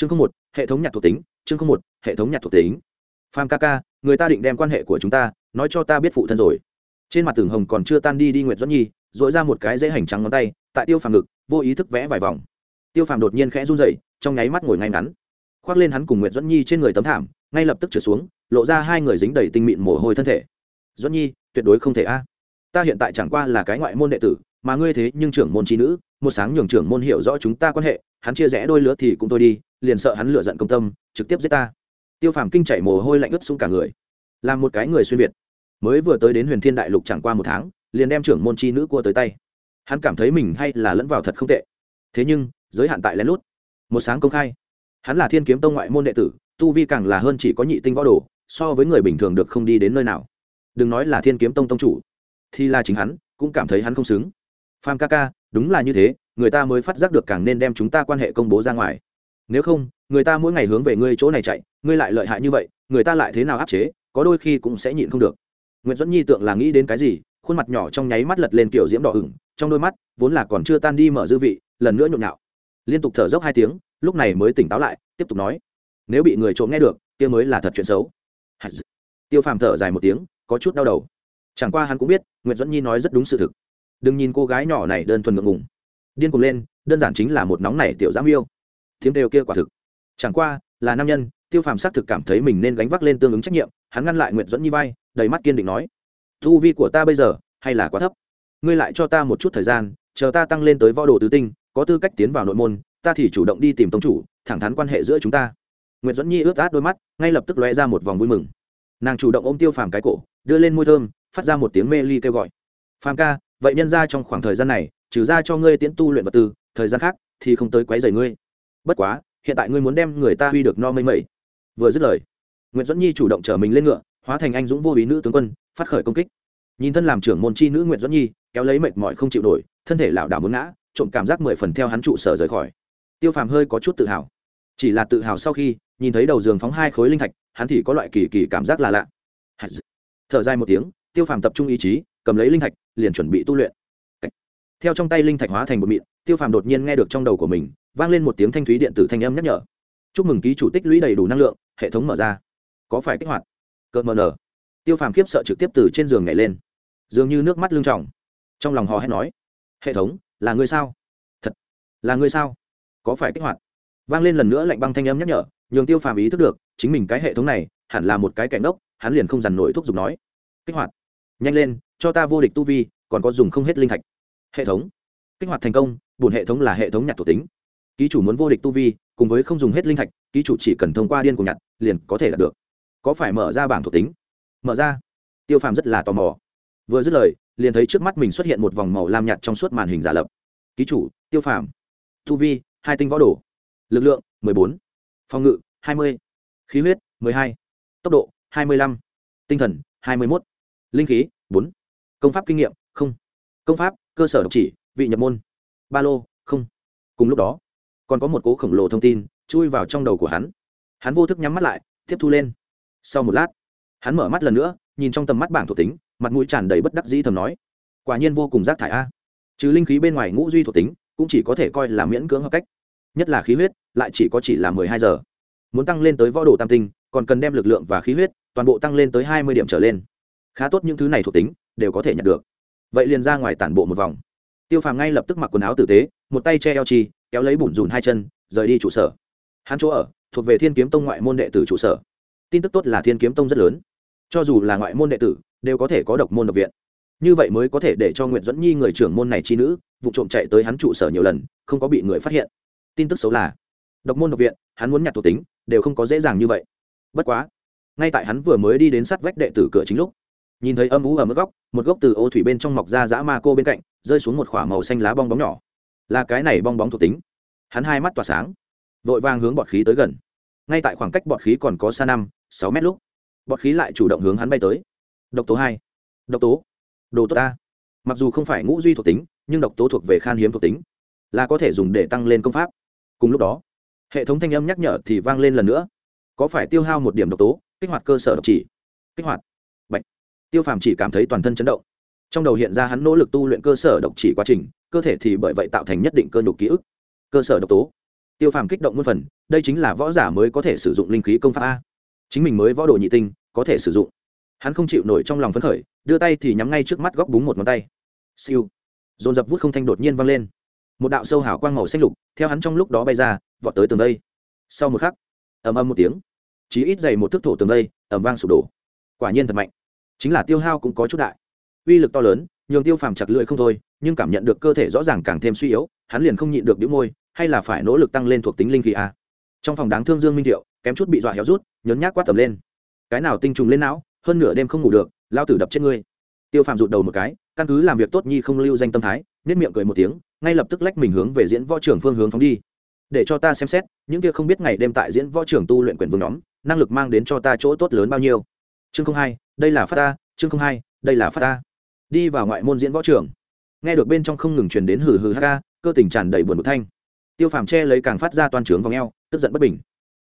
chương không một, hệ thống nhặt thuộc tính, chương không một, hệ thống nhặt thuộc tính. Pham ca ca, người ta định đem quan hệ của chúng ta, nói cho ta biết phụ thân rồi. Trên mặt tường hồng còn chưa tan đi đi nguyệt doãn nhi dội ra một cái dễ hành trắng ngón tay, tại tiêu phàm ngực, vô ý thức vẽ vài vòng. Tiêu phàm đột nhiên khẽ run dậy trong nháy mắt ngồi ngay ngắn. Khoác lên hắn cùng nguyệt doãn nhi trên người tấm thảm, ngay lập tức trở xuống, lộ ra hai người dính đầy tinh mịn mồ hôi thân thể. Doãn nhi, tuyệt đối không thể a. Ta hiện tại chẳng qua là cái ngoại môn đệ tử, mà ngươi thế nhưng trưởng môn trí nữ, một sáng nhường trưởng môn hiểu rõ chúng ta quan hệ hắn chia rẽ đôi lứa thì cũng thôi đi, liền sợ hắn lựa giận công tâm, trực tiếp giết ta. Tiêu phàm kinh chảy mồ hôi lạnh ướt xuống cả người. Làm một cái người xuyên việt. Mới vừa tới đến huyền thiên đại lục chẳng qua một tháng, liền đem trưởng môn chi nữ cua tới tay. Hắn cảm thấy mình hay là lẫn vào thật không tệ. Thế nhưng, giới hạn tại lén lút. Một sáng công khai. Hắn là thiên kiếm tông ngoại môn đệ tử, tu vi càng là hơn chỉ có nhị tinh võ đồ, so với người bình thường được không đi đến nơi nào. Đừng nói là thiên kiếm tông tông chủ, thì là chính hắn, cũng cảm thấy hắn không xứng. Pham ca ca đúng là như thế, người ta mới phát giác được càng nên đem chúng ta quan hệ công bố ra ngoài. Nếu không, người ta mỗi ngày hướng về ngươi chỗ này chạy, ngươi lại lợi hại như vậy, người ta lại thế nào áp chế, có đôi khi cũng sẽ nhịn không được. Nguyễn duẫn nhi tượng là nghĩ đến cái gì, khuôn mặt nhỏ trong nháy mắt lật lên kiểu diễm đỏ ửng, trong đôi mắt vốn là còn chưa tan đi mở dư vị, lần nữa nhộn nhạo. Liên tục thở dốc hai tiếng, lúc này mới tỉnh táo lại, tiếp tục nói. Nếu bị người trộm nghe được, kia mới là thật chuyện xấu. Tiêu phàm thở dài một tiếng, có chút đau đầu. Chẳng qua hắn cũng biết nguyễn duẫn nhi nói rất đúng sự thực đừng nhìn cô gái nhỏ này đơn thuần ngượng ngùng. Điên cuồng lên, đơn giản chính là một nóng này tiểu giám yêu tiếng đều kia quả thực. Chẳng qua, là nam nhân, tiêu phàm xác thực cảm thấy mình nên gánh vác lên tương ứng trách nhiệm, hắn ngăn lại nguyệt dẫn nhi vai, đầy mắt kiên định nói, thu vi của ta bây giờ, hay là quá thấp? Ngươi lại cho ta một chút thời gian, chờ ta tăng lên tới võ đồ tứ tinh, có tư cách tiến vào nội môn, ta thì chủ động đi tìm tông chủ, thẳng thắn quan hệ giữa chúng ta. Nguyệt dẫn nhi ướt át đôi mắt, ngay lập tức lóe ra một vòng vui mừng. Nàng chủ động ôm tiêu phàm cái cổ, đưa lên môi thơm, phát ra một tiếng mê ly kêu gọi. Phàm ca vậy nhân ra trong khoảng thời gian này, trừ ra cho ngươi tiễn tu luyện vật tư, thời gian khác thì không tới quấy rầy ngươi. Bất quá, hiện tại ngươi muốn đem người ta huy được no mây mẩy. Vừa dứt lời nguyễn duẫn nhi chủ động chở mình lên ngựa, hóa thành anh dũng vô ý nữ tướng quân, phát khởi công kích. Nhìn thân làm trưởng môn chi nữ nguyễn duẫn nhi, kéo lấy mệt mỏi không chịu nổi, thân thể lảo đảo muốn ngã, trộm cảm giác mười phần theo hắn trụ sở rời khỏi. Tiêu phàm hơi có chút tự hào. Chỉ là tự hào sau khi, nhìn thấy đầu giường phóng hai khối linh thạch, hắn thì có loại kỳ kỳ cảm giác là lạ. Thở dài một tiếng, tiêu phàm tập trung ý chí cầm lấy linh thạch liền chuẩn bị tu luyện. Theo trong tay linh thạch hóa thành một mịn tiêu phàm đột nhiên nghe được trong đầu của mình vang lên một tiếng thanh thúy điện tử thanh âm nhắc nhở. Chúc mừng ký chủ tích lũy đầy đủ năng lượng hệ thống mở ra. Có phải kích hoạt? Cợt mờ nở tiêu phàm khiếp sợ trực tiếp từ trên giường nhảy lên. Dường như nước mắt lưng tròng, trong lòng hò hét nói hệ thống là ngươi sao? Thật là ngươi sao? Có phải kích hoạt? Vang lên lần nữa lạnh băng thanh âm nhắc nhở nhường tiêu phàm ý thức được chính mình cái hệ thống này hẳn là một cái cảnh đốc hắn liền không dằn nổi thuốc giục nói kích hoạt nhanh lên cho ta vô địch tu vi, còn có dùng không hết linh thạch. Hệ thống. Kích hoạt thành công bùn hệ thống là hệ thống nhặt thuộc tính. Ký chủ muốn vô địch tu vi, cùng với không dùng hết linh thạch, ký chủ chỉ cần thông qua điên cùng nhặt liền có thể đạt được. Có phải mở ra bảng thuộc tính? Mở ra. Tiêu phàm rất là tò mò. Vừa dứt lời, liền thấy trước mắt mình xuất hiện một vòng màu lam nhạt trong suốt màn hình giả lập. Ký chủ, tiêu phàm. Tu vi, hai tinh võ đồ. Lực lượng bốn. Phòng ngự, hai mươi. Khí huyết hai. Tốc độ, hai mươi lăm. Tinh thần, hai mươi một linh khí, bốn công pháp kinh nghiệm, không. Công pháp, cơ sở độc chỉ, vị nhập môn. Ba lô, không. Cùng lúc đó, còn có một cố khổng lồ thông tin chui vào trong đầu của hắn. Hắn vô thức nhắm mắt lại, tiếp thu lên. Sau một lát, hắn mở mắt lần nữa, nhìn trong tầm mắt bảng thuộc tính, mặt mũi tràn đầy bất đắc dĩ thầm nói, quả nhiên vô cùng rác thải a. Trừ linh khí bên ngoài ngũ duy thuộc tính, cũng chỉ có thể coi là miễn cưỡng hợp cách. Nhất là khí huyết, lại chỉ có chỉ là mười hai giờ. Muốn tăng lên tới võ đồ tam tinh, còn cần đem lực lượng và khí huyết toàn bộ tăng lên tới hai mươi điểm trở lên. Khá tốt những thứ này thuộc tính đều có thể nhận được. Vậy liền ra ngoài tản bộ một vòng. Tiêu phàm ngay lập tức mặc quần áo tử tế, một tay che eo chi, kéo lấy bùn rùn hai chân, rời đi trụ sở. Hắn chỗ ở, thuộc về thiên kiếm tông ngoại môn đệ tử trụ sở. Tin tức tốt là thiên kiếm tông rất lớn. Cho dù là ngoại môn đệ tử, đều có thể có độc môn độc viện. Như vậy mới có thể để cho nguyễn dẫn nhi người trưởng môn này chi nữ, vụ trộm chạy tới hắn trụ sở nhiều lần, không có bị người phát hiện. Tin tức xấu là, độc môn độc viện, hắn muốn nhặt thuộc tính, đều không có dễ dàng như vậy. Bất quá, ngay tại hắn vừa mới đi đến sát vách đệ tử cửa chính lúc nhìn thấy âm ú ở mức góc, một gốc từ ô thủy bên trong mọc ra dã ma cô bên cạnh, rơi xuống một k h ỏ a màu xanh lá bong bóng nhỏ. Là cái này bong bóng thuộc tính. Hắn hai mắt tỏa sáng, vội vàng hướng bọt khí tới gần. Ngay tại khoảng cách bọt khí còn có xa năm, sáu mét lúc, bọt khí lại chủ động hướng hắn bay tới. Độc tố hai. Độc tố. Đồ tốt ta. Mặc dù không phải ngũ duy thuộc tính, nhưng độc tố thuộc về khan hiếm thuộc tính. Là có thể dùng để tăng lên công pháp. Cùng lúc đó, hệ thống thanh âm nhắc nhở thì vang lên lần nữa. Có phải tiêu hao một điểm độc tố, kích hoạt cơ sở độc chỉ? Kích hoạt tiêu phàm chỉ cảm thấy toàn thân chấn động. Trong đầu hiện ra hắn nỗ lực tu luyện cơ sở độc chỉ quá trình, cơ thể thì bởi vậy tạo thành nhất định cơ nhục ký ức. Cơ sở độc tố. Tiêu phàm kích động muôn phần, đây chính là võ giả mới có thể sử dụng linh khí công pháp a. Chính mình mới võ đồ nhị tinh, có thể sử dụng. Hắn không chịu nổi trong lòng phấn khởi, đưa tay thì nhắm ngay trước mắt góc búng một ngón tay. Siêu. Dồn dập vút không thanh đột nhiên vang lên. Một đạo sâu hào quang màu xanh lục, theo hắn trong lúc đó bay ra, vọt tới tường đây sau một khắc, ầm ầm một tiếng. Chỉ ít dày một thước thổ tường đây ầm vang sụp đổ. Quả nhiên thật mạnh chính là tiêu hao cũng có chút đại. Uy lực to lớn, nhường tiêu phàm chặt lưỡi không thôi, nhưng cảm nhận được cơ thể rõ ràng càng thêm suy yếu, hắn liền không nhịn được đĩu môi, hay là phải nỗ lực tăng lên thuộc tính linh khí a trong phòng đáng thương dương minh thiệu kém chút bị dọa héo rút nhấn nhác quát tầm lên. Cái nào tinh trùng lên não, hơn nửa đêm không ngủ được, lao tử đập chết ngươi. Tiêu phàm rụt đầu một cái, căn cứ làm việc tốt nhi không lưu danh tâm thái nết miệng cười một tiếng, ngay lập tức lách mình hướng về diễn võ trưởng phương hướng phóng đi. Để cho ta xem xét, những kia không biết ngày đêm tại diễn võ trưởng tu luyện quyền vương nhóm, năng lực mang đến cho ta chỗ tốt lớn bao nhiêu. Chương không hai đây là phát ta, chương không hai, đây là phát ta. Đi vào ngoại môn diễn võ trưởng nghe được bên trong không ngừng truyền đến hừ hừ ha cơ tình tràn đầy buồn bực thanh. Tiêu phàm che lấy càng phát ra toàn trướng v ò tức giận bất bình.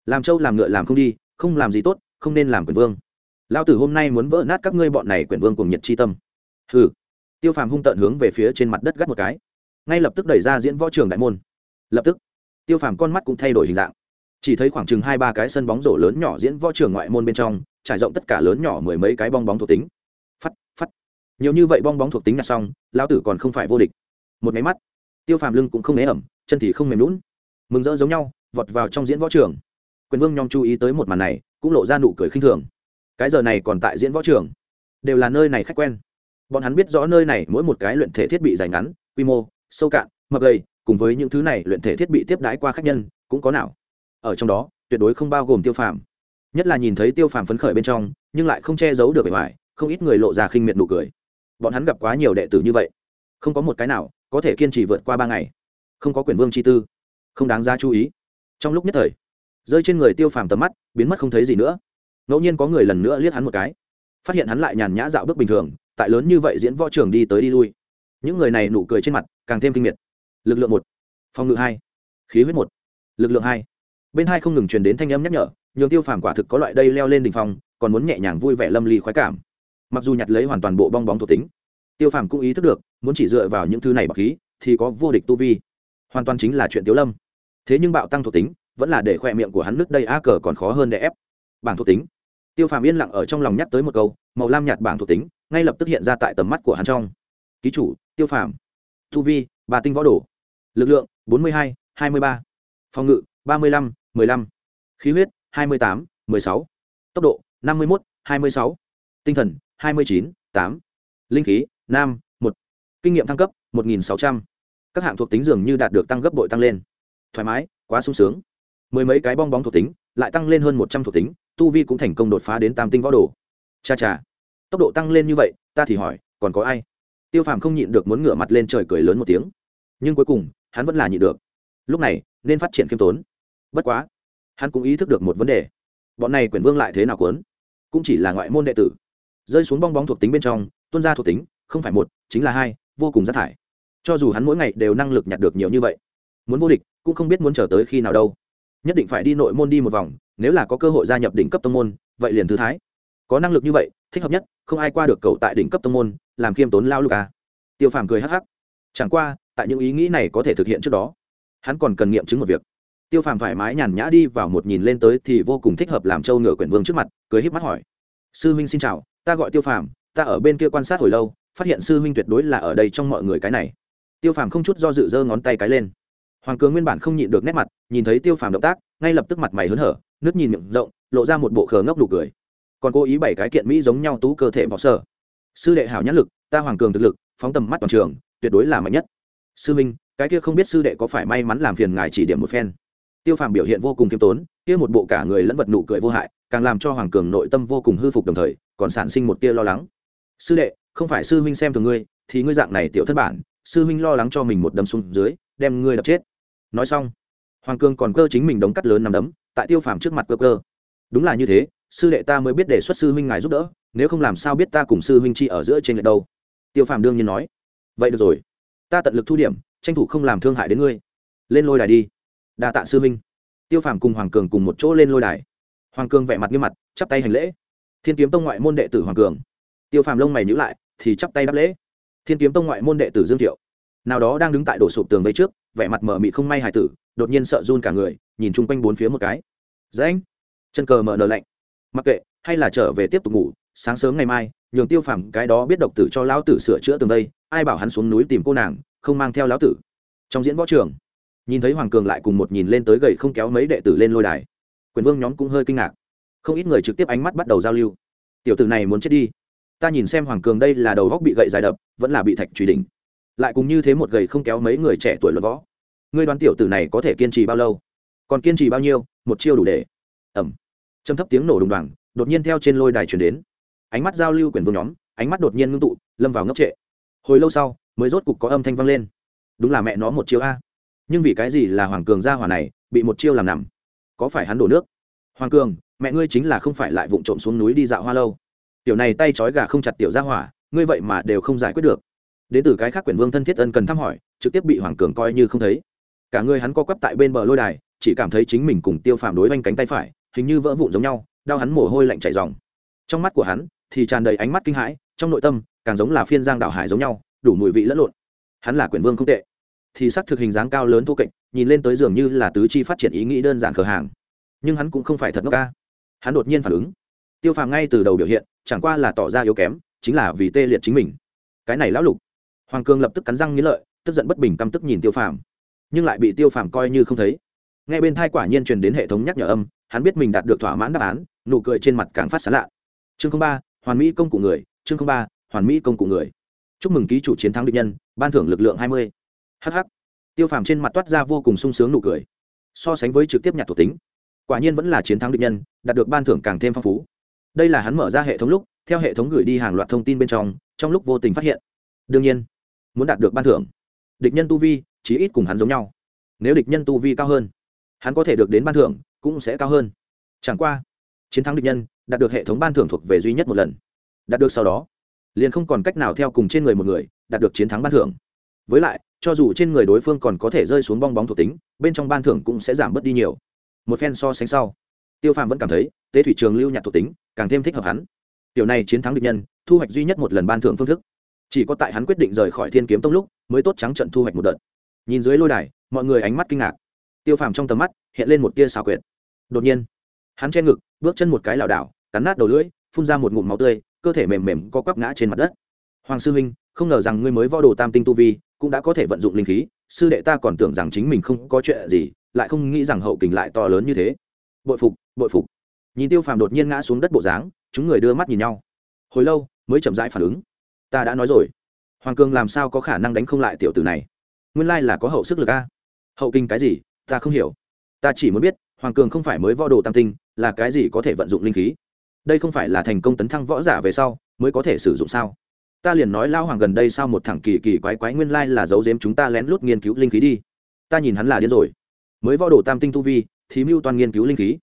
Làm trâu làm ngựa làm không đi, không làm gì tốt, không nên làm quyền vương. Lao tử hôm nay muốn vỡ nát các ngươi bọn này quyền vương cùng nhiệt chi tâm. Hừ. Tiêu phàm hung tợn hướng về phía trên mặt đất gắt một cái. Ngay lập tức đẩy ra diễn võ trường đại môn. Lập tức, tiêu phàm con mắt cũng thay đổi hình dạng. Chỉ thấy khoảng chừng hai ba cái sân bóng rổ lớn nhỏ diễn võ trường ngoại môn bên trong trải rộng tất cả lớn nhỏ mười mấy cái bong bóng thuộc tính. Phắt phắt. Nhiều như vậy bong bóng thuộc tính nhặt xong lao tử còn không phải vô địch. Một máy mắt, tiêu phàm lưng cũng không né ẩm, chân thì không mềm lún mừng rỡ giống nhau, vọt vào trong diễn võ trường. Quyền vương nhong chú ý tới một màn này, cũng lộ ra nụ cười khinh thường. Cái giờ này còn tại diễn võ trường, đều là nơi này khách quen. Bọn hắn biết rõ nơi này mỗi một cái luyện thể thiết bị dài ngắn, quy mô, sâu cạn, mập gầy cùng với những thứ này luyện thể thiết bị tiếp đái qua khách nhân, cũng có nào. Ở trong đó, tuyệt đối không bao gồm tiêu phàm nhất là nhìn thấy tiêu phàm phấn khởi bên trong, nhưng lại không che giấu được bề ngoài, không ít người lộ ra khinh miệt nụ cười. Bọn hắn gặp quá nhiều đệ tử như vậy, không có một cái nào có thể kiên trì vượt qua ba ngày. Không có quyền vương chi tư, không đáng ra chú ý. Trong lúc nhất thời, rơi trên người tiêu phàm tầm mắt, biến mất không thấy gì nữa. Ngẫu nhiên có người lần nữa liếc hắn một cái, phát hiện hắn lại nhàn nhã dạo bước bình thường, tại lớn như vậy diễn võ trường đi tới đi lui. Những người này nụ cười trên mặt càng thêm kinh miệt. Lực lượng một, phòng ngự hai, khí huyết một, lực lượng hai. Bên hai không ngừng truyền đến thanh âm nhắc nhở nhường tiêu phàm quả thực có loại đây leo lên đỉnh phong, còn muốn nhẹ nhàng vui vẻ lâm ly khoái cảm. Mặc dù nhặt lấy hoàn toàn bộ bong bóng thuộc tính, tiêu phàm cũng ý thức được, muốn chỉ dựa vào những thứ này bậc khí thì có vô địch tu vi. Hoàn toàn chính là chuyện tiếu lâm. Thế nhưng bạo tăng thuộc tính vẫn là để khoe miệng của hắn nước đây a cờ còn khó hơn để ép. Bảng thuộc tính. Tiêu phàm yên lặng ở trong lòng nhắc tới một câu, màu lam nhạt bảng thuộc tính ngay lập tức hiện ra tại tầm mắt của hắn trong. Ký chủ, tiêu phàm. Tu vi, bà tinh võ đồ. Lực lượng, bốn mươi hai hai mươi ba. Phòng ngự, ba mươi lăm, mười lăm. Khí huyết hai mươi tám, mười sáu. Tốc độ, năm mươi một hai mươi sáu. Tinh thần, hai mươi chín, tám. Linh khí nam một. Kinh nghiệm thăng cấp, một nghìn sáu trăm. Các hạng thuộc tính dường như đạt được tăng gấp bội tăng lên. Thoải mái, quá sung sướng. Mười mấy cái bong bóng thuộc tính, lại tăng lên hơn một trăm thuộc tính, tu vi cũng thành công đột phá đến tam tinh võ đồ. Cha cha. Tốc độ tăng lên như vậy, ta thì hỏi, còn có ai? Tiêu phàm không nhịn được muốn ngửa mặt lên trời cười lớn một tiếng. Nhưng cuối cùng, hắn vẫn là nhịn được. Lúc này, nên phát triển khiêm tốn. Bất quá hắn cũng ý thức được một vấn đề. Bọn này quyển vương lại thế nào cuốn? Cũng chỉ là ngoại môn đệ tử. Rơi xuống bong bóng thuộc tính bên trong, tuân ra thuộc tính, không phải một, chính là hai, vô cùng rác thải. Cho dù hắn mỗi ngày đều năng lực nhặt được nhiều như vậy, muốn vô địch cũng không biết muốn chờ tới khi nào đâu. Nhất định phải đi nội môn đi một vòng, nếu là có cơ hội gia nhập đỉnh cấp tông môn, vậy liền thư thái. Có năng lực như vậy, thích hợp nhất, không ai qua được cậu tại đỉnh cấp tông môn, làm khiêm tốn lao lục à. tiêu phàm cười hắc hắc. Chẳng qua, tại những ý nghĩ này có thể thực hiện trước đó, hắn còn cần nghiệm chứng một việc tiêu phàm thoải mái nhàn nhã đi vào một nhìn lên tới thì vô cùng thích hợp làm châu ngựa quyển vương trước mặt, cười híp mắt hỏi. Sư huynh xin chào, ta gọi tiêu phàm, ta ở bên kia quan sát hồi lâu, phát hiện sư huynh tuyệt đối là ở đây trong mọi người cái này. Tiêu phàm không chút do dự giơ ngón tay cái lên. Hoàng cường nguyên bản không nhịn được nét mặt, nhìn thấy tiêu phàm động tác, ngay lập tức mặt mày hớn hở, nước nhìn miệng rộng, lộ ra một bộ khờ ngốc đủ cười. Còn cố ý bảy cái kiện mỹ giống nhau tú cơ thể bỏ sở. Sư đệ hảo nhãn lực, ta hoàng cường thực lực, phóng tầm mắt toàn trường, tuyệt đối là mạnh nhất. Sư minh cái kia không biết sư đệ có phải may mắn làm phiền ngài chỉ điểm một phen tiêu phàm biểu hiện vô cùng kiêm tốn, kia một bộ cả người lẫn vật nụ cười vô hại, càng làm cho hoàng cường nội tâm vô cùng hư phục đồng thời, còn sản sinh một tia lo lắng. Sư đệ, không phải sư huynh xem thường ngươi, thì ngươi dạng này tiểu thất bản, sư huynh lo lắng cho mình một đâm xuống dưới, đem ngươi đập chết. Nói xong, hoàng Cường còn cơ chính mình đống cắt lớn nằm đấm, tại tiêu phàm trước mặt cơ cơ đúng là như thế, sư đệ ta mới biết đề xuất sư huynh ngài giúp đỡ, nếu không làm sao biết ta cùng sư huynh chi ở giữa trên lệch đâu? Tiêu phàm đương nhiên nói. Vậy được rồi, ta tận lực thu điểm, tranh thủ không làm thương hại đến ngươi. Lên lôi đài đi đa tạ sư huynh. Tiêu phàm cùng hoàng cường cùng một chỗ lên lôi đài. Hoàng cường vẻ mặt nghiêm mặt, chắp tay hành lễ. Thiên kiếm tông ngoại môn đệ tử hoàng cường. Tiêu phàm lông mày nhữ lại, thì chắp tay đáp lễ. Thiên kiếm tông ngoại môn đệ tử dương thiệu. Nào đó đang đứng tại đổ sụp tường vây trước, vẻ mặt mở mị không may hài tử, đột nhiên sợ run cả người, nhìn chung quanh bốn phía một cái. Dễ anh chân cờ mở nở lạnh. Mặc kệ, hay là trở về tiếp tục ngủ, sáng sớm ngày mai, nhường tiêu phàm cái đó biết độc tử cho lão tử sửa chữa tường vây. ai bảo hắn xuống núi tìm cô nàng, không mang theo lão tử. Trong diễn võ trường nhìn thấy hoàng cường lại cùng một nhìn lên tới gầy không kéo mấy đệ tử lên lôi đài. Quyền vương nhóm cũng hơi kinh ngạc. Không ít người trực tiếp ánh mắt bắt đầu giao lưu. Tiểu tử này muốn chết đi. Ta nhìn xem hoàng cường đây là đầu góc bị gậy dài đập, vẫn là bị thạch truy đỉnh. Lại cùng như thế một gầy không kéo mấy người trẻ tuổi luận võ. Ngươi đoán tiểu tử này có thể kiên trì bao lâu? Còn kiên trì bao nhiêu? Một chiêu đủ để. Ẩm châm thấp tiếng nổ đùng đoàng, đột nhiên theo trên lôi đài chuyển đến. Ánh mắt giao lưu quyền vương nhóm, ánh mắt đột nhiên ngưng tụ, lâm vào ngốc trệ. Hồi lâu sau, mới rốt cục có âm thanh vang lên. Đúng là mẹ nó một chiêu a nhưng vì cái gì là hoàng cường gia hỏa này bị một chiêu làm nằm? Có phải hắn đổ nước? Hoàng cường, mẹ ngươi chính là không phải lại vụng trộm xuống núi đi dạo hoa lâu. Tiểu này tay trói gà không chặt tiểu gia hỏa, ngươi vậy mà đều không giải quyết được. Đến từ cái khác quyển vương thân thiết ân cần thăm hỏi, trực tiếp bị hoàng cường coi như không thấy. Cả người hắn co quắp tại bên bờ lôi đài, chỉ cảm thấy chính mình cùng tiêu phàm đối oanh cánh tay phải, hình như vỡ vụn giống nhau, đau hắn mồ hôi lạnh chảy dòng trong mắt của hắn thì tràn đầy ánh mắt kinh hãi, trong nội tâm càng giống là phiên giang đảo hải giống nhau, đủ mùi vị lẫn lộn. Hắn là quyển vương không tệ thì sắc thực hình dáng cao lớn thô kệch, nhìn lên tới dường như là tứ chi phát triển ý nghĩ đơn giản cửa hàng. Nhưng hắn cũng không phải thật ngốc ca. Hắn đột nhiên phản ứng. Tiêu phàm ngay từ đầu biểu hiện, chẳng qua là tỏ ra yếu kém, chính là vì tê liệt chính mình. Cái này lão lục. Hoàng cương lập tức cắn răng nghĩ lợi, tức giận bất bình căm tức nhìn tiêu phàm. Nhưng lại bị tiêu phàm coi như không thấy. Ngay bên thai quả nhiên truyền đến hệ thống nhắc nhở âm, hắn biết mình đạt được thỏa mãn đáp án, nụ cười trên mặt càng phát sán lạ. Chương ba, hoàn mỹ công cụ người, chương ba, hoàn mỹ công cụ người. Chúc mừng ký chủ chiến thắng địch nhân, ban thưởng lực lượng hai mươi hh tiêu phàm trên mặt toát ra vô cùng sung sướng nụ cười. So sánh với trực tiếp nhặt thuộc tính, quả nhiên vẫn là chiến thắng địch nhân, đạt được ban thưởng càng thêm phong phú. Đây là hắn mở ra hệ thống lúc, theo hệ thống gửi đi hàng loạt thông tin bên trong trong lúc vô tình phát hiện. Đương nhiên, muốn đạt được ban thưởng, địch nhân tu vi, chí ít cùng hắn giống nhau. Nếu địch nhân tu vi cao hơn, hắn có thể được đến ban thưởng, cũng sẽ cao hơn. Chẳng qua, chiến thắng địch nhân, đạt được hệ thống ban thưởng thuộc về duy nhất một lần. Đạt được sau đó, liền không còn cách nào theo cùng trên người một người, đạt được chiến thắng ban thưởng. Với lại cho dù trên người đối phương còn có thể rơi xuống bong bóng thuộc tính, bên trong ban thưởng cũng sẽ giảm bớt đi nhiều. Một phen so sánh sau, tiêu phàm vẫn cảm thấy, tế thủy trường lưu nhạt thuộc tính, càng thêm thích hợp hắn. Tiểu này chiến thắng địch nhân, thu hoạch duy nhất một lần ban thưởng phương thức. Chỉ có tại hắn quyết định rời khỏi thiên kiếm tông lúc, mới tốt trắng trận thu hoạch một đợt. Nhìn dưới lôi đài, mọi người ánh mắt kinh ngạc. Tiêu phàm trong tầm mắt, hiện lên một tia xào quyệt. Đột nhiên, hắn che ngực, bước chân một cái lảo đảo, cắn nát đầu lưỡi, phun ra một ngụm máu tươi, cơ thể mềm mềm co quắp ngã trên mặt đất. Hoàng sư huynh, không ngờ rằng ngươi mới võ đồ tam tinh tu vi cũng đã có thể vận dụng linh khí, sư đệ ta còn tưởng rằng chính mình không có chuyện gì, lại không nghĩ rằng hậu kình lại to lớn như thế. Bội phục bội phục. Nhìn tiêu phàm đột nhiên ngã xuống đất bộ dáng, chúng người đưa mắt nhìn nhau. Hồi lâu, mới chậm rãi phản ứng. Ta đã nói rồi. Hoàng cường làm sao có khả năng đánh không lại tiểu tử này? Nguyên lai là có hậu sức lực a. Hậu kinh cái gì? Ta không hiểu. Ta chỉ muốn biết, hoàng cường không phải mới võ đồ tam tinh, là cái gì có thể vận dụng linh khí? Đây không phải là thành công tấn thăng võ giả về sau, mới có thể sử dụng sao? Ta liền nói lao hoàng gần đây sao một thằng kỳ kỳ quái quái nguyên lai là giấu giếm chúng ta lén lút nghiên cứu linh khí đi. Ta nhìn hắn là điên rồi. Mới võ đồ tam tinh tu vi, thì mưu toàn nghiên cứu linh khí.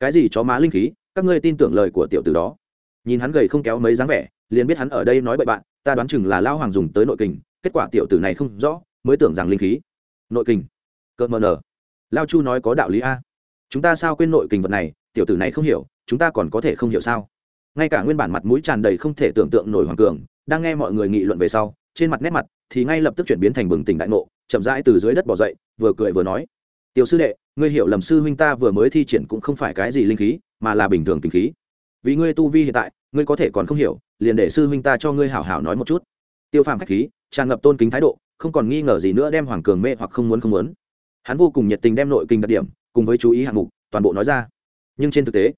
Cái gì chó má linh khí? Các ngươi tin tưởng lời của tiểu tử đó. Nhìn hắn gầy không kéo mấy dáng vẻ, liền biết hắn ở đây nói bậy bạn, ta đoán chừng là lao hoàng dùng tới nội kình, kết quả tiểu tử này không rõ, mới tưởng rằng linh khí. Nội kình. Cợt mờ nở. Lao chu nói có đạo lý a. Chúng ta sao quên nội kình vật này, tiểu tử này không hiểu, chúng ta còn có thể không hiểu sao? Ngay cả nguyên bản mặt mũi tràn đầy không thể tưởng tượng nổi hoàng cường đang nghe mọi người nghị luận về sau, trên mặt nét mặt thì ngay lập tức chuyển biến thành bừng tỉnh đại ngộ, chậm rãi từ dưới đất bỏ dậy, vừa cười vừa nói, tiểu sư đệ, ngươi hiểu lầm sư huynh ta vừa mới thi triển cũng không phải cái gì linh khí, mà là bình thường kinh khí. Vì ngươi tu vi hiện tại, ngươi có thể còn không hiểu, liền để sư huynh ta cho ngươi hảo hảo nói một chút. Tiêu phàm khách khí, tràn ngập tôn kính thái độ, không còn nghi ngờ gì nữa đem hoàng cường mê hoặc không muốn không muốn. Hắn vô cùng nhiệt tình đem nội kinh đặc điểm, cùng với chú ý hạng mục, toàn bộ nói ra. Nhưng trên thực tế,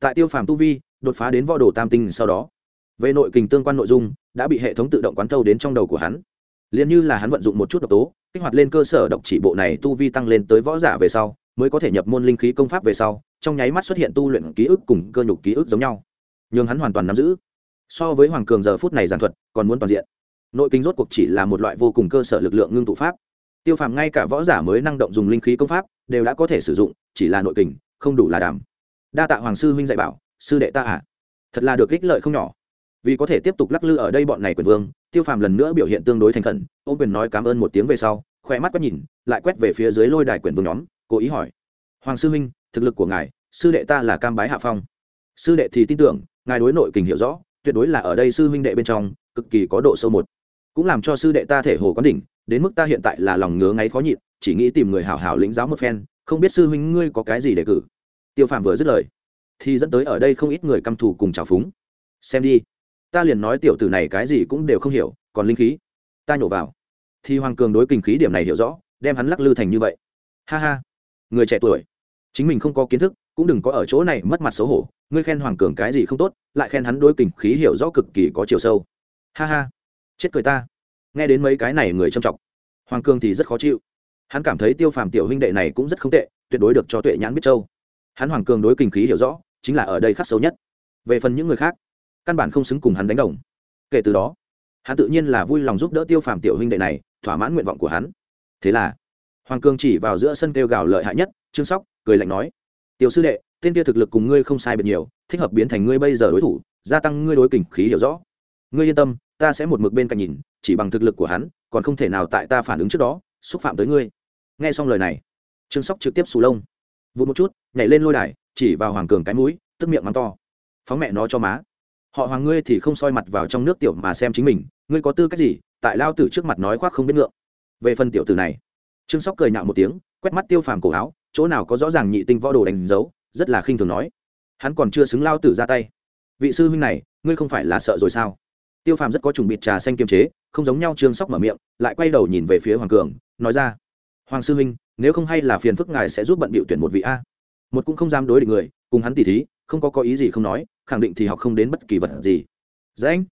tại tiêu phàm tu vi, đột phá đến võ đồ tam tinh sau đó về nội kình tương quan nội dung, đã bị hệ thống tự động quán thâu đến trong đầu của hắn. Liền như là hắn vận dụng một chút độc tố, kích hoạt lên cơ sở độc chỉ bộ này tu vi tăng lên tới võ giả về sau, mới có thể nhập môn linh khí công pháp về sau, trong nháy mắt xuất hiện tu luyện ký ức cùng cơ nhục ký ức giống nhau. Nhưng hắn hoàn toàn nắm giữ. So với hoàng cường giờ phút này giàn thuật, còn muốn toàn diện. Nội kinh rốt cuộc chỉ là một loại vô cùng cơ sở lực lượng ngưng tụ pháp. Tiêu phàm ngay cả võ giả mới năng động dùng linh khí công pháp, đều đã có thể sử dụng, chỉ là nội kình, không đủ là đảm. Đa tạ hoàng sư huynh dạy bảo, sư đệ ta à thật là được ích lợi không nhỏ vì có thể tiếp tục lắc lư ở đây bọn này quyền vương, tiêu phàm lần nữa biểu hiện tương đối thành khẩn ô quyền nói cảm ơn một tiếng về sau khỏe mắt quét nhìn, lại quét về phía dưới lôi đài quyền vương nhóm, cố ý hỏi. Hoàng sư huynh, thực lực của ngài, sư đệ ta là cam bái hạ phong. Sư đệ thì tin tưởng, ngài đối nội kình hiểu rõ, tuyệt đối là ở đây sư huynh đệ bên trong, cực kỳ có độ sâu một. Cũng làm cho sư đệ ta thể hồ quán đỉnh, đến mức ta hiện tại là lòng ngứa ngáy khó nhịn, chỉ nghĩ tìm người hảo hảo lĩnh giáo một phen, không biết sư huynh ngươi có cái gì để cử. Tiêu phàm vừa dứt lời, thì dẫn tới ở đây không ít người căm thù cùng trào phúng. Xem đi ta liền nói tiểu tử này cái gì cũng đều không hiểu, còn linh khí. Ta nhổ vào. Thì hoàng cường đối kinh khí điểm này hiểu rõ, đem hắn lắc lư thành như vậy. Ha ha. Người trẻ tuổi. Chính mình không có kiến thức, cũng đừng có ở chỗ này mất mặt xấu hổ. Ngươi khen hoàng cường cái gì không tốt, lại khen hắn đối kinh khí hiểu rõ cực kỳ có chiều sâu. Ha ha. Chết cười ta. Nghe đến mấy cái này người trầm trọng hoàng cường thì rất khó chịu. Hắn cảm thấy tiêu phàm tiểu huynh đệ này cũng rất không tệ, tuyệt đối được cho tuệ nhãn biết châu. Hắn hoàng cường đối kinh khí hiểu rõ, chính là ở đây khắc xấu nhất. Về phần những người khác căn bản không xứng cùng hắn đánh đồng. Kể từ đó, hắn tự nhiên là vui lòng giúp đỡ tiêu phàm tiểu huynh đệ này, thỏa mãn nguyện vọng của hắn. Thế là, hoàng cường chỉ vào giữa sân kêu gào lợi hại nhất, trương sóc, cười lạnh nói, tiểu sư đệ, tên kia thực lực cùng ngươi không sai biệt nhiều, thích hợp biến thành ngươi bây giờ đối thủ, gia tăng ngươi đối kình khí hiểu rõ. Ngươi yên tâm, ta sẽ một mực bên cạnh nhìn, chỉ bằng thực lực của hắn, còn không thể nào tại ta phản ứng trước đó, xúc phạm tới ngươi. Nghe xong lời này, trương sóc trực tiếp sù lông. Vụt một chút, nhảy lên lôi đài, chỉ vào hoàng cường cái mũi, tức miệng mắng to, phóng mẹ nó cho má họ hoàng ngươi thì không soi mặt vào trong nước tiểu mà xem chính mình, ngươi có tư cách gì? Tại lao tử trước mặt nói khoác không biết ngượng. Về phần tiểu tử này, trương sóc cười nhạo một tiếng, quét mắt tiêu phàm cổ áo, chỗ nào có rõ ràng nhị tinh võ đồ đánh dấu, rất là khinh thường nói. Hắn còn chưa xứng lao tử ra tay. Vị sư huynh này, ngươi không phải là sợ rồi sao? Tiêu phàm rất có chuẩn bịt trà xanh kiềm chế, không giống nhau trương sóc mở miệng, lại quay đầu nhìn về phía hoàng cường, nói ra, hoàng sư huynh, nếu không hay là phiền phức ngài sẽ giúp bận bịu tuyển một vị a. Một cũng không dám đối địch người, cùng hắn tỉ thí, không có có ý gì không nói khẳng định thì học không đến bất kỳ vật gì. Dễ anh,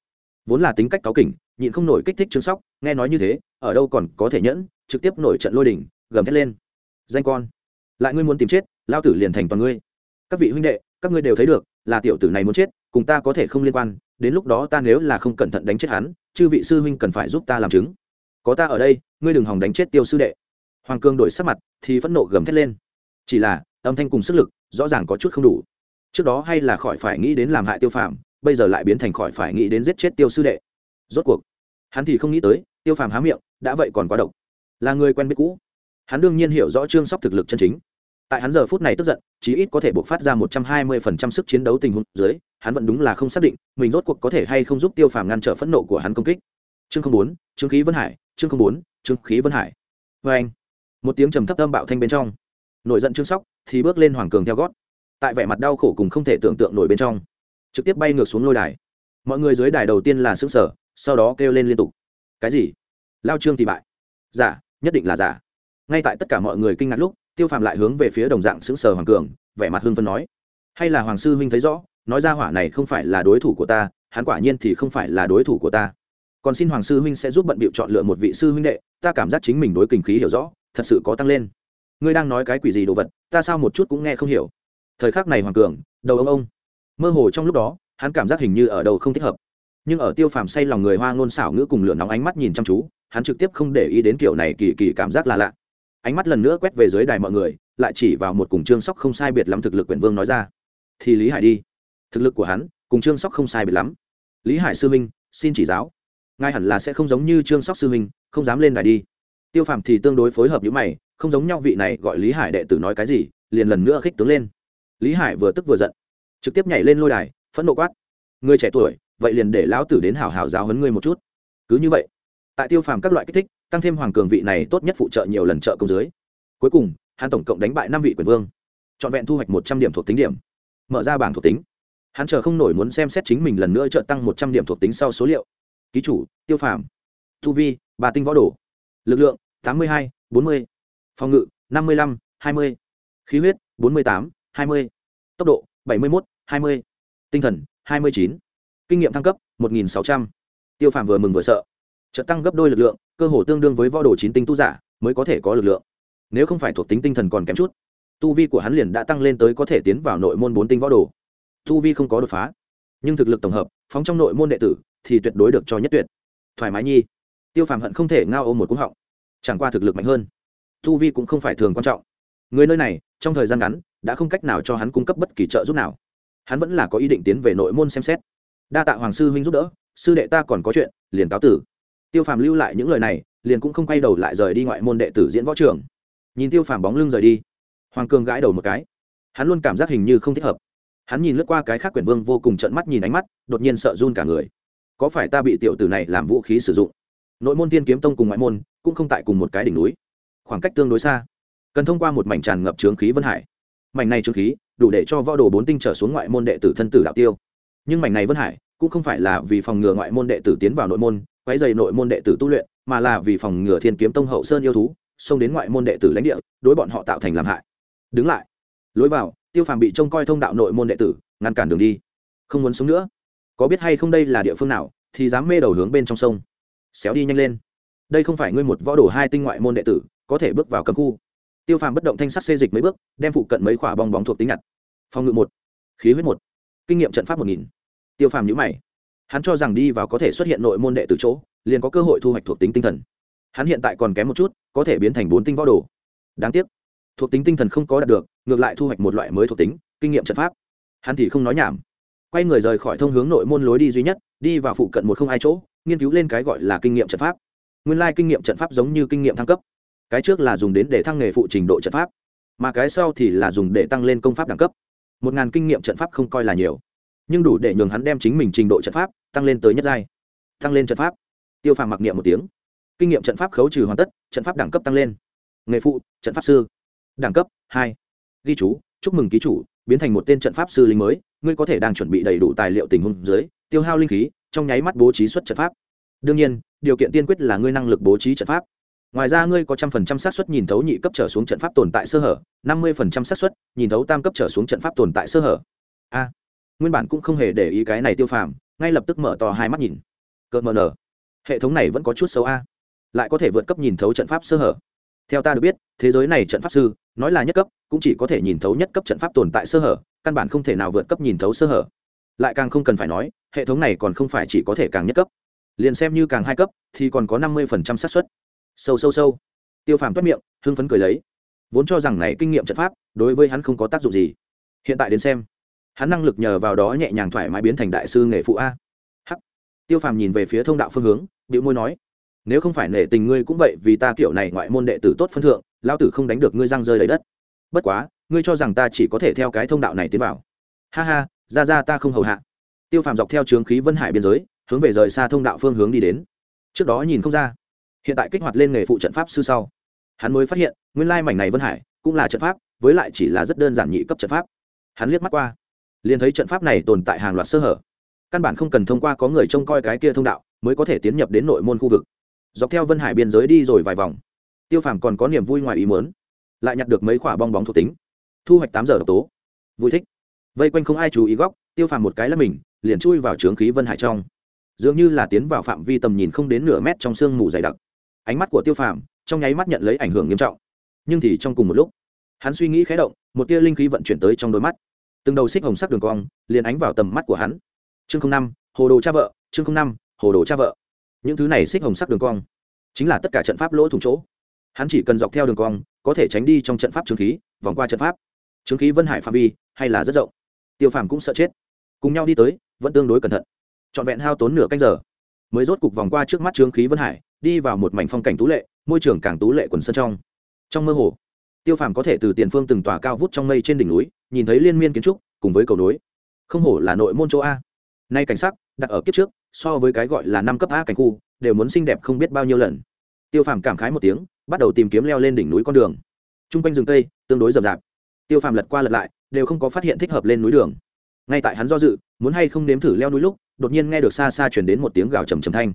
vốn là tính cách cáu kỉnh, nhịn không nổi kích thích trương sóc, nghe nói như thế, ở đâu còn có thể nhẫn, trực tiếp nổi trận lôi đỉnh gầm thét lên. Dạ Danh con, lại ngươi muốn tìm chết, lao tử liền thành toàn ngươi. Các vị huynh đệ, các ngươi đều thấy được, là tiểu tử này muốn chết, cùng ta có thể không liên quan, đến lúc đó ta nếu là không cẩn thận đánh chết hắn, chư vị sư huynh cần phải giúp ta làm chứng. Có ta ở đây, ngươi đừng hòng đánh chết tiêu sư đệ. Hoàng cương đổi sắc mặt, thì phẫn nộ gầm thét lên. Chỉ là, âm thanh cùng sức lực, rõ ràng có chút không đủ trước đó hay là khỏi phải nghĩ đến làm hại tiêu phàm, bây giờ lại biến thành khỏi phải nghĩ đến giết chết tiêu sư đệ. Rốt cuộc, hắn thì không nghĩ tới, tiêu phàm há miệng, đã vậy còn quá độc. Là người quen biết cũ. Hắn đương nhiên hiểu rõ trương sóc thực lực chân chính. Tại hắn giờ phút này tức giận, chí ít có thể buộc phát ra một trăm hai mươi phần trăm sức chiến đấu tình huống dưới, hắn vẫn đúng là không xác định mình rốt cuộc có thể hay không giúp tiêu phàm ngăn trở phẫn nộ của hắn công kích. Chương không bốn, trương khí vân hải, chương không bốn, trương khí vân hải. Vê anh. Một tiếng trầm thấp âm bạo thanh bên trong. Nổi giận trương sóc, thì bước lên hoàng cường theo gót tại vẻ mặt đau khổ cùng không thể tưởng tượng nổi bên trong, trực tiếp bay ngược xuống lôi đài. Mọi người dưới đài đầu tiên là xứng sở sau đó kêu lên liên tục. Cái gì? Lao trương thì bại. Giả, nhất định là giả. Ngay tại tất cả mọi người kinh ngạc lúc, tiêu phàm lại hướng về phía đồng dạng xứng sở hoàng cường, vẻ mặt hưng phân nói. Hay là hoàng sư huynh thấy rõ, nói ra hỏa này không phải là đối thủ của ta, hắn quả nhiên thì không phải là đối thủ của ta. Còn xin hoàng sư huynh sẽ giúp bận bịu chọn lựa một vị sư huynh đệ, ta cảm giác chính mình đối kinh khí hiểu rõ, thật sự có tăng lên. Ngươi đang nói cái quỷ gì đồ vật, ta sao một chút cũng nghe không hiểu thời khắc này hoàng cường, đầu ông ông. Mơ hồ trong lúc đó, hắn cảm giác hình như ở đầu không thích hợp. Nhưng ở tiêu phàm say lòng người hoa ngôn xảo ngữ cùng lửa nóng ánh mắt nhìn chăm chú, hắn trực tiếp không để ý đến kiểu này kỳ kỳ cảm giác là lạ. Ánh mắt lần nữa quét về dưới đài mọi người, lại chỉ vào một cùng trương sóc không sai biệt lắm thực lực quyển vương nói ra. Thì lý hải đi. Thực lực của hắn, cùng trương sóc không sai biệt lắm. Lý hải sư minh xin chỉ giáo. Ngay hẳn là sẽ không giống như trương sóc sư minh không dám lên đài đi. Tiêu phàm thì tương đối phối hợp những mày, không giống nhau vị này gọi lý hải đệ tử nói cái gì, liền lần nữa khích tướng lên lý hải vừa tức vừa giận, trực tiếp nhảy lên lôi đài, phẫn nộ quát. Người trẻ tuổi, vậy liền để lão tử đến hảo hảo giáo hấn ngươi một chút. Cứ như vậy, tại tiêu phàm các loại kích thích, tăng thêm hoàng cường vị này tốt nhất phụ trợ nhiều lần trợ công dưới. Cuối cùng, hắn tổng cộng đánh bại năm vị quyền vương. Trọn vẹn thu hoạch một trăm điểm thuộc tính điểm. Mở ra bảng thuộc tính. Hắn chờ không nổi muốn xem xét chính mình lần nữa trợ tăng một trăm điểm thuộc tính sau số liệu. Ký chủ, tiêu phàm. Thu vi ba tinh võ đồ. Lực lượng, tám mươi hai, bốn mươi. Phòng ngự, năm mươi lăm, hai mươi. Khí huyết, bốn mươi tám hai mươi, tốc độ bảy mươi một hai mươi, tinh thần hai mươi chín, kinh nghiệm thăng cấp một nghìn sáu trăm. Tiêu phàm vừa mừng vừa sợ. Chợt tăng gấp đôi lực lượng, cơ hồ tương đương với võ đồ chín tinh tu giả mới có thể có lực lượng. Nếu không phải thuộc tính tinh thần còn kém chút, tu vi của hắn liền đã tăng lên tới có thể tiến vào nội môn bốn tinh võ đồ. Tu vi không có đột phá, nhưng thực lực tổng hợp, phóng trong nội môn đệ tử thì tuyệt đối được cho nhất tuyệt. Thoải mái nhi. Tiêu phàm hận không thể ngao ôm một cúng họng. Chẳng qua thực lực mạnh hơn, tu vi cũng không phải thường quan trọng. Người nơi này, trong thời gian ngắn đã không cách nào cho hắn cung cấp bất kỳ trợ giúp nào. Hắn vẫn là có ý định tiến về nội môn xem xét. Đa tạ hoàng sư huynh giúp đỡ, sư đệ ta còn có chuyện, liền cáo tử. Tiêu phàm lưu lại những lời này, liền cũng không quay đầu lại rời đi ngoại môn đệ tử diễn võ trường. Nhìn tiêu phàm bóng lưng rời đi, hoàng cường gãi đầu một cái. Hắn luôn cảm giác hình như không thích hợp. Hắn nhìn lướt qua cái khác quyển vương vô cùng trận mắt nhìn ánh mắt, đột nhiên sợ run cả người. Có phải ta bị tiểu tử này làm vũ khí sử dụng? Nội môn thiên kiếm tông cùng ngoại môn cũng không tại cùng một cái đỉnh núi. Khoảng cách tương đối xa. Cần thông qua một mảnh tràn ngập trướng khí vân hải mảnh này trương khí đủ để cho võ đồ bốn tinh trở xuống ngoại môn đệ tử thân tử đạo tiêu. Nhưng mảnh này vân hải cũng không phải là vì phòng ngừa ngoại môn đệ tử tiến vào nội môn, quấy dày nội môn đệ tử tu luyện, mà là vì phòng ngừa thiên kiếm tông hậu sơn yêu thú xông đến ngoại môn đệ tử lãnh địa, đối bọn họ tạo thành làm hại. Đứng lại. Lối vào, tiêu phàm bị trông coi thông đạo nội môn đệ tử, ngăn cản đường đi. Không muốn sống nữa. Có biết hay không đây là địa phương nào, thì dám mê đầu hướng bên trong sông. Xéo đi nhanh lên. Đây không phải ngươi một võ đồ hai tinh ngoại môn đệ tử, có thể bước vào cấm khu tiêu phàm bất động thanh sắc xê dịch mấy bước, đem phụ cận mấy quả bong bóng thuộc tính nhặt. Phòng ngự một, khí huyết một, kinh nghiệm trận pháp một nghìn. Tiêu phàm nhữ mày. Hắn cho rằng đi vào có thể xuất hiện nội môn đệ từ chỗ, liền có cơ hội thu hoạch thuộc tính tinh thần. Hắn hiện tại còn kém một chút, có thể biến thành bốn tinh võ đồ. Đáng tiếc, thuộc tính tinh thần không có đạt được, ngược lại thu hoạch một loại mới thuộc tính, kinh nghiệm trận pháp. Hắn thì không nói nhảm. Quay người rời khỏi thông hướng nội môn lối đi duy nhất, đi vào phụ cận một không hai chỗ, nghiên cứu lên cái gọi là kinh nghiệm trận pháp. Nguyên lai kinh nghiệm trận pháp giống như kinh nghiệm thăng cấp cái trước là dùng đến để thăng nghề phụ trình độ trận pháp, mà cái sau thì là dùng để tăng lên công pháp đẳng cấp. Một ngàn kinh nghiệm trận pháp không coi là nhiều, nhưng đủ để nhường hắn đem chính mình trình độ trận pháp tăng lên tới nhất giai. Tăng lên trận pháp. Tiêu phàm mặc niệm một tiếng. Kinh nghiệm trận pháp khấu trừ hoàn tất, trận pháp đẳng cấp tăng lên. Nghề phụ, trận pháp sư. Đẳng cấp, hai. Ghi chú, chúc mừng ký chủ, biến thành một tên trận pháp sư linh mới, ngươi có thể đang chuẩn bị đầy đủ tài liệu tình huống dưới, tiêu hao linh khí, trong nháy mắt bố trí xuất trận pháp. Đương nhiên, điều kiện tiên quyết là ngươi năng lực bố trí trận pháp ngoài ra ngươi có trăm phần trăm xác suất nhìn thấu nhị cấp trở xuống trận pháp tồn tại sơ hở, năm mươi phần trăm xác suất nhìn thấu tam cấp trở xuống trận pháp tồn tại sơ hở. A. Nguyên bản cũng không hề để ý cái này tiêu phàm, ngay lập tức mở to hai mắt nhìn. Cợt mờ nở. Hệ thống này vẫn có chút xấu a. Lại có thể vượt cấp nhìn thấu trận pháp sơ hở. Theo ta được biết, thế giới này trận pháp sư, nói là nhất cấp, cũng chỉ có thể nhìn thấu nhất cấp trận pháp tồn tại sơ hở, căn bản không thể nào vượt cấp nhìn thấu sơ hở. Lại càng không cần phải nói, hệ thống này còn không phải chỉ có thể càng nhất cấp. Liền xem như càng hai cấp, thì còn có năm mươi phần trăm xác suất sâu sâu sâu. Tiêu phàm toát miệng, hưng phấn cười lấy. Vốn cho rằng này kinh nghiệm trận pháp, đối với hắn không có tác dụng gì. Hiện tại đến xem, hắn năng lực nhờ vào đó nhẹ nhàng thoải mái biến thành đại sư nghề phụ a. Hắc. Tiêu phàm nhìn về phía thông đạo phương hướng điệu môi nói, nếu không phải nể tình ngươi cũng vậy, vì ta kiểu này ngoại môn đệ tử tốt phân thượng lao tử không đánh được ngươi răng rơi lấy đất. Bất quá, ngươi cho rằng ta chỉ có thể theo cái thông đạo này tiến vào. Ha ha, ra ra ta không hầu hạ. Tiêu phàm dọc theo trướng khí vân hải biên giới, hướng về rời xa thông đạo phương hướng đi đến. Trước đó nhìn không ra hiện tại kích hoạt lên nghề phụ trận pháp sư sau, hắn mới phát hiện, nguyên lai mảnh này vân hải cũng là trận pháp, với lại chỉ là rất đơn giản nhị cấp trận pháp. Hắn liếc mắt qua, liền thấy trận pháp này tồn tại hàng loạt sơ hở. Căn bản không cần thông qua có người trông coi cái kia thông đạo mới có thể tiến nhập đến nội môn khu vực. Dọc theo vân hải biên giới đi rồi vài vòng, tiêu phàm còn có niềm vui ngoài ý mớn lại nhặt được mấy quả bong bóng thuộc tính, thu hoạch tám giờ độc tố. Vui thích. Vây quanh không ai chú ý góc, tiêu phàm một cái là mình, liền chui vào trướng khí vân hải trong. Dường như là tiến vào phạm vi tầm nhìn không đến nửa mét trong sương mù dày đặc ánh mắt của tiêu phàm trong nháy mắt nhận lấy ảnh hưởng nghiêm trọng. Nhưng thì trong cùng một lúc, hắn suy nghĩ khé động, một tia linh khí vận chuyển tới trong đôi mắt. Từng đầu xích hồng sắc đường cong liền ánh vào tầm mắt của hắn. Chương năm, hồ đồ cha vợ, chương năm, hồ đồ cha vợ. Những thứ này xích hồng sắc đường cong chính là tất cả trận pháp lỗ thủng chỗ. Hắn chỉ cần dọc theo đường cong, có thể tránh đi trong trận pháp trường khí, vòng qua trận pháp. Trường khí vân hải phạm vi hay là rất rộng. Tiêu phàm cũng sợ chết. Cùng nhau đi tới, vẫn tương đối cẩn thận. Trọn vẹn hao tốn nửa canh giờ, mới rốt cục vòng qua trước mắt trường khí vân hải đi vào một mảnh phong cảnh tú lệ, môi trường càng tú lệ quần sân trong. Trong mơ hồ, tiêu phàm có thể từ tiền phương từng tòa cao vút trong mây trên đỉnh núi, nhìn thấy liên miên kiến trúc, cùng với cầu nối. Không hổ là nội môn chỗ a. Nay cảnh sắc, đặt ở kiếp trước, so với cái gọi là năm cấp a cảnh khu, đều muốn xinh đẹp không biết bao nhiêu lần. Tiêu phàm cảm khái một tiếng, bắt đầu tìm kiếm leo lên đỉnh núi con đường. T r u n g quanh rừng cây, tương đối rậm rạp. Tiêu phàm lật qua lật lại, đều không có phát hiện thích hợp lên núi đường. Ngay tại hắn do dự, muốn hay không nếm thử leo núi lúc, đột nhiên nghe được xa xa chuyển đến một tiếng gào trầm trầm thanh.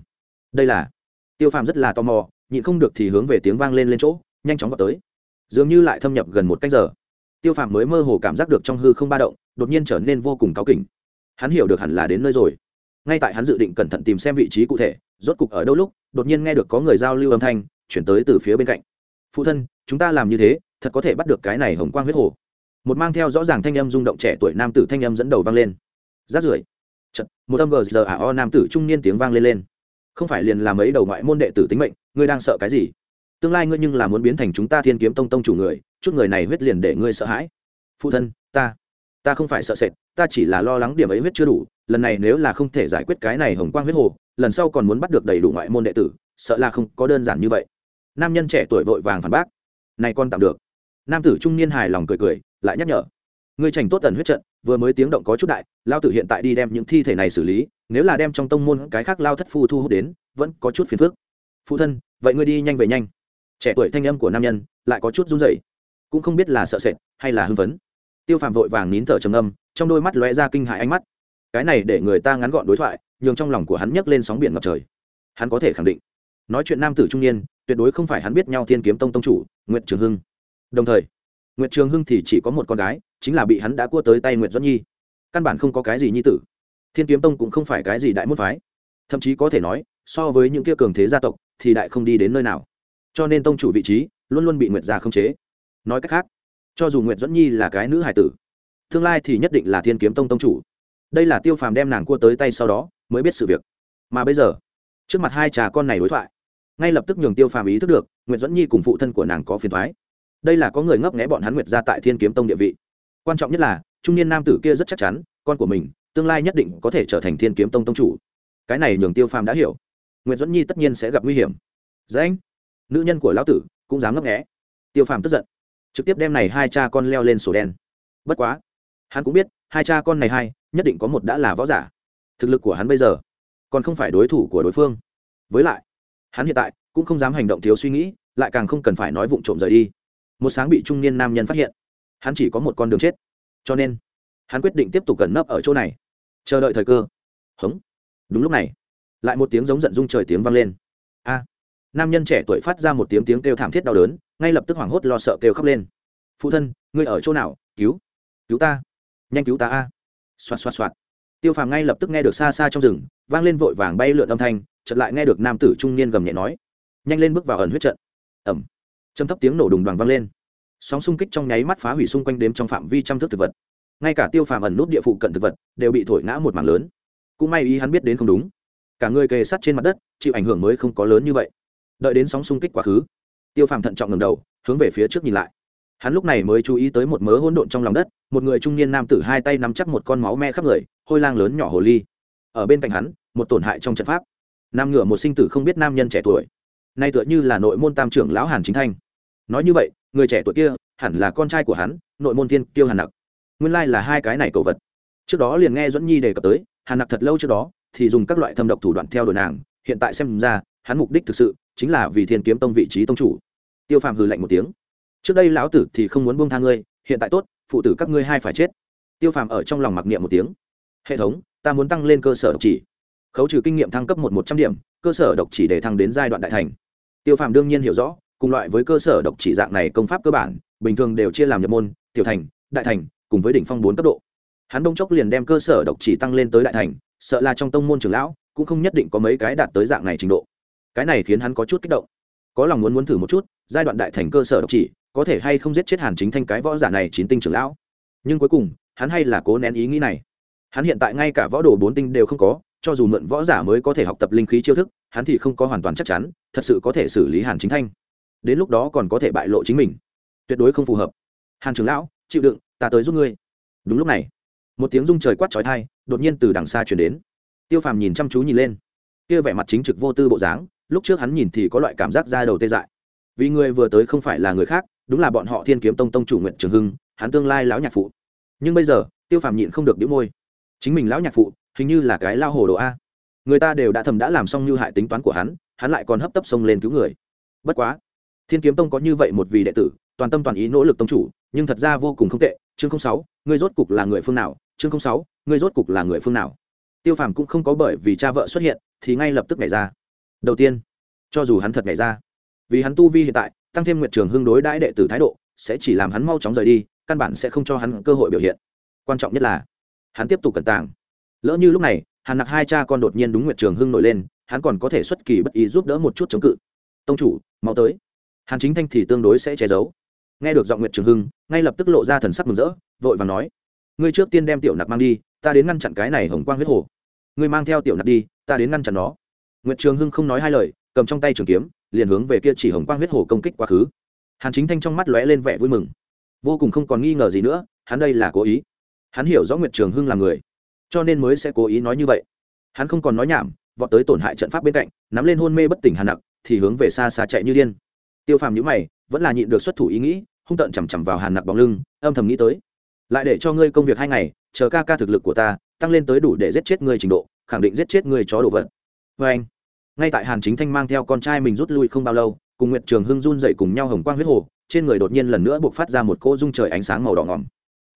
Đây là tiêu phàm rất là tò mò nhịn không được thì hướng về tiếng vang lên lên chỗ nhanh chóng vào tới. Dường như lại thâm nhập gần một cách giờ. Tiêu phàm mới mơ hồ cảm giác được trong hư không ba động đột nhiên trở nên vô cùng cáu kỉnh. Hắn hiểu được hẳn là đến nơi rồi. Ngay tại hắn dự định cẩn thận tìm xem vị trí cụ thể rốt cục ở đâu lúc đột nhiên nghe được có người giao lưu âm thanh chuyển tới từ phía bên cạnh. Phụ thân chúng ta làm như thế thật có thể bắt được cái này hồng quang huyết hồ. Một mang theo rõ ràng thanh âm rung động trẻ tuổi nam tử thanh âm dẫn đầu vang lên. Rát rưởi. Chật, một âm gờ giờ ả o nam tử trung niên tiếng vang lên lên không phải liền làm ấy đầu ngoại môn đệ tử tính mệnh, ngươi đang sợ cái gì? Tương lai ngươi nhưng là muốn biến thành chúng ta thiên kiếm tông tông chủ người, chút người này huyết liền để ngươi sợ hãi. Phụ thân, ta ta không phải sợ sệt, ta chỉ là lo lắng điểm ấy huyết chưa đủ, lần này nếu là không thể giải quyết cái này hồng quang huyết hồ, lần sau còn muốn bắt được đầy đủ ngoại môn đệ tử, sợ là không có đơn giản như vậy. Nam nhân trẻ tuổi vội vàng phản bác. Này con tạm được. Nam tử trung niên hài lòng cười cười, lại nhắc nhở. Ngươi trành tốt tần huyết trận, vừa mới tiếng động có chút đại lao tử hiện tại đi đem những thi thể này xử lý nếu là đem trong tông môn cái khác lao thất phu thu hút đến, vẫn có chút phiền phức. Phụ thân, vậy ngươi đi nhanh về nhanh. Trẻ tuổi thanh âm của nam nhân lại có chút run rẩy, cũng không biết là sợ sệt hay là hưng phấn. Tiêu phàm vội vàng nín thở trầm âm trong đôi mắt lóe ra kinh hại ánh mắt. Cái này để người ta ngắn gọn đối thoại, nhường trong lòng của hắn nhấc lên sóng biển ngập trời. Hắn có thể khẳng định, nói chuyện nam tử trung niên, tuyệt đối không phải hắn biết nhau thiên kiếm tông tông chủ, nguyệt trường hưng. Đồng thời, nguyệt trường hưng thì chỉ có một con gái, chính là bị hắn đã cua tới tay nguyệt doãn nhi. Căn bản không có cái gì nhi tử thiên kiếm tông cũng không phải cái gì đại môn phái. Thậm chí có thể nói, so với những kia cường thế gia tộc, thì đại không đi đến nơi nào. Cho nên tông chủ vị trí luôn luôn bị nguyệt gia không chế. Nói cách khác, cho dù nguyệt doãn nhi là cái nữ hải tử, tương lai thì nhất định là thiên kiếm tông tông chủ. Đây là tiêu phàm đem nàng cua tới tay sau đó, mới biết sự việc. Mà bây giờ, trước mặt hai trà con này đối thoại, ngay lập tức nhường tiêu phàm ý thức được, nguyệt doãn nhi cùng phụ thân của nàng có phiền thoái đây là có người ngấp nghẽ bọn hắn nguyệt ra tại thiên kiếm tông địa vị. Quan trọng nhất là, trung niên nam tử kia rất chắc chắn, con của mình tương lai nhất định có thể trở thành thiên kiếm tông tông chủ. Cái này nhường tiêu phàm đã hiểu. Nguyễn duẫn nhi tất nhiên sẽ gặp nguy hiểm. Dễ anh. Nữ nhân của lão tử cũng dám ngấp nghẽ tiêu phàm tức giận. Trực tiếp đem này hai cha con leo lên sổ đen. Bất quá, hắn cũng biết, hai cha con này hai, nhất định có một đã là võ giả. Thực lực của hắn bây giờ còn không phải đối thủ của đối phương. Với lại, hắn hiện tại cũng không dám hành động thiếu suy nghĩ, lại càng không cần phải nói vụng trộm rời đi. Một sáng bị trung niên nam nhân phát hiện, hắn chỉ có một con đường chết. Cho nên, hắn quyết định tiếp tục cẩn nấp ở chỗ này chờ đợi thời cơ. Hống. Đúng lúc này, lại một tiếng giống giận dung trời tiếng vang lên. A. Nam nhân trẻ tuổi phát ra một tiếng tiếng kêu thảm thiết đau đớn, ngay lập tức hoảng hốt lo sợ kêu khóc lên. Phụ thân, ngươi ở chỗ nào? Cứu. Cứu ta. Nhanh cứu ta a. Xoạt xoạt xoạt. Tiêu phàm ngay lập tức nghe được xa xa trong rừng, vang lên vội vàng bay lượn âm thanh, chợt lại nghe được nam tử trung niên gầm nhẹ nói. Nhanh lên bước vào ẩn huyết trận. Ẩm. Châm thấp tiếng nổ đùng đoàn vang lên. Sóng xung kích trong nháy mắt phá hủy xung quanh đếm trong phạm vi trăm thước thực vật ngay cả tiêu phàm ẩn nút địa phụ cận thực vật đều bị thổi ngã một mảng lớn. Cũng may ý hắn biết đến không đúng. Cả người kề sắt trên mặt đất, chịu ảnh hưởng mới không có lớn như vậy. Đợi đến sóng xung kích quá khứ, tiêu phàm thận trọng ngầm đầu, hướng về phía trước nhìn lại. Hắn lúc này mới chú ý tới một mớ hỗn độn trong lòng đất, một người trung niên nam tử hai tay nắm chắc một con máu me khắp người, hôi lang lớn nhỏ hồ ly. Ở bên cạnh hắn, một tổn hại trong trận pháp. Nam ngựa một sinh tử không biết nam nhân trẻ tuổi. Nay tựa như là nội môn tam trưởng lão hàn chính thanh. Nói như vậy, người trẻ tuổi kia hẳn là con trai của hắn, nội môn thiên tiêu hàn nặc nguyên lai là hai cái này cầu vật. Trước đó liền nghe dẫn nhi đề cập tới, hàn nặc thật lâu trước đó thì dùng các loại thâm độc thủ đoạn theo đuổi nàng, hiện tại xem ra, hắn mục đích thực sự chính là vì thiên kiếm tông vị trí tông chủ. Tiêu phàm hừ lạnh một tiếng. Trước đây lão tử thì không muốn buông tha ngươi, hiện tại tốt, phụ tử các ngươi hai phải chết. Tiêu phàm ở trong lòng mặc niệm một tiếng. Hệ thống, ta muốn tăng lên cơ sở độc chỉ. Khấu trừ kinh nghiệm thăng cấp một một trăm điểm, cơ sở độc chỉ để thăng đến giai đoạn đại thành. Tiêu phàm đương nhiên hiểu rõ, cùng loại với cơ sở độc chỉ dạng này công pháp cơ bản, bình thường đều chia làm nhập môn, tiểu thành, đại thành cùng với đỉnh phong bốn cấp độ. Hắn đông chốc liền đem cơ sở độc chỉ tăng lên tới đại thành, sợ là trong tông môn trường lão cũng không nhất định có mấy cái đạt tới dạng này trình độ. Cái này khiến hắn có chút kích động. Có lòng muốn muốn thử một chút, giai đoạn đại thành cơ sở độc chỉ, có thể hay không giết chết hàn chính thanh cái võ giả này chín tinh trưởng lão. Nhưng cuối cùng, hắn hay là cố nén ý nghĩ này. Hắn hiện tại ngay cả võ đồ bốn tinh đều không có, cho dù mượn võ giả mới có thể học tập linh khí chiêu thức, hắn thì không có hoàn toàn chắc chắn, thật sự có thể xử lý hàn chính thanh. Đến lúc đó còn có thể bại lộ chính mình. Tuyệt đối không phù hợp. Hàn trưởng lão, chịu đựng ta tới giúp ngươi. Đúng lúc này, một tiếng rung trời quát trói thai đột nhiên từ đằng xa chuyển đến. Tiêu phàm nhìn chăm chú nhìn lên. Kia vẻ mặt chính trực vô tư bộ dáng, lúc trước hắn nhìn thì có loại cảm giác ra đầu tê dại. Vì người vừa tới không phải là người khác, đúng là bọn họ thiên kiếm tông tông chủ nguyện trường hưng, hắn tương lai lão nhạc phụ. Nhưng bây giờ, tiêu phàm nhịn không được đĩu môi. Chính mình lão nhạc phụ, hình như là cái lao hồ đồ a. Người ta đều đã thầm đã làm xong như hại tính toán của hắn hắn lại còn hấp tấp xông lên cứu người. Bất quá, thiên kiếm tông có như vậy một vị đệ tử, toàn tâm toàn ý nỗ lực tông chủ, nhưng thật ra vô cùng không tệ chương sáu, ngươi rốt cục là người phương nào? chương sáu, ngươi rốt cục là người phương nào? Tiêu phàm cũng không có bởi vì cha vợ xuất hiện thì ngay lập tức nhảy ra. Đầu tiên, cho dù hắn thật nhảy ra, vì hắn tu vi hiện tại, tăng thêm nguyện trường hưng đối đãi đệ tử thái độ, sẽ chỉ làm hắn mau chóng rời đi, căn bản sẽ không cho hắn cơ hội biểu hiện. Quan trọng nhất là, hắn tiếp tục cẩn tàng. Lỡ như lúc này, hàn nặc hai cha con đột nhiên đúng nguyện trường hưng nổi lên, hắn còn có thể xuất kỳ bất ý giúp đỡ một chút chống cự. Tông chủ, mau tới. Hàn chính thanh thì tương đối sẽ che giấu nghe được giọng Nguyệt trường hưng, ngay lập tức lộ ra thần sắc mừng rỡ, vội và nói, ngươi trước tiên đem tiểu nặc mang đi, ta đến ngăn chặn cái này hồng quang huyết hồ. Ngươi mang theo tiểu nặc đi, ta đến ngăn chặn nó. Nguyệt trường hưng không nói hai lời, cầm trong tay trường kiếm, liền hướng về kia chỉ hồng quang huyết hồ công kích quá khứ. Hàn chính thanh trong mắt lóe lên vẻ vui mừng. Vô cùng không còn nghi ngờ gì nữa, hắn đây là cố ý. Hắn hiểu rõ nguyệt trường hưng là người, cho nên mới sẽ cố ý nói như vậy. Hắn không còn nói nhảm, vọt tới tổn hại trận pháp bên cạnh, nắm lên hôn mê bất tỉnh hàn nặc, thì hướng về xa xa chạy như điên. Tiêu phàm nhữ mày vẫn là nhịn được xuất thủ ý nghĩ, hung tợn chằm chằm vào hàn nặc bóng lưng, âm thầm nghĩ tới. Lại để cho ngươi công việc hai ngày, chờ ca ca thực lực của ta tăng lên tới đủ để giết chết ngươi trình độ, khẳng định giết chết ngươi chó đồ vật. Vê anh, ngay tại hàn chính thanh mang theo con trai mình rút lui không bao lâu, cùng nguyệt trường hưng run dậy cùng nhau hồng quang huyết hồ, trên người đột nhiên lần nữa buộc phát ra một cỗ dung trời ánh sáng màu đỏ ngỏm.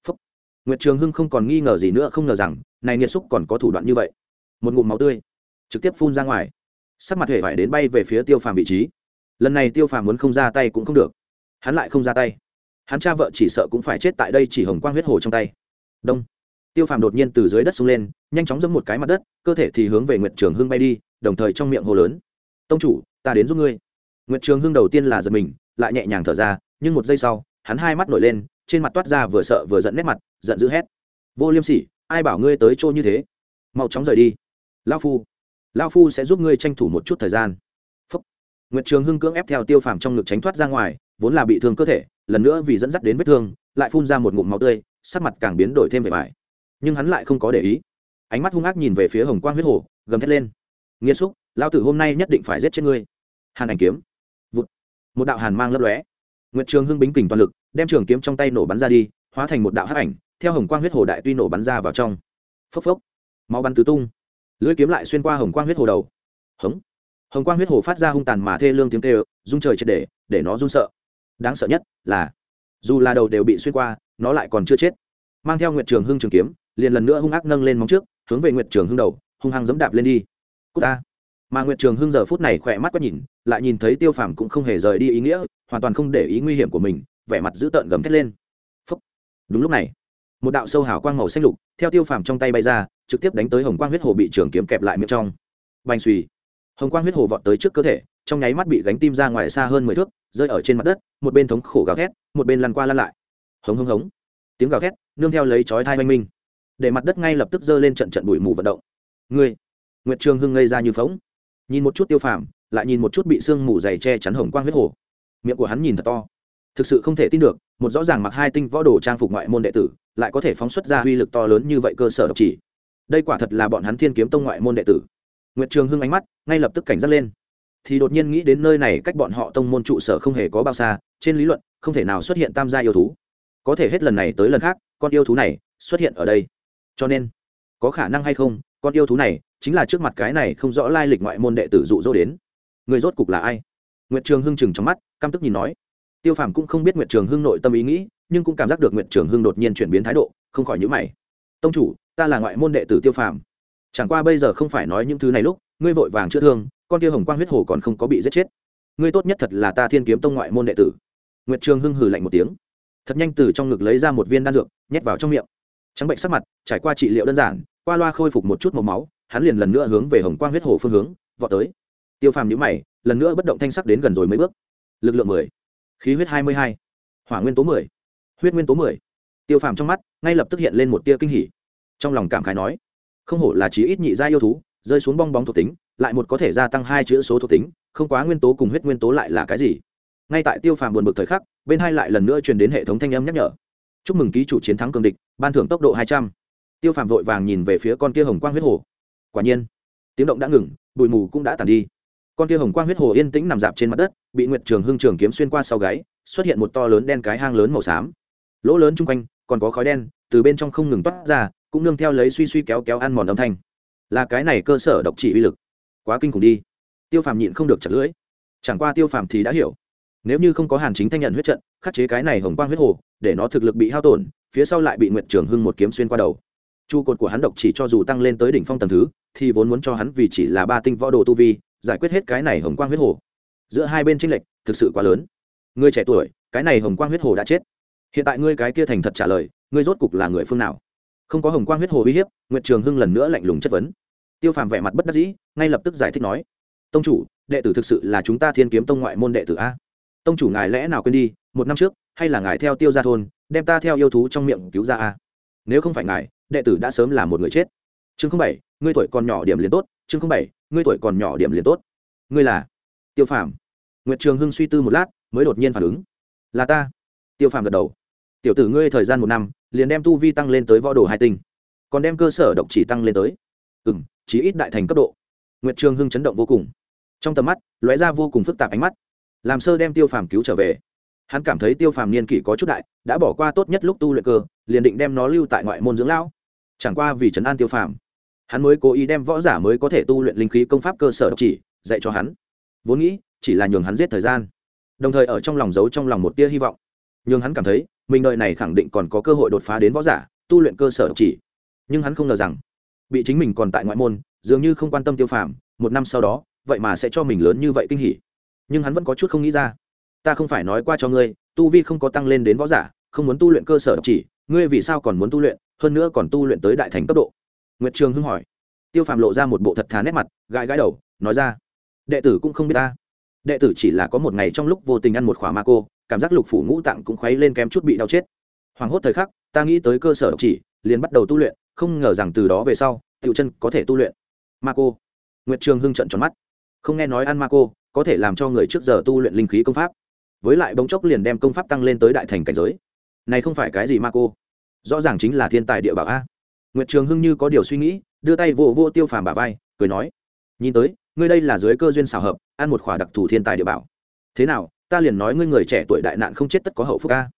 Phúc. nguyệt trường hưng không còn nghi ngờ gì nữa, không ngờ rằng, này nghiệt xúc còn có thủ đoạn như vậy. Một ngụm máu tươi, trực tiếp phun ra ngoài. Sắc mặt hề vải đến bay về phía tiêu phàm vị trí lần này tiêu phàm muốn không ra tay cũng không được. Hắn lại không ra tay. Hắn cha vợ chỉ sợ cũng phải chết tại đây chỉ hồng quang huyết hồ trong tay. Đông. Tiêu phàm đột nhiên từ dưới đất xuống lên, nhanh chóng dẫm một cái mặt đất, cơ thể thì hướng về nguyệt trường hưng bay đi, đồng thời trong miệng hồ lớn. Tông chủ, ta đến giúp ngươi. Nguyệt trường hưng đầu tiên là giật mình, lại nhẹ nhàng thở ra, nhưng một giây sau, hắn hai mắt nổi lên, trên mặt toát ra vừa sợ vừa giận nét mặt, giận dữ hét. Vô liêm sỉ, ai bảo ngươi tới chỗ như thế? Mau chóng rời đi. Lao phu lao phu sẽ giúp ngươi tranh thủ một chút thời gian nguyệt trường hưng cưỡng ép theo tiêu phàm trong ngực tránh thoát ra ngoài, vốn là bị thương cơ thể, lần nữa vì dẫn dắt đến vết thương, lại phun ra một ngụm máu tươi, sắc mặt càng biến đổi thêm vẻ bại. nhưng hắn lại không có để ý. Ánh mắt hung ác nhìn về phía hồng quang huyết hồ, gầm thét lên. "Nghiên xúc lão tử hôm nay nhất định phải giết chết ngươi. Hàn ảnh kiếm. Vụt. một đạo hàn mang lấp lóe. Nguyệt trường hưng bính kình toàn lực, đem trường kiếm trong tay nổ bắn ra đi, hóa thành một đạo hắc ảnh, theo hồng quang huyết hồ đại tuy nổ bắn ra vào trong. Phốc phốc. Máu bắn tứ tung. Lưỡi kiếm lại xuyên qua hồng quang huyết hồ đầu. Hững hồng quang huyết hồ phát ra hung tàn mà thê lương tiếng kêu, rung trời triệt để để nó run sợ. Đáng sợ nhất là, dù là đầu đều bị xuyên qua, nó lại còn chưa chết. Mang theo nguyệt trường hưng trường kiếm, liền lần nữa hung ác nâng lên móng trước, hướng về nguyệt trường hưng đầu, hung hăng dẫm đạp lên đi. Cút ta. Mà nguyệt trường hưng giờ phút này khỏe mắt quét nhìn, lại nhìn thấy tiêu phàm cũng không hề rời đi ý nghĩa, hoàn toàn không để ý nguy hiểm của mình, vẻ mặt dữ tợn gầm thét lên. Phúc. đúng lúc này, một đạo sâu hào quang màu xanh lục, theo tiêu phàm trong tay bay ra, trực tiếp đánh tới hồng quang huyết hồ bị trường kiếm kẹp lại miệng trong. Bành suy hồng quang huyết hồ vọt tới trước cơ thể, trong nháy mắt bị gánh tim ra ngoài xa hơn mười thước, rơi ở trên mặt đất, một bên thống khổ gào thét, một bên lăn qua lăn lại. Hống hống hống. Tiếng gào thét, nương theo lấy chói thai oanh minh. Để mặt đất ngay lập tức giơ lên trận trận bụi mù vận động. Ngươi, nguyệt trường hưng ngây ra như phóng nhìn một chút tiêu phàm, lại nhìn một chút bị sương mù dày che chắn hồng quang huyết hồ. Miệng của hắn nhìn thật to. Thực sự không thể tin được, một rõ ràng mặc hai tinh võ đồ trang phục ngoại môn đệ tử, lại có thể phóng xuất ra uy lực to lớn như vậy cơ sở độc chỉ. Đây quả thật là bọn hắn thiên kiếm tông ngoại môn đệ tử nguyệt trường hưng ánh mắt ngay lập tức cảnh giác lên. Thì đột nhiên nghĩ đến nơi này cách bọn họ tông môn trụ sở không hề có bao xa, trên lý luận, không thể nào xuất hiện tam gia yêu thú. Có thể hết lần này tới lần khác, con yêu thú này xuất hiện ở đây. Cho nên, có khả năng hay không, con yêu thú này chính là trước mặt cái này không rõ lai lịch ngoại môn đệ tử dụ dỗ đến. Người rốt cục là ai? Nguyệt trường hưng chừng trong mắt, căm tức nhìn nói. Tiêu phàm cũng không biết nguyệt trường hưng nội tâm ý nghĩ, nhưng cũng cảm giác được nguyệt trường hưng đột nhiên chuyển biến thái độ, không khỏi nhíu mày. Tông chủ, ta là ngoại môn đệ tử tiêu phàm chẳng qua bây giờ không phải nói những thứ này lúc, ngươi vội vàng chữa thương, con kia hồng quang huyết hồ còn không có bị giết chết. Ngươi tốt nhất thật là ta thiên kiếm tông ngoại môn đệ tử. Nguyệt trường hưng hừ lạnh một tiếng. Thật nhanh từ trong ngực lấy ra một viên đan dược, nhét vào trong miệng. Trắng bệnh sắc mặt, trải qua trị liệu đơn giản, qua loa khôi phục một chút màu máu, hắn liền lần nữa hướng về hồng quang huyết hồ phương hướng, vọt tới. Tiêu phàm nhữ mày, lần nữa bất động thanh sắc đến gần rồi mấy bước. Lực lượng mười, khí huyết hai mươi hai, hỏa nguyên tố mười, huyết nguyên tố mười. Tiêu phàm trong mắt, ngay lập tức hiện lên một tia kinh hỉ. Trong lòng cảm khái nói không hổ là chí ít nhị gia yêu thú, rơi xuống bong bóng thuộc tính, lại một có thể gia tăng hai chữ số thuộc tính, không quá nguyên tố cùng huyết nguyên tố lại là cái gì? Ngay tại tiêu phàm buồn bực thời khắc, bên hai lại lần nữa truyền đến hệ thống thanh âm nhắc nhở. Chúc mừng ký chủ chiến thắng cường địch, ban thưởng tốc độ hai trăm. Tiêu phàm vội vàng nhìn về phía con kia hồng quang huyết hồ. Quả nhiên, tiếng động đã ngừng, bụi mù cũng đã tàn đi. Con kia hồng quang huyết hồ yên tĩnh nằm dạp trên mặt đất, bị nguyệt trường hưng trường kiếm xuyên qua sau gáy, xuất hiện một to lớn đen cái hang lớn màu xám. Lỗ lớn chung quanh, còn có khói đen, từ bên trong không ngừng toát ra cũng nương theo lấy suy suy kéo kéo ăn mòn âm thanh. Là cái này cơ sở độc trị uy lực. Quá kinh khủng đi. Tiêu phàm nhịn không được chặt lưỡi. Chẳng qua tiêu phàm thì đã hiểu. Nếu như không có hàn chính thanh nhận huyết trận, khắc chế cái này hồng quang huyết hồ, để nó thực lực bị hao tổn, phía sau lại bị nguyện trường hưng một kiếm xuyên qua đầu. Trụ cột của hắn độc chỉ cho dù tăng lên tới đỉnh phong tầng thứ, thì vốn muốn cho hắn vì chỉ là ba tinh võ đồ tu vi, giải quyết hết cái này hồng quang huyết hồ. Giữa hai bên tranh lệch, thực sự quá lớn. Ngươi trẻ tuổi, cái này hồng quang huyết hồ đã chết. Hiện tại ngươi cái kia thành thật trả lời, ngươi rốt cục là người phương nào? Không có hồng quang huyết hồ uy hiếp, nguyệt trường hưng lần nữa lạnh lùng chất vấn. Tiêu phàm vẻ mặt bất đắc dĩ, ngay lập tức giải thích nói, tông chủ, đệ tử thực sự là chúng ta thiên kiếm tông ngoại môn đệ tử a. Tông chủ ngài lẽ nào quên đi, một năm trước, hay là ngài theo tiêu gia thôn, đem ta theo yêu thú trong miệng cứu ra a? Nếu không phải ngài, đệ tử đã sớm là một người chết. Chương bảy, ngươi tuổi còn nhỏ điểm liền tốt, chương bảy, ngươi tuổi còn nhỏ điểm liền tốt. Ngươi là? Tiêu phàm. Nguyệt trường hưng suy tư một lát, mới đột nhiên phản ứng. Là ta. Tiêu phàm gật đầu. Tiểu tử ngươi thời gian một năm liền đem tu vi tăng lên tới võ đồ hai tinh, còn đem cơ sở độc chỉ tăng lên tới. Ừ m chí ít đại thành cấp độ. Nguyệt trường hưng chấn động vô cùng. Trong tầm mắt, lóe ra vô cùng phức tạp ánh mắt. Làm sơ đem tiêu phàm cứu trở về. Hắn cảm thấy tiêu phàm niên kỷ có chút đại, đã bỏ qua tốt nhất lúc tu luyện cơ, liền định đem nó lưu tại ngoại môn dưỡng lão. Chẳng qua vì trấn an tiêu phàm, hắn mới cố ý đem võ giả mới có thể tu luyện linh khí công pháp cơ sở độc chỉ dạy cho hắn. Vốn nghĩ, chỉ là nhường hắn giết thời gian. Đồng thời ở trong lòng giấu trong lòng một tia hy vọng. Nhường hắn cảm thấy mình đợi này khẳng định còn có cơ hội đột phá đến võ giả, tu luyện cơ sở độc chỉ. Nhưng hắn không ngờ rằng, bị chính mình còn tại ngoại môn, dường như không quan tâm tiêu phàm, một năm sau đó, vậy mà sẽ cho mình lớn như vậy kinh hỉ. Nhưng hắn vẫn có chút không nghĩ ra. Ta không phải nói qua cho ngươi, tu vi không có tăng lên đến võ giả, không muốn tu luyện cơ sở độc chỉ, ngươi vì sao còn muốn tu luyện, hơn nữa còn tu luyện tới đại thành cấp độ. Nguyệt trường hưng hỏi. Tiêu phàm lộ ra một bộ thật thà nét mặt, gãi gãi đầu, nói ra. Đệ tử cũng không biết ta đệ tử chỉ là có một ngày trong lúc vô tình ăn một khỏa ma cô, cảm giác lục phủ ngũ tạng cũng khuấy lên kém chút bị đau chết. Hoảng hốt thời khắc, ta nghĩ tới cơ sở độc chỉ, liền bắt đầu tu luyện, không ngờ rằng từ đó về sau, tiểu chân có thể tu luyện. Ma cô. Nguyệt trường hưng trận tròn mắt. Không nghe nói ăn ma cô, có thể làm cho người trước giờ tu luyện linh khí công pháp. Với lại bóng chốc liền đem công pháp tăng lên tới đại thành cảnh giới. Này không phải cái gì ma cô. Rõ ràng chính là thiên tài địa bảo a. Nguyệt trường hưng như có điều suy nghĩ, đưa tay vô vô tiêu phàm bả vai, cười nói. Nhìn tới ngươi đây là dưới cơ duyên xảo hợp, ăn một khỏa đặc thù thiên tài địa bảo. Thế nào, ta liền nói ngươi người trẻ tuổi đại nạn không chết tất có hậu phúc ca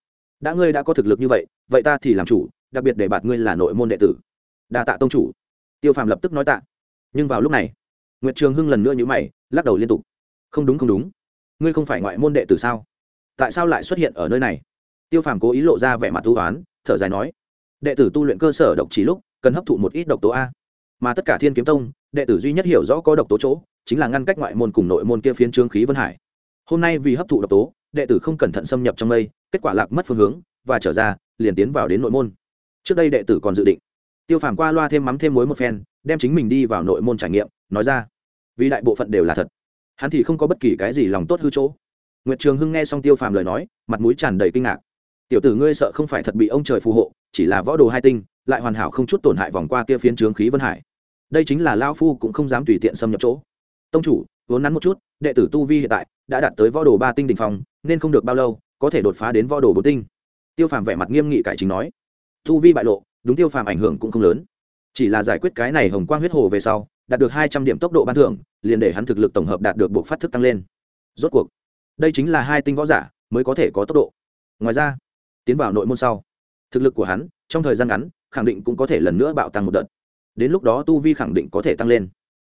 đã ngươi đã có thực lực như vậy vậy ta thì làm chủ, đặc biệt để bạt ngươi là nội môn đệ tử. Đa tạ tông chủ. Tiêu phàm lập tức nói tạ. Nhưng vào lúc này, nguyệt trường hưng lần nữa nhữ mày, lắc đầu liên tục. Không đúng không đúng. Ngươi không phải ngoại môn đệ tử sao? Tại sao lại xuất hiện ở nơi này? Tiêu phàm cố ý lộ ra vẻ mặt thú oán, thở dài nói. Đệ tử tu luyện cơ sở độc chỉ lúc, cần hấp thụ một ít độc tố a mà tất cả thiên kiếm tông, đệ tử duy nhất hiểu rõ có độc tố chỗ, chính là ngăn cách ngoại môn cùng nội môn kia phiến trương khí vân hải. Hôm nay vì hấp thụ độc tố, đệ tử không cẩn thận xâm nhập trong mây, kết quả lạc mất phương hướng, và trở ra, liền tiến vào đến nội môn. Trước đây đệ tử còn dự định, tiêu phàm qua loa thêm mắm thêm muối một phen, đem chính mình đi vào nội môn trải nghiệm, nói ra, vì đại bộ phận đều là thật. Hắn thì không có bất kỳ cái gì lòng tốt hư chỗ. Nguyệt trường hưng nghe xong tiêu phàm lời nói, mặt mũi tràn đầy kinh ngạc. Tiểu tử ngươi sợ không phải thật bị ông trời phù hộ, chỉ là võ đồ hai tinh, lại hoàn hảo không chút tổn hại vòng qua kia phiến trướng khí vân hải đây chính là lao phu cũng không dám tùy tiện xâm nhập chỗ. Tông chủ, vốn nắn một chút, đệ tử tu vi hiện tại đã đạt tới võ đồ ba tinh đình phòng nên không được bao lâu, có thể đột phá đến võ đồ bốn tinh. Tiêu phàm vẻ mặt nghiêm nghị cải chính nói, tu vi bại lộ, đúng tiêu phàm ảnh hưởng cũng không lớn. Chỉ là giải quyết cái này hồng quang huyết hồ về sau, đạt được hai trăm điểm tốc độ ban thưởng, liền để hắn thực lực tổng hợp đạt được buộc phát thức tăng lên. Rốt cuộc, đây chính là hai tinh võ giả mới có thể có tốc độ. Ngoài ra, tiến vào nội môn sau, thực lực của hắn trong thời gian ngắn khẳng định cũng có thể lần nữa bạo tăng một đợt đến lúc đó tu vi khẳng định có thể tăng lên.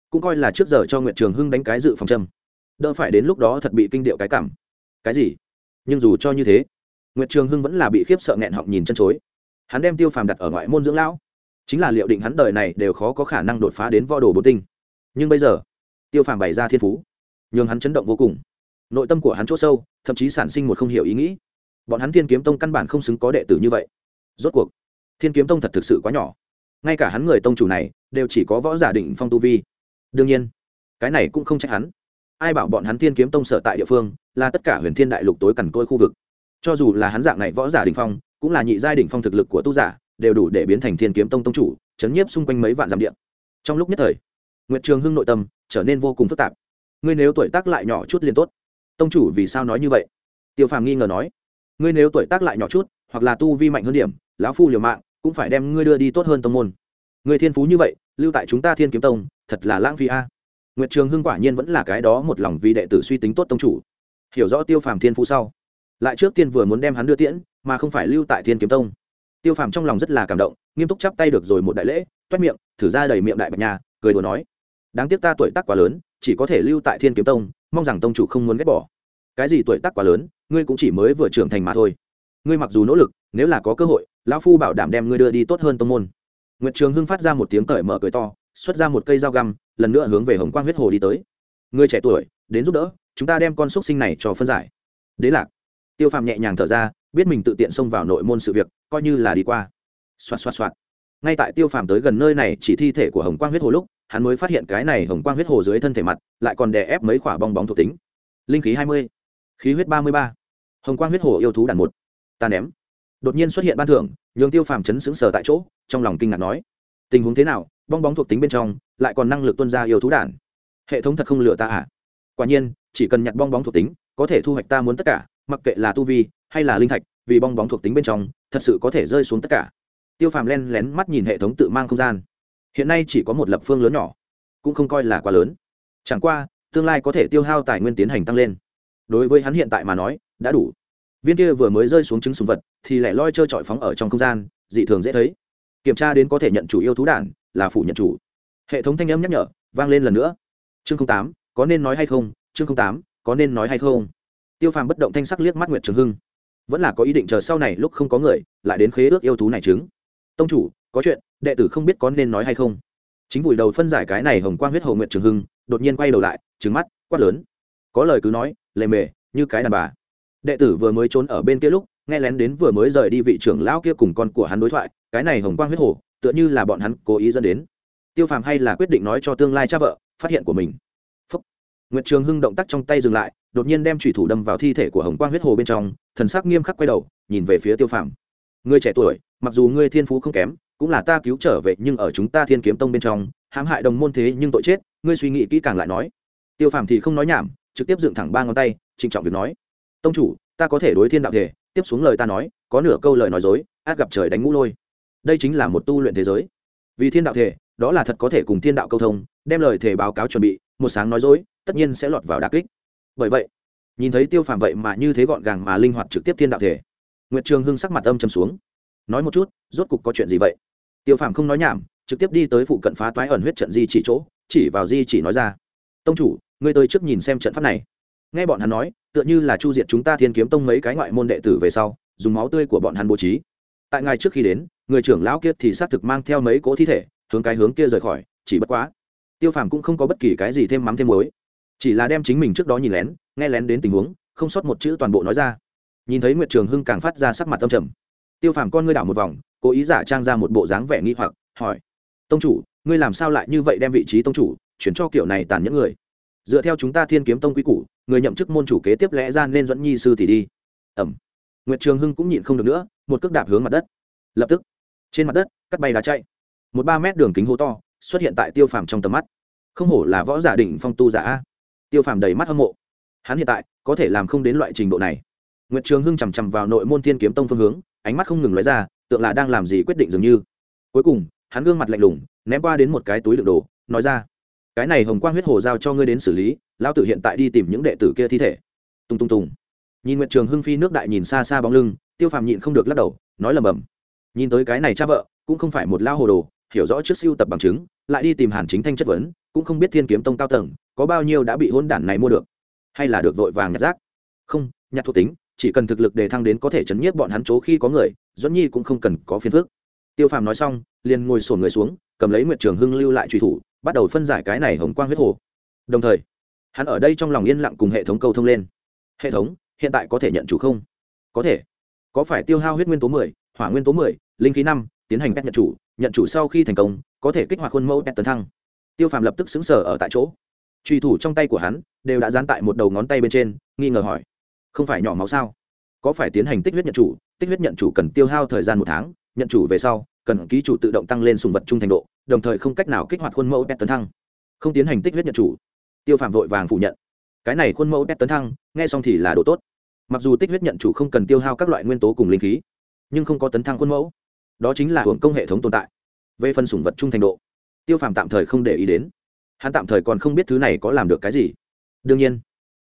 Cũng coi là trước giờ cho nguyệt trường hưng đánh cái dự phòng châm. Đỡ phải đến lúc đó thật bị kinh điệu cái cảm. Cái gì? Nhưng dù cho như thế, nguyệt trường hưng vẫn là bị khiếp sợ nghẹn họng nhìn chân chối. Hắn đem tiêu phàm đặt ở ngoại môn dưỡng lão. Chính là liệu định hắn đời này đều khó có khả năng đột phá đến vo đồ bố tinh. Nhưng bây giờ, tiêu phàm bày ra thiên phú, nhường hắn chấn động vô cùng. Nội tâm của hắn chỗ sâu, thậm chí sản sinh một không hiểu ý nghĩ. Bọn hắn thiên kiếm tông căn bản không xứng có đệ tử như vậy. Rốt cuộc, thiên kiếm tông thật thực sự quá nhỏ ngay cả hắn người tông chủ này đều chỉ có võ giả định phong tu vi. Đương nhiên, cái này cũng không trách hắn. Ai bảo bọn hắn thiên kiếm tông sở tại địa phương là tất cả huyền thiên đại lục tối cằn côi khu vực. Cho dù là hắn dạng này võ giả đình phong, cũng là nhị giai đỉnh phong thực lực của tu giả, đều đủ để biến thành thiên kiếm tông tông chủ, chấn nhiếp xung quanh mấy vạn dặm điện trong lúc nhất thời, nguyệt trường hưng nội tâm trở nên vô cùng phức tạp. Ngươi nếu tuổi tác lại nhỏ chút liền tốt. Tông chủ vì sao nói như vậy? Tiêu phàm nghi ngờ nói. Ngươi nếu tuổi tác lại nhỏ chút, hoặc là tu vi mạnh hơn điểm, lão phu liều mạng cũng phải đem ngươi đưa đi tốt hơn tông môn. Người thiên phú như vậy, lưu tại chúng ta thiên kiếm tông, thật là lãng phí a. Nguyệt trường hưng quả nhiên vẫn là cái đó một lòng vì đệ tử suy tính tốt tông chủ. Hiểu rõ tiêu phàm thiên phú sau, lại trước tiên vừa muốn đem hắn đưa tiễn, mà không phải lưu tại thiên kiếm tông. Tiêu phàm trong lòng rất là cảm động, nghiêm túc chắp tay được rồi một đại lễ, toét miệng, thử ra đầy miệng đại bạch nhà cười đùa nói, đáng tiếc ta tuổi tác quá lớn, chỉ có thể lưu tại thiên kiếm tông, mong rằng tông chủ không muốn ghét bỏ. Cái gì tuổi tác quá lớn, ngươi cũng chỉ mới vừa trưởng thành mà thôi ngươi mặc dù nỗ lực, nếu là có cơ hội, lão phu bảo đảm đem ngươi đưa đi tốt hơn tông môn. Nguyệt trường hưng phát ra một tiếng cởi mở cười to, xuất ra một cây dao găm, lần nữa hướng về hồng quang huyết hồ đi tới. Ngươi trẻ tuổi, đến giúp đỡ, chúng ta đem con xúc sinh này cho phân giải. Đế lạc. Tiêu phàm nhẹ nhàng thở ra, biết mình tự tiện xông vào nội môn sự việc, coi như là đi qua. Xoạt xoạt xoạt. Ngay tại tiêu phàm tới gần nơi này chỉ thi thể của hồng quang huyết hồ lúc, hắn mới phát hiện cái này hồng quang huyết hồ dưới thân thể mặt, lại còn đè ép mấy quả bong bóng thuộc tính. Linh khí hai mươi, khí huyết ba mươi ba. Hồng quang huyết hồ yêu thú đàn một ta ném. Đột nhiên xuất hiện ban thưởng, nhường tiêu phàm chấn xứng sờ tại chỗ, trong lòng kinh ngạc nói, tình huống thế nào, bong bóng thuộc tính bên trong, lại còn năng lực tuân ra yêu thú đản hệ thống thật không lừa ta à? Quả nhiên, chỉ cần nhặt bong bóng thuộc tính, có thể thu hoạch ta muốn tất cả, mặc kệ là tu vi, hay là linh thạch, vì bong bóng thuộc tính bên trong, thật sự có thể rơi xuống tất cả. Tiêu phàm len lén mắt nhìn hệ thống tự mang không gian. Hiện nay chỉ có một lập phương lớn nhỏ, cũng không coi là quá lớn. Chẳng qua, tương lai có thể tiêu hao tài nguyên tiến hành tăng lên. Đối với hắn hiện tại mà nói, đã đủ viên kia vừa mới rơi xuống trứng sùng vật thì lại loi trơ trọi phóng ở trong không gian, dị thường dễ thấy. Kiểm tra đến có thể nhận chủ yêu thú đản là phủ nhận chủ. Hệ thống thanh âm nhắc nhở, vang lên lần nữa. Chương tám, có nên nói hay không? Chương tám, có nên nói hay không? Tiêu phàm bất động thanh sắc liếc mắt nguyệt trường hưng. Vẫn là có ý định chờ sau này lúc không có người, lại đến khế ước yêu thú này chứng tông chủ, có chuyện, đệ tử không biết có nên nói hay không. Chính vùi đầu phân giải cái này hồng quang huyết hầu nguyệt trường hưng, đột nhiên quay đầu lại trứng mắt, quát lớn. Có lời cứ nói lề mề, như cái đàn bà đệ tử vừa mới trốn ở bên kia lúc, nghe lén đến vừa mới rời đi vị trưởng lão kia cùng con của hắn đối thoại, cái này hồng quang huyết hồ, tựa như là bọn hắn cố ý dẫn đến. Tiêu phàm hay là quyết định nói cho tương lai cha vợ, phát hiện của mình. Phúc. nguyệt trường hưng động tác trong tay dừng lại, đột nhiên đem thủy thủ đâm vào thi thể của hồng quang huyết hồ bên trong, thần sắc nghiêm khắc quay đầu, nhìn về phía tiêu phàm. Người trẻ tuổi, mặc dù ngươi thiên phú không kém, cũng là ta cứu trở về, nhưng ở chúng ta thiên kiếm tông bên trong, hãm hại đồng môn thế nhưng tội chết, ngươi suy nghĩ kỹ càng lại nói. Tiêu phàm thì không nói nhảm, trực tiếp dựng thẳng ba ngón tay, trịnh trọng việc nói tông chủ, ta có thể đối thiên đạo thể tiếp xuống lời ta nói, có nửa câu lời nói dối, át gặp trời đánh ngũ lôi. Đây chính là một tu luyện thế giới. Vì thiên đạo thể đó là thật có thể cùng thiên đạo câu thông, đem lời thể báo cáo chuẩn bị, một sáng nói dối, tất nhiên sẽ lọt vào đà kích. Bởi vậy, nhìn thấy tiêu phàm vậy mà như thế gọn gàng mà linh hoạt trực tiếp thiên đạo thể nguyệt trường hưng sắc mặt âm trầm xuống. Nói một chút, rốt cục có chuyện gì vậy? Tiêu phàm không nói nhảm, trực tiếp đi tới phụ cận phá toái ẩn huyết trận di chỉ chỗ, chỉ vào di chỉ nói ra. Tông chủ, ngươi tới trước nhìn xem trận pháp này nghe bọn hắn nói, tựa như là chu diệt chúng ta thiên kiếm tông mấy cái ngoại môn đệ tử về sau, dùng máu tươi của bọn hắn bố trí. Tại ngày trước khi đến, người trưởng lão kia thì xác thực mang theo mấy cỗ thi thể, hướng cái hướng kia rời khỏi, chỉ bất quá, tiêu phàm cũng không có bất kỳ cái gì thêm mắm thêm muối. Chỉ là đem chính mình trước đó nhìn lén, nghe lén đến tình huống, không sót một chữ toàn bộ nói ra. Nhìn thấy nguyệt trường hưng càng phát ra sắc mặt tâm trầm. Tiêu phàm con ngươi đảo một vòng, cố ý giả trang ra một bộ dáng vẻ nghi hoặc, hỏi, tông chủ, ngươi làm sao lại như vậy đem vị trí tông chủ chuyển cho kiểu này tàn những người? Dựa theo chúng ta thiên kiếm tông quy củ, người nhậm chức môn chủ kế tiếp lẽ ra nên dẫn nhi sư thì đi. Ẩm. Nguyệt trường hưng cũng nhịn không được nữa, một cước đạp hướng mặt đất. Lập tức, trên mặt đất, cắt bay đá chạy. Một ba mét đường kính hố to, xuất hiện tại tiêu phàm trong tầm mắt. Không hổ là võ giả đỉnh phong tu giả a. Tiêu phàm đầy mắt hâm mộ. Hắn hiện tại, có thể làm không đến loại trình độ này. Nguyệt trường hưng chằm chằm vào nội môn thiên kiếm tông phương hướng, ánh mắt không ngừng lóe ra tượng là đang làm gì quyết định dường như. Cuối cùng, hắn gương mặt lạnh lùng, ném qua đến một cái túi đựng đồ, nói ra cái này hồng quang huyết hồ giao cho ngươi đến xử lý, lão tử hiện tại đi tìm những đệ tử kia thi thể. Tung tung tùng. Nhìn nguyệt trường hưng phi nước đại nhìn xa xa bóng lưng, tiêu phàm nhịn không được lắc đầu, nói lầm bầm. Nhìn tới cái này cha vợ, cũng không phải một lao hồ đồ, hiểu rõ trước siêu tập bằng chứng, lại đi tìm hàn chính thanh chất vấn, cũng không biết thiên kiếm tông cao tầng, có bao nhiêu đã bị hôn đản này mua được, hay là được vội vàng nhặt rác. Không, nhặt thuộc tính, chỉ cần thực lực để thăng đến có thể chấn nhiếp bọn hắn chỗ khi có người dẫn nhi cũng không cần có phiền phước tiêu phàm nói xong, liền ngồi sổn người xuống, cầm lấy nguyệt trường hưng lưu lại truy thủ bắt đầu phân giải cái này hồng quang huyết hồ. Đồng thời, hắn ở đây trong lòng yên lặng cùng hệ thống câu thông lên. Hệ thống, hiện tại có thể nhận chủ không? Có thể. Có phải tiêu hao huyết nguyên tố mười, hỏa nguyên tố mười, linh khí năm, tiến hành pet nhận chủ nhận chủ sau khi thành công, có thể kích hoạt khuôn mẫu pet tấn thăng. Tiêu phàm lập tức xứng sở ở tại chỗ. Truy thủ trong tay của hắn, đều đã dán tại một đầu ngón tay bên trên, nghi ngờ hỏi, không phải nhỏ máu sao? Có phải tiến hành tích huyết nhận chủ, tích huyết nhận chủ cần tiêu hao thời gian một tháng, nhận chủ về sau cần ký chủ tự động tăng lên sùng vật trung thành độ, đồng thời không cách nào kích hoạt khuôn mẫu pet tấn thăng. Không tiến hành tích huyết nhận chủ. Tiêu phạm vội vàng phủ nhận. Cái này khuôn mẫu pet tấn thăng, nghe xong thì là đồ tốt. Mặc dù tích huyết nhận chủ không cần tiêu hao các loại nguyên tố cùng linh khí, nhưng không có tấn thăng khuôn mẫu. Đó chính là hưởng công hệ thống tồn tại. Về phần sủng vật trung thành độ, tiêu phàm tạm thời không để ý đến. Hắn tạm thời còn không biết thứ này có làm được cái gì. Đương nhiên,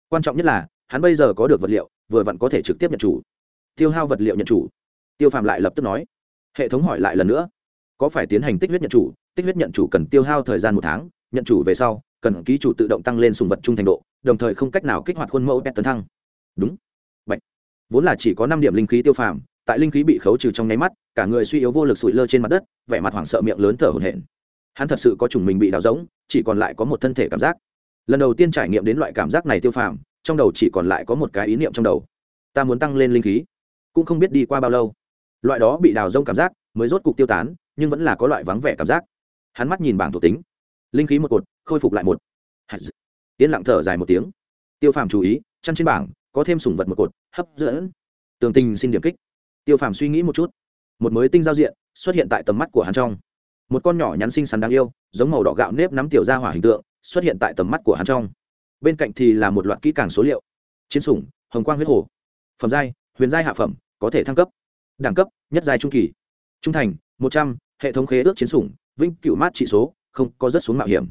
quan trọng nhất là, hắn bây giờ có được vật liệu, vừa vặn có thể trực tiếp nhận chủ. Tiêu hao vật liệu nhận chủ. Tiêu phàm lại lập tức nói hệ thống hỏi lại lần nữa, có phải tiến hành tích huyết nhận chủ, tích huyết nhận chủ cần tiêu hao thời gian một tháng, nhận chủ về sau, cần ký chủ tự động tăng lên sùng vật trung thành độ, đồng thời không cách nào kích hoạt khuôn mẫu pet tấn thăng. Đúng. Bạch. vốn là chỉ có năm điểm linh khí tiêu phàm, tại linh khí bị khấu trừ trong nháy mắt, cả người suy yếu vô lực sụi lơ trên mặt đất, vẻ mặt hoảng sợ miệng lớn thở hổn hển. Hắn thật sự có chủng mình bị đào rỗng, chỉ còn lại có một thân thể cảm giác. Lần đầu tiên trải nghiệm đến loại cảm giác này tiêu phàm, trong đầu chỉ còn lại có một cái ý niệm trong đầu. Ta muốn tăng lên linh khí, cũng không biết đi qua bao lâu loại đó bị đào rông cảm giác mới rốt cục tiêu tán, nhưng vẫn là có loại vắng vẻ cảm giác. Hắn mắt nhìn bảng thuộc tính. Linh khí một cột, khôi phục lại một. Yên lặng thở dài một tiếng. Tiêu phàm chú ý, chăn trên bảng, có thêm sủng vật một cột, hấp dẫn. Tường tình xin điểm kích. Tiêu phàm suy nghĩ một chút. Một mới tinh giao diện xuất hiện tại tầm mắt của hắn trong. Một con nhỏ nhắn xinh xắn đáng yêu, giống màu đỏ gạo nếp nắm tiểu ra hỏa hình tượng, xuất hiện tại tầm mắt của hắn trong. Bên cạnh thì là một loạt kỹ càng số liệu. Chiến sủng, hồng quang huyết hồ. Phẩm giai, huyền giai hạ phẩm, có thể thăng cấp đẳng cấp, nhất giai trung kỳ. Trung thành, một trăm, hệ thống khế ước chiến sủng, vĩnh cựu mát trị số, không có rất xuống mạo hiểm.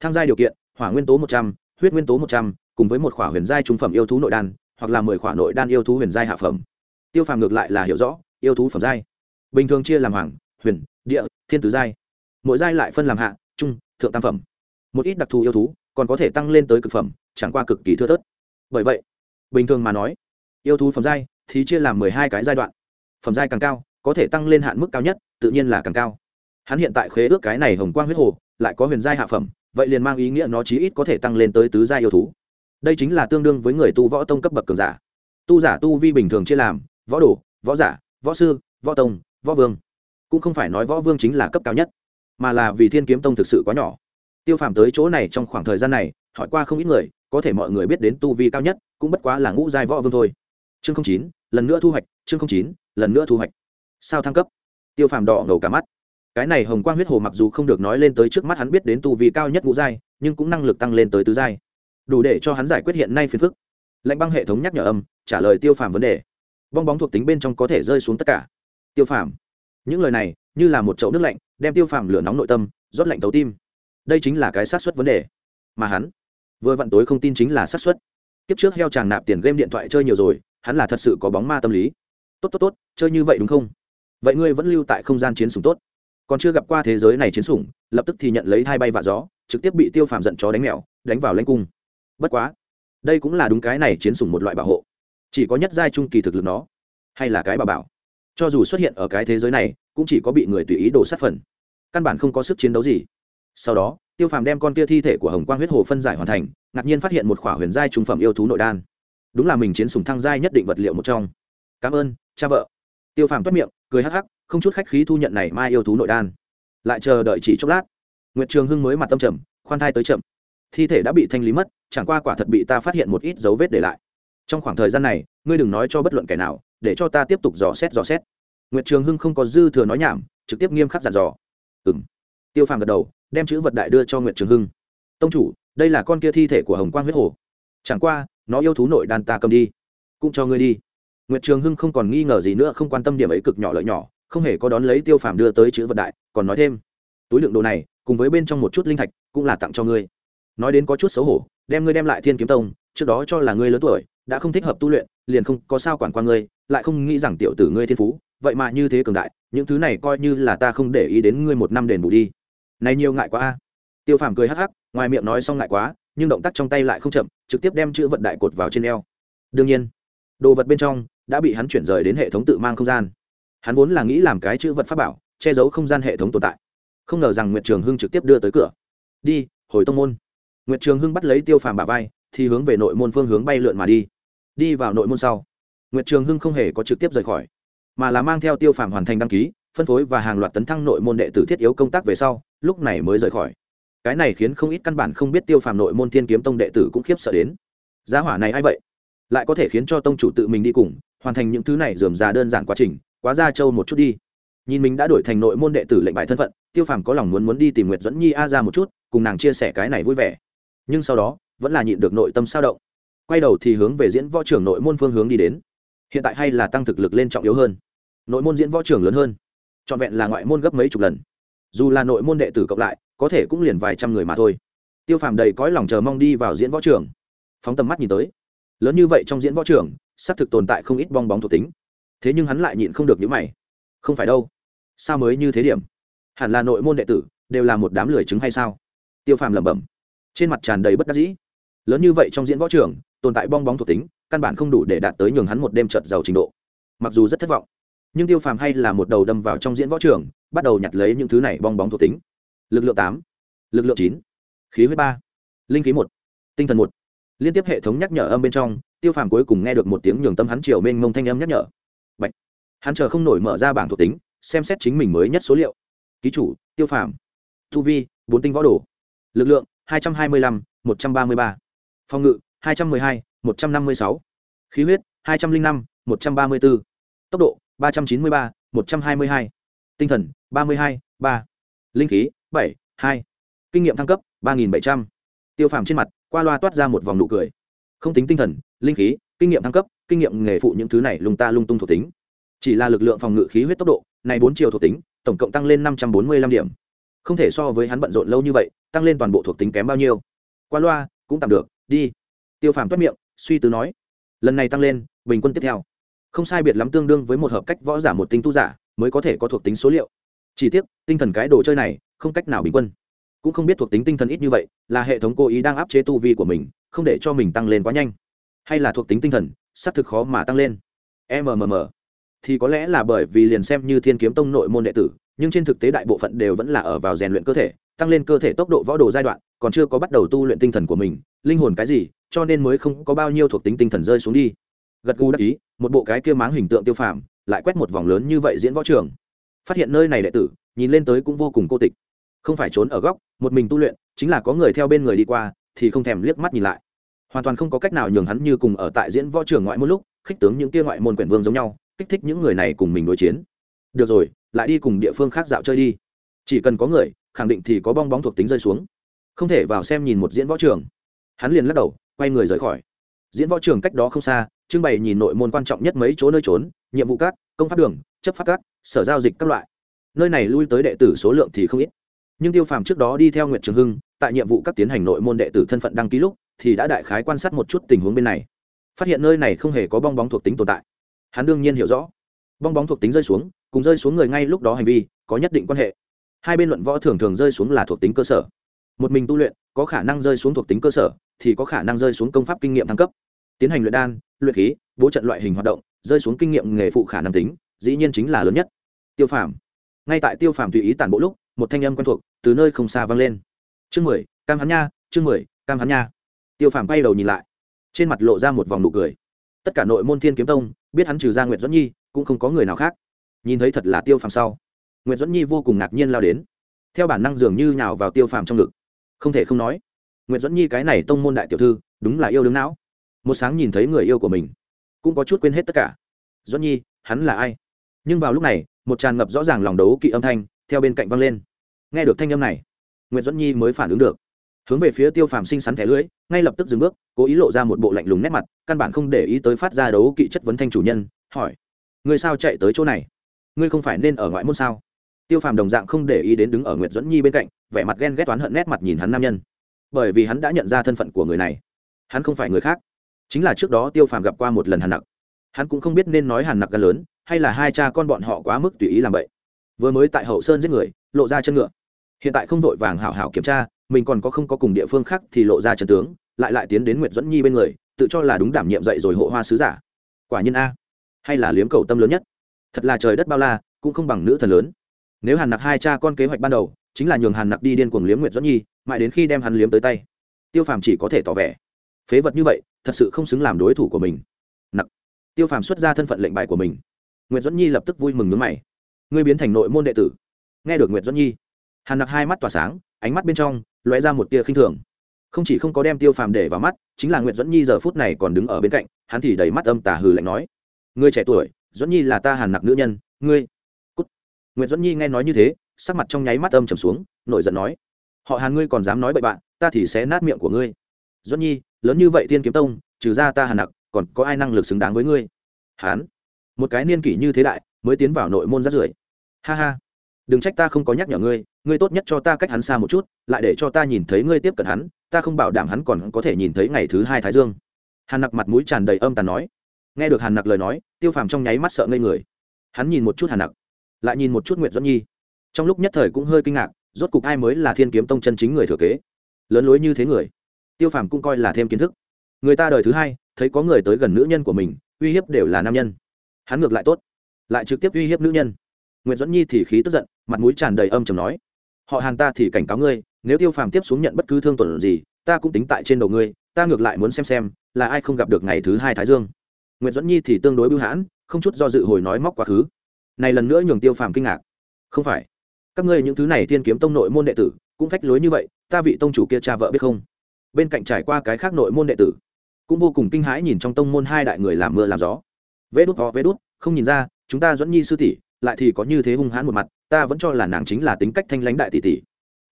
Thang giai điều kiện, hỏa nguyên tố một trăm, huyết nguyên tố một trăm, cùng với một khỏa huyền giai trung phẩm yêu thú nội đan, hoặc là mười khỏa nội đan yêu thú huyền giai hạ phẩm. Tiêu phàm ngược lại là hiểu rõ, yêu thú phẩm giai. Bình thường chia làm hoàng, huyền, địa, thiên tứ giai. Mỗi giai lại phân làm hạ, trung, thượng tam phẩm. Một ít đặc thù yêu thú, còn có thể tăng lên tới cực phẩm, chẳng qua cực kỳ thưa thớt. Bởi vậy, bình thường mà nói, yêu thú phẩm giai thì chia làm mười hai cái giai đoạn phẩm giai càng cao, có thể tăng lên hạn mức cao nhất, tự nhiên là càng cao. Hắn hiện tại khế ước cái này hồng quang huyết hồ, lại có huyền giai hạ phẩm, vậy liền mang ý nghĩa nó chí ít có thể tăng lên tới tứ giai yêu thú. Đây chính là tương đương với người tu võ tông cấp bậc cường giả. Tu giả tu vi bình thường chia làm, võ đồ, võ giả, võ sư, võ tông, võ vương. Cũng không phải nói võ vương chính là cấp cao nhất, mà là vì thiên kiếm tông thực sự quá nhỏ. Tiêu phàm tới chỗ này trong khoảng thời gian này, hỏi qua không ít người, có thể mọi người biết đến tu vi cao nhất, cũng bất quá là ngũ giai võ vương thôi. Chương chín, lần nữa thu hoạch chương chín, lần nữa thu hoạch. Sao thăng cấp? Tiêu phàm đỏ ngầu cả mắt. Cái này hồng quang huyết hồ mặc dù không được nói lên tới trước mắt hắn biết đến tu vi cao nhất ngũ giai, nhưng cũng năng lực tăng lên tới tứ giai. Đủ để cho hắn giải quyết hiện nay phiền phức. Lệnh băng hệ thống nhắc nhở âm, trả lời tiêu phàm vấn đề. Bong bóng thuộc tính bên trong có thể rơi xuống tất cả. Tiêu phàm. Những lời này, như là một chậu nước lạnh, đem tiêu phàm lửa nóng nội tâm, rót lạnh tấu tim. Đây chính là cái sát xuất vấn đề. Mà hắn, vừa vặn tối không tin chính là sát xuất kiếp trước heo chàng nạp tiền game điện thoại chơi nhiều rồi, hắn là thật sự có bóng ma tâm lý tốt tốt tốt, chơi như vậy đúng không? Vậy ngươi vẫn lưu tại không gian chiến sủng tốt. Còn chưa gặp qua thế giới này chiến sủng, lập tức thì nhận lấy hai bay vạ gió, trực tiếp bị tiêu phàm giận chó đánh mèo, đánh vào lãnh cung. Bất quá, đây cũng là đúng cái này chiến sủng một loại bảo hộ. Chỉ có nhất giai trung kỳ thực lực nó, hay là cái bà bảo. Cho dù xuất hiện ở cái thế giới này, cũng chỉ có bị người tùy ý đổ sát phần. Căn bản không có sức chiến đấu gì. Sau đó, tiêu phàm đem con kia thi thể của hồng quang huyết hồ phân giải hoàn thành, ngạc nhiên phát hiện một khỏa huyền giai trung phẩm yêu thú nội đan. Đúng là mình chiến sùng thăng giai nhất định vật liệu một trong. Cảm ơn cha vợ. Tiêu phàm toát miệng, cười hắc hắc, không chút khách khí thu nhận này mai yêu thú nội đan. Lại chờ đợi chỉ chốc lát. Nguyệt trường hưng mới mặt tâm trầm, khoan thai tới chậm. Thi thể đã bị thanh lý mất, chẳng qua quả thật bị ta phát hiện một ít dấu vết để lại. Trong khoảng thời gian này, ngươi đừng nói cho bất luận kẻ nào, để cho ta tiếp tục dò xét dò xét. Nguyệt trường hưng không có dư thừa nói nhảm, trực tiếp nghiêm khắc dặn dò. Ừ m tiêu phàm gật đầu, đem chữ vật đại đưa cho nguyệt trường hưng. Tông chủ, đây là con kia thi thể của hồng quang huyết hồ. Chẳng qua, nó yêu thú nội đan ta cầm đi, cũng cho ngươi đi nguyệt trường hưng không còn nghi ngờ gì nữa, không quan tâm điểm ấy cực nhỏ lợi nhỏ, không hề có đón lấy tiêu phàm đưa tới chữ vật đại, còn nói thêm, túi lượng đồ này, cùng với bên trong một chút linh thạch, cũng là tặng cho ngươi. Nói đến có chút xấu hổ, đem ngươi đem lại thiên kiếm tông, trước đó cho là ngươi lớn tuổi, đã không thích hợp tu luyện, liền không có sao quản qua ngươi, lại không nghĩ rằng tiểu tử ngươi thiên phú, vậy mà như thế cường đại, những thứ này coi như là ta không để ý đến ngươi một năm đền bù đi. Này nhiều ngại quá a. Tiêu phàm cười hắc hắc, ngoài miệng nói xong ngại quá, nhưng động tác trong tay lại không chậm, trực tiếp đem chữ vật đại cột vào trên eo. Đương nhiên, đồ vật bên trong đã bị hắn chuyển rời đến hệ thống tự mang không gian. Hắn vốn là nghĩ làm cái chữ vật pháp bảo, che giấu không gian hệ thống tồn tại. Không ngờ rằng nguyệt trường hưng trực tiếp đưa tới cửa. Đi, hồi tông môn. Nguyệt trường hưng bắt lấy tiêu phàm bà vai, thì hướng về nội môn phương hướng bay lượn mà đi. Đi vào nội môn sau, nguyệt trường hưng không hề có trực tiếp rời khỏi, mà là mang theo tiêu phàm hoàn thành đăng ký, phân phối và hàng loạt tấn thăng nội môn đệ tử thiết yếu công tác về sau, lúc này mới rời khỏi. Cái này khiến không ít căn bản không biết tiêu phàm nội môn thiên kiếm tông đệ tử cũng khiếp sợ đến. Giá hỏa này a i vậy? Lại có thể khiến cho tông chủ tự mình đi cùng hoàn thành những thứ này dườm già đơn giản quá trình quá ra châu một chút đi. Nhìn mình đã đổi thành nội môn đệ tử lệnh bài thân phận tiêu phàm có lòng muốn muốn đi tìm nguyệt dẫn nhi a ra một chút cùng nàng chia sẻ cái này vui vẻ. Nhưng sau đó vẫn là nhịn được nội tâm sao động. Quay đầu thì hướng về diễn võ trưởng nội môn phương hướng đi đến. Hiện tại hay là tăng thực lực lên trọng yếu hơn. Nội môn diễn võ trưởng lớn hơn. Trọn vẹn là ngoại môn gấp mấy chục lần. Dù là nội môn đệ tử cộng lại có thể cũng liền vài trăm người mà thôi. Tiêu phàm đầy cõi lòng chờ mong đi vào diễn võ trưởng, phóng tầm mắt nhìn tới. Lớn như vậy trong diễn võ trưởng xác thực tồn tại không ít bong bóng thuộc tính. Thế nhưng hắn lại nhịn không được những mày. Không phải đâu. Sao mới như thế điểm? Hẳn là nội môn đệ tử đều là một đám lười chứng hay sao? Tiêu phàm lẩm bẩm. Trên mặt tràn đầy bất đắc dĩ. Lớn như vậy trong diễn võ trường, tồn tại bong bóng thuộc tính, căn bản không đủ để đạt tới nhường hắn một đêm trợt giàu trình độ. Mặc dù rất thất vọng, nhưng tiêu phàm hay là một đầu đâm vào trong diễn võ trường, bắt đầu nhặt lấy những thứ này bong bóng thuộc tính. Lực lượng tám, lực lượng chín, khí huyết ba, linh khí một, tinh thần một. Liên tiếp hệ thống nhắc nhở âm bên trong tiêu phàm cuối cùng nghe được một tiếng nhường tâm hắn triều mênh mông thanh âm nhắc nhở. Bạch. hắn chờ không nổi mở ra bảng thuộc tính, xem xét chính mình mới nhất số liệu. Ký chủ, tiêu phàm. Thu vi, bốn tinh võ đồ. Lực lượng, hai trăm hai mươi lăm, một trăm ba mươi ba. Phòng ngự, hai trăm m ư ơ i hai, một trăm năm mươi sáu. Khí huyết, hai trăm linh năm, một trăm ba mươi bốn tốc độ, ba trăm chín mươi ba, một trăm hai mươi hai. Tinh thần, ba mươi hai, ba. Linh khí, bảy, hai. Kinh nghiệm thăng cấp, ba nghìn bảy trăm. Tiêu phàm trên mặt, qua loa toát ra một vòng nụ cười. Không tính tinh thần linh khí, kinh nghiệm thăng cấp, kinh nghiệm nghề phụ những thứ này lung ta lung tung thuộc tính. Chỉ là lực lượng phòng ngự khí huyết tốc độ, này bốn chiều thuộc tính, tổng cộng tăng lên năm trăm bốn mươi lăm điểm. Không thể so với hắn bận rộn lâu như vậy, tăng lên toàn bộ thuộc tính kém bao nhiêu. Qua loa, cũng tạm được, đi. Tiêu phàm toát miệng, suy tư nói. Lần này tăng lên, bình quân tiếp theo. Không sai biệt lắm tương đương với một hợp cách võ giả một tinh tu giả, mới có thể có thuộc tính số liệu. Chỉ tiếc, tinh thần cái đồ chơi này, không cách nào bình quân. Cũng không biết thuộc tính tinh thần ít như vậy, là hệ thống cố ý đang áp chế tu vi của mình, không để cho mình tăng lên quá nhanh hay là thuộc tính tinh thần, xác thực khó mà tăng lên. Mmm thì có lẽ là bởi vì liền xem như thiên kiếm tông nội môn đệ tử, nhưng trên thực tế đại bộ phận đều vẫn là ở vào rèn luyện cơ thể, tăng lên cơ thể tốc độ võ đồ giai đoạn, còn chưa có bắt đầu tu luyện tinh thần của mình, linh hồn cái gì, cho nên mới không có bao nhiêu thuộc tính tinh thần rơi xuống đi. Gật gù đắc ý, một bộ cái kia máng hình tượng tiêu phàm, lại quét một vòng lớn như vậy diễn võ trường. Phát hiện nơi này đệ tử, nhìn lên tới cũng vô cùng cô tịch. Không phải trốn ở góc, một mình tu luyện, chính là có người theo bên người đi qua, thì không thèm liếc mắt nhìn lại hoàn toàn không có cách nào nhường hắn như cùng ở tại diễn võ trường ngoại môn lúc, khích tướng những kia ngoại môn quyển vương giống nhau, kích thích những người này cùng mình đối chiến. Được rồi, lại đi cùng địa phương khác dạo chơi đi. Chỉ cần có người, khẳng định thì có bong bóng thuộc tính rơi xuống. Không thể vào xem nhìn một diễn võ trường. Hắn liền lắc đầu, quay người rời khỏi. Diễn võ trường cách đó không xa, trưng bày nhìn nội môn quan trọng nhất mấy chỗ nơi trốn, nhiệm vụ các, công pháp đường, chấp pháp các, sở giao dịch các loại. Nơi này lui tới đệ tử số lượng thì không ít. Nhưng tiêu phàm trước đó đi theo nguyệt trường hưng, tại nhiệm vụ các tiến hành nội môn đệ tử thân phận đăng ký lúc thì đã đại khái quan sát một chút tình huống bên này. Phát hiện nơi này không hề có bong bóng thuộc tính tồn tại. Hắn đương nhiên hiểu rõ. Bong bóng thuộc tính rơi xuống, cùng rơi xuống người ngay lúc đó hành vi, có nhất định quan hệ. Hai bên luận võ thường thường rơi xuống là thuộc tính cơ sở. Một mình tu luyện, có khả năng rơi xuống thuộc tính cơ sở, thì có khả năng rơi xuống công pháp kinh nghiệm thăng cấp. Tiến hành luyện đan, luyện khí, bố trận loại hình hoạt động, rơi xuống kinh nghiệm nghề phụ khả năng tính, dĩ nhiên chính là lớn nhất. Tiêu phàm. Ngay tại tiêu phàm tùy ý tản bộ lúc, một thanh âm quen thuộc từ nơi không xa vang lên. Chương mười, cam hắn nha, chương mười, cam hắn nha tiêu phàm bay đầu nhìn lại, trên mặt lộ ra một vòng nụ cười. Tất cả nội môn thiên kiếm tông, biết hắn trừ ra nguyệt dẫn nhi, cũng không có người nào khác. Nhìn thấy thật là tiêu phàm sau, nguyệt dẫn nhi vô cùng ngạc nhiên lao đến. Theo bản năng dường như nhào vào tiêu phàm trong ngực. Không thể không nói, nguyệt dẫn nhi cái này tông môn đại tiểu thư, đúng là yêu đứng não. Một sáng nhìn thấy người yêu của mình, cũng có chút quên hết tất cả. Dẫn nhi, hắn là ai? Nhưng vào lúc này, một tràn ngập rõ ràng lòng đấu kỵ âm thanh theo bên cạnh văng lên. Nghe được thanh âm này nguyễn dẫn nhi mới phản ứng được hướng về phía tiêu phàm xinh xắn thẻ lưới, ngay lập tức dừng bước, cố ý lộ ra một bộ lạnh lùng nét mặt, căn bản không để ý tới phát ra đấu kỵ chất vấn thanh chủ nhân, hỏi người sao chạy tới chỗ này? Ngươi không phải nên ở ngoại môn sao? Tiêu phàm đồng dạng không để ý đến đứng ở nguyệt dẫn nhi bên cạnh, vẻ mặt ghen ghét toán hận nét mặt nhìn hắn nam nhân. Bởi vì hắn đã nhận ra thân phận của người này, hắn không phải người khác, chính là trước đó tiêu phàm gặp qua một lần hàn nặc. Hắn cũng không biết nên nói hàn nặc gần lớn, hay là hai cha con bọn họ quá mức tùy ý làm vậy vừa mới tại hậu sơn giết người, lộ ra chân ngựa. Hiện tại không vội vàng hảo hảo kiểm tra mình còn có không có cùng địa phương khác thì lộ ra trận tướng, lại lại tiến đến nguyệt dẫn nhi bên người, tự cho là đúng đảm nhiệm dậy rồi hộ hoa sứ giả. Quả nhiên a, hay là liếm cầu tâm lớn nhất. Thật là trời đất bao la, cũng không bằng nữ thần lớn. Nếu hàn nặc hai cha con kế hoạch ban đầu, chính là nhường hàn nặc đi điên cuồng liếm nguyệt dẫn nhi, mãi đến khi đem hắn liếm tới tay. Tiêu phàm chỉ có thể tỏ vẻ. Phế vật như vậy, thật sự không xứng làm đối thủ của mình. Nặc. Tiêu phàm xuất ra thân phận lệnh bài của mình. Nguyệt dẫn nhi lập tức vui mừng nước mày. Ngươi biến thành nội môn đệ tử. Nghe được nguyệt dẫn nhi, hàn nặc hai mắt tỏa sáng, ánh mắt bên trong lóe ra một tia khinh thường. Không chỉ không có đem tiêu phàm để vào mắt, chính là nguyệt dẫn nhi giờ phút này còn đứng ở bên cạnh, hắn thì đầy mắt âm tả hừ lạnh nói. Ngươi trẻ tuổi dẫn nhi là ta hàn nặc nữ nhân, ngươi cút. Nguyệt dẫn nhi nghe nói như thế, sắc mặt trong nháy mắt âm trầm xuống, nổi giận nói. Họ hàn ngươi còn dám nói bậy bạn, ta thì sẽ nát miệng của ngươi. Dẫn nhi, lớn như vậy tiên kiếm tông, trừ ra ta hàn nặc, còn có ai năng lực xứng đáng với ngươi? Hán. Một cái niên kỷ như thế đại, mới tiến vào nội môn rát rưởi ha ha đừng trách ta không có nhắc nhở ngươi ngươi tốt nhất cho ta cách hắn xa một chút, lại để cho ta nhìn thấy ngươi tiếp cận hắn, ta không bảo đảm hắn còn có thể nhìn thấy ngày thứ hai thái dương. Hàn nặc mặt mũi tràn đầy âm tàn nói. Nghe được hàn nặc lời nói, tiêu phàm trong nháy mắt sợ ngây người. Hắn nhìn một chút hàn nặc, lại nhìn một chút nguyệt doãn nhi. Trong lúc nhất thời cũng hơi kinh ngạc, rốt cục ai mới là thiên kiếm tông chân chính người thừa kế? Lớn lối như thế người. Tiêu phàm cũng coi là thêm kiến thức. Người ta đời thứ hai, thấy có người tới gần nữ nhân của mình, uy hiếp đều là nam nhân. Hắn ngược lại tốt, lại trực tiếp uy hiếp nữ nhân nguyễn dẫn nhi thì khí tức giận, mặt mũi tràn đầy âm chầm nói, họ hàng ta thì cảnh cáo ngươi, nếu tiêu phàm tiếp xuống nhận bất cứ thương tổn gì, ta cũng tính tại trên đầu ngươi, ta ngược lại muốn xem xem là ai không gặp được ngày thứ hai thái dương. Nguyễn dẫn nhi thì tương đối bưu hãn, không chút do dự hồi nói móc quá khứ, này lần nữa nhường tiêu phàm kinh ngạc. Không phải, các ngươi những thứ này tiên kiếm tông nội môn đệ tử cũng phách lối như vậy, ta vị tông chủ kia cha vợ biết không? Bên cạnh trải qua cái khác nội môn đệ tử, cũng vô cùng kinh hãi nhìn trong tông môn hai đại người làm mưa làm gió. Vê đút ho vê đút, không nhìn ra, chúng ta dẫn nhi sư tỷ lại thì có như thế hung hãn một mặt, ta vẫn cho là nàng chính là tính cách thanh lãnh đại tỷ tỷ.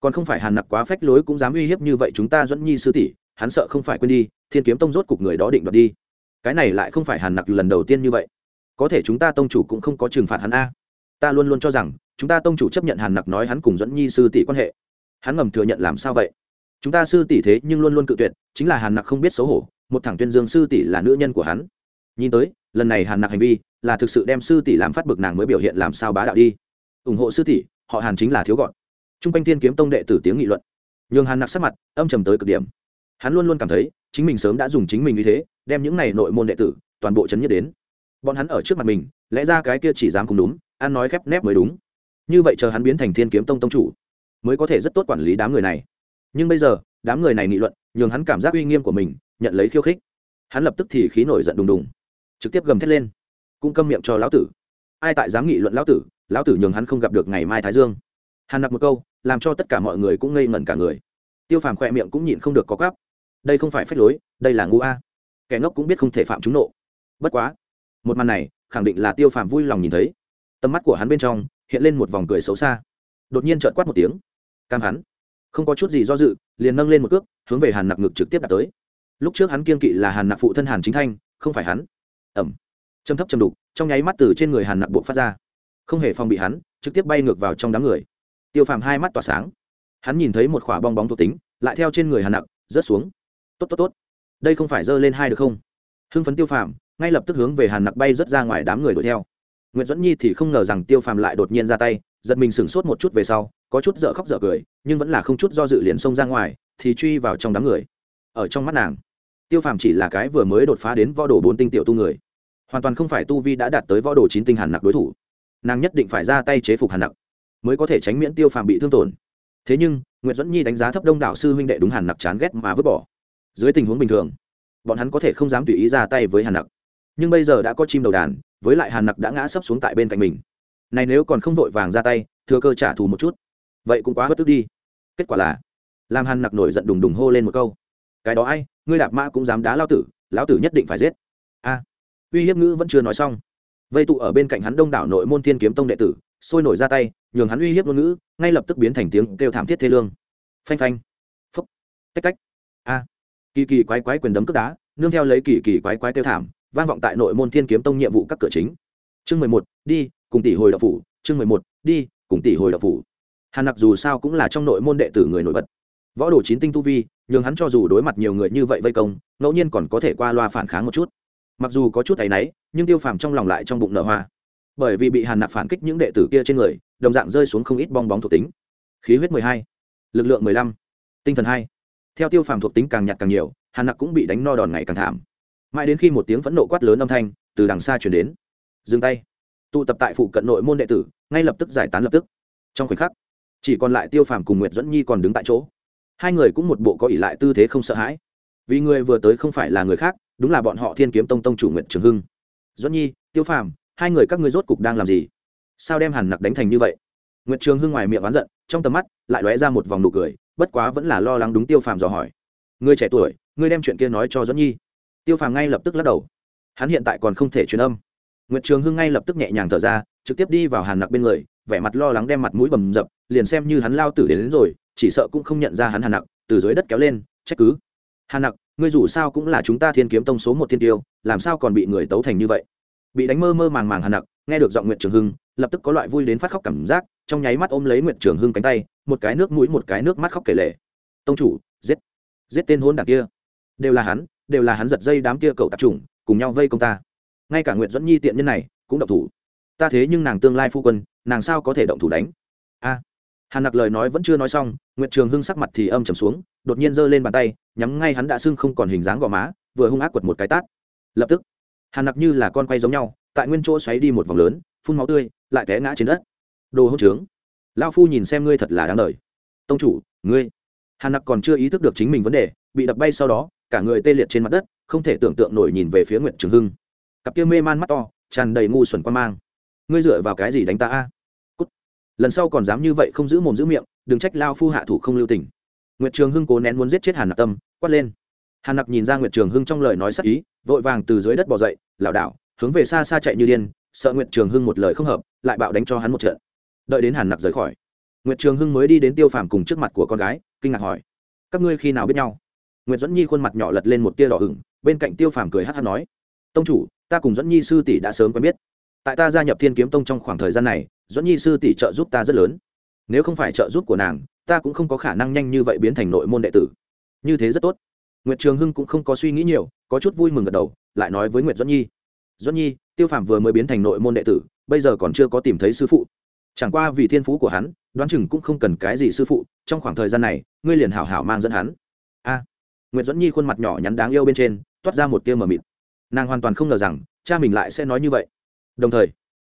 Còn không phải hàn nặc quá phách lối cũng dám uy hiếp như vậy chúng ta dẫn nhi sư tỷ, hắn sợ không phải quên đi, thiên kiếm tông rốt cục người đó định đoạt đi. Cái này lại không phải hàn nặc lần đầu tiên như vậy. Có thể chúng ta tông chủ cũng không có trừng phạt hắn a. Ta luôn luôn cho rằng, chúng ta tông chủ chấp nhận hàn nặc nói hắn cùng dẫn nhi sư tỷ quan hệ. Hắn ngầm thừa nhận làm sao vậy? Chúng ta sư tỷ thế nhưng luôn luôn cự tuyệt, chính là hàn nặc không biết xấu hổ, một thẳng tuyên dương sư tỷ là nữ nhân của hắn. Nhìn tới, lần này hàn nặc hành vi là thực sự đem sư tỷ làm phát bực nàng mới biểu hiện làm sao bá đạo đi. Ủng hộ sư tỷ, họ hàn chính là thiếu gọn. T r u n g quanh thiên kiếm tông đệ tử tiếng nghị luận. Nhường hàn nặc sắc mặt, âm trầm tới cực điểm. Hắn luôn luôn cảm thấy, chính mình sớm đã dùng chính mình như thế, đem những này nội môn đệ tử, toàn bộ chấn nhất đến. Bọn hắn ở trước mặt mình, lẽ ra cái kia chỉ dám cùng đúng, ăn nói khép nép mới đúng. Như vậy chờ hắn biến thành thiên kiếm tông tông chủ, mới có thể rất tốt quản lý đám người này. Nhưng bây giờ, đám người này nghị luận, nhường hắn cảm giác uy nghiêm của mình, nhận lấy khiêu khích. Hắn lập tức thì khí nổi giận đùng đùng, trực tiếp gầm thét lên cũng câm miệng cho lão tử. Ai tại dám nghị luận lão tử lão tử nhường hắn không gặp được ngày mai thái dương. Hàn nặc một câu, làm cho tất cả mọi người cũng ngây ngẩn cả người. Tiêu phàm khỏe miệng cũng nhịn không được có gắp đây không phải phép lối, đây là ngu a. Kẻ ngốc cũng biết không thể phạm chúng nộ. Bất quá, một màn này, khẳng định là tiêu phàm vui lòng nhìn thấy. Tầm mắt của hắn bên trong, hiện lên một vòng cười xấu xa. Đột nhiên trợn quát một tiếng. Cam hắn. Không có chút gì do dự, liền nâng lên một cước, hướng về hàn nặc ngực trực tiếp đặt tới. Lúc trước hắn kiên kỵ là hàn nặc phụ thân hàn chính thanh, không phải hắn. Ẩm châm thấp châm đục, trong nháy mắt từ trên người hàn nặc bộ phát ra. Không hề phong bị hắn, trực tiếp bay ngược vào trong đám người. Tiêu phàm hai mắt tỏa sáng. Hắn nhìn thấy một khỏa bong bóng thuộc tính, lại theo trên người hàn nặc, rớt xuống. Tốt tốt tốt. Đây không phải giơ lên hai được không? Hưng phấn tiêu phàm, ngay lập tức hướng về hàn nặc bay rớt ra ngoài đám người đuổi theo. Nguyễn duẫn nhi thì không ngờ rằng tiêu phàm lại đột nhiên ra tay, giật mình sửng sốt một chút về sau, có chút dở khóc dở cười, nhưng vẫn là không chút do dự liền xông ra ngoài, thì truy vào trong đám người. Ở trong mắt nàng, tiêu phàm chỉ là cái vừa mới đột phá đến võ đồ bốn tinh tiểu tu người hoàn toàn không phải tu vi đã đạt tới võ đồ chín tinh hàn nặc đối thủ. Nàng nhất định phải ra tay chế phục hàn nặc, mới có thể tránh miễn tiêu phàm bị thương tổn. Thế nhưng nguyễn Dẫn nhi đánh giá thấp đông đảo sư huynh đệ đúng hàn nặc chán ghét mà vứt bỏ. Dưới tình huống bình thường, bọn hắn có thể không dám tùy ý ra tay với hàn nặc. Nhưng bây giờ đã có chim đầu đàn, với lại hàn nặc đã ngã sấp xuống tại bên cạnh mình. Này nếu còn không vội vàng ra tay, thừa cơ trả thù một chút. Vậy cũng quá bất tức đi. Kết quả là, làm hàn nặc nổi giận đùng đùng hô lên một câu. Cái đó ai, ngươi đạp mã cũng dám đá lao tử, lão tử nhất định phải giết. A uy hiếp ngữ vẫn chưa nói xong. Vây tụ ở bên cạnh hắn đông đảo nội môn thiên kiếm tông đệ tử, sôi nổi ra tay, nhường hắn uy hiếp ngôn ngữ, ngay lập tức biến thành tiếng kêu thảm thiết thê lương. Phanh phanh phúc tách cách a, kỳ kỳ quái quái quyền đấm cướp đá, nương theo lấy kỳ kỳ quái quái kêu thảm, vang vọng tại nội môn thiên kiếm tông nhiệm vụ các cửa chính. Chương mười một, đi, cùng tỷ hồi đạo phủ. Chương mười một, đi, cùng tỷ hồi đạo phủ. Hàn nặc dù sao cũng là trong nội môn đệ tử người nổi bật. Võ đồ chín tinh tu vi, nhường hắn cho dù đối mặt nhiều người như vậy vây công, ngẫu nhiên còn có thể qua loa phản kháng một chút mặc dù có chút áy náy, nhưng tiêu phàm trong lòng lại trong bụng nở hoa. Bởi vì bị hàn nạp phản kích những đệ tử kia trên người, đồng dạng rơi xuống không ít bong bóng thuộc tính. Khí huyết mười hai, lực lượng mười lăm, tinh thần hai. Theo tiêu phàm thuộc tính càng nhặt càng nhiều, hàn nặc cũng bị đánh no đòn ngày càng thảm. Mãi đến khi một tiếng phẫn nộ quát lớn âm thanh từ đằng xa chuyển đến. Dừng tay. Tụ tập tại phụ cận nội môn đệ tử, ngay lập tức giải tán lập tức. Trong khoảnh khắc, chỉ còn lại tiêu phàm cùng nguyệt dẫn nhi còn đứng tại chỗ. Hai người cũng một bộ có ỷ lại tư thế không sợ hãi. Vì người vừa tới không phải là người khác đúng là bọn họ thiên kiếm tông tông chủ nguyệt trường hưng. Doãn nhi tiêu phàm hai người các ngươi rốt cục đang làm gì? Sao đem hàn nặc đánh thành như vậy? Nguyệt trường hưng ngoài miệng oán giận trong tầm mắt lại lóe ra một vòng nụ cười bất quá vẫn là lo lắng đúng tiêu phàm dò hỏi. Người trẻ tuổi ngươi đem chuyện kia nói cho doãn nhi. Tiêu phàm ngay lập tức lắc đầu. Hắn hiện tại còn không thể truyền âm. Nguyệt trường hưng ngay lập tức nhẹ nhàng thở ra trực tiếp đi vào hàn nặc bên người vẻ mặt lo lắng đem mặt mũi bầm dập liền xem như hắn lao tử đến, đến rồi chỉ sợ cũng không nhận ra hắn hàn nặc từ dưới đất kéo lên trách cứ hàn nặc, ngươi dù sao cũng là chúng ta thiên kiếm tông số một thiên tiêu, làm sao còn bị người tấu thành như vậy? Bị đánh mơ mơ màng màng hàn nặc, nghe được giọng nguyện trường hưng, lập tức có loại vui đến phát khóc cảm giác, trong nháy mắt ôm lấy nguyện trường hưng cánh tay, một cái nước mũi một cái nước mắt khóc kể lệ tông chủ, giết giết tên hôn đảng kia. Đều là hắn, đều là hắn giật dây đám kia cậu tạp chủng, cùng nhau vây công ta. Ngay cả nguyện dẫn nhi tiện nhân này, cũng động thủ. Ta thế nhưng nàng tương lai phu quân, nàng sao có thể động thủ đánh? A. Hàn nặc lời nói vẫn chưa nói xong, nguyệt trường hưng sắc mặt thì âm trầm xuống đột nhiên giơ lên bàn tay, nhắm ngay hắn đã sưng không còn hình dáng gò má, vừa hung ác quật một cái tát. Lập tức, hàn nặc như là con quay giống nhau, tại nguyên chỗ xoáy đi một vòng lớn, phun máu tươi, lại té ngã trên đất. Đồ hỗn trướng. Lao phu nhìn xem ngươi thật là đáng đời. Tông chủ, ngươi. Hàn nặc còn chưa ý thức được chính mình vấn đề, bị đập bay sau đó, cả người tê liệt trên mặt đất, không thể tưởng tượng nổi nhìn về phía nguyệt trường hưng. Cặp kia mê man mắt to, tràn đầy ngu xuẩn quan mang. Ngươi dựa vào cái gì đánh ta a? Cút. lần sau còn dám như vậy không giữ mồm giữ miệng, đừng trách lao phu hạ thủ không lưu tình nguyệt trường hưng cố nén muốn giết chết hàn nặc tâm, quát lên. Hàn nặc nhìn ra nguyệt trường hưng trong lời nói sắc ý, vội vàng từ dưới đất bỏ dậy, lảo đảo, hướng về xa xa chạy như điên, sợ nguyệt trường hưng một lời không hợp, lại bạo đánh cho hắn một trận. Đợi đến hàn nặc rời khỏi, nguyệt trường hưng mới đi đến tiêu phàm cùng trước mặt của con gái, kinh ngạc hỏi, các ngươi khi nào biết nhau? Nguyệt dẫn nhi khuôn mặt nhỏ lật lên một tia đỏ ửng, bên cạnh tiêu phàm cười hát hát nói, tông chủ, ta cùng dẫn nhi sư tỷ đã sớm quen biết. Tại ta gia nhập thiên kiếm tông trong khoảng thời gian này dẫn nhi sư tỷ trợ giúp ta rất lớn. Nếu không phải trợ giúp của nàng ta cũng không có khả năng nhanh như vậy biến thành nội môn đệ tử. Như thế rất tốt. Nguyệt trường hưng cũng không có suy nghĩ nhiều, có chút vui mừng gật đầu, lại nói với nguyệt doãn nhi. Doãn nhi, tiêu phạm vừa mới biến thành nội môn đệ tử, bây giờ còn chưa có tìm thấy sư phụ. Chẳng qua vì thiên phú của hắn, đoán chừng cũng không cần cái gì sư phụ, trong khoảng thời gian này, ngươi liền hảo hảo mang dẫn hắn. A. Nguyệt doãn nhi khuôn mặt nhỏ nhắn đáng yêu bên trên, toát ra một tia mờ mịt. Nàng hoàn toàn không ngờ rằng, cha mình lại sẽ nói như vậy. Đồng thời,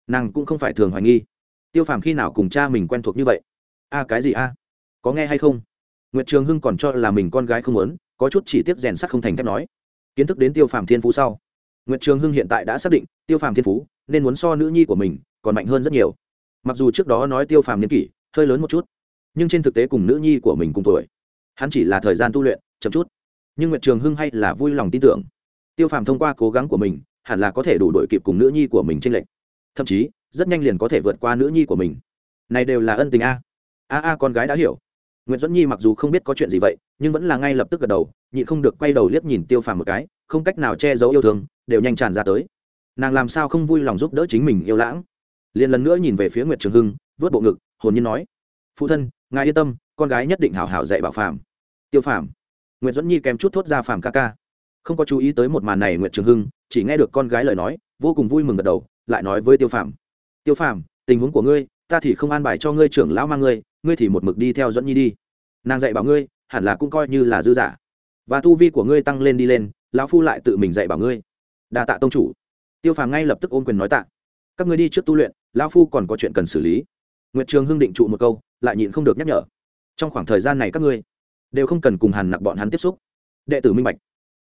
nàng cũng không phải thường hoài nghi, tiêu phàm khi nào cùng cha mình quen thuộc như vậy? A, cái gì a? Có nghe hay không? Nguyệt trường hưng còn cho là mình con gái không muốn, có chút chỉ tiếc rèn sắc không thành thép nói. Kiến thức đến tiêu phàm thiên phú sau. Nguyệt trường hưng hiện tại đã xác định, tiêu phàm thiên phú nên muốn so nữ nhi của mình còn mạnh hơn rất nhiều. Mặc dù trước đó nói tiêu phàm niên kỷ, hơi lớn một chút, nhưng trên thực tế cùng nữ nhi của mình cùng tuổi, hắn chỉ là thời gian tu luyện, chậm chút. Nhưng nguyệt trường hưng hay là vui lòng tin tưởng, tiêu phàm thông qua cố gắng của mình, hẳn là có thể đủ đội kịp cùng nữ nhi của mình tranh lệch. Thậm chí, rất nhanh liền có thể vượt qua nữ nhi của mình. Này đều là ân tình a. A a con gái đã hiểu nguyễn duẫn nhi mặc dù không biết có chuyện gì vậy, nhưng vẫn là ngay lập tức gật đầu, nhịn không được quay đầu liếc nhìn tiêu phàm một cái, không cách nào che giấu yêu thương, đều nhanh tràn ra tới. Nàng làm sao không vui lòng giúp đỡ chính mình yêu lãng? Liền lần nữa nhìn về phía nguyệt trường hưng, vớt bộ ngực, hồn nhiên nói, phụ thân, ngài yên tâm, con gái nhất định hảo hảo dạy bảo phàm. Tiêu phàm? Nguyệt duẫn nhi kèm chút thốt ra phàm ca ca. Không có chú ý tới một màn này, nguyệt trường hưng chỉ nghe được con gái lời nói, vô cùng vui mừng gật đầu, lại nói với tiêu phàm tiêu phàm, tình huống của ngươi, ta thì không an bài cho ngươi trưởng lão mang ngươi ngươi thì một mực đi theo dẫn nhi đi. Nàng dạy bảo ngươi, hẳn là cũng coi như là dư giả. Và tu vi của ngươi tăng lên đi lên, lão phu lại tự mình dạy bảo ngươi. Đa tạ tông chủ. Tiêu phàm ngay lập tức ôm quyền nói tạ. Các ngươi đi trước tu luyện, lão phu còn có chuyện cần xử lý. Nguyệt trường hưng định trụ một câu, lại nhịn không được nhắc nhở. Trong khoảng thời gian này các ngươi đều không cần cùng hàn nặc bọn hắn tiếp xúc. Đệ tử minh bạch.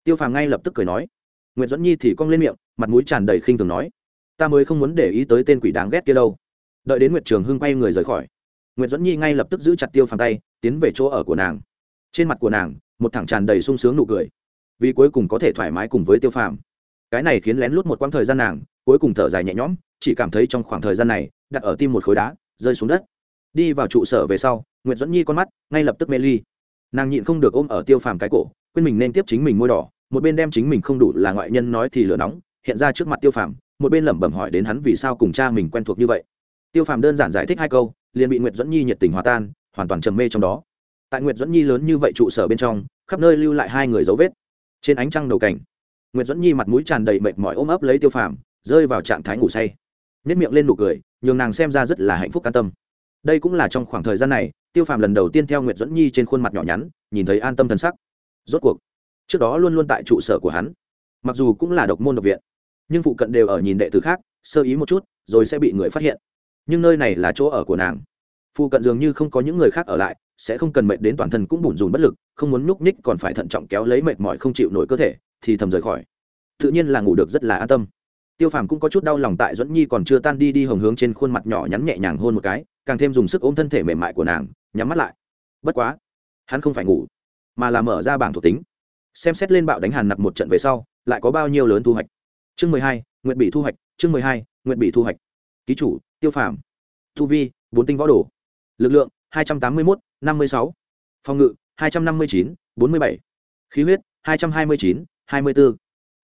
Tiêu phàm ngay lập tức cười nói. Nguyệt dẫn nhi thì cong lên miệng, mặt mũi tràn đầy khinh thường nói. Ta mới không muốn để ý tới tên quỷ đáng ghét kia đâu. Đợi đến nguyệt trường hưng quay người rời khỏi nguyệt dẫn nhi ngay lập tức giữ chặt tiêu phàm tay, tiến về chỗ ở của nàng. Trên mặt của nàng, một thẳng tràn đầy sung sướng nụ cười. Vì cuối cùng có thể thoải mái cùng với tiêu phàm. Cái này khiến lén lút một quãng thời gian nàng, cuối cùng thở dài nhẹ nhõm, chỉ cảm thấy trong khoảng thời gian này, đặt ở tim một khối đá, rơi xuống đất. Đi vào trụ sở về sau, nguyệt dẫn nhi con mắt, ngay lập tức mê ly. Nàng nhịn không được ôm ở tiêu phàm cái cổ, quên mình nên tiếp chính mình môi đỏ, một bên đem chính mình không đủ là ngoại nhân nói thì lửa nóng, hiện ra trước mặt tiêu phàm, một bên lẩm bẩm hỏi đến hắn vì sao cùng cha mình quen thuộc như vậy. Tiêu phàm đơn giản giải thích hai câu liền bị nguyệt dẫn nhi nhiệt tình hòa tan, hoàn toàn trầm mê trong đó. Tại nguyệt dẫn nhi lớn như vậy trụ sở bên trong, khắp nơi lưu lại hai người dấu vết. Trên ánh trăng đầu cảnh, nguyệt dẫn nhi mặt mũi tràn đầy mệt mỏi ôm ấp lấy tiêu phàm, rơi vào trạng thái ngủ say. Nếp miệng lên nụ cười, nhường nàng xem ra rất là hạnh phúc an tâm. Đây cũng là trong khoảng thời gian này, tiêu phàm lần đầu tiên theo nguyệt dẫn nhi trên khuôn mặt nhỏ nhắn, nhìn thấy an tâm thân sắc. Rốt cuộc, trước đó luôn luôn tại trụ sở của hắn, mặc dù cũng là độc môn độc viện, nhưng phụ cận đều ở nhìn đệ tử khác, sơ ý một chút, rồi sẽ bị người phát hiện nhưng nơi này là chỗ ở của nàng. Phụ cận dường như không có những người khác ở lại, sẽ không cần mệt đến toàn thân cũng bủn rùn bất lực, không muốn núp ních còn phải thận trọng kéo lấy mệt mỏi không chịu nổi cơ thể, thì thầm rời khỏi. Tự nhiên là ngủ được rất là an tâm. Tiêu phàm cũng có chút đau lòng tại dẫn nhi còn chưa tan đi đi hồng hướng trên khuôn mặt nhỏ nhắn nhẹ nhàng hôn một cái, càng thêm dùng sức ôm thân thể mềm mại của nàng, nhắm mắt lại. Bất quá, hắn không phải ngủ, mà là mở ra bảng thuộc tính. Xem xét lên bạo đánh hàn nặc một trận về sau, lại có bao nhiêu lớn thu hoạch? Chương mười hai nguyện bị thu hoạch, chương mười hai nguyện bị thu hoạch. Ký chủ tiêu phàm. Thu vi, bốn tinh võ đồ. Lực lượng, hai trăm tám mươi một năm mươi sáu. Phòng ngự, hai trăm năm mươi chín, bốn mươi bảy. Khí huyết, hai trăm hai mươi chín, hai mươi bốn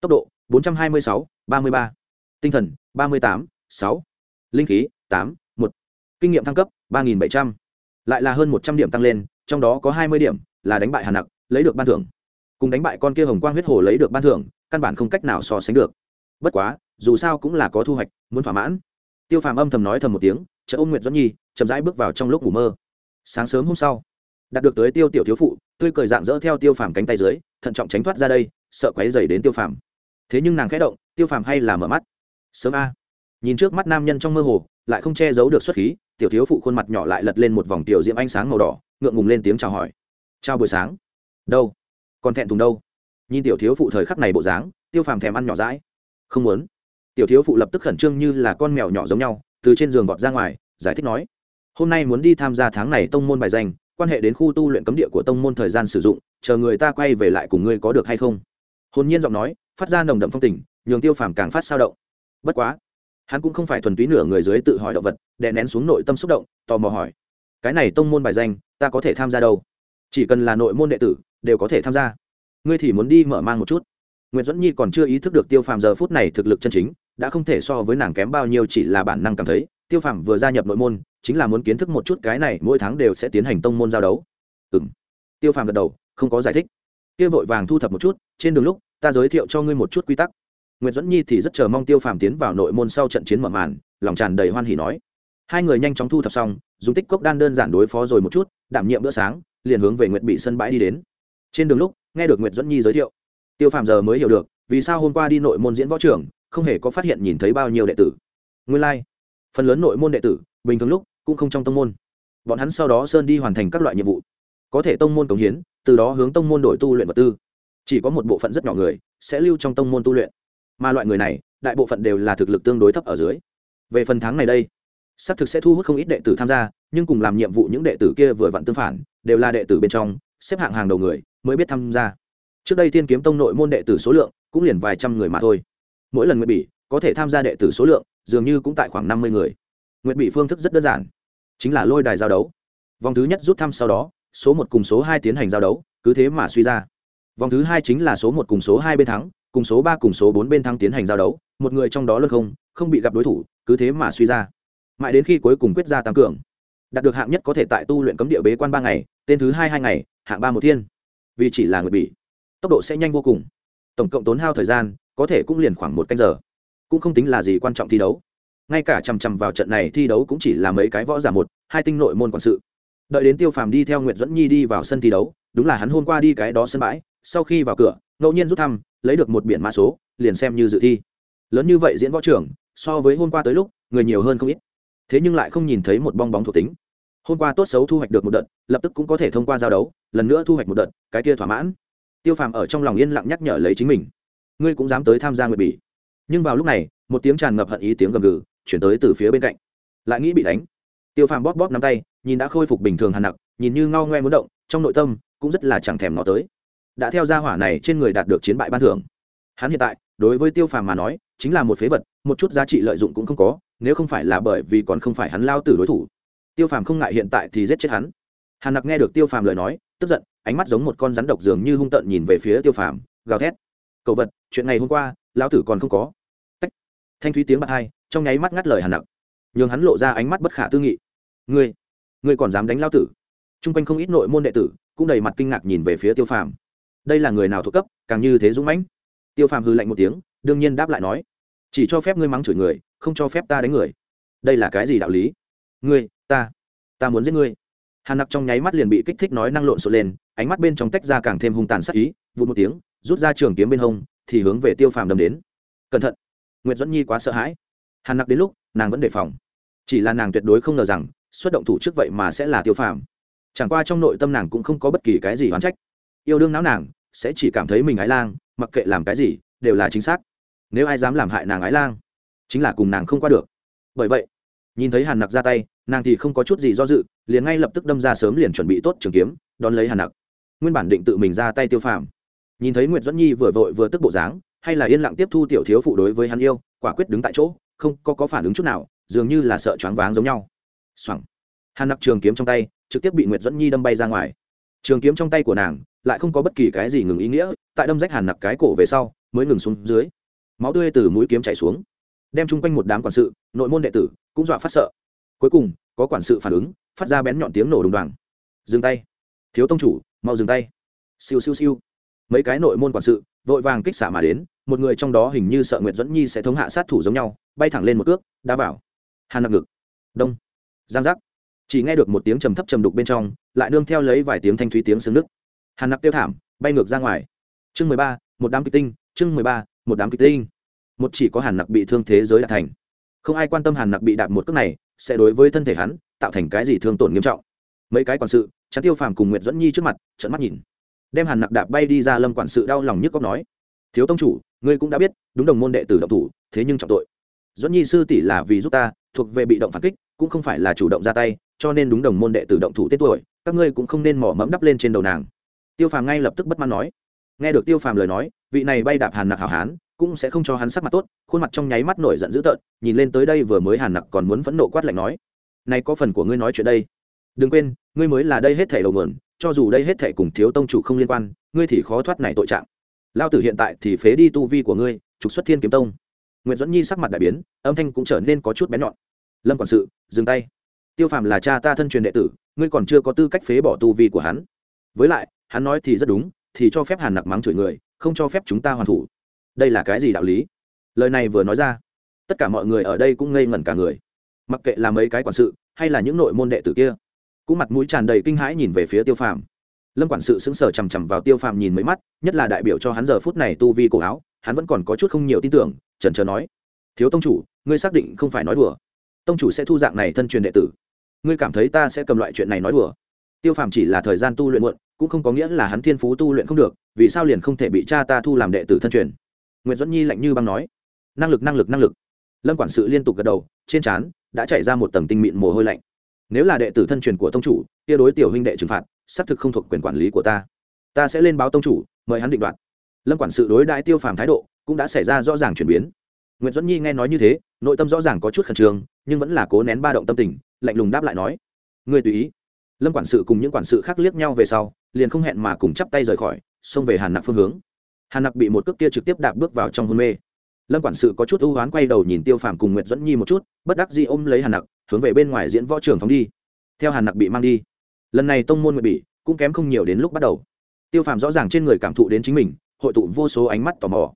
tốc độ, bốn trăm hai mươi sáu, ba mươi ba. Tinh thần, ba mươi tám, sáu. Linh khí, tám, một. Kinh nghiệm thăng cấp, ba nghìn bảy trăm. Lại là hơn một trăm điểm tăng lên, trong đó có hai mươi điểm là đánh bại Hà nặc, lấy được ban thưởng. Cùng đánh bại con kia hồng quang huyết hồ lấy được ban thưởng, căn bản không cách nào so sánh được. Bất quá, dù sao cũng là có thu hoạch, muốn thỏa mãn tiêu phàm âm thầm nói thầm một tiếng chợ ôm nguyệt doãn nhi, chậm rãi bước vào trong lúc ngủ mơ. Sáng sớm hôm sau, đạt được tới tiêu tiểu thiếu phụ, tươi cười dạng dỡ theo tiêu phàm cánh tay dưới, thận trọng tránh thoát ra đây, sợ quáy dày đến tiêu phàm. Thế nhưng nàng khẽ động, tiêu phàm hay là mở mắt. Sớm a. Nhìn trước mắt nam nhân trong mơ hồ, lại không che giấu được xuất khí, tiểu thiếu phụ khuôn mặt nhỏ lại lật lên một vòng tiểu diễm ánh sáng màu đỏ, ngượng ngùng lên tiếng chào hỏi. Chào buổi sáng. Đâu? Còn thẹn thùng đâu? Nhìn tiểu thiếu phụ thời khắc này bộ dáng, tiêu phàm thèm ăn nhỏ rãi không muốn tiểu thiếu phụ lập tức khẩn trương như là con mèo nhỏ giống nhau, từ trên giường vọt ra ngoài, giải thích nói, hôm nay muốn đi tham gia tháng này tông môn bài danh, quan hệ đến khu tu luyện cấm địa của tông môn thời gian sử dụng, chờ người ta quay về lại cùng ngươi có được hay không? Hồn nhiên giọng nói, phát ra nồng đậm phong tình, nhường tiêu phàm càng phát sao động. Bất quá, hắn cũng không phải thuần túy nửa người dưới tự hỏi động vật, đè nén xuống nội tâm xúc động, tò mò hỏi, cái này tông môn bài danh, ta có thể tham gia đâu? Chỉ cần là nội môn đệ tử, đều có thể tham gia. Ngươi thì muốn đi mở mang một chút. Nguyễn dẫn nhi còn chưa ý thức được tiêu phàm giờ phút này thực lực chân chính đã không thể so với nàng kém bao nhiêu chỉ là bản năng cảm thấy, tiêu phàm vừa gia nhập nội môn, chính là muốn kiến thức một chút cái này, mỗi tháng đều sẽ tiến hành tông môn giao đấu. Ừ m tiêu phàm gật đầu, không có giải thích. Kia vội vàng thu thập một chút, trên đường lúc, ta giới thiệu cho ngươi một chút quy tắc. Nguyễn dẫn nhi thì rất chờ mong tiêu phàm tiến vào nội môn sau trận chiến mở màn, lòng tràn đầy hoan hỉ nói. Hai người nhanh chóng thu thập xong, dùng tích cốc đan đơn giản đối phó rồi một chút, đảm nhiệm bữa sáng, liền hướng về nguyệt bị sân bãi đi đến. Trên đường lúc, nghe được nguyệt dẫn nhi giới thiệu, tiêu phàm giờ mới hiểu được, vì sao hôm qua đi nội môn diễn võ trưởng không hề có phát hiện nhìn thấy bao nhiêu đệ tử. Nguyên lai、like. phần lớn nội môn đệ tử, bình thường lúc, cũng không trong tông môn. Bọn hắn sau đó sơn đi hoàn thành các loại nhiệm vụ. Có thể tông môn cống hiến, từ đó hướng tông môn đổi tu luyện vật tư. Chỉ có một bộ phận rất nhỏ người, sẽ lưu trong tông môn tu luyện. Mà loại người này, đại bộ phận đều là thực lực tương đối thấp ở dưới. Về phần tháng này đây, xác thực sẽ thu hút không ít đệ tử tham gia, nhưng cùng làm nhiệm vụ những đệ tử kia vừa vặn tương phản, đều là đệ tử bên trong, xếp hạng hàng đầu người, mới biết tham gia. Trước đây thiên kiếm tông nội môn đệ tử số lượng, cũng liền vài trăm người mà thôi mỗi lần nguyện bị có thể tham gia đệ tử số lượng dường như cũng tại khoảng năm mươi người. Nguyện bị phương thức rất đơn giản, chính là lôi đài giao đấu. Vòng thứ nhất rút thăm sau đó, số một cùng số hai tiến hành giao đấu, cứ thế mà suy ra. Vòng thứ hai chính là số một cùng số hai bên thắng, cùng số ba cùng số bốn bên thắng tiến hành giao đấu, một người trong đó luôn không không bị gặp đối thủ, cứ thế mà suy ra. Mãi đến khi cuối cùng quyết ra tăng cường, đạt được hạng nhất có thể tại tu luyện cấm địa bế quan ba ngày, tên thứ hai hai ngày, hạng ba một thiên. Vì chỉ là người bị tốc độ sẽ nhanh vô cùng. Tổng cộng tốn hao thời gian có thể cũng liền khoảng một canh giờ. Cũng không tính là gì quan trọng thi đấu. Ngay cả chằm chằm vào trận này thi đấu cũng chỉ là mấy cái võ giả một, hai tinh nội môn quản sự. Đợi đến tiêu phàm đi theo nguyện dẫn nhi đi vào sân thi đấu, đúng là hắn hôm qua đi cái đó sân bãi, sau khi vào cửa, ngẫu nhiên rút thăm, lấy được một biển mã số, liền xem như dự thi. Lớn như vậy diễn võ trưởng, so với hôm qua tới lúc, người nhiều hơn không ít. Thế nhưng lại không nhìn thấy một bong bóng thuộc tính. Hôm qua tốt xấu thu hoạch được một đợt, lập tức cũng có thể thông qua giao đấu, lần nữa thu hoạch một đợt, cái kia thỏa mãn. Tiêu phàm ở trong lòng yên lặng nhắc nhở lấy chính mình ngươi cũng dám tới tham gia nguyệt bỉ. Nhưng vào lúc này, một tiếng tràn ngập hận ý tiếng gầm gừ chuyển tới từ phía bên cạnh. Lại nghĩ bị đánh. Tiêu phàm bóp bóp nắm tay, nhìn đã khôi phục bình thường hàn nặc, nhìn như ngao ngoe muốn động, trong nội tâm cũng rất là chẳng thèm nó tới. Đã theo gia hỏa này trên người đạt được chiến bại ban thưởng. Hắn hiện tại, đối với tiêu phàm mà nói, chính là một phế vật, một chút giá trị lợi dụng cũng không có, nếu không phải là bởi vì còn không phải hắn lao từ đối thủ. Tiêu phàm không ngại hiện tại thì giết chết hắn. Hàn nặc nghe được tiêu phàm lời nói, tức giận, ánh mắt giống một con rắn độc dường như hung tợn nhìn về phía tiêu phàm, gào thét cậu vật, chuyện ngày hôm qua, lão tử còn không có. Tách. thanh thúy tiếng bạc hai, trong nháy mắt ngắt lời hàn nặc. Nhường hắn lộ ra ánh mắt bất khả tư nghị. Ngươi ngươi còn dám đánh Lão tử? T r u n g quanh không ít nội môn đệ tử cũng đầy mặt kinh ngạc nhìn về phía tiêu phàm. Đây là người nào thuộc cấp, càng như thế dũng mãnh? Tiêu phàm hư lạnh một tiếng, đương nhiên đáp lại nói, chỉ cho phép ngươi mắng chửi người, không cho phép ta đánh người. Đây là cái gì đạo lý? Ngươi, ta ta muốn giết ngươi. Hàn nặc trong nháy mắt liền bị kích thích nói năng lộn xộn lên, ánh mắt bên trong tách ra càng thêm hung tàn sắc ý, vụt một tiếng rút ra trường kiếm bên hông, thì hướng về tiêu phàm đâm đến. Cẩn thận! Nguyễn dẫn nhi quá sợ hãi. Hàn nặc đến lúc, nàng vẫn đề phòng. Chỉ là nàng tuyệt đối không ngờ rằng, xuất động thủ trước vậy mà sẽ là tiêu phàm. Chẳng qua trong nội tâm nàng cũng không có bất kỳ cái gì oán trách. Yêu đương não nàng, sẽ chỉ cảm thấy mình ái lang, mặc kệ làm cái gì, đều là chính xác. Nếu ai dám làm hại nàng ái lang, chính là cùng nàng không qua được. Bởi vậy, nhìn thấy hàn nặc ra tay, nàng thì không có chút gì do dự, liền ngay lập tức đâm ra sớm liền chuẩn bị tốt trường kiếm, đón lấy hàn nặc. Nguyên bản định tự mình ra tay tiêu phàm nhìn thấy nguyệt dẫn nhi vừa vội vừa tức bộ dáng hay là yên lặng tiếp thu tiểu thiếu phụ đối với hắn yêu quả quyết đứng tại chỗ không có, có phản ứng chút nào dường như là sợ choáng váng giống nhau. Xoẳng hàn nặc trường kiếm trong tay trực tiếp bị nguyệt dẫn nhi đâm bay ra ngoài. Trường kiếm trong tay của nàng lại không có bất kỳ cái gì ngừng ý nghĩa tại đâm rách hàn nặc cái cổ về sau mới ngừng xuống dưới. Máu tươi từ mũi kiếm chảy xuống. Đem chung quanh một đám quản sự nội môn đệ tử cũng dọa phát sợ. Cuối cùng có quản sự phản ứng phát ra bén nhọn tiếng nổ đùng đoàn dừng tay. Thiếu tông chủ mau dừng tay. Siêu siêu siêu mấy cái nội môn quản sự, vội vàng kích xả mà đến, một người trong đó hình như sợ nguyệt dẫn nhi sẽ thống hạ sát thủ giống nhau, bay thẳng lên một cước, đá vào. Hàn nặc ngực. Đông. Giang giác. Chỉ nghe được một tiếng trầm thấp trầm đục bên trong, lại nương theo lấy vài tiếng thanh thúy tiếng xương nước. hàn nặc tiêu thảm, bay ngược ra ngoài. Chương mười ba, một đám kịch tinh, chương mười ba, một đám kịch tinh. Một chỉ có hàn nặc bị thương thế giới đạt thành. Không ai quan tâm hàn nặc bị đạp một cước này, sẽ đối với thân thể hắn tạo thành cái gì thương tổn nghiêm trọng. Mấy cái quản sự chắn tiêu phàm cùng nguyệt dẫn nhi trước mặt trận mắt nhìn đem hàn nặc đạp bay đi ra lâm quản sự đau lòng nhức cóc nói, thiếu tông chủ, ngươi cũng đã biết, đúng đồng môn đệ tử động thủ, thế nhưng trọng tội. Dẫn nhi sư tỷ là vì giúp ta, thuộc về bị động phản kích, cũng không phải là chủ động ra tay, cho nên đúng đồng môn đệ tử động thủ tết tuổi, các ngươi cũng không nên mỏ mẫm đắp lên trên đầu nàng. Tiêu phàm ngay lập tức bất mãn nói. Nghe được tiêu phàm lời nói, vị này bay đạp hàn nặc hảo hán, cũng sẽ không cho hắn sắc mặt tốt, khuôn mặt trong nháy mắt nổi giận dữ tợn, nhìn lên tới đây vừa mới hàn nặc còn muốn phẫn nộ quát lạnh nói, này có phần của ngươi nói chuyện đây. Đừng quên, ngươi mới là đây hết thảy đầu nguồn cho dù đây hết thể cùng thiếu tông chủ không liên quan, ngươi thì khó thoát này tội trạng. Lao tử hiện tại thì phế đi tu vi của ngươi, trục xuất thiên kiếm tông. Nguyễn dẫn nhi sắc mặt đại biến, âm thanh cũng trở nên có chút bén nhọn. Lâm quản sự, dừng tay. Tiêu phàm là cha ta thân truyền đệ tử, ngươi còn chưa có tư cách phế bỏ tu vi của hắn. Với lại, hắn nói thì rất đúng, thì cho phép hàn nặc mắng chửi người, không cho phép chúng ta hoàn thủ. Đây là cái gì đạo lý? Lời này vừa nói ra, tất cả mọi người ở đây cũng ngây ngẩn cả người. Mặc kệ là mấy cái quản sự, hay là những nội môn đệ tử kia cũng mặt mũi tràn đầy kinh hãi nhìn về phía tiêu phàm. Lâm quản sự sững sờ chằm chằm vào tiêu phàm nhìn mấy mắt, nhất là đại biểu cho hắn giờ phút này tu vi cổ áo, hắn vẫn còn có chút không nhiều tin tưởng trần trờ nói, thiếu tông chủ, ngươi xác định không phải nói đùa. Tông chủ sẽ thu dạng này thân truyền đệ tử. Ngươi cảm thấy ta sẽ cầm loại chuyện này nói đùa? Tiêu phàm chỉ là thời gian tu luyện muộn, cũng không có nghĩa là hắn thiên phú tu luyện không được, vì sao liền không thể bị cha ta thu làm đệ tử thân truyền? Nguyễn duẫn nhi lạnh như băng nói, năng lực năng lực năng lực. Lâm quản sự liên tục gật đầu, trên trán đã chạy ra một tầng tinh mịn mồ hôi lạnh nếu là đệ tử thân truyền của tông chủ, kia đối tiểu huynh đệ trừng phạt, xác thực không thuộc quyền quản lý của ta. Ta sẽ lên báo tông chủ, mời hắn định đoạt. Lâm quản sự đối đãi tiêu phàm thái độ cũng đã xảy ra rõ ràng chuyển biến. Nguyễn duẫn nhi nghe nói như thế, nội tâm rõ ràng có chút khẩn trương, nhưng vẫn là cố nén ba động tâm tình, lạnh lùng đáp lại nói người tùy ý. Lâm quản sự cùng những quản sự khác liếc nhau về sau, liền không hẹn mà cùng chắp tay rời khỏi, xông về hàn nặc phương hướng. Hàn nặc bị một cước kia trực tiếp đạp bước vào trong hôn mê lâm quản sự có chút ưu oán quay đầu nhìn tiêu phàm cùng nguyệt dẫn nhi một chút, bất đắc dĩ ôm lấy hàn nặc, hướng về bên ngoài diễn võ trường phóng đi. Theo hàn nặc bị mang đi, lần này tông môn nguyệt bị cũng kém không nhiều đến lúc bắt đầu. Tiêu phàm rõ ràng trên người cảm thụ đến chính mình, hội tụ vô số ánh mắt tò mò.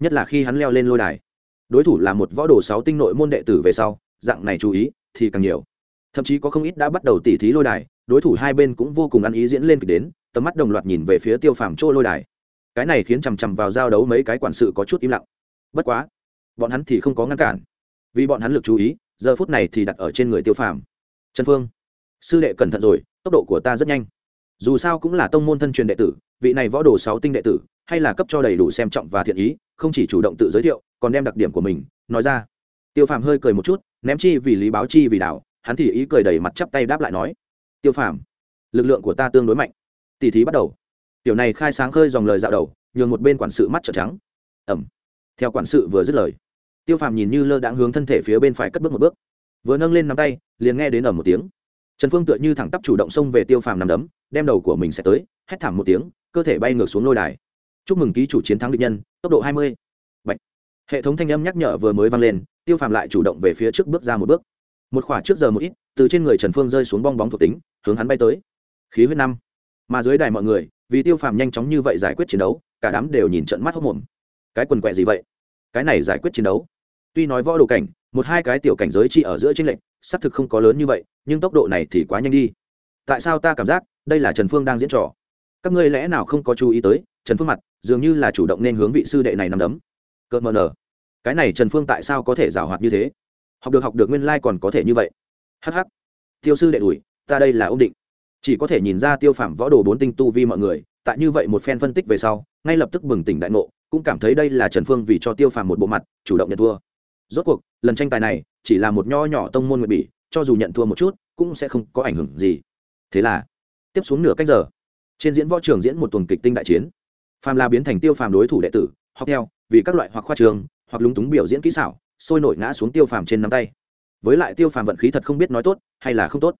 Nhất là khi hắn leo lên lôi đài, đối thủ là một võ đồ sáu tinh nội môn đệ tử về sau, dạng này chú ý thì càng nhiều. Thậm chí có không ít đã bắt đầu tỉ thí lôi đài, đối thủ hai bên cũng vô cùng ăn ý diễn lên kịch đến, tầm mắt đồng loạt nhìn về phía tiêu phàm chỗ lôi đài. Cái này khiến chằm chằm vào giao đấu mấy cái quản sự có chút im lặng bất quá, bọn hắn thì không có ngăn cản. Vì bọn hắn lực chú ý, giờ phút này thì đặt ở trên người tiêu phàm. Trần phương, sư đệ cẩn thận rồi, tốc độ của ta rất nhanh. Dù sao cũng là tông môn thân truyền đệ tử, vị này võ đồ sáu tinh đệ tử, hay là cấp cho đầy đủ xem trọng và thiện ý, không chỉ chủ động tự giới thiệu, còn đem đặc điểm của mình, nói ra. Tiêu phàm hơi cười một chút, ném chi vì lý báo chi vì đảo hắn thì ý cười đầy mặt chắp tay đáp lại nói. Tiêu phàm, lực lượng của ta tương đối mạnh. Tỷ thí bắt đầu. Tiểu này khai sáng khơi dòng lời dạo đầu, nhường một bên quản sự mắt trợn trắng. Ẩm theo quản sự vừa dứt lời, tiêu phàm nhìn như lơ đãng hướng thân thể phía bên phải cất bước một bước, vừa nâng lên nắm tay, liền nghe đến ở một tiếng. Trần phương tựa như thẳng tắp chủ động xông về tiêu phàm nằm đấm, đem đầu của mình sẽ tới, hét thảm một tiếng, cơ thể bay ngược xuống lôi đài. Chúc mừng ký chủ chiến thắng địch nhân, tốc độ hai mươi. Bạch. hệ thống thanh âm nhắc nhở vừa mới vang lên, tiêu phàm lại chủ động về phía trước bước ra một bước. Một khỏa trước giờ một ít, từ trên người trần phương rơi xuống bong bóng thuộc tính, hướng hắn bay tới. Khí huyết năm. Mà dưới đài mọi người, vì tiêu phàm nhanh chóng như vậy giải quyết chiến đấu, cả đám đều nhìn trận mắt hốc mồm cái quần quẹ gì vậy? Cái này giải quyết chiến đấu. Tuy nói võ đồ cảnh, một hai cái tiểu cảnh giới chỉ ở giữa tranh lệnh xác thực không có lớn như vậy, nhưng tốc độ này thì quá nhanh đi. Tại sao ta cảm giác đây là trần phương đang diễn trò? Các ngươi lẽ nào không có chú ý tới, trần phương mặt dường như là chủ động nên hướng vị sư đệ này nằm đấm. Cợt mờ nở. Cái này trần phương tại sao có thể giảo hoạt như thế? Học được học được nguyên lai、like、còn có thể như vậy. Hh tiêu sư đệ đuổi, ta đây là ốc định. Chỉ có thể nhìn ra tiêu phạm võ đồ bốn tinh tu vi mọi người, tại như vậy một phen phân tích về sau, ngay lập tức bừng tỉnh đại ngộ cũng cảm thấy đây là trần phương vì cho tiêu phàm một bộ mặt, chủ động nhận thua. Rốt cuộc, lần tranh tài này chỉ là một nho nhỏ tông môn nguyệt bỉ, cho dù nhận thua một chút, cũng sẽ không có ảnh hưởng gì. Thế là, tiếp xuống nửa cách giờ, trên diễn võ trường diễn một tuần kịch tinh đại chiến. Phàm la biến thành tiêu phàm đối thủ đệ tử, học theo, vì các loại hoặc khoa trường, hoặc lúng túng biểu diễn kỹ xảo, sôi nổi ngã xuống tiêu phàm trên nắm tay. Với lại tiêu phàm vận khí thật không biết nói tốt, hay là không tốt.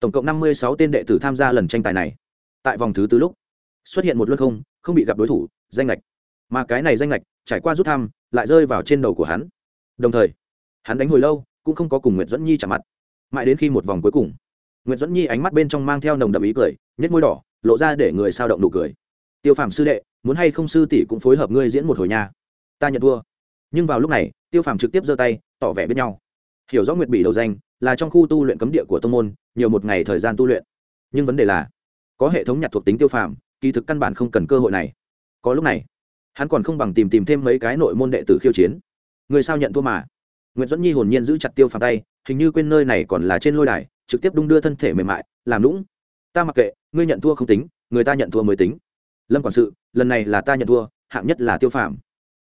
Tổng cộng năm mươi sáu tên đệ tử tham gia lần tranh tài này. Tại vòng thứ tư lúc, xuất hiện một luân không không bị gặp đối thủ, danh lệch mà cái này danh lệch trải qua rút thăm lại rơi vào trên đầu của hắn. Đồng thời, hắn đánh hồi lâu cũng không có cùng nguyễn Dẫn nhi chạm mặt. Mãi đến khi một vòng cuối cùng nguyễn Dẫn nhi ánh mắt bên trong mang theo nồng đậm ý cười nhét môi đỏ, lộ ra để người sao động nụ cười. Tiêu phàm sư đệ, muốn hay không sư tỷ cũng phối hợp ngươi diễn một hồi nha. Ta nhận thua. Nhưng vào lúc này, tiêu phàm trực tiếp giơ tay, tỏ vẻ biết nhau. Hiểu rõ nguyệt bị đầu danh là trong khu tu luyện cấm địa của tông môn, nhiều một ngày thời gian tu luyện. Nhưng vấn đề là, có hệ thống nhặt thuộc tính tiêu phàm, kỳ thực căn bản không cần cơ hội này. Có lúc này hắn còn không bằng tìm tìm thêm mấy cái nội môn đệ tử khiêu chiến. Người sao nhận thua mà? Nguyễn duẫn nhi hồn nhiên giữ chặt tiêu phàm tay, hình như quên nơi này còn là trên lôi đài, trực tiếp đung đưa thân thể mềm mại, làm lũng ta mặc kệ, ngươi nhận thua không tính, người ta nhận thua mới tính. Lâm quản sự, lần này là ta nhận thua, hạng nhất là tiêu phàm.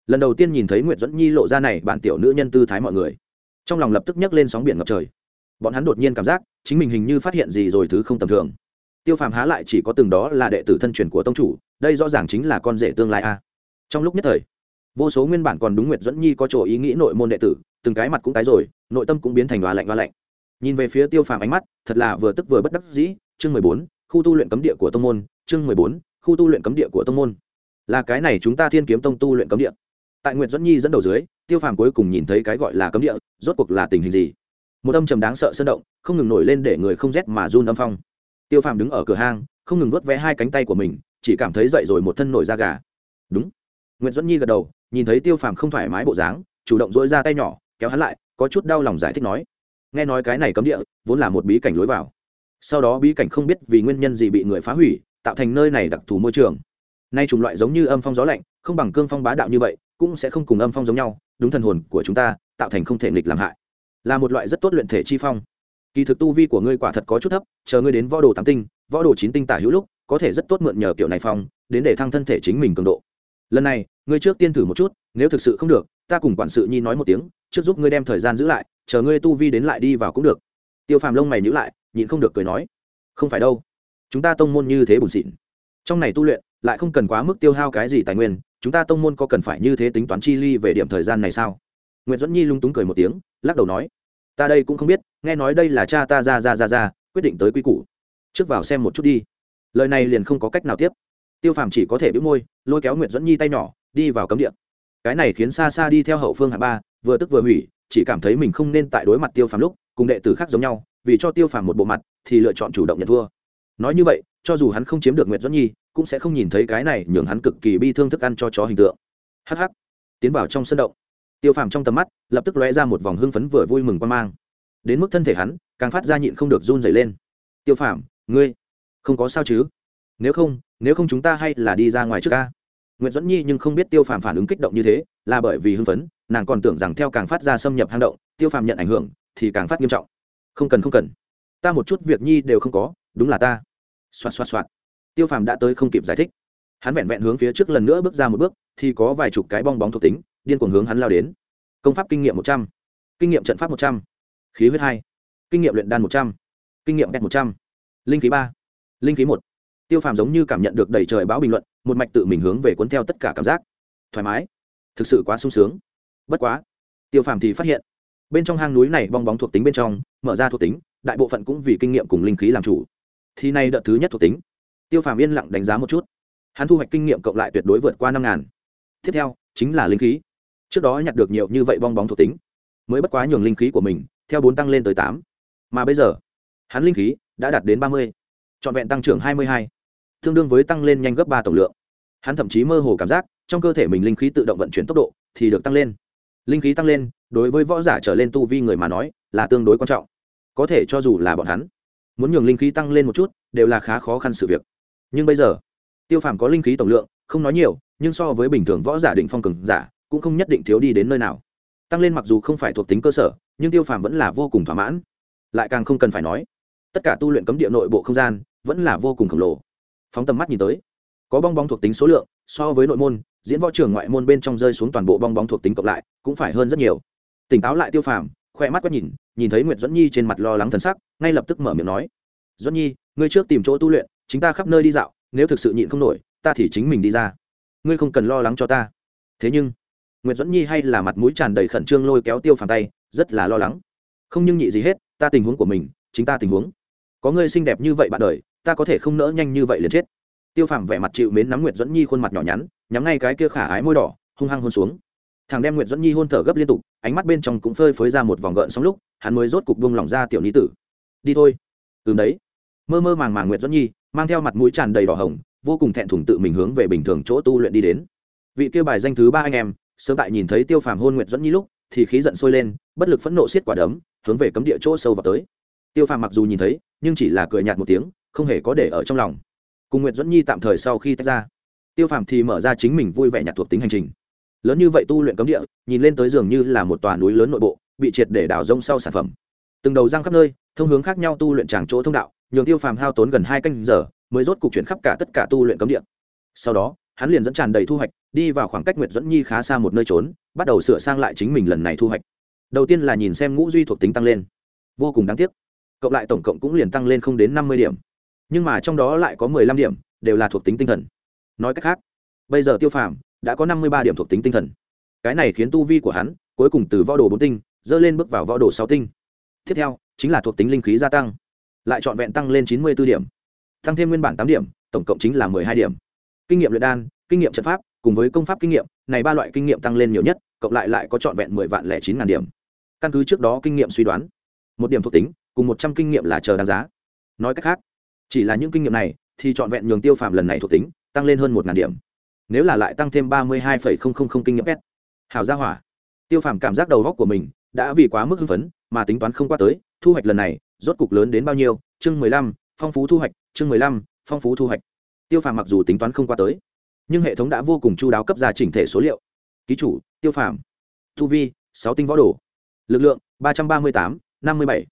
Lần đầu tiên nhìn thấy nguyễn duẫn nhi lộ ra này, bản tiểu nữ nhân tư thái mọi người. Trong lòng lập tức nhấc lên sóng biển ngập trời. Bọn hắn đột nhiên cảm giác, chính mình hình như phát hiện gì rồi thứ không tầm thường. Tiêu phàm há lại chỉ có từng đó là đệ tử thân truyền của tông chủ, đây rõ ràng chính là con rể tương lai a trong lúc nhất thời, vô số nguyên bản còn đúng nguyệt dẫn nhi có chỗ ý nghĩ nội môn đệ tử, từng cái mặt cũng tái rồi, nội tâm cũng biến thành hoa lạnh hoa lạnh. Nhìn về phía tiêu phàm ánh mắt, thật là vừa tức vừa bất đắc dĩ, chương mười bốn, khu tu luyện cấm địa của tông môn, chương mười bốn, khu tu luyện cấm địa của tông môn. Là cái này chúng ta thiên kiếm tông tu luyện cấm địa. Tại nguyệt dẫn nhi dẫn đầu dưới, tiêu phàm cuối cùng nhìn thấy cái gọi là cấm địa, rốt cuộc là tình hình gì? Một âm trầm đáng sợ sơn động, không ngừng nổi lên để người không rét mà run âm phong. Tiêu phàm đứng ở cửa hang, không ngừng vớt vé hai cánh tay của mình, chỉ cảm thấy dậy rồi một thân nổi da gà. Đúng nguyễn duẫn nhi gật đầu, nhìn thấy tiêu phàm không thoải mái bộ dáng, chủ động dỗi ra tay nhỏ, kéo hắn lại, có chút đau lòng giải thích nói, nghe nói cái này cấm địa, vốn là một bí cảnh lối vào. Sau đó bí cảnh không biết vì nguyên nhân gì bị người phá hủy, tạo thành nơi này đặc thù môi trường. Nay chủng loại giống như âm phong gió lạnh, không bằng cương phong bá đạo như vậy, cũng sẽ không cùng âm phong giống nhau, đúng thần hồn của chúng ta, tạo thành không thể nghịch làm hại. Là một loại rất tốt luyện thể chi phong. Kỳ thực tu vi của ngươi quả thật có chút thấp, chờ ngươi đến võ đồ tám tinh, võ đồ chín tinh tả hữu lúc, có thể rất tốt mượn nhờ kiểu này phong, đến để thăng thân thể chính mình cường độ lần này, ngươi trước tiên thử một chút, nếu thực sự không được, ta cùng quản sự nhi nói một tiếng, trước giúp ngươi đem thời gian giữ lại, chờ ngươi tu vi đến lại đi vào cũng được. Tiêu phàm lông mày nhữ lại, nhịn không được cười nói, không phải đâu, chúng ta tông môn như thế bùn xịn. Trong này tu luyện, lại không cần quá mức tiêu hao cái gì tài nguyên, chúng ta tông môn có cần phải như thế tính toán chi ly về điểm thời gian này sao? Nguyễn duẫn nhi lung túng cười một tiếng, lắc đầu nói, ta đây cũng không biết, nghe nói đây là cha ta ra ra ra ra, quyết định tới quy củ. Trước vào xem một chút đi. Lời này liền không có cách nào tiếp tiêu phàm chỉ có thể bĩu môi, lôi kéo nguyệt dẫn nhi tay nhỏ, đi vào cấm địa. Cái này khiến xa xa đi theo hậu phương hạ ba, vừa tức vừa hủy, chỉ cảm thấy mình không nên tại đối mặt tiêu phàm lúc, cùng đệ tử khác giống nhau, vì cho tiêu phàm một bộ mặt, thì lựa chọn chủ động nhận thua. Nói như vậy, cho dù hắn không chiếm được nguyệt dẫn nhi, cũng sẽ không nhìn thấy cái này nhường hắn cực kỳ bi thương thức ăn cho chó hình tượng. Hh tiến vào trong sân động. Tiêu phàm trong tầm mắt, lập tức lóe ra một vòng hưng phấn vừa vui mừng quan mang. Đến mức thân thể hắn, càng phát ra nhịn không được run dày lên. Tiêu phàm, ngươi không có sao chứ? Nếu không nếu không chúng ta hay là đi ra ngoài trước ca. Nguyễn duẫn nhi nhưng không biết tiêu phàm phản ứng kích động như thế, là bởi vì hưng phấn, nàng còn tưởng rằng theo càng phát ra xâm nhập hang động, tiêu phàm nhận ảnh hưởng, thì càng phát nghiêm trọng. Không cần không cần. Ta một chút việc nhi đều không có, đúng là ta. Xoạt xoạt xoạt. Tiêu phàm đã tới không kịp giải thích. Hắn vẹn vẹn hướng phía trước lần nữa bước ra một bước, thì có vài chục cái bong bóng thuộc tính, điên cuồng hướng hắn lao đến. Công pháp kinh nghiệm một trăm, kinh nghiệm trận pháp một trăm, khí huyết hai, kinh nghiệm luyện đan một trăm, kinh nghiệm pet một trăm, linh khí ba, linh khí một tiêu phàm giống như cảm nhận được đầy trời báo bình luận, một mạch tự mình hướng về cuốn theo tất cả cảm giác. Thoải mái. Thực sự quá sung sướng. Bất quá. Tiêu phàm thì phát hiện, bên trong hang núi này bong bóng thuộc tính bên trong, mở ra thuộc tính, đại bộ phận cũng vì kinh nghiệm cùng linh khí làm chủ. Thì nay đợt thứ nhất thuộc tính. Tiêu phàm yên lặng đánh giá một chút. Hắn thu hoạch kinh nghiệm cộng lại tuyệt đối vượt qua năm ngàn. Tiếp theo, chính là linh khí. Trước đó nhặt được nhiều như vậy bong bóng thuộc tính, mới bất quá nhường linh khí của mình, theo bốn tăng lên tới tám. Mà bây giờ, hắn linh khí đã đạt đến ba mươi, trọn vẹn tăng trưởng hai mươi hai tương đương với tăng lên nhanh gấp ba tổng lượng. Hắn thậm chí mơ hồ cảm giác, trong cơ thể mình linh khí tự động vận chuyển tốc độ thì được tăng lên. Linh khí tăng lên, đối với võ giả trở lên tu vi người mà nói, là tương đối quan trọng. Có thể cho dù là bọn hắn, muốn nhường linh khí tăng lên một chút, đều là khá khó khăn sự việc. Nhưng bây giờ, tiêu phàm có linh khí tổng lượng, không nói nhiều, nhưng so với bình thường võ giả định phong cường giả, cũng không nhất định thiếu đi đến nơi nào. Tăng lên mặc dù không phải thuộc tính cơ sở, nhưng tiêu phàm vẫn là vô cùng thỏa mãn. Lại càng không cần phải nói, tất cả tu luyện cấm địa nội bộ không gian, vẫn là vô cùng khổng lồ phóng tầm mắt nhìn tới. Có bong bóng thuộc tính số lượng, so với nội môn, diễn võ trường ngoại môn bên trong rơi xuống toàn bộ bong bóng thuộc tính cộng lại, cũng phải hơn rất nhiều. Tỉnh táo lại tiêu phàm, khoe mắt quét nhìn nhìn thấy nguyệt dẫn nhi trên mặt lo lắng thần sắc, ngay lập tức mở miệng nói dẫn nhi, ngươi trước tìm chỗ tu luyện, chính ta khắp nơi đi dạo, nếu thực sự nhịn không nổi, ta thì chính mình đi ra. Ngươi không cần lo lắng cho ta. Thế nhưng, nguyệt dẫn nhi hay là mặt mũi tràn đầy khẩn trương lôi kéo tiêu phàm tay, rất là lo lắng. Không nhưng nhị gì hết, ta tình huống của mình, chính ta tình huống. Có ngươi xinh đẹp như vậy bạn đời ta có thể không nỡ nhanh như vậy liền chết. Tiêu phàm vẻ mặt chịu mến nắm nguyệt dẫn nhi khuôn mặt nhỏ nhắn, nhắm ngay cái kia khả ái môi đỏ, hung hăng hôn xuống. Thằng đem nguyệt dẫn nhi hôn thở gấp liên tục, ánh mắt bên trong cũng phơi phới ra một vòng gợn sóng lúc, hắn mới rốt cục buông lỏng ra tiểu ni tử. Đi thôi. Từ đấy. Mơ mơ màng màng nguyệt dẫn nhi mang theo mặt mũi tràn đầy đỏ hồng, vô cùng thẹn thùng tự mình hướng về bình thường chỗ tu luyện đi đến. Vị kia bài danh thứ ba anh em, sớm tại nhìn thấy tiêu phàm hôn nguyệt dẫn nhi lúc, thì khí giận sôi lên, bất lực phẫn nộ xiết quả đấm, hướng về cấm địa chỗ sâu vào tới. Tiêu phàm mặc dù nhìn thấy, nhưng chỉ là cười nhạt một tiếng không hề có để ở trong lòng. Cùng nguyệt dẫn nhi tạm thời sau khi tách ra, tiêu phàm thì mở ra chính mình vui vẻ nhặt thuộc tính hành trình. Lớn như vậy tu luyện cấm địa, nhìn lên tới dường như là một tòa núi lớn nội bộ, bị triệt để đảo rông sau sản phẩm. Từng đầu răng khắp nơi, thông hướng khác nhau tu luyện tràng chỗ thông đạo, nhường tiêu phàm hao tốn gần hai canh giờ, mới rốt cục chuyển khắp cả tất cả tu luyện cấm địa. Sau đó, hắn liền dẫn tràn đầy thu hoạch, đi vào khoảng cách nguyệt dẫn nhi khá xa một nơi trốn, bắt đầu sửa sang lại chính mình lần này thu hoạch. Đầu tiên là nhìn xem ngũ duy thuộc tính tăng lên. Vô cùng đáng tiếc. Cộng lại tổng cộng cũng liền tăng lên không đến năm mươi điểm nhưng mà trong đó lại có mười lăm điểm, đều là thuộc tính tinh thần. Nói cách khác, bây giờ tiêu phàm đã có năm mươi ba điểm thuộc tính tinh thần. Cái này khiến tu vi của hắn cuối cùng từ võ đồ bốn tinh, dơ lên bước vào võ đồ sáu tinh. Tiếp theo, chính là thuộc tính linh khí gia tăng. Lại trọn vẹn tăng lên chín mươi b ố điểm. Tăng thêm nguyên bản tám điểm, tổng cộng chính là mười hai điểm. Kinh nghiệm luyện đan, kinh nghiệm trận pháp, cùng với công pháp kinh nghiệm, này ba loại kinh nghiệm tăng lên nhiều nhất, cộng lại lại có trọn vẹn mười vạn lẻ chín ngàn điểm. Căn cứ trước đó kinh nghiệm suy đoán, một điểm thuộc tính, cùng một trăm kinh nghiệm là chờ đáng giá. Nói cách khác chỉ là những kinh nghiệm này, thì trọn vẹn nhường tiêu phàm lần này thuộc tính, tăng lên hơn một ngàn điểm. Nếu là lại tăng thêm ba mươi hai kinh nghiệm s hào gia hỏa. Tiêu phàm cảm giác đầu góc của mình đã vì quá mức hưng phấn, mà tính toán không qua tới, thu hoạch lần này, rốt cục lớn đến bao nhiêu? Chương mười lăm, phong phú thu hoạch, chương mười lăm, phong phú thu hoạch. Tiêu phàm mặc dù tính toán không qua tới, nhưng hệ thống đã vô cùng chu đáo cấp ra chỉnh thể số liệu. Ký chủ, tiêu phàm. Thu vi, sáu tinh võ đồ. Lực lượng, ba trăm ba mươi tám, năm mươi bảy.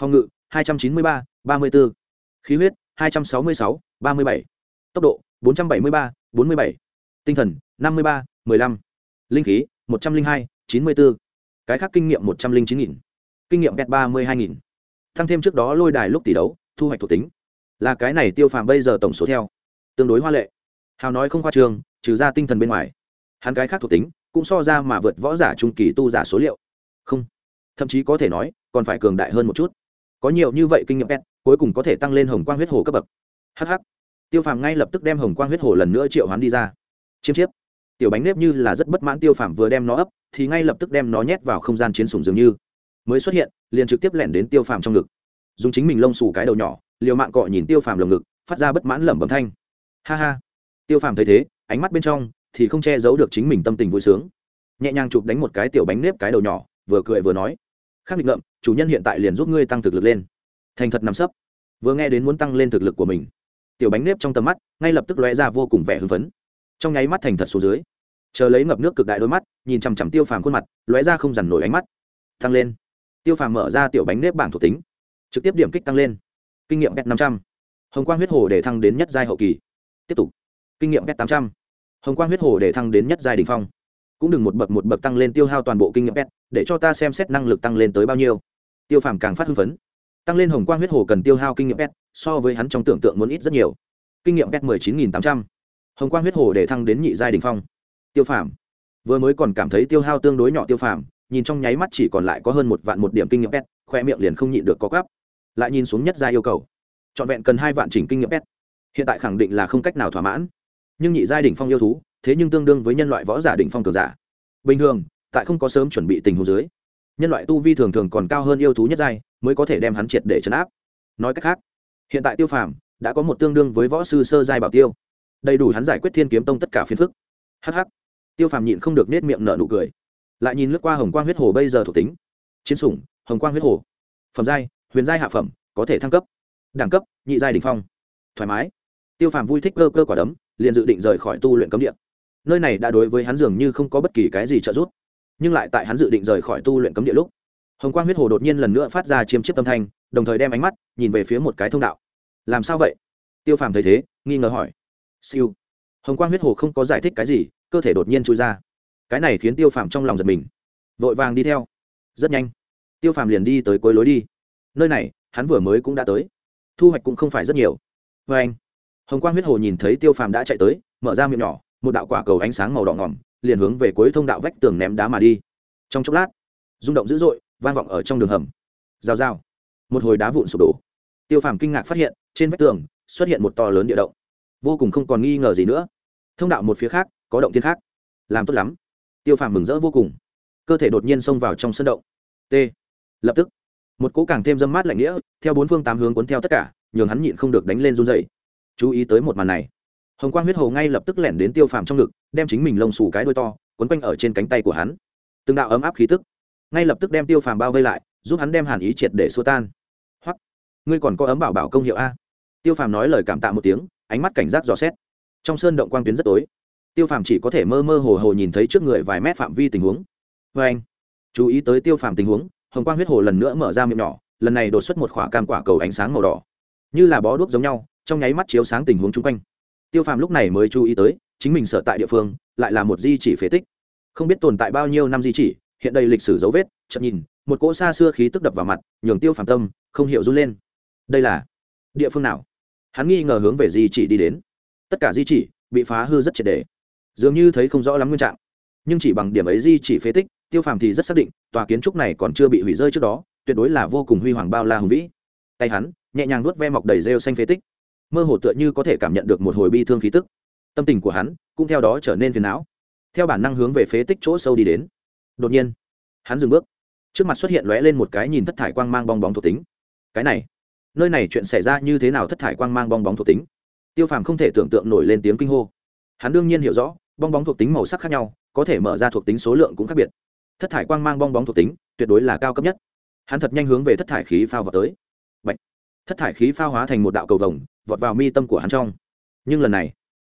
Phòng ngự, hai trăm chín mươi ba ba mươi bốn khí huyết 266, 37, tốc độ 473, 47, tinh thần 53, 15, linh khí 102, 94, cái khác kinh nghiệm 109.000, kinh nghiệm bet 32.000. Thăng thêm trước đó lôi đài lúc tỷ đấu, thu hoạch thuộc tính. Là cái này tiêu phàm bây giờ tổng số theo, tương đối hoa lệ. Hào nói không khoa trương, trừ ra tinh thần bên ngoài, hắn cái khác thuộc tính cũng so ra mà vượt võ giả trung kỳ tu giả số liệu. Không, thậm chí có thể nói, còn phải cường đại hơn một chút. Có nhiều như vậy kinh nghiệm bet, cuối cùng có thể tăng lên hồng quang huyết hồ cấp bậc. Hh tiêu phàm ngay lập tức đem hồng quang huyết hồ lần nữa triệu hoán đi ra. Chiêm chiếp. Tiểu bánh nếp như là rất bất mãn tiêu phàm vừa đem nó ấp, thì ngay lập tức đem nó nhét vào không gian chiến sủng dường như. Mới xuất hiện, liền trực tiếp lẻn đến tiêu phàm trong ngực. Dùng chính mình lông xù cái đầu nhỏ, liều mạng cọ nhìn tiêu phàm lồng ngực, phát ra bất mãn lẩm bẩm thanh. Ha ha. Tiêu phàm thấy thế, ánh mắt bên trong thì không che giấu được chính mình tâm tình vui sướng. Nhẹ nhàng chụp đánh một cái tiểu bánh nếp cái đầu nhỏ, vừa cười vừa nói. Khác định ngậm, chủ nhân hiện tại liền giúp ngươi tăng thực lực lên thành thật nằm sấp. Vừa nghe đến muốn tăng lên thực lực của mình, tiểu bánh nếp trong tầm mắt, ngay lập tức lóe ra vô cùng vẻ hưng phấn. Trong nháy mắt thành thật xuống dưới, chờ lấy ngập nước cực đại đôi mắt, nhìn chằm chằm tiêu phàm khuôn mặt, lóe ra không dằn nổi ánh mắt. Tăng lên. Tiêu phàm mở ra tiểu bánh nếp bảng thuộc tính, trực tiếp điểm kích tăng lên. Kinh nghiệm pet năm trăm. Hồng quang huyết hồ để thăng đến nhất giai hậu kỳ. Tiếp tục. Kinh nghiệm pet tám trăm. Hồng quang huyết hồ để thăng đến nhất giai đình phong. Cũng đừng một bậc một bậc tăng lên tiêu hao toàn bộ kinh nghiệm pet để cho ta xem xét năng lực tăng lên tới bao nhiêu. Tiêu phàm càng phát hưng phấn tăng lên hồng quang huyết hồ cần tiêu hao kinh nghiệm pet, so với hắn trong tưởng tượng muốn ít rất nhiều. Kinh nghiệm pet mười chín nghìn tám trăm. Hồng quang huyết hồ để thăng đến nhị giai đình phong. Tiêu phàm. Vừa mới còn cảm thấy tiêu hao tương đối nhỏ tiêu phàm, nhìn trong nháy mắt chỉ còn lại có hơn một vạn một điểm kinh nghiệm pet, khoe miệng liền không nhịn được có gắp lại nhìn xuống nhất gia yêu cầu. Trọn vẹn cần hai vạn chỉnh kinh nghiệm pet. Hiện tại khẳng định là không cách nào thỏa mãn. Nhưng nhị giai đỉnh phong yêu thú, thế nhưng tương đương với nhân loại võ giả đỉnh phong cường giả. Bình thường, tại không có sớm chuẩn bị tình huống dưới nhân loại tu vi thường thường còn cao hơn yêu thú nhất giai, mới có thể đem hắn triệt để chấn áp. Nói cách khác, hiện tại tiêu phàm đã có một tương đương với võ sư sơ giai bảo tiêu. Đầy đủ hắn giải quyết thiên kiếm tông tất cả phiền phức. Hh tiêu phàm nhịn không được nết miệng nở nụ cười. Lại nhìn lướt qua hồng quang huyết hồ bây giờ thuộc tính. Chiến sủng, hồng quang huyết hồ. Phẩm giai, huyền giai hạ phẩm, có thể thăng cấp. Đẳng cấp, nhị giai đ ỉ n h phong. Thoải mái. Tiêu phàm vui thích cơ cơ quả đấm, liền dự định rời khỏi tu luyện cấm địa. Nơi này đã đối với hắn dường như không có bất kỳ cái gì trợ giúp nhưng lại tại hắn dự định rời khỏi tu luyện cấm địa lúc, hồng quang huyết hồ đột nhiên lần nữa phát ra chiêm chiếc tâm thanh, đồng thời đem ánh mắt nhìn về phía một cái thông đạo. Làm sao vậy? Tiêu phàm thấy thế, nghi ngờ hỏi. Siêu. Hồng quang huyết hồ không có giải thích cái gì, cơ thể đột nhiên trôi ra. Cái này khiến tiêu phàm trong lòng giật mình. Vội vàng đi theo. Rất nhanh. Tiêu phàm liền đi tới cuối lối đi. Nơi này, hắn vừa mới cũng đã tới. Thu hoạch cũng không phải rất nhiều. Vê anh hồng quang huyết hồ nhìn thấy tiêu phàm đã chạy tới, mở ra miệng nhỏ, một đạo quả cầu ánh sáng màu đỏ ngỏm liền hướng về cuối thông đạo vách tường ném đá mà đi. Trong chốc lát, rung động dữ dội, vang vọng ở trong đường hầm. Rào rào, một hồi đá vụn sụp đổ. Tiêu phàm kinh ngạc phát hiện, trên vách tường xuất hiện một to lớn địa động. Vô cùng không còn nghi ngờ gì nữa. Thông đạo một phía khác, có động thiên khác. Làm tốt lắm. Tiêu phàm mừng rỡ vô cùng. Cơ thể đột nhiên xông vào trong sân động. T. Lập tức, một cỗ càng thêm dâm mát lạnh nghĩa, theo bốn phương tám hướng cuốn theo tất cả, nhường hắn nhịn không được đánh lên run dày chú ý tới một màn này hồng quang huyết hồ ngay lập tức lẻn đến tiêu phàm trong ngực, đem chính mình lông xù cái đôi to, quấn quanh ở trên cánh tay của hắn. Từng đạo ấm áp khí tức, ngay lập tức đem tiêu phàm bao vây lại, giúp hắn đem hàn ý triệt để xua tan. Hoặc ngươi còn có ấm bảo bảo công hiệu a? Tiêu phàm nói lời cảm tạ một tiếng, ánh mắt cảnh giác dò xét. Trong sơn động quang tuyến rất tối. Tiêu phàm chỉ có thể mơ mơ hồ hồ nhìn thấy trước người vài mét phạm vi tình huống. Vê anh, chú ý tới tiêu phàm tình huống, hồng quang huyết hồ lần nữa mở ra miệng nhỏ, lần này đột xuất một khỏa cam quả cầu ánh sáng màu đỏ. Như là bó đuốc giống nhau, trong nháy mắt chiếu sáng tình huống chung quanh tiêu phàm lúc này mới chú ý tới, chính mình sở tại địa phương, lại là một di chỉ phế tích. Không biết tồn tại bao nhiêu năm di chỉ, hiện đầy lịch sử dấu vết chậm nhìn, một cỗ xa xưa khí tức đập vào mặt, nhường tiêu phàm tâm, không hiểu run lên. Đây là địa phương nào? Hắn nghi ngờ hướng về di chỉ đi đến. Tất cả di chỉ bị phá hư rất triệt đề. Dường như thấy không rõ lắm nguyên trạng. Nhưng chỉ bằng điểm ấy di chỉ phế tích, tiêu phàm thì rất xác định, tòa kiến trúc này còn chưa bị hủy rơi trước đó, tuyệt đối là vô cùng huy hoàng bao la hùng vĩ. Tay hắn, nhẹ nhàng nuốt ve mọc đầy rêu xanh phế tích mơ hồ tựa như có thể cảm nhận được một hồi bi thương khí tức. Tâm tình của hắn cũng theo đó trở nên phiền não. Theo bản năng hướng về phế tích chỗ sâu đi đến. Đột nhiên, hắn dừng bước. Trước mặt xuất hiện lóe lên một cái nhìn thất thải quang mang bong bóng thuộc tính. Cái này, nơi này chuyện xảy ra như thế nào thất thải quang mang bong bóng thuộc tính? Tiêu phàm không thể tưởng tượng nổi lên tiếng kinh hô. Hắn đương nhiên hiểu rõ, bong bóng thuộc tính màu sắc khác nhau, có thể mở ra thuộc tính số lượng cũng khác biệt. Thất thải quang mang bong bóng thuộc tính tuyệt đối là cao cấp nhất. Hắn thật nhanh hướng về thất thải khí phao vào tới. Bạch thất thải khí phao hóa thành một đạo cầu vồng, vọt vào mi tâm của hắn trong. Nhưng lần này,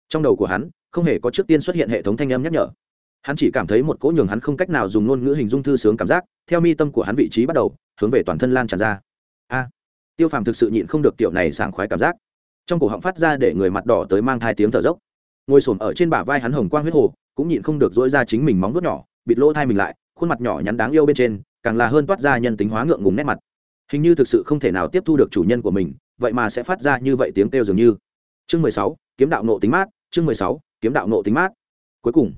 trong đầu của hắn, không hề có trước tiên xuất hiện hệ thống thanh âm nhắc nhở. Hắn chỉ cảm thấy một cỗ nhường hắn không cách nào dùng ngôn ngữ hình dung thư sướng cảm giác, theo mi tâm của hắn vị trí bắt đầu, hướng về toàn thân lan tràn ra. A! Tiêu phàm thực sự nhịn không được tiểu này sảng khoái cảm giác. Trong cổ họng phát ra để người mặt đỏ tới mang thai tiếng thở dốc. Ngồi s ổ m ở trên bả vai hắn hồng quang huyết hồ, cũng nhịn không được dỗi ra chính mình móng vuốt nhỏ, bịt lỗ thai mình lại, khuôn mặt nhỏ nhắn đáng yêu bên trên, càng là hơn toát ra nhân tính hóa ngượng ngùng nét mặt hình như thực sự không thể nào tiếp thu được chủ nhân của mình, vậy mà sẽ phát ra như vậy tiếng kêu dường như. Chương mười sáu, kiếm đạo nộ tính mát, chương mười sáu, kiếm đạo nộ tính mát. Cuối cùng,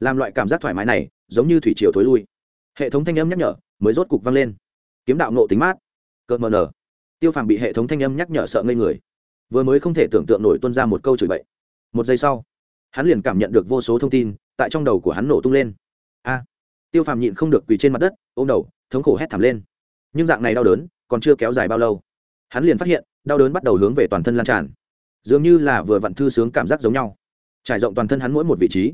làm loại cảm giác thoải mái này, giống như thủy triều thối lui. Hệ thống thanh âm nhắc nhở mới rốt cục vang lên. Kiếm đạo nộ tính mát. Cợt mờ nở. Tiêu phàm bị hệ thống thanh âm nhắc nhở sợ ngây người. Vừa mới không thể tưởng tượng nổi tuân ra một câu chửi bậy. Một giây sau, hắn liền cảm nhận được vô số thông tin tại trong đầu của hắn nổ tung lên. A! Tiêu phàm nhịn không được quỳ trên mặt đất, ôm đầu, thống khổ hét thảm lên nhưng dạng này đau đớn còn chưa kéo dài bao lâu. Hắn liền phát hiện, đau đớn bắt đầu hướng về toàn thân lan tràn. Dường như là vừa vặn thư sướng cảm giác giống nhau. Trải rộng toàn thân hắn mỗi một vị trí.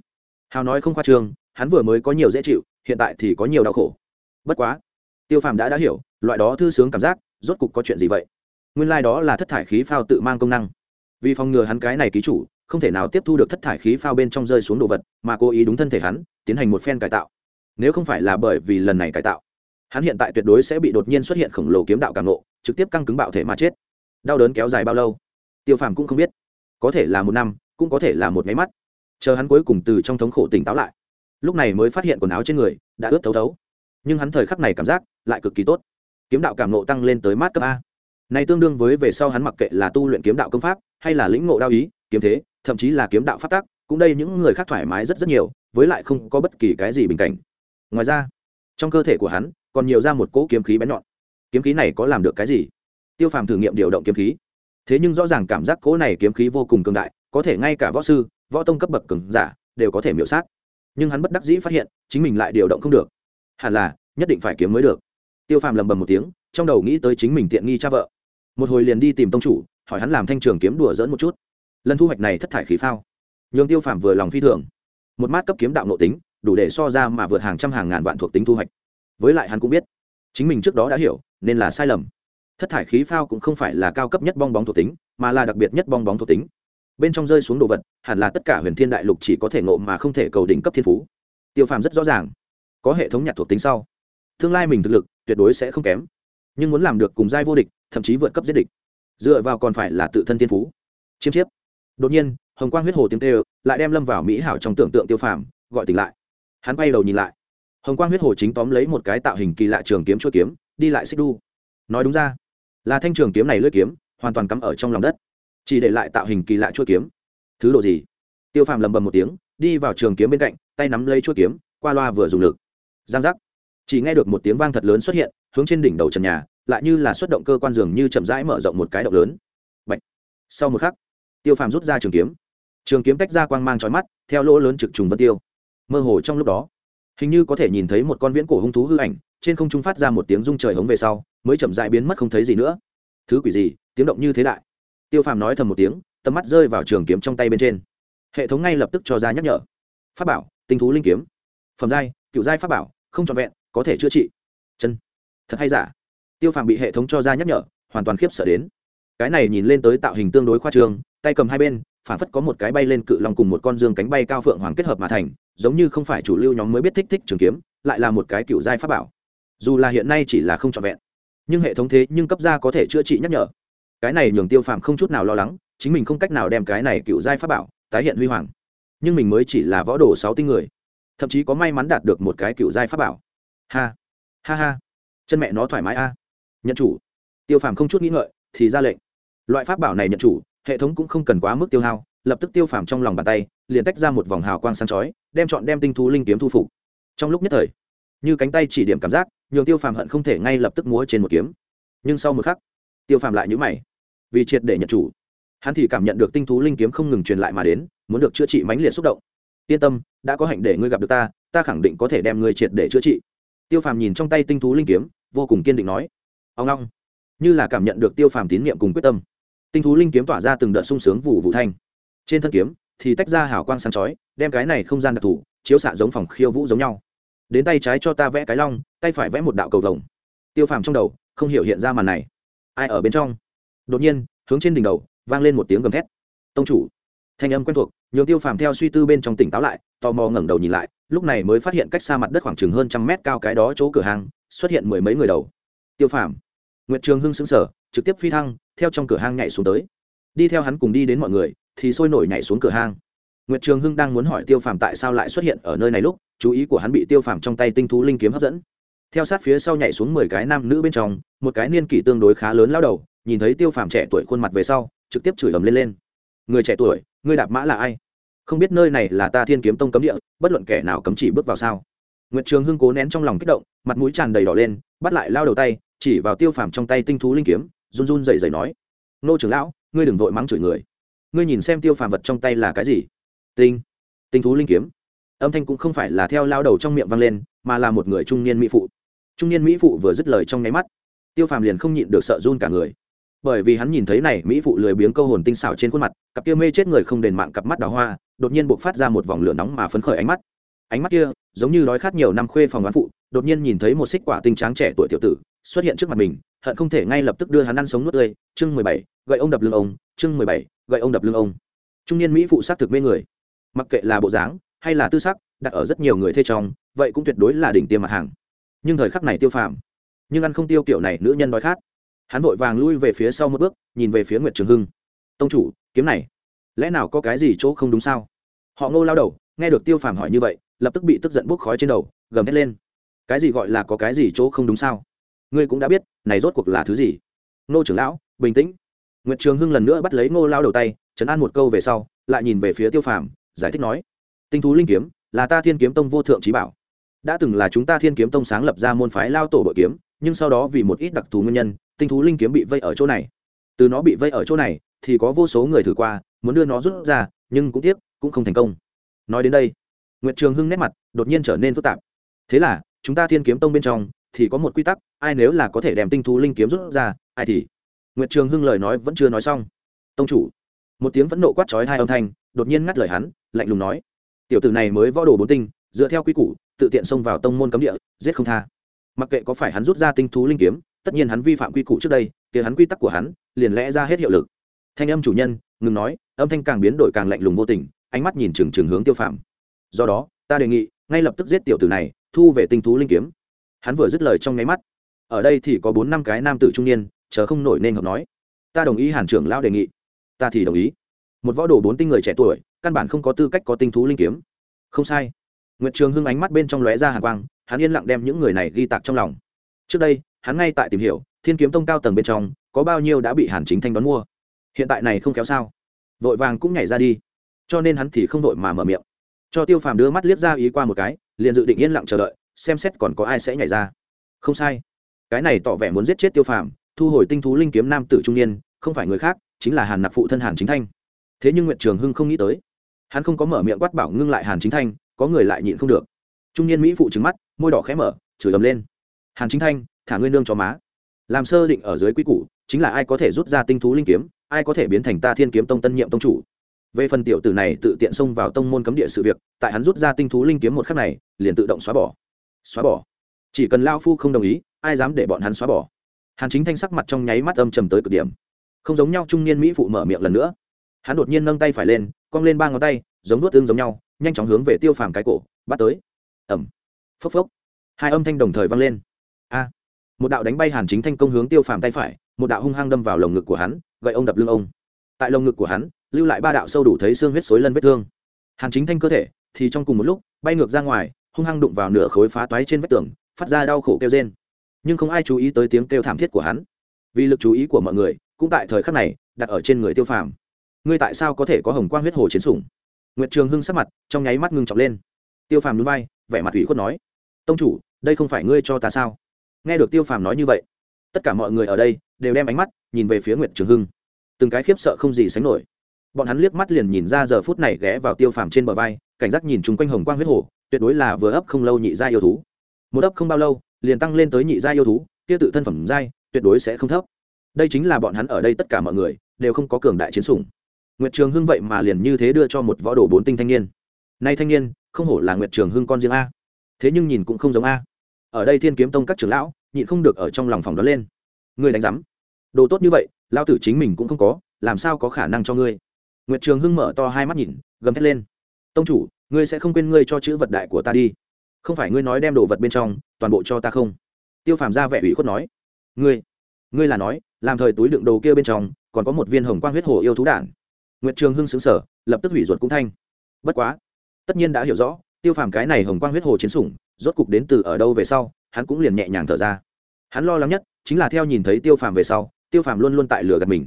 Hào nói không khoa trương, hắn vừa mới có nhiều dễ chịu, hiện tại thì có nhiều đau khổ. Bất quá, tiêu phàm đã đã hiểu, loại đó thư sướng cảm giác, rốt cục có chuyện gì vậy? Nguyên lai、like、đó là thất thải khí phao tự mang công năng. Vì phòng ngừa hắn cái này ký chủ, không thể nào tiếp thu được thất thải khí phao bên trong rơi xuống đồ vật, mà cố ý đúng thân thể hắn, tiến hành một phen cải tạo. Nếu không phải là bởi vì lần này cải tạo hắn hiện tại tuyệt đối sẽ bị đột nhiên xuất hiện khổng lồ kiếm đạo cảm nộ trực tiếp căng cứng bạo thể mà chết. Đau đớn kéo dài bao lâu? Tiêu phàm cũng không biết. Có thể là một năm, cũng có thể là một máy mắt. Chờ hắn cuối cùng từ trong thống khổ tỉnh táo lại. Lúc này mới phát hiện quần áo trên người đã ướt thấu thấu. Nhưng hắn thời khắc này cảm giác lại cực kỳ tốt. Kiếm đạo cảm nộ tăng lên tới mát cấp a. Này tương đương với về sau hắn mặc kệ là tu luyện kiếm đạo công pháp, hay là lĩnh ngộ đao ý, kiếm thế, thậm chí là kiếm đạo phát tác cũng đây những người khác thoải mái rất rất nhiều, với lại không có bất kỳ cái gì bình cảnh. Ngoài ra, trong cơ thể của hắn còn nhiều ra một cỗ kiếm khí bén nhọn. Kiếm khí này có làm được cái gì? Tiêu phàm thử nghiệm điều động kiếm khí. Thế nhưng rõ ràng cảm giác cỗ này kiếm khí vô cùng cường đại, có thể ngay cả võ sư, võ tông cấp bậc cường giả đều có thể miểu sát. Nhưng hắn bất đắc dĩ phát hiện, chính mình lại điều động không được. Hẳn là, nhất định phải kiếm mới được. Tiêu phàm lầm bầm một tiếng, trong đầu nghĩ tới chính mình tiện nghi cha vợ. Một hồi liền đi tìm tông chủ, hỏi hắn làm thanh trường kiếm đùa dỡn một chút. Lần thu hoạch này thất thải khí phao. Nhường tiêu phàm vừa lòng phi thường. Một mát cấp kiếm đạo nội tính, đủ để so ra mà vượt hàng trăm hàng ngàn vạn thuộc tính thu hoạch với lại hắn cũng biết. Chính mình trước đó đã hiểu, nên là sai lầm. Thất thải khí phao cũng không phải là cao cấp nhất bong bóng thuộc tính, mà là đặc biệt nhất bong bóng thuộc tính. Bên trong rơi xuống đồ vật, hẳn là tất cả huyền thiên đại lục chỉ có thể ngộ mà không thể cầu đỉnh cấp thiên phú. Tiêu phàm rất rõ ràng, có hệ thống nhặt thuộc tính sau. Tương lai mình thực lực tuyệt đối sẽ không kém, nhưng muốn làm được cùng giai vô địch, thậm chí vượt cấp giết địch, dựa vào còn phải là tự thân thiên phú. Chiêm chiếp. Đột nhiên, hồng quang huyết hồ tiếng tê lại đem lâm vào mỹ hảo trong tưởng tượng tiêu phàm, gọi tỉnh lại. Hắn bay đầu nhìn lại hồng quang huyết hồ chính tóm lấy một cái tạo hình kỳ lạ trường kiếm chuôi kiếm, đi lại xích đu. Nói đúng ra, là thanh trường kiếm này lưỡi kiếm, hoàn toàn cắm ở trong lòng đất. Chỉ để lại tạo hình kỳ lạ chuôi kiếm. Thứ độ gì? Tiêu phàm lầm bầm một tiếng, đi vào trường kiếm bên cạnh, tay nắm lấy chuôi kiếm, qua loa vừa dùng lực. Giang giác. Chỉ nghe được một tiếng vang thật lớn xuất hiện, hướng trên đỉnh đầu trần nhà, lại như là xuất động cơ quan dường như chậm rãi mở rộng một cái động lớn. Bạch. sau một khắc, tiêu phàm rút ra trường kiếm. Trường kiếm tách ra quang mang trói mắt, theo lỗ lớn trực trùng vân tiêu. Mơ hồ trong lúc đó hình như có thể nhìn thấy một con viễn cổ hung thú hư ảnh, trên không trung phát ra một tiếng rung trời hống về sau, mới chậm dại biến mất không thấy gì nữa. Thứ quỷ gì, tiếng động như thế đại. Tiêu phàm nói thầm một tiếng, tầm mắt rơi vào trường kiếm trong tay bên trên. Hệ thống ngay lập tức cho ra nhắc nhở. Pháp bảo, tinh thú linh kiếm. Phẩm giai, cựu giai pháp bảo, không trọn vẹn, có thể chữa trị. Chân. Thật hay giả? Tiêu phàm bị hệ thống cho ra nhắc nhở, hoàn toàn khiếp sợ đến. Cái này nhìn lên tới tạo hình tương đối khoa trương, tay cầm hai bên, phản phất có một cái bay lên cự long cùng một con dương cánh bay cao phượng hoàng kết hợp mà thành giống như không phải chủ lưu nhóm mới biết thích thích trường kiếm, lại là một cái cựu giai pháp bảo. Dù là hiện nay chỉ là không trọn vẹn, nhưng hệ thống thế nhưng cấp ra có thể chữa trị nhắc nhở. Cái này nhường tiêu phàm không chút nào lo lắng, chính mình không cách nào đem cái này cựu giai pháp bảo tái hiện huy hoàng. Nhưng mình mới chỉ là võ đồ sáu tinh người, thậm chí có may mắn đạt được một cái cựu giai pháp bảo. Ha ha ha. Chân mẹ nó thoải mái a. Nhận chủ. Tiêu phàm không chút nghĩ ngợi, thì ra lệnh. Loại pháp bảo này nhận chủ, hệ thống cũng không cần quá mức tiêu hao lập tức tiêu phàm trong lòng bàn tay, liền tách ra một vòng hào quang sáng chói, đem chọn đem tinh thú linh kiếm thu phục. Trong lúc nhất thời, như cánh tay chỉ điểm cảm giác, nhường tiêu phàm hận không thể ngay lập tức múa trên một kiếm. Nhưng sau một khắc, tiêu phàm lại nhữ mày, vì triệt để nhận chủ. Hắn thì cảm nhận được tinh thú linh kiếm không ngừng truyền lại mà đến, muốn được chữa trị mãnh liệt xúc động. Yên tâm, đã có hạnh để ngươi gặp được ta ta khẳng định có thể đem ngươi triệt để chữa trị. Tiêu phàm nhìn trong tay tinh thú linh kiếm, vô cùng kiên định nói, ông long như là cảm nhận được tiêu phàm tín nhiệm cùng quyết tâm, tinh thú linh kiếm tỏa ra từng đợt sung sướng vụ vụ thanh trên thân kiếm thì tách ra hào quang sáng chói, đem cái này không gian đặc thù chiếu xạ giống phòng khiêu vũ giống nhau. Đến tay trái cho ta vẽ cái long, tay phải vẽ một đạo cầu vồng. Tiêu phàm trong đầu không hiểu hiện ra màn này. Ai ở bên trong? Đột nhiên, hướng trên đỉnh đầu vang lên một tiếng gầm thét. Tông chủ. Thanh âm quen thuộc, nhường tiêu phàm theo suy tư bên trong tỉnh táo lại, tò mò ngẩng đầu nhìn lại, lúc này mới phát hiện cách xa mặt đất khoảng chừng hơn trăm mét cao cái đó chỗ cửa hàng xuất hiện mười mấy người đầu. Tiêu phàm. Nguyệt trường hưng xứng sở trực tiếp phi thăng, theo trong cửa hang nhảy xuống tới. Đi theo hắn cùng đi đến mọi người thì sôi nổi nhảy xuống cửa hang. Nguyệt trường hưng đang muốn hỏi tiêu phàm tại sao lại xuất hiện ở nơi này lúc, chú ý của hắn bị tiêu phàm trong tay tinh thú linh kiếm hấp dẫn. Theo sát phía sau nhảy xuống mười cái nam nữ bên trong, một cái niên kỷ tương đối khá lớn lao đầu, nhìn thấy tiêu phàm trẻ tuổi khuôn mặt về sau, trực tiếp chửi ầm lên lên. Người trẻ tuổi người đạp mã là ai? Không biết nơi này là ta thiên kiếm tông cấm địa, bất luận kẻ nào cấm chỉ bước vào sao? Nguyệt trường hưng cố nén trong lòng kích động, mặt mũi tràn đầy đỏ lên, bắt lại lao đầu tay, chỉ vào tiêu phàm trong tay tinh thú linh kiếm, run run dậy dậy nói, nô trưởng lão, ngươi đừng vội mắng chửi người ngươi nhìn xem tiêu phàm vật trong tay là cái gì? Tinh. Tinh thú linh kiếm. Âm thanh cũng không phải là theo lao đầu trong miệng vang lên, mà là một người trung niên mỹ phụ. Trung niên mỹ phụ vừa dứt lời trong nháy mắt, tiêu phàm liền không nhịn được sợ run cả người. Bởi vì hắn nhìn thấy này, mỹ phụ lười biếng câu hồn tinh xảo trên khuôn mặt, cặp kia mê chết người không đền mạng cặp mắt đào hoa, đột nhiên buộc phát ra một vòng lửa nóng mà phấn khởi ánh mắt. Ánh mắt kia, giống như đói khát nhiều năm khuê phòng đoán phụ, đột nhiên nhìn thấy một xích quả tinh tráng trẻ tuổi tiểu tử, xuất hiện trước mặt mình, hận không thể ngay lập tức đưa hắn ăn sống nuốt tươi. Chương mười bảy, gậy ông đập lưng ông. Chương mười bảy gậy ông đập lưng ông. Trung niên mỹ phụ s thực mê người. Mặc kệ là bộ dáng hay là tư sắc, đặt ở rất nhiều người thê trong, vậy cũng tuyệt đối là đỉnh tiêm mặt hàng. Nhưng thời khắc này tiêu phàm. Nhưng ăn không tiêu kiểu này, nữ nhân đói khát. Hắn vội vàng lui về phía sau một bước, nhìn về phía nguyệt trường hưng. Tông chủ, kiếm này, lẽ nào có cái gì chỗ không đúng sao? Họ ngô lao đầu, nghe được tiêu phàm hỏi như vậy, lập tức bị tức giận bốc khói trên đầu, gầm hét lên. Cái gì gọi là có cái gì chỗ không đúng sao? Ngươi cũng đã biết, này rốt cuộc là thứ gì? Ngô trưởng lão, bình tĩnh nguyệt trường hưng lần nữa bắt lấy ngô lao đầu tay chấn an một câu về sau, lại nhìn về phía tiêu phàm, giải thích nói, tinh thú linh kiếm, là ta thiên kiếm tông vô thượng trí bảo. Đã từng là chúng ta thiên kiếm tông sáng lập ra môn phái lao tổ bội kiếm, nhưng sau đó vì một ít đặc thù nguyên nhân, tinh thú linh kiếm bị vây ở chỗ này. Từ nó bị vây ở chỗ này, thì có vô số người thử qua, muốn đưa nó rút ra, nhưng cũng tiếc, cũng không thành công. Nói đến đây, nguyệt trường hưng nét mặt đột nhiên trở nên phức tạp. Thế là, chúng ta thiên kiếm tông bên trong, thì có một quy tắc, ai nếu là có thể đem tinh thú linh kiếm rút ra, ai thì nguyệt trường hưng lời nói vẫn chưa nói xong. Tông chủ. Một tiếng phẫn nộ quát trói hai âm thanh, đột nhiên ngắt lời hắn, lạnh lùng nói, tiểu tử này mới võ đồ bốn tinh, dựa theo quy củ, tự tiện xông vào tông môn cấm địa, giết không tha. Mặc kệ có phải hắn rút ra tinh thú linh kiếm, tất nhiên hắn vi phạm quy củ trước đây thì hắn quy tắc của hắn, liền lẽ ra hết hiệu lực. Thanh âm chủ nhân, ngừng nói, âm thanh càng biến đổi càng lạnh lùng vô tình, ánh mắt nhìn trừng trừng hướng tiêu phạm do đó, ta đề nghị, ngay lập tức giết tiểu tử này, thu về tinh thú linh kiếm. Hắn vừa dứt lời trong nháy mắt. Ở đây thì có bốn năm cái nam tử trung niên chờ không nổi nên hợp nói. Ta đồng ý hàn trưởng lão đề nghị. Ta thì đồng ý. Một võ đồ bốn tinh người trẻ tuổi, căn bản không có tư cách có tinh thú linh kiếm. Không sai. Nguyệt trường hưng ánh mắt bên trong lóe ra hàn quang, hắn yên lặng đem những người này ghi tạc trong lòng. Trước đây, hắn ngay tại tìm hiểu, thiên kiếm tông cao tầng bên trong, có bao nhiêu đã bị hàn chính thanh đón mua. Hiện tại này không kéo sao. Vội vàng cũng nhảy ra đi. Cho nên hắn thì không vội mà mở miệng. Cho tiêu phàm đưa mắt liếc ra ý qua một cái, liền dự định yên lặng chờ đợi, xem xét còn có ai sẽ nhảy ra. Không sai. Cái này tỏ vẻ muốn giết chết tiêu phàm thu hồi tinh thú linh kiếm nam tử trung niên, không phải người khác, chính là hàn nặc phụ thân hàn chính thanh. Thế nhưng nguyện trường hưng không nghĩ tới, hắn không có mở miệng quát bảo ngưng lại hàn chính thanh, có người lại nhịn không được. Trung niên mỹ phụ trứng mắt, môi đỏ khẽ mở, chửi ầm lên. Hàn chính thanh, thả ngươi nương cho má. Làm sơ định ở dưới quy củ, chính là ai có thể rút ra tinh thú linh kiếm, ai có thể biến thành ta thiên kiếm tông tân nhiệm tông chủ. Về phần tiểu tử này tự tiện xông vào tông môn cấm địa sự việc, tại hắn rút ra tinh thú linh kiếm một khắc này, liền tự động xóa bỏ. Xóa bỏ. Chỉ cần lao phu không đồng ý, ai dám để bọn hắn xóa bỏ? Hàn chính thanh sắc mặt trong nháy mắt âm trầm tới cực điểm. Không giống nhau trung niên mỹ phụ mở miệng lần nữa. Hắn đột nhiên nâng tay phải lên, cong lên ba ngón tay, giống nuốt tương giống nhau, nhanh chóng hướng về tiêu phàm cái cổ, bắt tới. Ẩm phốc phốc. Hai âm thanh đồng thời vang lên. A. Một đạo đánh bay hàn chính thanh công hướng tiêu phàm tay phải, một đạo hung hăng đâm vào lồng ngực của hắn, gậy ông đập lưng ông. Tại lồng ngực của hắn, lưu lại ba đạo sâu đủ thấy xương huyết xối lân vết thương. Hàn chính thanh cơ thể, thì trong cùng một lúc, bay ngược ra ngoài, hung hăng đụng vào nửa khối phá toái trên vách tường, phát ra đau khổ kêu trên nhưng không ai chú ý tới tiếng kêu thảm thiết của hắn. Vì lực chú ý của mọi người, cũng tại thời khắc này, đặt ở trên người tiêu phàm. Ngươi tại sao có thể có hồng quang huyết hồ chiến sủng? Nguyệt trường hưng sắc mặt trong nháy mắt ngưng trọng lên. Tiêu phàm núi vai, vẻ mặt ủy khuất nói, tông chủ, đây không phải ngươi cho ta sao? Nghe được tiêu phàm nói như vậy, tất cả mọi người ở đây đều đem ánh mắt nhìn về phía nguyệt trường hưng. Từng cái khiếp sợ không gì sánh nổi. Bọn hắn liếc mắt liền nhìn ra giờ phút này ghé vào tiêu phàm trên bờ vai, cảnh giác nhìn chung quanh hồng quang huyết hồ, tuyệt đối là vừa ấp không lâu nhị ra yêu thú. Một ấp không bao lâu liền tăng lên tới nhị gia yêu thú, kia tự thân phẩm giai, tuyệt đối sẽ không thấp. Đây chính là bọn hắn ở đây tất cả mọi người, đều không có cường đại chiến sủng. Nguyệt trường hưng vậy mà liền như thế đưa cho một võ đồ bốn tinh thanh niên. Nay thanh niên, không hổ là nguyệt trường hưng con riêng a. Thế nhưng nhìn cũng không giống a. Ở đây thiên kiếm tông các trưởng lão, nhịn không được ở trong lòng phòng đó lên. Người đánh giám. Đồ tốt như vậy lao tử chính mình cũng không có, làm sao có khả năng cho ngươi? Nguyệt trường hưng mở to hai mắt nhìn, gầm thét lên. Tông chủ, ngươi sẽ không quên ngươi cho chữ vật đại của ta đi không phải ngươi nói đem đồ vật bên trong, toàn bộ cho ta không? Tiêu phàm ra vẻ ủy khuất nói. Ngươi ngươi là nói, làm thời túi đựng đồ kia bên trong, còn có một viên hồng quang huyết hồ yêu thú đản. Nguyệt trường hưng xứng sở lập tức hủy ruột cũng thanh. Bất quá, tất nhiên đã hiểu rõ, tiêu phàm cái này hồng quang huyết hồ chiến sủng, rốt cục đến từ ở đâu về sau, hắn cũng liền nhẹ nhàng thở ra. Hắn lo lắng nhất, chính là theo nhìn thấy tiêu phàm về sau, tiêu phàm luôn luôn tại lửa gạt mình.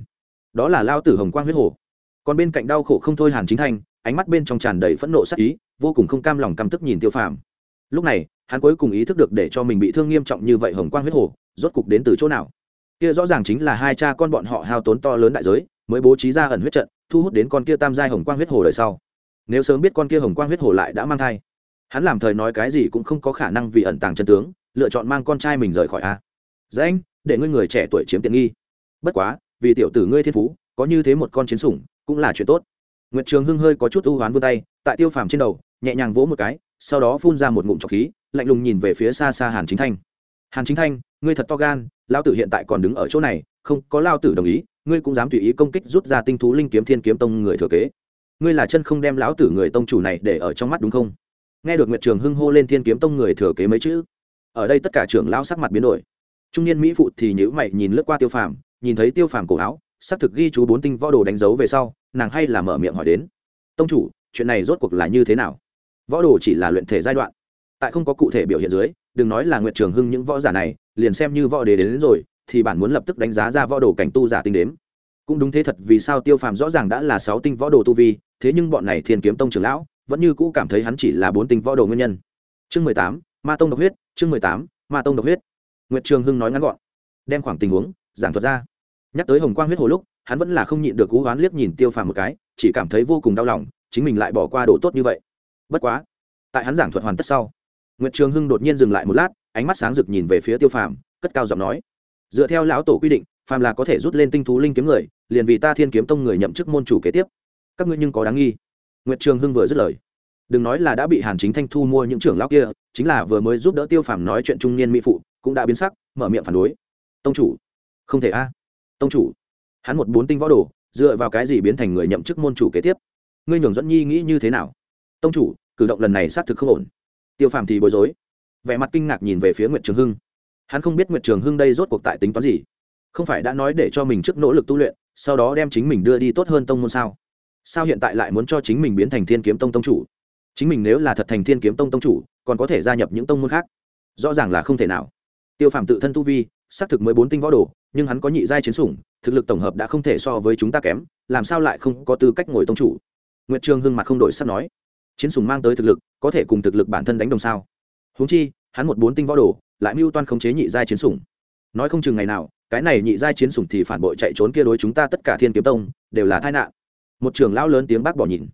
Đó là lao tử hồng quang huyết hồ. Còn bên cạnh đau khổ không thôi hàn chính thanh, ánh mắt bên trong tràn đầy phẫn nộ sắc ý, vô cùng không cam lòng căm tức nhìn tiêu phàm lúc này, hắn cuối cùng ý thức được để cho mình bị thương nghiêm trọng như vậy hồng quang huyết hồ, rốt cục đến từ chỗ nào? Kia rõ ràng chính là hai cha con bọn họ hao tốn to lớn đại giới, mới bố trí ra ẩn huyết trận, thu hút đến con kia tam giai hồng quang huyết hồ đời sau. Nếu sớm biết con kia hồng quang huyết hồ lại đã mang thai, hắn làm thời nói cái gì cũng không có khả năng vì ẩn tàng chân tướng, lựa chọn mang con trai mình rời khỏi a. Dễ anh để ngươi người trẻ tuổi chiếm tiện nghi. Bất quá, vì tiểu tử ngươi thiên phú, có như thế một con chiến sủng, cũng là chuyện tốt. Nguyệt trường hưng hơi có chút ưu hoán vươn tay, tại tiêu phàm trên đầu, nhẹ nhàng vỗ một cái sau đó phun ra một ngụm trọc khí, lạnh lùng nhìn về phía xa xa hàn chính thanh. Hàn chính thanh, ngươi thật to gan lao tử hiện tại còn đứng ở chỗ này, không, có lao tử đồng ý, ngươi cũng dám tùy ý công kích rút ra tinh thú linh kiếm thiên kiếm tông người thừa kế. Ngươi là chân không đem lão tử người tông chủ này để ở trong mắt đúng không? Nghe được nguyệt trường hưng hô lên thiên kiếm tông người thừa kế mấy chữ, ở đây tất cả trưởng lão sắc mặt biến đổi. Trung niên mỹ phụ thì nhữ mày nhìn lướt qua tiêu phàm, nhìn thấy tiêu phàm cổ áo xác thực ghi chú bốn tinh võ đồ đánh dấu về sau, nàng hay là mở miệng hỏi đến, tông chủ, chuyện này rốt cuộc là như thế nào? Võ đồ chỉ là luyện thể giai đoạn. Tại không có cụ thể biểu hiện dưới đừng nói là nguyệt trường hưng những võ giả này liền xem như võ đề đến, đến rồi thì bản muốn lập tức đánh giá ra võ đồ cảnh tu giả tinh đếm. Cũng đúng thế thật vì sao tiêu phàm rõ ràng đã là sáu tinh võ đồ tu vi thế nhưng bọn này thiên kiếm tông trưởng lão vẫn như cũ cảm thấy hắn chỉ là bốn tinh võ đồ nguyên nhân. Chương mười tám ma tông độc huyết chương mười tám ma tông độc huyết. Nguyệt trường hưng nói ngắn gọn đem khoảng tình huống giảng thuật ra. Nhắc tới hồng quang huyết hồ lúc hắn vẫn là không nhịn được cú oán liếc nhìn tiêu phàm một cái chỉ cảm thấy vô cùng đau lòng chính mình lại bỏ qua độ tốt như vậy bất quá, tại hắn giảng thuật hoàn tất sau, nguyệt trường hưng đột nhiên dừng lại một lát, ánh mắt sáng rực nhìn về phía tiêu phàm, cất cao giọng nói, dựa theo lão tổ quy định, phàm là có thể rút lên tinh thú linh kiếm người, liền vì ta thiên kiếm tông người nhậm chức môn chủ kế tiếp. Các ngươi nhưng có đáng nghi. Nguyệt trường hưng vừa dứt lời, đừng nói là đã bị hàn chính thanh thu mua những trưởng lão kia, chính là vừa mới giúp đỡ tiêu phàm nói chuyện trung niên mỹ phụ, cũng đã biến sắc, mở miệng phản đối, tông chủ, không thể a. Tông chủ. Hắn một bốn tinh võ đồ, dựa vào cái gì biến thành người nhậm chức môn chủ kế tiếp? Ngươi nhường dẫn nhi nghĩ như thế nào? Tông chủ, cử động lần này xác thực không ổn. Tiêu phàm thì bối rối. Vẻ mặt kinh ngạc nhìn về phía nguyệt trường hưng. Hắn không biết nguyệt trường hưng đây rốt cuộc tại tính toán gì. Không phải đã nói để cho mình trước nỗ lực tu luyện, sau đó đem chính mình đưa đi tốt hơn tông môn sao? Sao hiện tại lại muốn cho chính mình biến thành thiên kiếm tông tông chủ? Chính mình nếu là thật thành thiên kiếm tông tông chủ, còn có thể gia nhập những tông môn khác? Rõ ràng là không thể nào. Tiêu phàm tự thân tu vi, xác thực mới bốn tinh võ đồ, nhưng hắn có nhị giai chiến sủng, thực lực tổng hợp đã không thể so với chúng ta kém, làm sao lại không có tư cách ngồi tông chủ? Nguyệt trương hưng mặt không đổi sắp nói chiến sủng mang tới thực lực, có thể cùng thực lực bản thân đánh đồng sao? Húng chi, hắn một bốn tinh võ đồ, lại mưu toan khống chế nhị giai chiến sủng. Nói không chừng ngày nào, cái này nhị giai chiến sủng thì phản bội chạy trốn kia đối chúng ta tất cả thiên kiếm tông, đều là tai nạn. Một trường lão lớn tiếng bác bỏ nhìn.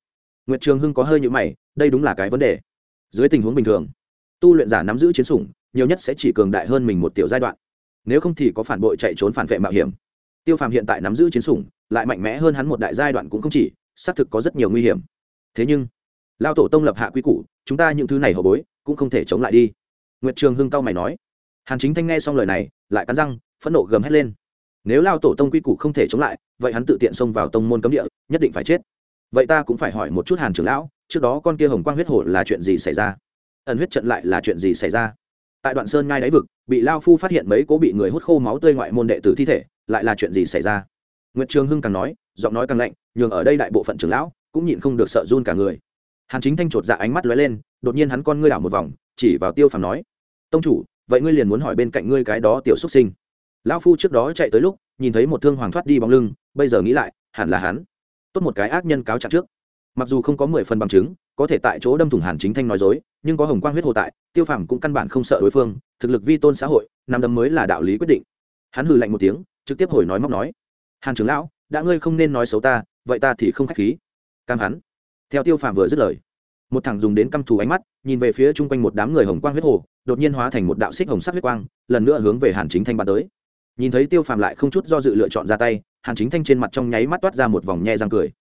Nguyệt trường hưng có hơi như mày, đây đúng là cái vấn đề. Dưới tình huống bình thường, tu luyện giả nắm giữ chiến sủng, nhiều nhất sẽ chỉ cường đại hơn mình một tiểu giai đoạn. Nếu không thì có phản bội chạy trốn phản vệ mạo hiểm. Tiêu phàm hiện tại nắm giữ chiến sủng, lại mạnh mẽ hơn hắn một đại giai đoạn cũng không chỉ, xác thực có rất nhiều nguy hiểm. Thế nhưng lao tổ tông lập hạ quy củ, chúng ta những thứ này hậu bối cũng không thể chống lại đi. Nguyệt trường hưng cao mày nói. Hàn chính thanh nghe xong lời này, lại cắn răng, phẫn nộ gầm hét lên. Nếu lao tổ tông quy củ không thể chống lại, vậy hắn tự tiện xông vào tông môn cấm địa, nhất định phải chết. Vậy ta cũng phải hỏi một chút hàn trưởng lão, trước đó con kia hồng quang huyết hổ là chuyện gì xảy ra? Ẩn huyết trận lại là chuyện gì xảy ra? Tại đoạn sơn ngai đáy vực, bị lao phu phát hiện mấy cố bị người hút khô máu tươi ngoại môn đệ tử thi thể, lại là chuyện gì xảy ra? Nguyệt trường hưng càng nói, giọng nói càng lạnh, nhường ở đây đại bộ phận trưởng lão cũng nhịn không được sợ run cả người hàn chính thanh chột dạ ánh mắt lóe lên, đột nhiên hắn con ngươi đảo một vòng, chỉ vào tiêu phàm nói, tông chủ, vậy ngươi liền muốn hỏi bên cạnh ngươi cái đó tiểu xuất sinh. Lão phu trước đó chạy tới lúc, nhìn thấy một thương hoàng thoát đi bóng lưng, bây giờ nghĩ lại, hẳn là hắn. Tốt một cái ác nhân cáo trạng trước. Mặc dù không có mười phần bằng chứng, có thể tại chỗ đâm thủng hàn chính thanh nói dối, nhưng có hồng quang huyết hồ tại, tiêu phàm cũng căn bản không sợ đối phương, thực lực vi tôn xã hội nằm đấm mới là đạo lý quyết định. Hắn hừ lạnh một tiếng, trực tiếp hồi nói móc nói, hàn trưởng lão, đã ngươi không nên nói xấu ta, vậy ta thì không k h á c h khí. Cam hắn theo tiêu phàm vừa dứt lời, một thằng dùng đến căm thù ánh mắt, nhìn về phía chung quanh một đám người hồng quang huyết hồ, đột nhiên hóa thành một đạo xích hồng sắc huyết quang, lần nữa hướng về hàn chính thanh bắn tới. Nhìn thấy tiêu phàm lại không chút do dự lựa chọn ra tay, hàn chính thanh trên mặt trong nháy mắt toát ra một vòng nhe răng cười.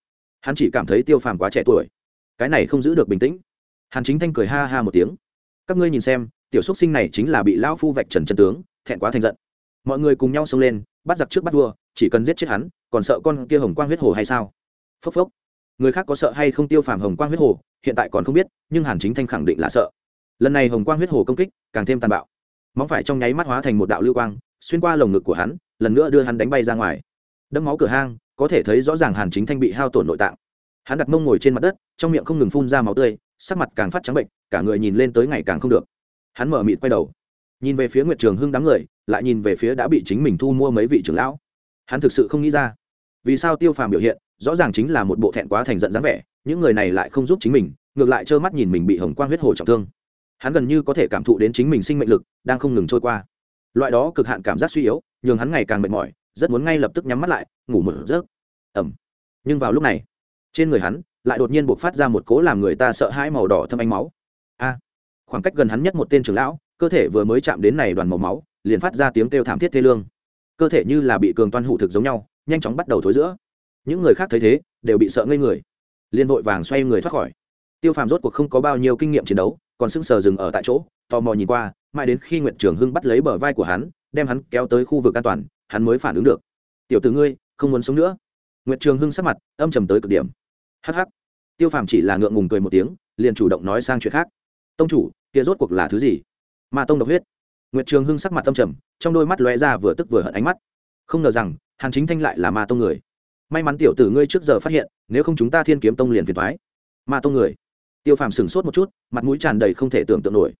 Hắn chỉ cảm thấy tiêu phàm quá trẻ tuổi, cái này không giữ được bình tĩnh. Hàn chính thanh cười ha ha một tiếng. Các ngươi nhìn xem, tiểu xúc sinh này chính là bị lão phu vạch trần chân tướng, thẹn quá thành giận. Mọi người cùng nhau xông lên, bắt giặc trước bắt vua, chỉ cần giết chết hắn, còn sợ con kia hồng quang huyết hồ hay sao? Phốc phốc người khác có sợ hay không tiêu phàm hồng quang huyết hồ, hiện tại còn không biết, nhưng hàn chính thanh khẳng định là sợ. Lần này hồng quang huyết hồ công kích, càng thêm tàn bạo. Móng phải trong nháy mắt hóa thành một đạo lưu quang, xuyên qua lồng ngực của hắn, lần nữa đưa hắn đánh bay ra ngoài. Đẫm máu cửa hang, có thể thấy rõ ràng hàn chính thanh bị hao tổn nội tạng. Hắn đặt mông ngồi trên mặt đất, trong miệng không ngừng phun ra máu tươi, sắc mặt càng phát trắng bệnh, cả người nhìn lên tới ngày càng không được. Hắn mở mịt quay đầu, nhìn về phía nguyệt trường hưng đám người, lại nhìn về phía đã bị chính mình thu mua mấy vị trưởng lão. Hắn thực sự không nghĩ ra, vì sao tiêu phàm biểu hiện rõ ràng chính là một bộ thẹn quá thành giận dáng vẻ, những người này lại không giúp chính mình, ngược lại trơ mắt nhìn mình bị hồng quang huyết hồ trọng thương. Hắn gần như có thể cảm thụ đến chính mình sinh mệnh lực đang không ngừng trôi qua. Loại đó cực hạn cảm giác suy yếu, nhường hắn ngày càng mệt mỏi, rất muốn ngay lập tức nhắm mắt lại, ngủ một giấc. Ẩm nhưng vào lúc này, trên người hắn lại đột nhiên buộc phát ra một cố làm người ta sợ hãi màu đỏ thâm ánh máu. A. Khoảng cách gần hắn nhất một tên trưởng lão, cơ thể vừa mới chạm đến này đoàn màu máu, liền phát ra tiếng kêu thảm thiết thê lương. Cơ thể như là bị cường toan hủ thực giống nhau, nhanh chóng bắt đầu thối giữa những người khác thấy thế, đều bị sợ ngây người. Liên vội vàng xoay người thoát khỏi. Tiêu phàm rốt cuộc không có bao nhiêu kinh nghiệm chiến đấu, còn sững sờ dừng ở tại chỗ, tò mò nhìn qua, mãi đến khi nguyện trưởng hưng bắt lấy bờ vai của hắn, đem hắn kéo tới khu vực an toàn, hắn mới phản ứng được. Tiểu t ử ngươi, không muốn sống nữa. Nguyện trường hưng sắc mặt âm trầm tới cực điểm. Hh tiêu phàm chỉ là ngượng ngùng cười một tiếng, liền chủ động nói sang chuyện khác. Tông chủ, kia rốt cuộc là thứ gì? Ma tông độc huyết. Nguyệt trường hưng sắc mặt tâm trầm, trong đôi mắt lóe ra vừa tức vừa hận ánh mắt. Không ngờ rằng, hàn chính thanh lại là ma tông người may mắn tiểu tử ngươi trước giờ phát hiện, nếu không chúng ta thiên kiếm tông liền phiền thoái ma tông người. Tiêu phàm sửng sốt một chút, mặt mũi tràn đầy không thể tưởng tượng nổi.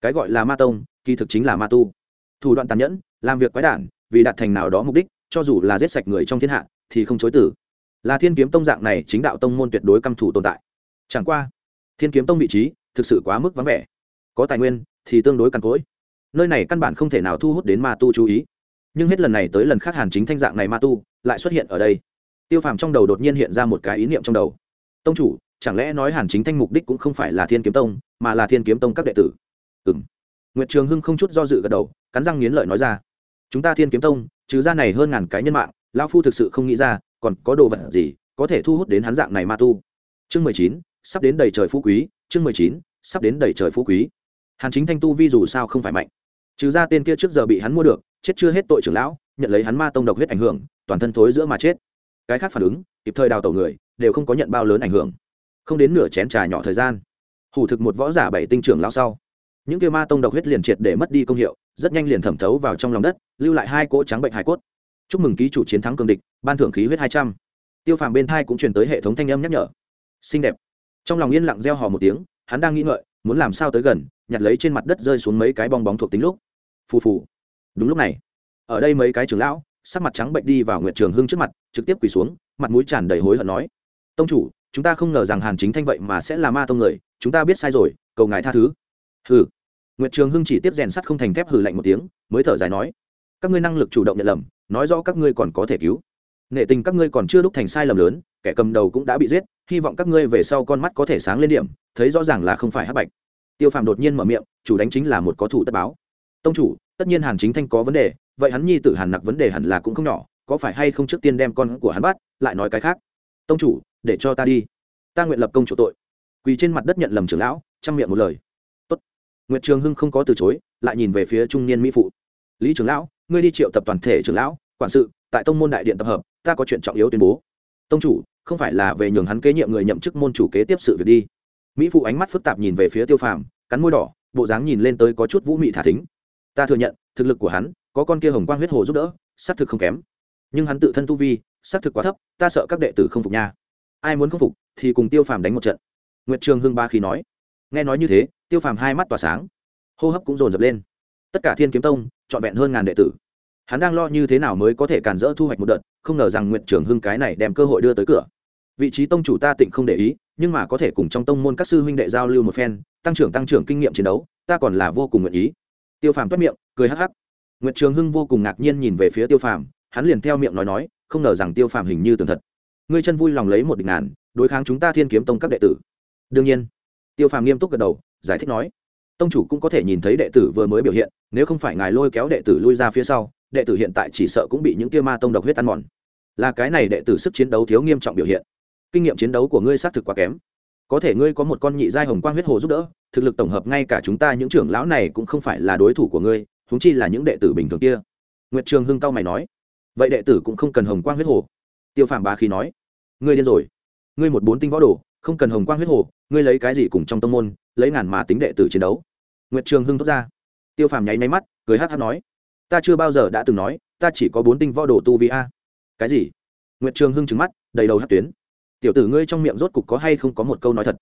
Cái gọi là ma tông, kỳ thực chính là ma tu. Thủ đoạn tàn nhẫn, làm việc quái đản, vì đạt thành nào đó mục đích, cho dù là giết sạch người trong thiên hạ, thì không chối tử. Là thiên kiếm tông dạng này chính đạo tông môn tuyệt đối căm thủ tồn tại. Chẳng qua, thiên kiếm tông vị trí thực sự quá mức vắng vẻ. Có tài nguyên thì tương đối cằn cỗi. Nơi này căn bản không thể nào thu hút đến ma tu chú ý. Nhưng hết lần này tới lần khác hàn chính thanh dạng này ma tu lại xuất hiện ở đây tiêu phàm trong đầu đột nhiên hiện ra một cái ý niệm trong đầu. Tông chủ, chẳng lẽ nói hàn chính thanh mục đích cũng không phải là thiên kiếm tông, mà là thiên kiếm tông các đệ tử? Ừ m nguyệt trường hưng không chút do dự gật đầu, cắn răng nghiến lợi nói ra. Chúng ta thiên kiếm tông, trừ ra này hơn ngàn cái nhân mạng lao phu thực sự không nghĩ ra, còn có đồ vật gì có thể thu hút đến hắn dạng này ma tu? Chương mười chín, sắp đến đầy trời phú quý, chương mười chín, sắp đến đầy trời phú quý. Hàn chính thanh tu vi dù sao không phải mạnh. Trừ ra tên kia trước giờ bị hắn mua được, chết chưa hết tội trưởng lão, nhận lấy hắn ma tông độc huyết ảnh hưởng, toàn thân thối giữa mà chết cái khác phản ứng, kịp thời đào tẩu người, đều không có nhận bao lớn ảnh hưởng. Không đến nửa chén trà nhỏ thời gian, hủ thực một võ giả bảy tinh trưởng lão sau, những kia ma tông độc huyết liền triệt để mất đi công hiệu, rất nhanh liền thẩm thấu vào trong lòng đất, lưu lại hai cỗ trắng bệnh hải cốt. Chúc mừng ký chủ chiến thắng cường địch, ban thưởng khí huyết hai trăm. Tiêu phàm bên thai cũng chuyển tới hệ thống thanh âm nhắc nhở. Xinh đẹp. Trong lòng yên lặng gieo hò một tiếng, hắn đang nghĩ ngợi, muốn làm sao tới gần, nhặt lấy trên mặt đất rơi xuống mấy cái bong bóng thuộc tính lúc. Phù phù. Đúng lúc này, ở đây mấy cái trưởng lão sắc mặt trắng bệnh đi vào nguyệt trường hưng trước mặt, trực tiếp quỳ xuống, mặt mũi tràn đầy hối hận nói, tông chủ, chúng ta không ngờ rằng hàn chính thanh vậy mà sẽ là ma tông người, chúng ta biết sai rồi, cầu ngài tha thứ. Hừ. Nguyệt trường hưng chỉ tiếp rèn sắt không thành thép hừ lạnh một tiếng, mới thở dài nói, các ngươi năng lực chủ động nhận lầm, nói rõ các ngươi còn có thể cứu. Nghệ tình các ngươi còn chưa đúc thành sai lầm lớn, kẻ cầm đầu cũng đã bị giết, hy vọng các ngươi về sau con mắt có thể sáng lên điểm, thấy rõ ràng là không phải hắc bạch. Tiêu phàm đột nhiên mở miệng, chủ đánh chính là một có thủ tất báo. Tông chủ, tất nhiên hàn chính thanh có vấn đề vậy hắn nhi tử hàn nặc vấn đề hẳn là cũng không nhỏ, có phải hay không trước tiên đem con của hắn bắt, lại nói cái khác? Tông chủ, để cho ta đi. Ta nguyện lập công chủ tội. Quỳ trên mặt đất nhận lầm trưởng lão, chăm miệng một lời. Tốt. nguyệt trường hưng không có từ chối, lại nhìn về phía trung niên mỹ phụ. Lý trưởng lão, ngươi đi triệu tập toàn thể trưởng lão, quản sự, tại tông môn đại điện tập hợp, ta có chuyện trọng yếu tuyên bố. Tông chủ, không phải là về nhường hắn kế nhiệm người nhậm chức môn chủ kế tiếp sự việc đi. Mỹ phụ ánh mắt phức tạp nhìn về phía tiêu phàm, cắn môi đỏ, bộ dáng nhìn lên tới có chút vũ mị thả thính. Ta thừa nhận, thực lực của hắn có con kia hồng quang huyết hồ giúp đỡ, xác thực không kém. Nhưng hắn tự thân tu vi, xác thực quá thấp, ta sợ các đệ tử không phục nha. Ai muốn không phục, thì cùng tiêu phàm đánh một trận. Nguyệt trường hưng ba khi nói. Nghe nói như thế, tiêu phàm hai mắt tỏa sáng. Hô hấp cũng dồn dập lên. Tất cả thiên kiếm tông, trọn vẹn hơn ngàn đệ tử. Hắn đang lo như thế nào mới có thể cản rỡ thu hoạch một đợt, không ngờ rằng nguyện trưởng hưng cái này đem cơ hội đưa tới cửa. Vị trí tông chủ ta tịnh không để ý, nhưng mà có thể cùng trong tông môn các sư huynh đệ giao lưu một phen, tăng trưởng tăng trưởng kinh nghiệm chiến đấu, ta còn là vô cùng nguyện ý. Tiêu phàm toét miệng, cười hắc hắc nguyệt trường hưng vô cùng ngạc nhiên nhìn về phía tiêu phàm, hắn liền theo miệng nói nói, không ngờ rằng tiêu phàm hình như tưởng thật. Ngươi chân vui lòng lấy một địch ngàn, đối kháng chúng ta thiên kiếm tông các đệ tử. Đương nhiên, tiêu phàm nghiêm túc gật đầu, giải thích nói, tông chủ cũng có thể nhìn thấy đệ tử vừa mới biểu hiện, nếu không phải ngài lôi kéo đệ tử lui ra phía sau, đệ tử hiện tại chỉ sợ cũng bị những kia ma tông độc huyết ăn mòn. Là cái này đệ tử sức chiến đấu thiếu nghiêm trọng biểu hiện. Kinh nghiệm chiến đấu của ngươi xác thực quá kém. Có thể ngươi có một con nhị giai hồng quang huyết hồ giúp đỡ, thực lực tổng hợp ngay cả chúng ta những trưởng lão này cũng không phải là đối thủ của ngươi huống chi là những đệ tử bình thường kia. Nguyệt trường hưng cao mày nói, vậy đệ tử cũng không cần hồng quang huyết hồ. Tiêu phàm bá khí nói, ngươi điên rồi. Ngươi một bốn tinh võ đồ, không cần hồng quang huyết hồ, ngươi lấy cái gì cùng trong tông môn, lấy ngàn mà tính đệ tử chiến đấu. Nguyệt trường hưng thốt ra. Tiêu phàm nháy máy mắt, cười hát hát nói, ta chưa bao giờ đã từng nói, ta chỉ có bốn tinh võ đồ tu vi a. Cái gì? Nguyệt trường hưng trứng mắt, đầy đầu hát tuyến. Tiểu tử ngươi trong miệng rốt cục có hay không có một câu nói thật?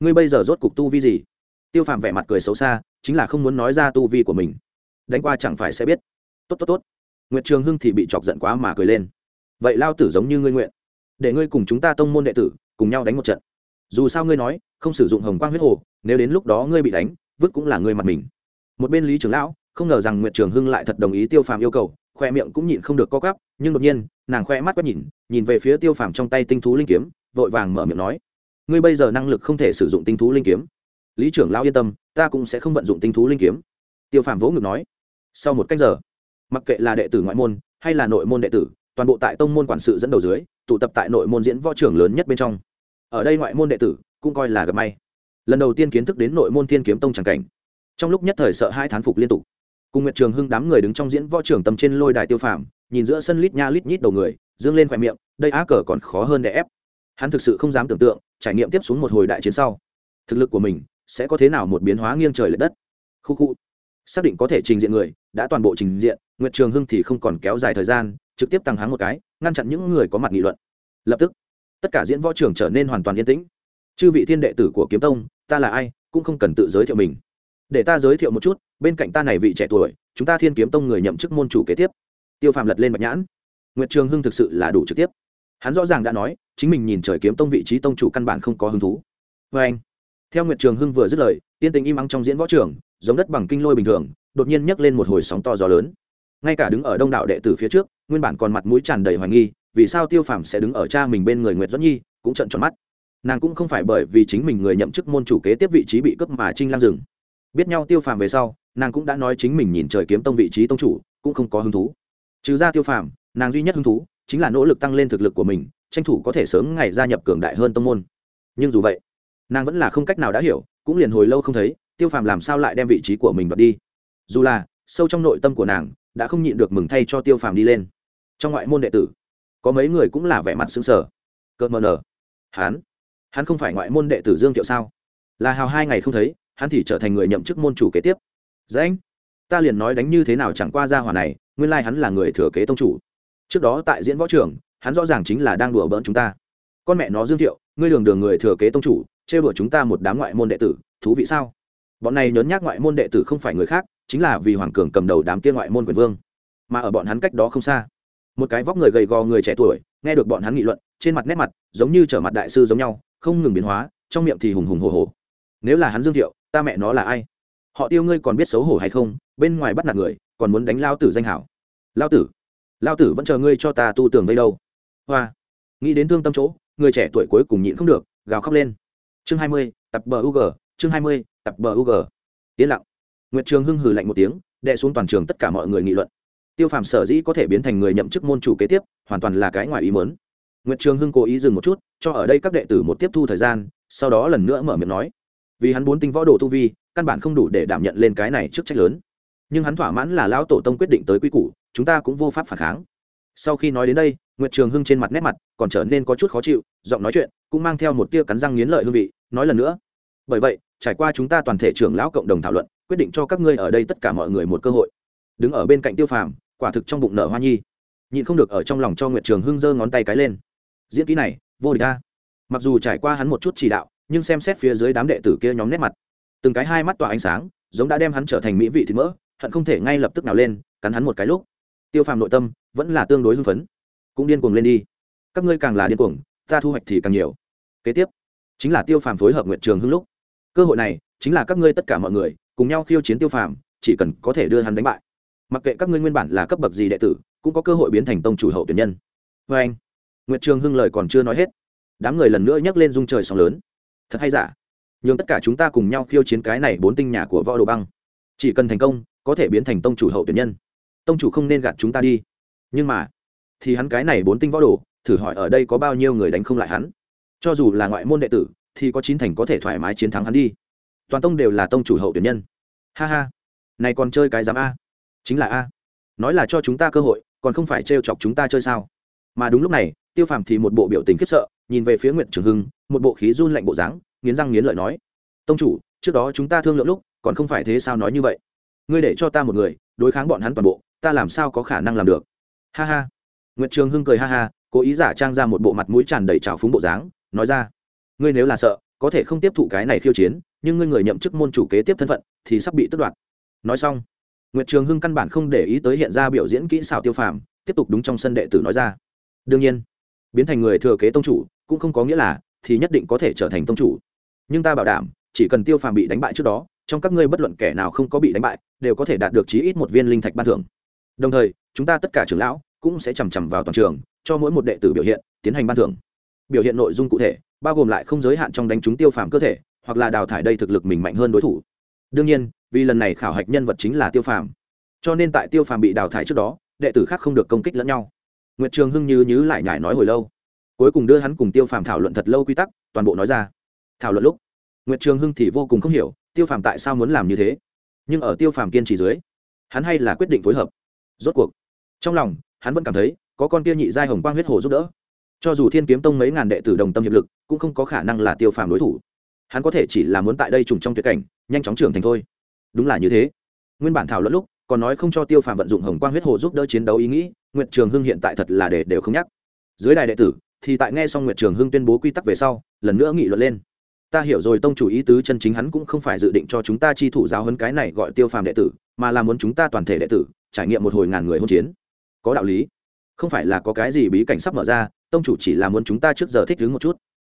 Ngươi bây giờ rốt cục tu vi gì? Tiêu phàm vẻ mặt cười xấu xa, chính là không muốn nói ra tu vi của mình đánh qua chẳng phải sẽ biết. Tốt tốt tốt. Nguyệt trường hưng thì bị chọc giận quá mà cười lên. Vậy lao tử giống như ngươi nguyện. Để ngươi cùng chúng ta tông môn đệ tử cùng nhau đánh một trận. Dù sao ngươi nói, không sử dụng hồng quang huyết hồ, nếu đến lúc đó ngươi bị đánh, vứt cũng là ngươi mặt mình. Một bên lý trưởng lão, không ngờ rằng nguyệt trường hưng lại thật đồng ý tiêu phàm yêu cầu, khoe miệng cũng nhịn không được co gắp nhưng đột nhiên, nàng khoe mắt quét nhìn nhìn về phía tiêu phàm trong tay tinh thú linh kiếm, vội vàng mở miệng nói, ngươi bây giờ năng lực không thể sử dụng tinh thú linh kiếm. Lý trưởng lão yên tâm, ta cũng sẽ không vận dụng tinh thú linh kiếm tiêu phàm vỗ ngực nói, sau một cách giờ, mặc kệ là đệ tử ngoại môn hay là nội môn đệ tử, toàn bộ tại tông môn quản sự dẫn đầu dưới, tụ tập tại nội môn diễn võ trưởng lớn nhất bên trong. Ở đây ngoại môn đệ tử cũng coi là gặp may. Lần đầu tiên kiến thức đến nội môn thiên kiếm tông tràng cảnh. Trong lúc nhất thời sợ hai thán phục liên tục. Cùng nguyệt trường hưng đám người đứng trong diễn võ trưởng tầm trên lôi đài tiêu phàm, nhìn giữa sân lít nha lít nhít đầu người, dương lên khoe miệng, đây á cờ còn khó hơn để ép. Hắn thực sự không dám tưởng tượng, trải nghiệm tiếp xuống một hồi đại chiến sau, thực lực của mình sẽ có thế nào một biến hóa nghiêng trời l ệ đất. Khu khu xác định có thể trình diện người, đã toàn bộ trình diện, nguyệt trường hưng thì không còn kéo dài thời gian, trực tiếp tăng háng một cái, ngăn chặn những người có mặt nghị luận. Lập tức, tất cả diễn võ trưởng trở nên hoàn toàn yên tĩnh. Chư vị thiên đệ tử của kiếm tông, ta là ai, cũng không cần tự giới thiệu mình. Để ta giới thiệu một chút, bên cạnh ta này vị trẻ tuổi, chúng ta thiên kiếm tông người nhậm chức môn chủ kế tiếp. Tiêu phàm lật lên bạch nhãn. Nguyệt trường hưng thực sự là đủ trực tiếp. Hắn rõ ràng đã nói, chính mình nhìn trời kiếm tông vị trí tông chủ căn bản không có hứng thú. Vê anh theo nguyệt trường hưng vừa dứt lời, yên tình im ắng trong diễn võ trường giống đất bằng kinh lôi bình thường, đột nhiên nhấc lên một hồi sóng to gió lớn. Ngay cả đứng ở đông đạo đệ tử phía trước, nguyên bản còn mặt mũi tràn đầy hoài nghi, vì sao tiêu phàm sẽ đứng ở cha mình bên người nguyệt doãn nhi, cũng trận tròn mắt. Nàng cũng không phải bởi vì chính mình người nhậm chức môn chủ kế tiếp vị trí bị cấp mà trinh lang dừng. Biết nhau tiêu phàm về sau, nàng cũng đã nói chính mình nhìn trời kiếm tông vị trí tông chủ, cũng không có hứng thú. Trừ ra tiêu phàm, nàng duy nhất hứng thú chính là nỗ lực tăng lên thực lực của mình, tranh thủ có thể sớm ngày gia nhập cường đại hơn tông môn. Nhưng dù vậy, nàng vẫn là không cách nào đã hiểu, cũng liền hồi lâu không thấy tiêu phàm làm sao lại đem vị trí của mình đoạt đi? Dù là, sâu trong nội tâm của nàng, đã không nhịn được mừng thay cho tiêu phàm đi lên. Trong ngoại môn đệ tử, có mấy người cũng là vẻ mặt xứng sở cợt mờ nở. Hắn? Hắn không phải ngoại môn đệ tử dương tiệu sao? Là hào hai ngày không thấy, hắn thì trở thành người nhậm chức môn chủ kế tiếp. Dễ anh ta liền nói đánh như thế nào chẳng qua ra hỏa này, nguyên lai hắn là người thừa kế tông chủ. Trước đó tại diễn võ trường, hắn rõ ràng chính là đang đùa bỡn chúng ta. Con mẹ nó dương thiệu, ngươi đường đường người thừa kế tông chủ, trêu đùa chúng ta một đám ngoại môn đệ tử, thú vị sao? Bọn này nhớn nhác ngoại môn đệ tử không phải người khác, chính là vì hoàng cường cầm đầu đám kia ngoại môn quyền vương. Mà ở bọn hắn cách đó không xa, một cái vóc người gầy gò người trẻ tuổi, nghe được bọn hắn nghị luận, trên mặt nét mặt giống như trở mặt đại sư giống nhau, không ngừng biến hóa, trong miệng thì hùng hùng hồ hồ nếu là hắn dương thiệu, ta mẹ nó là ai? Họ tiêu ngươi còn biết xấu hổ hay không? Bên ngoài bắt nạt người, còn muốn đánh lao tử danh hảo. Lao tử lao tử vẫn chờ ngươi cho ta tu tưởng đây đâu. Hoa. Nghĩ đến thương tâm chỗ, người trẻ tuổi cuối cùng nhịn không được, gào khóc lên. Chương hai mươi, tập bờ ug chương hai mươi tập bờ ug yên lặng. Nguyệt trường hưng hừ lạnh một tiếng đệ xuống toàn trường tất cả mọi người nghị luận. Tiêu phàm sở dĩ có thể biến thành người nhậm chức môn chủ kế tiếp, hoàn toàn là cái ngoài ý mớn nguyệt trường hưng cố ý dừng một chút, cho ở đây các đệ tử một tiếp thu thời gian, sau đó lần nữa mở miệng nói. Vì hắn bốn tinh võ đồ tu vi, căn bản không đủ để đảm nhận lên cái này trước trách lớn. Nhưng hắn thỏa mãn là lão tổ tông quyết định tới quy củ, chúng ta cũng vô pháp phản kháng. Sau khi nói đến đây, nguyệt trường hưng trên mặt nét mặt còn trở nên có chút khó chịu, giọng nói chuyện cũng mang theo một tia cắn răng nghiến lợi hương vị, nói lần nữa. Bởi vậy trải qua chúng ta toàn thể trưởng lão cộng đồng thảo luận, quyết định cho các ngươi ở đây tất cả mọi người một cơ hội. Đứng ở bên cạnh tiêu phàm, quả thực trong bụng nở hoa nhi. Nhịn không được ở trong lòng cho nguyệt trường hưng giơ ngón tay cái lên. Diễn kỹ này, vô địch ta mặc dù trải qua hắn một chút chỉ đạo, nhưng xem xét phía dưới đám đệ tử kia nhóm nét mặt. Từng cái hai mắt tỏa ánh sáng, giống đã đem hắn trở thành mỹ vị thịt mỡ, hận không thể ngay lập tức nào lên, cắn hắn một cái lúc. Tiêu phàm nội tâm vẫn là tương đối hưng phấn. Cũng điên cuồng lên đi. Các ngươi càng là điên cuồng, ta thu hoạch thì càng nhiều. Kế tiếp, chính là tiêu phàm phối hợp nguyện trường hưng lúc cơ hội này chính là các ngươi tất cả mọi người cùng nhau khiêu chiến tiêu phàm, chỉ cần có thể đưa hắn đánh bại. Mặc kệ các ngươi nguyên bản là cấp bậc gì đệ tử, cũng có cơ hội biến thành tông chủ hậu tuyển nhân. Vê anh, nguyệt trường hưng lời còn chưa nói hết, đám người lần nữa nhắc lên dung trời sóng lớn. Thật hay giả? Nhường tất cả chúng ta cùng nhau khiêu chiến cái này bốn tinh nhà của võ đồ băng. Chỉ cần thành công, có thể biến thành tông chủ hậu tuyển nhân. Tông chủ không nên gạt chúng ta đi. Nhưng mà, thì hắn cái này bốn tinh võ đồ, thử hỏi ở đây có bao nhiêu người đánh không lại hắn? Cho dù là ngoại môn đệ tử thì có chín thành có thể thoải mái chiến thắng hắn đi. Toàn tông đều là tông chủ hậu tuyển nhân. Ha ha. Này còn chơi cái giám a. Chính là a. Nói là cho chúng ta cơ hội, còn không phải trêu chọc chúng ta chơi sao? Mà đúng lúc này, tiêu phàm thì một bộ biểu tình khiếp sợ, nhìn về phía nguyện trường hưng, một bộ khí run lạnh bộ dáng, nghiến răng nghiến lợi nói, tông chủ, trước đó chúng ta thương lượng lúc, còn không phải thế sao nói như vậy? Ngươi để cho ta một người, đối kháng bọn hắn toàn bộ, ta làm sao có khả năng làm được? Ha ha. Nguyệt trường hưng cười ha ha, cố ý giả trang ra một bộ mặt mũi tràn đầy trào phúng bộ dáng, nói ra ngươi nếu là sợ, có thể không tiếp thụ cái này khiêu chiến, nhưng ngươi người nhậm chức môn chủ kế tiếp thân phận, thì sắp bị tước đoạt. Nói xong, nguyệt trường hưng căn bản không để ý tới hiện ra biểu diễn kỹ xảo tiêu phàm, tiếp tục đúng trong sân đệ tử nói ra. Đương nhiên, biến thành người thừa kế tông chủ, cũng không có nghĩa là, thì nhất định có thể trở thành tông chủ. Nhưng ta bảo đảm, chỉ cần tiêu phàm bị đánh bại trước đó, trong các ngươi bất luận kẻ nào không có bị đánh bại, đều có thể đạt được chí ít một viên linh thạch ban thưởng. Đồng thời, chúng ta tất cả trưởng lão cũng sẽ chằm chằm vào toàn trường, cho mỗi một đệ tử biểu hiện, tiến hành ban thưởng. Biểu hiện nội dung cụ thể bao gồm lại không giới hạn trong đánh trúng tiêu phàm cơ thể, hoặc là đào thải đây thực lực mình mạnh hơn đối thủ. Đương nhiên, vì lần này khảo hạch nhân vật chính là tiêu phàm. Cho nên tại tiêu phàm bị đào thải trước đó, đệ tử khác không được công kích lẫn nhau. Nguyệt trường hưng như nhứ lại nhải nói hồi lâu. Cuối cùng đưa hắn cùng tiêu phàm thảo luận thật lâu quy tắc, toàn bộ nói ra. Thảo luận lúc, nguyệt trường hưng thì vô cùng không hiểu, tiêu phàm tại sao muốn làm như thế? Nhưng ở tiêu phàm kiên trì dưới, hắn hay là quyết định phối hợp. Rốt cuộc, trong lòng, hắn vẫn cảm thấy, có con kia nhị giai hồng quang huyết hồ giúp đỡ cho dù thiên kiếm tông mấy ngàn đệ tử đồng tâm hiệp lực, cũng không có khả năng là tiêu phàm đối thủ. Hắn có thể chỉ là muốn tại đây trùng trong tuyệt cảnh, nhanh chóng trưởng thành thôi. Đúng là như thế. Nguyên bản thảo luận lúc, còn nói không cho tiêu phàm vận dụng hồng quang huyết hồ giúp đỡ chiến đấu ý nghĩ, nguyệt trường hưng hiện tại thật là để đều không nhắc. Dưới đài đệ tử, thì tại nghe xong nguyệt trường hưng tuyên bố quy tắc về sau, lần nữa nghị luận lên. Ta hiểu rồi tông chủ ý tứ chân chính hắn cũng không phải dự định cho chúng ta chi thủ giáo hấn cái này gọi tiêu phàm đệ tử, mà là muốn chúng ta toàn thể đệ tử, trải nghiệm một hồi ngàn người hôn chiến. Có đạo lý. Không phải là có cái gì bí cảnh sắp mở ra tông chủ chỉ là muốn chúng ta trước giờ thích đứng một chút.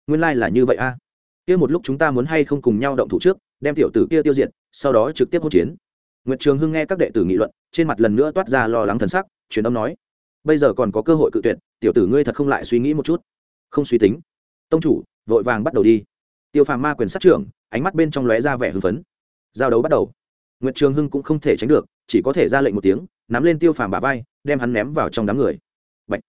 Nguyên lai、like、là như vậy a. À. kia một lúc chúng ta muốn hay không cùng nhau động thủ trước, đem tiểu tử kia tiêu diệt, sau đó trực tiếp hỗn chiến. Nguyệt trường hưng nghe các đệ tử nghị luận, trên mặt lần nữa toát ra lo lắng thần sắc, truyền âm nói, bây giờ còn có cơ hội cự tuyệt, tiểu tử ngươi thật không lại suy nghĩ một chút. Không suy tính. Tông chủ, vội vàng bắt đầu đi. Tiêu phàm ma quyền sát trưởng, ánh mắt bên trong lóe ra vẻ hưng phấn. Giao đấu bắt đầu. Nguyệt trường hưng cũng không thể tránh được, chỉ có thể ra lệnh một tiếng, nắm lên tiêu phàm bả vai, đem hắn ném vào trong đám người. Bạch.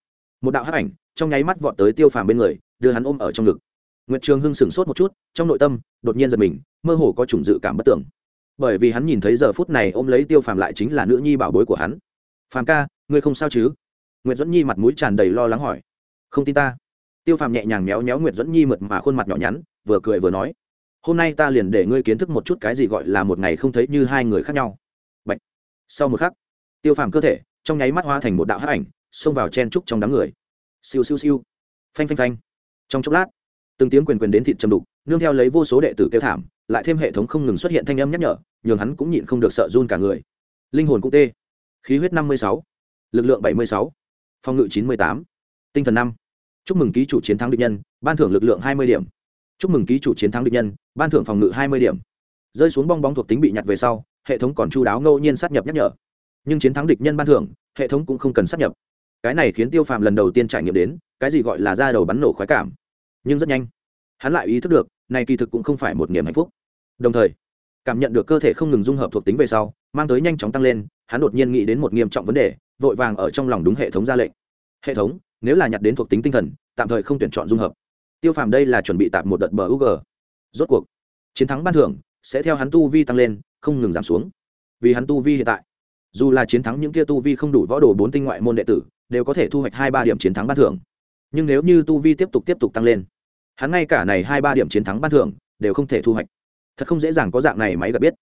một đạo hắc ảnh trong nháy mắt vọt tới tiêu phàm bên người, đưa hắn ôm ở trong ngực. Nguyệt trường hưng sửng sốt một chút, trong nội tâm, đột nhiên giật mình, mơ hồ có chủng dự cảm bất tưởng bởi vì hắn nhìn thấy giờ phút này ôm lấy tiêu phàm lại chính là nữ nhi bảo bối của hắn. Phàm ca, ngươi không sao chứ? Nguyệt dẫn nhi mặt mũi tràn đầy lo lắng hỏi. Không tin ta. Tiêu phàm nhẹ nhàng méo méo nguyệt dẫn nhi mượt mà khuôn mặt nhỏ nhắn, vừa cười vừa nói. Hôm nay ta liền để ngươi kiến thức một chút cái gì gọi là một ngày không thấy như hai người khác nhau. Bạch. sau một khắc, tiêu phàm cơ thể trong nháy mắt hóa thành một đạo hắc ảnh, xông vào chen trúc trong đám người siêu siêu siêu. Phanh phanh phanh. Trong chốc lát, từng tiếng quyền quyền đến thịt châm đục, nương theo lấy vô số đệ tử kêu thảm, lại thêm hệ thống không ngừng xuất hiện thanh âm nhắc nhở, nhường hắn cũng nhịn không được sợ run cả người. Linh hồn cũng tê. Khí huyết năm mươi sáu, lực lượng bảy mươi sáu, phòng ngự chín mươi tám, tinh thần năm. Chúc mừng ký chủ chiến thắng địch nhân, ban thưởng lực lượng hai mươi điểm. Chúc mừng ký chủ chiến thắng địch nhân, ban thưởng phòng ngự hai mươi điểm. Rơi xuống bong bóng thuộc tính bị nhặt về sau, hệ thống còn chu đáo ngẫu nhiên sát nhập nhắc nhở. Nhưng chiến thắng địch nhân ban thưởng, hệ thống cũng không cần sát nhập cái này khiến tiêu phàm lần đầu tiên trải nghiệm đến, cái gì gọi là ra đầu bắn nổ khoái cảm. Nhưng rất nhanh, hắn lại ý thức được, này kỳ thực cũng không phải một niềm hạnh phúc. Đồng thời, cảm nhận được cơ thể không ngừng dung hợp thuộc tính về sau, mang tới nhanh chóng tăng lên, hắn đột nhiên nghĩ đến một nghiêm trọng vấn đề, vội vàng ở trong lòng đúng hệ thống ra lệnh. Hệ thống, nếu là nhặt đến thuộc tính tinh thần, tạm thời không tuyển chọn dung hợp. Tiêu phàm đây là chuẩn bị tạp một đợt bờ u g rốt cuộc, chiến thắng ban thưởng sẽ theo hắn tu vi tăng lên, không ngừng giảm xuống. Vì hắn tu vi hiện tại, dù là chiến thắng những kia tu vi không đủ võ đồ bốn tinh ngoại môn đệ tử đều có thể thu hoạch hai ba điểm chiến thắng ban thưởng. Nhưng nếu như tu vi tiếp tục tiếp tục tăng lên, hắn ngay cả này hai ba điểm chiến thắng ban thưởng đều không thể thu hoạch. Thật không dễ dàng có dạng này máy gặp biết.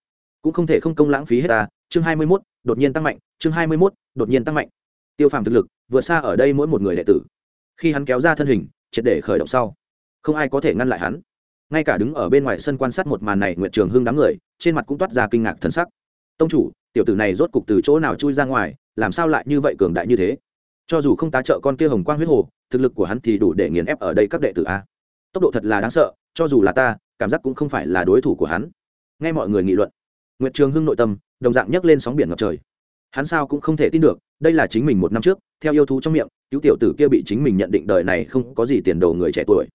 Cũng không thể không công lãng phí hết ta. Chương hai mươi mốt, đột nhiên tăng mạnh. Chương hai mươi mốt, đột nhiên tăng mạnh. Tiêu phàm thực lực vượt xa ở đây mỗi một người đệ tử. Khi hắn kéo ra thân hình, triệt để khởi động sau, không ai có thể ngăn lại hắn. Ngay cả đứng ở bên ngoài sân quan sát một màn này nguyện trường hưng đám người, trên mặt cũng toát ra kinh ngạc thân sắc. Tông chủ, tiểu tử này rốt cục từ chỗ nào chui ra ngoài, làm sao lại như vậy cường đại như thế? Cho dù không tá trợ con kia hồng quang huyết hồ, thực lực của hắn thì đủ để nghiền ép ở đây các đệ tử a. Tốc độ thật là đáng sợ, cho dù là ta, cảm giác cũng không phải là đối thủ của hắn. Nghe mọi người nghị luận, nguyệt trường hưng nội tâm, đồng dạng nhấc lên sóng biển ngập trời. Hắn sao cũng không thể tin được, đây là chính mình một năm trước, theo yêu thú trong miệng, cứu tiểu tử kia bị chính mình nhận định đời này không có gì tiền đồ người trẻ tuổi.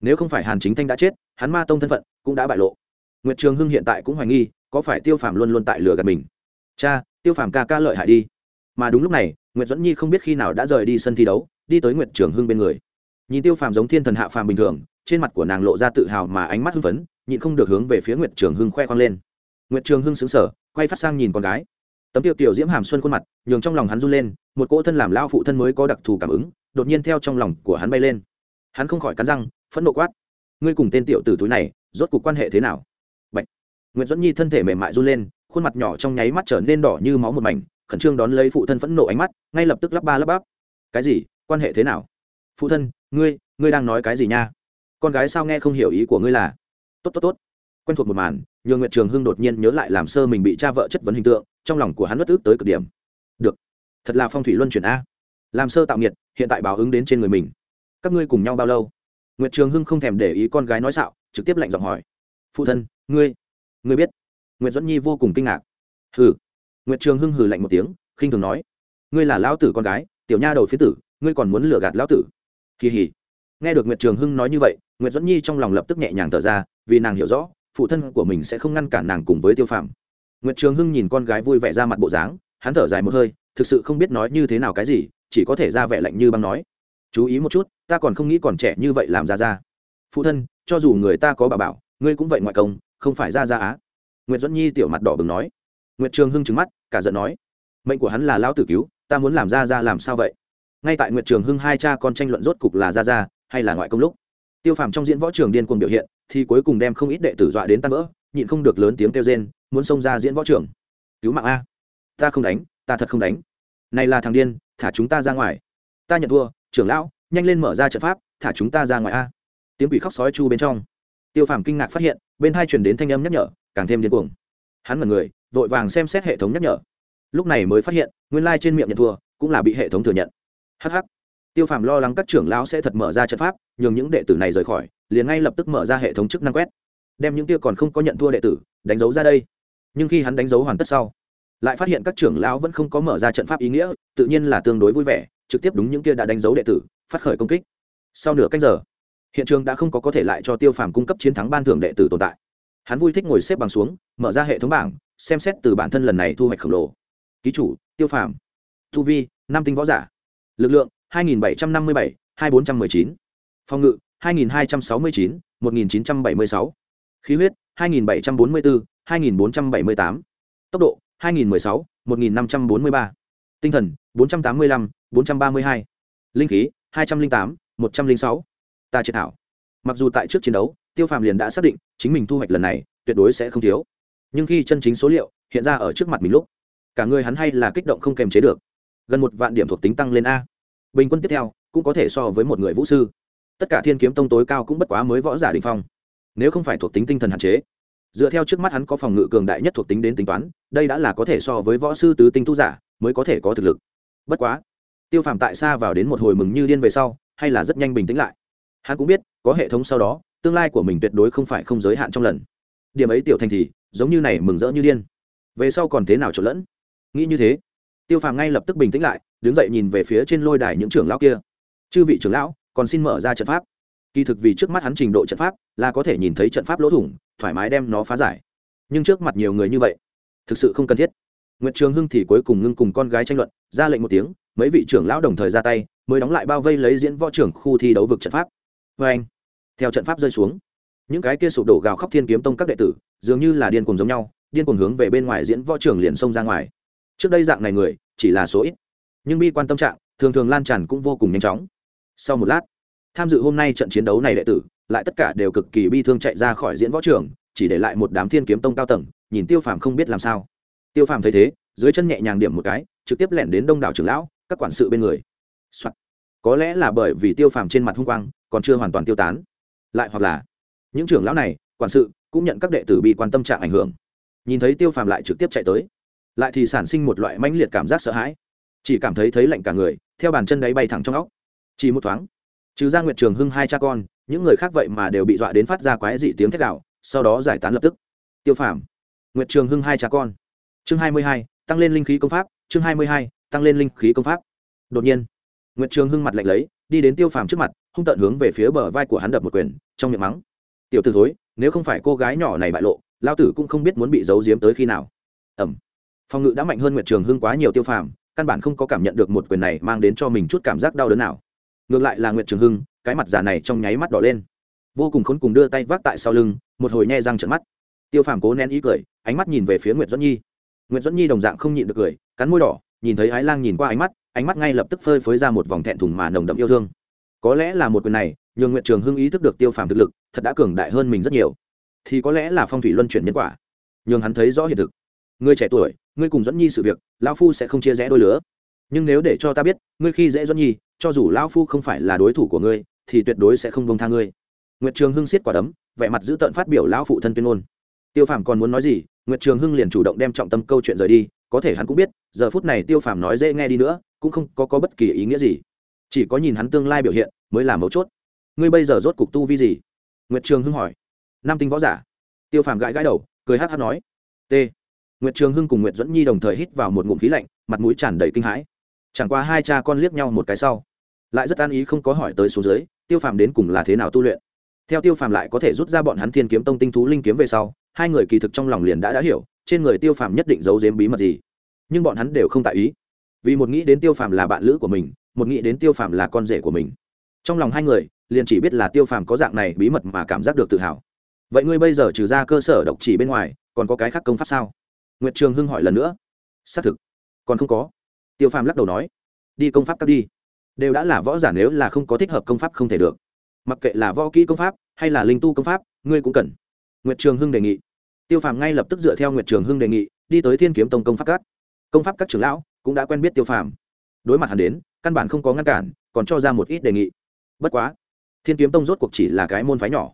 Nếu không phải hàn chính thanh đã chết, hắn ma tông thân phận cũng đã bại lộ. Nguyệt trường hưng hiện tại cũng hoài nghi, có phải tiêu phàm luôn luôn tại lừa gạt mình? Cha, tiêu phàm ca ca lợi hại đi mà đúng lúc này nguyệt dẫn nhi không biết khi nào đã rời đi sân thi đấu đi tới nguyệt trường hưng bên người. Nhìn tiêu phàm giống thiên thần hạ phàm bình thường trên mặt của nàng lộ ra tự hào mà ánh mắt hưng phấn nhịn không được hướng về phía nguyệt trường hưng khoe khoang lên. Nguyệt trường hưng xứng sở quay phát sang nhìn con gái. Tấm tiêu tiểu diễm hàm xuân khuôn mặt nhường trong lòng hắn run lên một cỗ thân làm lao phụ thân mới có đặc thù cảm ứng đột nhiên theo trong lòng của hắn bay lên. Hắn không khỏi cắn răng phẫn nộ quát. Ngươi cùng tên tiểu tử túi này rốt cuộc quan hệ thế nào? Bạch. Nguyệt Duẫn Nhi thân thể mềm mại run lên, khuôn mặt nhỏ trong nháy mắt trở nên đỏ như máu một mảnh, khẩn trương đón lấy phụ thân phẫn nộ ánh mắt, ngay lập tức lắp ba lắp bắp. Cái gì? Quan hệ thế nào? Phụ thân, ngươi, ngươi đang nói cái gì nha? Con gái sao nghe không hiểu ý của ngươi là? Tốt tốt tốt. Quen thuộc một màn, nhường Nguyệt Trường Hưng đột nhiên nhớ lại làm sơ mình bị cha vợ chất vấn hình tượng, trong lòng của hắn bất ức tới cực điểm. Được, thật là phong thủy luân chuyển a. Làm sơ tạo nghiệt, hiện tại báo ứng đến trên người mình. Các ngươi cùng nhau bao lâu? Nguyệt Trường Hưng không thèm để ý con gái nói xạo, trực tiếp lạnh giọng hỏi. Phụ thân, ngươi ngươi biết nguyễn dẫn nhi vô cùng kinh ngạc hừ Nguyệt trường hưng hừ lạnh một tiếng, khinh thường nói, ngươi là lão tử con gái, tiểu nha đầu phía tử, ngươi còn muốn lừa gạt lão tử? Kỳ hỉ. Nghe được Nguyệt trường hưng nói như vậy, Nguyệt duẫn nhi trong lòng lập tức nhẹ nhàng thở ra, vì nàng hiểu rõ, phụ thân của mình sẽ không ngăn cản nàng cùng với tiêu phạm Nguyệt trường hưng nhìn con gái vui vẻ ra mặt bộ dáng, hắn thở dài một hơi, thực sự không biết nói như thế nào cái gì, chỉ có thể ra vẻ lạnh như băng nói, chú ý một chút, ta còn không nghĩ còn trẻ như vậy làm ra ra. Phụ thân, cho dù người ta có bà bảo, ngươi cũng vậy ngoại công, không phải ra ra á. Nguyệt duẫn nhi tiểu mặt đỏ bừng nói Nguyệt trường hưng trừng mắt, cả giận nói, mệnh của hắn là lão tử cứu, ta muốn làm ra ra làm sao vậy? Ngay tại Nguyệt trường hưng hai cha con tranh luận rốt cục là ra ra hay là ngoại công lúc, tiêu phàm trong diễn võ trường điên cuồng biểu hiện, thì cuối cùng đem không ít đệ tử dọa đến tan vỡ, nhịn không được lớn tiếng kêu rên, muốn xông ra diễn võ trường? Cứu mạng a! Ta không đánh, ta thật không đánh. Này là thằng điên, thả chúng ta ra ngoài. Ta nhận thua, trưởng lão, nhanh lên mở ra trận pháp, thả chúng ta ra ngoài a! Tiếng quỷ khóc sói chu bên trong. Tiêu phàm kinh ngạc phát hiện, bên hai chuyển đến thanh âm nhắc nhở, càng thêm điên cuồng. Hắn mật người vội vàng xem xét hệ thống nhắc nhở. Lúc này mới phát hiện, nguyên lai、like、trên miệng nhận thua, cũng là bị hệ thống thừa nhận. Hh tiêu phàm lo lắng các trưởng lão sẽ thật mở ra trận pháp, nhường những đệ tử này rời khỏi, liền ngay lập tức mở ra hệ thống chức năng quét. Đem những tia còn không có nhận thua đệ tử, đánh dấu ra đây. Nhưng khi hắn đánh dấu hoàn tất sau, lại phát hiện các trưởng lão vẫn không có mở ra trận pháp ý nghĩa, tự nhiên là tương đối vui vẻ, trực tiếp đúng những kia đã đánh dấu đệ tử, phát khởi công kích. Sau nửa cách giờ, hiện trường đã không có có thể lại cho tiêu phàm cung cấp chiến thắng ban thưởng đệ tử tồn tại hắn vui thích ngồi xếp bằng xuống mở ra hệ thống bảng xem xét từ bản thân lần này thu hoạch khổng lồ ký chủ tiêu phàm thu vi năm tinh võ giả lực lượng 2757, 2419. phòng ngự 2269, 1976. khí huyết 2744, 2478. tốc độ 2016, 1543. tinh thần 485, 432. linh khí 208, 106 ta triệt thảo mặc dù tại trước chiến đấu tiêu phàm liền đã xác định chính mình thu hoạch lần này tuyệt đối sẽ không thiếu. Nhưng khi chân chính số liệu hiện ra ở trước mặt mình lúc, cả người hắn hay là kích động không kềm chế được. Gần một vạn điểm thuộc tính tăng lên a. Bình quân tiếp theo cũng có thể so với một người vũ sư. Tất cả thiên kiếm tông tối cao cũng bất quá mới võ giả đình phong. Nếu không phải thuộc tính tinh thần hạn chế, dựa theo trước mắt hắn có phòng ngự cường đại nhất thuộc tính đến tính toán, đây đã là có thể so với võ sư tứ tinh tu giả mới có thể có thực lực. Bất quá, tiêu phàm tại xa vào đến một hồi mừng như điên về sau, hay là rất nhanh bình tĩnh lại. Hắn cũng biết, có hệ thống sau đó tương lai của mình tuyệt đối không phải không giới hạn trong lần. Điểm ấy tiểu thành thì giống như này mừng rỡ như điên. Về sau còn thế nào trộn lẫn? Nghĩ như thế tiêu phàm ngay lập tức bình tĩnh lại đứng dậy nhìn về phía trên lôi đài những trưởng lão kia. Chư vị trưởng lão còn xin mở ra trận pháp. Kỳ thực vì trước mắt hắn trình độ trận pháp là có thể nhìn thấy trận pháp lỗ thủng thoải mái đem nó phá giải. Nhưng trước mặt nhiều người như vậy thực sự không cần thiết. Nguyễn Trường Hưng thì cuối cùng ngưng cùng con gái tranh luận, ra lệnh một tiếng, mấy vị trưởng lão đồng thời ra tay, mới đóng lại bao vây lấy diễn võ trưởng khu thi đấu vực trận pháp. Vê anh theo trận pháp rơi xuống. Những cái kia sụp đổ gào khóc thiên kiếm tông các đệ tử, dường như là điên cuồng giống nhau, điên cuồng hướng về bên ngoài diễn võ trường liền xông ra ngoài. Trước đây dạng này người, chỉ là số ít. Nhưng bi quan tâm trạng, thường thường lan tràn cũng vô cùng nhanh chóng. Sau một lát, tham dự hôm nay trận chiến đấu này đệ tử, lại tất cả đều cực kỳ bi thương chạy ra khỏi diễn võ trường, chỉ để lại một đám thiên kiếm tông cao tầng, nhìn tiêu phàm không biết làm sao. Tiêu phàm thấy thế, dưới chân nhẹ nhàng điểm một cái, trực tiếp lẻn đến đông đảo trưởng lão, các quản sự bên người、Soạn. có lẽ là bởi vì tiêu phàm trên mặt hung quang, còn chưa hoàn toàn tiêu tán lại hoặc là những trưởng lão này, quản sự cũng nhận các đệ tử bị quan tâm trạng ảnh hưởng. Nhìn thấy tiêu phàm lại trực tiếp chạy tới, lại thì sản sinh một loại mãnh liệt cảm giác sợ hãi. Chỉ cảm thấy thấy lạnh cả người, theo bàn chân đáy bay thẳng trong óc. Chỉ một thoáng, trừ ra nguyệt trường hưng hai cha con, những người khác vậy mà đều bị dọa đến phát ra quái dị tiếng thét đạo sau đó giải tán lập tức. Tiêu phàm, nguyệt trường hưng hai cha con. Chương hai mươi hai, tăng lên linh khí công pháp, chương hai mươi hai, tăng lên linh khí công pháp. Đột nhiên, nguyệt trường hưng mặt lạnh lấy, đi đến tiêu phàm trước mặt hung tận hướng về phía bờ vai của hắn đập một quyền, trong miệng mắng. Tiểu t ử thối, nếu không phải cô gái nhỏ này bại lộ lao tử cũng không biết muốn bị giấu giếm tới khi nào. Ẩm phòng ngự đã mạnh hơn nguyệt trường hưng quá nhiều tiêu phàm, căn bản không có cảm nhận được một quyền này mang đến cho mình chút cảm giác đau đớn nào. Ngược lại là nguyệt trường hưng, cái mặt già này trong nháy mắt đỏ lên. Vô cùng khốn cùng đưa tay vác tại sau lưng, một hồi nhe răng trận mắt. Tiêu phàm cố nén ý cười, ánh mắt nhìn về phía nguyệt doãn nhi. Nguyễn dẫn nhi đồng dạng không nhịn được cười, cắn môi đỏ, nhìn thấy ái lang nhìn qua ánh mắt ánh mắt ngay lập tức phơi phới ra một vòng thẹn thùng mà nồng đậm yêu thương có lẽ là một quyền này nhường nguyện trường hưng ý thức được tiêu phàm thực lực thật đã cường đại hơn mình rất nhiều. Thì có lẽ là phong thủy luân chuyển nhân quả. Nhường hắn thấy rõ hiện thực. Ngươi trẻ tuổi ngươi cùng dẫn nhi sự việc lão phu sẽ không chia rẽ đôi lứa. Nhưng nếu để cho ta biết ngươi khi dễ dẫn nhi cho dù lão phu không phải là đối thủ của ngươi thì tuyệt đối sẽ không bông tha ngươi. Nguyệt trường hưng siết quả đấm vẻ mặt giữ tợn phát biểu lão phụ thân tuyên ngôn. Tiêu phàm còn muốn nói gì nguyệt trường hưng liền chủ động đem trọng tâm câu chuyện rời đi có thể hắn cũng biết giờ phút này tiêu phàm nói dễ nghe đi nữa cũng không có, có bất kỳ ý nghĩa gì chỉ có nhìn hắn tương lai biểu hiện mới là mấu chốt. Ngươi bây giờ rốt cục tu vi gì? Nguyệt trường hưng hỏi. Nam tinh võ giả. Tiêu phàm gãi gãi đầu, cười hát hát nói. T. Nguyệt trường hưng cùng nguyệt dẫn nhi đồng thời hít vào một ngụm khí lạnh, mặt mũi tràn đầy kinh hãi. Chẳng qua hai cha con liếc nhau một cái sau, lại rất an ý không có hỏi tới số dưới, tiêu phàm đến cùng là thế nào tu luyện. Theo tiêu phàm lại có thể rút ra bọn hắn thiên kiếm tông tinh thú linh kiếm về sau, hai người kỳ thực trong lòng liền đã đã hiểu, trên người tiêu phàm nhất định giấu giếm bí mật gì. Nhưng bọn hắn đều không tại ý. Vì một nghĩ đến tiêu phàm là bạn lữ của mình một nghĩ đến tiêu phàm là con rể của mình. Trong lòng hai người, liền chỉ biết là tiêu phàm có dạng này bí mật mà cảm giác được tự hào. Vậy ngươi bây giờ trừ ra cơ sở độc chỉ bên ngoài, còn có cái khác công pháp sao? Nguyệt trường hưng hỏi lần nữa. Xác thực, còn không có. Tiêu phàm lắc đầu nói, đi công pháp cắt đi. Đều đã là võ giả nếu là không có thích hợp công pháp không thể được. Mặc kệ là võ kỹ công pháp, hay là linh tu công pháp, ngươi cũng cần. Nguyệt trường hưng đề nghị. Tiêu phàm ngay lập tức dựa theo nguyệt trường hưng đề nghị, đi tới thiên kiếm tông công pháp cắt công pháp các trưởng lão cũng đã quen biết tiêu phàm. Đối mặt hắn đến căn bản không có ngăn cản, còn cho ra một ít đề nghị. Bất quá, thiên kiếm tông rốt cuộc chỉ là cái môn phái nhỏ.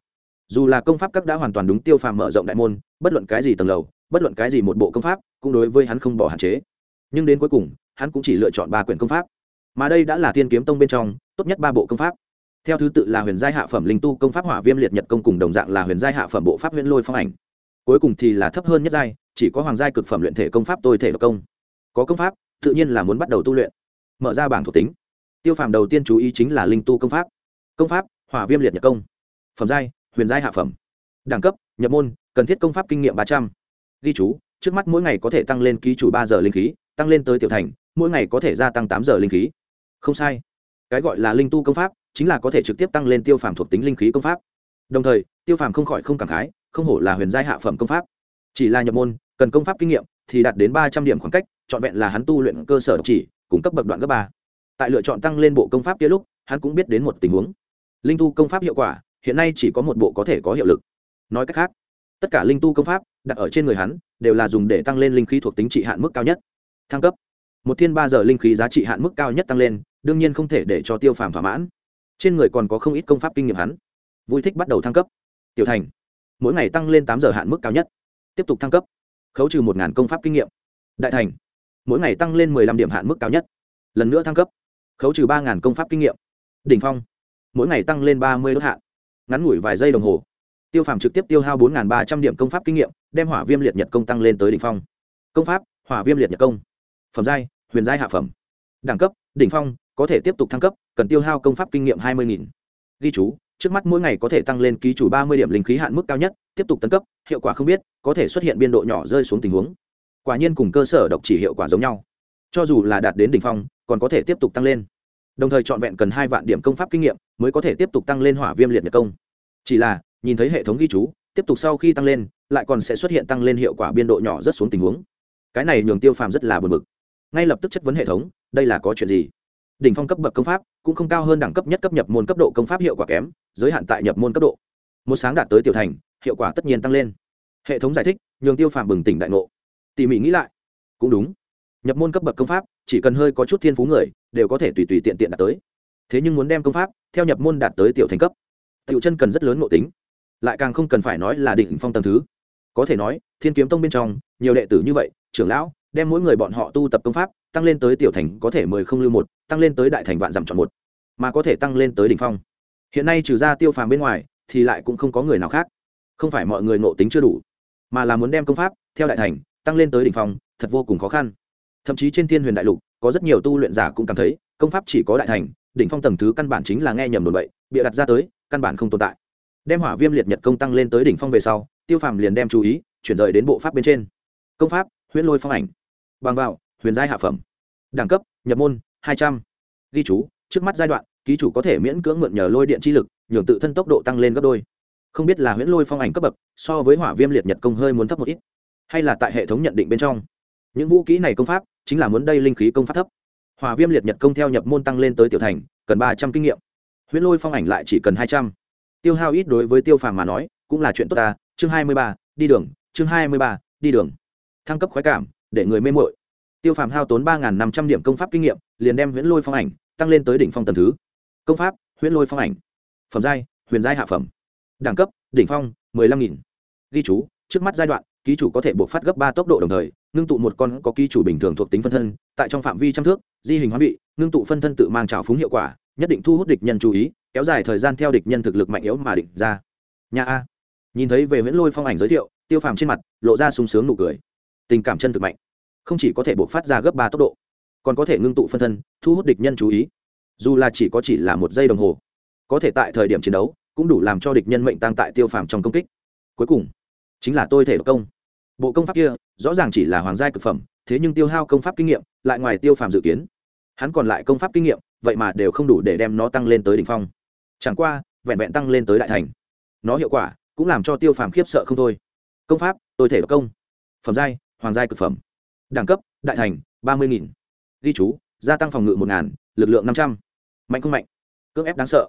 Dù là công pháp các đã hoàn toàn đúng tiêu phàm mở rộng đại môn, bất luận cái gì tầng lầu, bất luận cái gì một bộ công pháp, cũng đối với hắn không bỏ hạn chế. Nhưng đến cuối cùng, hắn cũng chỉ lựa chọn ba quyển công pháp. Mà đây đã là thiên kiếm tông bên trong tốt nhất ba bộ công pháp. Theo thứ tự là huyền giai hạ phẩm linh tu công pháp hỏa viêm liệt nhật công cùng đồng dạng là huyền giai hạ phẩm bộ pháp huyền lôi phong ảnh. Cuối cùng thì là thấp hơn nhất giai, chỉ có hoàng giai cực phẩm luyện thể công pháp tôi thể độc công. Có công pháp, tự nhiên là muốn bắt đầu tu luyện mở ra bảng thuộc tính. Tiêu phàm đầu tiên chú ý chính là linh tu công pháp. Công pháp, hỏa viêm liệt nhật công. Phẩm giai, huyền giai hạ phẩm. Đẳng cấp, nhập môn, cần thiết công pháp kinh nghiệm ba trăm. Ghi chú, trước mắt mỗi ngày có thể tăng lên ký chủ ba giờ linh khí, tăng lên tới tiểu thành, mỗi ngày có thể gia tăng tám giờ linh khí. Không sai. Cái gọi là linh tu công pháp, chính là có thể trực tiếp tăng lên tiêu phàm thuộc tính linh khí công pháp. Đồng thời, tiêu phàm không khỏi không cảm khái, không hổ là huyền giai hạ phẩm công pháp. Chỉ là nhập môn, cần công pháp kinh nghiệm thì đạt đến ba trăm điểm khoảng cách, trọn vẹn là hắn tu luyện cơ sở độc chỉ cung cấp bậc đoạn cấp ba. Tại lựa chọn tăng lên bộ công pháp kia lúc, hắn cũng biết đến một tình huống. Linh tu công pháp hiệu quả, hiện nay chỉ có một bộ có thể có hiệu lực. Nói cách khác, tất cả linh tu công pháp đặt ở trên người hắn, đều là dùng để tăng lên linh khí thuộc tính trị hạn mức cao nhất. Thăng cấp. Một thiên ba giờ linh khí giá trị hạn mức cao nhất tăng lên, đương nhiên không thể để cho tiêu phàm thỏa mãn. Trên người còn có không ít công pháp kinh nghiệm hắn. Vui thích bắt đầu thăng cấp. Tiểu thành. Mỗi ngày tăng lên tám giờ hạn mức cao nhất. Tiếp tục thăng cấp. Khấu trừ một công pháp kinh nghiệm. Đại thành mỗi ngày tăng lên mười lăm điểm hạn mức cao nhất, lần nữa thăng cấp, khấu trừ ba công pháp kinh nghiệm. Đỉnh phong. Mỗi ngày tăng lên ba mươi đốt hạn, ngắn ngủi vài giây đồng hồ. Tiêu phàm trực tiếp tiêu hao bốn ba trăm điểm công pháp kinh nghiệm, đem hỏa viêm liệt nhật công tăng lên tới đỉnh phong. Công pháp, hỏa viêm liệt nhật công. Phẩm giai, huyền giai hạ phẩm. Đẳng cấp, đỉnh phong, có thể tiếp tục thăng cấp, cần tiêu hao công pháp kinh nghiệm hai mươi nghìn. Ghi chú, trước mắt mỗi ngày có thể tăng lên ký chủ ba mươi điểm linh khí hạn mức cao nhất, tiếp tục tấn cấp, hiệu quả không biết, có thể xuất hiện biên độ nhỏ rơi xuống tình huống quả nhiên cùng cơ sở độc chỉ hiệu quả giống nhau. Cho dù là đạt đến đỉnh phong, còn có thể tiếp tục tăng lên. Đồng thời trọn vẹn cần hai vạn điểm công pháp kinh nghiệm mới có thể tiếp tục tăng lên hỏa viêm liệt nhật công. Chỉ là, nhìn thấy hệ thống ghi chú, tiếp tục sau khi tăng lên, lại còn sẽ xuất hiện tăng lên hiệu quả biên độ nhỏ rất xuống tình huống. Cái này nhường tiêu phàm rất là buồn bực. Ngay lập tức chất vấn hệ thống, đây là có chuyện gì? Đỉnh phong cấp bậc công pháp, cũng không cao hơn đẳng cấp nhất cấp nhập môn cấp độ công pháp hiệu quả kém, giới hạn tại nhập môn cấp độ. Một sáng đạt tới tiểu thành, hiệu quả tất nhiên tăng lên. Hệ thống giải thích, nhường tiêu phàm bừng tỉnh đại ngộ tỉ mỉ nghĩ lại. Cũng đúng. Nhập môn cấp bậc công pháp, chỉ cần hơi có chút thiên phú người, đều có thể tùy tùy tiện tiện đạt tới. Thế nhưng muốn đem công pháp, theo nhập môn đạt tới tiểu thành cấp, tiểu chân cần rất lớn nội tính. Lại càng không cần phải nói là đỉnh phong tầng thứ. Có thể nói, thiên kiếm tông bên trong, nhiều đệ tử như vậy, trưởng lão, đem mỗi người bọn họ tu tập công pháp, tăng lên tới tiểu thành có thể mười không lưu một, tăng lên tới đại thành vạn dặm chọn một, mà có thể tăng lên tới đỉnh phong. Hiện nay trừ ra tiêu phàm bên ngoài, thì lại cũng không có người nào khác. Không phải mọi người ngộ tính chưa đủ, mà là muốn đem công pháp, theo đại thành tăng lên tới đỉnh phong, thật vô cùng khó khăn. Thậm chí trên thiên huyền đại lục, có rất nhiều tu luyện giả cũng cảm thấy, công pháp chỉ có đại thành, đỉnh phong tầng thứ căn bản chính là nghe nhầm đồn bậy, bịa đặt ra tới, căn bản không tồn tại. Đem hỏa viêm liệt nhật công tăng lên tới đỉnh phong về sau, tiêu phàm liền đem chú ý, chuyển rời đến bộ pháp bên trên. Công pháp, huyễn lôi phong ảnh. Bằng vào, huyền giai hạ phẩm. Đẳng cấp, nhập môn, hai trăm. Ghi chú, trước mắt giai đoạn, ký chủ có thể miễn cưỡng mượn nhờ lôi điện chi lực, nhường tự thân tốc độ tăng lên gấp đôi. Không biết là huyễn lôi phong ảnh cấp bậc, so với hỏa viêm liệt nhật công hơi muốn thấp một ít hay là tại hệ thống nhận định bên trong. Những vũ kỹ này công pháp chính là muốn đây linh khí công pháp thấp. Hòa viêm liệt nhật công theo nhập môn tăng lên tới tiểu thành, cần ba trăm kinh nghiệm. Huyễn lôi phong ảnh lại chỉ cần hai trăm. Tiêu hao ít đối với tiêu phàm mà nói, cũng là chuyện tốt ta. Chương hai mươi ba, đi đường. Chương hai mươi ba, đi đường. Thăng cấp khoái cảm, để người mê mội tiêu phàm hao tốn ba năm trăm điểm công pháp kinh nghiệm, liền đem huyễn lôi phong ảnh tăng lên tới đỉnh phong tầm thứ. Công pháp, huyễn lôi phong ảnh. Phẩm giai, huyền giai hạ phẩm. Đẳng cấp, đỉnh phong, mười lăm nghìn. Ghi chú, trước mắt giai đoạn ký chủ có thể buộc phát gấp ba tốc độ đồng thời, ngưng tụ một con có ký chủ bình thường thuộc tính phân thân, tại trong phạm vi trăm thước, di hình hóa bị ngưng tụ phân thân tự mang trào phúng hiệu quả, nhất định thu hút địch nhân chú ý, kéo dài thời gian theo địch nhân thực lực mạnh yếu mà định ra. Nhà a. Nhìn thấy về nguyễn lôi phong ảnh giới thiệu, tiêu phàm trên mặt lộ ra sung sướng nụ cười. Tình cảm chân thực mạnh. Không chỉ có thể buộc phát ra gấp ba tốc độ, còn có thể ngưng tụ phân thân, thu hút địch nhân chú ý. Dù là chỉ có chỉ là một giây đồng hồ, có thể tại thời điểm chiến đấu, cũng đủ làm cho địch nhân mệnh tăng tại tiêu phàm trong công kích. Cuối cùng chính là tôi thể độc công. Bộ công pháp kia, rõ ràng chỉ là hoàng giai cực phẩm, thế nhưng tiêu hao công pháp kinh nghiệm, lại ngoài tiêu phàm dự kiến. Hắn còn lại công pháp kinh nghiệm, vậy mà đều không đủ để đem nó tăng lên tới đ ỉ n h phong. Chẳng qua, vẹn vẹn tăng lên tới đại thành. Nó hiệu quả, cũng làm cho tiêu phàm khiếp sợ không thôi. Công pháp, tôi thể độc công. Phẩm giai, hoàng giai cực phẩm. Đẳng cấp, đại thành, ba mươi nghìn. Ghi chú, gia tăng phòng ngự một ngàn, lực lượng năm trăm. Mạnh không mạnh? Cưỡng ép đáng sợ.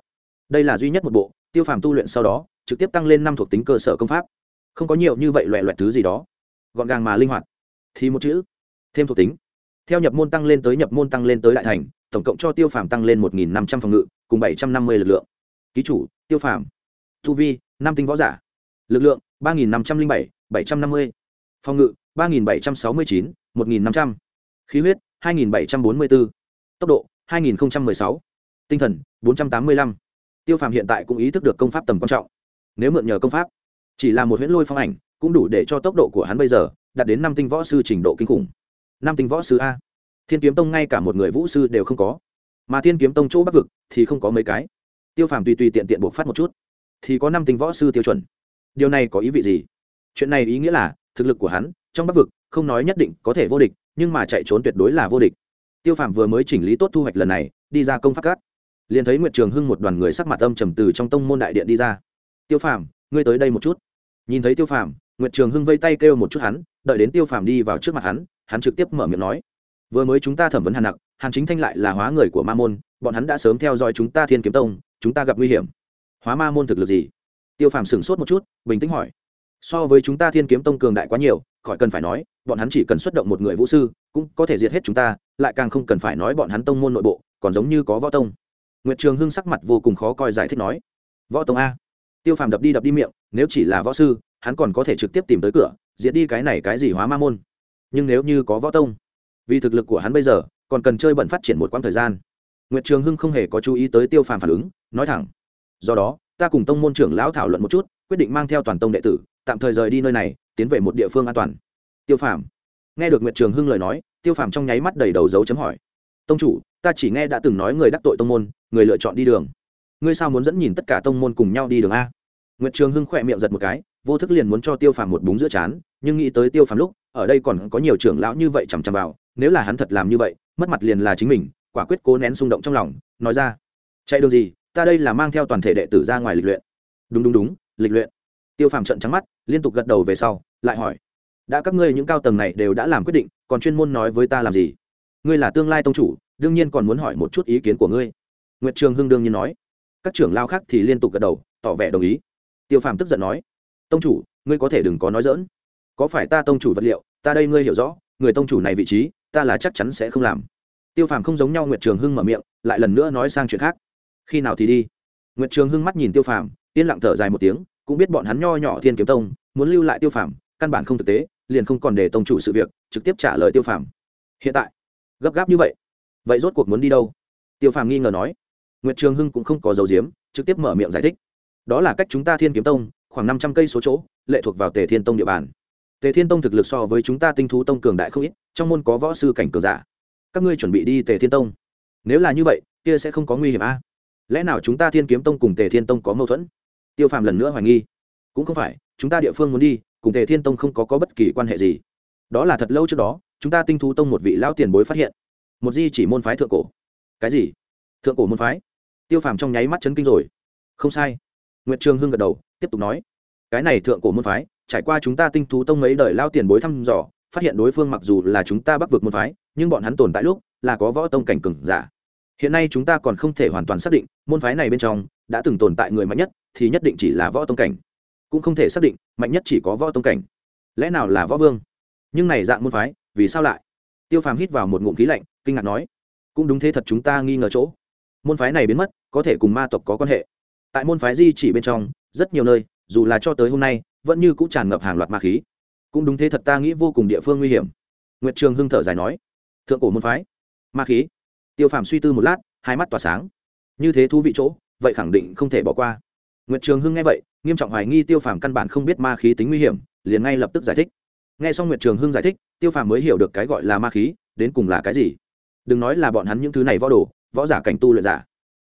Đây là duy nhất một bộ, tiêu phàm tu luyện sau đó, trực tiếp tăng lên năm thuộc tính cơ sở công pháp không có nhiều như vậy loẹ loẹt thứ gì đó. Gọn gàng mà linh hoạt. Thì một chữ. Thêm thuộc tính. Theo nhập môn tăng lên tới nhập môn tăng lên tới đại thành, tổng cộng cho tiêu phàm tăng lên một năm trăm phòng ngự, cùng bảy trăm năm mươi lực lượng. Ký chủ, tiêu phàm. Thu vi, năm tinh võ giả. Lực lượng, ba năm trăm linh bảy bảy trăm năm mươi. Phòng ngự, ba bảy trăm sáu mươi chín, một năm trăm. Khí huyết, hai bảy trăm bốn mươi bốn tốc độ, hai nghìn sáu. Tinh thần, bốn trăm tám mươi lăm. Tiêu phàm hiện tại cũng ý thức được công pháp tầm quan trọng. Nếu mượn nhờ công pháp chỉ là một huyễn lôi phong ảnh, cũng đủ để cho tốc độ của hắn bây giờ đạt đến năm tinh võ sư trình độ kinh khủng. Năm tinh võ sư a? Thiên kiếm tông ngay cả một người vũ sư đều không có. Mà thiên kiếm tông chỗ bắc vực thì không có mấy cái. Tiêu phàm tùy tùy tiện tiện buộc phát một chút, thì có năm tinh võ sư tiêu chuẩn. Điều này có ý vị gì? Chuyện này ý nghĩa là thực lực của hắn trong bắc vực không nói nhất định có thể vô địch, nhưng mà chạy trốn tuyệt đối là vô địch. Tiêu phàm vừa mới chỉnh lý tốt thu hoạch lần này, đi ra công pháp cát, liền thấy nguyệt trường hưng một đoàn người sắc mặt âm trầm từ trong tông môn đại điện đi ra. Tiêu phàm ngươi tới đây một chút. Nhìn thấy tiêu phàm, nguyệt trường hưng vây tay kêu một chút hắn, đợi đến tiêu phàm đi vào trước mặt hắn hắn trực tiếp mở miệng nói, vừa mới chúng ta thẩm vấn hàn nặc, hàn chính thanh lại là hóa người của ma môn, bọn hắn đã sớm theo dõi chúng ta thiên kiếm tông, chúng ta gặp nguy hiểm. Hóa ma môn thực lực gì? Tiêu phàm sửng sốt một chút, bình tĩnh hỏi. So với chúng ta thiên kiếm tông cường đại quá nhiều, khỏi cần phải nói, bọn hắn chỉ cần xuất động một người vũ sư, cũng có thể diệt hết chúng ta, lại càng không cần phải nói bọn hắn tông môn nội bộ, còn giống như có võ tông. Nguyệt trường hưng sắc mặt vô cùng khó coi giải thích nói. Võ tông a tiêu phàm đập đi đập đi miệng, nếu chỉ là võ sư, hắn còn có thể trực tiếp tìm tới cửa, diệt đi cái này cái gì hóa ma môn. Nhưng nếu như có võ tông, vì thực lực của hắn bây giờ, còn cần chơi bận phát triển một quãng thời gian. Nguyệt trường hưng không hề có chú ý tới tiêu phàm phản ứng, nói thẳng. Do đó, ta cùng tông môn trưởng lão thảo luận một chút, quyết định mang theo toàn tông đệ tử, tạm thời rời đi nơi này, tiến về một địa phương an toàn. Tiêu phàm. Nghe được nguyệt trường hưng lời nói, tiêu phàm trong nháy mắt đầy đầu dấu chấm hỏi. Tông chủ, ta chỉ nghe đã từng nói người đắc tội tông môn, người lựa chọn đi đường ngươi sao muốn dẫn nhìn tất cả tông môn cùng nhau đi đường a? Nguyệt trường hưng khỏe miệng giật một cái, vô thức liền muốn cho tiêu phàm một búng giữa chán, nhưng nghĩ tới tiêu phàm lúc, ở đây còn có nhiều trưởng lão như vậy chằm chằm vào, nếu là hắn thật làm như vậy, mất mặt liền là chính mình, quả quyết cố nén xung động trong lòng, nói ra, chạy đường gì, ta đây là mang theo toàn thể đệ tử ra ngoài lịch luyện. Đúng đúng đúng, lịch luyện. Tiêu phàm trận trắng mắt, liên tục gật đầu về sau, lại hỏi, đã các ngươi những cao tầng này đều đã làm quyết định, còn chuyên môn nói với ta làm gì? Ngươi là tương lai tông chủ, đương nhiên còn muốn hỏi một chút ý kiến của ngươi. Nguyệt trường hưng đương nhiên nói các trưởng lao khác thì liên tục gật đầu, tỏ vẻ đồng ý. Tiêu phàm tức giận nói, tông chủ, ngươi có thể đừng có nói dỡn có phải ta tông chủ vật liệu, ta đây ngươi hiểu rõ, người tông chủ này vị trí, ta là chắc chắn sẽ không làm. Tiêu phàm không giống nhau nguyệt trường hưng mở miệng, lại lần nữa nói sang chuyện khác. Khi nào thì đi? Nguyệt trường hưng mắt nhìn tiêu phàm, yên lặng thở dài một tiếng, cũng biết bọn hắn nho nhỏ thiên kiếm tông, muốn lưu lại tiêu phàm, căn bản không thực tế, liền không còn để tông chủ sự việc, trực tiếp trả lời tiêu phàm. Hiện tại, gấp gáp như vậy vậy rốt cuộc muốn đi đâu? Tiêu phàm nghi ngờ nói nguyệt trường hưng cũng không có dấu diếm trực tiếp mở miệng giải thích. Đó là cách chúng ta thiên kiếm tông khoảng năm trăm cây số chỗ lệ thuộc vào tề thiên tông địa bàn. Tề thiên tông thực lực so với chúng ta tinh thú tông cường đại không ít trong môn có võ sư cảnh cường giả. Các ngươi chuẩn bị đi tề thiên tông. Nếu là như vậy kia sẽ không có nguy hiểm a. Lẽ nào chúng ta thiên kiếm tông cùng tề thiên tông có mâu thuẫn? Tiêu phàm lần nữa hoài nghi. Cũng không phải chúng ta địa phương muốn đi cùng tề thiên tông không có, có bất kỳ quan hệ gì. Đó là thật lâu trước đó chúng ta tinh thú tông một vị lão tiền bối phát hiện. Một di chỉ môn phái thượng cổ. Cái gì? Thượng cổ môn phái? Tiêu phàm trong nháy mắt chấn kinh rồi. Không sai. N g u y ệ t trường hưng gật đầu, tiếp tục nói. Cái này thượng cổ môn phái, trải qua chúng ta tinh thú tông mấy đời lao tiền bối thăm dò, phát hiện đối phương mặc dù là chúng ta bắc vực môn phái, nhưng bọn hắn tồn tại lúc là có võ tông cảnh cừng giả. Hiện nay chúng ta còn không thể hoàn toàn xác định môn phái này bên trong đã từng tồn tại người mạnh nhất thì nhất định chỉ là võ tông cảnh. Cũng không thể xác định mạnh nhất chỉ có võ tông cảnh. Lẽ nào là võ vương? Nhưng này dạng môn phái, vì sao lại? Tiêu phàm hít vào một ngụm khí lạnh, kinh ngạc nói. Cũng đúng thế thật chúng ta nghi ngờ chỗ môn phái này biến mất, có thể cùng ma tộc có quan hệ. Tại môn phái di chỉ bên trong, rất nhiều nơi, dù là cho tới hôm nay, vẫn như cũng tràn ngập hàng loạt ma khí. Cũng đúng thế thật ta nghĩ vô cùng địa phương nguy hiểm. Nguyệt trường hưng thở dài nói, thượng cổ môn phái, ma khí. Tiêu phàm suy tư một lát, hai mắt tỏa sáng. Như thế thú vị chỗ, vậy khẳng định không thể bỏ qua. Nguyệt trường hưng nghe vậy, nghiêm trọng hoài nghi tiêu phàm căn bản không biết ma khí tính nguy hiểm, liền ngay lập tức giải thích. Nghe xong nguyệt trường hưng giải thích, tiêu phàm mới hiểu được cái gọi là ma khí, đến cùng là cái gì. Đừng nói là bọn hắn những thứ này võ đồ võ giả cảnh tu luyện giả.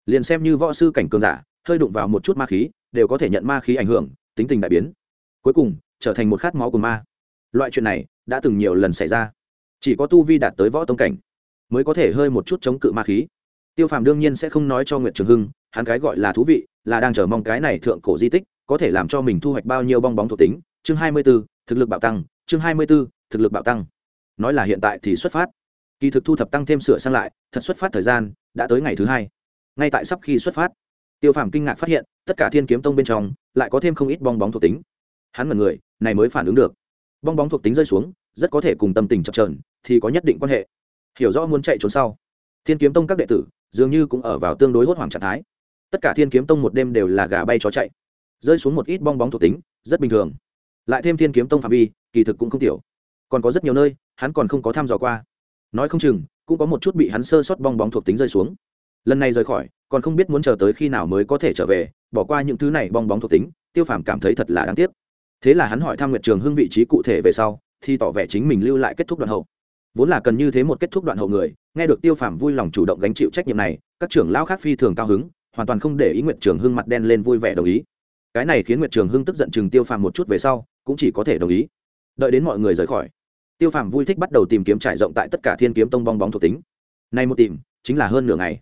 Liền xem như võ sư cảnh cường giả, hơi đụng vào một chút ma khí, đều có thể nhận ma khí ảnh hưởng, tính tình đại biến. Cuối cùng, trở thành một khát máu của ma. Loại chuyện này đã từng nhiều lần xảy ra. Chỉ có tu vi đạt tới võ tông cảnh mới có thể hơi một chút chống cự ma khí. Tiêu phàm đương nhiên sẽ không nói cho nguyệt trường hưng, hắn cái gọi là thú vị, là đang chờ mong cái này thượng cổ di tích có thể làm cho mình thu hoạch bao nhiêu bong bóng thuộc tính. Chương hai mươi b ố thực lực bạo tăng. Chương hai mươi b ố thực lực bạo tăng. Nói là hiện tại thì xuất phát. Kỳ thực thu thập tăng thêm sửa sang lại, thật xuất phát thời gian đã tới ngày thứ hai. Ngay tại sắp khi xuất phát, tiêu phàm kinh ngạc phát hiện, tất cả thiên kiếm tông bên trong, lại có thêm không ít bong bóng thuộc tính. Hắn mật người, này mới phản ứng được. Bong bóng thuộc tính rơi xuống, rất có thể cùng tâm tình chập trờn thì có nhất định quan hệ. Hiểu rõ muốn chạy trốn sau, thiên kiếm tông các đệ tử dường như cũng ở vào tương đối hốt hoảng trạng thái. Tất cả thiên kiếm tông một đêm đều là gà bay chó chạy. Rơi xuống một ít bong bóng thuộc tính, rất bình thường. Lại thêm thiên kiếm tông phạm vi, kỳ thực cũng không tiểu. Còn có rất nhiều nơi, hắn còn không có thăm dò qua. Nói không chừng cũng có một chút bị hắn sơ sót bong bóng thuộc tính rơi xuống. Lần này rời khỏi, còn không biết muốn chờ tới khi nào mới có thể trở về, bỏ qua những thứ này bong bóng thuộc tính, tiêu phàm cảm thấy thật là đáng tiếc. Thế là hắn hỏi thăm nguyệt trường hưng vị trí cụ thể về sau, thì tỏ vẻ chính mình lưu lại kết thúc đoạn hậu. Vốn là cần như thế một kết thúc đoạn hậu người, nghe được tiêu phàm vui lòng chủ động gánh chịu trách nhiệm này, các trưởng lão khác phi thường cao hứng, hoàn toàn không để ý nguyệt trường hưng mặt đen lên vui vẻ đồng ý. Cái này khiến nguyệt trường hưng tức giận chừng tiêu phàm một chút về sau, cũng chỉ có thể đồng ý. Đợi đến mọi người rời khỏi tiêu phàm vui thích bắt đầu tìm kiếm trải rộng tại tất cả thiên kiếm tông bong bóng thuộc tính. Nay một tìm, chính là hơn nửa ngày.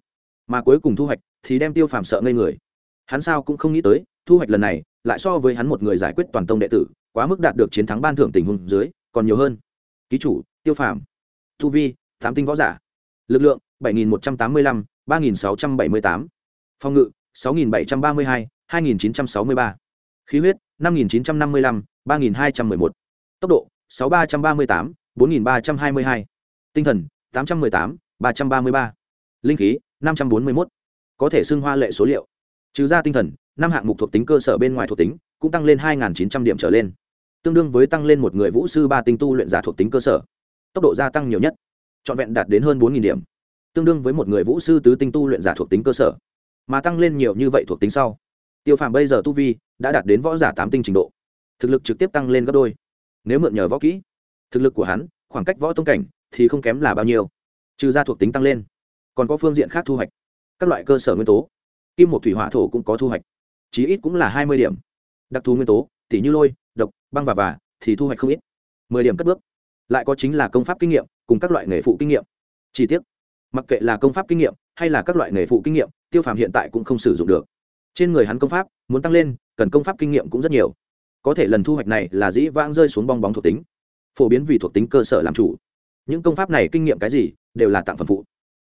Mà cuối cùng thu hoạch thì đem tiêu phàm sợ ngây người. Hắn sao cũng không nghĩ tới, thu hoạch lần này lại so với hắn một người giải quyết toàn tông đệ tử, quá mức đạt được chiến thắng ban thưởng tình huống dưới, còn nhiều hơn. Ký chủ, tiêu phàm. Thu vi tám tinh võ giả. Lực lượng, bảy nghìn một trăm tám mươi lăm, ba nghìn sáu trăm bảy mươi tám. Phòng ngự, sáu nghìn bảy trăm ba mươi hai hai nghìn chín trăm sáu mươi ba. Khí huyết, năm nghìn chín trăm năm mươi lăm, ba nghìn hai trăm mười một. Tốc độ sáu ba trăm ba mươi tám, bốn nghìn ba trăm hai mươi hai. Tinh thần, tám trăm mười tám, ba trăm ba mươi ba. Linh khí, năm trăm bốn mươi một có thể xưng hoa lệ số liệu. Trừ ra tinh thần, năm hạng mục thuộc tính cơ sở bên ngoài thuộc tính cũng tăng lên hai chín trăm điểm trở lên. Tương đương với tăng lên một người vũ sư ba tinh tu luyện giả thuộc tính cơ sở. Tốc độ gia tăng nhiều nhất. Trọn vẹn đạt đến hơn bốn điểm. Tương đương với một người vũ sư tứ tinh tu luyện giả thuộc tính cơ sở. Mà tăng lên nhiều như vậy thuộc tính sau. Tiêu phàm bây giờ tu vi đã đạt đến võ giả tám tinh trình độ. Thực lực trực tiếp tăng lên gấp đôi nếu mượn nhờ võ kỹ, thực lực của hắn, khoảng cách võ tông cảnh thì không kém là bao nhiêu, trừ ra thuộc tính tăng lên, còn có phương diện khác thu hoạch, các loại cơ sở nguyên tố. Kim một thủy hỏa thổ cũng có thu hoạch, chí ít cũng là hai mươi điểm. Đặc thù nguyên tố tỷ như lôi, độc, băng và và thì thu hoạch không ít. mười điểm cất bước. Lại có chính là công pháp kinh nghiệm cùng các loại nghề phụ kinh nghiệm. Chi tiết mặc kệ là công pháp kinh nghiệm hay là các loại nghề phụ kinh nghiệm, tiêu phàm hiện tại cũng không sử dụng được. Trên người hắn công pháp muốn tăng lên, cần công pháp kinh nghiệm cũng rất nhiều có thể lần thu hoạch này là dĩ vãng rơi xuống bong bóng thuộc tính, phổ biến vì thuộc tính cơ sở làm chủ. Những công pháp này kinh nghiệm cái gì đều là tặng phẩm phụ,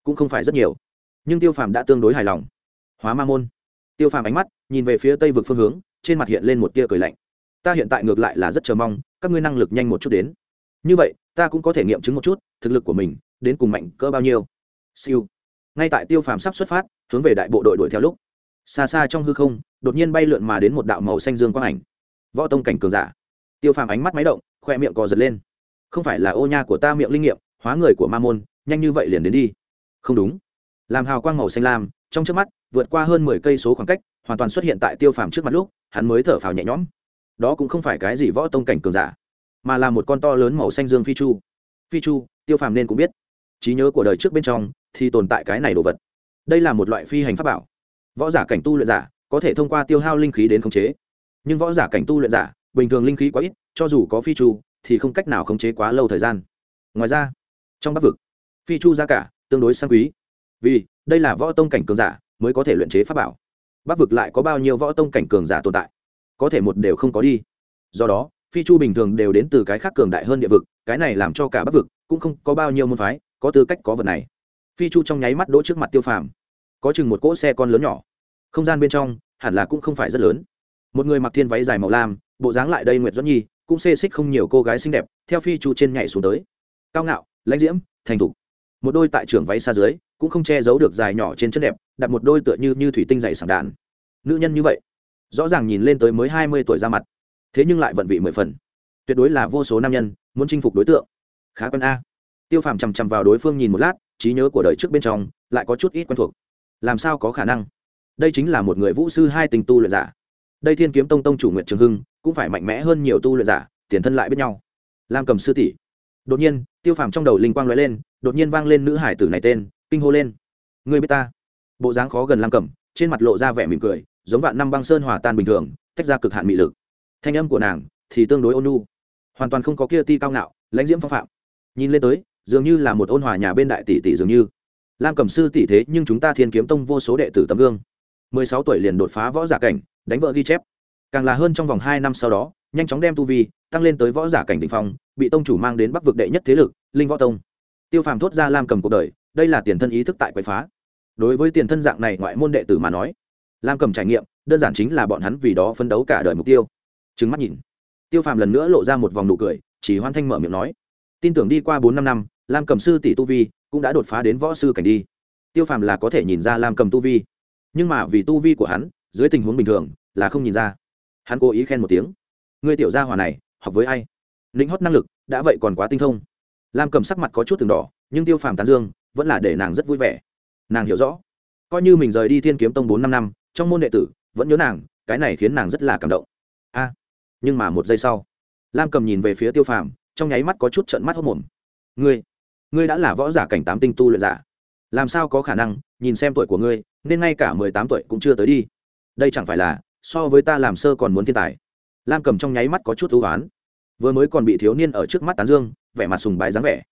cũng không phải rất nhiều. Nhưng tiêu phàm đã tương đối hài lòng. Hóa ma môn. Tiêu phàm ánh mắt nhìn về phía tây vực phương hướng, trên mặt hiện lên một tia cười lạnh. Ta hiện tại ngược lại là rất chờ mong, các ngươi năng lực nhanh một chút đến. Như vậy, ta cũng có thể nghiệm chứng một chút, thực lực của mình đến cùng mạnh cỡ bao nhiêu. Siêu. Ngay tại tiêu phàm sắp xuất phát, hướng về đại bộ đội đuổi theo lúc, xa xa trong hư không, đột nhiên bay lượn mà đến một đạo màu xanh dương quang ảnh võ tông cảnh cường giả. Tiêu phàm ánh mắt máy động, khoe miệng cò giật lên. Không phải là ô nha của ta miệng linh nghiệm, hóa người của ma môn, nhanh như vậy liền đến đi. Không đúng. Làm hào quang màu xanh lam, trong trước mắt, vượt qua hơn mười cây số khoảng cách, hoàn toàn xuất hiện tại tiêu phàm trước mặt lúc, hắn mới thở phào nhẹ nhõm. Đó cũng không phải cái gì võ tông cảnh cường giả, mà là một con to lớn màu xanh dương phi chu. Phi chu, tiêu phàm nên cũng biết. Trí nhớ của đời trước bên trong, thì tồn tại cái này đồ vật. Đây là một loại phi hành pháp bảo. Võ giả cảnh tu luyện giả, có thể thông qua tiêu hao linh khí đến khống chế nhưng võ giả cảnh tu luyện giả, bình thường linh khí quá ít, cho dù có phi chu, thì không cách nào khống chế quá lâu thời gian. Ngoài ra, trong bắc vực, phi chu giá cả, tương đối sang quý. Vì đây là võ tông cảnh cường giả mới có thể luyện chế pháp bảo. Bắc vực lại có bao nhiêu võ tông cảnh cường giả tồn tại? Có thể một đều không có đi. Do đó, phi chu bình thường đều đến từ cái khác cường đại hơn địa vực, cái này làm cho cả bắc vực cũng không có bao nhiêu môn phái, có tư cách có vật này. Phi chu trong nháy mắt đỗ trước mặt tiêu phàm. Có chừng một cỗ xe con lớn nhỏ. Không gian bên trong hẳn là cũng không phải rất lớn một người mặc thiên váy dài màu lam, bộ dáng lại đây nguyệt doãn nhi, cũng xê xích không nhiều cô gái xinh đẹp, theo phi chu trên nhảy xuống tới. Cao ngạo, lãnh diễm, thành thục. Một đôi tại trưởng váy xa dưới, cũng không che giấu được dài nhỏ trên chân đẹp, đặt một đôi tựa như như thủy tinh dày sảng đạn. Nữ nhân như vậy, rõ ràng nhìn lên tới mới hai mươi tuổi ra mặt. Thế nhưng lại vận vị mười phần. Tuyệt đối là vô số nam nhân, muốn chinh phục đối tượng. Khá quân a. Tiêu phàm chằm chằm vào đối phương nhìn một lát, trí nhớ của đời trước bên trong, lại có chút ít quen thuộc. Làm sao có khả năng? Đây chính là một người vũ sư hai tình tu luyện giả đây thiên kiếm tông tông chủ nguyện trường hưng, cũng phải mạnh mẽ hơn nhiều tu luyện giả, tiền thân lại biết nhau. Lam cầm sư tỷ. Đột nhiên, tiêu phàm trong đầu linh quang l ó e lên, đột nhiên vang lên nữ hải tử này tên, kinh hô lên. Người biết ta? Bộ dáng khó gần lam cầm, trên mặt lộ ra vẻ mỉm cười, giống vạn năm băng sơn hòa tan bình thường, tách ra cực hạn mị lực. Thanh âm của nàng thì tương đối ôn nu hoàn toàn không có kia ti cao ngạo, lãnh diễm phong phạm. Nhìn lên tới, dường như là một ôn hòa nhà bên đại tỷ tỷ dường như. Lam cầm sư tỷ thế nhưng chúng ta thiên kiếm tông vô số đệ tử tấm gương mười sáu tuổi liền đột phá võ giả cảnh, đánh vợ ghi chép. Càng là hơn trong vòng hai năm sau đó, nhanh chóng đem tu vi tăng lên tới võ giả cảnh đỉnh phong, bị tông chủ mang đến bắc vực đệ nhất thế lực, linh võ tông. Tiêu phàm thốt ra lam cầm cuộc đời, đây là tiền thân ý thức tại quái phá. Đối với tiền thân dạng này ngoại môn đệ tử mà nói, lam cầm trải nghiệm đơn giản chính là bọn hắn vì đó phấn đấu cả đời mục tiêu. Trừng mắt nhìn, tiêu phàm lần nữa lộ ra một vòng nụ cười, chỉ hoan thanh mở miệng nói, tin tưởng đi qua bốn năm năm, lam cầm sư tỷ tu vi cũng đã đột phá đến võ sư cảnh đi. Tiêu phàm là có thể nhìn ra lam cầm tu vi nhưng mà vì tu vi của hắn, dưới tình huống bình thường, là không nhìn ra. Hắn cố ý khen một tiếng. Người tiểu gia hỏa này, học với ai? Lĩnh hót năng lực, đã vậy còn quá tinh thông. Lam cầm sắc mặt có chút từng đỏ, nhưng tiêu phàm tán dương, vẫn là để nàng rất vui vẻ. Nàng hiểu rõ. Coi như mình rời đi thiên kiếm tông bốn năm năm, trong môn đệ tử, vẫn nhớ nàng, cái này khiến nàng rất là cảm động. A. À, nhưng mà một giây sau, lam cầm nhìn về phía tiêu phàm, trong nháy mắt có chút trận mắt hốc mồm. Ngươi ngươi đã là võ giả cảnh tám tinh tu luyện giả. Làm sao có khả năng, nhìn xem tuổi của ngươi nên ngay cả mười tám tuổi cũng chưa tới đi. Đây chẳng phải là, so với ta làm sơ còn muốn thiên tài. Lam cầm trong nháy mắt có chút ưu á vừa mới còn bị thiếu niên ở trước mắt tán dương, vẻ mặt sùng bái dáng vẻ.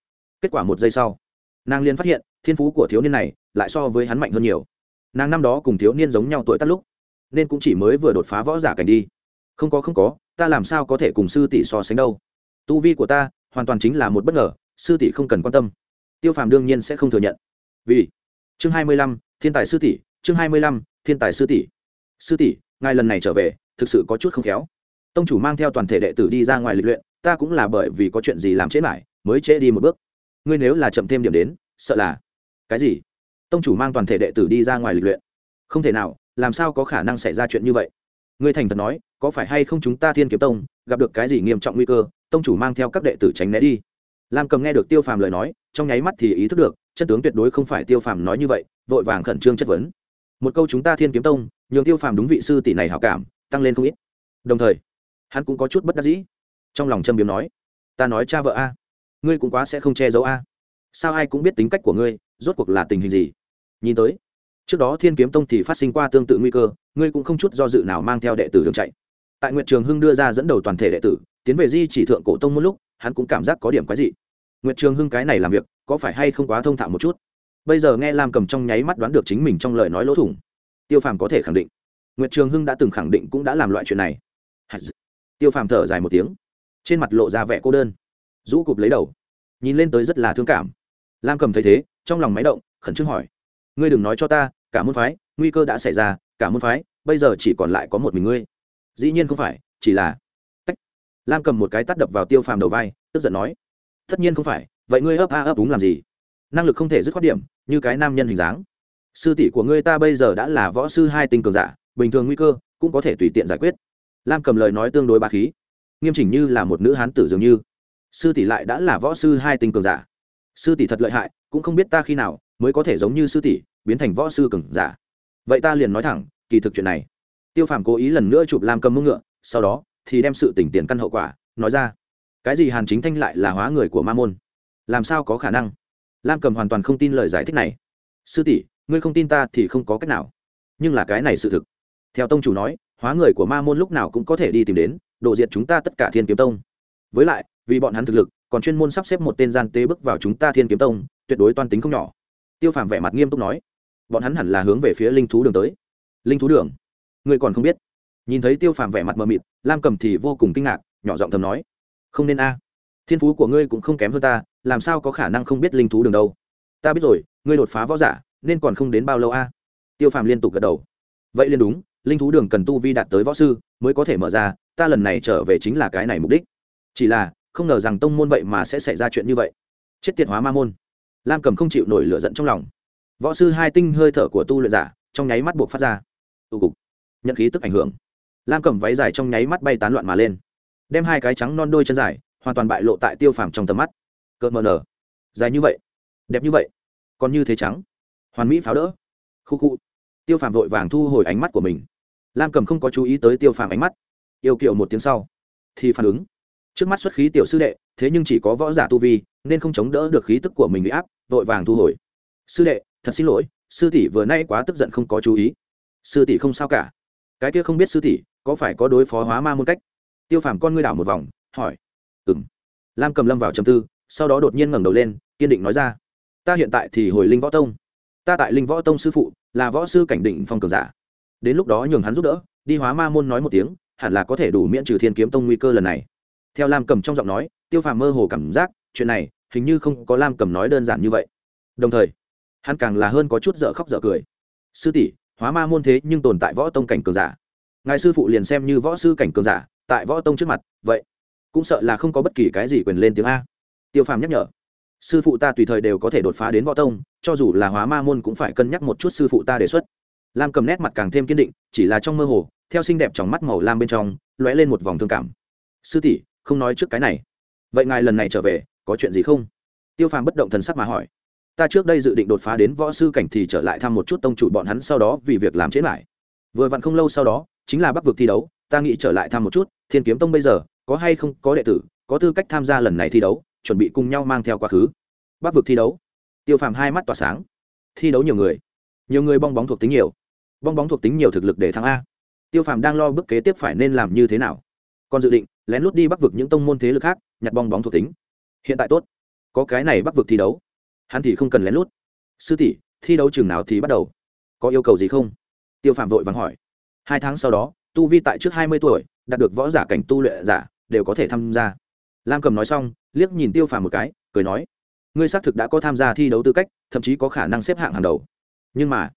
Kết quả một giây sau, nàng liền phát hiện, thiên phú của thiếu niên này lại so với hắn mạnh hơn nhiều. Nàng năm đó cùng thiếu niên giống nhau tuổi tắt lúc, nên cũng chỉ mới vừa đột phá võ giả cảnh đi. Không có không có, ta làm sao có thể cùng sư tỷ so sánh đâu. Tu vi của ta hoàn toàn chính là một bất ngờ, sư tỷ không cần quan tâm. Tiêu phàm đương nhiên sẽ không thừa nhận. Vì chương hai mươi lăm, thiên tài sư tỷ, chương hai mươi lăm, thiên tài sư tỷ. Sư tỷ, ngài lần này trở về, thực sự có chút không khéo. Tông chủ mang theo toàn thể đệ tử đi ra ngoài lịch luyện, ta cũng là bởi vì có chuyện gì làm trễ lại, mới trễ đi một bước. Ngươi nếu là chậm thêm điểm đến, sợ là cái gì? Tông chủ mang toàn thể đệ tử đi ra ngoài lịch luyện. Không thể nào, làm sao có khả năng xảy ra chuyện như vậy? Ngươi thành thật nói, có phải hay không chúng ta thiên kiếm tông, gặp được cái gì nghiêm trọng nguy cơ, tông chủ mang theo các đệ tử tránh né đi lam cầm nghe được tiêu phàm lời nói, trong nháy mắt thì ý thức được, chân tướng tuyệt đối không phải tiêu phàm nói như vậy, vội vàng khẩn trương chất vấn. Một câu chúng ta thiên kiếm tông, nhường tiêu phàm đúng vị sư tỷ này hảo cảm, tăng lên không ít. Đồng thời, hắn cũng có chút bất đắc dĩ. Trong lòng châm biếm nói, ta nói cha vợ a, ngươi cũng quá sẽ không che giấu a. Sao ai cũng biết tính cách của ngươi, rốt cuộc là tình hình gì? Nhìn tới, trước đó thiên kiếm tông thì phát sinh qua tương tự nguy cơ, ngươi cũng không chút do dự nào mang theo đệ tử đường chạy. Tại nguyện trường hưng đưa ra dẫn đầu toàn thể đệ tử tiến về di chỉ thượng cổ tông một lúc, hắn cũng cảm giác có điểm quái dị. Nguyệt trường hưng cái này làm việc, có phải hay không quá thông thạo một chút? Bây giờ nghe lam cầm trong nháy mắt đoán được chính mình trong lời nói lỗ thủng. Tiêu phàm có thể khẳng định. Nguyệt trường hưng đã từng khẳng định cũng đã làm loại chuyện này. Tiêu phàm thở dài một tiếng. Trên mặt lộ ra vẻ cô đơn. Rũ cụp lấy đầu. Nhìn lên tới rất là thương cảm. Lam cầm thấy thế, trong lòng máy động, khẩn trương hỏi. Ngươi đừng nói cho ta, cả môn phái, nguy cơ đã xảy ra, cả môn phái, bây giờ chỉ còn lại có một mình ngươi. Dĩ nhiên không phải, chỉ là lam cầm một cái tắt đập vào tiêu phàm đầu vai, tức giận nói, tất nhiên không phải, vậy ngươi ấp a ấp đúng làm gì? Năng lực không thể dứt khoát điểm, như cái nam nhân hình dáng. Sư tỷ của ngươi ta bây giờ đã là võ sư hai tinh cường giả, bình thường nguy cơ cũng có thể tùy tiện giải quyết. Lam cầm lời nói tương đối ba khí, nghiêm chỉnh như là một nữ hán tử dường như. Sư tỷ lại đã là võ sư hai tinh cường giả. Sư tỷ thật lợi hại, cũng không biết ta khi nào mới có thể giống như sư tỷ, biến thành võ sư cường giả. Vậy ta liền nói thẳng, kỳ thực chuyện này. Tiêu phàm cố ý lần nữa chụp lam cầm mông ngựa, sau đó thì đem sự tỉnh tiền căn hậu quả, nói ra. Cái gì hàn chính thanh lại là hóa người của ma môn? Làm sao có khả năng? Lam cầm hoàn toàn không tin lời giải thích này. Sư tỷ, ngươi không tin ta thì không có cách nào. Nhưng là cái này sự thực. Theo tông chủ nói, hóa người của ma môn lúc nào cũng có thể đi tìm đến, độ diệt chúng ta tất cả thiên kiếm tông. Với lại, vì bọn hắn thực lực, còn chuyên môn sắp xếp một tên gian tế bước vào chúng ta thiên kiếm tông, tuyệt đối toan tính không nhỏ. Tiêu phàm vẻ mặt nghiêm túc nói, bọn hắn hẳn là hướng về phía linh thú đường tới. Linh thú đường? Ngươi còn không biết nhìn thấy tiêu phàm vẻ mặt mờ mịt, lam cầm thì vô cùng kinh ngạc, nhỏ giọng thầm nói, không nên a. Thiên phú của ngươi cũng không kém hơn ta, làm sao có khả năng không biết linh thú đường đâu? Ta biết rồi, ngươi đột phá võ giả, nên còn không đến bao lâu a? Tiêu phàm liên tục gật đầu. Vậy liền đúng, linh thú đường cần tu vi đạt tới võ sư mới có thể mở ra, ta lần này trở về chính là cái này mục đích. Chỉ là, không ngờ rằng tông môn vậy mà sẽ xảy ra chuyện như vậy. Chết tiệt hóa ma môn. Lam cầm không chịu nổi lửa giận trong lòng. Võ sư hai tinh hơi thở của tu luyện giả trong nháy mắt buộc phát ra. Tu cục. Nhận khí tức ảnh hưởng lam cầm váy dài trong nháy mắt bay tán loạn mà lên. Đem hai cái trắng non đôi chân dài, hoàn toàn bại lộ tại tiêu phàm trong tầm mắt. Cợt mờ nở. Dài như vậy. Đẹp như vậy. Còn như thế trắng. Hoàn mỹ pháo đỡ. Khu khu. Tiêu phàm vội vàng thu hồi ánh mắt của mình. Lam cầm không có chú ý tới tiêu phàm ánh mắt. Yêu kiệu một tiếng sau, thì phản ứng. Trước mắt xuất khí tiểu sư đệ, thế nhưng chỉ có võ giả tu vi, nên không chống đỡ được khí tức của mình bị áp, vội vàng thu hồi. Sư đệ, thật xin lỗi, sư tỷ vừa nay quá tức giận không có chú ý. Sư tỷ không sao cả cái kia không biết sư tỷ, có phải có đối phó hóa ma môn cách? Tiêu phàm con ngươi đảo một vòng, hỏi. Ừ m lam cầm lâm vào chầm tư, sau đó đột nhiên ngẩng đầu lên, kiên định nói ra. Ta hiện tại thì hồi linh võ tông. Ta tại linh võ tông sư phụ, là võ sư cảnh định phong cường giả. Đến lúc đó nhường hắn giúp đỡ, đi hóa ma môn nói một tiếng, hẳn là có thể đủ miễn trừ thiên kiếm tông nguy cơ lần này. Theo lam cầm trong giọng nói, tiêu phàm mơ hồ cảm giác, chuyện này, hình như không có lam cầm nói đơn giản như vậy. Đồng thời, hắn càng là hơn có chút dở khóc dở cười. Sư tỷ hóa ma môn thế nhưng tồn tại võ tông cảnh cường giả. Ngài sư phụ liền xem như võ sư cảnh cường giả, tại võ tông trước mặt, vậy cũng sợ là không có bất kỳ cái gì quyền lên tiếng a. Tiêu phàm nhắc nhở, sư phụ ta tùy thời đều có thể đột phá đến võ tông, cho dù là hóa ma môn cũng phải cân nhắc một chút sư phụ ta đề xuất. Lam cầm nét mặt càng thêm kiên định, chỉ là trong mơ hồ, theo xinh đẹp trong mắt màu lam bên trong, lóe lên một vòng thương cảm. Sư tỷ, không nói trước cái này. Vậy ngài lần này trở về, có chuyện gì không? Tiêu phàm bất động thần sắc mà hỏi ta trước đây dự định đột phá đến võ sư cảnh thì trở lại thăm một chút tông chủ bọn hắn sau đó vì việc làm chết lại. Vừa vặn không lâu sau đó, chính là bắc vực thi đấu, ta nghĩ trở lại thăm một chút, thiên kiếm tông bây giờ, có hay không có đệ tử, có tư cách tham gia lần này thi đấu, chuẩn bị cùng nhau mang theo quá khứ. Bắc vực thi đấu. Tiêu phàm hai mắt tỏa sáng. Thi đấu nhiều người. Nhiều người bong bóng thuộc tính nhiều. Bong bóng thuộc tính nhiều thực lực để thắng a. Tiêu phàm đang lo bước kế tiếp phải nên làm như thế nào. Còn dự định, lén lút đi bắc vực những tông môn thế lực khác, nhặt bong bóng thuộc tính. Hiện tại tốt. Có cái này bắc vực thi đấu hắn thì không cần lén lút. Sư tỷ, thi đấu chừng nào thì bắt đầu? Có yêu cầu gì không? Tiêu phạm vội vàng hỏi. Hai tháng sau đó, tu vi tại trước hai mươi tuổi, đạt được võ giả cảnh tu luyện giả, đều có thể tham gia. Lam cầm nói xong, liếc nhìn tiêu phàm một cái, cười nói, ngươi xác thực đã có tham gia thi đấu tư cách, thậm chí có khả năng xếp hạng hàng đầu. Nhưng mà,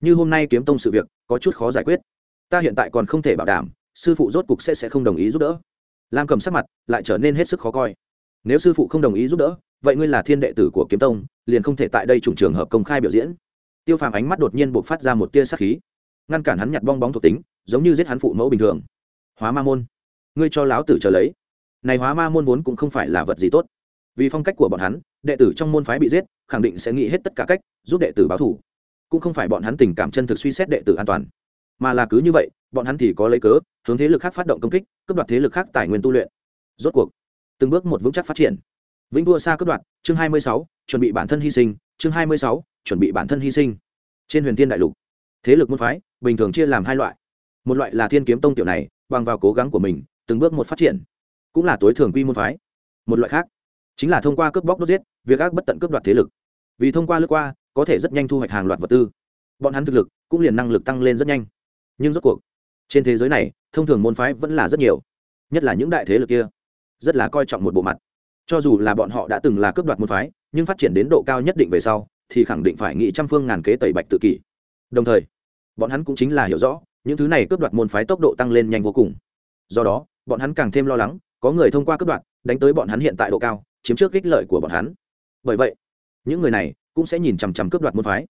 như hôm nay kiếm tông sự việc, có chút khó giải quyết. Ta hiện tại còn không thể bảo đảm, sư phụ rốt cục sẽ sẽ không đồng ý giúp đỡ. Lam cầm sắc mặt lại trở nên hết sức khó coi. Nếu sư phụ không đồng ý giúp đỡ vậy ngươi là thiên đệ tử của kiếm tông, liền không thể tại đây chủng trường hợp công khai biểu diễn. Tiêu phàm ánh mắt đột nhiên buộc phát ra một tia sắc khí. Ngăn cản hắn nhặt bong bóng thuộc tính, giống như giết hắn phụ mẫu bình thường. Hóa ma môn. Ngươi cho láo tử trở lấy. Này hóa ma môn vốn cũng không phải là vật gì tốt. Vì phong cách của bọn hắn, đệ tử trong môn phái bị giết, khẳng định sẽ nghĩ hết tất cả cách giúp đệ tử báo thủ cũng không phải bọn hắn tình cảm chân thực suy xét đệ tử an toàn. Mà là cứ như vậy, bọn hắn thì có lấy cớ, hướng thế lực khác phát động công kích, cướp đoạt thế lực khác tài nguyên tu luyện. Rốt cuộc, từng bước một vững chắc phát triển vĩnh đua xa cướp đoạt, chương hai mươi sáu, chuẩn bị bản thân hy sinh, chương hai mươi sáu, chuẩn bị bản thân hy sinh. Trên huyền thiên đại lục, thế lực môn phái, bình thường chia làm hai loại. Một loại là thiên kiếm tông tiểu này, bằng vào cố gắng của mình, từng bước một phát triển, cũng là tối thường quy môn phái. Một loại khác, chính là thông qua cướp bóc đốt giết, việc ác bất tận cướp đoạt thế lực. Vì thông qua lướt qua, có thể rất nhanh thu hoạch hàng loạt vật tư. Bọn hắn thực lực, cũng liền năng lực tăng lên rất nhanh. Nhưng rốt cuộc, trên thế giới này, thông thường môn phái vẫn là rất nhiều, nhất là những đại thế lực kia, rất là coi trọng một bộ mặt cho dù là bọn họ đã từng là cướp đoạt môn phái, nhưng phát triển đến độ cao nhất định về sau, thì khẳng định phải nghĩ trăm phương ngàn kế tẩy bạch tự kỷ. Đồng thời, bọn hắn cũng chính là hiểu rõ, những thứ này cướp đoạt môn phái tốc độ tăng lên nhanh vô cùng. Do đó, bọn hắn càng thêm lo lắng, có người thông qua cướp đoạt, đánh tới bọn hắn hiện tại độ cao, chiếm trước ích lợi của bọn hắn. Bởi vậy, những người này cũng sẽ nhìn chằm chằm cướp đoạt môn phái.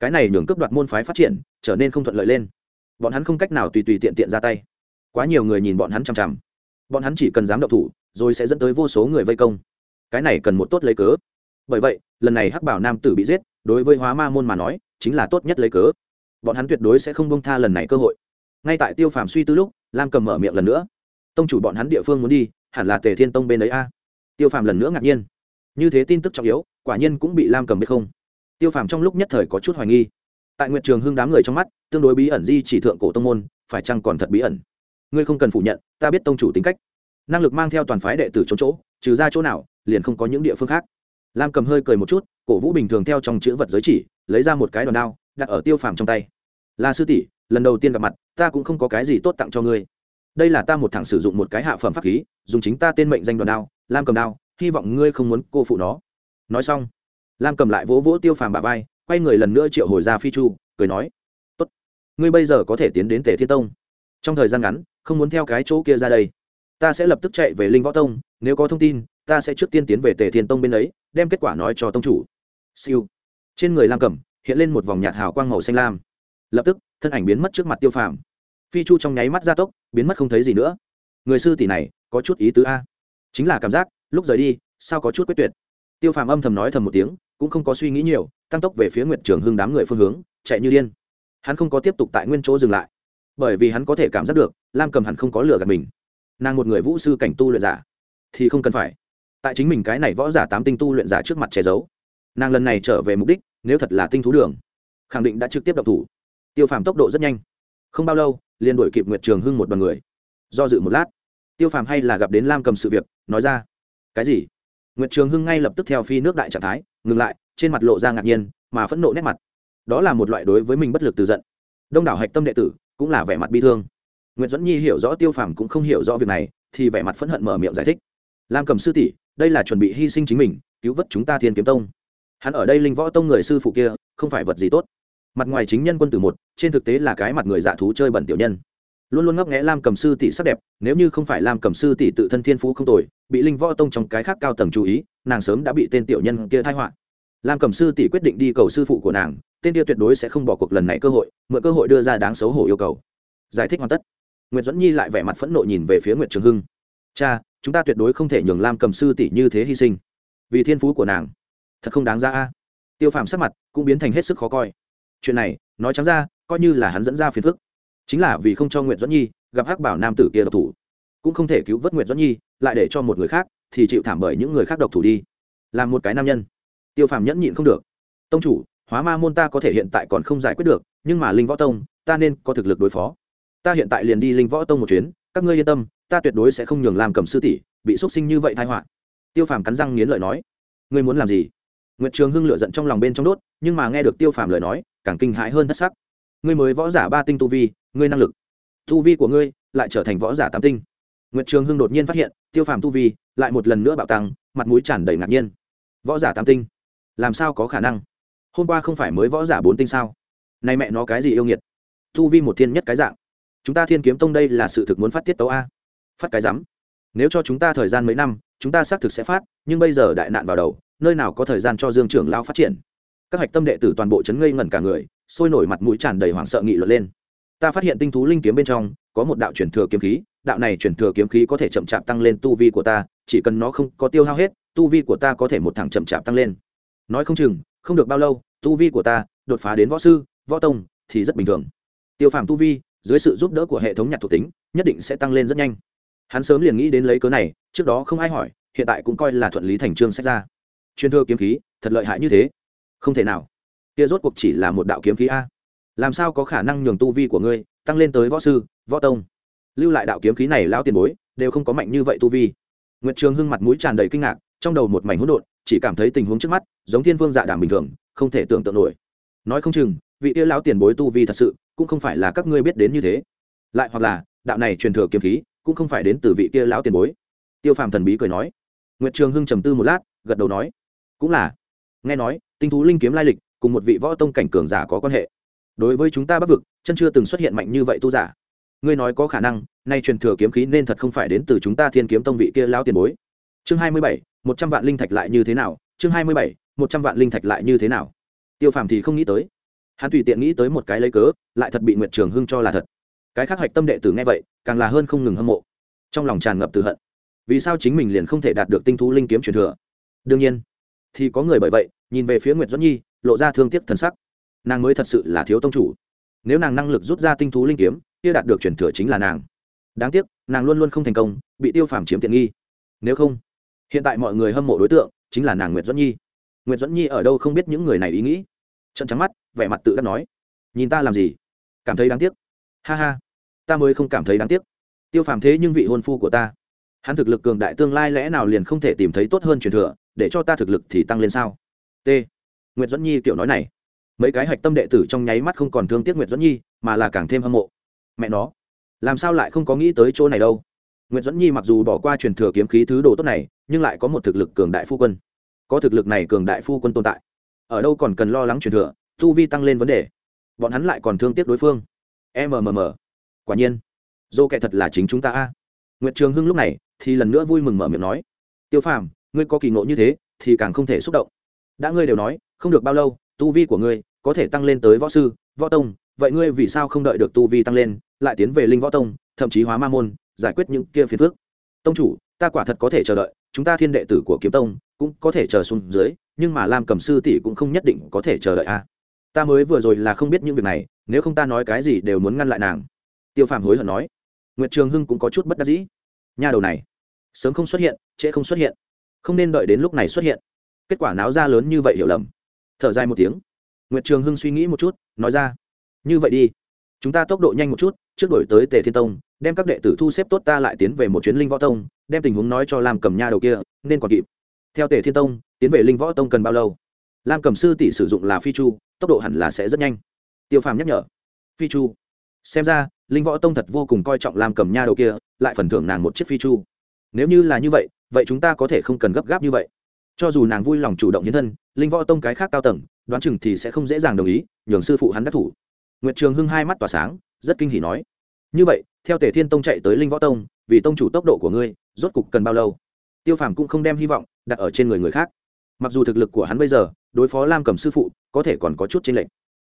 Cái này nhường cướp đoạt môn phái phát triển trở nên không thuận lợi lên. Bọn hắn không cách nào tùy tùy tiện tiện ra tay. Quá nhiều người nhìn bọn hắn chằm chằm bọn hắn chỉ cần dám động thủ, rồi sẽ dẫn tới vô số người vây công. Cái này cần một tốt lấy cớ. Bởi vậy, lần này hắc bảo nam tử bị giết, đối với hóa ma môn mà nói, chính là tốt nhất lấy cớ. Bọn hắn tuyệt đối sẽ không bông tha lần này cơ hội. Ngay tại tiêu phàm suy tư lúc, lam cầm mở miệng lần nữa. Tông chủ bọn hắn địa phương muốn đi, hẳn là tề thiên tông bên ấy a. Tiêu phàm lần nữa ngạc nhiên. Như thế tin tức trọng yếu, quả nhiên cũng bị lam cầm biết không. Tiêu phàm trong lúc nhất thời có chút hoài nghi. Tại nguyện trường hưng đám người trong mắt, tương đối bí ẩn di chỉ thượng cổ tông môn, phải chăng còn thật bí ẩn? Ngươi không cần phủ nhận, ta biết tông chủ tính cách. Năng lực mang theo toàn phái đệ tử trốn chỗ, trừ ra chỗ nào, liền không có những địa phương khác. Lam cầm hơi cười một chút, cổ vũ bình thường theo trong chữ vật giới chỉ, lấy ra một cái đòn đao, đặt ở tiêu phàm trong tay. Là sư tỷ, lần đầu tiên gặp mặt, ta cũng không có cái gì tốt tặng cho ngươi. Đây là ta một thằng sử dụng một cái hạ phẩm pháp khí, dùng chính ta tên mệnh danh đòn đao, lam cầm đao, hy vọng ngươi không muốn cô phụ nó. Nói xong, lam cầm lại vỗ vỗ tiêu phàm bà vai, quay người lần nữa triệu hồi ra phi chu, cười nói, tốt, ngươi bây giờ có thể tiến đến tề thiên tông. Trong thời gian ngắn không muốn theo cái chỗ kia ra đây. Ta sẽ lập tức chạy về linh võ tông, nếu có thông tin, ta sẽ trước tiên tiến về tề thiên tông bên ấy, đem kết quả nói cho tông chủ. Siêu. Trên người lam cầm hiện lên một vòng nhạt hào quang màu xanh lam. Lập tức, thân ảnh biến mất trước mặt tiêu phàm. Phi chu trong nháy mắt gia tốc, biến mất không thấy gì nữa. Người sư tỷ này, có chút ý tứ a. Chính là cảm giác, lúc rời đi, sao có chút quyết tuyệt. Tiêu phàm âm thầm nói thầm một tiếng, cũng không có suy nghĩ nhiều, tăng tốc về phía nguyện trường hưng đám người phương hướng, chạy như điên. Hắn không có tiếp tục tại nguyên chỗ dừng lại bởi vì hắn có thể cảm giác được, lam cầm hẳn không có lừa gạt mình. Nàng một người vũ sư cảnh tu luyện giả, thì không cần phải. Tại chính mình cái này võ giả tám tinh tu luyện giả trước mặt che giấu, nàng lần này trở về mục đích, nếu thật là tinh thú đường, khẳng định đã trực tiếp đập thủ. Tiêu phàm tốc độ rất nhanh. Không bao lâu, liền đổi kịp nguyệt trường hưng một đoàn người. Do dự một lát, tiêu phàm hay là gặp đến lam cầm sự việc, nói ra, cái gì? Nguyệt trường hưng ngay lập tức theo phi nước đại trạng thái, ngừng lại, trên mặt lộ ra ngạc nhiên, mà phẫn nộ nét mặt. Đó là một loại đối với mình bất lực từ giận. Đông đảo hạch tâm đệ tử cũng là vẻ mặt bi thương. Nguyễn dẫn nhi hiểu rõ tiêu phàm cũng không hiểu rõ việc này, thì vẻ mặt phẫn hận mở miệng giải thích. Lam cầm sư tỷ, đây là chuẩn bị hy sinh chính mình, cứu vớt chúng ta thiên kiếm tông. Hắn ở đây linh võ tông người sư phụ kia, không phải vật gì tốt. Mặt ngoài chính nhân quân tử một, trên thực tế là cái mặt người dạ thú chơi bẩn tiểu nhân. Luôn luôn ngấp nghẽ lam cầm sư tỷ sắc đẹp, nếu như không phải lam cầm sư tỷ tự thân thiên phú không tồi, bị linh võ tông trong cái khác cao tầng chú ý, nàng sớm đã bị tên tiểu nhân kia thai họa. Lam cầm sư tỷ quyết định đi cầu sư phụ của nàng tên kia tuyệt đối sẽ không bỏ cuộc lần này cơ hội, mượn cơ hội đưa ra đáng xấu hổ yêu cầu. Giải thích hoàn tất. Nguyễn dẫn nhi lại vẻ mặt phẫn nộ nhìn về phía nguyễn trường hưng. Cha, chúng ta tuyệt đối không thể nhường lam cầm sư tỷ như thế hy sinh. Vì thiên phú của nàng, thật không đáng ra a. Tiêu phàm sắc mặt cũng biến thành hết sức khó coi. Chuyện này, nói trắng ra, coi như là hắn dẫn ra phiền phức. Chính là vì không cho nguyễn dẫn nhi gặp hắc bảo nam tử kia độc thủ. Cũng không thể cứu vớt nguyễn dẫn nhi, lại để cho một người khác thì chịu thảm bởi những người khác độc thủ đi. Làm một cái nam nhân. Tiêu phàm nhẫn nhịn không được. Tông chủ hóa ma môn ta có thể hiện tại còn không giải quyết được, nhưng mà linh võ tông, ta nên có thực lực đối phó. Ta hiện tại liền đi linh võ tông một chuyến, các ngươi yên tâm, ta tuyệt đối sẽ không nhường làm cầm sư tỷ, bị xuất sinh như vậy thai họa. Tiêu phàm cắn răng nghiến lợi nói, ngươi muốn làm gì? Nguyệt trường hưng lựa giận trong lòng bên trong đốt, nhưng mà nghe được tiêu phàm lời nói, càng kinh hãi hơn thất sắc. Ngươi mới võ giả ba tinh tu vi, ngươi năng lực, tu vi của ngươi lại trở thành võ giả tám tinh. Nguyệt trường hưng đột nhiên phát hiện, tiêu phàm tu vi lại một lần nữa bạo tăng, mặt mũi tràn đầy ngạc nhiên. Võ giả tám tinh, làm sao có khả năng? Hôm qua không phải mới võ giả bốn tinh sao? Nay mẹ nó cái gì yêu nghiệt? Tu vi một thiên nhất cái dạng. Chúng ta thiên kiếm tông đây là sự thực muốn phát tiết tấu a. Phát cái rắm. Nếu cho chúng ta thời gian mấy năm, chúng ta xác thực sẽ phát, nhưng bây giờ đại nạn vào đầu, nơi nào có thời gian cho dương trưởng lao phát triển? Các hạch tâm đệ tử toàn bộ chấn ngây ngẩn cả người, sôi nổi mặt mũi tràn đầy hoảng sợ nghị luận lên. Ta phát hiện tinh thú linh kiếm bên trong, có một đạo chuyển thừa kiếm khí, đạo này chuyển thừa kiếm khí có thể chậm chạp tăng lên tu vi của ta, chỉ cần nó không có tiêu hao hết, tu vi của ta có thể một thẳng chậm chạp tăng lên. Nói không chừng không được bao lâu, tu vi của ta đột phá đến võ sư, võ tông thì rất bình thường. Tiêu phàm tu vi dưới sự giúp đỡ của hệ thống nhặt thuộc tính nhất định sẽ tăng lên rất nhanh. Hắn sớm liền nghĩ đến lấy cớ này, trước đó không ai hỏi, hiện tại cũng coi là thuận lý thành trương sách ra. Chuyên thưa kiếm khí, thật lợi hại như thế. Không thể nào. Kia rốt cuộc chỉ là một đạo kiếm khí a. Làm sao có khả năng nhường tu vi của ngươi tăng lên tới võ sư, võ tông? Lưu lại đạo kiếm khí này lao tiền bối, đều không có mạnh như vậy tu vi. Nguyệt trường hưng mặt mũi tràn đầy kinh ngạc, trong đầu một mảnh hỗn độn, chỉ cảm thấy tình huống trước mắt giống thiên vương dạ đàm bình thường, không thể tưởng tượng nổi. Nói không chừng, vị tia lão tiền bối tu vi thật sự cũng không phải là các ngươi biết đến như thế. Lại hoặc là, đạo này truyền thừa kiếm khí cũng không phải đến từ vị kia lão tiền bối. Tiêu phàm thần bí cười nói. Nguyệt trường hưng trầm tư một lát, gật đầu nói. Cũng là. Nghe nói, tinh thú linh kiếm lai lịch cùng một vị võ tông cảnh cường giả có quan hệ. Đối với chúng ta bắc vực, chân chưa từng xuất hiện mạnh như vậy tu giả. Ngươi nói có khả năng, nay truyền thừa kiếm khí nên thật không phải đến từ chúng ta thiên kiếm tông vị kia lão tiền bối. Chương hai mươi bảy, một trăm vạn linh thạch lại như thế nào? Chương hai mươi bảy một trăm vạn linh thạch lại như thế nào? Tiêu phàm thì không nghĩ tới. Hắn tùy tiện nghĩ tới một cái lấy cớ, lại thật bị nguyệt trường hưng cho là thật. Cái khác hạch tâm đệ tử nghe vậy, càng là hơn không ngừng hâm mộ. Trong lòng tràn ngập từ hận. Vì sao chính mình liền không thể đạt được tinh thú linh kiếm truyền thừa? Đương nhiên, thì có người bởi vậy, nhìn về phía nguyệt dẫn nhi, lộ ra thương tiếc thần sắc. Nàng mới thật sự là thiếu tông chủ. Nếu nàng năng lực rút ra tinh thú linh kiếm, kia đạt được truyền thừa chính là nàng. Đáng tiếc, nàng luôn luôn không thành công, bị tiêu phàm chiếm tiện nghi. Nếu không, hiện tại mọi người hâm mộ đối tượng chính là nàng nguyệt dẫn nhi nguyệt dẫn nhi ở đâu không biết những người này ý nghĩ. Trận trắng mắt, vẻ mặt tự đắc nói. Nhìn ta làm gì? Cảm thấy đáng tiếc. Ha ha. Ta mới không cảm thấy đáng tiếc. Tiêu phàm thế nhưng vị hôn phu của ta. Hắn thực lực cường đại tương lai lẽ nào liền không thể tìm thấy tốt hơn truyền thừa, để cho ta thực lực thì tăng lên sao? T. Nguyệt dẫn nhi kiểu nói này. Mấy cái hạch tâm đệ tử trong nháy mắt không còn thương tiếc nguyệt dẫn nhi, mà là càng thêm hâm mộ. Mẹ nó. Làm sao lại không có nghĩ tới chỗ này đâu? Nguyễn duẫn nhi mặc dù bỏ qua truyền thừa kiếm khí thứ đồ tốt này, nhưng lại có một thực lực cường đại phu quân có thực lực này cường đại phu quân tồn tại. Ở đâu còn cần lo lắng truyền thừa, tu vi tăng lên vấn đề. Bọn hắn lại còn thương tiếc đối phương. Mmm quả nhiên, dô kệ thật là chính chúng ta a. Nguyệt trường hưng lúc này thì lần nữa vui mừng mở miệng nói, tiêu phàm, ngươi có kỳ ngộ như thế thì càng không thể xúc động. Đã ngươi đều nói, không được bao lâu, tu vi của ngươi có thể tăng lên tới võ sư, võ tông, vậy ngươi vì sao không đợi được tu vi tăng lên, lại tiến về linh võ tông, thậm chí hóa ma môn, giải quyết những kia phiền phước tông chủ, ta quả thật có thể chờ đợi chúng ta thiên đệ tử của kiếm tông cũng có thể chờ xuống dưới, nhưng mà lam cầm sư tỷ cũng không nhất định có thể chờ đợi a. Ta mới vừa rồi là không biết những việc này, nếu không ta nói cái gì đều muốn ngăn lại nàng. Tiêu phàm hối hận nói. Nguyệt trường hưng cũng có chút bất đắc dĩ. Nhà đầu này, sớm không xuất hiện, trễ không xuất hiện. Không nên đợi đến lúc này xuất hiện. Kết quả náo ra lớn như vậy hiểu lầm. Thở dài một tiếng. Nguyệt trường hưng suy nghĩ một chút, nói ra. Như vậy đi, chúng ta tốc độ nhanh một chút, trước đổi tới tề thiên tông đem các đệ tử thu xếp tốt ta lại tiến về một chuyến linh võ tông, đem tình huống nói cho lam cầm nha đầu kia, nên còn kịp. Theo tề thiên tông, tiến về linh võ tông cần bao lâu? Lam cầm sư tỷ sử dụng là phi chu, tốc độ hẳn là sẽ rất nhanh. Tiêu phàm nhắc nhở. Phi chu. Xem ra, linh võ tông thật vô cùng coi trọng lam cầm nha đầu kia, lại phần thưởng nàng một chiếc phi chu. Nếu như là như vậy vậy chúng ta có thể không cần gấp gáp như vậy. Cho dù nàng vui lòng chủ động hiến thân, linh võ tông cái khác cao tầng, đoán chừng thì sẽ không dễ dàng đồng ý, nhường sư phụ hắn đắc thủ. Nguyệt trường hưng hai mắt tỏa sáng, rất kinh hỉ nói như vậy, theo tề thiên tông chạy tới linh võ tông, vì tông chủ tốc độ của ngươi, rốt cục cần bao lâu? Tiêu phàm cũng không đem hy vọng đặt ở trên người người khác. Mặc dù thực lực của hắn bây giờ đối phó lam cầm sư phụ có thể còn có chút chênh lệch,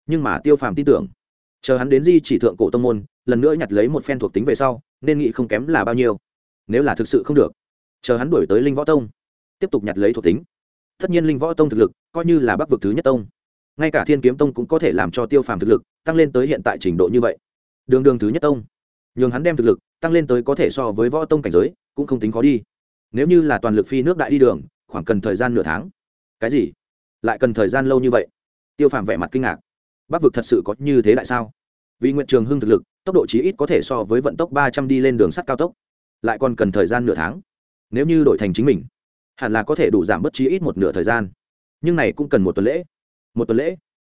nhưng mà tiêu phàm tin tưởng, chờ hắn đến di chỉ thượng cổ tông môn, lần nữa nhặt lấy một phen thuộc tính về sau, nên nghĩ không kém là bao nhiêu. Nếu là thực sự không được, chờ hắn đuổi tới linh võ tông, tiếp tục nhặt lấy thuộc tính. Tất nhiên linh võ tông thực lực coi như là bắc vực thứ nhất tông, ngay cả thiên kiếm tông cũng có thể làm cho tiêu phàm thực lực tăng lên tới hiện tại trình độ như vậy. Đường đường thứ nhất tông nhường hắn đem thực lực tăng lên tới có thể so với võ tông cảnh giới, cũng không tính khó đi. Nếu như là toàn lực phi nước đại đi đường, khoảng cần thời gian nửa tháng. Cái gì? Lại cần thời gian lâu như vậy? Tiêu phàm vẻ mặt kinh ngạc. Bắc vực thật sự có như thế tại sao? Vì nguyện trường hưng thực lực, tốc độ chí ít có thể so với vận tốc ba trăm đi lên đường sắt cao tốc. Lại còn cần thời gian nửa tháng. Nếu như đổi thành chính mình, hẳn là có thể đủ giảm bớt chí ít một nửa thời gian. Nhưng này cũng cần một tuần lễ. Một tuần lễ?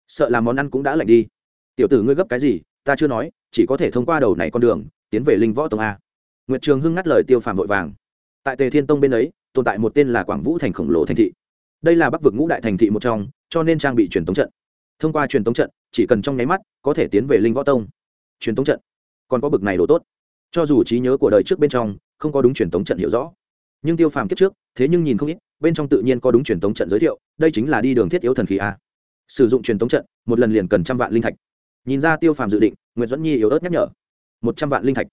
Sợ làm món ăn cũng đã lạnh đi. Tiểu tử ngươi gấp cái gì? Ta chưa nói chỉ có thể thông qua đầu này con đường, tiến về linh võ tông a. Nguyệt trường hưng ngắt lời tiêu phàm vội vàng. Tại tề thiên tông bên ấy, tồn tại một tên là quảng vũ thành khổng lồ thành thị. Đây là bắc vực ngũ đại thành thị một trong, cho nên trang bị truyền tống trận. Thông qua truyền tống trận, chỉ cần trong nháy mắt, có thể tiến về linh võ tông. Truyền tống trận. Còn có bực này đồ tốt. Cho dù trí nhớ của đời trước bên trong, không có đúng truyền tống trận hiểu rõ. Nhưng tiêu phàm kiếp trước, thế nhưng nhìn không ít, bên trong tự nhiên có đúng truyền tống trận giới thiệu, đây chính là đi đường thiết yếu thần khí a. Sử dụng truyền tống trận, một lần liền cần trăm vạn linh thạch nhìn ra tiêu phàm dự định nguyễn dẫn nhi yếu ớt nhắc nhở. Một trăm vạn linh thạch.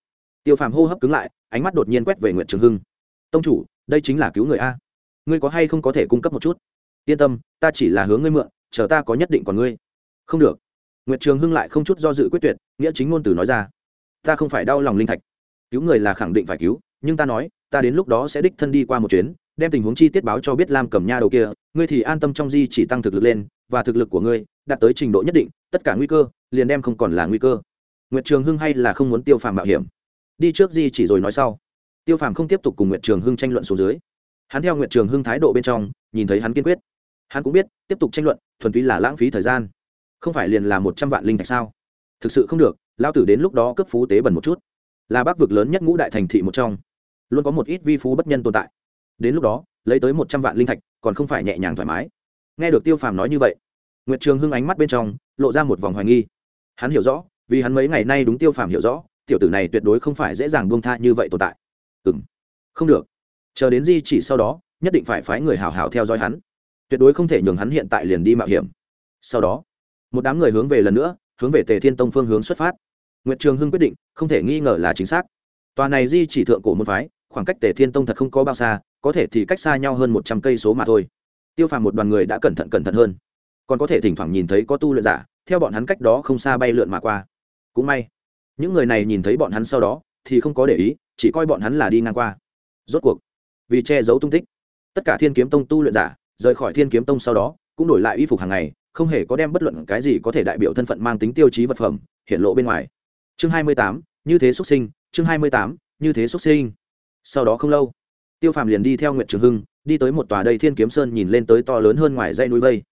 Tiêu phàm hô hấp cứng lại, ánh mắt đột nhiên quét về nguyễn trường hưng. Tông chủ, đây chính là cứu người a. Ngươi có hay không có thể cung cấp một chút? Yên tâm, ta chỉ là hướng ngươi mượn, chờ ta có nhất định còn ngươi. Không được. Nguyệt trường hưng lại không chút do dự quyết tuyệt, nghĩa chính ngôn từ nói ra. Ta không phải đau lòng linh thạch. Cứu người là khẳng định phải cứu, nhưng ta nói, ta đến lúc đó sẽ đích thân đi qua một chuyến, đem tình huống chi tiết báo cho biết lam cầm nha đầu kia, ngươi thì an tâm trong di chỉ tăng thực lực lên và thực lực của ngươi đạt tới trình độ nhất định, tất cả nguy cơ liền đem không còn là nguy cơ. Nguyệt trường hưng hay là không muốn tiêu phàm mạo hiểm? Đi trước di chỉ rồi nói sau. Tiêu phàm không tiếp tục cùng nguyệt trường hưng tranh luận xuống dưới. Hắn theo nguyệt trường hưng thái độ bên trong, nhìn thấy hắn kiên quyết. Hắn cũng biết, tiếp tục tranh luận, thuần túy là lãng phí thời gian. Không phải liền là một trăm vạn linh thạch sao? Thực sự không được lao tử đến lúc đó cấp phú tế bẩn một chút. Là bác vực lớn nhất ngũ đại thành thị một trong. Luôn có một ít vi phú bất nhân tồn tại. Đến lúc đó, lấy tới một trăm vạn linh thạch, còn không phải nhẹ nhàng thoải mái nghe được tiêu phàm nói như vậy, nguyệt trường hưng ánh mắt bên trong lộ ra một vòng hoài nghi. Hắn hiểu rõ, vì hắn mấy ngày nay đúng tiêu phàm hiểu rõ, tiểu tử này tuyệt đối không phải dễ dàng buông tha như vậy tồn tại. Ừ m không được. Chờ đến di chỉ sau đó, nhất định phải phái người hào hào theo dõi hắn. Tuyệt đối không thể nhường hắn hiện tại liền đi mạo hiểm. Sau đó, một đám người hướng về lần nữa, hướng về tề thiên tông phương hướng xuất phát. Nguyệt trường hưng quyết định, không thể nghi ngờ là chính xác. Tòa này di chỉ thượng cổ môn phái, khoảng cách tề thiên tông thật không có bao xa, có thể thì cách xa nhau hơn một trăm cây số mà thôi tiêu phàm một đoàn người đã cẩn thận cẩn thận hơn. Còn có thể thỉnh thoảng nhìn thấy có tu luyện giả, theo bọn hắn cách đó không xa bay lượn mà qua. Cũng may, những người này nhìn thấy bọn hắn sau đó, thì không có để ý, chỉ coi bọn hắn là đi ngang qua. Rốt cuộc, vì che giấu tung tích, tất cả thiên kiếm tông tu luyện giả rời khỏi thiên kiếm tông sau đó, cũng đổi lại y phục hàng ngày, không hề có đem bất luận cái gì có thể đại biểu thân phận mang tính tiêu chí vật phẩm hiện lộ bên ngoài. Chương hai mươi tám, như thế xuất sinh, chương hai mươi tám, như thế xuất sinh. Sau đó không lâu, tiêu phàm liền đi theo nguyện trường hưng đi tới một tòa đầy thiên kiếm sơn nhìn lên tới to lớn hơn ngoài dãy núi vây.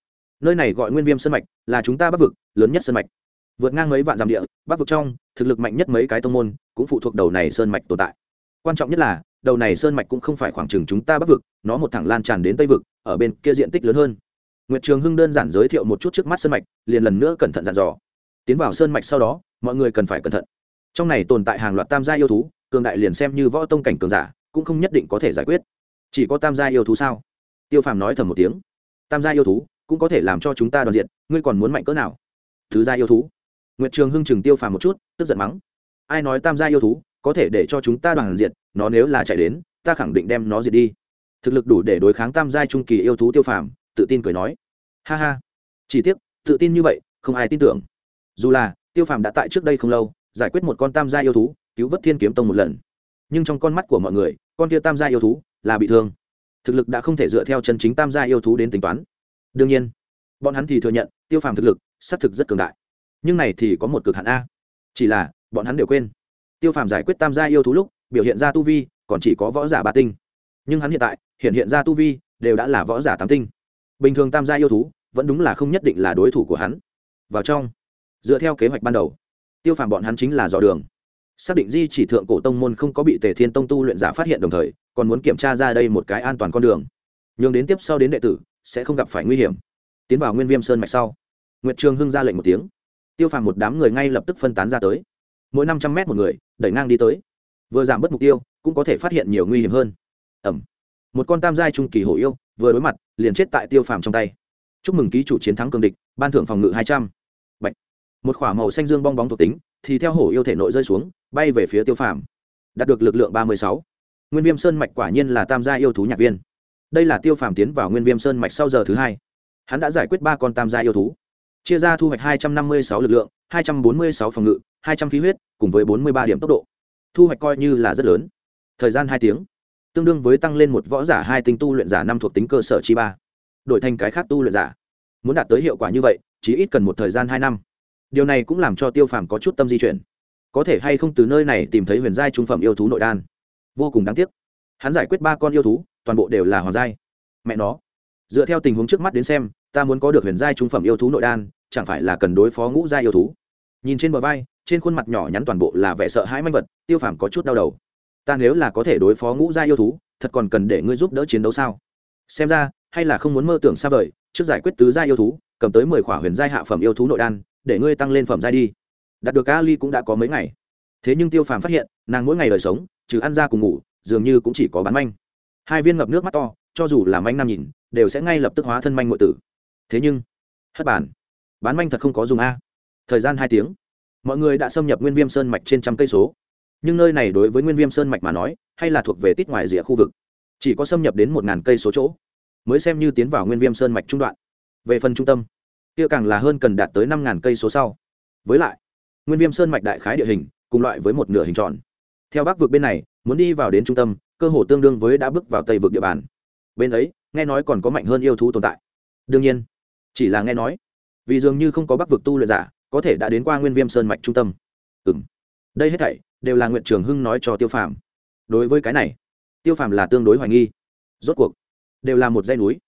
Nơi này gọi nguyên viêm sơn mạch, là chúng ta bắc vực, lớn nhất sơn mạch. Vượt ngang mấy vạn dặm địa, bắc vực trong, thực lực mạnh nhất mấy cái tông môn, cũng phụ thuộc đầu này sơn mạch tồn tại. Quan trọng nhất là, đầu này sơn mạch cũng không phải khoảng chừng chúng ta bắc vực, nó một thẳng lan tràn đến tây vực, ở bên kia diện tích lớn hơn. Nguyệt trường hưng đơn giản giới thiệu một chút trước mắt sơn mạch, liền lần nữa cẩn thận dặn dò. Tiến vào sơn mạch sau đó, mọi người cần phải cẩn thận. Trong này tồn tại hàng loạt tam gia yêu thú, cường đại liền xem như võ tông cảnh cường giả, cũng không nhất định có thể giải quyết chỉ có tam gia yêu thú sao? Tiêu phàm nói thầm một tiếng. Tam gia yêu thú cũng có thể làm cho chúng ta đoàn diện, ngươi còn muốn mạnh cỡ nào? Thứ gia yêu thú. Nguyệt trường hưng chừng tiêu phàm một chút, tức giận mắng. Ai nói tam gia yêu thú có thể để cho chúng ta đoàn diện, nó nếu là chạy đến, ta khẳng định đem nó diệt đi. Thực lực đủ để đối kháng tam gia trung kỳ yêu thú tiêu phàm, tự tin cười nói. Ha ha. Chỉ tiếc, tự tin như vậy, không ai tin tưởng. Dù là, tiêu phàm đã tại trước đây không lâu, giải quyết một con tam gia yêu thú, cứu vớt thiên kiếm tông một lần. Nhưng trong con mắt của mọi người, con kia tam gia yêu thú là bị thương. Thực lực đã không thể dựa theo chân chính tam gia yêu thú đến tính toán. Đương nhiên, bọn hắn thì thừa nhận, tiêu phàm thực lực, xác thực rất cường đại. Nhưng này thì có một cực hạn a. Chỉ là, bọn hắn đều quên. Tiêu phàm giải quyết tam gia yêu thú lúc, biểu hiện ra tu vi, còn chỉ có võ giả ba tinh. Nhưng hắn hiện tại, hiện hiện ra tu vi, đều đã là võ giả tám tinh. Bình thường tam gia yêu thú, vẫn đúng là không nhất định là đối thủ của hắn. Vào trong, dựa theo kế hoạch ban đầu, tiêu phàm bọn hắn chính là dò đường xác định di chỉ thượng cổ tông môn không có bị tề thiên tông tu luyện giả phát hiện đồng thời, còn muốn kiểm tra ra đây một cái an toàn con đường. Nhường đến tiếp sau đến đệ tử, sẽ không gặp phải nguy hiểm. Tiến vào nguyên viêm sơn mạch sau, nguyệt trường hưng ra lệnh một tiếng. Tiêu phàm một đám người ngay lập tức phân tán ra tới. Mỗi năm trăm mét một người, đẩy ngang đi tới. Vừa giảm bớt mục tiêu, cũng có thể phát hiện nhiều nguy hiểm hơn. Ẩm. Một con tam giai trung kỳ hổ yêu, vừa đối mặt, liền chết tại tiêu phàm trong tay. Chúc mừng ký chủ chiến thắng cường địch, ban thưởng phòng ngự hai trăm một k h ỏ a màu xanh dương bong bóng thuộc tính, thì theo hổ yêu thể nội rơi xuống, bay về phía tiêu phàm. Đạt được lực lượng ba mươi sáu. Nguyên viêm sơn mạch quả nhiên là tam gia yêu thú nhạc viên. Đây là tiêu phàm tiến vào nguyên viêm sơn mạch sau giờ thứ hai. Hắn đã giải quyết ba con tam gia yêu thú. Chia ra thu hoạch hai trăm năm mươi sáu lực lượng, hai trăm bốn mươi sáu phòng ngự, hai trăm khí huyết, cùng với bốn mươi ba điểm tốc độ. Thu hoạch coi như là rất lớn. Thời gian hai tiếng. Tương đương với tăng lên một võ giả hai tinh tu luyện giả năm thuộc tính cơ sở chi ba. Đổi thành cái khác tu luyện giả. Muốn đạt tới hiệu quả như vậy, chỉ ít cần một thời gian hai năm điều này cũng làm cho tiêu phàm có chút tâm di chuyển. Có thể hay không từ nơi này tìm thấy huyền giai trung phẩm yêu thú nội đan? Vô cùng đáng tiếc. Hắn giải quyết ba con yêu thú, toàn bộ đều là hoàng giai. Mẹ nó. Dựa theo tình huống trước mắt đến xem, ta muốn có được huyền giai trung phẩm yêu thú nội đan, chẳng phải là cần đối phó ngũ giai yêu thú? Nhìn trên bờ vai, trên khuôn mặt nhỏ nhắn toàn bộ là vẻ sợ hãi manh vật, tiêu phàm có chút đau đầu. Ta nếu là có thể đối phó ngũ giai yêu thú, thật còn cần để ngươi giúp đỡ chiến đấu sao? Xem ra, hay là không muốn mơ tưởng xa vời, trước giải quyết tứ giai yêu thú, cầm tới mười khỏa huyền giai hạ phẩm yêu thú nội đan để ngươi tăng lên phẩm giai đi. Đạt được ali cũng đã có mấy ngày. Thế nhưng tiêu phàm phát hiện, nàng mỗi ngày đời sống, trừ ăn ra cùng ngủ, dường như cũng chỉ có bán manh. Hai viên ngập nước mắt to, cho dù là manh nam nhìn, đều sẽ ngay lập tức hóa thân manh ngụy tử. Thế nhưng, hất bản bán manh thật không có dùng a. Thời gian hai tiếng. Mọi người đã xâm nhập nguyên viêm sơn mạch trên trăm cây số. Nhưng nơi này đối với nguyên viêm sơn mạch mà nói, hay là thuộc về tít ngoài rìa khu vực. Chỉ có xâm nhập đến một ngàn cây số chỗ, mới xem như tiến vào nguyên viêm sơn mạch trung đoạn. Về phần trung tâm kia càng là hơn cần đạt tới năm ngàn cây số sau. Với lại, nguyên viêm sơn mạch đại khái địa hình, cùng loại với một nửa hình tròn. Theo bắc vực bên này, muốn đi vào đến trung tâm, cơ hồ tương đương với đã bước vào tây vực địa bàn. Bên ấy, nghe nói còn có mạnh hơn yêu thú tồn tại. Đương nhiên, chỉ là nghe nói, vì dường như không có bắc vực tu luyện giả, có thể đã đến qua nguyên viêm sơn mạch trung tâm. Ừ m đây hết thảy đều là nguyện trường hưng nói cho tiêu phàm. Đối với cái này, tiêu phàm là tương đối hoài nghi. Rốt cuộc, đều là một dây núi.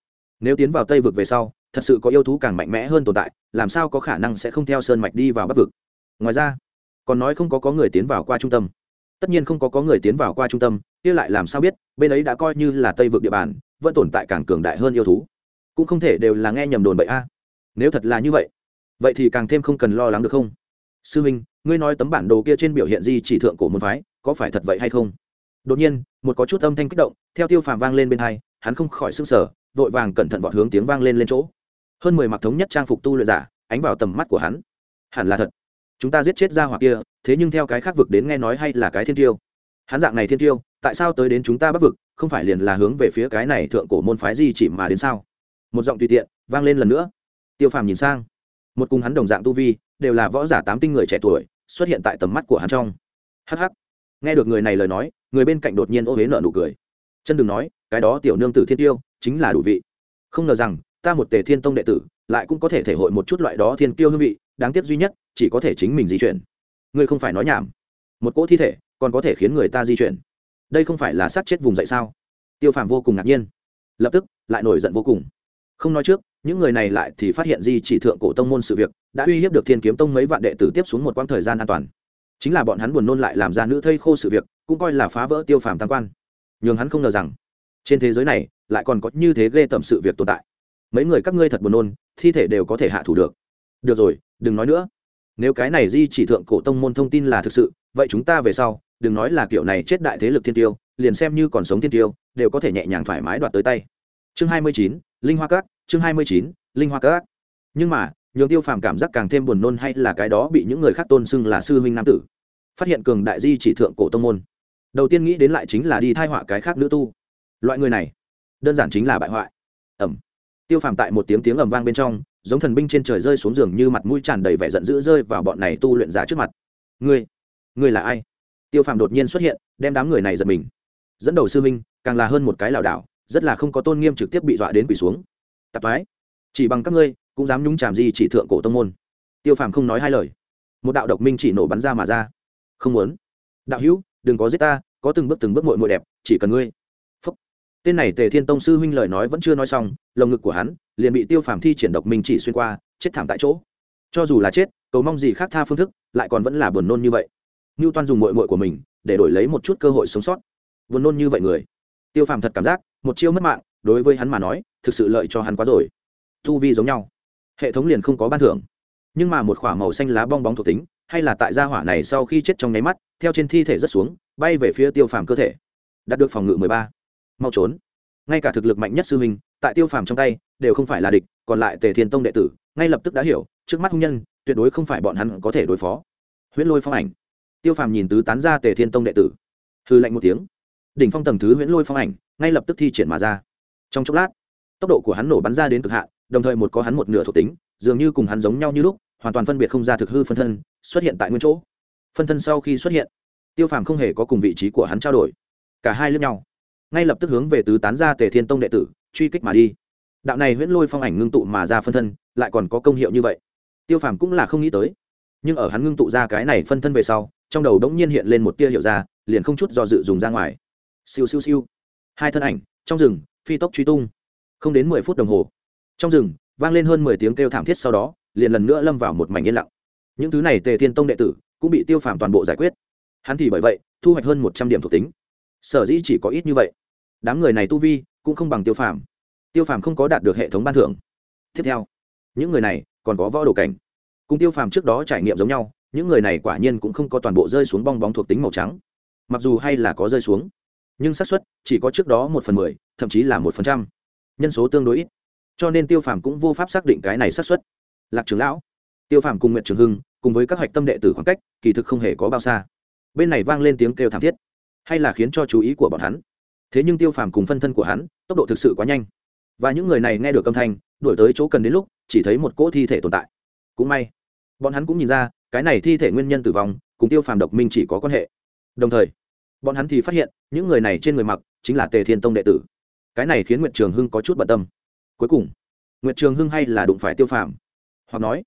Nếu tiến vào tây vực về sau thật sự có yêu thú càng mạnh mẽ hơn tồn tại, làm sao có khả năng sẽ không theo sơn mạch đi vào bắc vực? Ngoài ra, còn nói không có có người tiến vào qua trung tâm. Tất nhiên không có có người tiến vào qua trung tâm, kia lại làm sao biết, bên ấy đã coi như là tây vực địa bàn, vẫn tồn tại càng cường đại hơn yêu thú. Cũng không thể đều là nghe nhầm đồn bậy a. Nếu thật là như vậy vậy thì càng thêm không cần lo lắng được không? Sư minh, ngươi nói tấm bản đồ kia trên biểu hiện di chỉ thượng cổ môn phái, có phải thật vậy hay không? Đột nhiên, một có chút âm thanh kích động, theo tiêu phàm vang lên bên hai, hắn không khỏi s ư n g sở vội vàng cẩn thận vọt hướng tiếng vang lên lên chỗ hơn mười mặc thống nhất trang phục tu luyện giả, ánh vào tầm mắt của hắn. Hẳn là thật. Chúng ta giết chết ra hoặc kia, thế nhưng theo cái khác vực đến nghe nói hay là cái thiên tiêu. Hắn dạng này thiên tiêu, tại sao tới đến chúng ta bắc vực, không phải liền là hướng về phía cái này thượng cổ môn phái gì chỉ mà đến sao? Một giọng tùy tiện, vang lên lần nữa. Tiêu phàm nhìn sang. Một cùng hắn đồng dạng tu vi, đều là võ giả tám tinh người trẻ tuổi, xuất hiện tại tầm mắt của hắn trong. Hh nghe được người này lời nói, người bên cạnh đột nhiên ô huế nợ nụ cười. Chân đừng nói, cái đó tiểu nương tử thiên tiêu, chính là đủ vị. Không ngờ rằng ta một tề thiên tông đệ tử, lại cũng có thể thể hội một chút loại đó thiên tiêu hương vị, đáng tiếc duy nhất, chỉ có thể chính mình di chuyển. Ngươi không phải nói nhảm. Một cỗ thi thể, còn có thể khiến người ta di chuyển. Đây không phải là sát chết vùng dậy sao? Tiêu phàm vô cùng ngạc nhiên. Lập tức, lại nổi giận vô cùng. Không nói trước, những người này lại thì phát hiện di chỉ thượng cổ tông môn sự việc, đã uy hiếp được thiên kiếm tông mấy vạn đệ tử tiếp xuống một quãng thời gian an toàn. Chính là bọn hắn buồn nôn lại làm ra nữ thây khô sự việc, cũng coi là phá vỡ tiêu phàm tam quan. Nhường hắn không ngờ rằng, trên thế giới này, lại còn có như thế ghê tởm sự việc tồn tại mấy người các ngươi thật buồn nôn, thi thể đều có thể hạ thủ được. Được rồi, đừng nói nữa. Nếu cái này di chỉ thượng cổ tông môn thông tin là thực sự, vậy chúng ta về sau, đừng nói là kiểu này chết đại thế lực thiên tiêu, liền xem như còn sống thiên tiêu, đều có thể nhẹ nhàng thoải mái đoạt tới tay. Chương hai mươi chín, linh hoa cát. chương hai mươi chín, linh hoa cát. nhưng mà, nhường tiêu phàm cảm giác càng thêm buồn nôn hay là cái đó bị những người khác tôn xưng là sư huynh nam tử. Phát hiện cường đại di chỉ thượng cổ tông môn. Đầu tiên nghĩ đến lại chính là đi thai họa cái khác nữ tu. Loại người này, đơn giản chính là bại hoại. Ẩm tiêu phàm tại một tiếng tiếng ầm vang bên trong, giống thần binh trên trời rơi xuống giường như mặt mũi tràn đầy vẻ giận dữ rơi vào bọn này tu luyện giả trước mặt. Ngươi ngươi là ai? Tiêu phàm đột nhiên xuất hiện, đem đám người này giật mình. Dẫn đầu sư minh càng là hơn một cái lảo đảo, rất là không có tôn nghiêm trực tiếp bị dọa đến quỷ xuống. Tạp mái chỉ bằng các ngươi, cũng dám nhúng chàm gì chỉ thượng cổ tông môn. Tiêu phàm không nói hai lời. Một đạo độc minh chỉ nổ bắn ra mà ra. Không muốn. Đạo hữu, đừng có giết ta, có từng bước từng bước mội mội đẹp, chỉ cần ngươi tên này tề thiên tông sư huynh lời nói vẫn chưa nói xong, lồng ngực của hắn liền bị tiêu phàm thi triển độc minh chỉ xuyên qua, chết thảm tại chỗ. Cho dù là chết, cầu mong gì khác tha phương thức, lại còn vẫn là buồn nôn như vậy. Ngưu toan dùng mội mội của mình để đổi lấy một chút cơ hội sống sót. Buồn nôn như vậy người. Tiêu phàm thật cảm giác, một chiêu mất mạng, đối với hắn mà nói, thực sự lợi cho hắn quá rồi. Thu vi giống nhau. Hệ thống liền không có ban thưởng. Nhưng mà một k h ỏ a màu xanh lá bong bóng thuộc tính, hay là tại gia hỏa này sau khi chết trong nháy mắt, theo trên thi thể rất xuống, bay về phía tiêu phàm cơ thể. Đạt được phòng ngự mười ba mau trốn. Ngay cả thực lực mạnh nhất sư huynh, tại tiêu phàm trong tay, đều không phải là địch, còn lại tề thiên tông đệ tử, ngay lập tức đã hiểu, trước mắt hung nhân, tuyệt đối không phải bọn hắn có thể đối phó. Huyễn lôi phong ảnh. Tiêu phàm nhìn tứ tán ra tề thiên tông đệ tử. Hư lạnh một tiếng. Đỉnh phong tầng thứ huyễn lôi phong ảnh, ngay lập tức thi triển mà ra. Trong chốc lát, tốc độ của hắn nổ bắn ra đến cực hạn, đồng thời một có hắn một nửa thuộc tính, dường như cùng hắn giống nhau như lúc, hoàn toàn phân biệt không ra thực hư phân thân, xuất hiện tại nguyên chỗ. Phân thân sau khi xuất hiện, tiêu phàm không hề có cùng vị trí của hắn trao đổi. Cả hai lướt nhau ngay lập tức hướng về tứ tán ra tề thiên tông đệ tử, truy kích mà đi. Đạo này huyễn lôi phong ảnh ngưng tụ mà ra phân thân, lại còn có công hiệu như vậy. Tiêu phàm cũng là không nghĩ tới. Nhưng ở hắn ngưng tụ ra cái này phân thân về sau, trong đầu đống nhiên hiện lên một tia hiệu ra, liền không chút do dự dùng ra ngoài. Siêu siêu siêu. Hai thân ảnh, trong rừng, phi tốc truy tung. Không đến mười phút đồng hồ, trong rừng, vang lên hơn mười tiếng kêu thảm thiết sau đó, liền lần nữa lâm vào một mảnh yên lặng. Những thứ này tề thiên tông đệ tử cũng bị tiêu phàm toàn bộ giải quyết. Hắn thì bởi vậy, thu hoạch hơn một trăm điểm thuộc tính sở dĩ chỉ có ít như vậy. Đám người này tu vi cũng không bằng tiêu phàm. Tiêu phàm không có đạt được hệ thống ban thưởng. Tiếp theo, những người này còn có võ đồ cảnh. Cùng tiêu phàm trước đó trải nghiệm giống nhau, những người này quả nhiên cũng không có toàn bộ rơi xuống bong bóng thuộc tính màu trắng. Mặc dù hay là có rơi xuống, nhưng xác suất chỉ có trước đó một phần mười, thậm chí là một phần trăm. Nhân số tương đối ít. Cho nên tiêu phàm cũng vô pháp xác định cái này xác suất. Lạc trưởng lão, tiêu phàm cùng nguyện trường hưng, cùng với các hạch tâm đệ tử khoảng cách, kỳ thực không hề có bao xa. Bên này vang lên tiếng kêu thảm thiết hay là khiến cho chú ý của bọn hắn? Thế nhưng tiêu phàm cùng phân thân của hắn, tốc độ thực sự quá nhanh. Và những người này nghe được âm thanh đổi tới chỗ cần đến lúc, chỉ thấy một cỗ thi thể tồn tại. Cũng may, bọn hắn cũng nhìn ra, cái này thi thể nguyên nhân tử vong cùng tiêu phàm độc minh chỉ có quan hệ. Đồng thời, bọn hắn thì phát hiện, những người này trên người mặc chính là tề thiên tông đệ tử. Cái này khiến nguyệt trường hưng có chút bận tâm. Cuối cùng, nguyệt trường hưng hay là đụng phải tiêu phàm? Hoặc nói,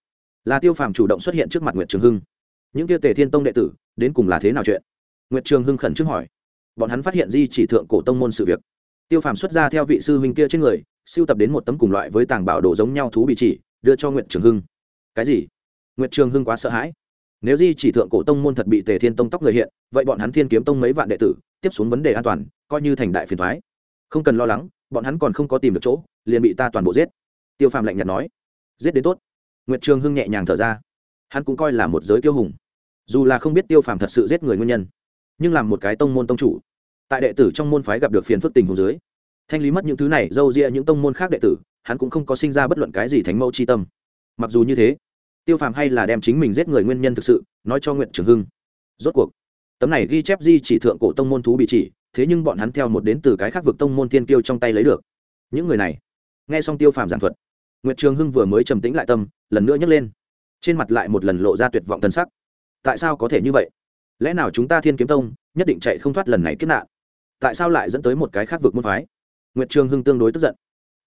là tiêu phàm chủ động xuất hiện trước mặt nguyệt trường hưng. Những kia tề thiên tông đệ tử, đến cùng là thế nào chuyện? Nguyệt trường hưng khẩn trước hỏi. Bọn hắn phát hiện di chỉ thượng cổ tông môn sự việc. Tiêu phàm xuất ra theo vị sư huynh kia trên người, siêu tập đến một tấm cùng loại với tàng bảo đồ giống nhau thú bị chỉ, đưa cho nguyệt trường hưng. Cái gì? Nguyệt trường hưng quá sợ hãi. Nếu di chỉ thượng cổ tông môn thật bị tề thiên tông tóc người hiện, vậy bọn hắn thiên kiếm tông mấy vạn đệ tử, tiếp xuống vấn đề an toàn, coi như thành đại phiền thoái không cần lo lắng, bọn hắn còn không có tìm được chỗ, liền bị ta toàn bộ giết. Tiêu phàm lạnh nhạt nói. Giết đến tốt. Nguyệt trường hưng nhẹ nhàng thở ra. Hắn cũng coi là một giới tiêu hùng. Dù là không biết tiêu phàm thật sự giết người nguyên nhân nhưng làm một cái tông môn tông chủ. Tại đệ tử trong môn phái gặp được phiền phức tình hồ dưới, thanh lý mất những thứ này d â u ria những tông môn khác đệ tử, hắn cũng không có sinh ra bất luận cái gì thánh mẫu c h i tâm. Mặc dù như thế, tiêu phàm hay là đem chính mình giết người nguyên nhân thực sự, nói cho nguyện trường hưng. Rốt cuộc, tấm này ghi chép di chỉ thượng cổ tông môn thú bị chỉ, thế nhưng bọn hắn theo một đến từ cái khác vực tông môn thiên kiêu trong tay lấy được. Những người này, nghe xong tiêu phàm giảng thuật, nguyệt trường hưng vừa mới trầm tĩnh lại tâm, lần nữa nhấc lên. Trên mặt lại một lần lộ ra tuyệt vọng tân sắc. Tại sao có thể như vậy? Lẽ nào chúng ta thiên kiếm tông nhất định chạy không thoát lần này kết nạn? Tại sao lại dẫn tới một cái khác vực môn phái? Nguyệt trường hưng tương đối tức giận.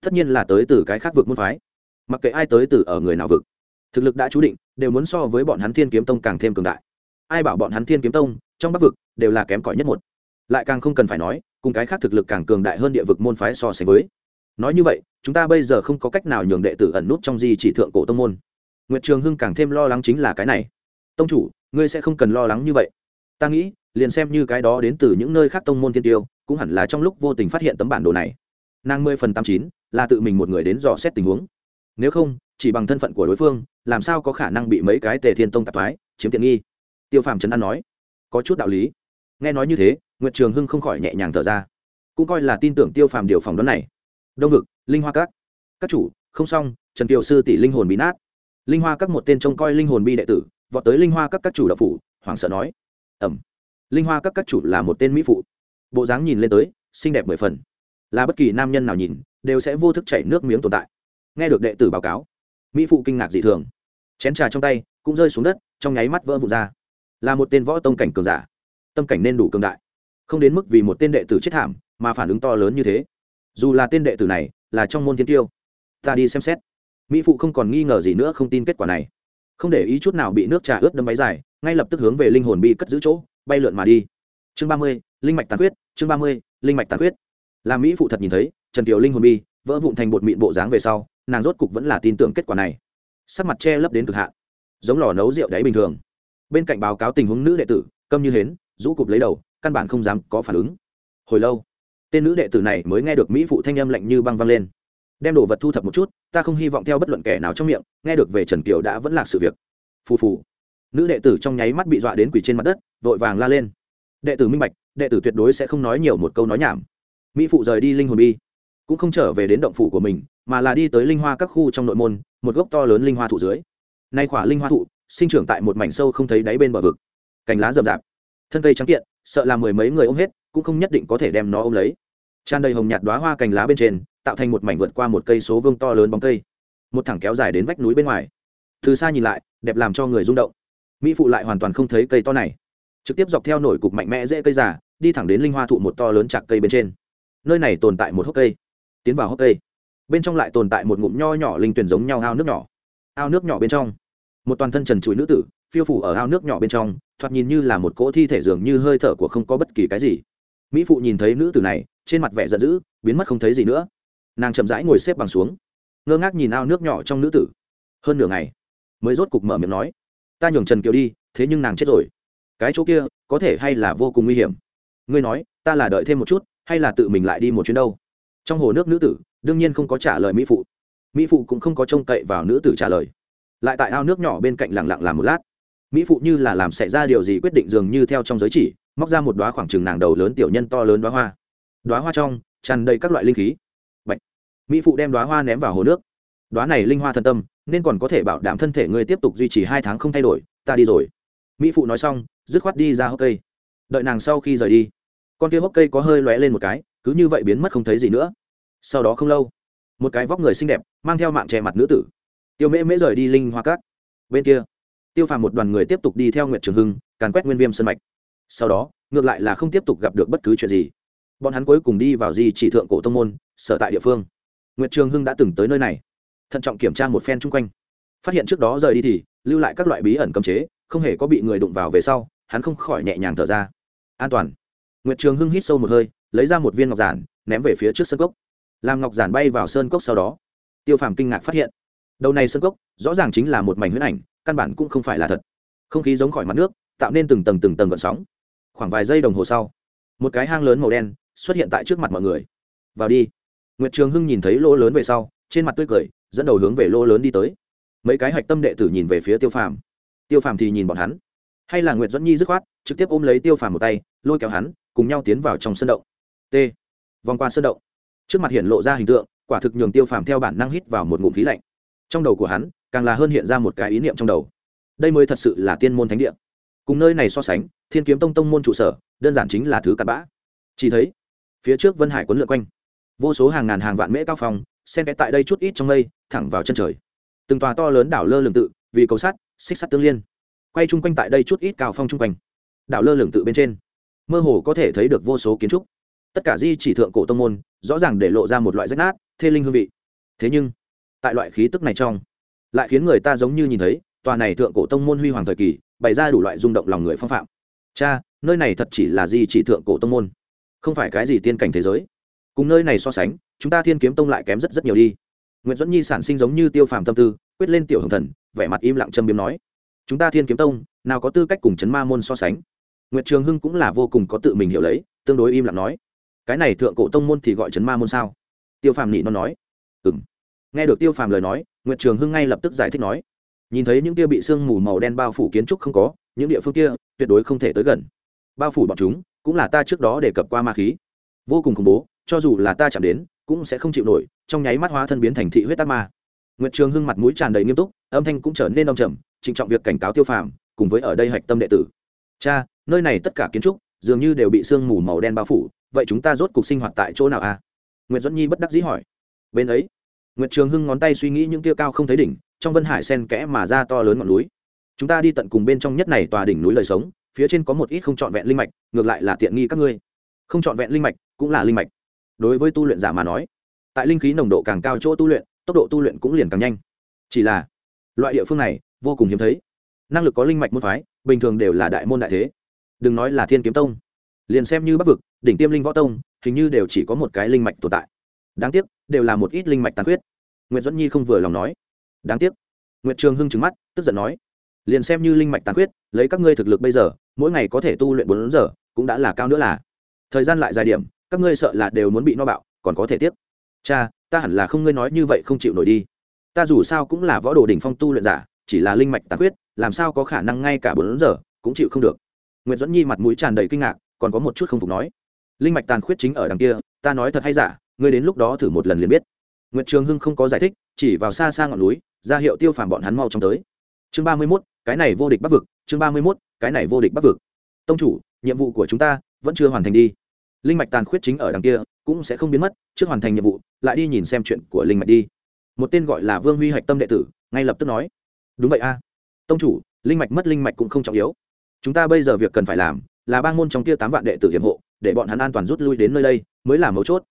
Tất nhiên là tới từ cái khác vực môn phái. Mặc kệ ai tới từ ở người nào vực, thực lực đã chú định, đều muốn so với bọn hắn thiên kiếm tông càng thêm cường đại. Ai bảo bọn hắn thiên kiếm tông trong bắc vực đều là kém cỏi nhất một. Lại càng không cần phải nói, cùng cái khác thực lực càng cường đại hơn địa vực môn phái so sánh với. Nói như vậy, chúng ta bây giờ không có cách nào nhường đệ tử ẩn nút trong di chỉ thượng cổ tông môn. Nguyệt trường hưng càng thêm lo lắng chính là cái này. Tông chủ ngươi sẽ không cần lo lắng như vậy. Ta nghĩ, liền xem như cái đó đến từ những nơi khác tông môn thiên tiêu, cũng hẳn là trong lúc vô tình phát hiện tấm bản đồ này. Nàng mươi phần tám chín, là tự mình một người đến dò xét tình huống. Nếu không, chỉ bằng thân phận của đối phương, làm sao có khả năng bị mấy cái tề thiên tông tạp thoái, chiếm tiện nghi? Tiêu phàm trấn an nói. Có chút đạo lý. Nghe nói như thế, nguyệt trường hưng không khỏi nhẹ nhàng thở ra. Cũng coi là tin tưởng tiêu phàm điều phỏng đoán này. Đông vực, linh hoa các. Các chủ, không xong, trần kiều sư tỷ linh hồn bị nát. Linh hoa các một tên trông coi linh hồn bi đệ tử vọt tới linh hoa các các chủ đạo phủ, hoảng sợ nói. Ẩm. Linh hoa các các chủ là một tên mỹ phụ. Bộ dáng nhìn lên tới, xinh đẹp mười phần. Là bất kỳ nam nhân nào nhìn, đều sẽ vô thức chảy nước miếng tồn tại. Nghe được đệ tử báo cáo, mỹ phụ kinh ngạc dị thường. Chén trà trong tay cũng rơi xuống đất, trong nháy mắt vỡ vụt ra. Là một tên võ tông cảnh cường giả. Tâm cảnh nên đủ cường đại. Không đến mức vì một tên đệ tử chết thảm mà phản ứng to lớn như thế. Dù là tên đệ tử này là trong môn thiên tiêu, ta đi xem xét. Mỹ phụ không còn nghi ngờ gì nữa không tin kết quả này không để ý chút nào bị nước trà ướt đâm váy dài, ngay lập tức hướng về linh hồn bi cất giữ chỗ, bay lượn mà đi. Chương ba mươi, linh mạch tàn huyết chương ba mươi, linh mạch tàn huyết làm mỹ phụ thật nhìn thấy, trần kiều linh hồn bi, vỡ vụn thành bột mịn bộ dáng về sau, nàng rốt cục vẫn là tin tưởng kết quả này. Sắc mặt che lấp đến cực hạn, giống lò nấu rượu đáy bình thường. Bên cạnh báo cáo tình huống nữ đệ tử, câm như hến, rũ cụp lấy đầu, căn bản không dám có phản ứng. Hồi lâu, tên nữ đệ tử này mới nghe được mỹ phụ thanh âm lạnh như băng văng lên đem đồ vật thu thập một chút, ta không hy vọng theo bất luận kẻ nào trong miệng, nghe được về trần kiều đã vẫn lạc sự việc. Phù phù. Nữ đệ tử trong nháy mắt bị dọa đến quỷ trên mặt đất, vội vàng la lên. Đệ tử minh bạch, đệ tử tuyệt đối sẽ không nói nhiều một câu nói nhảm. Mỹ phụ rời đi linh hồn bi, cũng không trở về đến động phủ của mình, mà là đi tới linh hoa các khu trong nội môn, một gốc to lớn linh hoa thụ dưới. Nay khỏa linh hoa thụ, sinh trưởng tại một mảnh sâu không thấy đáy bên bờ vực. Cành lá rậm rạp. Thân cây trắng kiện, sợ là mười mấy người ôm hết, cũng không nhất định có thể đem nó ôm lấy tràn đầy hồng nhạt đoá hoa cành lá bên trên tạo thành một mảnh vượt qua một cây số vương to lớn bóng cây. Một thẳng kéo dài đến vách núi bên ngoài. Từ xa nhìn lại đẹp làm cho người rung động. Mỹ phụ lại hoàn toàn không thấy cây to này. Trực tiếp dọc theo nổi cục mạnh mẽ dễ cây giả, đi thẳng đến linh hoa thụ một to lớn chạc cây bên trên. Nơi này tồn tại một hốc cây. Tiến vào hốc cây. Bên trong lại tồn tại một ngụm nho nhỏ linh tuyển giống nhau ao nước nhỏ. Ao nước nhỏ bên trong. Một toàn thân trần trụi nữ tử phiêu phủ ở ao nước nhỏ bên trong thoạt nhìn như là một cỗ thi thể dường như hơi thở của không có bất kỳ cái gì mỹ phụ nhìn thấy nữ tử này, trên mặt vẻ giận dữ, biến mất không thấy gì nữa. Nàng chậm rãi ngồi xếp bằng xuống, ngơ ngác nhìn ao nước nhỏ trong nữ tử. Hơn nửa ngày, mới rốt cục mở miệng nói, ta nhường trần kiều đi, thế nhưng nàng chết rồi. Cái chỗ kia, có thể hay là vô cùng nguy hiểm. Ngươi nói, ta là đợi thêm một chút, hay là tự mình lại đi một chuyến đâu? Trong hồ nước nữ tử, đương nhiên không có trả lời mỹ phụ. Mỹ phụ cũng không có trông cậy vào nữ tử trả lời. Lại tại ao nước nhỏ bên cạnh lặng lặng làm một lát. Mỹ phụ như là làm xảy ra điều gì quyết định dường như theo trong giới chỉ móc ra một đoá khoảng chừng nàng đầu lớn tiểu nhân to lớn đoá hoa. Đoá hoa trong, tràn đầy các loại linh khí. Bạch. mỹ phụ đem đoá hoa ném vào hồ nước. Đoá này linh hoa thân tâm, nên còn có thể bảo đảm thân thể ngươi tiếp tục duy trì hai tháng không thay đổi, ta đi rồi. Mỹ phụ nói xong, dứt khoát đi ra hốc cây. Đợi nàng sau khi rời đi, con kia hốc cây có hơi lóe lên một cái, cứ như vậy biến mất không thấy gì nữa. Sau đó không lâu, một cái vóc người xinh đẹp, mang theo mạng che mặt nữ tử. Tiêu mễ mễ rời đi linh hoa cát bên kia, tiêu phàm một đoàn người tiếp tục đi theo nguyệt trường hưng, càn quét nguyên viêm sân mạch sau đó, ngược lại là không tiếp tục gặp được bất cứ chuyện gì. Bọn hắn cuối cùng đi vào di chỉ thượng cổ tông môn, sở tại địa phương. Nguyệt trường hưng đã từng tới nơi này. Thận trọng kiểm tra một phen chung quanh. Phát hiện trước đó rời đi thì, lưu lại các loại bí ẩn cấm chế, không hề có bị người đụng vào về sau, hắn không khỏi nhẹ nhàng thở ra. An toàn. Nguyệt trường hưng hít sâu một hơi, lấy ra một viên ngọc giản, ném về phía trước sân cốc. Làm ngọc giản bay vào sơn cốc sau đó, tiêu phàm kinh ngạc phát hiện, đầu này sơn cốc, rõ ràng chính là một mảnh huyết ảnh, căn bản cũng không phải là thật. Không khí giống khỏi mặt nước, tạo nên từng tầng từng tầng gợn sóng khoảng vài giây đồng hồ sau, một cái hang lớn màu đen xuất hiện tại trước mặt mọi người. Vào đi. Nguyệt trường hưng nhìn thấy lỗ lớn về sau, trên mặt tươi cười, dẫn đầu hướng về lỗ lớn đi tới. Mấy cái hạch tâm đệ tử nhìn về phía tiêu phàm. Tiêu phàm thì nhìn bọn hắn. Hay là nguyệt dẫn nhi dứt khoát, trực tiếp ôm lấy tiêu phàm một tay, lôi kéo hắn, cùng nhau tiến vào trong sân động. T. Vòng qua sân động. Trước mặt hiện lộ ra hình tượng, quả thực nhường tiêu phàm theo bản năng hít vào một ngụm khí lạnh. Trong đầu của hắn, càng là hơn hiện ra một cái ý niệm trong đầu. Đây mới thật sự là tiên môn thánh địa cùng nơi này so sánh, thiên kiếm tông tông môn trụ sở, đơn giản chính là thứ cặn bã. Chỉ thấy, phía trước vân hải quấn lượn quanh. Vô số hàng ngàn hàng vạn mễ cao phòng, xen kẽ tại đây chút ít trong mây, thẳng vào chân trời. Từng tòa to lớn đảo lơ lường tự, vì cầu sắt, xích sắt tương liên. Quay chung quanh tại đây chút ít cao phong chung quanh. Đảo lơ lường tự bên trên. Mơ hồ có thể thấy được vô số kiến trúc. Tất cả di chỉ thượng cổ tông môn, rõ ràng để lộ ra một loại rách nát, thê linh hương vị. Thế nhưng, tại loại khí tức này trong, lại khiến người ta giống như nhìn thấy, tòa này thượng cổ tông môn huy hoàng thời kỳ bày ra đủ loại rung động lòng người phong phạm. Cha, nơi này thật chỉ là di chỉ thượng cổ tông môn, không phải cái gì tiên cảnh thế giới. Cùng nơi này so sánh, chúng ta thiên kiếm tông lại kém rất rất nhiều đi. Nguyễn duẫn nhi sản sinh giống như tiêu phàm tâm tư, quyết lên tiểu hồng thần, vẻ mặt im lặng châm biếm nói, chúng ta thiên kiếm tông, nào có tư cách cùng chấn ma môn so sánh? Nguyệt trường hưng cũng là vô cùng có tự mình hiểu lấy, tương đối im lặng nói, cái này thượng cổ tông môn thì gọi chấn ma môn sao? Tiêu phàm nị nó nói ừ m nghe được tiêu phàm lời nói, nguyệt trường hưng ngay lập tức giải thích nói nhìn thấy những kia bị sương mù màu đen bao phủ kiến trúc không có, những địa phương kia tuyệt đối không thể tới gần. Bao phủ bọn chúng, cũng là ta trước đó đề cập qua ma khí. Vô cùng khủng bố, cho dù là ta chạm đến, cũng sẽ không chịu nổi, trong nháy mắt hóa thân biến thành thị huyết tắc ma. Nguyệt trường hưng mặt mũi tràn đầy nghiêm túc, âm thanh cũng trở nên đông trầm, trịnh trọng việc cảnh cáo tiêu phàm, cùng với ở đây hạch tâm đệ tử. Cha, nơi này tất cả kiến trúc, dường như đều bị sương mù màu đen bao phủ, vậy chúng ta rốt cuộc sinh hoạt tại chỗ nào a à? nguyệt duẫn nhi bất đắc dĩ hỏi. Bên ấy, nguyệt trường hưng ngón tay suy nghĩ những kia cao không thấy đỉnh trong vân hải sen kẽ mà ra to lớn ngọn núi. Chúng ta đi tận cùng bên trong nhất này tòa đỉnh núi lời sống, phía trên có một ít không trọn vẹn linh mạch, ngược lại là tiện nghi các ngươi. Không trọn vẹn linh mạch cũng là linh mạch. Đối với tu luyện giả mà nói, tại linh khí nồng độ càng cao chỗ tu luyện, tốc độ tu luyện cũng liền càng nhanh. Chỉ là, loại địa phương này vô cùng hiếm thấy. Năng lực có linh mạch môn phái, bình thường đều là đại môn đại thế. Đừng nói là thiên kiếm tông. Liền xem như bắc vực, đỉnh tiêm linh võ tông, hình như đều chỉ có một cái linh mạch tồn tại. Đáng tiếc, đều là một ít linh mạch tàn huyết nguyễn duẫn nhi không vừa lòng nói đáng tiếc. Nguyệt trường hưng trừng mắt tức giận nói liền xem như linh mạch tàn khuyết, lấy các ngươi thực lực bây giờ mỗi ngày có thể tu luyện bốn giờ cũng đã là cao nữa là. Thời gian lại dài điểm các ngươi sợ là đều muốn bị no bạo còn có thể tiếp cha ta hẳn là không ngươi nói như vậy không chịu nổi đi. Ta dù sao cũng là võ đồ đỉnh phong tu luyện giả chỉ là linh mạch tàn khuyết, làm sao có khả năng ngay cả bốn giờ cũng chịu không được. Nguyễn dẫn nhi mặt mũi tràn đầy kinh ngạc còn có một chút không phục nói linh mạch tàn khuyết chính ở đằng kia ta nói thật hay giả ngươi đến lúc đó thử một lần liền biết. Nguyễn trường hưng không có giải thích chỉ vào xa xa ngọn núi ra hiệu tiêu phàm bọn hắn mau chóng tới. Chương ba mươi mốt, cái này vô địch bắc vực, chương ba mươi mốt, cái này vô địch bắc vực. Tông chủ, nhiệm vụ của chúng ta vẫn chưa hoàn thành đi. Linh mạch tàn khuyết chính ở đằng kia, cũng sẽ không biến mất, trước hoàn thành nhiệm vụ, lại đi nhìn xem chuyện của linh mạch đi. Một tên gọi là vương huy hạch tâm đệ tử, ngay lập tức nói. Đúng vậy a. Tông chủ, linh mạch mất linh mạch cũng không trọng yếu. Chúng ta bây giờ việc cần phải làm là bang môn trong kia tám vạn đệ tử hiểm hộ, để bọn hắn an toàn rút lui đến nơi đây, mới là mấu chốt.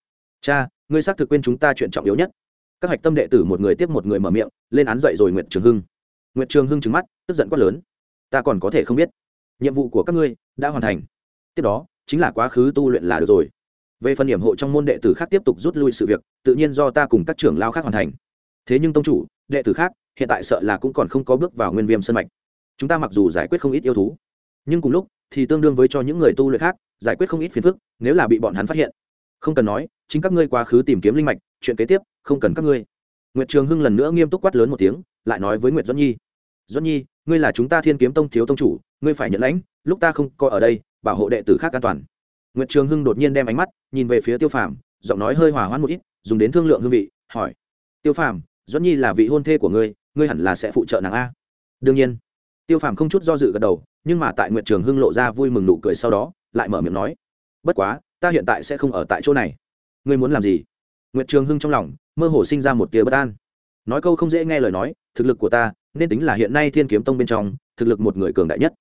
Cha, ngươi xác thực quên chúng ta chuyện trọng yếu nhất các hạch tâm đệ tử một người tiếp một người mở miệng, lên án dậy rồi nguyệt trường hưng. Nguyệt trường hưng trừng mắt, tức giận quát lớn. Ta còn có thể không biết. Nhiệm vụ của các ngươi đã hoàn thành. Tiếp đó, chính là quá khứ tu luyện là được rồi. Về phần điểm hộ trong môn đệ tử khác tiếp tục rút lui sự việc, tự nhiên do ta cùng các trưởng lao khác hoàn thành. Thế nhưng tông chủ, đệ tử khác, hiện tại sợ là cũng còn không có bước vào nguyên viêm sân mạch. Chúng ta mặc dù giải quyết không ít yêu thú, nhưng cùng lúc thì tương đương với cho những người tu luyện khác, giải quyết không ít phiền phức, nếu là bị bọn hắn phát hiện không cần nói, chính các ngươi quá khứ tìm kiếm linh mạch, chuyện kế tiếp, không cần các ngươi. Nguyệt trường hưng lần nữa nghiêm túc quát lớn một tiếng, lại nói với nguyệt doãn nhi. Doãn nhi, ngươi là chúng ta thiên kiếm tông thiếu tông chủ, ngươi phải nhận lãnh, lúc ta không coi ở đây, bảo hộ đệ tử khác an toàn. Nguyệt trường hưng đột nhiên đem ánh mắt nhìn về phía tiêu phàm, giọng nói hơi hòa hoãn một ít, dùng đến thương lượng hương vị, hỏi. Tiêu phàm doãn nhi là vị hôn thê của ngươi ngươi hẳn là sẽ phụ trợ nàng a. Đương nhiên. Tiêu phàm không chút do dự gật đầu, nhưng mà tại nguyệt trường hưng lộ ra vui mừng nụ cười sau đó, lại mở miệng nói. Bất quá ta hiện tại sẽ không ở tại chỗ này. Ngươi muốn làm gì? Nguyệt trường hưng trong lòng mơ hồ sinh ra một tia bất an. Nói câu không dễ nghe lời nói, thực lực của ta nên tính là hiện nay thiên kiếm tông bên trong, thực lực một người cường đại nhất.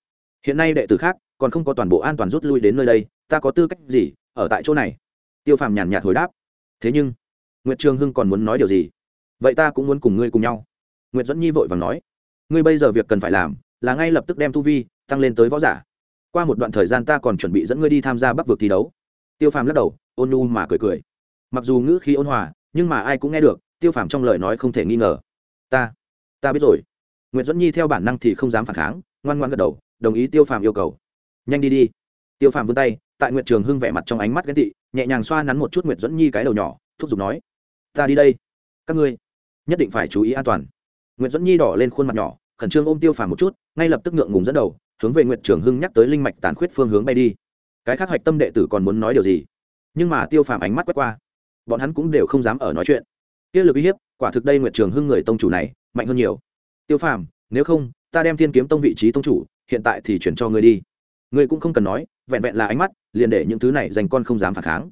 Hiện nay đệ tử khác còn không có toàn bộ an toàn rút lui đến nơi đây, ta có tư cách gì ở tại chỗ này? Tiêu phàm nhàn nhạt hồi đáp. Thế nhưng, nguyệt trường hưng còn muốn nói điều gì? Vậy ta cũng muốn cùng ngươi cùng nhau. Nguyệt dẫn nhi vội vàng nói. Ngươi bây giờ việc cần phải làm là ngay lập tức đem tu vi tăng lên tới võ giả. Qua một đoạn thời gian ta còn chuẩn bị dẫn ngươi đi tham gia bắc vực thi đấu tiêu phàm lắc đầu, ôn nu mà cười cười. Mặc dù ngữ khí ôn hòa, nhưng mà ai cũng nghe được, tiêu phàm trong lời nói không thể nghi ngờ. Ta ta biết rồi. Nguyễn duẫn nhi theo bản năng thì không dám phản kháng, ngoan ngoan gật đầu, đồng ý tiêu phàm yêu cầu. Nhanh đi đi. Tiêu phàm vươn tay, tại nguyệt trường hưng vẻ mặt trong ánh mắt ghen tị, nhẹ nhàng xoa nắn một chút nguyệt duẫn nhi cái đầu nhỏ, thúc giục nói, ta đi đây. Các ngươi nhất định phải chú ý an toàn. Nguyệt duẫn nhi đỏ lên khuôn mặt nhỏ, khẩn trương ôm tiêu phàm một chút, ngay lập tức ngượng ngùng dẫn đầu, hướng về nguyệt trường hưng nhắc tới linh mạch tàn khuyết phương hướng bay đi cái khác hạch tâm đệ tử còn muốn nói điều gì? Nhưng mà tiêu phàm ánh mắt quét qua, bọn hắn cũng đều không dám ở nói chuyện. Kia lực uy hiếp, quả thực đây nguyệt trường hưng người tông chủ này, mạnh hơn nhiều. Tiêu phàm, nếu không, ta đem thiên kiếm tông vị trí tông chủ, hiện tại thì chuyển cho ngươi đi. Ngươi cũng không cần nói, vẹn vẹn là ánh mắt, liền để những thứ này dành con không dám phản kháng.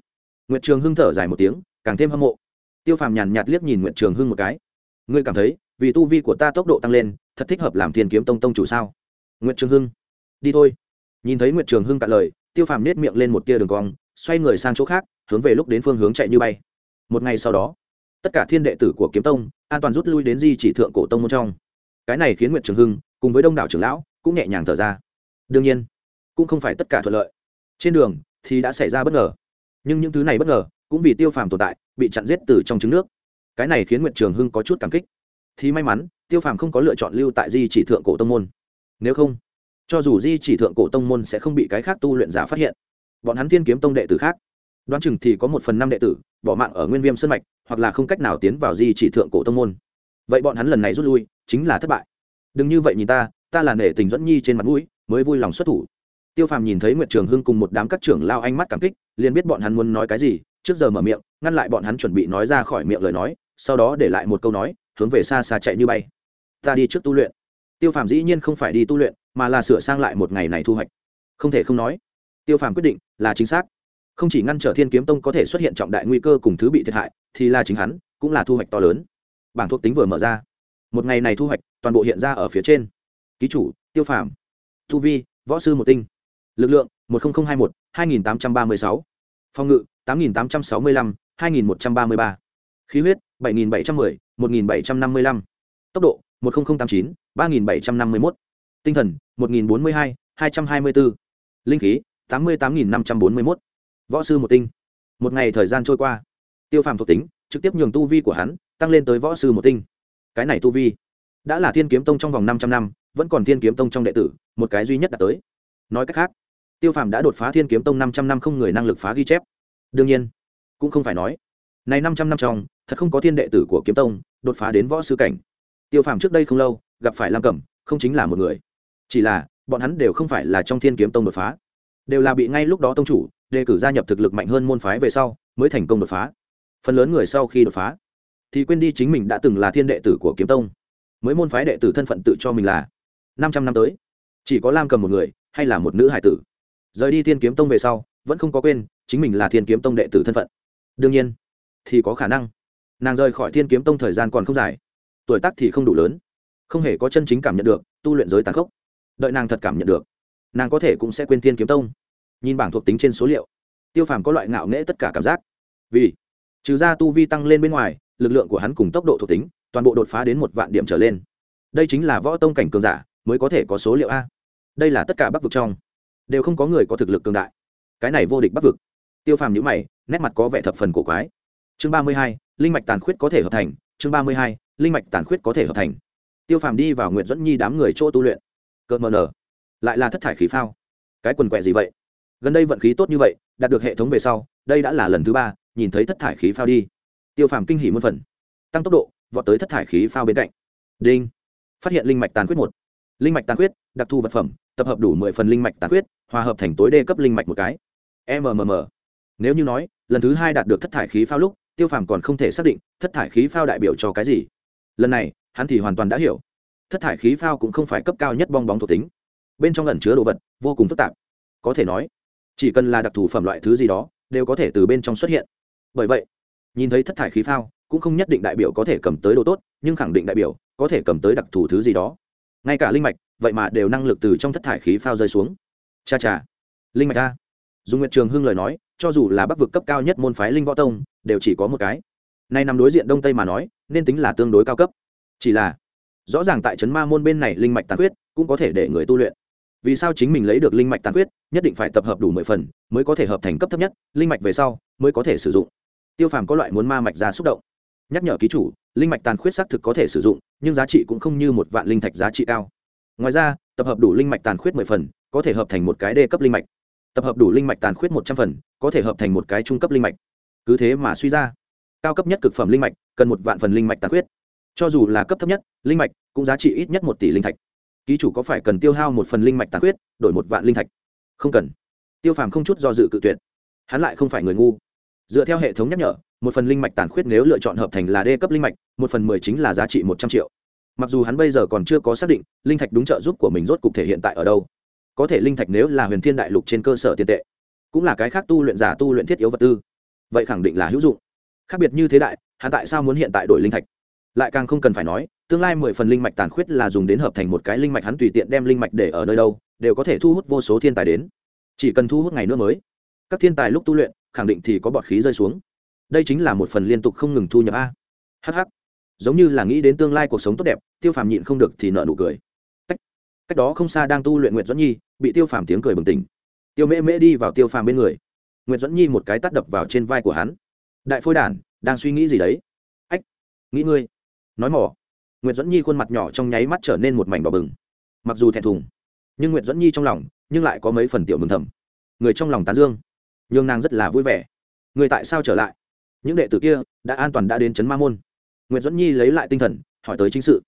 Nguyệt trường hưng thở dài một tiếng, càng thêm hâm mộ. Tiêu phàm nhàn nhạt liếc nhìn nguyệt trường hưng một cái. Ngươi cảm thấy, vì tu vi của ta tốc độ tăng lên, thật thích hợp làm thiên kiếm tông tông chủ sao? Nguyệt trường hưng, đi thôi. Nhìn thấy nguyệt trường hưng cạn lời tiêu phàm nết miệng lên một tia đường cong, xoay người sang chỗ khác, hướng về lúc đến phương hướng chạy như bay. Một ngày sau đó, tất cả thiên đệ tử của kiếm tông an toàn rút lui đến di chỉ thượng cổ tông môn trong. Cái này khiến nguyệt trường hưng cùng với đông đảo trưởng lão cũng nhẹ nhàng thở ra. Đương nhiên, cũng không phải tất cả thuận lợi. Trên đường thì đã xảy ra bất ngờ. Nhưng những thứ này bất ngờ cũng vì tiêu phàm tồn tại, bị chặn giết từ trong trứng nước. Cái này khiến nguyệt trường hưng có chút cảm kích. Thì may mắn, tiêu phàm không có lựa chọn lưu tại di chỉ thượng cổ tông môn. Nếu không cho dù di chỉ thượng cổ tông môn sẽ không bị cái khác tu luyện giả phát hiện, bọn hắn thiên kiếm tông đệ tử khác. Đoán chừng thì có một phần năm đệ tử, bỏ mạng ở nguyên viêm sân mạch, hoặc là không cách nào tiến vào di chỉ thượng cổ tông môn. Vậy bọn hắn lần này rút lui, chính là thất bại. Đừng như vậy nhìn ta ta là nể tình dẫn nhi trên mặt mũi, mới vui lòng xuất thủ. Tiêu phàm nhìn thấy nguyệt trường hưng cùng một đám các trưởng lao ánh mắt cảm kích, liền biết bọn hắn muốn nói cái gì, trước giờ mở miệng, ngăn lại bọn hắn chuẩn bị nói ra khỏi miệng lời nói, sau đó để lại một câu nói, hướng về xa xa chạy như bay. Ta đi trước tu luyện. Tiêu phàm dĩ nhiên không phải đi tu luyện mà là sửa sang lại một ngày này thu hoạch. Không thể không nói, tiêu phàm quyết định là chính xác. Không chỉ ngăn trở thiên kiếm tông có thể xuất hiện trọng đại nguy cơ cùng thứ bị thiệt hại, thì là chính hắn, cũng là thu hoạch to lớn. Bảng thuộc tính vừa mở ra. Một ngày này thu hoạch toàn bộ hiện ra ở phía trên. Ký chủ, tiêu phàm. Thu vi, võ sư một tinh. Lực lượng, một nghìn hai mươi một, hai nghìn tám trăm ba mươi sáu. Phòng ngự, tám nghìn tám trăm sáu mươi lăm, hai nghìn một trăm ba mươi ba. Khí huyết, bảy nghìn bảy trăm mười, một nghìn bảy trăm năm mươi lăm. Tốc độ, một nghìn tám chín, ba nghìn bảy trăm năm mươi một tinh thần, một nghìn bốn mươi hai hai trăm hai mươi bốn. Linh khí, tám mươi tám nghìn năm trăm bốn mươi mốt. Võ sư một tinh. Một ngày thời gian trôi qua. Tiêu phàm thuộc tính, trực tiếp nhường tu vi của hắn tăng lên tới võ sư một tinh. Cái này tu vi, đã là thiên kiếm tông trong vòng năm trăm năm, vẫn còn thiên kiếm tông trong đệ tử, một cái duy nhất đã tới. Nói cách khác, tiêu phàm đã đột phá thiên kiếm tông năm trăm năm không người năng lực phá ghi chép. Đương nhiên, cũng không phải nói, này năm trăm năm trong, thật không có thiên đệ tử của kiếm tông đột phá đến võ sư cảnh. Tiêu phàm trước đây không lâu, gặp phải lam cẩm, không chính là một người chỉ là, bọn hắn đều không phải là trong thiên kiếm tông đột phá. Đều là bị ngay lúc đó tông chủ, đề cử gia nhập thực lực mạnh hơn môn phái về sau, mới thành công đột phá. Phần lớn người sau khi đột phá, thì quên đi chính mình đã từng là thiên đệ tử của kiếm tông. Mới môn phái đệ tử thân phận tự cho mình là năm trăm năm tới. Chỉ có lam cầm một người, hay là một nữ hải tử. Rời đi thiên kiếm tông về sau, vẫn không có quên, chính mình là thiên kiếm tông đệ tử thân phận. Đương nhiên, thì có khả năng, nàng rời khỏi thiên kiếm tông thời gian còn không dài. Tuổi tác thì không đủ lớn, không hề có chân chính cảm nhận được, tu luyện giới tàn khốc đợi nàng thật cảm nhận được, nàng có thể cũng sẽ quên thiên kiếm tông. Nhìn bảng thuộc tính trên số liệu, tiêu phàm có loại ngạo nghễ tất cả cảm giác. Vì, trừ ra tu vi tăng lên bên ngoài, lực lượng của hắn cùng tốc độ thuộc tính, toàn bộ đột phá đến một vạn điểm trở lên. Đây chính là võ tông cảnh cường giả mới có thể có số liệu a. Đây là tất cả bắc vực trong, đều không có người có thực lực cường đại. Cái này vô địch bắc vực. Tiêu phàm nhữ mày, nét mặt có vẻ thập phần cổ quái. Chương ba mươi hai, linh mạch tàn khuyết có thể hợp thành. Chương ba mươi hai, linh mạch tàn khuyết có thể hợp thành. Tiêu phàm đi vào nguyện dẫn nhi đám người chỗ tu luyện cợt mờ nở lại là thất thải khí phao. Cái quần quẹ gì vậy? Gần đây vận khí tốt như vậy, đạt được hệ thống về sau, đây đã là lần thứ ba, nhìn thấy thất thải khí phao đi. Tiêu phàm kinh hỉ muôn phần. Tăng tốc độ, vọt tới thất thải khí phao bên cạnh. Đinh. Phát hiện linh mạch tàn quyết một. Linh mạch tàn quyết đặc thù vật phẩm, tập hợp đủ mười phần linh mạch tàn quyết hòa hợp thành tối đê cấp linh mạch một cái. Mmm nếu như nói, lần thứ hai đạt được thất thải khí phao lúc, tiêu phàm còn không thể xác định thất thải khí phao đại biểu cho cái gì. Lần này, hắn thì hoàn toàn đã hiểu thất thải khí phao cũng không phải cấp cao nhất bong bóng thuộc tính. Bên trong ẩn chứa đồ vật, vô cùng phức tạp. Có thể nói, chỉ cần là đặc thù phẩm loại thứ gì đó, đều có thể từ bên trong xuất hiện. Bởi vậy, nhìn thấy thất thải khí phao, cũng không nhất định đại biểu có thể cầm tới đồ tốt, nhưng khẳng định đại biểu có thể cầm tới đặc thù thứ gì đó. Ngay cả linh mạch, vậy mà đều năng lực từ trong thất thải khí phao rơi xuống. Cha cha. Linh mạch ta dùng nguyệt trường hưng lời nói, cho dù là bắc vực cấp cao nhất môn phái linh võ tông, đều chỉ có một cái. Nay nằm đối diện đông tây mà nói, nên tính là tương đối cao cấp. Chỉ là rõ ràng tại trấn ma môn bên này linh mạch tàn quyết cũng có thể để người tu luyện. Vì sao chính mình lấy được linh mạch tàn quyết nhất định phải tập hợp đủ mười phần mới có thể hợp thành cấp thấp nhất, linh mạch về sau mới có thể sử dụng. Tiêu phàm có loại muốn ma mạch ra xúc động. Nhắc nhở ký chủ, linh mạch tàn khuyết xác thực có thể sử dụng, nhưng giá trị cũng không như một vạn linh thạch giá trị cao. Ngoài ra, tập hợp đủ linh mạch tàn khuyết mười phần có thể hợp thành một cái đê cấp linh mạch. Tập hợp đủ linh mạch tàn khuyết một trăm phần có thể hợp thành một cái trung cấp linh mạch. Cứ thế mà suy ra, cao cấp nhất cực phẩm linh mạch cần một vạn phần linh mạch tàn khuyết cho dù là cấp thấp nhất, linh mạch cũng giá trị ít nhất một tỷ linh thạch. Ký chủ có phải cần tiêu hao một phần linh mạch tàn khuyết, đổi một vạn linh thạch? Không cần. Tiêu phàm không chút do dự cự tuyệt. Hắn lại không phải người ngu. Dựa theo hệ thống nhắc nhở, một phần linh mạch tàn khuyết nếu lựa chọn hợp thành là đê cấp linh mạch, một phần mười chính là giá trị một trăm triệu. Mặc dù hắn bây giờ còn chưa có xác định linh thạch đúng trợ giúp của mình rốt cục thể hiện tại ở đâu. Có thể linh thạch nếu là huyền thiên đại lục trên cơ sở tiền tệ, cũng là cái khác tu luyện giả tu luyện thiết yếu vật tư. Vậy khẳng định là hữu dụng. Khác biệt như thế đại, hắn tại sao muốn hiện tại đổi linh thạch? Lại càng không cần phải nói tương lai mười phần linh mạch tàn khuyết là dùng đến hợp thành một cái linh mạch hắn tùy tiện đem linh mạch để ở nơi đâu đều có thể thu hút vô số thiên tài đến. Chỉ cần thu hút ngày nữa mới. Các thiên tài lúc tu luyện khẳng định thì có bọt khí rơi xuống. Đây chính là một phần liên tục không ngừng thu nhập a. Hh giống như là nghĩ đến tương lai cuộc sống tốt đẹp tiêu phàm nhịn không được thì nợ nụ cười. Cách, cách đó không xa đang tu luyện nguyện dẫn nhi bị tiêu phàm tiếng cười bừng tỉnh. Tiêu mễ mễ đi vào tiêu phàm bên người. Nguyện dẫn nhi một cái tắt đập vào trên vai của hắn. Đại phôi đản đang suy nghĩ gì đấy? Ách nghĩ ngươi nói mỏ. Nguyện dẫn nhi khuôn mặt nhỏ trong nháy mắt trở nên một mảnh đỏ bừng. Mặc dù thẹn thùng, nhưng nguyệt dẫn nhi trong lòng, nhưng lại có mấy phần tiểu mừng thầm. Người trong lòng tán dương nhưng nàng rất là vui vẻ. Người tại sao trở lại? Những đệ tử kia đã an toàn đã đến trấn ma môn. Nguyệt dẫn nhi lấy lại tinh thần, hỏi tới chính sự.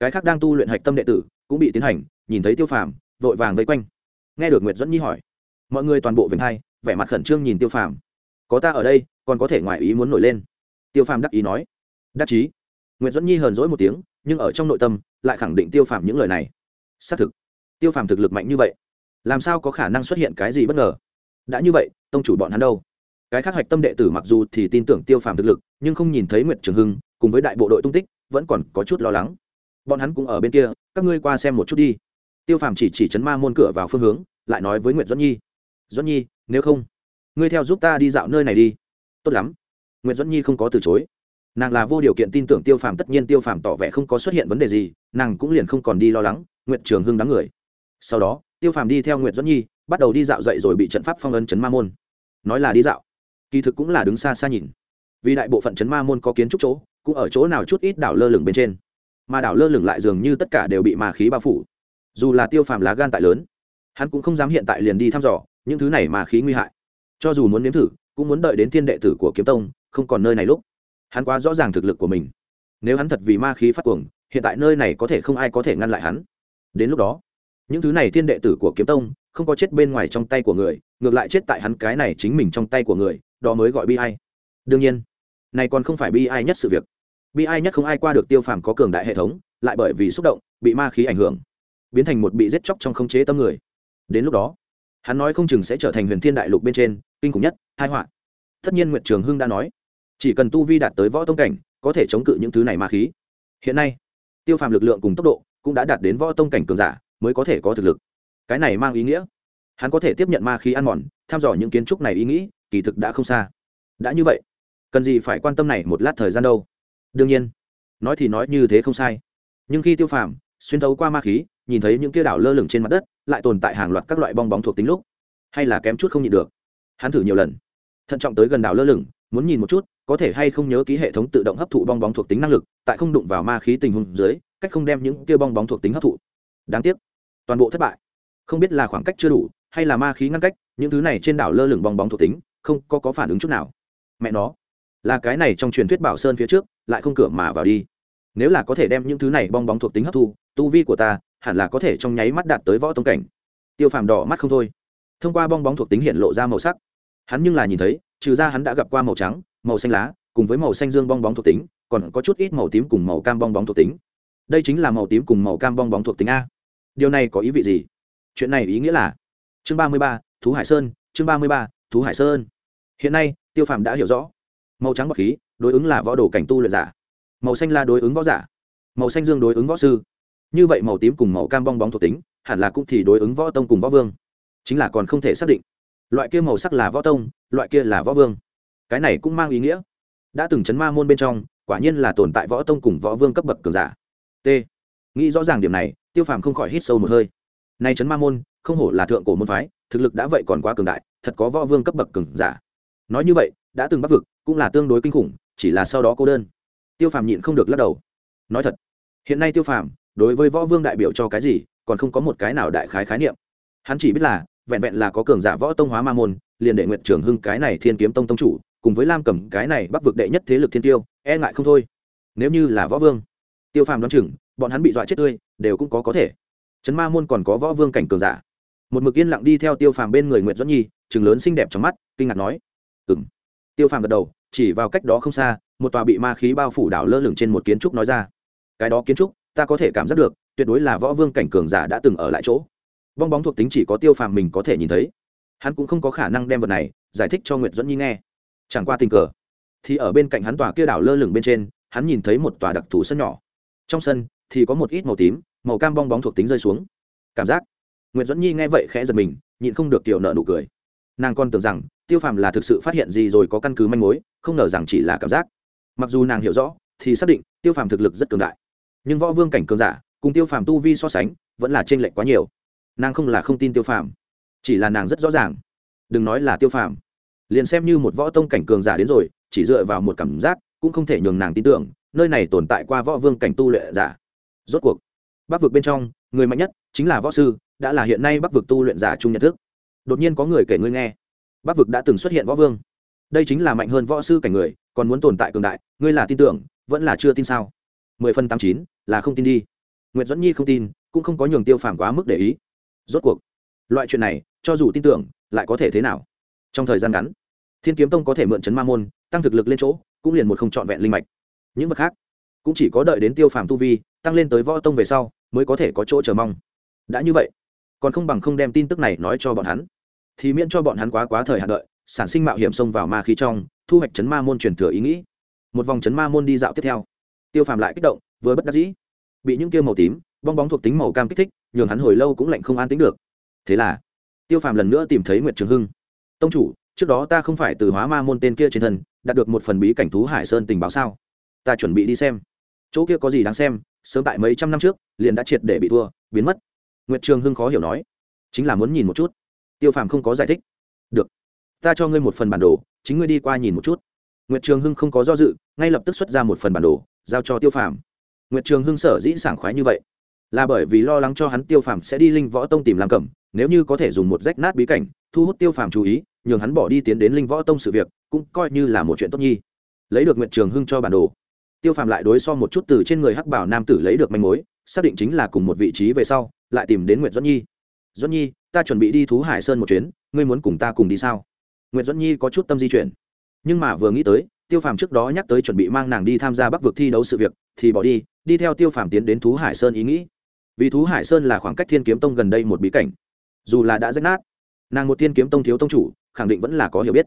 Cái khác đang tu luyện hạch tâm đệ tử cũng bị tiến hành, nhìn thấy tiêu phàm, vội vàng vây quanh. Nghe được nguyệt dẫn nhi hỏi, mọi người toàn bộ vểnh hai, vẻ mặt khẩn trương nhìn tiêu phàm. Có ta ở đây, còn có thể ngoài ý muốn nổi lên. Tiêu phàm đắc ý nói, đắc chí nguyễn duẫn nhi hờn dỗi một tiếng, nhưng ở trong nội tâm, lại khẳng định tiêu phàm những lời này. Xác thực, tiêu phàm thực lực mạnh như vậy, làm sao có khả năng xuất hiện cái gì bất ngờ? Đã như vậy, tông chủ bọn hắn đâu? Cái khác hạch tâm đệ tử mặc dù thì tin tưởng tiêu phàm thực lực, nhưng không nhìn thấy nguyệt trường hưng, cùng với đại bộ đội tung tích, vẫn còn có chút lo lắng. Bọn hắn cũng ở bên kia, các ngươi qua xem một chút đi. Tiêu phàm chỉ chỉ chấn ma môn cửa vào phương hướng, lại nói với nguyệt duẫn nhi. Duẫn nhi, nếu không, ngươi theo giúp ta đi dạo nơi này đi. Tốt lắm. Nguyệt duẫn nhi không có từ chối nàng là vô điều kiện tin tưởng tiêu phàm, tất nhiên tiêu phàm tỏ vẻ không có xuất hiện vấn đề gì, nàng cũng liền không còn đi lo lắng nguyện trường hưng đám người. Sau đó, tiêu phàm đi theo nguyện dẫn nhi, bắt đầu đi dạo dậy rồi bị trận pháp phong ấn chấn ma môn. Nói là đi dạo, kỳ thực cũng là đứng xa xa nhìn. Vì đại bộ phận chấn ma môn có kiến trúc chỗ, cũng ở chỗ nào chút ít đảo lơ lửng bên trên. Mà đảo lơ lửng lại dường như tất cả đều bị ma khí bao phủ. Dù là tiêu phàm lá gan tại lớn, hắn cũng không dám hiện tại liền đi thăm dò, những thứ này mà khí nguy hại. Cho dù muốn nếm thử, cũng muốn đợi đến thiên đệ tử của kiếm tông, không còn nơi này lúc hắn quá rõ ràng thực lực của mình. Nếu hắn thật vì ma khí phát cuồng, hiện tại nơi này có thể không ai có thể ngăn lại hắn. Đến lúc đó, những thứ này thiên đệ tử của kiếm tông không có chết bên ngoài trong tay của người, ngược lại chết tại hắn cái này chính mình trong tay của người, đó mới gọi bi ai. Đương nhiên, này còn không phải bi ai nhất sự việc. Bi ai nhất không ai qua được tiêu phàm có cường đại hệ thống, lại bởi vì xúc động, bị ma khí ảnh hưởng, biến thành một bị giết chóc trong khống chế tâm người. Đến lúc đó, hắn nói không chừng sẽ trở thành huyền thiên đại lục bên trên, kinh khủng nhất hai họa. Tất nhiên nguyệt trường hưng đã nói chỉ cần tu vi đạt tới võ tông cảnh, có thể chống cự những thứ này ma khí. Hiện nay, tiêu phàm lực lượng cùng tốc độ cũng đã đạt đến võ tông cảnh cường giả mới có thể có thực lực. Cái này mang ý nghĩa, hắn có thể tiếp nhận ma khí ăn mòn thăm dò những kiến trúc này ý nghĩ, kỳ thực đã không xa. Đã như vậy, cần gì phải quan tâm này một lát thời gian đâu? Đương nhiên, nói thì nói như thế không sai. Nhưng khi tiêu phàm xuyên thấu qua ma khí, nhìn thấy những kia đảo lơ lửng trên mặt đất, lại tồn tại hàng loạt các loại bong bóng thuộc tính lúc, hay là kém chút không nhịn được. Hắn thử nhiều lần, thận trọng tới gần đảo lơ lửng, muốn nhìn một chút có thể hay không nhớ ký hệ thống tự động hấp thụ bong bóng thuộc tính năng lực tại không đụng vào ma khí tình huống dưới cách không đem những kia bong bóng thuộc tính hấp thụ. Đáng tiếc toàn bộ thất bại. Không biết là khoảng cách chưa đủ hay là ma khí ngăn cách những thứ này trên đảo lơ lửng bong bóng thuộc tính không có, có phản ứng chút nào. Mẹ nó là cái này trong truyền thuyết bảo sơn phía trước lại không cửa mà vào đi. Nếu là có thể đem những thứ này bong bóng thuộc tính hấp thu tu vi của ta hẳn là có thể trong nháy mắt đạt tới võ tông cảnh. Tiêu phàm đỏ mắt không thôi. Thông qua bong bóng thuộc tính hiện lộ ra màu sắc. Hắn nhưng là nhìn thấy trừ ra hắn đã gặp qua màu trắng màu xanh lá, cùng với màu xanh dương bong bóng thuộc tính, còn có chút ít màu tím cùng màu cam bong bóng thuộc tính. Đây chính là màu tím cùng màu cam bong bóng thuộc tính a. Điều này có ý vị gì? Chuyện này ý nghĩa là, chương ba mươi ba, thú hải sơn, chương ba mươi ba, thú hải sơn. Hiện nay, tiêu phàm đã hiểu rõ. Màu trắng bọc khí, đối ứng là võ đồ cảnh tu luyện giả. Màu xanh là đối ứng võ giả. Màu xanh dương đối ứng võ sư. Như vậy màu tím cùng màu cam bong bóng thuộc tính, hẳn là cũng thì đối ứng võ tông cùng võ vương. Chính là còn không thể xác định. Loại kia màu sắc là võ tông, loại kia là võ vương cái này cũng mang ý nghĩa. Đã từng chấn ma môn bên trong, quả nhiên là tồn tại võ tông cùng võ vương cấp bậc cường giả. T. Nghĩ rõ ràng điểm này, tiêu phàm không khỏi hít sâu một hơi. Nay chấn ma môn, không hổ là thượng cổ môn phái, thực lực đã vậy còn quá cường đại, thật có võ vương cấp bậc cường giả. Nói như vậy, đã từng bắc vực, cũng là tương đối kinh khủng, chỉ là sau đó cô đơn. Tiêu phàm nhịn không được lắc đầu. Nói thật, hiện nay tiêu phàm, đối với võ vương đại biểu cho cái gì, còn không có một cái nào đại khái khái niệm. Hắn chỉ biết là, vẹn vẹn là có cường giả võ tông hóa ma môn, liền đệ nguyện trưởng hưng cái này thiên kiếm tông tông chủ cùng với lam cầm cái này bắc vực đệ nhất thế lực thiên tiêu e ngại không thôi. Nếu như là võ vương, tiêu phàm đoán chừng, bọn hắn bị dọa chết tươi, đều cũng có có thể. Trấn ma môn còn có võ vương cảnh cường giả. Một mực yên lặng đi theo tiêu phàm bên người nguyệt doãn nhi chừng lớn xinh đẹp trong mắt, kinh ngạc nói ừng tiêu phàm gật đầu, chỉ vào cách đó không xa, một tòa bị ma khí bao phủ đảo lơ lửng trên một kiến trúc nói ra, cái đó kiến trúc, ta có thể cảm giác được, tuyệt đối là võ vương cảnh cường giả đã từng ở lại chỗ. Bong bóng thuộc tính chỉ có tiêu phàm mình có thể nhìn thấy. Hắn cũng không có khả năng đem vật này giải thích cho nguyệt dẫn nhi nghe chẳng qua tình cờ. Thì ở bên cạnh hắn tòa kia đảo lơ lửng bên trên, hắn nhìn thấy một tòa đặc thù sân nhỏ. Trong sân, thì có một ít màu tím, màu cam bong bóng thuộc tính rơi xuống. Cảm giác. Nguyệt dẫn nhi nghe vậy khẽ giật mình, nhịn không được tiểu nợ nụ cười. Nàng còn tưởng rằng, tiêu phàm là thực sự phát hiện gì rồi có căn cứ manh mối, không ngờ rằng chỉ là cảm giác. Mặc dù nàng hiểu rõ, thì xác định, tiêu phàm thực lực rất cường đại. Nhưng võ vương cảnh cường giả, cùng tiêu phàm tu vi so sánh, vẫn là t r ê n lệch quá nhiều. Nàng không là không tin tiêu phàm, chỉ là nàng rất rõ ràng. Đừng nói là tiêu phàm liền xem như một võ tông cảnh cường giả đến rồi, chỉ dựa vào một cảm giác, cũng không thể nhường nàng tin tưởng, nơi này tồn tại qua võ vương cảnh tu luyện giả. Rốt cuộc, bắc vực bên trong, người mạnh nhất chính là võ sư, đã là hiện nay bắc vực tu luyện giả chung nhận thức. Đột nhiên có người kể ngươi nghe. Bắc vực đã từng xuất hiện võ vương. Đây chính là mạnh hơn võ sư cảnh người, còn muốn tồn tại cường đại, ngươi là tin tưởng, vẫn là chưa tin sao? Mười phân tám chín, là không tin đi. Nguyễn dẫn nhi không tin, cũng không có nhường tiêu phàm quá mức để ý. Rốt cuộc, loại chuyện này, cho dù tin tưởng, lại có thể thế nào? Trong thời gian ngắn thiên kiếm tông có thể mượn chấn ma môn, tăng thực lực lên chỗ, cũng liền một không trọn vẹn linh mạch. Những vật khác, cũng chỉ có đợi đến tiêu phàm tu vi, tăng lên tới võ tông về sau, mới có thể có chỗ chờ mong. Đã như vậy, còn không bằng không đem tin tức này nói cho bọn hắn. Thì miễn cho bọn hắn quá quá thời hạn đợi, sản sinh mạo hiểm xông vào ma khí trong, thu hoạch chấn ma môn truyền thừa ý nghĩ. Một vòng chấn ma môn đi dạo tiếp theo, tiêu phàm lại kích động, vừa bất đắc dĩ, bị những kia màu tím, bong bóng thuộc tính màu cam kích thích, nhường hắn hồi lâu cũng lạnh không an tính được. Thế là, tiêu phàm lần nữa tìm thấy nguyệt trường hưng. Tông chủ trước đó ta không phải từ hóa ma môn tên kia trên thân, đạt được một phần bí cảnh thú hải sơn tình báo sao? Ta chuẩn bị đi xem. Chỗ kia có gì đáng xem, sớm tại mấy trăm năm trước, liền đã triệt để bị thua, biến mất. Nguyệt trường hưng khó hiểu nói. Chính là muốn nhìn một chút. Tiêu phàm không có giải thích. Được. Ta cho ngươi một phần bản đồ, chính ngươi đi qua nhìn một chút. Nguyệt trường hưng không có do dự, ngay lập tức xuất ra một phần bản đồ, giao cho tiêu phàm. Nguyệt trường hưng sở dĩ sảng khoái như vậy, là bởi vì lo lắng cho hắn tiêu phàm sẽ đi linh võ tông tìm làm cẩm nếu như có thể dùng một rách nát bí cảnh, thu hút tiêu phàm chú ý, nhường hắn bỏ đi tiến đến linh võ tông sự việc, cũng coi như là một chuyện tốt nhi. Lấy được nguyệt trường hưng cho bản đồ. Tiêu phàm lại đối so một chút từ trên người hắc bảo nam tử lấy được manh mối, xác định chính là cùng một vị trí về sau, lại tìm đến nguyệt duẫn nhi. Duẫn nhi, ta chuẩn bị đi thú hải sơn một chuyến, ngươi muốn cùng ta cùng đi sao? Nguyệt duẫn nhi có chút tâm di chuyển. Nhưng mà vừa nghĩ tới, tiêu phàm trước đó nhắc tới chuẩn bị mang nàng đi tham gia bắc vực thi đấu sự việc, thì bỏ đi đi theo tiêu phàm tiến đến thú hải sơn ý nghĩ. Vì thú hải sơn là khoảng cách thiên kiếm tông gần đây một bí cảnh dù là đã rách nát, nàng một thiên kiếm tông thiếu tông chủ, khẳng định vẫn là có hiểu biết.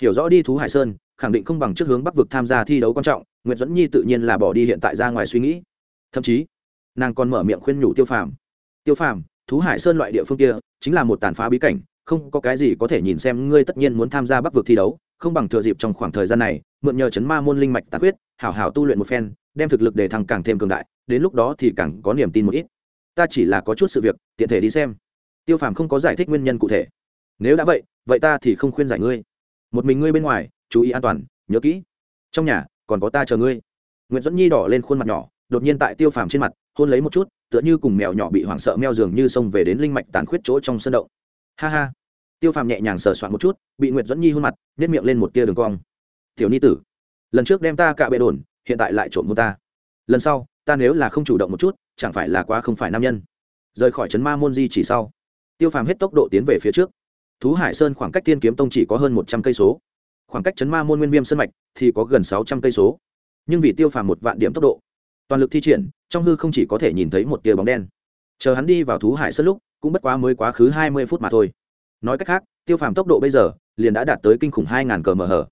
Hiểu rõ đi thú hải sơn, khẳng định không bằng trước hướng bắc vực tham gia thi đấu quan trọng nguyễn dẫn nhi tự nhiên là bỏ đi hiện tại ra ngoài suy nghĩ. Thậm chí, nàng còn mở miệng khuyên nhủ tiêu phàm. Tiêu phàm, thú hải sơn loại địa phương kia, chính là một tàn phá bí cảnh, không có cái gì có thể nhìn xem ngươi tất nhiên muốn tham gia bắc vực thi đấu, không bằng thừa dịp trong khoảng thời gian này, mượn nhờ chấn ma môn linh mạch tạc huyết hảo hảo tu luyện một phen, đem thực lực để thăng càng thêm cường đại, đến lúc đó thì càng có niềm tin một ít. Ta chỉ là có chút sự việc, tiện thể đi xem tiêu phàm không có giải thích nguyên nhân cụ thể. Nếu đã vậy vậy ta thì không khuyên giải ngươi. Một mình ngươi bên ngoài, chú ý an toàn, nhớ kỹ. Trong nhà, còn có ta chờ ngươi. Nguyễn dẫn nhi đỏ lên khuôn mặt nhỏ, đột nhiên tại tiêu phàm trên mặt, hôn lấy một chút, tựa như cùng mèo nhỏ bị hoảng sợ meo dường như xông về đến linh mạch tàn khuyết chỗ trong sân động. Ha ha. Tiêu phàm nhẹ nhàng sờ soạn một chút, bị nguyệt dẫn nhi hôn mặt nhét miệng lên một tia đường cong. Tiểu ni tử, lần trước đem ta cạ bệ đồn, hiện tại lại trộm hôn ta. Lần sau, ta nếu là không chủ động một chút, chẳng phải là quá không phải nam nhân. Rời khỏi trấn ma môn di chỉ sau tiêu phàm hết tốc độ tiến về phía trước. Thú hải sơn khoảng cách tiên kiếm tông chỉ có hơn một trăm cây số. Khoảng cách trấn ma môn nguyên viêm sân mạch thì có gần sáu trăm cây số. Nhưng vì tiêu phàm một vạn điểm tốc độ, toàn lực thi triển, trong hư không chỉ có thể nhìn thấy một tia bóng đen. Chờ hắn đi vào thú hải sơn lúc, cũng bất quá mới quá khứ hai mươi phút mà thôi. Nói cách khác, tiêu phàm tốc độ bây giờ liền đã đạt tới kinh khủng hai ngàn cờ mờ hở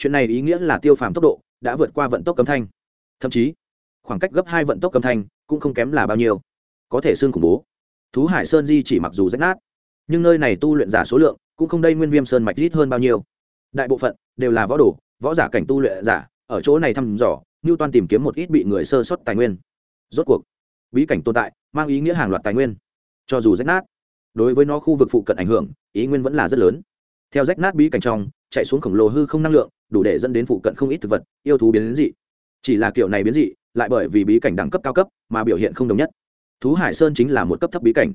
chuyện này ý nghĩa là tiêu phàm tốc độ đã vượt qua vận tốc cấm thanh. Thậm chí, khoảng cách gấp hai vận tốc cấm thanh cũng không kém là bao nhiêu. Có thể xương khủng bố thú hải sơn di chỉ mặc dù rách nát, nhưng nơi này tu luyện giả số lượng cũng không đây nguyên viêm sơn mạch ít hơn bao nhiêu. Đại bộ phận đều là võ đồ, võ giả cảnh tu luyện giả, ở chỗ này thăm dò như toàn tìm kiếm một ít bị người sơ xuất tài nguyên. Rốt cuộc, bí cảnh tồn tại, mang ý nghĩa hàng loạt tài nguyên. Cho dù rách nát, đối với nó khu vực phụ cận ảnh hưởng, ý nguyên vẫn là rất lớn. Theo rách nát bí cảnh trong, chạy xuống khổng lồ hư không năng lượng, đủ để dẫn đến phụ cận không ít thực vật, yêu thú biến dị. Chỉ là kiểu này biến dị, lại bởi vì bí cảnh đẳng cấp cao cấp mà biểu hiện không đồng nhất thú hải sơn chính là một cấp thấp bí cảnh.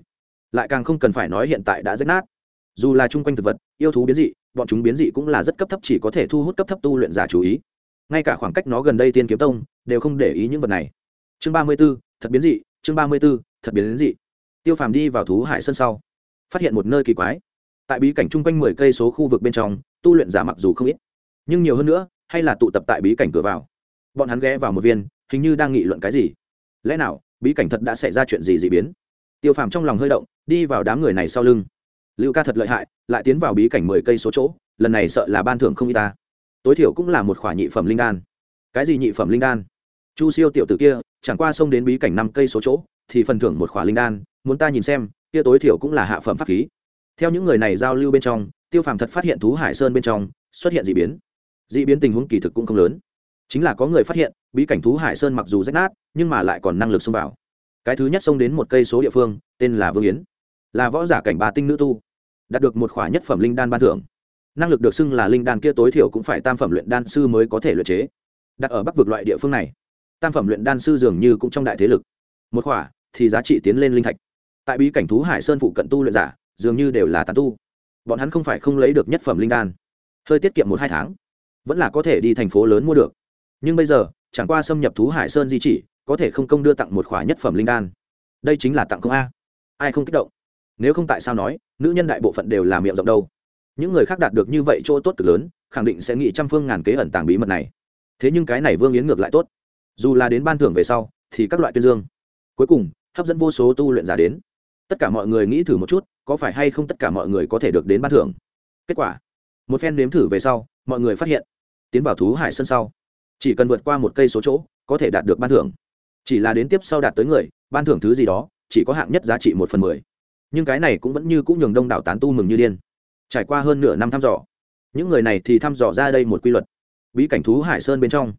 Lại càng không cần phải nói hiện tại đã rách nát. Dù là chung quanh thực vật, yêu thú biến dị, bọn chúng biến dị cũng là rất cấp thấp chỉ có thể thu hút cấp thấp tu luyện giả chú ý. Ngay cả khoảng cách nó gần đây tiên kiếm tông đều không để ý những vật này. Chương ba mươi b ố thật biến dị, chương ba mươi b ố thật biến dị. Tiêu phàm đi vào thú hải sơn sau, phát hiện một nơi kỳ quái. Tại bí cảnh chung quanh mười cây số khu vực bên trong, tu luyện giả mặc dù không ít, nhưng nhiều hơn nữa, hay là tụ tập tại bí cảnh cửa vào. Bọn hắn ghé vào một viên, hình như đang nghị luận cái gì. Lẽ nào bí cảnh thật đã xảy ra chuyện gì dị biến. Tiêu phàm trong lòng hơi động, đi vào đám người này sau lưng. Lưu ca thật lợi hại, lại tiến vào bí cảnh mười cây số chỗ, lần này sợ là ban thưởng không y ta. Tối thiểu cũng là một khoả nhị phẩm linh đan. Cái gì nhị phẩm linh đan? Chu siêu tiểu t ử kia, chẳng qua xông đến bí cảnh năm cây số chỗ, thì phần thưởng một khoả linh đan, muốn ta nhìn xem, kia tối thiểu cũng là hạ phẩm pháp khí. Theo những người này giao lưu bên trong, tiêu phàm thật phát hiện thú hải sơn bên trong, xuất hiện d ị biến. D ị biến tình huống kỳ thực cũng không lớn. Chính là có người phát hiện, bí cảnh thú hải sơn mặc dù rách nát nhưng mà lại còn năng lực xông vào. Cái thứ nhất xông đến một cây số địa phương, tên là vương yến. Là võ giả cảnh bà tinh nữ tu. Đạt được một khỏa nhất phẩm linh đan ban thưởng. Năng lực được xưng là linh đan kia tối thiểu cũng phải tam phẩm luyện đan sư mới có thể luyện chế. Đặt ở bắc vực loại địa phương này, tam phẩm luyện đan sư dường như cũng trong đại thế lực. Một khỏa thì giá trị tiến lên linh thạch. Tại bí cảnh thú hải sơn phụ cận tu luyện giả, dường như đều là tàn tu. Bọn hắn không phải không lấy được nhất phẩm linh đan. Hơi tiết kiệm một hai tháng, vẫn là có thể đi thành phố lớn mua được. Nhưng bây giờ, chẳng qua xâm nhập thú hải sơn di chỉ có thể không công đưa tặng một khỏa nhất phẩm linh đan. Đây chính là tặng công a. Ai không kích động? Nếu không tại sao nói, nữ nhân đại bộ phận đều là miệng rộng đâu. Những người khác đạt được như vậy chỗ tốt cực lớn, khẳng định sẽ nghĩ trăm phương ngàn kế ẩn tàng bí mật này. Thế nhưng cái này vương yến ngược lại tốt. Dù là đến ban thưởng về sau, thì các loại tuyên dương. Cuối cùng, hấp dẫn vô số tu luyện giả đến. Tất cả mọi người nghĩ thử một chút, có phải hay không tất cả mọi người có thể được đến ban thưởng? Kết quả, một phen nếm thử về sau, mọi người phát hiện, tiến vào thú hải sân sau, chỉ cần vượt qua một cây số chỗ, có thể đạt được ban thưởng chỉ là đến tiếp sau đạt tới người, ban thưởng thứ gì đó, chỉ có hạng nhất giá trị một phần mười. Nhưng cái này cũng vẫn như cũng nhường đông đảo tán tu mừng như điên. Trải qua hơn nửa năm thăm dò, những người này thì thăm dò ra đây một quy luật. Bí cảnh thú hải sơn bên trong,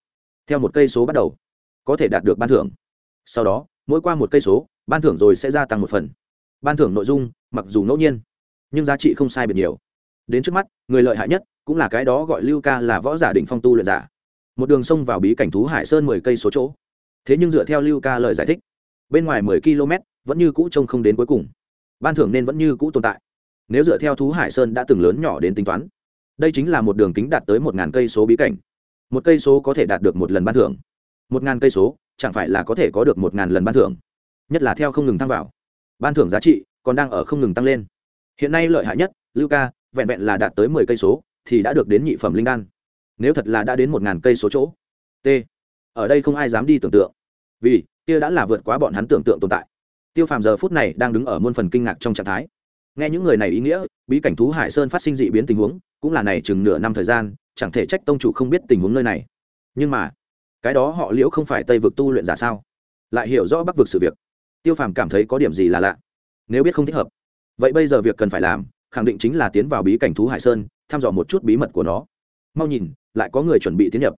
theo một cây số bắt đầu, có thể đạt được ban thưởng. Sau đó, mỗi qua một cây số, ban thưởng rồi sẽ gia tăng một phần. Ban thưởng nội dung, mặc dù ngẫu nhiên, nhưng giá trị không sai biệt nhiều. Đến trước mắt, người lợi hại nhất cũng là cái đó gọi lưu ca là võ giả đỉnh phong tu luyện giả. Một đường sông vào bí cảnh thú hải sơn mười cây số chỗ thế nhưng dựa theo lưu ca lời giải thích, bên ngoài mười km vẫn như cũ trông không đến cuối cùng. Ban thưởng nên vẫn như cũ tồn tại. Nếu dựa theo thú hải sơn đã từng lớn nhỏ đến tính toán, đây chính là một đường kính đạt tới một ngàn cây số bí cảnh. Một cây số có thể đạt được một lần ban thưởng. Một ngàn cây số chẳng phải là có thể có được một ngàn lần ban thưởng, nhất là theo không ngừng tăng vào. Ban thưởng giá trị còn đang ở không ngừng tăng lên. Hiện nay lợi hại nhất, lưu ca, vẹn vẹn là đạt tới mười cây số thì đã được đến nhị phẩm linh đan. Nếu thật là đã đến một ngàn cây số chỗ, t ở đây không ai dám đi tưởng tượng. Vì, kia đã là vượt quá bọn hắn tưởng tượng tồn tại. Tiêu phàm giờ phút này đang đứng ở muôn phần kinh ngạc trong trạng thái. Nghe những người này ý nghĩa, bí cảnh thú hải sơn phát sinh dị biến tình huống, cũng là này chừng nửa năm thời gian, chẳng thể trách tông chủ không biết tình huống nơi này. Nhưng mà, cái đó họ liễu không phải tây vực tu luyện giả sao? Lại hiểu rõ bắc vực sự việc. Tiêu phàm cảm thấy có điểm gì là lạ. Nếu biết không thích hợp. Vậy bây giờ việc cần phải làm, khẳng định chính là tiến vào bí cảnh thú hải sơn, thăm dò một chút bí mật của nó. Mau nhìn, lại có người chuẩn bị tiến nhập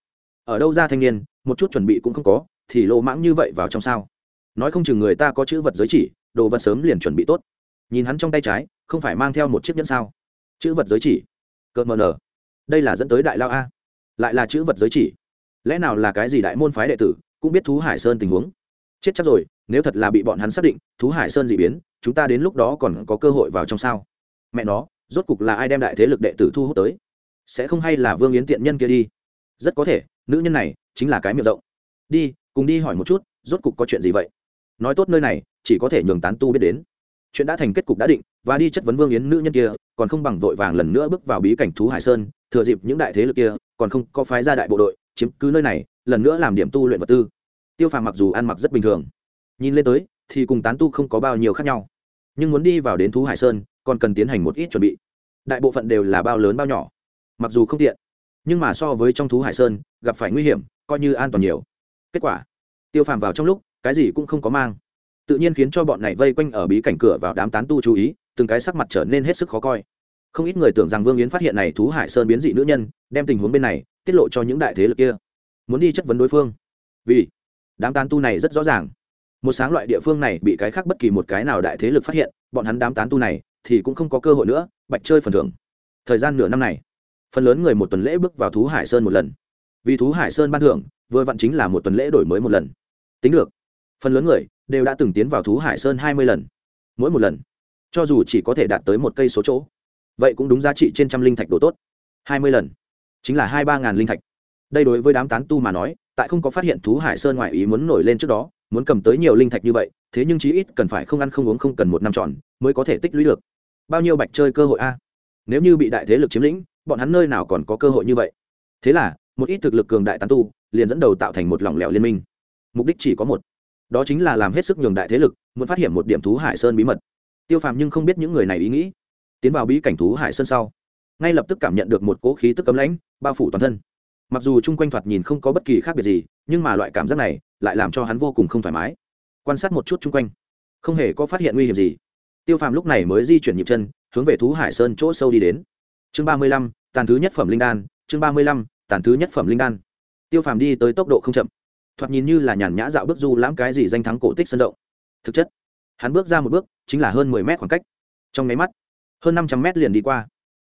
ở đâu ra thanh niên, một chút chuẩn bị cũng không có, thì lô mãng như vậy vào trong sao? Nói không chừng người ta có chữ vật giới chỉ, đồ vật sớm liền chuẩn bị tốt. Nhìn hắn trong tay trái, không phải mang theo một chiếc nhẫn sao? Chữ vật giới chỉ. Cợt mờ nở. Đây là dẫn tới đại lao a. Lại là chữ vật giới chỉ. Lẽ nào là cái gì đại môn phái đệ tử, cũng biết thú hải sơn tình huống? Chết chắc rồi, nếu thật là bị bọn hắn xác định, thú hải sơn d ị biến, chúng ta đến lúc đó còn có cơ hội vào trong sao? Mẹ nó, rốt cục là ai đem đại thế lực đệ tử thu hút tới? Sẽ không hay là vương yến tiện nhân kia đi? Rất có thể nữ nhân này chính là cái miệng rộng. Đi, cùng đi hỏi một chút, rốt cục có chuyện gì vậy? Nói tốt nơi này, chỉ có thể nhường tán tu biết đến. Chuyện đã thành kết cục đã định, và đi chất vấn vương yến nữ nhân kia, còn không bằng vội vàng lần nữa bước vào bí cảnh thú hải sơn, thừa dịp những đại thế lực kia, còn không có phái ra đại bộ đội, chiếm cứ nơi này, lần nữa làm điểm tu luyện vật tư. Tiêu phàm mặc dù ăn mặc rất bình thường, nhìn lên tới, thì cùng tán tu không có bao nhiêu khác nhau. Nhưng muốn đi vào đến thú hải sơn, còn cần tiến hành một ít chuẩn bị. Đại bộ phận đều là bao lớn bao nhỏ, mặc dù không tiện nhưng mà so với trong thú hải sơn, gặp phải nguy hiểm, coi như an toàn nhiều. Kết quả, tiêu phàm vào trong lúc, cái gì cũng không có mang. Tự nhiên khiến cho bọn này vây quanh ở bí cảnh cửa vào đám tán tu chú ý, từng cái sắc mặt trở nên hết sức khó coi. Không ít người tưởng rằng vương yến phát hiện này thú hải sơn biến dị nữ nhân, đem tình huống bên này, tiết lộ cho những đại thế lực kia. Muốn đi chất vấn đối phương. Vì, đám tán tu này rất rõ ràng. Một sáng loại địa phương này bị cái khác bất kỳ một cái nào đại thế lực phát hiện, bọn hắn đám tán tu này, thì cũng không có cơ hội nữa, bạch chơi phần thưởng. Thời gian nửa năm này phần lớn người một tuần lễ bước vào thú hải sơn một lần. Vì thú hải sơn ban thưởng, vừa vặn chính là một tuần lễ đổi mới một lần. Tính được. Phần lớn người đều đã từng tiến vào thú hải sơn hai mươi lần. Mỗi một lần. Cho dù chỉ có thể đạt tới một cây số chỗ. Vậy cũng đúng giá trị trên trăm linh thạch đồ tốt. Hai mươi lần. Chính là hai ba ngàn linh thạch. Đây đối với đám tán tu mà nói, tại không có phát hiện thú hải sơn ngoại ý muốn nổi lên trước đó, muốn cầm tới nhiều linh thạch như vậy, thế nhưng chí ít cần phải không ăn không uống không cần một năm tròn mới có thể tích lũy được. Bao nhiêu bạch chơi cơ hội a? Nếu như bị đại thế lực chiếm lĩnh bọn hắn nơi nào còn có cơ hội như vậy. Thế là, một ít thực lực cường đại tán tu, liền dẫn đầu tạo thành một lỏng lẻo liên minh. Mục đích chỉ có một. Đó chính là làm hết sức nhường đại thế lực, muốn phát hiện một điểm thú hải sơn bí mật. Tiêu phàm nhưng không biết những người này ý nghĩ. Tiến vào bí cảnh thú hải sơn sau, ngay lập tức cảm nhận được một cỗ khí tức cấm lãnh, bao phủ toàn thân. Mặc dù chung quanh thoạt nhìn không có bất kỳ khác biệt gì, nhưng mà loại cảm giác này lại làm cho hắn vô cùng không thoải mái. Quan sát một chút chung quanh, không hề có phát hiện nguy hiểm gì. Tiêu phàm lúc này mới di chuyển nhịp chân, hướng về thú hải sơn chỗ sâu đi đến chương ba mươi lăm, tàn thứ nhất phẩm linh đan, chương ba mươi lăm, tàn thứ nhất phẩm linh đan. Tiêu phàm đi tới tốc độ không chậm. Thoạt nhìn như là nhàn nhã dạo bước du lãm cái gì danh thắng cổ tích sân rộng. Thực chất, hắn bước ra một bước, chính là hơn mười mét khoảng cách. Trong máy mắt, hơn năm trăm mét liền đi qua,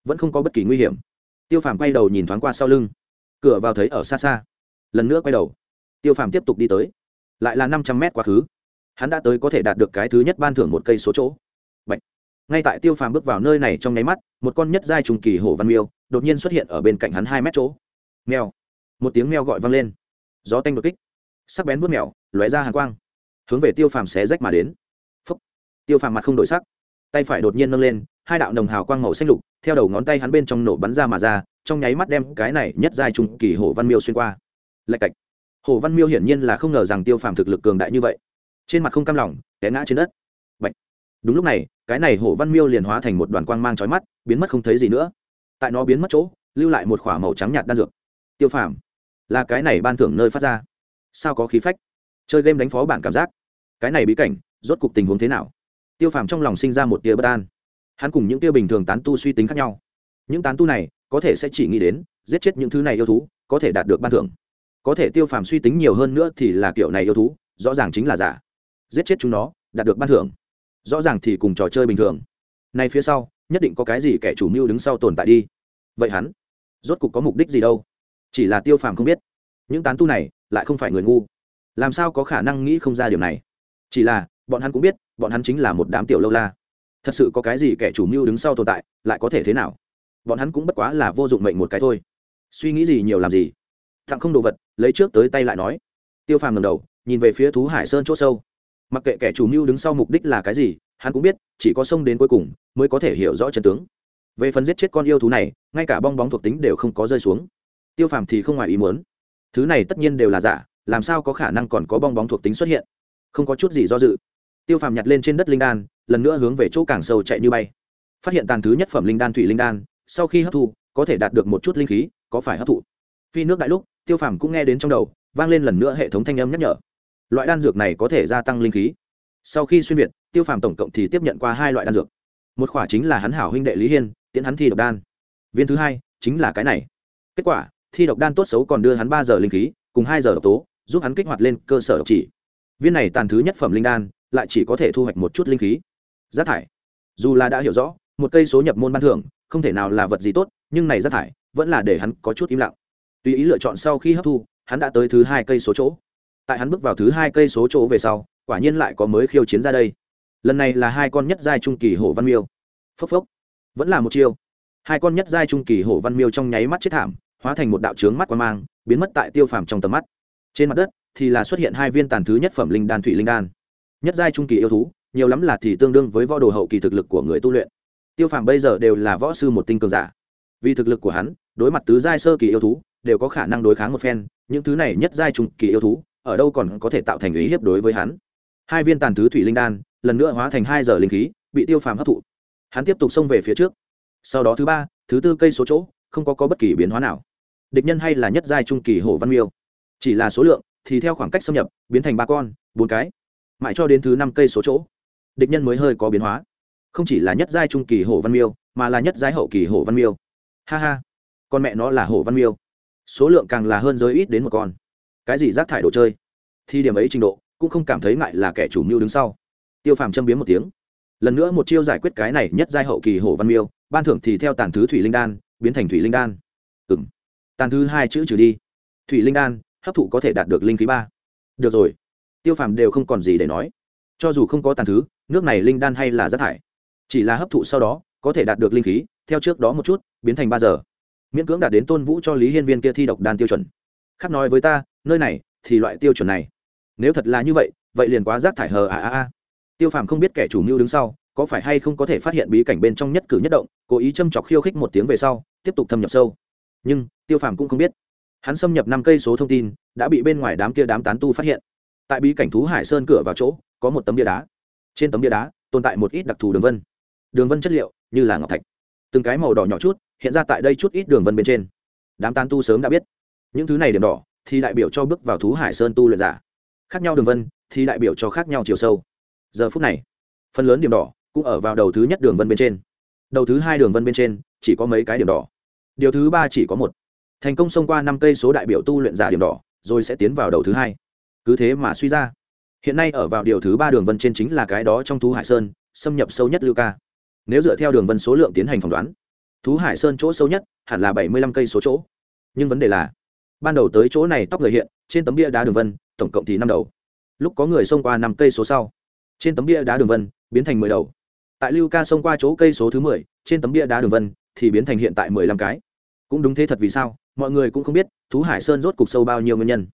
vẫn không có bất kỳ nguy hiểm. Tiêu phàm quay đầu nhìn thoáng qua sau lưng. Cửa vào thấy ở xa xa. Lần nữa quay đầu. Tiêu phàm tiếp tục đi tới. Lại là năm trăm mét quá khứ. Hắn đã tới có thể đạt được cái thứ nhất ban thưởng một cây số chỗ ngay tại tiêu phàm bước vào nơi này trong nháy mắt, một con nhất giai trùng kỳ hổ văn miêu đột nhiên xuất hiện ở bên cạnh hắn hai mét chỗ. Mèo. Một tiếng mèo gọi vang lên. Gió tanh đột kích. Sắc bén vút mèo, lóe ra hàng quang. Hướng về tiêu phàm xé rách mà đến. Phấp tiêu phàm mặt không đổi sắc. Tay phải đột nhiên nâng lên, hai đạo nồng hào quang màu xanh lục, theo đầu ngón tay hắn bên trong nổ bắn ra mà ra, trong nháy mắt đem cái này nhất giai trùng kỳ hổ văn miêu xuyên qua. Lạch cạch. Hổ văn miêu hiển nhiên là không ngờ rằng tiêu phàm thực lực cường đại như vậy. Trên mặt không cam lòng, té ngã trên đất đúng lúc này, cái này hổ văn miêu liền hóa thành một đoàn quang mang trói mắt, biến mất không thấy gì nữa. Tại nó biến mất chỗ, lưu lại một k h ỏ a màu trắng nhạt đan dược. Tiêu phàm, là cái này ban thưởng nơi phát ra. Sao có khí phách? Chơi game đánh phó bản cảm giác. Cái này bí cảnh, rốt cục tình huống thế nào? Tiêu phàm trong lòng sinh ra một tia bất an. Hắn cùng những tia bình thường tán tu suy tính khác nhau. Những tán tu này, có thể sẽ chỉ nghĩ đến, giết chết những thứ này yêu thú, có thể đạt được ban thưởng. Có thể tiêu phàm suy tính nhiều hơn nữa thì là kiểu này yêu thú, rõ ràng chính là giả. Giết chết chúng nó, đạt được ban thưởng rõ ràng thì cùng trò chơi bình thường. Nay phía sau, nhất định có cái gì kẻ chủ mưu đứng sau tồn tại đi. Vậy hắn, rốt cục có mục đích gì đâu? Chỉ là tiêu phàm không biết. Những tán tu này lại không phải người ngu. Làm sao có khả năng nghĩ không ra điều này? Chỉ là, bọn hắn cũng biết, bọn hắn chính là một đám tiểu lâu la. Thật sự có cái gì kẻ chủ mưu đứng sau tồn tại, lại có thể thế nào? Bọn hắn cũng bất quá là vô dụng mệnh một cái thôi. Suy nghĩ gì nhiều làm gì. Thằng không đồ vật, lấy trước tới tay lại nói. Tiêu phàm ngầm đầu, nhìn về phía thú hải sơn c h ỗ sâu mặc kệ kẻ chủ mưu đứng sau mục đích là cái gì, hắn cũng biết, chỉ có sông đến cuối cùng mới có thể hiểu rõ chân tướng. Về phần giết chết con yêu thú này, ngay cả bong bóng thuộc tính đều không có rơi xuống. Tiêu phàm thì không ngoài ý muốn. Thứ này tất nhiên đều là giả, làm sao có khả năng còn có bong bóng thuộc tính xuất hiện? Không có chút gì do dự. Tiêu phàm nhặt lên trên đất linh đan, lần nữa hướng về chỗ càng sâu chạy như bay. Phát hiện tàn thứ nhất phẩm linh đan thủy linh đan, sau khi hấp thu, có thể đạt được một chút linh khí, có phải hấp thụ? Phi nước đại lúc, tiêu phàm cũng nghe đến trong đầu, vang lên lần nữa hệ thống thanh âm nhắc nhở loại đan dược này có thể gia tăng linh khí. Sau khi xuyên việt, tiêu phàm tổng cộng thì tiếp nhận qua hai loại đan dược. Một khỏa chính là hắn hảo huynh đệ lý hiên, tiễn hắn thi độc đan. Viên thứ hai chính là cái này. Kết quả, thi độc đan tốt xấu còn đưa hắn ba giờ linh khí, cùng hai giờ độc tố, giúp hắn kích hoạt lên cơ sở độc chỉ. Viên này tàn thứ nhất phẩm linh đan, lại chỉ có thể thu hoạch một chút linh khí. Rác thải. Dù là đã hiểu rõ, một cây số nhập môn ban thưởng, không thể nào là vật gì tốt, nhưng này rác thải vẫn là để hắn có chút im lặng. Tùy ý lựa chọn sau khi hấp thu, hắn đã tới thứ hai cây số chỗ tại hắn bước vào thứ hai cây số chỗ về sau, quả nhiên lại có mới khiêu chiến ra đây. Lần này là hai con nhất giai trung kỳ hổ văn miêu. Phốc phốc. Vẫn là một chiêu. Hai con nhất giai trung kỳ hổ văn miêu trong nháy mắt chết thảm, hóa thành một đạo trướng mắt quan mang, biến mất tại tiêu phàm trong tầm mắt. Trên mặt đất thì là xuất hiện hai viên tàn thứ nhất phẩm linh đan thủy linh đan. Nhất giai trung kỳ yêu thú, nhiều lắm là thì tương đương với võ đồ hậu kỳ thực lực của người tu luyện. Tiêu phàm bây giờ đều là võ sư một tinh cường giả. Vì thực lực của hắn, đối mặt tứ giai sơ kỳ yêu thú, đều có khả năng đối kháng một phen, những thứ này nhất giai trung kỳ yêu thú ở đâu còn có thể tạo thành ý hiếp đối với hắn. Hai viên tàn thứ thủy linh đan lần nữa hóa thành hai giờ linh khí bị tiêu phàm hấp thụ. Hắn tiếp tục xông về phía trước. Sau đó thứ ba thứ tư cây số chỗ không có, có bất kỳ biến hóa nào. Địch nhân hay là nhất giai trung kỳ hổ văn miêu. Chỉ là số lượng thì theo khoảng cách xâm nhập biến thành ba con bốn cái. Mãi cho đến thứ năm cây số chỗ địch nhân mới hơi có biến hóa. Không chỉ là nhất giai trung kỳ hổ văn miêu mà là nhất giai hậu kỳ hổ văn miêu. Ha ha con mẹ nó là hổ văn miêu. Số lượng càng là hơn giới ít đến một con cái gì rác thải đồ chơi? Thì điểm ấy trình độ, cũng không cảm thấy ngại là kẻ chủ mưu đứng sau. Tiêu phàm châm biếm một tiếng. Lần nữa một chiêu giải quyết cái này nhất giai hậu kỳ hổ văn miêu, ban thưởng thì theo tàn thứ thủy linh đan, biến thành thủy linh đan. Ừng tàn thứ hai chữ trừ đi. Thủy linh đan, hấp thụ có thể đạt được linh khí ba. Được rồi. Tiêu phàm đều không còn gì để nói. Cho dù không có tàn thứ, nước này linh đan hay là rác thải, chỉ là hấp thụ sau đó, có thể đạt được linh khí, theo trước đó một chút, biến thành ba giờ. Miễn cưỡng đạt đến tôn vũ cho lý hiên viên kia thi độc đan tiêu chuẩn. Khác nói với ta nơi này thì loại tiêu chuẩn này. Nếu thật là như vậy vậy liền quá rác thải hờ à à à. Tiêu phàm không biết kẻ chủ mưu đứng sau, có phải hay không có thể phát hiện bí cảnh bên trong nhất cử nhất động, cố ý châm chọc khiêu khích một tiếng về sau, tiếp tục thâm nhập sâu. Nhưng, tiêu phàm cũng không biết. Hắn xâm nhập năm cây số thông tin, đã bị bên ngoài đám kia đám tán tu phát hiện. Tại bí cảnh thú hải sơn cửa vào chỗ, có một tấm bia đá. Trên tấm bia đá, tồn tại một ít đặc thù đường vân. Đường vân chất liệu, như là ngọc thạch. Từng cái màu đỏ nhỏ chút, hiện ra tại đây chút ít đường vân bên trên. Đám tán tu sớm đã biết. Những thứ này điểm đỏ thì đại biểu cho bước vào thú hải sơn tu luyện giả. Khác nhau đường vân, thì đại biểu cho khác nhau chiều sâu. Giờ phút này, phần lớn điểm đỏ cũng ở vào đầu thứ nhất đường vân bên trên. Đầu thứ hai đường vân bên trên, chỉ có mấy cái điểm đỏ. Điều thứ ba chỉ có một. Thành công xông qua năm cây số đại biểu tu luyện giả điểm đỏ, rồi sẽ tiến vào đầu thứ hai. Cứ thế mà suy ra. Hiện nay ở vào điều thứ ba đường vân trên chính là cái đó trong thú hải sơn, xâm nhập sâu nhất lưu ca. Nếu dựa theo đường vân số lượng tiến hành phỏng đoán, thú hải sơn chỗ sâu nhất hẳn là bảy mươi lăm cây số chỗ. Nhưng vấn đề là ban đầu tới chỗ này tóc người hiện, trên tấm bia đá đường vân, tổng cộng thì năm đầu. Lúc có người xông qua năm cây số sau, trên tấm bia đá đường vân biến thành mười đầu. Tại lưu ca xông qua chỗ cây số thứ mười, trên tấm bia đá đường vân thì biến thành hiện tại mười lăm cái. Cũng đúng thế thật vì sao, mọi người cũng không biết thú hải sơn rốt cục sâu bao nhiêu nguyên nhân.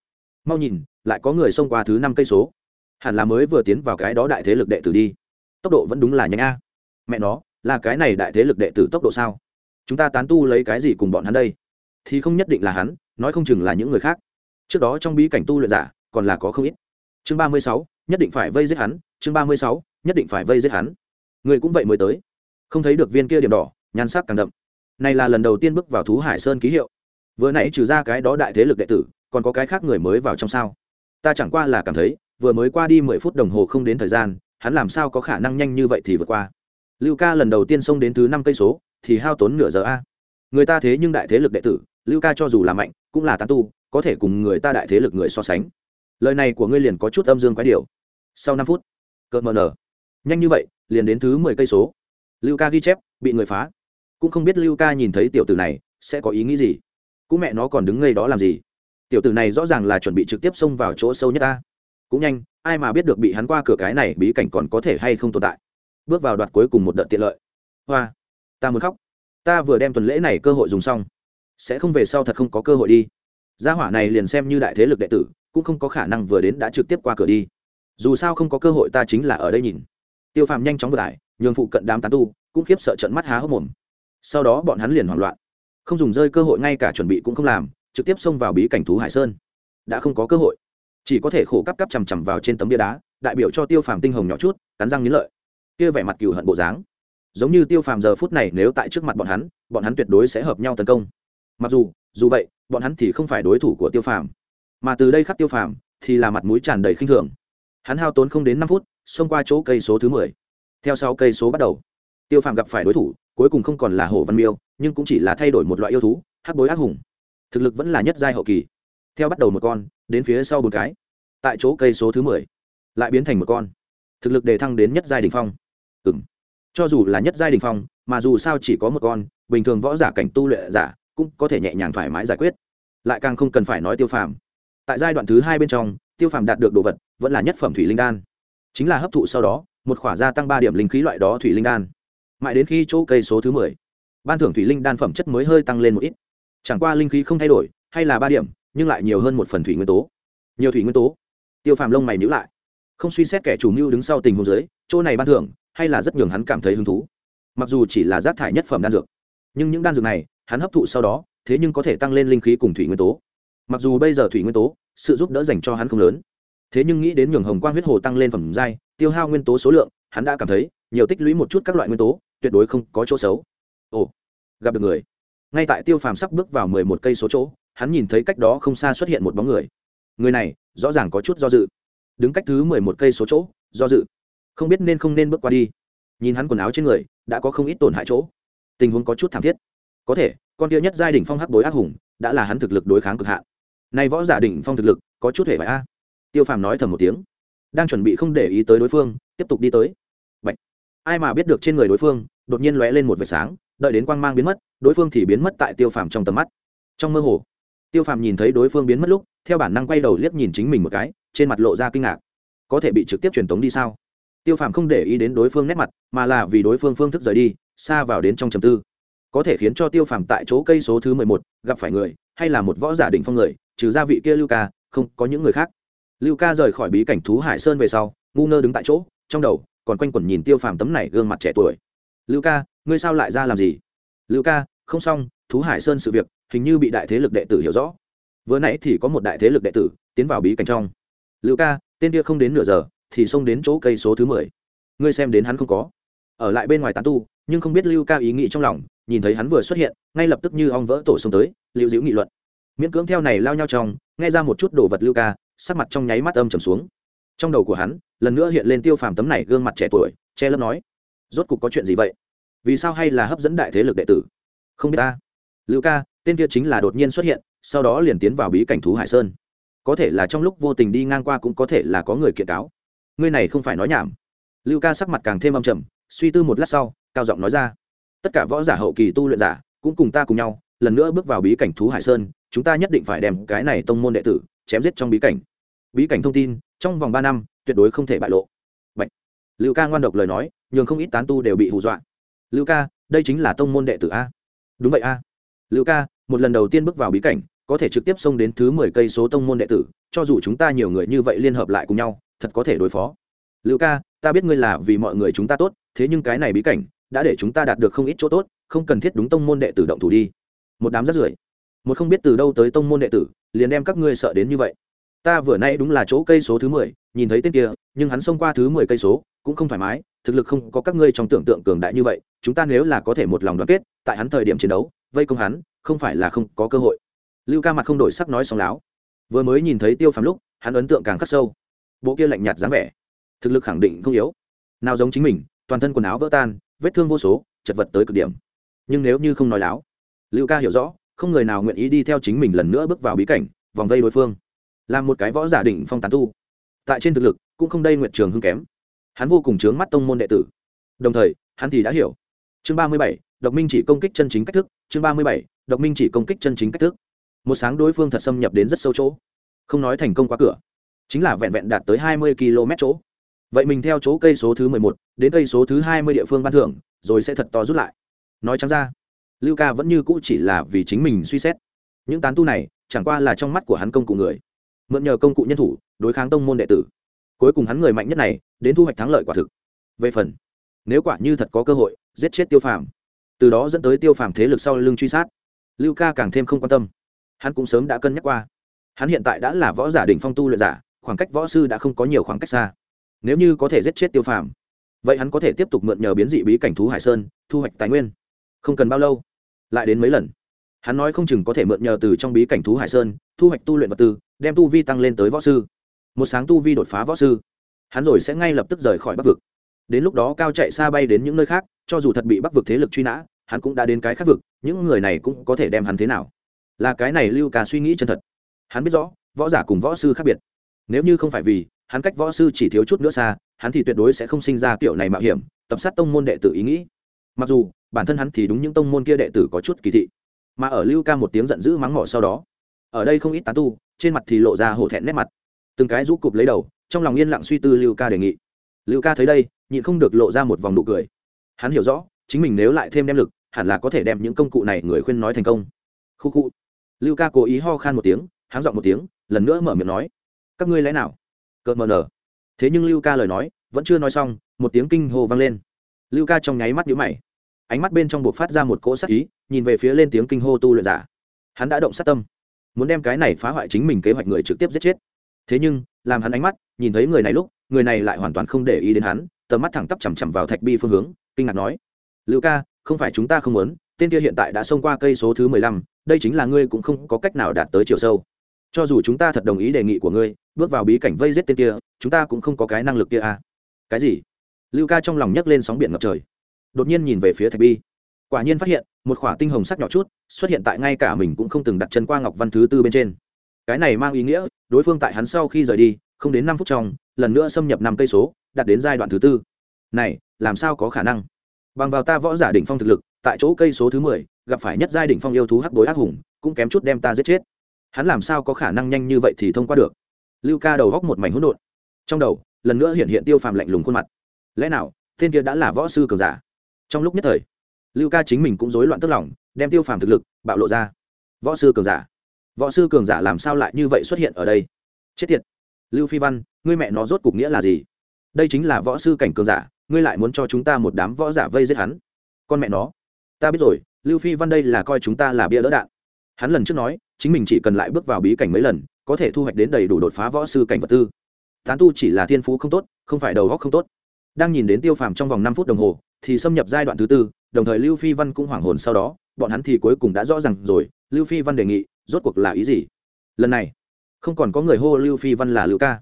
Mau nhìn, lại có người xông qua thứ năm cây số. Hẳn là mới vừa tiến vào cái đó đại thế lực đệ tử đi. Tốc độ vẫn đúng là nhanh a. Mẹ nó, là cái này đại thế lực đệ tử tốc độ sao? Chúng ta tán tu lấy cái gì cùng bọn hắn đây? Thì không nhất định là hắn nói không chừng là những người khác. Trước đó trong bí cảnh tu luyện giả, còn là có không ít. Chương ba mươi sáu, nhất định phải vây giết hắn. Chương ba mươi sáu, nhất định phải vây giết hắn. Người cũng vậy mới tới. Không thấy được viên kia điểm đỏ, nhan sắc càng đậm. Này là lần đầu tiên bước vào thú hải sơn ký hiệu. Vừa nãy trừ ra cái đó đại thế lực đệ tử, còn có cái khác người mới vào trong sao? Ta chẳng qua là cảm thấy, vừa mới qua đi mười phút đồng hồ không đến thời gian, hắn làm sao có khả năng nhanh như vậy thì vượt qua? Lưu ca lần đầu tiên xông đến thứ năm cây số, thì hao tốn nửa giờ a. Người ta thế nhưng đại thế lực đệ tử lưu ca cho dù là mạnh, cũng là tán tu, có thể cùng người ta đại thế lực người so sánh. Lời này của ngươi liền có chút âm dương quái điều sau năm phút cợt mờ nở. Nhanh như vậy, liền đến thứ mười cây số. Lưu ca ghi chép, bị người phá. Cũng không biết lưu ca nhìn thấy tiểu tử này, sẽ có ý nghĩ gì. Cũng mẹ nó còn đứng ngay đó làm gì? Tiểu tử này rõ ràng là chuẩn bị trực tiếp xông vào chỗ sâu nhất ta. Cũng nhanh, ai mà biết được bị hắn qua cửa cái này bí cảnh còn có thể hay không tồn tại. Bước vào đoạt cuối cùng một đợt tiện lợi. Hoa, ta muốn khóc. Ta vừa đem tuần lễ này cơ hội dùng xong sẽ không về sau thật không có cơ hội đi. Gia hỏa này liền xem như đại thế lực đệ tử cũng không có khả năng vừa đến đã trực tiếp qua cửa đi. Dù sao không có cơ hội ta chính là ở đây nhìn. Tiêu phàm nhanh chóng vừa lại, nhường phụ cận đám tán tu cũng khiếp sợ trận mắt há hốc mồm. Sau đó bọn hắn liền hoảng loạn. Không dùng rơi cơ hội ngay cả chuẩn bị cũng không làm trực tiếp xông vào bí cảnh thú hải sơn. Đã không có cơ hội. Chỉ có thể khổ cắp cắp chằm chằm vào trên tấm bia đá đại biểu cho tiêu phàm tinh hồng nhỏ chút cắn răng nghiến lợi. Kia vẻ mặt cừu hận bộ dáng. Giống như tiêu phàm giờ phút này nếu tại trước mặt bọn hắn bọn hắn tuyệt đối sẽ hợp nhau tấn công mặc dù dù vậy, bọn hắn thì không phải đối thủ của tiêu phàm. Mà từ đây khắc tiêu phàm thì là mặt mũi tràn đầy khinh thường. Hắn hao tốn không đến năm phút, xông qua chỗ cây số thứ mười. Theo sau cây số bắt đầu, tiêu phàm gặp phải đối thủ, cuối cùng không còn là hồ văn miêu, nhưng cũng chỉ là thay đổi một loại yêu thú, hắc bối ác hùng. Thực lực vẫn là nhất giai hậu kỳ. Theo bắt đầu một con, đến phía sau bốn cái. Tại chỗ cây số thứ mười, lại biến thành một con. Thực lực đề thăng đến nhất giai đình phong. Ừ m cho dù là nhất giai đình phong, mà dù sao chỉ có một con, bình thường võ giả cảnh tu luyện giả cũng có thể nhẹ nhàng thoải mái giải quyết. Lại càng không cần phải nói tiêu phàm. Tại giai đoạn thứ hai bên trong, tiêu phàm đạt được đồ vật vẫn là nhất phẩm thủy linh đan. Chính là hấp thụ sau đó, một khỏa gia tăng ba điểm linh khí loại đó thủy linh đan. Mãi đến khi chỗ cây số thứ mười, ban thưởng thủy linh đan phẩm chất mới hơi tăng lên một ít. Chẳng qua linh khí không thay đổi, hay là ba điểm, nhưng lại nhiều hơn một phần thủy nguyên tố. Nhiều thủy nguyên tố. Tiêu phàm lông mày nhữ lại. Không suy xét kẻ chủ mưu đứng sau tình huống dưới, chỗ này ban thưởng, hay là rất nhường hắn cảm thấy hứng thú. Mặc dù chỉ là rác thải nhất phẩm đan dược, nhưng những đan dược này hắn hấp thụ sau đó, thế nhưng có thể tăng lên linh khí cùng thủy nguyên tố. Mặc dù bây giờ thủy nguyên tố, sự giúp đỡ dành cho hắn không lớn, thế nhưng nghĩ đến nhường hồng quang huyết hồ tăng lên phẩm giai, tiêu hao nguyên tố số lượng, hắn đã cảm thấy, nhiều tích lũy một chút các loại nguyên tố, tuyệt đối không có chỗ xấu. Ồ, gặp được người. Ngay tại tiêu phàm sắp bước vào mười một cây số chỗ, hắn nhìn thấy cách đó không xa xuất hiện một bóng người. Người này, rõ ràng có chút do dự. Đứng cách thứ mười một cây số chỗ, do dự. Không biết nên không nên bước qua đi. Nhìn hắn quần áo trên người, đã có không ít tổn hại chỗ. Tình huống có chút thảm thiết. Có thể con kia nhất giai đ ỉ n h phong hắc bối ác hùng, đã là hắn thực lực đối kháng cực hạn. Nay võ giả đỉnh phong thực lực, có chút hệ vải a. Tiêu phàm nói thầm một tiếng, đang chuẩn bị không để ý tới đối phương, tiếp tục đi tới. Bạch. ai mà biết được trên người đối phương, đột nhiên lóe lên một vệt sáng, đợi đến quang mang biến mất, đối phương thì biến mất tại tiêu phàm trong tầm mắt. Trong mơ hồ, tiêu phàm nhìn thấy đối phương biến mất lúc, theo bản năng quay đầu liếc nhìn chính mình một cái, trên mặt lộ ra kinh ngạc. Có thể bị trực tiếp truyền tống đi sao? Tiêu phàm không để ý đến đối phương nét mặt, mà là vì đối phương phương thức rời đi, xa vào đến trong trầm tư có thể khiến cho tiêu phàm tại chỗ cây số thứ mười một, gặp phải người, hay là một võ giả đỉnh phong người, trừ gia vị kia lưu ca, không có những người khác. Lưu ca rời khỏi bí cảnh thú hải sơn về sau, ngu ngơ đứng tại chỗ, trong đầu còn quanh quẩn nhìn tiêu phàm tấm này gương mặt trẻ tuổi. Lưu ca, ngươi sao lại ra làm gì? Lưu ca, không xong, thú hải sơn sự việc, hình như bị đại thế lực đệ tử hiểu rõ. Vừa nãy thì có một đại thế lực đệ tử tiến vào bí cảnh trong. Lưu ca, tên kia không đến nửa giờ, thì xông đến chỗ cây số thứ mười. Ngươi xem đến hắn không có. Ở lại bên ngoài tán tu, nhưng không biết lưu ca ý nghĩ trong lòng nhìn thấy hắn vừa xuất hiện, ngay lập tức như ong vỡ tổ xông tới, lưu diễu nghị luận. Miễn cưỡng theo này lao nhau trong, nghe ra một chút đồ vật lưu ca, sắc mặt trong nháy mắt âm trầm xuống. Trong đầu của hắn, lần nữa hiện lên tiêu phàm tấm này gương mặt trẻ tuổi, che lấp nói, rốt cục có chuyện gì vậy? Vì sao hay là hấp dẫn đại thế lực đệ tử? Không biết ta. Lưu ca, tên kia chính là đột nhiên xuất hiện, sau đó liền tiến vào bí cảnh thú hải sơn. Có thể là trong lúc vô tình đi ngang qua cũng có thể là có người kiện cáo. Ngươi này không phải nói nhảm. Lưu ca sắc mặt càng thêm âm trầm, suy tư một lát sau, cao giọng nói ra tất cả võ giả hậu kỳ tu luyện giả cũng cùng ta cùng nhau, lần nữa bước vào bí cảnh thú hải sơn, chúng ta nhất định phải đem cái này tông môn đệ tử chém giết trong bí cảnh. Bí cảnh thông tin, trong vòng ba năm, tuyệt đối không thể bại lộ. Bạch. lưu ca ngoan độc lời nói, nhường không ít tán tu đều bị hù dọa. Lưu ca, đây chính là tông môn đệ tử a. Đúng vậy a. Lưu ca, một lần đầu tiên bước vào bí cảnh, có thể trực tiếp xông đến thứ mười cây số tông môn đệ tử, cho dù chúng ta nhiều người như vậy liên hợp lại cùng nhau, thật có thể đối phó. Lưu ca, ta biết ngươi là vì mọi người chúng ta tốt, thế nhưng cái này bí cảnh đã để chúng ta đạt được không ít chỗ tốt, không cần thiết đúng tông môn đệ tử động thủ đi. Một đám rắt rưởi. Một không biết từ đâu tới tông môn đệ tử, liền đem các ngươi sợ đến như vậy. Ta vừa nay đúng là chỗ cây số thứ mười, nhìn thấy tên kia, nhưng hắn xông qua thứ mười cây số, cũng không thoải mái, thực lực không có các ngươi trong tưởng tượng cường đại như vậy, chúng ta nếu là có thể một lòng đoàn kết, tại hắn thời điểm chiến đấu, vây công hắn, không phải là không có cơ hội. Lưu ca mặt không đổi sắc nói sóng láo. Vừa mới nhìn thấy tiêu phàm lúc, hắn ấn tượng càng khắc sâu. Bộ kia lạnh nhạt dáng vẻ, thực lực khẳng định không yếu. Nào giống chính mình toàn thân quần áo vỡ tan, vết thương vô số, chật vật tới cực điểm. Nhưng nếu như không nói láo, lưu ca hiểu rõ, không người nào nguyện ý đi theo chính mình lần nữa bước vào bí cảnh, vòng vây đối phương. Làm một cái võ giả định phong tán tu. Tại trên thực lực, cũng không đây nguyện trường hưng kém. Hắn vô cùng chướng mắt tông môn đệ tử. Đồng thời, hắn thì đã hiểu. Chương ba mươi bảy, độc minh chỉ công kích chân chính cách thức. Chương ba mươi bảy, độc minh chỉ công kích chân chính cách thức. Một sáng đối phương thật xâm nhập đến rất sâu chỗ. Không nói thành công qua cửa. Chính là vẹn vẹn đạt tới hai mươi km chỗ vậy mình theo chỗ cây số thứ mười một, đến cây số thứ hai mươi địa phương ban thưởng, rồi sẽ thật to rút lại. Nói chẳng ra, lưu ca vẫn như cũ chỉ là vì chính mình suy xét. Những tán tu này, chẳng qua là trong mắt của hắn công cụ người. Mượn nhờ công cụ nhân thủ, đối kháng tông môn đệ tử. Cuối cùng hắn người mạnh nhất này, đến thu hoạch thắng lợi quả thực. Về phần, nếu quả như thật có cơ hội, giết chết tiêu phàm, từ đó dẫn tới tiêu phàm thế lực sau lưng truy sát. Lưu ca càng thêm không quan tâm. Hắn cũng sớm đã cân nhắc qua. Hắn hiện tại đã là võ giả đỉnh phong tu luyện giả, khoảng cách võ sư đã không có nhiều khoảng cách xa nếu như có thể giết chết tiêu phàm, vậy hắn có thể tiếp tục mượn nhờ biến dị bí cảnh thú hải sơn, thu hoạch tài nguyên. Không cần bao lâu, lại đến mấy lần. Hắn nói không chừng có thể mượn nhờ từ trong bí cảnh thú hải sơn, thu hoạch tu luyện vật tư, đem tu vi tăng lên tới võ sư. Một sáng tu vi đột phá võ sư, hắn rồi sẽ ngay lập tức rời khỏi bắc vực. Đến lúc đó cao chạy xa bay đến những nơi khác, cho dù thật bị bắc vực thế lực truy nã, hắn cũng đã đến cái khác vực, những người này cũng có thể đem hắn thế nào? Là cái này lưu ca suy nghĩ chân thật. Hắn biết rõ, võ giả cùng võ sư khác biệt. Nếu như không phải vì hắn cách võ sư chỉ thiếu chút nữa xa, hắn thì tuyệt đối sẽ không sinh ra kiểu này mạo hiểm, tập sát tông môn đệ tử ý nghĩ. Mặc dù, bản thân hắn thì đúng những tông môn kia đệ tử có chút kỳ thị, mà ở lưu ca một tiếng giận dữ mắng mỏ sau đó, ở đây không ít tán tu, trên mặt thì lộ ra hổ thẹn nét mặt. Từng cái rũ cụp lấy đầu, trong lòng yên lặng suy tư lưu ca đề nghị. Lưu ca thấy đây, nhịn không được lộ ra một vòng nụ cười. Hắn hiểu rõ, chính mình nếu lại thêm đem lực, hẳn là có thể đem những công cụ này người khuyên nói thành công. Khu khu. Lưu ca cố ý ho khan một tiếng, háng dọn một tiếng, lần nữa mở miệng nói, các ngươi lẽ nào cợt mờ nở thế nhưng lưu ca lời nói, vẫn chưa nói xong, một tiếng kinh hô vang lên. Lưu ca trong nháy mắt nhũ mày. Ánh mắt bên trong buộc phát ra một cỗ sắc ý, nhìn về phía lên tiếng kinh hô tu luyện giả. Hắn đã động sát tâm, muốn đem cái này phá hoại chính mình kế hoạch người trực tiếp giết chết. Thế nhưng, làm hắn ánh mắt, nhìn thấy người này lúc, người này lại hoàn toàn không để ý đến hắn, tầm mắt thẳng tắp chằm chằm vào thạch bi phương hướng, kinh ngạc nói, lưu ca, không phải chúng ta không muốn, tên kia hiện tại đã xông qua cây số thứ mười lăm, đây chính là ngươi cũng không có cách nào đạt tới chiều sâu. Cho dù chúng ta thật đồng ý đề nghị của ngươi bước vào bí cảnh vây giết tên kia, chúng ta cũng không có cái năng lực kia à. Cái gì? Lưu ca trong lòng nhấc lên sóng biển ngập trời. Đột nhiên nhìn về phía thạch bi. Quả nhiên phát hiện, một khỏa tinh hồng sắc nhỏ chút, xuất hiện tại ngay cả mình cũng không từng đặt chân qua ngọc văn thứ tư bên trên. Cái này mang ý nghĩa, đối phương tại hắn sau khi rời đi, không đến năm phút trong, lần nữa xâm nhập năm cây số, đạt đến giai đoạn thứ tư. Này, làm sao có khả năng? Bằng vào ta võ giả đỉnh phong thực lực, tại chỗ cây số thứ mười, gặp phải nhất giai đỉnh phong yêu thú hắc bối ác hùng, cũng kém chút đem ta giết chết. Hắn làm sao có khả năng nhanh như vậy thì thông qua được? Lưu ca đầu góc một mảnh hỗn độn. Trong đầu, lần nữa hiện hiện tiêu phàm lạnh lùng khuôn mặt. Lẽ nào, tên kia đã là võ sư cường giả? Trong lúc nhất thời, lưu ca chính mình cũng rối loạn tức lòng, đem tiêu phàm thực lực bạo lộ ra. Võ sư cường giả. Võ sư cường giả làm sao lại như vậy xuất hiện ở đây? Chết tiệt. Lưu phi văn, ngươi mẹ nó rốt cục nghĩa là gì? Đây chính là võ sư cảnh cường giả, ngươi lại muốn cho chúng ta một đám võ giả vây giết hắn. Con mẹ nó. Ta biết rồi, lưu phi văn đây là coi chúng ta là bia đỡ đạn. Hắn lần trước nói, chính mình chỉ cần lại bước vào bí cảnh mấy lần có thể thu hoạch đến đầy đủ đột phá võ sư cảnh vật tư. Tán tu chỉ là thiên phú không tốt, không phải đầu góc không tốt. Đang nhìn đến tiêu phàm trong vòng năm phút đồng hồ, thì xâm nhập giai đoạn thứ tư, đồng thời lưu phi văn cũng hoảng hồn sau đó, bọn hắn thì cuối cùng đã rõ r à n g rồi, lưu phi văn đề nghị, rốt cuộc là ý gì? Lần này, không còn có người hô lưu phi văn là lưu ca.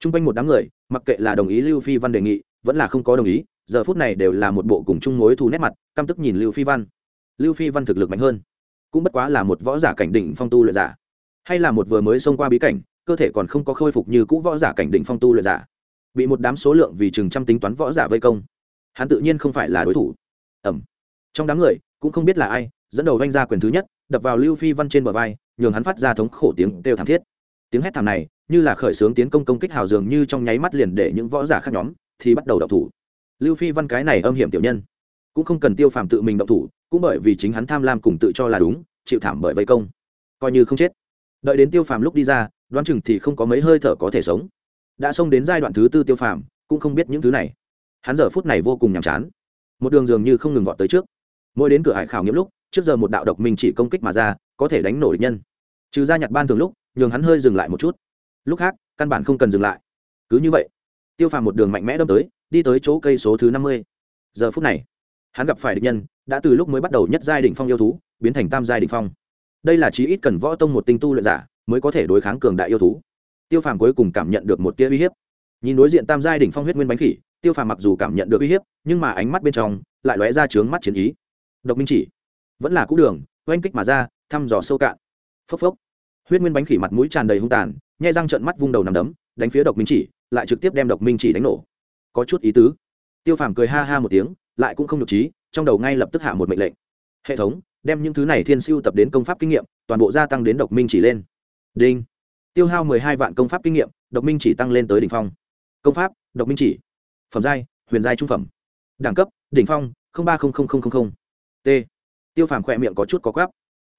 T r u n g quanh một đám người, mặc kệ là đồng ý lưu phi văn đề nghị, vẫn là không có đồng ý, giờ phút này đều là một bộ cùng chung mối thù nét mặt, căm tức nhìn lưu phi văn. Lưu phi văn thực lực mạnh hơn, cũng bất quá là một võ giả cảnh đỉnh phong tu luyện giả hay là một vừa mới xông qua bí cảnh, cơ thể còn không có khôi phục như cũ võ giả cảnh đỉnh phong tu luyện giả. Bị một đám số lượng vì chừng trăm tính toán võ giả vây công. Hắn tự nhiên không phải là đối thủ. Ẩm. Trong đám người, cũng không biết là ai, dẫn đầu vanh ra quyền thứ nhất, đập vào lưu phi văn trên bờ vai, nhường hắn phát ra thống khổ tiếng đều thảm thiết. Tiếng hét thảm này, như là khởi xướng tiến công công kích hào dường như trong nháy mắt liền để những võ giả khác nhóm, thì bắt đầu đậu thủ. Lưu phi văn cái này âm hiểm tiểu nhân, cũng không cần tiêu phàm tự mình động thủ, cũng bởi vì chính hắn tham lam cùng tự cho là đúng, chịu thảm bởi vây công. Coi như không chết đợi đến tiêu phàm lúc đi ra, đoán chừng thì không có mấy hơi thở có thể sống. Đã xông đến giai đoạn thứ tư tiêu phàm, cũng không biết những thứ này. Hắn giờ phút này vô cùng nhàm chán. Một đường dường như không ngừng vọt tới trước. Mỗi đến cửa hải khảo nghiệm lúc, trước giờ một đạo độc mình chỉ công kích mà ra, có thể đánh nổ địch nhân. Trừ ra nhặt ban thường lúc, nhường hắn hơi dừng lại một chút. Lúc khác, căn bản không cần dừng lại. Cứ như vậy, tiêu phàm một đường mạnh mẽ đâm tới, đi tới chỗ cây số thứ năm mươi. Giờ phút này, hắn gặp phải địch nhân, đã từ lúc mới bắt đầu nhất giai đ ỉ n h phong yêu thú, biến thành tam giai đ ỉ n h phong đây là chí ít cần võ tông một tinh tu luyện giả mới có thể đối kháng cường đại yêu thú. Tiêu phàm cuối cùng cảm nhận được một tia uy hiếp. Nhìn đối diện tam giai đ ỉ n h phong huyết nguyên bánh khỉ, tiêu phàm mặc dù cảm nhận được uy hiếp, nhưng mà ánh mắt bên trong lại lóe ra trướng mắt chiến ý. Độc minh chỉ, vẫn là cũ đường, oanh kích mà ra, thăm dò sâu cạn. Phốc phốc. Huyết nguyên bánh khỉ mặt mũi tràn đầy hung tàn, nhai răng trợn mắt vung đầu nằm đấm, đánh phía độc minh chỉ, lại trực tiếp đem độc minh chỉ đánh nổ. Có chút ý tứ. Tiêu phàm cười ha ha một tiếng, lại cũng không nhục trí trong đầu ngay lập tức hạ một mệnh lệnh. Hệ thống đem những thứ này thiên siêu tập đến công pháp kinh nghiệm, toàn bộ gia tăng đến độc minh chỉ lên. Đinh. Tiêu hao mười hai vạn công pháp kinh nghiệm, độc minh chỉ tăng lên tới đỉnh phong. Công pháp, độc minh chỉ. Phẩm giai, huyền giai trung phẩm. Đẳng cấp, đỉnh phong ba t. Tiêu phàm khỏe miệng có chút có gáp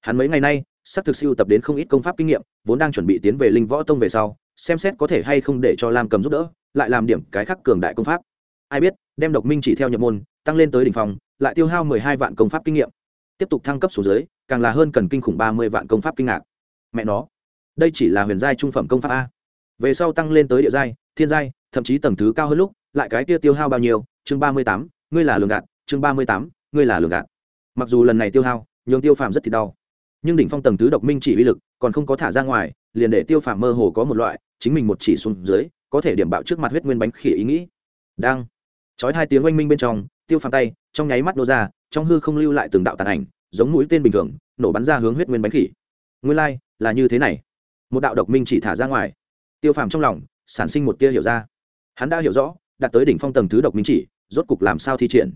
hắn mấy ngày nay, sắp thực siêu tập đến không ít công pháp kinh nghiệm, vốn đang chuẩn bị tiến về linh võ tông về sau, xem xét có thể hay không để cho lam cầm giúp đỡ, lại làm điểm cái khắc cường đại công pháp. Ai biết, đem độc minh chỉ theo nhập môn, tăng lên tới đỉnh phòng lại tiêu hao mười hai vạn công pháp kinh nghiệm tiếp tục thăng cấp xuống dưới, càng là hơn cần kinh khủng ba mươi vạn công pháp kinh ngạc. Mẹ nó, đây chỉ là huyền giai trung phẩm công pháp a. Về sau tăng lên tới địa giai, thiên giai, thậm chí tầng thứ cao hơn lúc, lại cái kia tiêu hao bao nhiêu? Chương ba mươi tám, ngươi là lường gạt. Chương ba mươi tám, ngươi là lường gạt. Mặc dù lần này tiêu hao, nhường tiêu phàm rất thì đau. Nhưng đỉnh phong tầng thứ độc minh chỉ uy lực, còn không có thả ra ngoài, liền để tiêu phàm mơ hồ có một loại, chính mình một chỉ xuống dưới, có thể điểm bạo trước mặt huyết nguyên bánh khỉ ý nghĩ. Đang, chói hai tiếng oanh minh bên trong, tiêu phàm tay, trong nháy mắt nô ra trong hư không lưu lại từng đạo tàn ảnh giống mũi tên bình thường nổ bắn ra hướng huyết nguyên bánh khỉ. Nguyên lai、like, là như thế này. Một đạo độc minh chỉ thả ra ngoài. Tiêu phàm trong lòng sản sinh một tia hiểu ra. Hắn đã hiểu rõ đạt tới đỉnh phong tầng thứ độc minh chỉ rốt cục làm sao thi triển.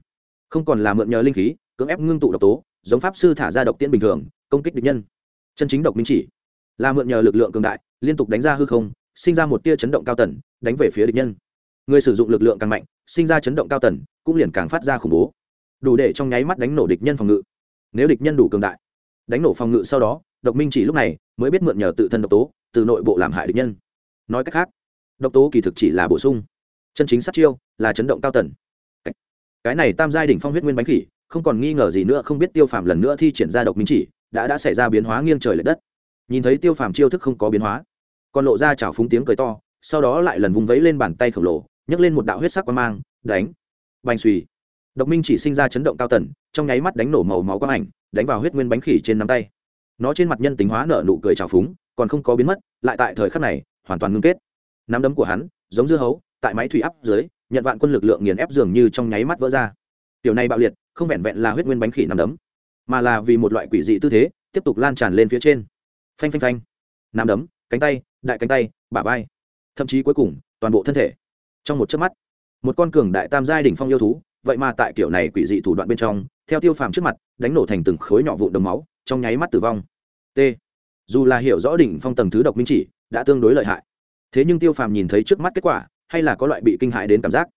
Không còn là mượn nhờ linh khí cưỡng ép ngưng tụ độc tố giống pháp sư thả ra độc tiễn bình thường công kích địch nhân. Chân chính độc minh chỉ là mượn nhờ lực lượng cường đại liên tục đánh ra hư không sinh ra một tia chấn động cao tần đánh về phía địch nhân. Người sử dụng lực lượng càng mạnh sinh ra chấn động cao tần cũng liền càng phát ra khủng bố đủ để trong nháy mắt đánh nổ địch nhân phòng ngự. Nếu địch nhân đủ cường đại, đánh nổ phòng ngự sau đó, độc minh chỉ lúc này mới biết mượn nhờ tự thân độc tố, từ nội bộ làm hại địch nhân. Nói cách khác, độc tố kỳ thực chỉ là bổ sung. Chân chính sát chiêu là chấn động cao tần. Cái này tam giai đỉnh phong huyết nguyên bánh khỉ, không còn nghi ngờ gì nữa, không biết tiêu phàm lần nữa thi triển ra độc minh chỉ, đã đã xảy ra biến hóa nghiêng trời l ệ đất. Nhìn thấy tiêu phàm chiêu thức không có biến hóa, còn lộ ra chảo phúng tiếng cười to, sau đó lại lần vung vẫy lên bàn tay khổng lồ, nhấc lên một đạo huyết sắc quang mang, đánh, bành suy độc minh chỉ sinh ra chấn động cao tần, trong nháy mắt đánh nổ màu máu quang ảnh, đánh vào huyết nguyên bánh khỉ trên nắm tay. Nó trên mặt nhân tính hóa nở nụ cười trào phúng, còn không có biến mất, lại tại thời khắc này, hoàn toàn ngưng kết. Nắm đấm của hắn, giống dưa hấu, tại máy thủy áp dưới, nhận vạn quân lực lượng nghiền ép dường như trong nháy mắt vỡ ra. Tiểu này bạo liệt, không vẹn vẹn là huyết nguyên bánh khỉ nắm đấm, mà là vì một loại quỷ dị tư thế, tiếp tục lan tràn lên phía trên. Phanh phanh phanh. Nắm đấm, cánh tay, đại cánh tay, bả vai. Thậm chí cuối cùng, toàn bộ thân thể. Trong một chớp mắt, một con cường đại tam giai đỉnh phong yêu thú vậy mà tại kiểu này quỷ dị thủ đoạn bên trong, theo tiêu phàm trước mặt, đánh nổ thành từng khối nhỏ vụn đồng máu, trong nháy mắt tử vong. T. Dù là hiểu rõ đỉnh phong tầng thứ độc minh chỉ, đã tương đối lợi hại. Thế nhưng tiêu phàm nhìn thấy trước mắt kết quả, hay là có loại bị kinh hại đến cảm giác.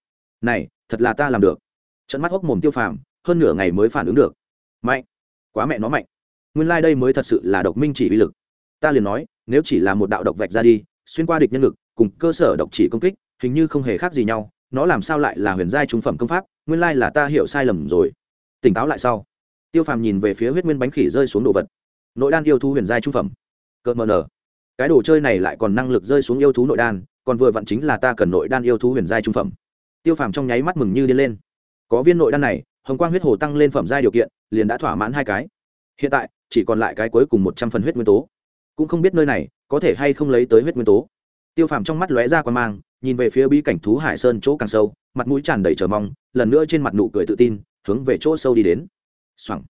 Này, thật là ta làm được. Trận mắt hốc mồm tiêu phàm, hơn nửa ngày mới phản ứng được. Mạnh. Quá mẹ nó mạnh. Nguyên lai、like、đây mới thật sự là độc minh chỉ uy lực. Ta liền nói, nếu chỉ là một đạo độc vạch ra đi, xuyên qua địch nhân lực, cùng cơ sở độc chỉ công kích, hình như không hề khác gì nhau nó làm sao lại là huyền giai trung phẩm công pháp, nguyên lai là ta hiểu sai lầm rồi. Tỉnh táo lại sau. Tiêu phàm nhìn về phía huyết nguyên bánh khỉ rơi xuống đồ vật. Nội đan yêu thú huyền giai trung phẩm. Cợt mờ nở. Cái đồ chơi này lại còn năng lực rơi xuống yêu thú nội đan, còn vừa vặn chính là ta cần nội đan yêu thú huyền giai trung phẩm. Tiêu phàm trong nháy mắt mừng như điên lên. Có viên nội đan này, hồng quang huyết hồ tăng lên phẩm giai điều kiện, liền đã thỏa mãn hai cái. Hiện tại, chỉ còn lại cái cuối cùng một trăm phần huyết nguyên tố. Cũng không biết nơi này có thể hay không lấy tới huyết nguyên tố. Tiêu phàm trong mắt lóe ra quan mang nhìn về phía bí cảnh thú hải sơn chỗ càng sâu, mặt mũi tràn đầy chờ mong, lần nữa trên mặt nụ cười tự tin, hướng về chỗ sâu đi đến. Xoẳng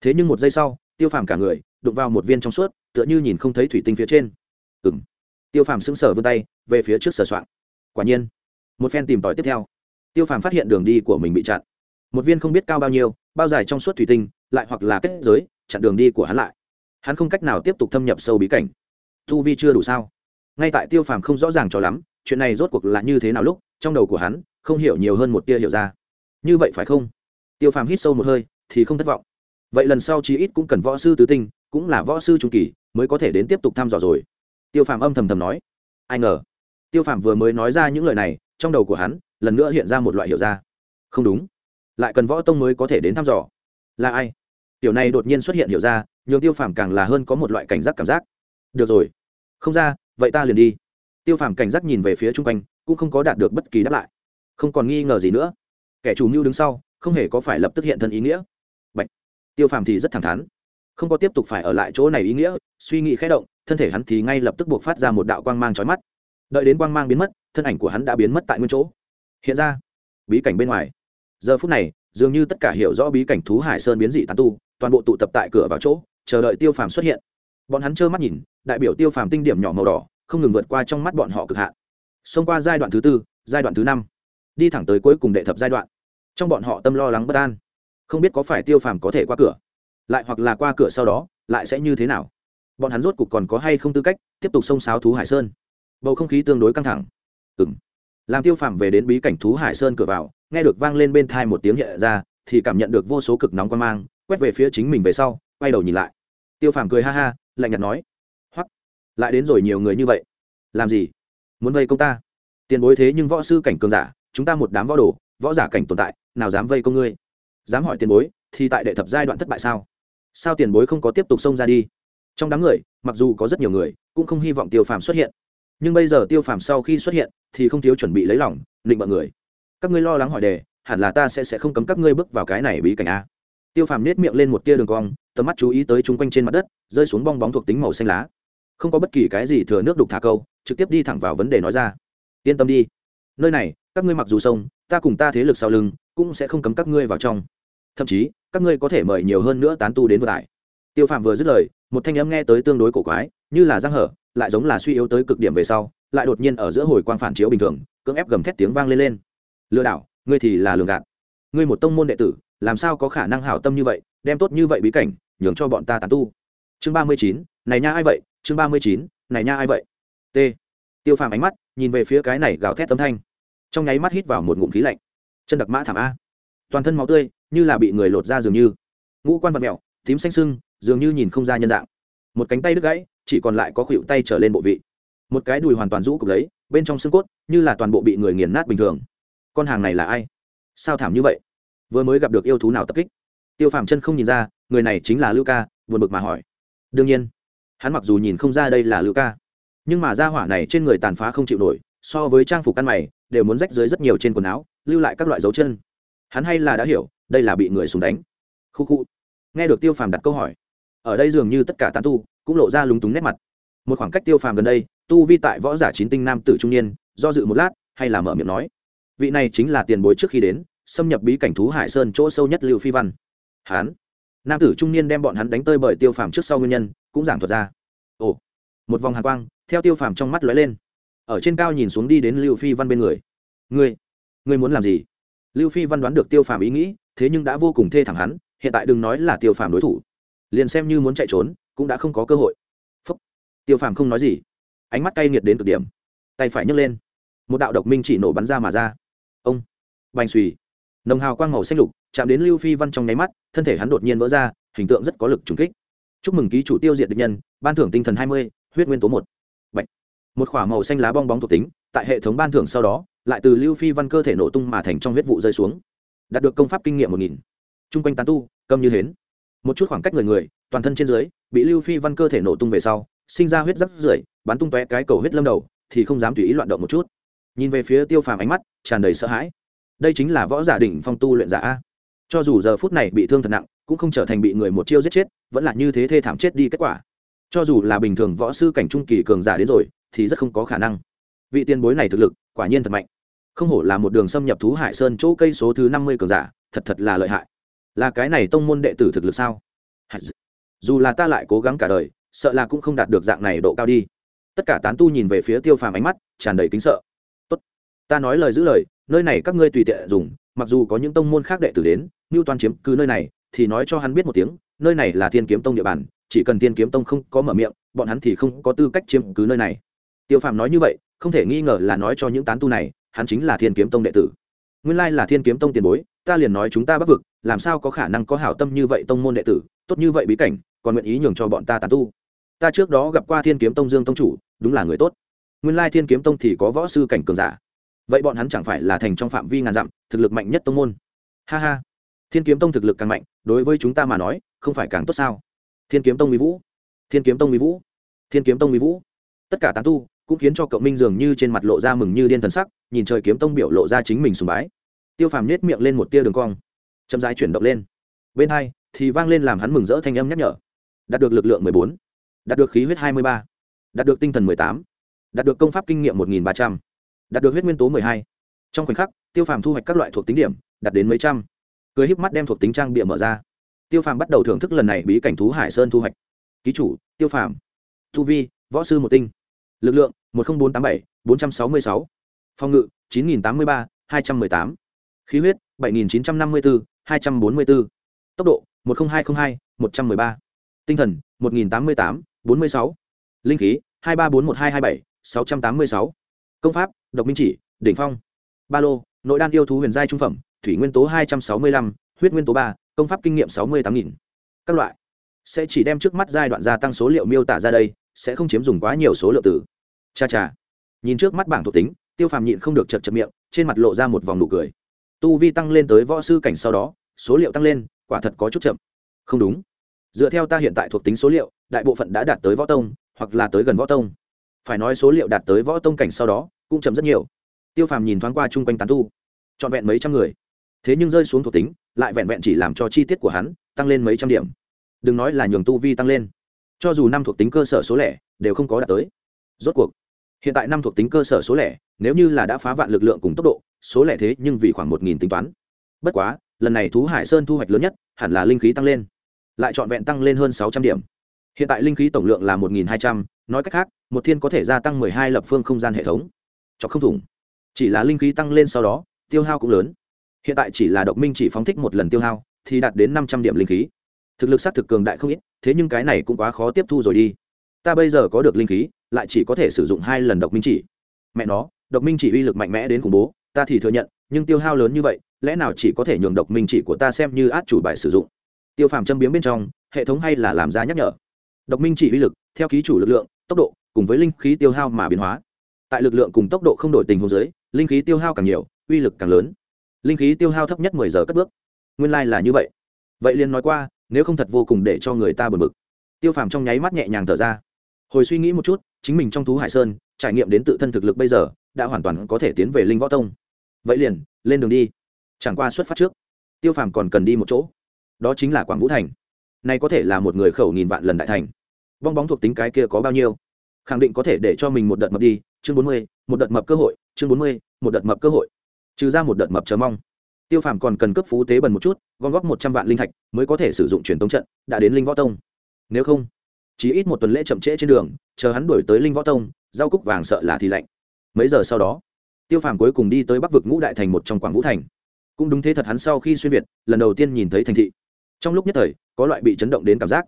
thế nhưng một giây sau, tiêu phàm cả người đụng vào một viên trong suốt, tựa như nhìn không thấy thủy tinh phía trên. Ừng tiêu phàm sững sờ vươn tay, về phía trước sờ soạn quả nhiên, một phen tìm tòi tiếp theo, tiêu phàm phát hiện đường đi của mình bị chặn. Một viên không biết cao bao nhiêu, bao dài trong suốt thủy tinh, lại hoặc là kết giới, chặn đường đi của hắn lại. Hắn không cách nào tiếp tục thâm nhập sâu bí cảnh. Thu vi chưa đủ sao? Ngay tại tiêu phàm không rõ ràng cho lắm chuyện này rốt cuộc là như thế nào lúc, trong đầu của hắn, không hiểu nhiều hơn một tia hiểu ra. Như vậy phải không? Tiêu phàm hít sâu một hơi, thì không thất vọng. Vậy lần sau chí ít cũng cần võ sư tứ tinh, cũng là võ sư trung kỳ, mới có thể đến tiếp tục thăm dò rồi. Tiêu phàm âm thầm thầm nói. Ai ngờ, tiêu phàm vừa mới nói ra những lời này, trong đầu của hắn, lần nữa hiện ra một loại hiểu ra. Không đúng. Lại cần võ tông mới có thể đến thăm dò. Là ai? Tiểu này đột nhiên xuất hiện hiểu ra, nhường tiêu phàm càng là hơn có một loại cảnh giác cảm giác. Được rồi. Không ra, vậy ta liền đi tiêu phàm cảnh giác nhìn về phía chung quanh, cũng không có đạt được bất kỳ đáp lại. Không còn nghi ngờ gì nữa. Kẻ chủ mưu đứng sau, không hề có phải lập tức hiện thân ý nghĩa. Bạch. tiêu phàm thì rất thẳng thắn. Không có tiếp tục phải ở lại chỗ này ý nghĩa, suy nghĩ khẽ động, thân thể hắn thì ngay lập tức buộc phát ra một đạo quang mang trói mắt. Đợi đến quang mang biến mất, thân ảnh của hắn đã biến mất tại nguyên chỗ. Hiện ra, bí cảnh bên ngoài. Giờ phút này, dường như tất cả hiểu rõ bí cảnh thú hải sơn biến dị tán tu, toàn bộ tụ tập tại cửa vào chỗ, chờ đợi tiêu phàm xuất hiện. Bọn hắn trơ mắt nhìn, đại biểu tiêu phàm tinh điểm nhỏ màu đỏ không ngừng vượt qua trong mắt bọn họ cực hạn. Xông qua giai đoạn thứ tư, giai đoạn thứ năm, đi thẳng tới cuối cùng đệ thập giai đoạn. Trong bọn họ tâm lo lắng bất an. Không biết có phải tiêu phàm có thể qua cửa, lại hoặc là qua cửa sau đó, lại sẽ như thế nào. Bọn hắn rốt cục còn có hay không tư cách tiếp tục xông xáo thú hải sơn? Bầu không khí tương đối căng thẳng. Ừng làm tiêu phàm về đến bí cảnh thú hải sơn cửa vào, nghe được vang lên bên thai một tiếng nhẹ ra, thì cảm nhận được vô số cực nóng quan mang, quét về phía chính mình về sau, quay đầu nhìn lại. Tiêu phàm cười ha ha, lạnh nhạt nói lại đến rồi nhiều người như vậy. Làm gì? Muốn vây công ta? Tiền bối thế nhưng võ sư cảnh cường giả, chúng ta một đám võ đồ, võ giả cảnh tồn tại, nào dám vây công ngươi? Dám hỏi tiền bối, thì tại đệ thập giai đoạn thất bại sao? Sao tiền bối không có tiếp tục xông ra đi? Trong đám người, mặc dù có rất nhiều người, cũng không hy vọng tiêu phàm xuất hiện. Nhưng bây giờ tiêu phàm sau khi xuất hiện, thì không thiếu chuẩn bị lấy lòng định mọi người. Các ngươi lo lắng hỏi đề, hẳn là ta sẽ sẽ không cấm các ngươi bước vào cái này bí cảnh a. Tiêu phàm nết miệng lên một tia đường cong, tầm mắt chú ý tới chung quanh trên mặt đất, rơi xuống bong bóng thuộc tính màu xanh lá không có bất kỳ cái gì thừa nước đục thả câu, trực tiếp đi thẳng vào vấn đề nói ra. Yên tâm đi. Nơi này, các ngươi mặc dù sông, ta cùng ta thế lực sau lưng, cũng sẽ không cấm các ngươi vào trong. Thậm chí, các ngươi có thể mời nhiều hơn nữa tán tu đến vừa lại tiêu phạm vừa dứt lời, một thanh âm nghe tới tương đối cổ quái, như là giang hở, lại giống là suy yếu tới cực điểm về sau, lại đột nhiên ở giữa hồi quang phản chiếu bình thường, cưỡng ép gầm thét tiếng vang lên lên. Lừa đảo, ngươi thì là lường gạt. Ngươi một tông môn đệ tử, làm sao có khả năng hảo tâm như vậy, đem tốt như vậy bí cảnh, nhường cho bọn ta tán tu. Chương ba mươi chín, này nha ai vậy chương ba mươi chín, này nha ai vậy? T. Tiêu phàm ánh mắt, nhìn về phía cái này gào thét tấm thanh. Trong nháy mắt hít vào một ngụm khí lạnh. Chân đặc mã thảm a. Toàn thân máu tươi, như là bị người lột ra dường như. Ngũ quan vật mẹo, tím xanh sưng, dường như nhìn không ra nhân dạng. Một cánh tay đứt gãy, chỉ còn lại có khuỷu tay trở lên bộ vị. Một cái đùi hoàn toàn rũ cục lấy, bên trong xương cốt, như là toàn bộ bị người nghiền nát bình thường. Con hàng này là ai? Sao thảm như vậy? Vừa mới gặp được yêu thú nào tập kích? Tiêu phàm chân không nhìn ra, người này chính là lưu ca, buồn bực mà hỏi. Đương nhiên hắn mặc dù nhìn không ra đây là lưu ca, nhưng mà da hỏa này trên người tàn phá không chịu nổi, so với trang phục ăn mày, đều muốn rách dưới rất nhiều trên quần áo, lưu lại các loại dấu chân. Hắn hay là đã hiểu, đây là bị người súng đánh. Khu khu. Nghe được tiêu phàm đặt câu hỏi, ở đây dường như tất cả tán tu cũng lộ ra lúng túng nét mặt. Một khoảng cách tiêu phàm gần đây, tu vi tại võ giả chín tinh nam tử trung niên, do dự một lát, hay là mở miệng nói, vị này chính là tiền bối trước khi đến, xâm nhập bí cảnh thú hải sơn chỗ sâu nhất lưu phi văn. Hán nam tử trung niên đem bọn hắn đánh tơi bởi tiêu phàm trước sau nguyên nhân cũng giảng thuật ra. Ồ, một vòng hàn quang, theo tiêu phàm trong mắt lóe lên. Ở trên cao nhìn xuống đi đến lưu phi văn bên người. Ngươi ngươi muốn làm gì? Lưu phi văn đoán được tiêu phàm ý nghĩ, thế nhưng đã vô cùng thê thẳng hắn, hiện tại đừng nói là tiêu phàm đối thủ. Liền xem như muốn chạy trốn, cũng đã không có cơ hội. Phúc. tiêu phàm không nói gì. Ánh mắt cay nghiệt đến cực điểm. Tay phải nhấc lên. Một đạo độc minh chỉ nổ bắn ra mà ra. Ông, bành xùy. Nồng hào quang màu xanh lục, chạm đến lưu phi văn trong nháy mắt, thân thể hắn đột nhiên vỡ ra, hình tượng rất có lực trùng kích chúc mừng ký chủ tiêu diệt địch nhân, ban thưởng tinh thần hai mươi, huyết nguyên tố một. Bạch. một k h ỏ a màu xanh lá bong bóng thuộc tính, tại hệ thống ban thưởng sau đó, lại từ lưu phi văn cơ thể nổ tung mà thành trong huyết vụ rơi xuống. Đạt được công pháp kinh nghiệm một nghìn. Chung quanh tán tu, câm như hến. Một chút khoảng cách người người, toàn thân trên dưới, bị lưu phi văn cơ thể nổ tung về sau, sinh ra huyết rắc rưởi, bắn tung tóe cái cầu huyết lâm đầu, thì không dám tùy ý loạn động một chút. Nhìn về phía tiêu phàm ánh mắt, tràn đầy sợ hãi. Đây chính là võ giả đỉnh phong tu luyện giả a. Cho dù giờ phút này bị thương thật nặng cũng không trở thành bị người một chiêu giết chết, vẫn là như thế thê thảm chết đi kết quả. Cho dù là bình thường võ sư cảnh trung kỳ cường giả đến rồi, thì rất không có khả năng. Vị tiền bối này thực lực, quả nhiên thật mạnh. Không hổ là một đường xâm nhập thú hải sơn chỗ cây số thứ năm mươi cường giả, thật thật là lợi hại. Là cái này tông môn đệ tử thực lực sao? Dù là ta lại cố gắng cả đời, sợ là cũng không đạt được dạng này độ cao đi. Tất cả tán tu nhìn về phía tiêu phàm ánh mắt, tràn đầy kính sợ. Tốt. Ta nói lời giữ lời, nơi này các ngươi tùy tiện dùng, mặc dù có những tông môn khác đệ tử đến như toàn chiếm cứ nơi này thì nói cho hắn biết một tiếng, nơi này là thiên kiếm tông địa bàn, chỉ cần thiên kiếm tông không có mở miệng, bọn hắn thì không có tư cách chiếm cứ nơi này. Tiêu phàm nói như vậy, không thể nghi ngờ là nói cho những tán tu này, hắn chính là thiên kiếm tông đệ tử. Nguyên lai là thiên kiếm tông tiền bối, ta liền nói chúng ta bắc vực, làm sao có khả năng có hảo tâm như vậy tông môn đệ tử, tốt như vậy bí cảnh, còn nguyện ý nhường cho bọn ta tán tu. Ta trước đó gặp qua thiên kiếm tông dương tông chủ, đúng là người tốt. Nguyên lai thiên kiếm tông thì có võ sư cảnh cường giả. Vậy bọn hắn chẳng phải là thành trong phạm vi ngàn dặm, thực lực mạnh nhất tông môn. Ha ha thiên kiếm tông thực lực càng mạnh, đối với chúng ta mà nói, không phải càng tốt sao? Thiên kiếm tông mỹ vũ, thiên kiếm tông mỹ vũ, thiên kiếm tông mỹ vũ. Tất cả tán tu cũng khiến cho cậu minh dường như trên mặt lộ ra mừng như điên thần sắc, nhìn trời kiếm tông biểu lộ ra chính mình sùng bái. Tiêu phàm nết miệng lên một tia đường cong, chậm rãi chuyển động lên. Bên hai thì vang lên làm hắn mừng rỡ thanh âm nhắc nhở. Đạt được lực lượng mười bốn, đạt được khí huyết hai mươi ba, đạt được tinh thần mười tám, đạt được công pháp kinh nghiệm một nghìn ba trăm, đạt được huyết nguyên tố mười hai. Trong khoảnh khắc, tiêu phàm thu hoạch các loại thuộc tính điểm, đạt đến mấy trăm cười híp mắt đem thuộc tính trang bịa mở ra. Tiêu phàm bắt đầu thưởng thức lần này bí cảnh thú hải sơn thu hoạch. Ký chủ, tiêu phàm. Thu vi, võ sư một tinh. Lực lượng, một nghìn bốn trăm tám mươi bảy, bốn trăm sáu mươi sáu. Phòng ngự, chín nghìn tám mươi ba, hai trăm m ư ơ i tám. Khí huyết, bảy nghìn chín trăm năm mươi bốn hai trăm bốn mươi bốn tốc độ, một nghìn hai trăm linh hai, một trăm m ư ơ i ba. Tinh thần, một nghìn tám mươi tám, bốn mươi sáu. Linh khí, hai ba bốn một hai hai bảy, sáu trăm tám mươi sáu. Công pháp, độc minh chỉ, đỉnh phong. Ba lô, nội đan yêu thú huyền giai trung phẩm thủy nguyên tố hai trăm sáu mươi lăm, huyết nguyên tố ba, công pháp kinh nghiệm sáu mươi tám nghìn. Các loại. Sẽ chỉ đem trước mắt giai đoạn gia tăng số liệu miêu tả ra đây, sẽ không chiếm dùng quá nhiều số lượng từ. Cha cha. Nhìn trước mắt bảng thuộc tính, tiêu phàm nhịn không được chật chật miệng, trên mặt lộ ra một vòng nụ cười. Tu vi tăng lên tới võ sư cảnh sau đó, số liệu tăng lên, quả thật có chút chậm. Không đúng. Dựa theo ta hiện tại thuộc tính số liệu, đại bộ phận đã đạt tới võ tông, hoặc là tới gần võ tông. Phải nói số liệu đạt tới võ tông cảnh sau đó, cũng chậm rất nhiều. Tiêu phàm nhìn thoáng qua chung quanh tán tu. Trọn vẹn mấy trăm người thế nhưng rơi xuống thuộc tính, lại vẹn vẹn chỉ làm cho chi tiết của hắn tăng lên mấy trăm điểm. Đừng nói là nhường tu vi tăng lên. Cho dù năm thuộc tính cơ sở số lẻ đều không có đạt tới. Rốt cuộc, hiện tại năm thuộc tính cơ sở số lẻ, nếu như là đã phá vạn lực lượng cùng tốc độ, số lẻ thế nhưng vì khoảng một nghìn tính toán. Bất quá, lần này thú hải sơn thu hoạch lớn nhất hẳn là linh khí tăng lên, lại trọn vẹn tăng lên hơn sáu trăm điểm. Hiện tại linh khí tổng lượng là một nghìn hai trăm, nói cách khác, một thiên có thể gia tăng mười hai lập phương không gian hệ thống. Cho không thủng. Chỉ là linh khí tăng lên sau đó, tiêu hao cũng lớn hiện tại chỉ là độc minh chỉ phóng thích một lần tiêu hao, thì đạt đến năm trăm điểm linh khí. Thực lực s á thực cường đại không ít, thế nhưng cái này cũng quá khó tiếp thu rồi đi. Ta bây giờ có được linh khí, lại chỉ có thể sử dụng hai lần độc minh chỉ. Mẹ nó, độc minh chỉ uy lực mạnh mẽ đến khủng bố, ta thì thừa nhận, nhưng tiêu hao lớn như vậy, lẽ nào chỉ có thể nhường độc minh chỉ của ta xem như át chủ bài sử dụng? Tiêu phàm châm biếm bên trong, hệ thống hay là làm ra nhắc nhở. Độc minh chỉ uy lực, theo ký chủ lực lượng, tốc độ, cùng với linh khí tiêu hao mà biến hóa. Tại lực lượng cùng tốc độ không đổi tình hồ dưới, linh khí tiêu hao càng nhiều, uy lực càng lớn linh khí tiêu hao thấp nhất mười giờ cất bước. Nguyên lai、like、là như vậy. Vậy liền nói qua, nếu không thật vô cùng để cho người ta bật mực tiêu phàm trong nháy mắt nhẹ nhàng thở ra. Hồi suy nghĩ một chút, chính mình trong thú hải sơn, trải nghiệm đến tự thân thực lực bây giờ, đã hoàn toàn có thể tiến về linh võ tông. Vậy liền, lên đường đi. Chẳng qua xuất phát trước, tiêu phàm còn cần đi một chỗ. Đó chính là quảng vũ thành. Nay có thể là một người khẩu nghìn vạn lần đại thành. Bong bóng thuộc tính cái kia có bao nhiêu? Khẳng định có thể để cho mình một đợt mập đi, chương bốn mươi, một đợt mập cơ hội, chương bốn mươi, một đợt mập cơ hội trừ ra một đợt mập chờ mong. Tiêu phàm còn cần cấp phú tế bần một chút, gom góp một trăm vạn linh thạch mới có thể sử dụng truyền tống trận, đã đến linh võ tông. Nếu không, chỉ ít một tuần lễ chậm trễ trên đường, chờ hắn đuổi tới linh võ tông, rau cúc vàng sợ là thì lạnh. Mấy giờ sau đó, tiêu phàm cuối cùng đi tới bắc vực ngũ đại thành một trong quảng vũ thành. Cũng đúng thế thật hắn sau khi xuyên việt, lần đầu tiên nhìn thấy thành thị. Trong lúc nhất thời, có loại bị chấn động đến cảm giác.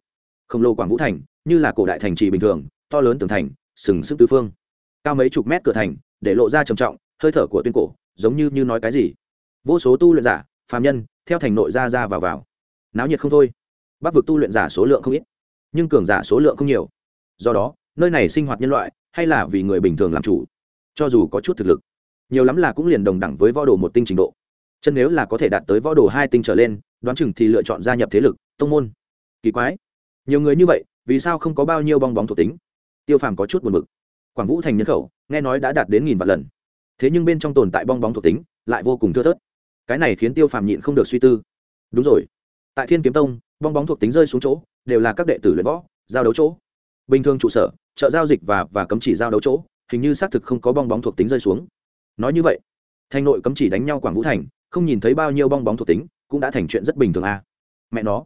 Khổng lồ quảng vũ thành, như là cổ đại thành trì bình thường, to lớn tường thành, sừng sững tứ phương. Cao mấy chục mét cửa thành, để lộ ra trầm trọng, hơi thở của tuyên cổ giống như như nói cái gì. Vô số tu luyện giả, phàm nhân, theo thành nội ra ra vào vào. Náo nhiệt không thôi. Bắc vực tu luyện giả số lượng không ít, nhưng cường giả số lượng không nhiều. Do đó, nơi này sinh hoạt nhân loại, hay là vì người bình thường làm chủ, cho dù có chút thực lực, nhiều lắm là cũng liền đồng đẳng với võ đồ một tinh trình độ. Chân nếu là có thể đạt tới võ đồ hai tinh trở lên, đoán chừng thì lựa chọn gia nhập thế lực, tông môn. Kỳ quái. Nhiều người như vậy, vì sao không có bao nhiêu bong bóng thuộc tính? Tiêu phàm có chút buồn b ự c quảng vũ thành nhân khẩu, nghe nói đã đạt đến nghìn vạn lần thế nhưng bên trong tồn tại bong bóng thuộc tính lại vô cùng thưa thớt. Cái này khiến tiêu phàm nhịn không được suy tư. Đúng rồi. Tại thiên kiếm tông, bong bóng thuộc tính rơi xuống chỗ, đều là các đệ tử luyện võ, giao đấu chỗ. Bình thường trụ sở chợ giao dịch và và cấm chỉ giao đấu chỗ, hình như xác thực không có bong bóng thuộc tính rơi xuống. Nói như vậy, thành nội cấm chỉ đánh nhau quảng vũ thành, không nhìn thấy bao nhiêu bong bóng thuộc tính, cũng đã thành chuyện rất bình thường à. mẹ nó,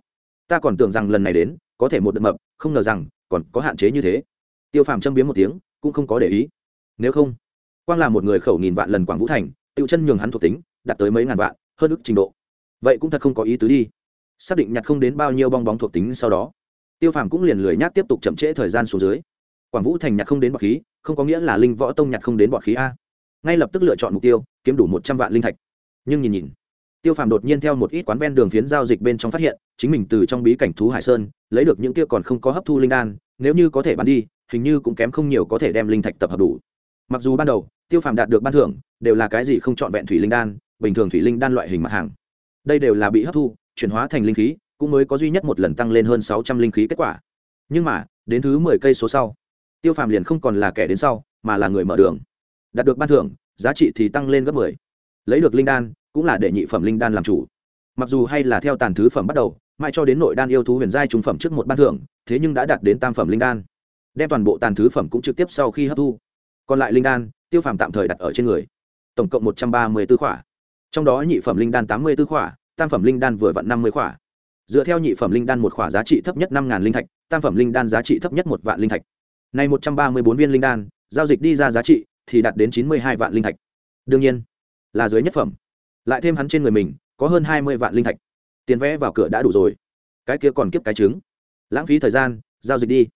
ta còn tưởng rằng lần này đến, có thể một đợt mập, không ngờ rằng còn có hạn chế như thế. Tiêu phàm châm biếm một tiếng, cũng không có để ý. Nếu không quang là một người khẩu nghìn vạn lần quảng vũ thành Tiêu chân nhường hắn thuộc tính, đạt tới mấy ngàn vạn, hơn ức trình độ. Vậy cũng thật không có ý tứ đi. Xác định nhặt không đến bao nhiêu bong bóng thuộc tính sau đó, tiêu phàm cũng liền lười nhác tiếp tục chậm trễ thời gian xuống dưới. Quảng vũ thành nhặt không đến bọt khí, không có nghĩa là linh võ tông nhặt không đến bọt khí a. Ngay lập tức lựa chọn mục tiêu, kiếm đủ một trăm vạn linh thạch. Nhưng nhìn nhìn, tiêu phàm đột nhiên theo một ít quán ven đường phiến giao dịch bên trong phát hiện, chính mình từ trong bí cảnh thú hải sơn, lấy được những kia còn không có hấp thu linh đan, nếu như có thể bán đi, hình như cũng kém không nhiều có thể đem linh thạch tập hợp đủ. Mặc dù ban đầu tiêu phàm đạt được ban thưởng, đều là cái gì không chọn vẹn thủy linh đan, bình thường thủy linh đan loại hình mặt hàng. Đây đều là bị hấp thu, chuyển hóa thành linh khí, cũng mới có duy nhất một lần tăng lên hơn sáu trăm linh khí kết quả. Nhưng mà, đến thứ mười cây số sau, tiêu phàm liền không còn là kẻ đến sau, mà là người mở đường. Đạt được ban thưởng, giá trị thì tăng lên gấp mười. Lấy được linh đan, cũng là để nhị phẩm linh đan làm chủ. Mặc dù hay là theo tàn thứ phẩm bắt đầu, mãi cho đến nội đan yêu thú huyền giai trung phẩm trước một ban thưởng, thế nhưng đã đạt đến tam phẩm linh đan. Đem toàn bộ tàn thứ phẩm cũng trực tiếp sau khi hấp thu. Còn lại linh đan tiêu phàm tạm thời đặt ở trên người. Tổng cộng một trăm ba mươi tư khỏa. Trong đó nhị phẩm linh đan tám mươi tư khỏa, tam phẩm linh đan vừa vặn năm mươi khỏa. Dựa theo nhị phẩm linh đan một khỏa giá trị thấp nhất năm ngàn linh thạch, tam phẩm linh đan giá trị thấp nhất một vạn linh thạch. Này một trăm ba mươi bốn viên linh đan, giao dịch đi ra giá trị thì đạt đến chín mươi hai vạn linh thạch. Đương nhiên, là dưới nhất phẩm. Lại thêm hắn trên người mình, có hơn hai mươi vạn linh thạch. Tiền vẽ vào cửa đã đủ rồi. Cái kia còn kiếp cái trứng. Lãng phí thời gian, giao dịch đi.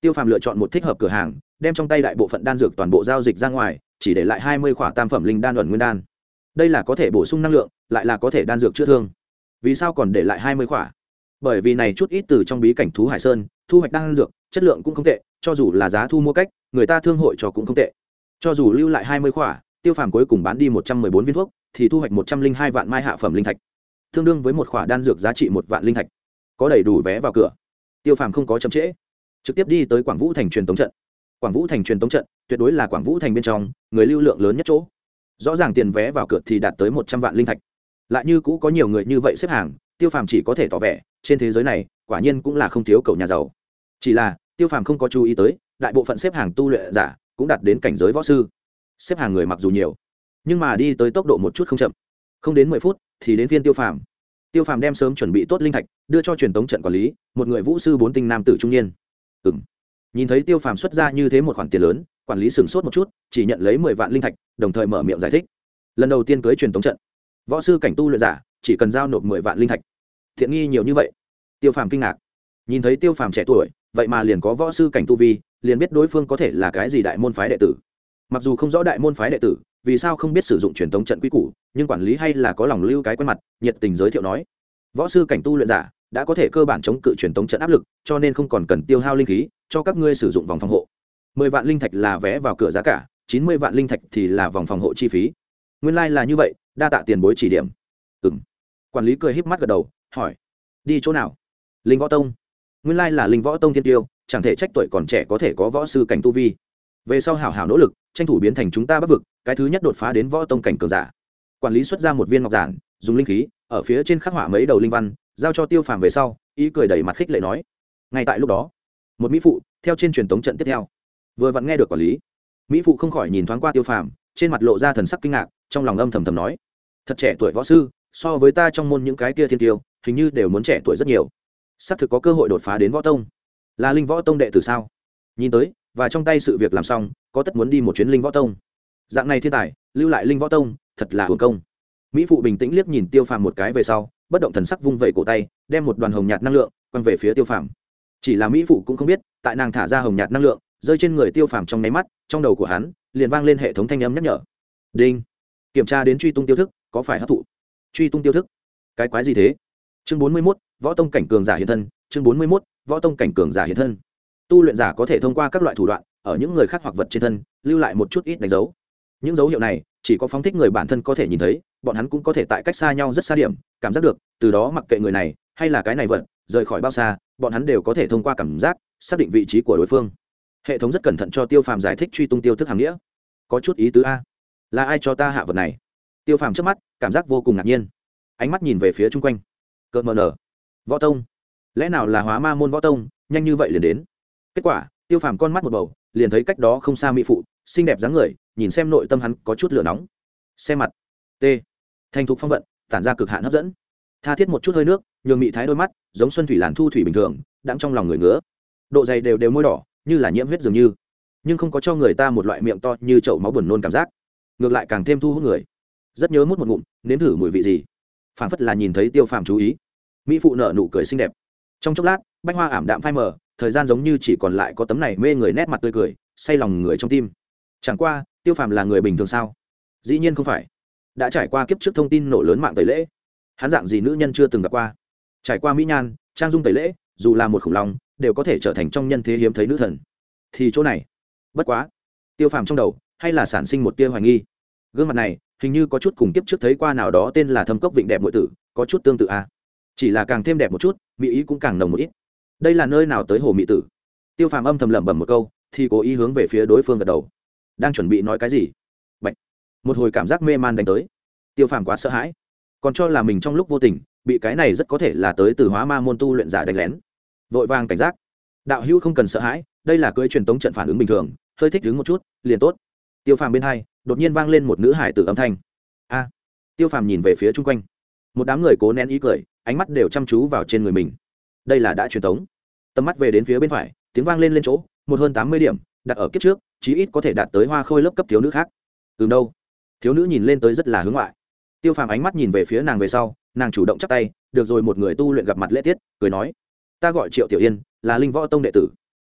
Tiêu phàm lựa chọn một thích hợp cửa hàng, đem trong tay đại bộ phận đan dược toàn bộ giao dịch ra ngoài chỉ để lại hai mươi khỏa tam phẩm linh đan luận nguyên đan. Đây là có thể bổ sung năng lượng, lại là có thể đan dược chữa thương. Vì sao còn để lại hai mươi khỏa? Bởi vì này chút ít từ trong bí cảnh thú hải sơn, thu hoạch đan dược, chất lượng cũng không tệ, cho dù là giá thu mua cách, người ta thương hội cho cũng không tệ. Cho dù lưu lại hai mươi khỏa, tiêu phàm cuối cùng bán đi một trăm mười bốn viên thuốc, thì thu hoạch một trăm linh hai vạn mai hạ phẩm linh thạch. Tương đương với một khỏa đan dược giá trị một vạn linh thạch. Có đầy đủ vé vào cửa. Tiêu phàm không có chậm trễ. Trực tiếp đi tới quảng vũ thành truyền tống trận quảng vũ thành truyền tống trận, tuyệt đối là quảng vũ thành bên trong người lưu lượng lớn nhất chỗ. Rõ ràng tiền vé vào cửa thì đạt tới một trăm vạn linh thạch. Lại như cũ có nhiều người như vậy xếp hàng, tiêu phàm chỉ có thể tỏ vẻ, trên thế giới này, quả nhiên cũng là không thiếu cầu nhà giàu. Chỉ là, tiêu phàm không có chú ý tới, đại bộ phận xếp hàng tu luyện giả cũng đạt đến cảnh giới võ sư. Xếp hàng người mặc dù nhiều, nhưng mà đi tới tốc độ một chút không chậm. Không đến mười phút thì đến phiên tiêu phàm. Tiêu phàm đem sớm chuẩn bị tốt linh thạch, đưa cho truyền tống trận quản lý, một người vũ sư bốn tinh nam tử trung niên. Ừ nhìn thấy tiêu phàm xuất ra như thế một khoản tiền lớn, quản lý sửng sốt một chút, chỉ nhận lấy mười vạn linh thạch, đồng thời mở miệng giải thích. Lần đầu tiên cưới truyền thống trận. Võ sư cảnh tu luyện giả, chỉ cần giao nộp mười vạn linh thạch. Thiện nghi nhiều như vậy. Tiêu phàm kinh ngạc. Nhìn thấy tiêu phàm trẻ tuổi, vậy mà liền có võ sư cảnh tu vi, liền biết đối phương có thể là cái gì đại môn phái đệ tử. Mặc dù không rõ đại môn phái đệ tử, vì sao không biết sử dụng truyền thống trận quy củ, nhưng quản lý hay là có lòng lưu cái quen mặt, nhiệt tình giới thiệu nói. Võ sư cảnh tu luyện giả, đã có thể cơ bản chống cự truyền thống trận áp lực, cho nên không còn cần tiêu hao linh khí cho các ngươi sử dụng vòng phòng hộ. Mười vạn linh thạch là vé vào cửa giá cả, chín mươi vạn linh thạch thì là vòng phòng hộ chi phí. Nguyên lai、like、là như vậy, đa tạ tiền bối chỉ điểm. Ừ m quản lý cười híp mắt gật đầu, hỏi, đi chỗ nào? Linh võ tông. Nguyên lai、like、là linh võ tông thiên tiêu, chẳng thể trách tuổi còn trẻ có thể có võ sư cảnh tu vi. Về sau hảo hảo nỗ lực, tranh thủ biến thành chúng ta bắc vực, cái thứ nhất đột phá đến võ tông cảnh cường giả. Quản lý xuất ra một viên ngọc giản, dùng linh khí, ở phía trên khắc họa mấy đầu linh văn, giao cho tiêu phàm về sau, ý cười đẩy mặt khích lệ nói, ngay tại lúc đó một mỹ phụ, theo trên truyền thống trận tiếp theo. Vừa vặn nghe được quản lý, mỹ phụ không khỏi nhìn thoáng qua tiêu phàm, trên mặt lộ ra thần sắc kinh ngạc, trong lòng âm thầm thầm nói, thật trẻ tuổi võ sư, so với ta trong môn những cái kia thiên tiêu, hình như đều muốn trẻ tuổi rất nhiều. Xác thực có cơ hội đột phá đến võ tông. Là linh võ tông đệ tử sao? Nhìn tới, và trong tay sự việc làm xong, có tất muốn đi một chuyến linh võ tông. Dạng này thiên tài, lưu lại linh võ tông, thật là hưởng công. Mỹ phụ bình tĩnh liếc nhìn tiêu phàm một cái về sau, bất động thần sắc vung vẩy cổ tay, đem một đoàn hồng nhạt năng lượng quăng về phía tiêu phàm chỉ là mỹ phụ cũng không biết, tại nàng thả ra hồng nhạt năng lượng, rơi trên người tiêu phàm trong nháy mắt, trong đầu của hắn, liền vang lên hệ thống thanh âm nhắc nhở. Đinh. Kiểm tra đến truy tung tiêu thức, có phải hấp thụ? Truy tung tiêu thức. Cái quái gì thế? Chương bốn mươi mốt, võ tông cảnh cường giả hiện thân. Chương bốn mươi mốt, võ tông cảnh cường giả hiện thân. Tu luyện giả có thể thông qua các loại thủ đoạn, ở những người khác hoặc vật trên thân, lưu lại một chút ít đánh dấu. Những dấu hiệu này, chỉ có phóng thích người bản thân có thể nhìn thấy, bọn hắn cũng có thể tại cách xa nhau rất xa điểm, cảm giác được, từ đó mặc kệ người này, hay là cái này vật, rời khỏi bao xa bọn hắn đều có thể thông qua cảm giác, xác định vị trí của đối phương. Hệ thống rất cẩn thận cho tiêu phàm giải thích truy tung tiêu thức hàm nghĩa. Có chút ý tứ a. Là ai cho ta hạ vật này? Tiêu phàm trước mắt, cảm giác vô cùng ngạc nhiên. Ánh mắt nhìn về phía chung quanh. Cợt mờ nở. Võ tông. Lẽ nào là hóa ma môn võ tông? Nhanh như vậy liền đến. Kết quả, tiêu phàm con mắt một bầu, liền thấy cách đó không xa mỹ phụ, xinh đẹp dáng người, nhìn xem nội tâm hắn có chút lửa nóng. Xe mặt. T. Thành thục phong vận, tản ra cực hạn hấp dẫn tha thiết một chút hơi nước, nhường mị thái đôi mắt, giống xuân thủy làn thu thủy bình thường đặng trong lòng người ngứa. Độ dày đều đều môi đỏ, như là nhiễm huyết dường như. Nhưng không có cho người ta một loại miệng to như chậu máu buồn nôn cảm giác. Ngược lại càng thêm thu hút người. Rất nhớ mút một ngụm, nếm thử mùi vị gì. Phảng phất là nhìn thấy tiêu phàm chú ý. Mỹ phụ nở nụ cười xinh đẹp. Trong chốc lát, bách hoa ảm đạm phai mờ, thời gian giống như chỉ còn lại có tấm này mê người nét mặt tươi cười, say lòng người trong tim. Chẳng qua, tiêu phàm là người bình thường sao? Dĩ nhiên không phải. Đã trải qua kiếp trước thông tin nổ lớn mạng tẩy lễ hắn dạng gì nữ nhân chưa từng gặp qua. Trải qua mỹ nhan, trang dung tẩy lễ, dù là một khủng long, đều có thể trở thành trong nhân thế hiếm thấy nữ thần. Thì chỗ này, bất quá, tiêu phàm trong đầu, hay là sản sinh một tia hoài nghi. Gương mặt này, hình như có chút cùng kiếp trước thấy qua nào đó tên là thâm cốc vịnh đẹp nội tử, có chút tương tự à. chỉ là càng thêm đẹp một chút, mỹ ý cũng càng nồng một ít. Đây là nơi nào tới hồ mỹ tử? Tiêu phàm âm thầm lẩm bẩm một câu, thì cố ý hướng về phía đối phương gật đầu. Đang chuẩn bị nói cái gì? Bạch. một hồi cảm giác mê man đánh tới. Tiêu phàm quá sợ hãi còn cho là mình trong lúc vô tình, bị cái này rất có thể là tới từ hóa ma môn tu luyện giả đánh lén. Vội vàng cảnh giác. Đạo hữu không cần sợ hãi, đây là cưới truyền tống trận phản ứng bình thường, hơi thích đứng một chút, liền tốt. Tiêu phàm bên hai, đột nhiên vang lên một nữ hải tử âm thanh. A! Tiêu phàm nhìn về phía chung quanh. Một đám người cố nén ý cười, ánh mắt đều chăm chú vào trên người mình. Đây là đã truyền tống. Tầm mắt về đến phía bên phải, tiếng vang lên lên chỗ, một hơn tám mươi điểm, đặt ở kiếp trước, chí ít có thể đạt tới hoa khôi lớp cấp thiếu nữ khác. Từ đâu. Thiếu nữ nhìn lên tới rất là hướng ngoại tiêu phàm ánh mắt nhìn về phía nàng về sau, nàng chủ động chắp tay, được rồi, một người tu luyện gặp mặt lễ tiết, cười nói. Ta gọi triệu tiểu yên, là linh võ tông đệ tử.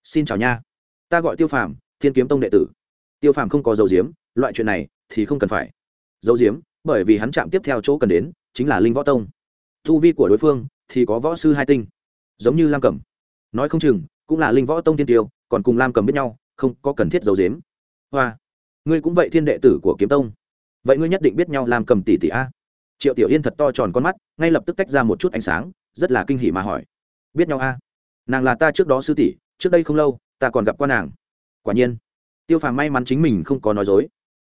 Xin chào nha. Ta gọi tiêu phàm, thiên kiếm tông đệ tử. Tiêu phàm không có dấu diếm, loại chuyện này thì không cần phải. Dấu diếm, bởi vì hắn chạm tiếp theo chỗ cần đến, chính là linh võ tông. Thu vi của đối phương thì có võ sư hai tinh, giống như lam cầm nói không chừng, cũng là linh võ tông tiên tiêu, còn cùng lam cầm biết nhau, không có cần thiết dấu diếm. Hoa, ngươi cũng vậy thiên đệ tử của kiếm tông vậy ngươi nhất định biết nhau làm cầm tỷ tỷ a. Triệu tiểu yên thật to tròn con mắt, ngay lập tức tách ra một chút ánh sáng, rất là kinh hỉ mà hỏi. Biết nhau a? Nàng là ta trước đó sư tỷ, trước đây không lâu, ta còn gặp qua nàng. Quả nhiên, tiêu phàm may mắn chính mình không có nói dối.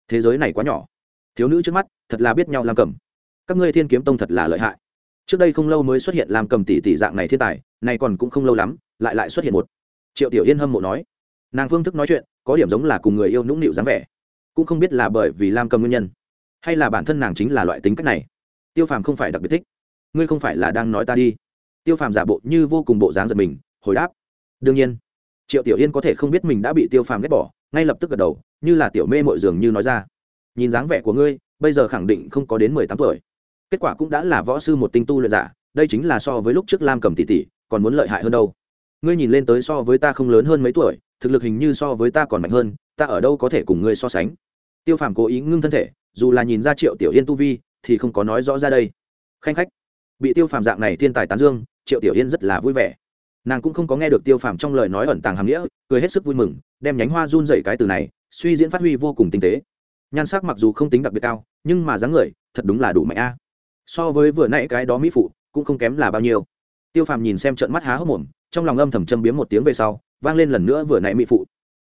Thế giới này quá nhỏ. Thiếu nữ trước mắt, thật là biết nhau làm cầm. Các ngươi thiên kiếm tông thật là lợi hại. Trước đây không lâu mới xuất hiện làm cầm tỷ tỷ dạng này thiên tài này còn cũng không lâu lắm, lại lại xuất hiện một. Triệu tiểu yên hâm mộ nói. Nàng phương thức nói chuyện, có điểm giống là cùng người yêu nũng nịu dáng vẻ. Cũng không biết là bởi vì lam cầm nguyên nhân hay là bản thân nàng chính là loại tính cách này? Tiêu phàm không phải đặc biệt thích. Ngươi không phải là đang nói ta đi. Tiêu phàm giả bộ như vô cùng bộ dáng giật mình, hồi đáp. Đương nhiên. Triệu tiểu yên có thể không biết mình đã bị tiêu phàm ghét bỏ, ngay lập tức gật đầu, như là tiểu mê mội dường như nói ra. Nhìn dáng vẻ của ngươi, bây giờ khẳng định không có đến mười tám tuổi. Kết quả cũng đã là võ sư một tinh tu luyện giả, đây chính là so với lúc trước lam cầm tỷ tỷ, còn muốn lợi hại hơn đâu. Ngươi nhìn lên tới so với ta không lớn hơn mấy tuổi, thực lực hình như so với ta còn mạnh hơn, ta ở đâu có thể cùng ngươi so sánh? Tiêu phàm cố ý ngưng thân thể dù là nhìn ra triệu tiểu yên tu vi, thì không có nói rõ ra đây. Khanh khách, bị tiêu phàm dạng này thiên tài tán dương, triệu tiểu yên rất là vui vẻ. Nàng cũng không có nghe được tiêu phàm trong lời nói ẩn tàng hàm nghĩa, cười hết sức vui mừng, đem nhánh hoa run dậy cái từ này, suy diễn phát huy vô cùng tinh tế. Nhan sắc mặc dù không tính đặc biệt cao, nhưng mà dáng người, thật đúng là đủ mạnh a. So với vừa nãy cái đó mỹ phụ, cũng không kém là bao nhiêu. Tiêu phàm nhìn xem trận mắt há hốc mồm, trong lòng âm thầm châm biếm một tiếng về sau, vang lên lần nữa vừa nãy mỹ phụ.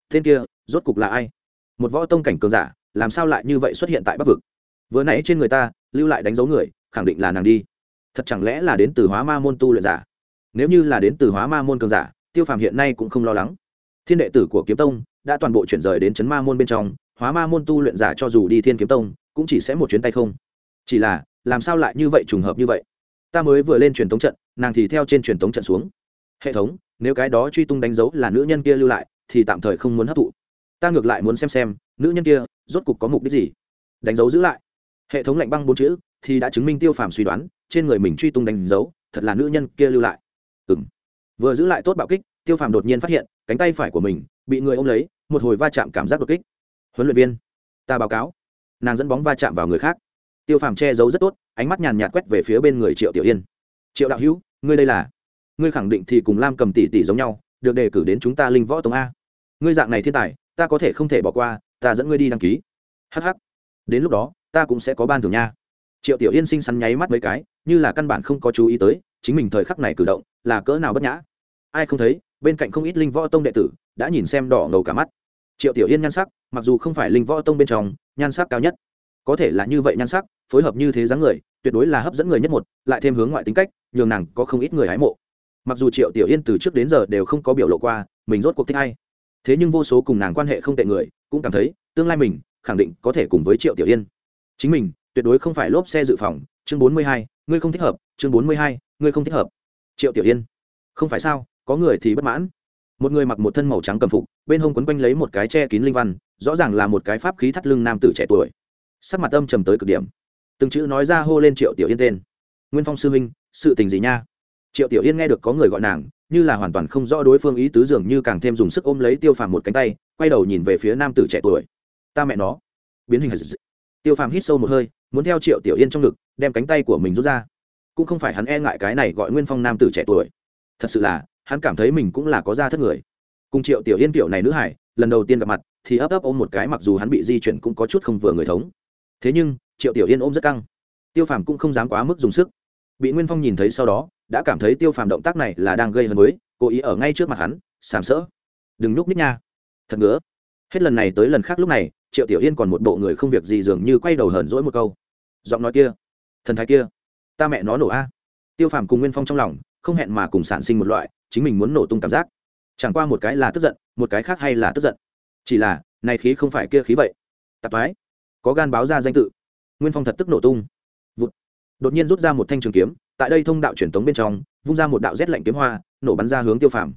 Tên kia, rốt cục là ai? Một võ tông cảnh cường giả làm sao lại như vậy xuất hiện tại bắc vực? Vừa nãy trên người ta, lưu lại đánh dấu người, khẳng định là nàng đi. Thật chẳng lẽ là đến từ hóa ma môn tu luyện giả? Nếu như là đến từ hóa ma môn cường giả, tiêu phàm hiện nay cũng không lo lắng. Thiên đệ tử của kiếm tông đã toàn bộ chuyển rời đến chấn ma môn bên trong, hóa ma môn tu luyện giả cho dù đi thiên kiếm tông, cũng chỉ sẽ một chuyến tay không. Chỉ là, làm sao lại như vậy trùng hợp như vậy? Ta mới vừa lên truyền tống trận, nàng thì theo trên truyền tống trận xuống. Hệ thống, nếu cái đó truy tung đánh dấu là nữ nhân kia lưu lại, thì tạm thời không muốn hấp thụ ta ngược lại muốn xem xem, nữ nhân kia rốt cục có mục đích gì? Đánh dấu giữ lại. Hệ thống lạnh băng bốn chữ thì đã chứng minh tiêu phàm suy đoán, trên người mình truy tung đánh dấu, thật là nữ nhân kia lưu lại. Ừng vừa giữ lại tốt bạo kích, tiêu phàm đột nhiên phát hiện, cánh tay phải của mình bị người ôm lấy, một hồi va chạm cảm giác đột kích. Huấn luyện viên, ta báo cáo. Nàng dẫn bóng va chạm vào người khác. Tiêu phàm che giấu rất tốt, ánh mắt nhàn nhạt quét về phía bên người triệu tiểu yên. Triệu đạo hữu, ngươi đây là? Ngươi khẳng định thì cùng lam cầm tỷ tỷ giống nhau, được đề cử đến chúng ta linh võ tống a. Ngươi dạng này thiên tài ta có thể không thể bỏ qua, ta dẫn ngươi đi đăng ký. Hh đến lúc đó, ta cũng sẽ có ban thưởng nha. Triệu tiểu yên sinh sắn nháy mắt mấy cái, như là căn bản không có chú ý tới, chính mình thời khắc này cử động, là cỡ nào bất nhã. Ai không thấy, bên cạnh không ít linh võ tông đệ tử, đã nhìn xem đỏ ngầu cả mắt. Triệu tiểu yên nhan sắc, mặc dù không phải linh võ tông bên trong, nhan sắc cao nhất. Có thể là như vậy nhan sắc, phối hợp như thế dáng người, tuyệt đối là hấp dẫn người nhất một, lại thêm hướng ngoại tính cách, nhường nàng có không ít người hái mộ. Mặc dù triệu tiểu yên từ trước đến giờ đều không có biểu lộ qua, mình rốt cuộc thích hay thế nhưng vô số cùng nàng quan hệ không tệ người cũng cảm thấy tương lai mình khẳng định có thể cùng với triệu tiểu yên chính mình tuyệt đối không phải lốp xe dự phòng chương bốn mươi hai ngươi không thích hợp chương bốn mươi hai ngươi không thích hợp triệu tiểu yên không phải sao có người thì bất mãn một người mặc một thân màu trắng cầm phục bên hông quấn quanh lấy một cái che kín linh văn rõ ràng là một cái pháp khí thắt lưng nam tử trẻ tuổi sắc mặt âm trầm tới cực điểm từng chữ nói ra hô lên triệu tiểu yên tên nguyên phong sư huynh sự tình gì nha triệu tiểu yên nghe được có người gọi nàng, như là hoàn toàn không rõ đối phương ý tứ dường như càng thêm dùng sức ôm lấy tiêu phàm một cánh tay, quay đầu nhìn về phía nam tử trẻ tuổi. Ta mẹ nó. Biến hình tiêu phàm hít sâu một hơi, muốn theo triệu tiểu yên trong ngực, đem cánh tay của mình rút ra. Cũng không phải hắn e ngại cái này gọi nguyên phong nam tử trẻ tuổi. Thật sự là, hắn cảm thấy mình cũng là có da thất người. Cùng triệu tiểu yên tiểu này nữ hải, lần đầu tiên gặp mặt, thì ấp ấp ôm một cái mặc dù hắn bị di chuyển cũng có chút không vừa người thống. Thế nhưng, triệu tiểu yên ôm rất căng. Tiêu phàm cũng không dám quá mức dùng sức. Bị nguyên phong nhìn thấy sau đó đã cảm thấy tiêu phàm động tác này là đang gây hấn với, cố ý ở ngay trước mặt hắn, sàm sỡ. Đừng núp ních nha. Thật ngứa. Hết lần này tới lần khác lúc này, triệu tiểu yên còn một bộ người không việc gì dường như quay đầu hờn dỗi một câu. Giọng nói kia, thần thái kia, ta mẹ nó nổ a. Tiêu phàm cùng nguyên phong trong lòng, không hẹn mà cùng sản sinh một loại, chính mình muốn nổ tung cảm giác. Chẳng qua một cái là tức giận, một cái khác hay là tức giận. Chỉ là, này khí không phải kia khí vậy. Tạp mái có gan báo ra danh tự. Nguyên phong thật tức nổ tung. Vụt. đột nhiên rút ra một thanh trường kiếm tại đây thông đạo truyền tống bên trong, vung ra một đạo rét lạnh kiếm hoa, nổ bắn ra hướng tiêu phàm.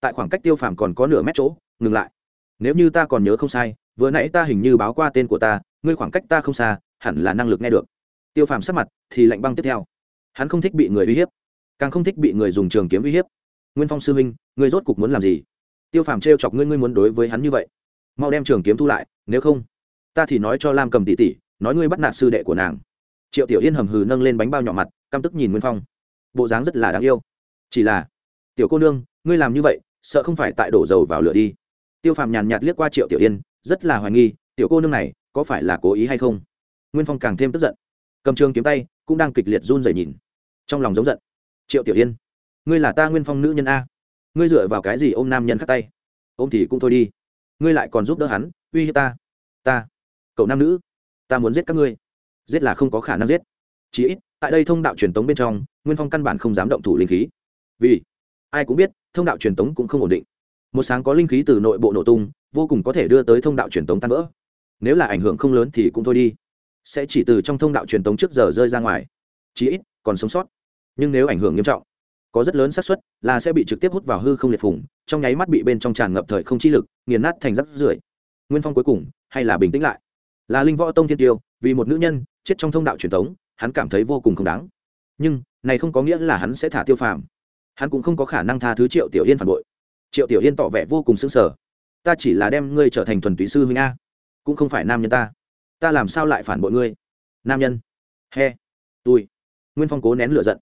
Tại khoảng cách tiêu phàm còn có nửa mét chỗ, ngừng lại. Nếu như ta còn nhớ không sai, vừa nãy ta hình như báo qua tên của ta, ngươi khoảng cách ta không xa, hẳn là năng lực nghe được. Tiêu phàm sắc mặt thì lạnh băng tiếp theo. Hắn không thích bị người uy hiếp, càng không thích bị người dùng trường kiếm uy hiếp. Nguyên phong sư huynh, ngươi rốt cục muốn làm gì? Tiêu phàm trêu chọc ngươi ngươi muốn đối với hắn như vậy. Mau đem trường kiếm thu lại, nếu không, ta thì nói cho lam cầm tỷ tỷ, nói ngươi bắt nạt sư đệ của nàng. Triệu tiểu yên hầm hừ nâng lên bánh bao nhỏ mặt căm tức nhìn nguyên phong. Bộ dáng rất là đáng yêu. Chỉ là, tiểu cô nương, ngươi làm như vậy, sợ không phải tại đổ dầu vào lửa đi. Tiêu phàm nhàn nhạt liếc qua triệu tiểu yên, rất là hoài nghi, tiểu cô nương này có phải là cố ý hay không? Nguyên phong càng thêm tức giận, cầm trường kiếm tay, cũng đang kịch liệt run rẩy nhìn. Trong lòng giống giận, triệu tiểu yên, ngươi là ta nguyên phong nữ nhân a? Ngươi dựa vào cái gì ôm nam nhân khắc tay? Ôm thì cũng thôi đi. Ngươi lại còn giúp đỡ hắn, uy hiếp ta. Ta, cậu nam nữ, ta muốn giết các ngươi. Giết là không có khả năng giết. Chí ít tại đây thông đạo truyền tống bên trong, nguyên phong căn bản không dám động thủ linh khí. Vì ai cũng biết, thông đạo truyền tống cũng không ổn định. Một sáng có linh khí từ nội bộ nổ tung, vô cùng có thể đưa tới thông đạo truyền tống tan vỡ. Nếu là ảnh hưởng không lớn thì cũng thôi đi. Sẽ chỉ từ trong thông đạo truyền tống trước giờ rơi ra ngoài. Chí ít, còn sống sót. Nhưng nếu ảnh hưởng nghiêm trọng, có rất lớn xác suất là sẽ bị trực tiếp hút vào hư không liệt phủng trong nháy mắt bị bên trong tràn ngập thời không chi lực, nghiền nát thành rắc rưởi. Nguyên phong cuối cùng, hay là bình tĩnh lại? Là linh võ tông thiên tiêu, vì một nữ nhân, chết trong thông đạo truyền thống hắn cảm thấy vô cùng không đáng. Nhưng, này không có nghĩa là hắn sẽ thả tiêu phàm. Hắn cũng không có khả năng tha thứ triệu tiểu yên phản bội. Triệu tiểu yên tỏ vẻ vô cùng sững sờ. Ta chỉ là đem ngươi trở thành thuần túy sư huynh a, cũng không phải nam nhân ta. Ta làm sao lại phản bội ngươi? Nam nhân? He tôi nguyên phong cố nén lửa giận.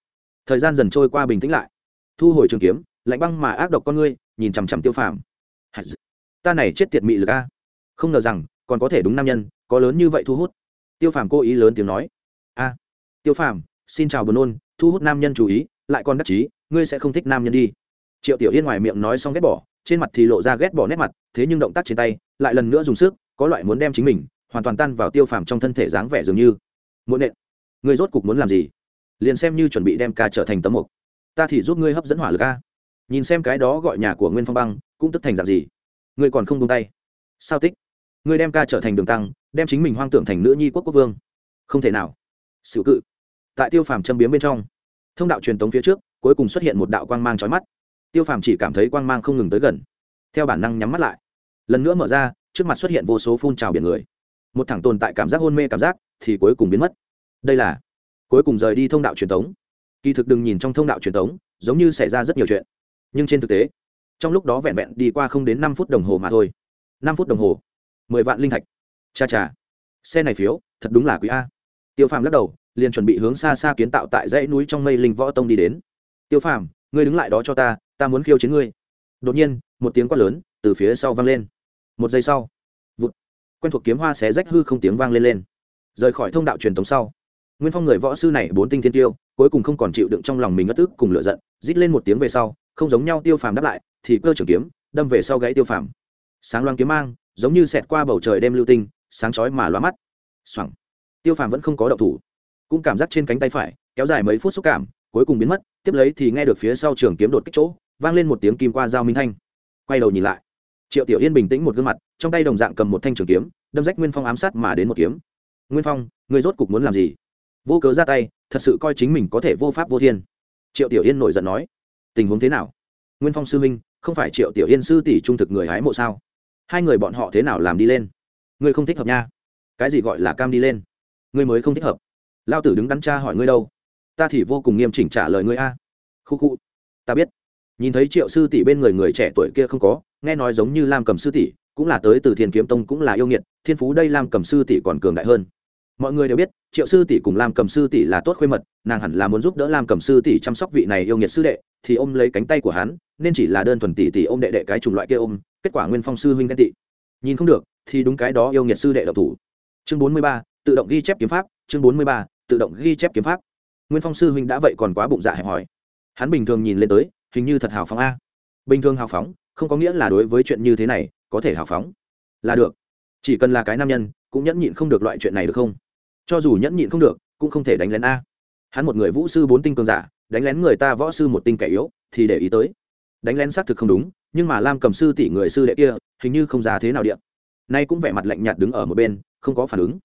Thời gian dần trôi qua bình tĩnh lại. Thu hồi trường kiếm, lạnh băng mà ác độc con ngươi, nhìn chằm chằm tiêu phàm. Ta này chết tiệt mị lực a. Không ngờ rằng, còn có thể đúng nam nhân, có lớn như vậy thu hút. Tiêu phàm cố ý lớn tiếng nói a. Tiêu phàm, xin chào buồn nôn, thu hút nam nhân chú ý, lại còn đắc chí, ngươi sẽ không thích nam nhân đi. Triệu tiểu yên ngoài miệng nói xong ghét bỏ, trên mặt thì lộ ra ghét bỏ nét mặt, thế nhưng động tác trên tay lại lần nữa dùng sức, có loại muốn đem chính mình hoàn toàn tan vào tiêu phàm trong thân thể dáng vẻ dường như. Muốn nện. Ngươi rốt cục muốn làm gì? Liền xem như chuẩn bị đem ca trở thành tấm mục. Ta thì giúp ngươi hấp dẫn hỏa lực ca nhìn xem cái đó gọi nhà của nguyên phong băng, cũng tức thành dạng gì? Ngươi còn không buông tay. Sao tích? Ngươi đem ca trở thành đường tăng, đem chính mình hoang tưởng thành nữ nhi quốc quốc vương. Không thể nào sử cự. Tại tiêu phàm châm biếm bên trong, thông đạo truyền tống phía trước, cuối cùng xuất hiện một đạo quang mang chói mắt. Tiêu phàm chỉ cảm thấy quang mang không ngừng tới gần. Theo bản năng nhắm mắt lại, lần nữa mở ra, trước mặt xuất hiện vô số phun trào biển người. Một thẳng tồn tại cảm giác hôn mê cảm giác thì cuối cùng biến mất. Đây là cuối cùng rời đi thông đạo truyền thống kỳ thực đừng nhìn trong thông đạo truyền thống giống như xảy ra rất nhiều chuyện. Nhưng trên thực tế, trong lúc đó vẹn vẹn đi qua không đến năm phút đồng hồ mà thôi. Năm phút đồng hồ, mười vạn linh thạch. Cha cha, xe này phiếu, thật đúng là quý a tiêu phàm lắc đầu, liền chuẩn bị hướng xa xa kiến tạo tại dãy núi trong mây linh võ tông đi đến. Tiêu phàm, ngươi đứng lại đó cho ta ta muốn khiêu chiến ngươi. Đột nhiên, một tiếng quát lớn từ phía sau vang lên. Một giây sau, vụt, quen thuộc kiếm hoa xé rách hư không tiếng vang lên lên. Rời khỏi thông đạo truyền thống sau, nguyên phong người võ sư này bốn tinh thiên tiêu, cuối cùng không còn chịu đựng trong lòng mình ngất tức cùng lựa giận, rít lên một tiếng về sau, không giống nhau tiêu phàm đáp lại, thì cơ trưởng kiếm, đâm về sau gãy tiêu phàm. Sáng loang kiếm mang, giống như xẹt qua bầu trời đêm lưu tinh, sáng chói mà loa mắt. Xoẳng tiêu phàm vẫn không có động thủ. Cũng cảm giác trên cánh tay phải, kéo dài mấy phút xúc cảm, cuối cùng biến mất, tiếp lấy thì nghe được phía sau trường kiếm đột kích chỗ, vang lên một tiếng kim qua dao minh thanh. Quay đầu nhìn lại, triệu tiểu yên bình tĩnh một gương mặt, trong tay đồng dạng cầm một thanh trường kiếm, đâm rách nguyên phong ám sát mà đến một kiếm. Nguyên phong, người rốt cục muốn làm gì? Vô cớ ra tay, thật sự coi chính mình có thể vô pháp vô thiên. Triệu tiểu yên nổi giận nói, tình huống thế nào? Nguyên phong sư minh không phải triệu tiểu yên sư tỷ trung thực người hái mộ sao? Hai người bọn họ thế nào làm đi lên? Ngươi không thích hợp nha. Cái gì gọi là cam đi lên? Ngươi mới không thích hợp. Lao tử đứng đắn cha hỏi ngươi đâu? Ta thì vô cùng nghiêm chỉnh trả lời ngươi a. Khu khu. Ta biết. Nhìn thấy triệu sư tỷ bên người người trẻ tuổi kia không có, nghe nói giống như lam cầm sư tỷ, cũng là tới từ thiên kiếm tông cũng là yêu nghiệt, thiên phú đây lam cầm sư tỷ còn cường đại hơn. Mọi người đều biết, triệu sư tỷ cùng lam cầm sư tỷ là tốt khuê mật, nàng hẳn là muốn giúp đỡ lam cầm sư tỷ chăm sóc vị này yêu nghiệt sư đệ, thì ôm lấy cánh tay của hắn, nên chỉ là đơn thuần tỷ tỷ ôm đệ đệ cái chủng loại kia ôm, kết quả nguyên phong sư huynh ghen tị. Nhìn không được, thì đúng cái đó yêu nghiệt sư đệ độc thủ. Chương bốn mươi ba tự động ghi chép kiếm pháp, chương bốn mươi ba, tự động ghi chép kiếm pháp. Nguyên phong sư huynh đã vậy còn quá bụng dạ hẹp hòi. Hắn bình thường nhìn lên tới, hình như thật hào phóng a. Bình thường hào phóng, không có nghĩa là đối với chuyện như thế này, có thể hào phóng. Là được. Chỉ cần là cái nam nhân, cũng nhẫn nhịn không được loại chuyện này được không? Cho dù nhẫn nhịn không được, cũng không thể đánh lén a. Hắn một người vũ sư bốn tinh cường giả, đánh lén người ta võ sư một tinh kẻ yếu, thì để ý tới. Đánh lén xác thực không đúng, nhưng mà lam cầm sư tỷ người sư đệ kia, hình như không giá thế nào điện nay cũng vẻ mặt lạnh nhạt đứng ở một bên, không có phản ứng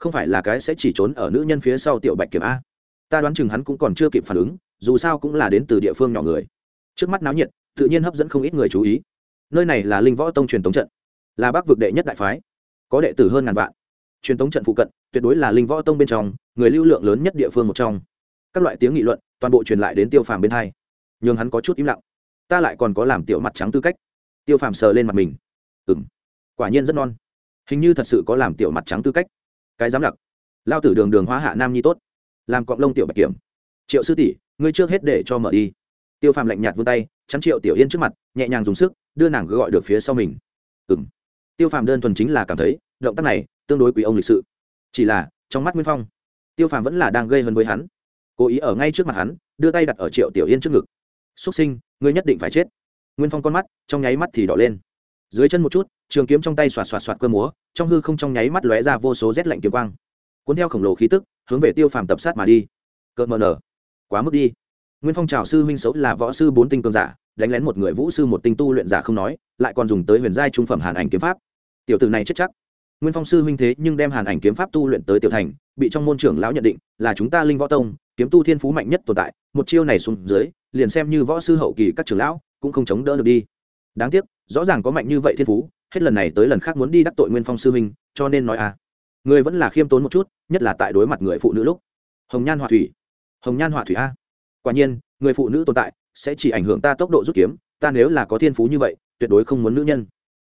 không phải là cái sẽ chỉ trốn ở nữ nhân phía sau tiểu bạch kiểm a. Ta đoán chừng hắn cũng còn chưa kịp phản ứng, dù sao cũng là đến từ địa phương nhỏ người. Trước mắt náo nhiệt, tự nhiên hấp dẫn không ít người chú ý. Nơi này là linh võ tông truyền tống trận, là bắc vực đệ nhất đại phái, có đệ tử hơn ngàn vạn. Truyền tống trận phụ cận, tuyệt đối là linh võ tông bên trong, người lưu lượng lớn nhất địa phương một trong. Các loại tiếng nghị luận, toàn bộ truyền lại đến tiêu phàm bên hai. Nhưng hắn có chút im lặng. Ta lại còn có làm tiểu mặt trắng tư cách. Tiêu phàm sờ lên mặt mình. Ừ m quả nhiên rất non. Hình như thật sự có làm tiểu mặt trắng tư cách cái dám lặc. Lao tử đường đường hóa hạ nam nhi tốt. Làm cọng lông tiểu bạch kiểm. Triệu sư tỷ, ngươi trước hết để cho mở đi. Tiêu phàm lạnh nhạt vươn tay, chắn triệu tiểu yên trước mặt, nhẹ nhàng dùng sức, đưa nàng gọi được phía sau mình. Ừ m tiêu phàm đơn thuần chính là cảm thấy, động tác này tương đối quý ông lịch sự. Chỉ là, trong mắt nguyên phong, tiêu phàm vẫn là đang gây hấn với hắn. Cố ý ở ngay trước mặt hắn, đưa tay đặt ở triệu tiểu yên trước ngực. Xúc sinh, ngươi nhất định phải chết. Nguyên phong con mắt trong nháy mắt thì đỏ lên dưới chân một chút, trường kiếm trong tay xoạt xoạt xoạt cơ múa, trong hư không trong nháy mắt lóe ra vô số rét lạnh kiếm quang. Cuốn theo khổng lồ khí tức, hướng về tiêu phàm tập sát mà đi. Cợt mờ nở. Quá mức đi. Nguyên phong trào sư huynh xấu là võ sư bốn tinh cường giả, đánh lén một người vũ sư một tinh tu luyện giả không nói, lại còn dùng tới huyền giai trung phẩm hàn ảnh kiếm pháp. Tiểu tử này chết chắc. Nguyên phong sư huynh thế nhưng đem hàn ảnh kiếm pháp tu luyện tới tiểu thành, bị trong môn trưởng lão nhận định là chúng ta linh võ tông, kiếm tu thiên phú mạnh nhất tồn tại, một chiêu này xuống dưới, liền xem như võ sư hậu kỳ các trưởng lão cũng không chống đỡ được đi. Đáng tiếc rõ ràng có mạnh như vậy thiên phú, hết lần này tới lần khác muốn đi đắc tội nguyên phong sư huynh, cho nên nói à. Người vẫn là khiêm tốn một chút, nhất là tại đối mặt người phụ nữ lúc. Hồng nhan họa thủy. Hồng nhan họa thủy a. Quả nhiên, người phụ nữ tồn tại sẽ chỉ ảnh hưởng ta tốc độ rút kiếm, ta nếu là có thiên phú như vậy, tuyệt đối không muốn nữ nhân.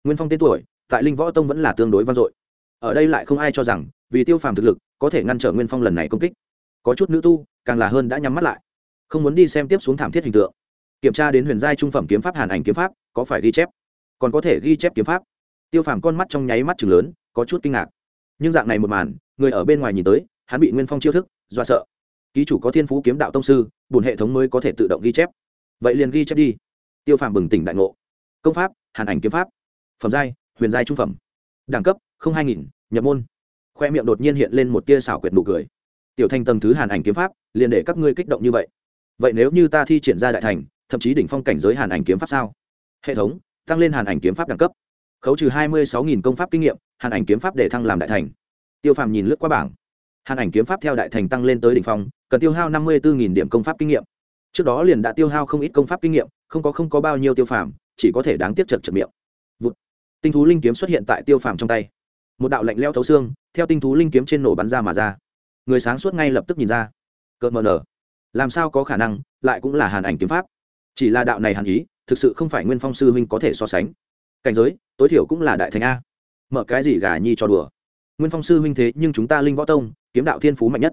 Nguyên phong tên tuổi, tại linh võ tông vẫn là tương đối vang dội. Ở đây lại không ai cho rằng, vì tiêu phàm thực lực, có thể ngăn trở nguyên phong lần này công kích. Có chút nữ tu, càng là hơn đã nhắm mắt lại. Không muốn đi xem tiếp xuống thảm thiết hình tượng. Kiểm tra đến huyền giai trung phẩm kiếm pháp hàn ảnh kiếm pháp, có phải ghi chép? Còn có thể ghi chép kiếm pháp. Tiêu phàm con mắt trong nháy mắt chừng lớn, có chút kinh ngạc. Nhưng dạng này một màn, người ở bên ngoài nhìn tới, hắn bị nguyên phong chiêu thức do sợ. Ký chủ có thiên phú kiếm đạo tông sư bùn hệ thống mới có thể tự động ghi chép. Vậy liền ghi chép đi. Tiêu phàm bừng tỉnh đại ngộ. Công pháp, hàn ảnh kiếm pháp. Phẩm giai, huyền giai trung phẩm. Đẳng cấp, không hai nghìn, nhập môn. Khoe miệng đột nhiên hiện lên một tia xảo quyệt nụ cười. Tiểu thành tầng thứ hàn ảnh kiếm pháp, liền để các ngươi kích động như vậy. Vậy nếu như ta thi triển ra đại thành, thậm chí đỉnh phong cảnh giới hàn ảnh kiếm pháp sao? Hệ thống tăng lên hàn ảnh kiếm pháp đẳng cấp. Khấu trừ hai mươi sáu nghìn công pháp kinh nghiệm, hàn ảnh kiếm pháp để thăng làm đại thành. Tiêu phàm nhìn lướt qua bảng. Hàn ảnh kiếm pháp theo đại thành tăng lên tới đỉnh phong, cần tiêu hao năm mươi bốn nghìn điểm công pháp kinh nghiệm. Trước đó liền đã tiêu hao không ít công pháp kinh nghiệm, không có không có bao nhiêu tiêu phàm, chỉ có thể đáng tiếc chật chật miệng. Vụt. tinh thú linh kiếm xuất hiện tại tiêu phàm trong tay. Một đạo lạnh leo thấu xương, theo tinh thú linh kiếm trên nổ bắn ra mà ra. Người sáng suốt ngay lập tức nhìn ra. Cợt mờ nở. Làm sao có khả năng, lại cũng là hàn ảnh kiếm pháp? Chỉ là đạo này hàn ý thực sự không phải nguyên phong sư huynh có thể so sánh. Cảnh giới, tối thiểu cũng là đại thành a. Mở cái gì gà nhi cho đùa. Nguyên phong sư huynh thế nhưng chúng ta linh võ tông, kiếm đạo thiên phú mạnh nhất.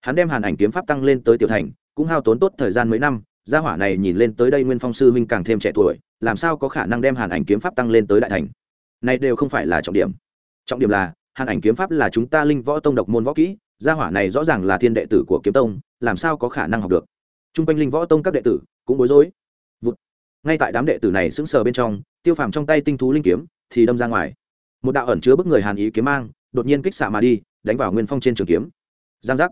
Hắn đem hàn ảnh kiếm pháp tăng lên tới tiểu thành, cũng hao tốn tốt thời gian mấy năm, gia hỏa này nhìn lên tới đây nguyên phong sư huynh càng thêm trẻ tuổi, làm sao có khả năng đem hàn ảnh kiếm pháp tăng lên tới đại thành? Này đều không phải là trọng điểm. Trọng điểm là, hàn ảnh kiếm pháp là chúng ta linh võ tông độc môn võ kỹ, gia hỏa này rõ ràng là thiên đệ tử của kiếm tông, làm sao có khả năng học được? T r u n g quanh linh võ tông các đệ tử cũng bối rối ngay tại đám đệ tử này sững sờ bên trong, tiêu phàm trong tay tinh thú linh kiếm thì đâm ra ngoài. Một đạo ẩn chứa bức người hàn ý kiếm mang đột nhiên kích xạ mà đi, đánh vào nguyên phong trên trường kiếm. Giang giác.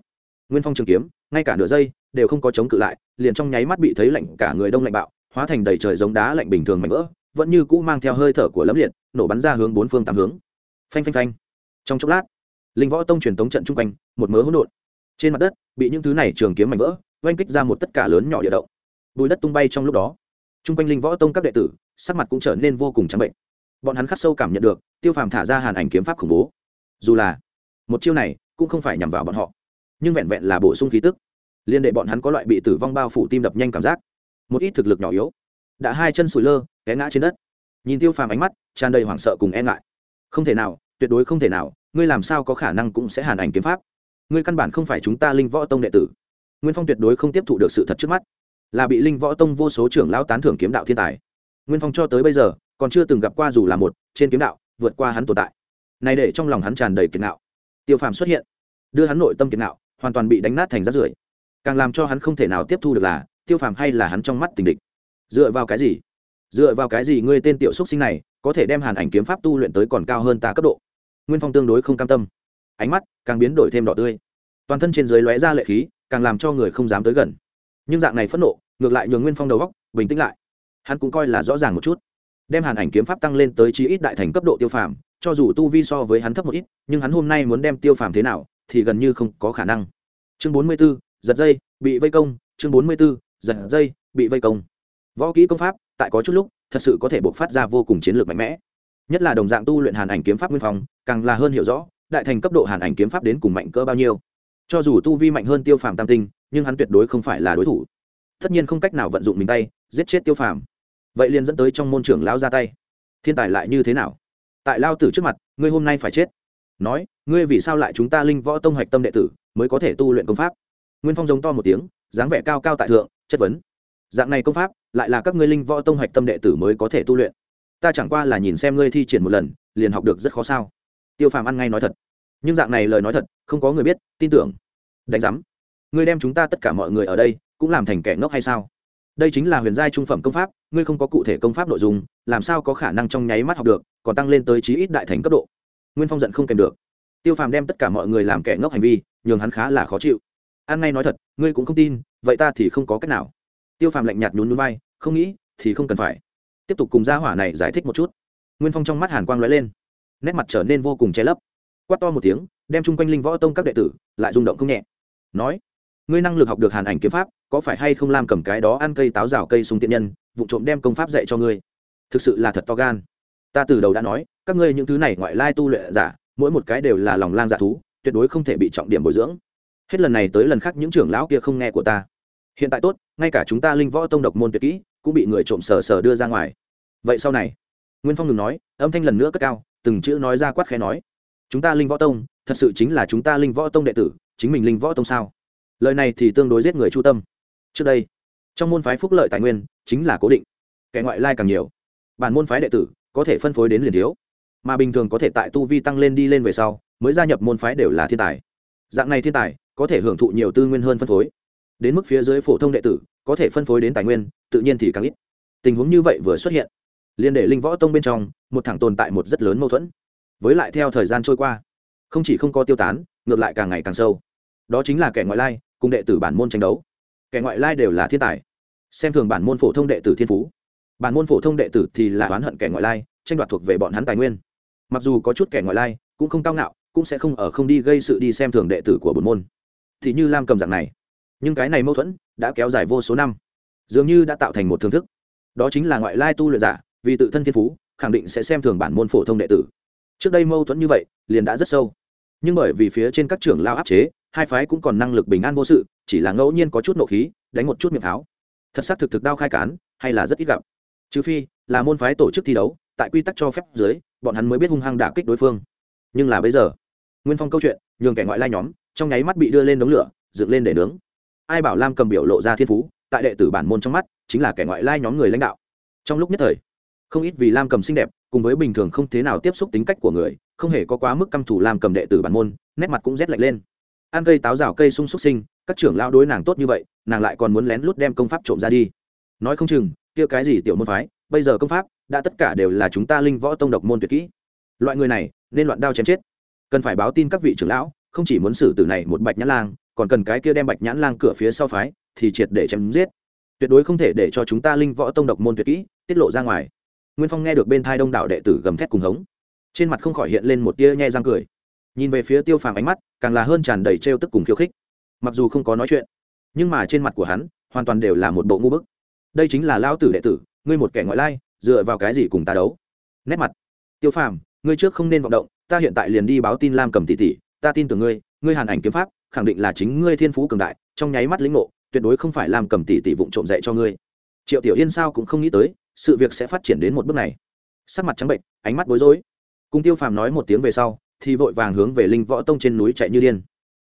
Nguyên phong trường kiếm, ngay cả nửa giây đều không có chống cự lại, liền trong nháy mắt bị thấy lạnh cả người đông lạnh bạo, hóa thành đầy trời giống đá lạnh bình thường mạnh vỡ, vẫn như cũ mang theo hơi thở của lấm liệt, nổ bắn ra hướng bốn phương tám hướng. Phanh phanh phanh. Trong chốc lát, linh võ tông truyền tống trận chung quanh, một mớ hỗn độn. Trên mặt đất bị những thứ này trường kiếm mảnh vỡ oanh kích ra một tất cả lớn nhỏ địa động. Bùi đất tung bay trong lúc đó. Trung quanh linh võ tông các đệ tử, sắc mặt cũng trở nên vô cùng trắng bệnh. Bọn hắn khắc sâu cảm nhận được, tiêu phàm thả ra hàn ảnh kiếm pháp khủng bố. Dù là một chiêu này, cũng không phải nhằm vào bọn họ, nhưng vẹn vẹn là bổ sung khí tức, liên đệ bọn hắn có loại bị tử vong bao phủ tim đập nhanh cảm giác. Một ít thực lực nhỏ yếu, đã hai chân sủi lơ, té ngã trên đất. Nhìn tiêu phàm ánh mắt, tràn đầy hoảng sợ cùng e ngại. Không thể nào, tuyệt đối không thể nào, ngươi làm sao có khả năng cũng sẽ hàn ảnh kiếm pháp? Ngươi căn bản không phải chúng ta linh võ tông đệ tử. Nguyên phong tuyệt đối không tiếp thụ được sự thật trước mắt là bị linh võ tông vô số trưởng lão tán thưởng kiếm đạo thiên tài. Nguyên phong cho tới bây giờ, còn chưa từng gặp qua dù là một trên kiếm đạo vượt qua hắn tồn tại. Này để trong lòng hắn tràn đầy kiệt nạo tiêu phàm xuất hiện, đưa hắn nội tâm kiệt nạo hoàn toàn bị đánh nát thành rác rưởi. Càng làm cho hắn không thể nào tiếp thu được là, tiêu phàm hay là hắn trong mắt tình địch. Dựa vào cái gì? Dựa vào cái gì ngươi tên tiểu xúc sinh này có thể đem hàn ảnh kiếm pháp tu luyện tới còn cao hơn ta cấp độ? Nguyên phong tương đối không cam tâm. Ánh mắt càng biến đổi thêm đỏ tươi. Toàn thân trên dưới lóe ra lệ khí, càng làm cho người không dám tới gần nhưng dạng này phẫn nộ ngược lại nhường nguyên phong đầu góc bình tĩnh lại. Hắn cũng coi là rõ ràng một chút. Đem hàn ảnh kiếm pháp tăng lên tới chí ít đại thành cấp độ tiêu phàm cho dù tu vi so với hắn thấp một ít nhưng hắn hôm nay muốn đem tiêu phàm thế nào thì gần như không có khả năng. Chương bốn mươi 44, giật dây bị vây công. Chương bốn mươi 44, giật dây bị vây công. Võ kỹ công pháp tại có chút lúc thật sự có thể bộc phát ra vô cùng chiến lược mạnh mẽ. Nhất là đồng dạng tu luyện hàn ảnh kiếm pháp nguyên phong càng là hơn hiểu rõ đại thành cấp độ hàn ảnh kiếm pháp đến cùng mạnh cỡ bao nhiêu. Cho dù tu vi mạnh hơn tiêu phàm tam tinh nhưng hắn tuyệt đối không phải là đối thủ. Tất nhiên không cách nào vận dụng mình tay, giết chết tiêu phàm. Vậy liền dẫn tới trong môn trưởng lão ra tay. Thiên tài lại như thế nào? Tại lao tử trước mặt, ngươi hôm nay phải chết. Nói, ngươi vì sao lại chúng ta linh võ tông hoạch tâm đệ tử, mới có thể tu luyện công pháp? Nguyên phong giống to một tiếng, dáng vẻ cao cao tại thượng, chất vấn. Dạng này công pháp, lại là các ngươi linh võ tông hoạch tâm đệ tử mới có thể tu luyện. Ta chẳng qua là nhìn xem ngươi thi triển một lần, liền học được rất khó sao. Tiêu phàm ăn ngay nói thật. Nhưng dạng này lời nói thật, không có người biết, tin tưởng. Đánh giám ngươi đem chúng ta tất cả mọi người ở đây cũng làm thành kẻ ngốc hay sao? Đây chính là huyền giai trung phẩm công pháp, ngươi không có cụ thể công pháp nội dung, làm sao có khả năng trong nháy mắt học được, còn tăng lên tới chí ít đại thành cấp độ. Nguyên phong giận không kèm được. Tiêu phàm đem tất cả mọi người làm kẻ ngốc hành vi, nhường hắn khá là khó chịu. An ngay nói thật, ngươi cũng không tin, vậy ta thì không có cách nào. Tiêu phàm lạnh nhạt nhún núi bay không nghĩ, thì không cần phải. Tiếp tục cùng gia hỏa này giải thích một chút. Nguyên phong trong mắt hàn quang lóe lên. Nét mặt trở nên vô cùng che lấp. Quát to một tiếng, đem chung quanh linh võ tông các đệ tử, lại rung động không nhẹ. Nói ngươi năng lực học được hàn ảnh kiếm pháp, có phải hay không làm cầm cái đó ăn cây táo rào cây súng tiện nhân, vụ trộm đem công pháp dạy cho ngươi? Thực sự là thật to gan. Ta từ đầu đã nói, các ngươi những thứ này ngoại lai tu luyện giả, mỗi một cái đều là lòng lang dạ thú, tuyệt đối không thể bị trọng điểm bồi dưỡng. Hết lần này tới lần khác những trưởng lão kia không nghe của ta. Hiện tại tốt, ngay cả chúng ta linh võ tông độc môn tuyệt kỹ, cũng bị người trộm sờ sờ đưa ra ngoài. Vậy sau này, nguyên phong ngừng nói, âm thanh lần nữa cất cao, từng chữ nói ra quát khẽ nói. Chúng ta linh võ tông, thật sự chính là chúng ta linh võ tông đệ tử, chính mình linh võ tông sao? Lời này thì tương đối giết người chu tâm. Trước đây, trong môn phái phúc lợi tài nguyên chính là cố định, kẻ ngoại lai càng nhiều. Bản môn phái đệ tử có thể phân phối đến liền thiếu, mà bình thường có thể tại tu vi tăng lên đi lên về sau mới gia nhập môn phái đều là thiên tài. Dạng này thiên tài có thể hưởng thụ nhiều tư nguyên hơn phân phối. Đến mức phía dưới phổ thông đệ tử có thể phân phối đến tài nguyên, tự nhiên thì càng ít. Tình huống như vậy vừa xuất hiện, liên để linh võ tông bên trong, một thẳng tồn tại một rất lớn mâu thuẫn. Với lại theo thời gian trôi qua, không chỉ không có tiêu tán, ngược lại càng ngày càng sâu. Đó chính là kẻ ngoại lai cùng đệ tử bản môn tranh đấu. Kẻ ngoại lai đều là thiên tài. Xem thường bản môn phổ thông đệ tử thiên phú. Bản môn phổ thông đệ tử thì là oán hận kẻ ngoại lai, tranh đoạt thuộc về bọn hắn tài nguyên. Mặc dù có chút kẻ ngoại lai, cũng không cao ngạo, cũng sẽ không ở không đi gây sự đi xem thường đệ tử của bổn môn. Thì như lam cầm dạng này. Nhưng cái này mâu thuẫn đã kéo dài vô số năm. Dường như đã tạo thành một thương thức. Đó chính là ngoại lai tu luyện giả, vì tự thân thiên phú, khẳng định sẽ xem thường bản môn phổ thông đệ tử. Trước đây mâu thuẫn như vậy, liền đã rất sâu. Nhưng bởi vì phía trên các trưởng lao áp chế hai phái cũng còn năng lực bình an vô sự, chỉ là ngẫu nhiên có chút nộ khí, đánh một chút miệng pháo. Thật xác thực thực đao khai cán, hay là rất ít gặp. Trừ phi, là môn phái tổ chức thi đấu, tại quy tắc cho phép dưới, bọn hắn mới biết hung hăng đả kích đối phương. Nhưng là bây giờ, nguyên phong câu chuyện, nhường kẻ ngoại lai nhóm, trong nháy mắt bị đưa lên đống lửa, dựng lên để nướng. Ai bảo lam cầm biểu lộ ra thiên phú, tại đệ tử bản môn trong mắt, chính là kẻ ngoại lai nhóm người lãnh đạo. Trong lúc nhất thời, không ít vì lam cầm xinh đẹp, cùng với bình thường không thế nào tiếp xúc tính cách của người, không hề có quá mức căm thù lam cầm đệ tử bản môn, nét mặt cũng rét lạnh lên ăn cây táo rào cây sung xúc sinh, các trưởng lao đối nàng tốt như vậy, nàng lại còn muốn lén lút đem công pháp trộm ra đi. Nói không chừng, kia cái gì tiểu môn phái, bây giờ công pháp, đã tất cả đều là chúng ta linh võ tông độc môn tuyệt kỹ. Loại người này, nên loạn đao chém chết. Cần phải báo tin các vị trưởng lão, không chỉ muốn xử tử này một bạch nhãn lang, còn cần cái kia đem bạch nhãn lang cửa phía sau phái, thì triệt để chém giết. Tuyệt đối không thể để cho chúng ta linh võ tông độc môn tuyệt kỹ, tiết lộ ra ngoài. Nguyên phong nghe được bên thai đông đảo đệ tử gầm thét cùng hống. Trên mặt không khỏi hiện lên một tia nhai răng cười nhìn về phía tiêu phàm ánh mắt, càng là hơn tràn đầy trêu tức cùng khiêu khích. Mặc dù không có nói chuyện, nhưng mà trên mặt của hắn, hoàn toàn đều là một bộ ngu bức. Đây chính là lao tử đệ tử, ngươi một kẻ ngoại lai, dựa vào cái gì cùng ta đấu? Nét mặt. Tiêu phàm, ngươi trước không nên vọng động, ta hiện tại liền đi báo tin lam cầm tỷ tỷ, ta tin tưởng ngươi ngươi hàn ảnh kiếm pháp, khẳng định là chính ngươi thiên phú cường đại, trong nháy mắt lĩnh ngộ, tuyệt đối không phải làm cầm tỷ tỷ vụng trộm dạy cho ngươi. Triệu tiểu yên sao cũng không nghĩ tới, sự việc sẽ phát triển đến một bước này. Sắc mặt trắng bệnh, ánh mắt bối rối. Cùng tiêu phàm nói một tiếng về sau thì vội vàng hướng về linh võ tông trên núi chạy như điên.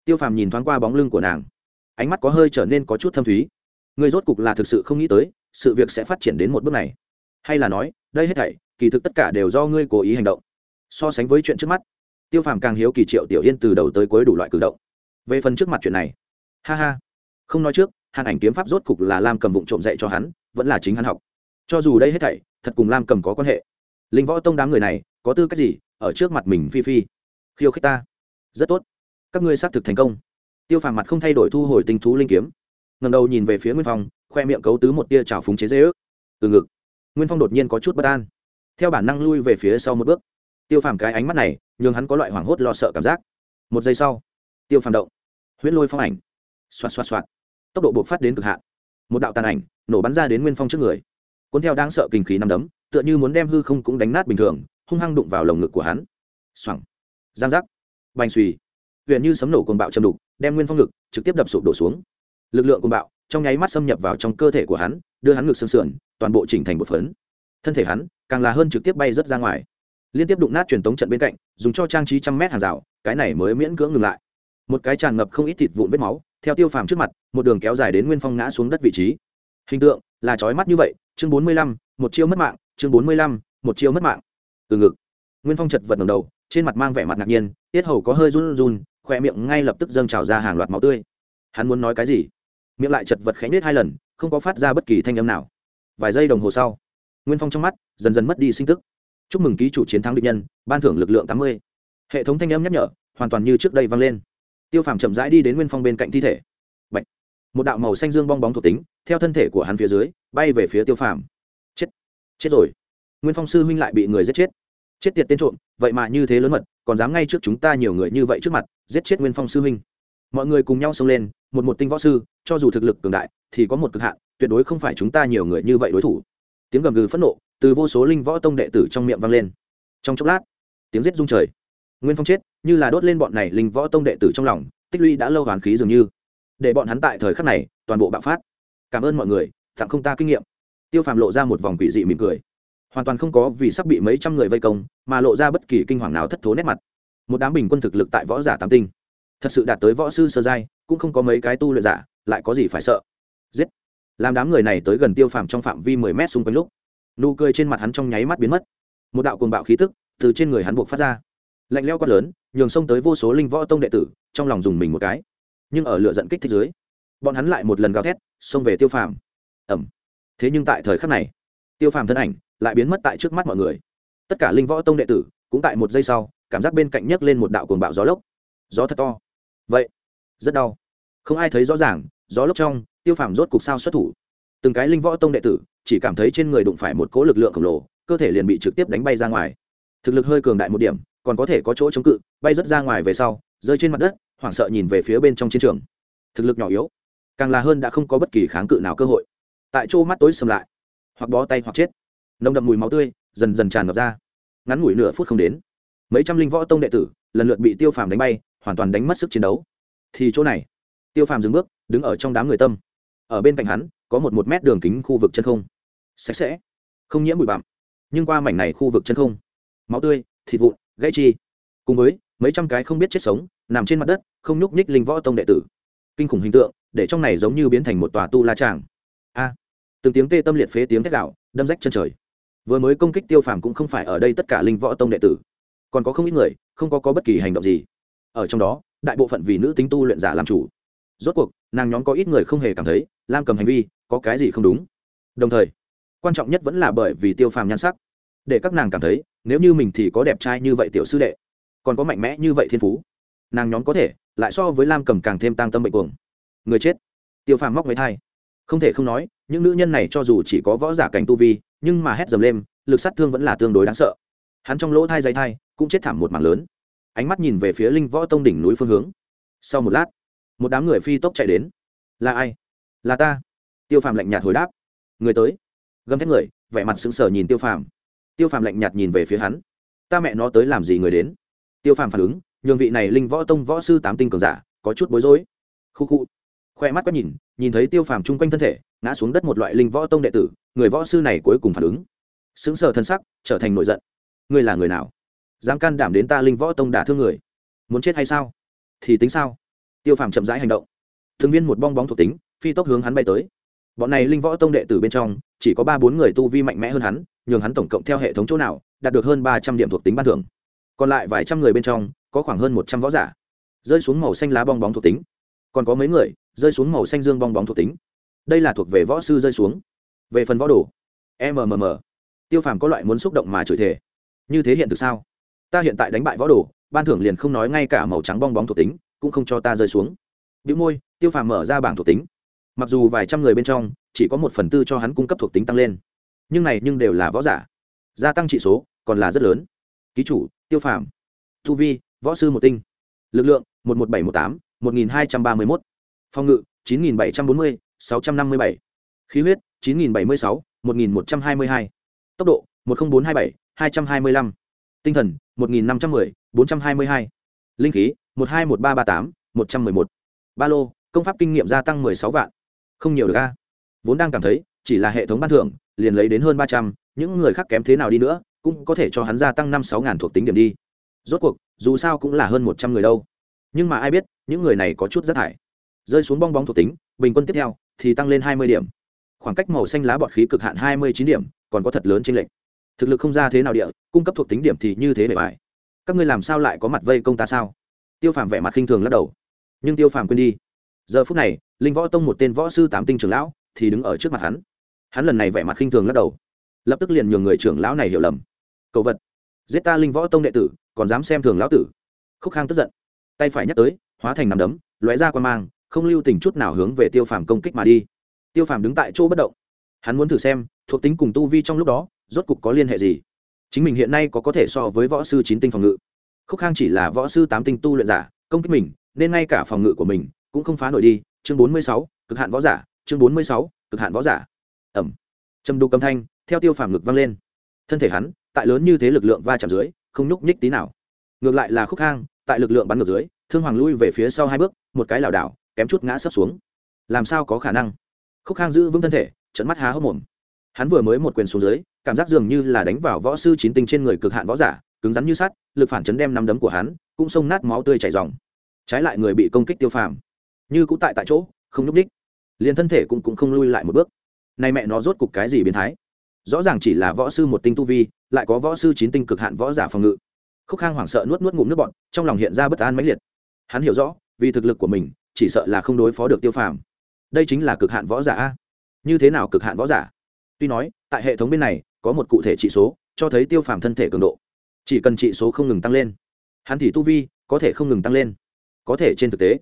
Tiêu phàm nhìn thoáng qua bóng lưng của nàng, ánh mắt có hơi trở nên có chút thâm thúy. Người rốt cục là thực sự không nghĩ tới, sự việc sẽ phát triển đến một bước này. Hay là nói, đây hết thảy, kỳ thực tất cả đều do ngươi cố ý hành động. So sánh với chuyện trước mắt, tiêu phàm càng hiếu kỳ triệu tiểu yên từ đầu tới cuối đủ loại cử động. Về phần trước mặt chuyện này, ha ha, không nói trước, hàn ảnh kiếm pháp rốt cục là lam cầm vụng trộm dạy cho hắn, vẫn là chính hắn học. Cho dù đây hết thảy, thật cùng lam cầm có quan hệ. Linh võ tông đám người này, có tư cách gì, ở trước mặt mình phi phi? Khiêu khích ta. Rất tốt. Các ngươi xác thực thành công. Tiêu phàm mặt không thay đổi thu hồi tinh thú linh kiếm. Ngầm đầu nhìn về phía nguyên phong, khoe miệng cấu tứ một tia trào phúng chế dễ ước từ ngực, nguyên phong đột nhiên có chút bất an. Theo bản năng lui về phía sau một bước. Tiêu phàm cái ánh mắt này, nhường hắn có loại hoảng hốt lo sợ cảm giác. Một giây sau, tiêu phàm động. Huyễn lôi phong ảnh. Xoạt xoạt xoạt. Tốc độ buộc phát đến cực hạn. Một đạo tàn ảnh nổ bắn ra đến nguyên phong trước người. Cuốn theo đáng sợ kinh khí nằm đấm, tựa như muốn đem hư không cũng đánh nát bình thường, hung hăng đụng vào lồng ngực của hắn. Xoẳng giang giác. Bành suy huyện như sấm nổ cồn bạo châm đục, đem nguyên phong ngực trực tiếp đập sụp đổ xuống. Lực lượng cồn bạo trong nháy mắt xâm nhập vào trong cơ thể của hắn, đưa hắn ngực xương sườn, toàn bộ chỉnh thành một phấn. Thân thể hắn càng là hơn trực tiếp bay rớt ra ngoài. Liên tiếp đụng nát truyền tống trận bên cạnh, dùng cho trang trí trăm mét hàng rào, cái này mới miễn cưỡng ngừng lại. Một cái tràn ngập không ít thịt vụn vết máu, theo tiêu phàm trước mặt, một đường kéo dài đến nguyên phong ngã xuống đất vị trí. Hình tượng, là trói mắt như vậy, chương bốn mươi lăm, một chiêu mất mạng, chương bốn mươi lăm, một chiêu mất mạng. Từ ngực, nguyên phong chật vật ngầm đầu trên mặt mang vẻ mặt ngạc nhiên, tiết hầu có hơi run run khoe miệng ngay lập tức dâng trào ra hàng loạt máu tươi. Hắn muốn nói cái gì? Miệng lại chật vật khẽ nết hai lần, không có phát ra bất kỳ thanh âm nào. Vài giây đồng hồ sau, nguyên phong trong mắt dần dần mất đi sinh tức. Chúc mừng ký chủ chiến thắng địch nhân, ban thưởng lực lượng tám mươi. Hệ thống thanh âm nhắc nhở, hoàn toàn như trước đây vang lên. Tiêu phàm chậm rãi đi đến nguyên phong bên cạnh thi thể. Bạch. một đạo màu xanh dương bong bóng thuộc tính, theo thân thể của hắn phía dưới, bay về phía tiêu phàm. Chết. Chết rồi. Nguyên phong sư huynh lại bị người giết chết. Chết tiệt tên trộm vậy mà như thế lớn mật, còn dám ngay trước chúng ta nhiều người như vậy trước mặt, giết chết nguyên phong sư huynh. Mọi người cùng nhau xông lên, một một tinh võ sư, cho dù thực lực cường đại, thì có một cực hạn, tuyệt đối không phải chúng ta nhiều người như vậy đối thủ. Tiếng gầm gừ phẫn nộ từ vô số linh võ tông đệ tử trong miệng vang lên. Trong chốc lát, tiếng giết rung trời. Nguyên phong chết, như là đốt lên bọn này linh võ tông đệ tử trong lòng, tích lũy đã lâu hoàn khí dường như. Để bọn hắn tại thời khắc này, toàn bộ bạo phát. Cảm ơn mọi người, tặng không ta kinh nghiệm. Tiêu phàm lộ ra một vòng quỷ dị mỉm cười hoàn toàn không có vì sắp bị mấy trăm người vây công mà lộ ra bất kỳ kinh hoàng nào thất thố nét mặt. Một đám bình quân thực lực tại võ giả tam tinh, thật sự đạt tới võ sư sơ giai, cũng không có mấy cái tu luyện giả, lại có gì phải sợ? Giết! Làm đám người này tới gần tiêu phàm trong phạm vi mười mét xung quanh lúc, nụ cười trên mặt hắn trong nháy mắt biến mất. Một đạo cuồng bạo khí tức từ trên người hắn buộc phát ra. Lạnh leo quát lớn, nhường xông tới vô số linh võ tông đệ tử, trong lòng dùng mình một cái. Nhưng ở lửa giận kích thích dưới, bọn hắn lại một lần gào thét, xông về tiêu phàm. Ẩm thế nhưng tại thời khắc này tiêu phàm thân ảnh lại biến mất tại trước mắt mọi người. Tất cả linh võ tông đệ tử cũng tại một giây sau, cảm giác bên cạnh nhấc lên một đạo cuồng bạo gió lốc. Gió thật to. Vậy, rất đau. Không ai thấy rõ ràng, gió lốc trong, tiêu phàm rốt cục sao xuất thủ. Từng cái linh võ tông đệ tử chỉ cảm thấy trên người đụng phải một cỗ lực lượng khổng lồ, cơ thể liền bị trực tiếp đánh bay ra ngoài. Thực lực hơi cường đại một điểm, còn có thể có chỗ chống cự, bay rớt ra ngoài về sau, rơi trên mặt đất, hoảng sợ nhìn về phía bên trong chiến trường. Thực lực nhỏ yếu, càng là hơn đã không có bất kỳ kháng cự nào cơ hội. Tại chỗ mắt tối sầm lại hoặc bó tay hoặc chết. Nồng đậm mùi máu tươi dần dần tràn ngập ra. Ngắn ngủi nửa phút không đến, mấy trăm linh võ tông đệ tử lần lượt bị tiêu phàm đánh bay, hoàn toàn đánh mất sức chiến đấu. Thì chỗ này, tiêu phàm dừng bước, đứng ở trong đám người tâm. Ở bên cạnh hắn, có một một mét đường kính khu vực chân không. Sạch sẽ, không nhiễm bụi bặm. Nhưng qua mảnh này khu vực chân không, máu tươi, thịt vụn, gãy chi. Cùng với mấy trăm cái không biết chết sống nằm trên mặt đất, không nhúc nhích linh võ tông đệ tử. Kinh khủng hình tượng, để trong này giống như biến thành một tòa tu la tràng. A từng tiếng tê tâm liệt phế tiếng thét đạo đâm rách chân trời. Vừa mới công kích tiêu phàm cũng không phải ở đây tất cả linh võ tông đệ tử. Còn có không ít người không có, có bất kỳ hành động gì. Ở trong đó đại bộ phận vì nữ tính tu luyện giả làm chủ. Rốt cuộc nàng nhóm có ít người không hề cảm thấy lam cầm hành vi có cái gì không đúng. Đồng thời quan trọng nhất vẫn là bởi vì tiêu phàm nhan sắc. Để các nàng cảm thấy nếu như mình thì có đẹp trai như vậy tiểu sư đệ còn có mạnh mẽ như vậy thiên phú nàng nhóm có thể lại so với lam cầm càng thêm tăng tâm bệnh cuồng. Người chết. Tiêu phàm móc mấy thai không thể không nói, những nữ nhân này cho dù chỉ có võ giả cảnh tu vi, nhưng mà hét dầm lên, lực sát thương vẫn là tương đối đáng sợ. Hắn trong lỗ thai dây thai, cũng chết thảm một mảng lớn. Ánh mắt nhìn về phía linh võ tông đỉnh núi phương hướng. Sau một lát, một đám người phi tốc chạy đến. Là ai? Là ta. Tiêu phàm lạnh nhạt hồi đáp. Người tới. Gầm thét người, vẻ mặt sững sờ nhìn tiêu phàm. Tiêu phàm lạnh nhạt nhìn về phía hắn. Ta mẹ nó tới làm gì người đến? Tiêu phàm phản ứng, nhường vị này linh võ tông võ sư tám tinh cường giả, có chút bối rối. Khu khu khoe mắt quét nhìn nhìn thấy tiêu phàm chung quanh thân thể, ngã xuống đất một loại linh võ tông đệ tử, người võ sư này cuối cùng phản ứng. Xứng sờ thân sắc, trở thành nổi giận. Ngươi là người nào? Dám can đảm đến ta linh võ tông đả thương người? Muốn chết hay sao? Thì tính sao? Tiêu phàm chậm rãi hành động. Thường viên một bong bóng thuộc tính, phi tốc hướng hắn bay tới. Bọn này linh võ tông đệ tử bên trong, chỉ có ba bốn người tu vi mạnh mẽ hơn hắn, nhường hắn tổng cộng theo hệ thống chỗ nào, đạt được hơn ba trăm điểm thuộc tính ban thưởng. Còn lại vài trăm người bên trong, có khoảng hơn một trăm võ giả. Rơi xuống màu xanh lá bong bóng thuộc tính. Còn có mấy người rơi xuống màu xanh dương bong bóng thuộc tính. Đây là thuộc về võ sư rơi xuống. Về phần võ đồ mmm tiêu phàm có loại muốn xúc động mà chửi thể như thế hiện thực sao? Ta hiện tại đánh bại võ đồ, ban thưởng liền không nói ngay cả màu trắng bong bóng thuộc tính, cũng không cho ta rơi xuống. Bị môi, tiêu phàm mở ra bảng thuộc tính. Mặc dù vài trăm người bên trong, chỉ có một phần tư cho hắn cung cấp thuộc tính tăng lên. Nhưng này nhưng đều là võ giả. Gia tăng trị số, còn là rất lớn. Ký chủ, tiêu phàm. Thu vi, võ sư một tinh. Lực lượng, một một bảy một tám, một nghìn hai trăm ba mươi mốt phòng ngự 9740, 657. khí huyết 9076, 1122. tốc độ 10427, 225. tinh thần 1510, 422. linh khí 121338, 111. ba lô công pháp kinh nghiệm gia tăng 16 vạn không nhiều được a vốn đang cảm thấy chỉ là hệ thống ban thưởng liền lấy đến hơn ba trăm những người khác kém thế nào đi nữa cũng có thể cho hắn gia tăng năm sáu ngàn thuộc tính điểm đi rốt cuộc dù sao cũng là hơn một trăm người đâu nhưng mà ai biết những người này có chút rất hại rơi xuống bong bóng thuộc tính, bình quân tiếp theo thì tăng lên hai mươi điểm. Khoảng cách màu xanh lá bọt khí cực hạn hai mươi chín điểm, còn có thật lớn trên lệnh thực lực không ra thế nào địa, cung cấp thuộc tính điểm thì như thế bề bài. Các ngươi làm sao lại có mặt vây công ta sao? Tiêu phàm vẻ mặt khinh thường lắc đầu. Nhưng tiêu phàm quên đi. Giờ phút này, linh võ tông một tên võ sư tám tinh trưởng lão thì đứng ở trước mặt hắn. Hắn lần này vẻ mặt khinh thường lắc đầu. Lập tức liền nhường người trưởng lão này hiểu lầm. Cầu vật, giết ta linh võ tông đệ tử, còn dám xem thường lão tử. Khúc khang tức giận. Tay phải nhắc tới, hóa thành nằm đấm, lóe ra quan mang không lưu tình chút nào hướng về tiêu phàm công kích mà đi. Tiêu phàm đứng tại chỗ bất động. Hắn muốn thử xem, thuộc tính cùng tu vi trong lúc đó, rốt cục có liên hệ gì. Chính mình hiện nay có có thể so với võ sư chín tinh phòng ngự. Khúc khang chỉ là võ sư tám tinh tu luyện giả, công kích mình, nên ngay cả phòng ngự của mình cũng không phá nổi đi. Chương bốn mươi sáu, cực hạn võ giả. Chương bốn mươi sáu, cực hạn võ giả. Ẩm. Châm đục âm thanh, theo tiêu phàm ngực vang lên. Thân thể hắn, tại lớn như thế lực lượng va chạm dưới, không nhúc nhích tí nào. Ngược lại là khúc khang, tại lực lượng bắn ngược dưới, thương hoàng lui về phía sau hai bước, một cái lảo đảo kém chút ngã sấp xuống. Làm sao có khả năng? Khúc khang giữ vững thân thể trận mắt há hốc mồm. Hắn vừa mới một quyền xuống dưới, cảm giác dường như là đánh vào võ sư chín tinh trên người cực hạn võ giả, cứng rắn như sắt, lực phản chấn đem nắm đấm của hắn, cũng xông nát máu tươi chảy dòng. Trái lại người bị công kích tiêu phàm, như cũng tại tại chỗ, không nhúc ních liền thân thể cũng cũng không lui lại một bước. Nay mẹ nó rốt cục cái gì biến thái? Rõ ràng chỉ là võ sư một tinh tu vi, lại có võ sư chín tinh cực hạn võ giả phòng ngự. Khúc khang hoảng sợ nuốt nuốt ngụm nước bọn trong lòng hiện ra bất an mãnh liệt. Hắn hiểu rõ, vì thực lực của mình chỉ sợ là không đối phó được tiêu phàm. Đây chính là cực hạn võ giả như thế nào cực hạn võ giả? Tuy nói, tại hệ thống bên này, có một cụ thể trị số, cho thấy tiêu phàm thân thể cường độ. Chỉ cần trị số không ngừng tăng lên, hắn thì tu vi có thể không ngừng tăng lên. Có thể trên thực tế,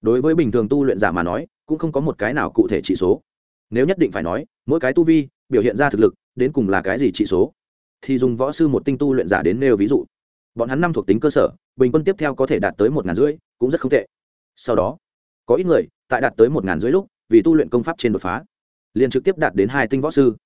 đối với bình thường tu luyện giả mà nói, cũng không có một cái nào cụ thể trị số. Nếu nhất định phải nói, mỗi cái tu vi biểu hiện ra thực lực, đến cùng là cái gì trị số? Thì dùng võ sư một tinh tu luyện giả đến nêu ví dụ. Bọn hắn năm thuộc tính cơ sở, bình quân tiếp theo có thể đạt tới một ngàn rưỡi, cũng rất không tệ. Sau đó có ít người, tại đạt tới một ngàn dưới lúc, vì tu luyện công pháp trên đột phá, liền trực tiếp đạt đến hai tinh võ sư.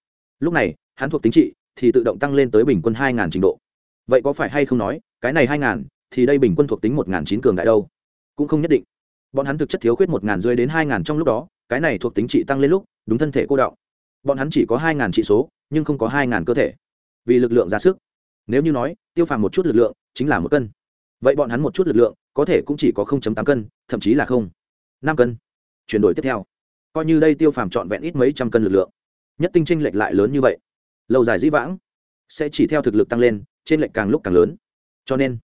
Lúc này, hắn thuộc tính trị thì tự động tăng lên tới bình quân hai ngàn trình độ. Vậy có phải hay không nói, cái này hai ngàn thì đây bình quân thuộc tính một ngàn chín cường đại đâu? Cũng không nhất định. Bọn hắn thực chất thiếu khuyết một ngàn dưới đến hai ngàn trong lúc đó, cái này thuộc tính trị tăng lên lúc, đúng thân thể cô đọng. Bọn hắn chỉ có hai ngàn trị số, nhưng không có hai ngàn cơ thể. Vì lực lượng ra sức. Nếu như nói, tiêu phàm một chút lực lượng chính là một cân. Vậy bọn hắn một chút lực lượng có thể cũng chỉ có tám cân, thậm chí là không năm cân. Chuyển đổi tiếp theo. Coi như đây tiêu phàm trọn vẹn ít mấy trăm cân lực lượng. Nhất tinh tranh lệch lại lớn như vậy. Lâu dài dĩ vãng, sẽ chỉ theo thực lực tăng lên trên lệch càng lúc càng lớn. Cho nên,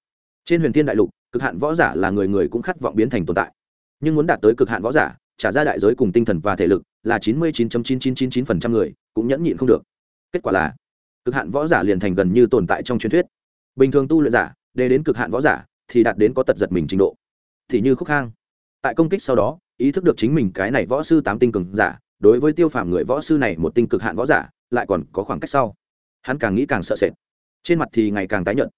trên huyền thiên đại lục, cực hạn võ giả là người người cũng khát vọng biến thành tồn tại. Nhưng muốn đạt tới cực hạn võ giả, trả ra đại giới cùng tinh thần và thể lực là chín mươi chín chín chín chín chín phần trăm người, cũng nhẫn nhịn không được. Kết quả là, cực hạn võ giả liền thành gần như tồn tại trong truyền thuyết. Bình thường tu luyện giả, để đến cực hạn võ giả thì đạt đến có tật giật mình trình độ. Thì như khúc khang tại công kích sau đó, ý thức được chính mình cái này võ sư tám tinh cường giả, đối với tiêu phàm người võ sư này một tinh cực hạn võ giả, lại còn có khoảng cách sau. Hắn càng nghĩ càng sợ sệt. Trên mặt thì ngày càng tái nhợt.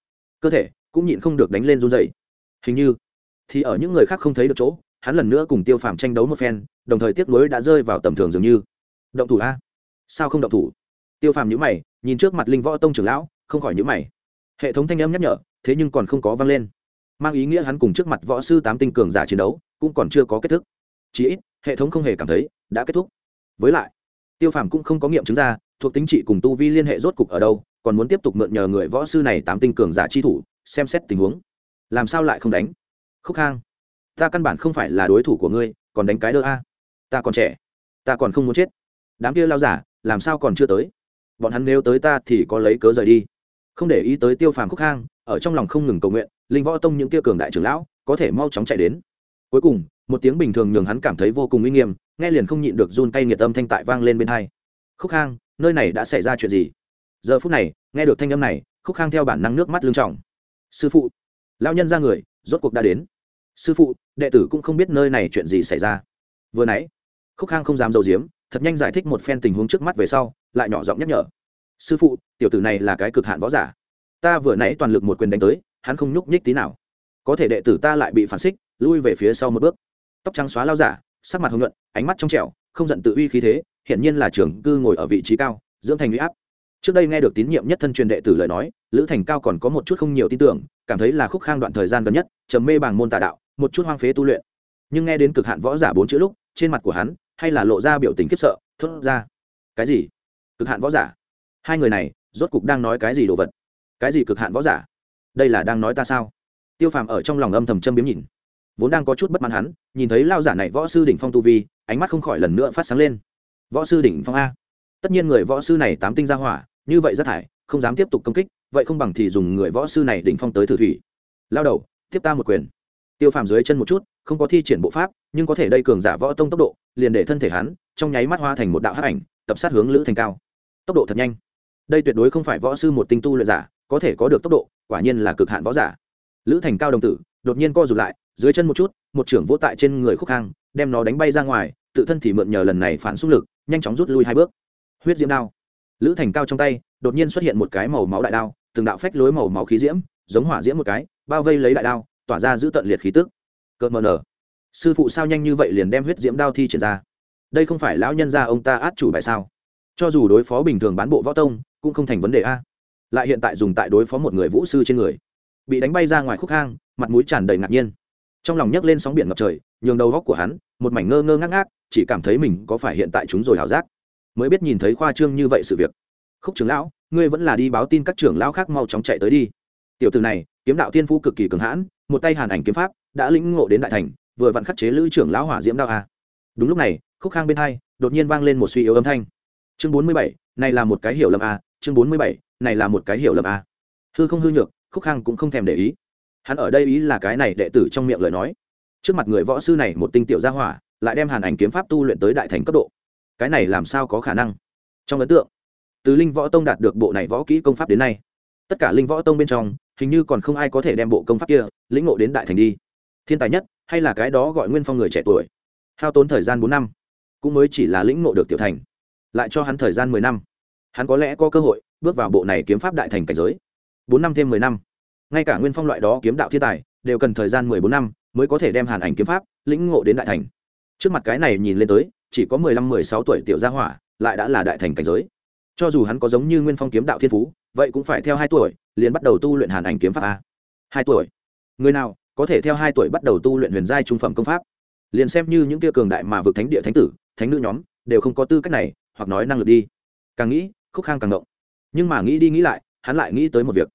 Cơ thể cũng nhịn không được đánh lên run dày hình như thì ở những người khác không thấy được chỗ, hắn lần nữa cùng tiêu phàm tranh đấu một phen, đồng thời tiếc nuối đã rơi vào tầm thường dường như. Động thủ a. Sao không động thủ? Tiêu phàm nhữ mày, nhìn trước mặt linh võ tông trưởng lão, không khỏi nhữ mày. Hệ thống thanh âm nhắc nhở, thế nhưng còn không có vang lên. Mang ý nghĩa hắn cùng trước mặt võ sư tám tinh cường giả chiến đấu cũng còn chưa có kết thúc. Chí ít, hệ thống không hề cảm thấy đã kết thúc. Với lại, tiêu phàm cũng không có nghiệm chứng ra, thuộc tính trị cùng tu vi liên hệ rốt cục ở đâu, còn muốn tiếp tục mượn nhờ người võ sư này tám tinh cường giả chi thủ, xem xét tình huống. Làm sao lại không đánh? Khúc khang, ta căn bản không phải là đối thủ của ngươi, còn đánh cái đơ a. Ta còn trẻ, ta còn không muốn chết. Đám kia lao giả, làm sao còn chưa tới? Bọn hắn nếu tới ta thì có lấy cớ rời đi. Không để ý tới tiêu phàm khúc khang, ở trong lòng không ngừng cầu nguyện, linh võ tông những kia cường đại trưởng lão, có thể mau chóng chạy đến cuối cùng, một tiếng bình thường nhường hắn cảm thấy vô cùng uy nghiêm, nghe liền không nhịn được run cay nghiệt âm thanh tại vang lên bên hai. Khúc khang, nơi này đã xảy ra chuyện gì? Giờ phút này, nghe được thanh âm này, khúc khang theo bản năng nước mắt lưng trọng sư phụ lao nhân ra người, rốt cuộc đã đến. Sư phụ, đệ tử cũng không biết nơi này chuyện gì xảy ra. Vừa nãy, khúc khang không dám dầu diếm, thật nhanh giải thích một phen tình huống trước mắt về sau, lại nhỏ giọng nhắc nhở. Sư phụ, tiểu tử này là cái cực hạn võ giả. Ta vừa nãy toàn lực một quyền đánh tới, hắn không nhúc nhích tí nào có thể đệ tử ta lại bị phản xích, lui về phía sau một bước. Tóc trắng xóa lao giả, sắc mặt hồng nhuận, ánh mắt trong trẻo, không giận tự uy khí thế, hiển nhiên là trưởng cư ngồi ở vị trí cao, dưỡng thành uy áp. Trước đây nghe được tín nhiệm nhất thân truyền đệ tử lời nói, lữ thành cao còn có một chút không nhiều tin tưởng, cảm thấy là khúc khang đoạn thời gian gần nhất, trầm mê bằng môn tà đạo, một chút hoang phế tu luyện. Nhưng nghe đến cực hạn võ giả bốn chữ lúc, trên mặt của hắn, hay là lộ ra biểu tình khiếp sợ, thốt ra, cái gì? Cực hạn võ giả? Hai người này, rốt cục đang nói cái gì đồ vật? Cái gì cực hạn võ giả? Đây là đang nói ta sao? Tiêu phàm ở trong lòng âm thầm châm biếm nhìn. Vốn đang có chút bất mãn hắn, nhìn thấy lao giả này võ sư đỉnh phong tu vi, ánh mắt không khỏi lần nữa phát sáng lên. Võ sư đỉnh phong a. Tất nhiên người võ sư này tám tinh ra hỏa, như vậy rất thải, không dám tiếp tục công kích, vậy không bằng thì dùng người võ sư này đỉnh phong tới thử thủy. Lao đầu, tiếp ta một quyền. Tiêu phàm dưới chân một chút, không có thi triển bộ pháp, nhưng có thể đây cường giả võ tông tốc độ, liền để thân thể hắn, trong nháy mắt hoa thành một đạo hắc ảnh, tập sát hướng lữ thành cao. Tốc độ thật nhanh. Đây tuyệt đối không phải võ sư một tinh tu luyện giả, có thể có được tốc độ, quả nhiên là cực hạn võ giả lữ thành cao đồng tử, đột nhiên co rụt lại, dưới chân một chút, một trưởng vỗ tại trên người khúc khang đem nó đánh bay ra ngoài, tự thân thì mượn nhờ lần này phản xung lực, nhanh chóng rút lui hai bước. Huyết diễm đao. Lữ thành cao trong tay, đột nhiên xuất hiện một cái màu máu đại đao, từng đạo phách lối màu máu khí diễm, giống hỏa diễm một cái, bao vây lấy đại đao, tỏa ra giữ tận liệt khí tức. Cợt mờ nở. Sư phụ sao nhanh như vậy liền đem huyết diễm đao thi triển ra? Đây không phải lão nhân gia ông ta át chủ bài sao? Cho dù đối phó bình thường bán bộ võ tông, cũng không thành vấn đề a. Lại hiện tại dùng tại đối phó một người vũ sư trên người bị đánh bay ra ngoài khúc hang, mặt mũi tràn đầy ngạc nhiên. Trong lòng nhấc lên sóng biển ngập trời, nhường đầu góc của hắn, một mảnh ngơ ngơ ngác ngác, chỉ cảm thấy mình có phải hiện tại chúng rồi hảo giác. Mới biết nhìn thấy khoa trương như vậy sự việc. Khúc trưởng lão, ngươi vẫn là đi báo tin các trưởng lão khác mau chóng chạy tới đi. Tiểu từ này, kiếm đạo thiên phu cực kỳ cường hãn, một tay hàn ảnh kiếm pháp, đã lĩnh ngộ đến đại thành, vừa vặn khắc chế lữ trưởng lão hỏa diễm đao a. Đúng lúc này, khúc khang bên hai, đột nhiên vang lên một suy yếu âm thanh. Chương bốn mươi bảy, này là một cái hiểu lầm a, chương bốn mươi bảy, này là một cái hiểu lầm a. Hư không hư nhược khúc khang cũng không thèm để ý. Hắn ở đây ý là cái này đệ tử trong miệng lời nói. Trước mặt người võ sư này một tinh tiểu gia hỏa, lại đem hàn ảnh kiếm pháp tu luyện tới đại thành cấp độ. Cái này làm sao có khả năng? Trong ấn tượng, từ linh võ tông đạt được bộ này võ kỹ công pháp đến nay, tất cả linh võ tông bên trong, hình như còn không ai có thể đem bộ công pháp kia lĩnh ngộ đến đại thành đi. Thiên tài nhất, hay là cái đó gọi nguyên phong người trẻ tuổi, hao tốn thời gian bốn năm, cũng mới chỉ là lĩnh ngộ được tiểu thành, lại cho hắn thời gian mười năm. Hắn có lẽ có cơ hội bước vào bộ này kiếm pháp đại thành cảnh giới bốn năm thêm mười năm. Ngay cả nguyên phong loại đó kiếm đạo thiên tài, đều cần thời gian mười bốn năm mới có thể đem hàn ảnh kiếm pháp lĩnh ngộ đến đại thành. Trước mặt cái này nhìn lên tới, chỉ có mười lăm, mười sáu tuổi tiểu gia hỏa, lại đã là đại thành cảnh giới. Cho dù hắn có giống như nguyên phong kiếm đạo thiên phú, vậy cũng phải theo hai tuổi, liền bắt đầu tu luyện hàn ảnh kiếm pháp a. Hai tuổi? Người nào có thể theo hai tuổi bắt đầu tu luyện huyền giai trung phẩm công pháp? Liền xem như những kia cường đại mà vượt thánh địa thánh tử, thánh nữ nhóm, đều không có tư cách này, hoặc nói năng lực đi. Càng nghĩ, khúc khang càng động. Nhưng mà nghĩ đi nghĩ lại, hắn lại nghĩ tới một việc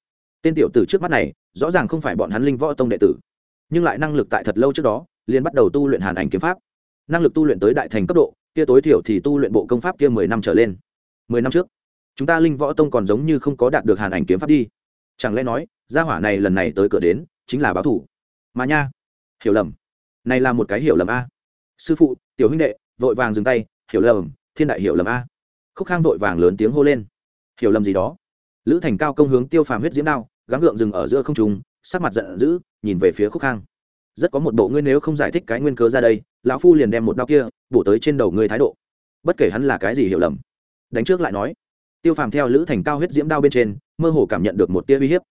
tên tiểu tử trước mắt này, rõ ràng không phải bọn hắn linh võ tông đệ tử, nhưng lại năng lực tại thật lâu trước đó, liền bắt đầu tu luyện hàn ảnh kiếm pháp. Năng lực tu luyện tới đại thành cấp độ, kia tối thiểu thì tu luyện bộ công pháp kia mười năm trở lên. Mười năm trước, chúng ta linh võ tông còn giống như không có đạt được hàn ảnh kiếm pháp đi. Chẳng lẽ nói, gia hỏa này lần này tới cửa đến, chính là báo thủ? Mà nha, hiểu lầm. Này là một cái hiểu lầm a. Sư phụ, tiểu huynh đệ, vội vàng dừng tay, hiểu lầm, thiên đại hiểu lầm a. Khúc khang vội vàng lớn tiếng hô lên. Hiểu lầm gì đó? Lữ thành cao công hướng tiêu phàm huyết diễm đao gắng gượng dừng ở giữa không trung, sắc mặt giận dữ nhìn về phía khúc khang. Rất có một bộ ngươi nếu không giải thích cái nguyên cớ ra đây lão phu liền đem một đao kia bổ tới trên đầu ngươi thái độ. Bất kể hắn là cái gì hiểu lầm. Đánh trước lại nói. Tiêu phàm theo lữ thành cao huyết diễm đao bên trên mơ hồ cảm nhận được một tia uy hiếp.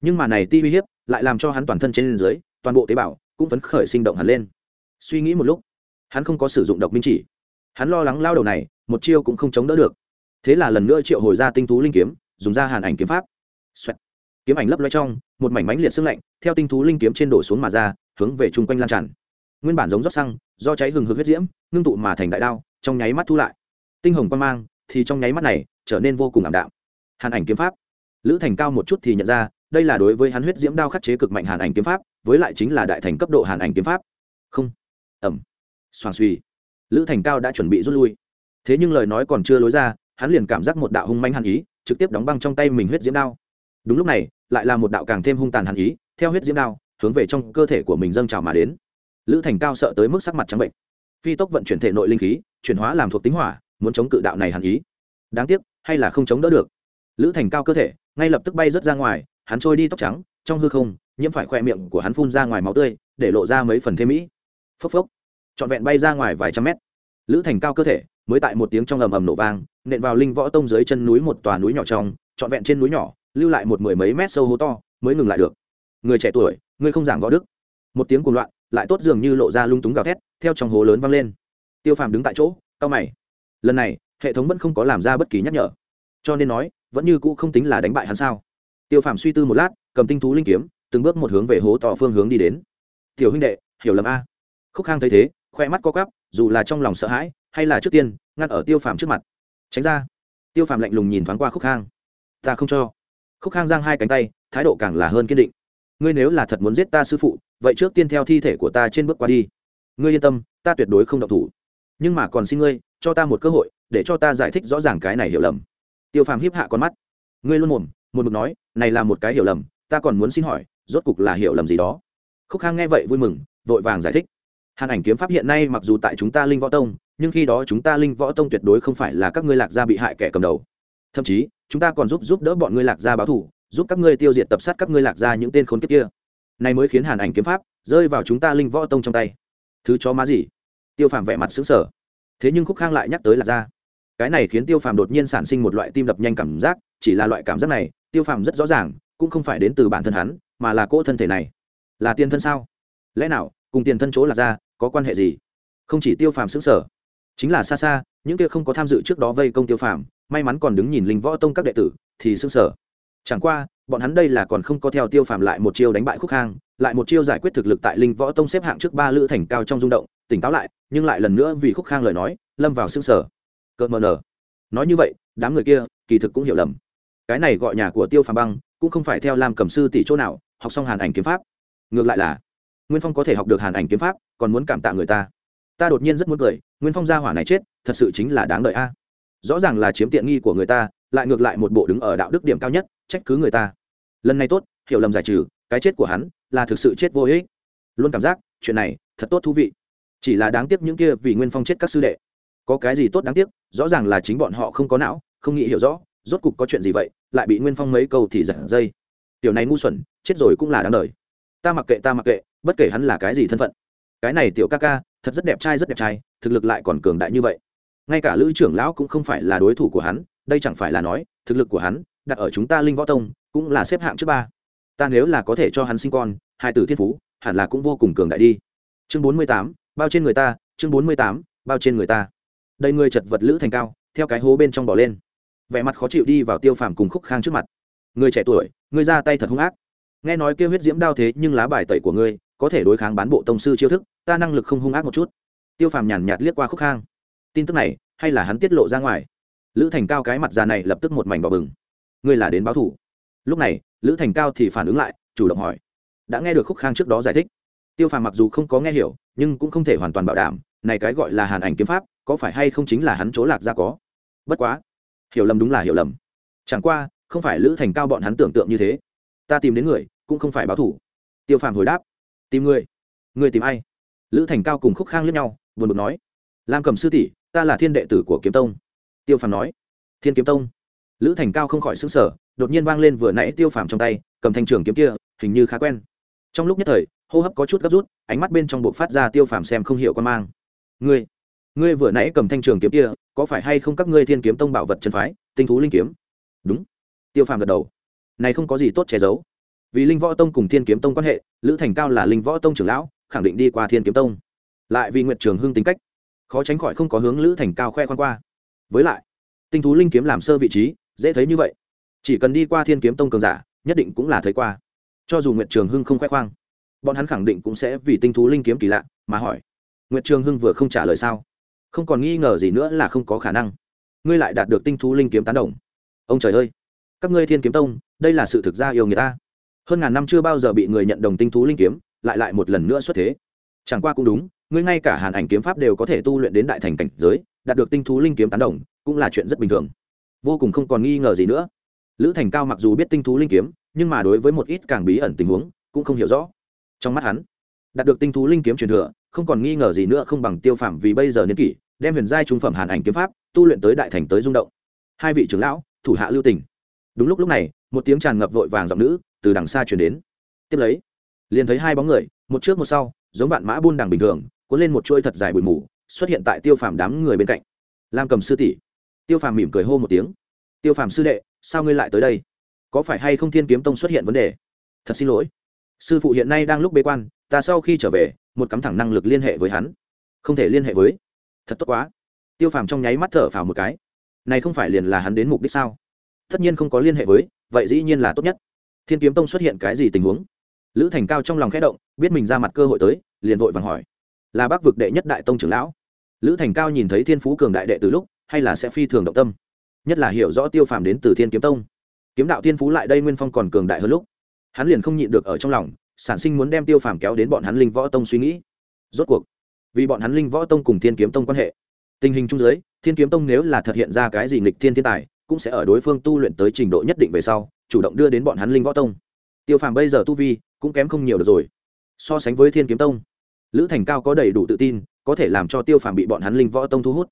Nhưng mà này tia uy hiếp lại làm cho hắn toàn thân trên dưới toàn bộ tế bào cũng phấn khởi sinh động hẳn lên. Suy nghĩ một lúc hắn không có sử dụng độc minh chỉ. Hắn lo lắng lao đầu này một chiêu cũng không chống đỡ được. Thế là lần nữa triệu hồi ra tinh tú linh kiếm dùng ra hàn ảnh kiếm pháp. Xoẹt kiếm ảnh lấp loay trong, một mảnh mánh liệt sưng lạnh, theo tinh thú linh kiếm trên đổ xuống mà ra, hướng về chung quanh lan tràn. Nguyên bản giống rót xăng, do cháy hừng hực huyết diễm, ngưng tụ mà thành đại đao, trong nháy mắt thu lại. Tinh hồng quan mang thì trong nháy mắt này trở nên vô cùng ảm đạm. Hàn ảnh kiếm pháp. Lữ thành cao một chút thì nhận ra, đây là đối với hắn huyết diễm đao khắc chế cực mạnh hàn ảnh kiếm pháp, với lại chính là đại thành cấp độ hàn ảnh kiếm pháp. Không. Ẩm xoàng suy lữ thành cao đã chuẩn bị rút lui. Thế nhưng lời nói còn chưa lối ra, hắn liền cảm giác một đạo hung manh hàn ý, trực tiếp đóng băng trong tay mình huyết diễm đao đúng lúc này, lại là một đạo càng thêm hung tàn hàn ý, theo huyết diễm đao, hướng về trong cơ thể của mình dâng trào mà đến. Lữ thành cao sợ tới mức sắc mặt trắng bệnh. Phi tốc vận chuyển thể nội linh khí, chuyển hóa làm thuộc tính hỏa, muốn chống cự đạo này hàn ý. Đáng tiếc, hay là không chống đỡ được. Lữ thành cao cơ thể, ngay lập tức bay rớt ra ngoài, hắn trôi đi tóc trắng, trong hư không, nhiễm phải khoe miệng của hắn phun ra ngoài máu tươi, để lộ ra mấy phần thêm mỹ. Phốc phốc. Trọn vẹn bay ra ngoài vài trăm mét. Lữ thành cao cơ thể, mới tại một tiếng trong ầm ầm nổ vang, nện vào linh võ tông dưới chân núi một tòa núi nhỏ trong, trọn vẹn trên núi nhỏ lưu lại một mười mấy mét sâu hố to, mới ngừng lại được. Người trẻ tuổi, ngươi không giảng võ đức. Một tiếng cuồng loạn, lại tốt dường như lộ ra lung túng gào thét, theo trong hố lớn vang lên. Tiêu phàm đứng tại chỗ cao mày. Lần này, hệ thống vẫn không có làm ra bất kỳ nhắc nhở. Cho nên nói, vẫn như cũ không tính là đánh bại hắn sao. Tiêu phàm suy tư một lát, cầm tinh thú linh kiếm, từng bước một hướng về hố to phương hướng đi đến. Tiểu huynh đệ, hiểu lầm a. Khúc khang thấy thế, khoe mắt co cắp dù là trong lòng sợ hãi, hay là trước tiên, ngăn ở tiêu phàm trước mặt. Tránh ra. Tiêu phàm lạnh lùng nhìn thoáng qua khúc khang. Ta không cho khúc khang giang hai cánh tay, thái độ càng là hơn kiên định. Ngươi nếu là thật muốn giết ta sư phụ, vậy trước tiên theo thi thể của ta trên bước qua đi. Ngươi yên tâm, ta tuyệt đối không động thủ. Nhưng mà còn xin ngươi, cho ta một cơ hội, để cho ta giải thích rõ ràng cái này hiểu lầm. Tiêu phàm hiếp hạ con mắt. Ngươi luôn mồm, một mực nói, này là một cái hiểu lầm, ta còn muốn xin hỏi, rốt cục là hiểu lầm gì đó. Khúc khang nghe vậy vui mừng, vội vàng giải thích. Hàn ảnh kiếm pháp hiện nay mặc dù tại chúng ta linh võ tông, nhưng khi đó chúng ta linh võ tông tuyệt đối không phải là các ngươi lạc gia bị hại kẻ cầm đầu thậm chí, chúng ta còn giúp giúp đỡ bọn ngươi lạc gia báo thủ, giúp các ngươi tiêu diệt tập sát các ngươi lạc gia những tên khốn kiếp kia. Này mới khiến hàn ảnh kiếm pháp rơi vào chúng ta linh võ tông trong tay. Thứ chó má gì? Tiêu phàm vẻ mặt xứng sở thế nhưng khúc khang lại nhắc tới lạc gia. Cái này khiến tiêu phàm đột nhiên sản sinh một loại tim đập nhanh cảm giác, chỉ là loại cảm giác này, tiêu phàm rất rõ ràng, cũng không phải đến từ bản thân hắn, mà là cỗ thân thể này. Là tiền thân sao? Lẽ nào, cùng tiền thân chỗ lạc gia có quan hệ gì? Không chỉ tiêu phàm xứng sở chính là xa xa, những kia không có tham dự trước đó vây công tiêu phàm may mắn còn đứng nhìn linh võ tông các đệ tử thì sững sờ, chẳng qua bọn hắn đây là còn không có theo tiêu phàm lại một chiêu đánh bại khúc khang lại một chiêu giải quyết thực lực tại linh võ tông xếp hạng trước ba lữ thành cao trong rung động tỉnh táo lại nhưng lại lần nữa vì khúc khang lời nói lâm vào sững sờ, cợt mờ nở. Nói như vậy đám người kia kỳ thực cũng hiểu lầm. Cái này gọi nhà của tiêu phàm băng cũng không phải theo làm cầm sư tỷ chỗ nào học xong hàn ảnh kiếm pháp. Ngược lại là nguyên phong có thể học được hàn ảnh kiếm pháp còn muốn cảm tạ người ta. Ta đột nhiên rất muốn cười nguyên phong gia hỏa này chết thật sự chính là đáng đợi a rõ ràng là chiếm tiện nghi của người ta, lại ngược lại một bộ đứng ở đạo đức điểm cao nhất, trách cứ người ta. Lần này tốt, hiểu lầm giải trừ, cái chết của hắn là thực sự chết vô ích. Luôn cảm giác, chuyện này, thật tốt thú vị. Chỉ là đáng tiếc những kia vì nguyên phong chết các sư đệ. Có cái gì tốt đáng tiếc, rõ ràng là chính bọn họ không có não, không nghĩ hiểu rõ, rốt cục có chuyện gì vậy, lại bị nguyên phong mấy câu thì giật dây. Tiểu này ngu xuẩn, chết rồi cũng là đáng đời. Ta mặc kệ, ta mặc kệ, bất kể hắn là cái gì thân phận. Cái này tiểu ca ca, thật rất đẹp trai, rất đẹp trai, thực lực lại còn cường đại như vậy ngay cả lữ trưởng lão cũng không phải là đối thủ của hắn, đây chẳng phải là nói, thực lực của hắn, đặt ở chúng ta linh võ tông, cũng là xếp hạng trước ba. Ta nếu là có thể cho hắn sinh con, hai tử thiên phú, hẳn là cũng vô cùng cường đại đi. Chương bốn mươi tám, bao trên người ta, chương bốn mươi tám, bao trên người ta. Đây người chật vật lữ thành cao, theo cái hố bên trong bỏ lên. Vẻ mặt khó chịu đi vào tiêu phàm cùng khúc khang trước mặt. Người trẻ tuổi, người ra tay thật hung ác. Nghe nói kêu huyết diễm đao thế nhưng lá bài tẩy của ngươi, có thể đối kháng bán bộ tông sư chiêu thức, ta năng lực không hung ác một chút. Tiêu phàm nhàn nhạt liếc qua khúc khang tin tức này hay là hắn tiết lộ ra ngoài? Lữ thành cao cái mặt già này lập tức một mảnh bỏ bừng. Ngươi là đến báo thủ. Lúc này, lữ thành cao thì phản ứng lại, chủ động hỏi. Đã nghe được khúc khang trước đó giải thích. Tiêu phàm mặc dù không có nghe hiểu, nhưng cũng không thể hoàn toàn bảo đảm, này cái gọi là hàn ảnh kiếm pháp, có phải hay không chính là hắn chỗ lạc ra có? Bất quá, hiểu lầm đúng là hiểu lầm. Chẳng qua, không phải lữ thành cao bọn hắn tưởng tượng như thế. Ta tìm đến người, cũng không phải báo thủ. Tiêu phàm hồi đáp. Tìm người? Người tìm ai? Lữ thành cao cùng khúc khang lướt nhau, buồn bực nói. Lam cầm sư tỷ ta là thiên đệ tử của kiếm tông. Tiêu phàm nói. Thiên kiếm tông. Lữ thành cao không khỏi xứng sở đột nhiên vang lên vừa nãy tiêu phàm trong tay, cầm thanh trường kiếm kia, hình như khá quen. Trong lúc nhất thời, hô hấp có chút gấp rút, ánh mắt bên trong buộc phát ra tiêu phàm xem không hiểu con mang. Ngươi ngươi vừa nãy cầm thanh trường kiếm kia, có phải hay không các ngươi thiên kiếm tông bảo vật chân phái, tinh thú linh kiếm? Đúng. Tiêu phàm gật đầu. Này không có gì tốt che giấu. Vì linh võ tông cùng thiên kiếm tông quan hệ, lữ thành cao là linh võ tông trưởng lão, khẳng định đi qua thiên kiếm tông. Lại vì nguyệt trường hưng tính cách khó tránh khỏi không có hướng lữ thành cao khoe khoan qua. Với lại, tinh thú linh kiếm làm sơ vị trí, dễ thấy như vậy. Chỉ cần đi qua thiên kiếm tông cường giả, nhất định cũng là thấy qua. Cho dù nguyệt trường hưng không khoe khoang, bọn hắn khẳng định cũng sẽ vì tinh thú linh kiếm kỳ lạ mà hỏi. Nguyệt trường hưng vừa không trả lời sao? Không còn nghi ngờ gì nữa là không có khả năng. Ngươi lại đạt được tinh thú linh kiếm tán đồng. Ông trời ơi! Các ngươi thiên kiếm tông, đây là sự thực ra yêu người ta. Hơn ngàn năm chưa bao giờ bị người nhận đồng tinh thú linh kiếm, lại lại một lần nữa xuất thế. Chẳng qua cũng đúng ngươi ngay cả hàn ảnh kiếm pháp đều có thể tu luyện đến đại thành cảnh giới, đạt được tinh thú linh kiếm tán đồng, cũng là chuyện rất bình thường. Vô cùng không còn nghi ngờ gì nữa. Lữ thành cao mặc dù biết tinh thú linh kiếm, nhưng mà đối với một ít càng bí ẩn tình huống, cũng không hiểu rõ. Trong mắt hắn, đạt được tinh thú linh kiếm truyền thừa, không còn nghi ngờ gì nữa không bằng tiêu phạm vì bây giờ niên kỷ, đem huyền giai trung phẩm hàn ảnh kiếm pháp, tu luyện tới đại thành tới rung động. Hai vị trưởng lão, thủ hạ lưu tình. Đúng lúc lúc này, một tiếng tràn ngập vội vàng giọng nữ từ đằng xa truyền đến. Tiếp lấy, liền thấy hai bóng người, một trước một sau, giống vạn mã buôn đằng bình thường cuốn lên một chuôi thật dài bụi mù, xuất hiện tại tiêu phàm đám người bên cạnh. Lam cầm sư tỷ. Tiêu phàm mỉm cười hô một tiếng. Tiêu phàm sư đệ, sao ngươi lại tới đây? Có phải hay không thiên kiếm tông xuất hiện vấn đề? Thật xin lỗi. Sư phụ hiện nay đang lúc bế quan, ta sau khi trở về, một cắm thẳng năng lực liên hệ với hắn. Không thể liên hệ với. Thật tốt quá. Tiêu phàm trong nháy mắt thở phào một cái. Này không phải liền là hắn đến mục đích sao? Tất nhiên không có liên hệ với, vậy dĩ nhiên là tốt nhất. Thiên kiếm tông xuất hiện cái gì tình huống? Lữ thành cao trong lòng khẽ động, biết mình ra mặt cơ hội tới, liền vội vàng hỏi là bác vực đệ nhất đại tông trưởng lão. Lữ thành cao nhìn thấy thiên phú cường đại đệ từ lúc, hay là sẽ phi thường động tâm. Nhất là hiểu rõ tiêu phàm đến từ thiên kiếm tông. Kiếm đạo thiên phú lại đây nguyên phong còn cường đại hơn lúc. Hắn liền không nhịn được ở trong lòng, sản sinh muốn đem tiêu phàm kéo đến bọn hắn linh võ tông suy nghĩ. Rốt cuộc, vì bọn hắn linh võ tông cùng thiên kiếm tông quan hệ, tình hình chung giới thiên kiếm tông nếu là thật hiện ra cái gì nghịch thiên thiên tài, cũng sẽ ở đối phương tu luyện tới trình độ nhất định về sau, chủ động đưa đến bọn hắn linh võ tông. Tiêu phàm bây giờ tu vi cũng kém không nhiều được rồi. So sánh với thiên kiếm tông lữ thành cao có đầy đủ tự tin, có thể làm cho tiêu phàm bị bọn hắn linh võ tông thu hút.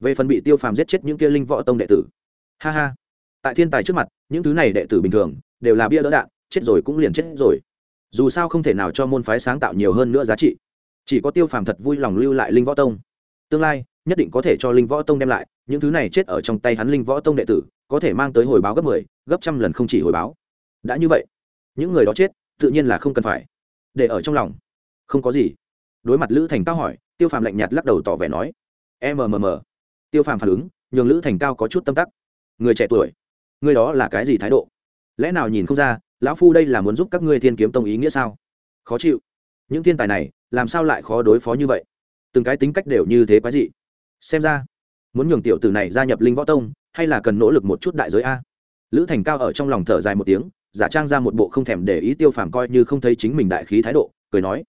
Về phần bị tiêu phàm giết chết những kia linh võ tông đệ tử. Ha ha. Tại thiên tài trước mặt, những thứ này đệ tử bình thường đều là bia đỡ đạn, chết rồi cũng liền chết rồi. Dù sao không thể nào cho môn phái sáng tạo nhiều hơn nữa giá trị. Chỉ có tiêu phàm thật vui lòng lưu lại linh võ tông. Tương lai, nhất định có thể cho linh võ tông đem lại, những thứ này chết ở trong tay hắn linh võ tông đệ tử, có thể mang tới hồi báo gấp mười, gấp trăm lần không chỉ hồi báo. Đã như vậy, những người đó chết, tự nhiên là không cần phải để ở trong lòng. Không có gì đối mặt lữ thành cao hỏi, tiêu phàm lạnh nhạt lắc đầu tỏ vẻ nói mmm tiêu phàm phản ứng, nhường lữ thành cao có chút tâm tắc. Người trẻ tuổi, người đó là cái gì thái độ? Lẽ nào nhìn không ra, lão phu đây là muốn giúp các ngươi thiên kiếm tông ý nghĩa sao? Khó chịu. Những thiên tài này, làm sao lại khó đối phó như vậy? Từng cái tính cách đều như thế quái dị. Xem ra, muốn nhường tiểu tử này gia nhập linh võ tông, hay là cần nỗ lực một chút đại giới a? Lữ thành cao ở trong lòng thở dài một tiếng, giả trang ra một bộ không thèm để ý tiêu phàm coi như không thấy chính mình đại khí thái độ, cười nói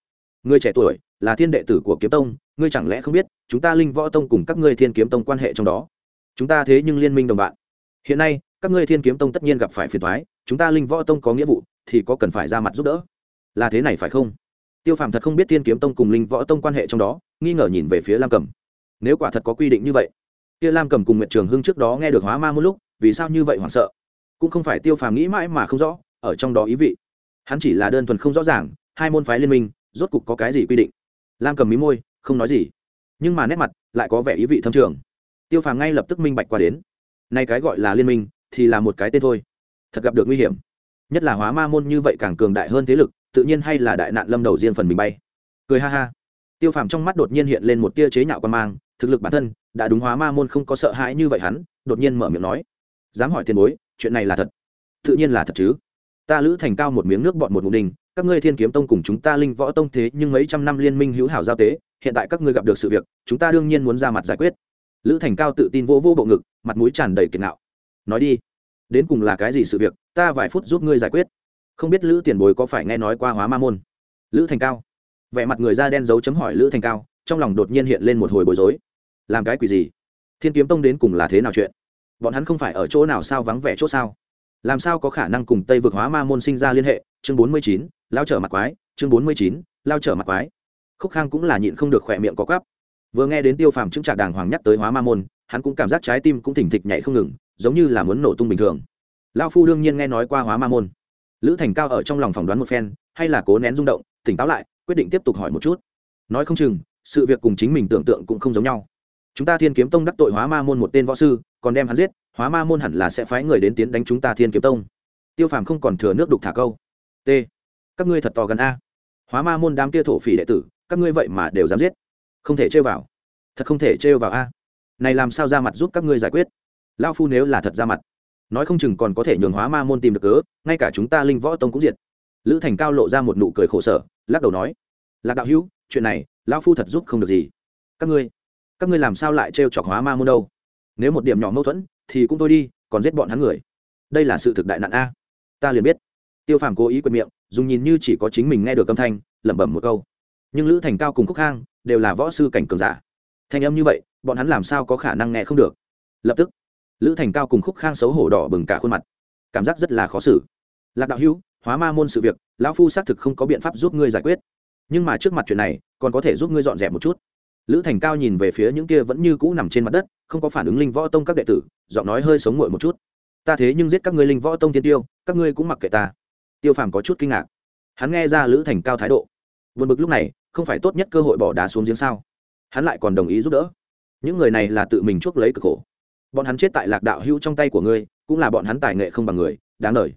ngươi trẻ tuổi, là thiên đệ tử của kiếm tông, ngươi chẳng lẽ không biết, chúng ta linh võ tông cùng các ngươi thiên kiếm tông quan hệ trong đó? Chúng ta thế nhưng liên minh đồng bạn. Hiện nay, các ngươi thiên kiếm tông tất nhiên gặp phải phiền thoái chúng ta linh võ tông có nghĩa vụ, thì có cần phải ra mặt giúp đỡ. Là thế này phải không? Tiêu phàm thật không biết thiên kiếm tông cùng linh võ tông quan hệ trong đó, nghi ngờ nhìn về phía lam cầm nếu quả thật có quy định như vậy, kia lam cầm cùng nguyện trường hưng trước đó nghe được hóa ma một lúc, vì sao như vậy hoảng sợ? Cũng không phải tiêu phàm nghĩ mãi mà không rõ, ở trong đó ý vị. Hắn chỉ là đơn thuần không rõ ràng, hai môn phái liên minh rốt cục có cái gì quy định? Lam cầm mí môi, không nói gì. Nhưng mà nét mặt lại có vẻ ý vị thâm trường. Tiêu phàm ngay lập tức minh bạch qua đến. Nay cái gọi là liên minh thì là một cái tên thôi. Thật gặp được nguy hiểm. Nhất là hóa ma môn như vậy càng cường đại hơn thế lực, tự nhiên hay là đại nạn lâm đầu riêng phần mình bay. Cười ha ha. Tiêu phàm trong mắt đột nhiên hiện lên một tia chế nhạo quan mang, thực lực bản thân đã đúng hóa ma môn không có sợ hãi như vậy hắn, đột nhiên mở miệng nói. Dám hỏi tiền bối, chuyện này là thật. Tự nhiên là thật chứ. Ta lữ thành cao một miếng nước bọn một ngụ đình các ngươi thiên kiếm tông cùng chúng ta linh võ tông thế nhưng mấy trăm năm liên minh hữu hảo giao tế, hiện tại các ngươi gặp được sự việc, chúng ta đương nhiên muốn ra mặt giải quyết. Lữ thành cao tự tin vô vô bộ ngực, mặt mũi tràn đầy kiệt nạo. Nói đi, đến cùng là cái gì sự việc, ta vài phút giúp ngươi giải quyết. Không biết lữ tiền bối có phải nghe nói qua hóa ma môn? Lữ thành cao. Vẻ mặt người da đen dấu chấm hỏi lữ thành cao, trong lòng đột nhiên hiện lên một hồi bối rối. Làm cái quỷ gì? Thiên kiếm tông đến cùng là thế nào chuyện? Bọn hắn không phải ở chỗ nào sao vắng vẻ chỗ sao? Làm sao có khả năng cùng tây vực hóa ma môn sinh ra liên hệ? Chương bốn mươi chín lao trở mặt quái, chương bốn mươi chín, lao trở mặt quái. Khúc khang cũng là nhịn không được khỏe miệng có cắp vừa nghe đến tiêu phàm chứng trả đàng hoàng nhắc tới hóa ma môn, hắn cũng cảm giác trái tim cũng thỉnh thịch nhảy không ngừng, giống như là muốn nổ tung bình thường. Lao phu đương nhiên nghe nói qua hóa ma môn. Lữ thành cao ở trong lòng phỏng đoán một phen, hay là cố nén rung động, tỉnh táo lại, quyết định tiếp tục hỏi một chút. Nói không chừng, sự việc cùng chính mình tưởng tượng cũng không giống nhau. Chúng ta thiên kiếm tông đắc tội hóa ma môn một tên võ sư, còn đem hắn giết, hóa ma môn hẳn là sẽ phái người đến tiến đánh chúng ta thiên kiếm tông. Tiêu phàm không còn thừa nước đục thả câu. T các ngươi thật to gần a. Hóa ma môn đám kia thổ phỉ đệ tử, các ngươi vậy mà đều dám giết. Không thể trêu vào. Thật không thể trêu vào a. Này làm sao ra mặt giúp các ngươi giải quyết? Lao phu nếu là thật ra mặt, nói không chừng còn có thể nhường hóa ma môn tìm được cớ, ngay cả chúng ta linh võ tông cũng diệt. Lữ thành cao lộ ra một nụ cười khổ sở, lắc đầu nói, lạc đạo hữu, chuyện này, lão phu thật giúp không được gì. Các ngươi các ngươi làm sao lại trêu chọc hóa ma môn đâu? Nếu một điểm nhỏ mâu thuẫn, thì cũng thôi đi, còn giết bọn hắn người. Đây là sự thực đại nạn a. Ta liền biết. Tiêu phàm cố ý quệt miệng dùng nhìn như chỉ có chính mình nghe được âm thanh, lẩm bẩm một câu. Nhưng lữ thành cao cùng khúc khang đều là võ sư cảnh cường giả. Thanh âm như vậy, bọn hắn làm sao có khả năng nghe không được? Lập tức, lữ thành cao cùng khúc khang xấu hổ đỏ bừng cả khuôn mặt. Cảm giác rất là khó xử. Lạc đạo hữu, hóa ma môn sự việc, lão phu xác thực không có biện pháp giúp ngươi giải quyết. Nhưng mà trước mặt chuyện này, còn có thể giúp ngươi dọn dẹp một chút. Lữ thành cao nhìn về phía những kia vẫn như cũ nằm trên mặt đất, không có phản ứng linh võ tông các đệ tử, giọng nói hơi sống nguội một chút. Ta thế nhưng giết các ngươi linh võ tông tiên tiêu, các ngươi cũng mặc kệ ta tiêu phàm có chút kinh ngạc. Hắn nghe ra lữ thành cao thái độ. Vượt bực lúc này, không phải tốt nhất cơ hội bỏ đá xuống giếng sao? Hắn lại còn đồng ý giúp đỡ. Những người này là tự mình chuốc lấy cực khổ. Bọn hắn chết tại lạc đạo hữu trong tay của ngươi, cũng là bọn hắn tài nghệ không bằng người, đáng lời.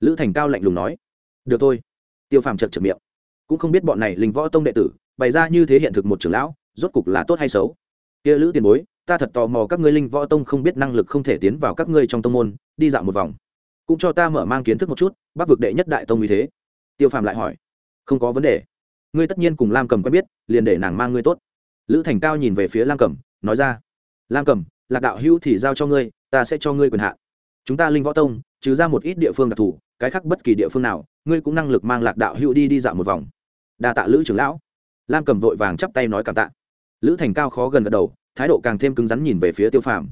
Lữ thành cao lạnh lùng nói. Được thôi. Tiêu phàm chật chật miệng. Cũng không biết bọn này linh võ tông đệ tử, bày ra như thế hiện thực một trưởng lão, rốt cục là tốt hay xấu? Kia lữ tiền bối, ta thật tò mò các ngươi linh võ tông không biết năng lực không thể tiến vào các ngươi trong tông môn, đi dạo một vòng cũng cho ta mở mang kiến thức một chút, bắc vực đệ nhất đại tông như thế. Tiêu phàm lại hỏi, không có vấn đề. Ngươi tất nhiên cùng lam cầm quen biết, liền để nàng mang ngươi tốt. Lữ thành cao nhìn về phía lam cầm, nói ra, lam cầm, lạc đạo hữu thì giao cho ngươi, ta sẽ cho ngươi quyền hạn. Chúng ta linh võ tông, trừ ra một ít địa phương đặc thù, cái khác bất kỳ địa phương nào, ngươi cũng năng lực mang lạc đạo hữu đi đi dạo một vòng. Đa tạ lữ trưởng lão. Lam cầm vội vàng chắp tay nói cảm tạ. Lữ thành cao khó gần gật đầu, thái độ càng thêm cứng rắn nhìn về phía tiêu phàm.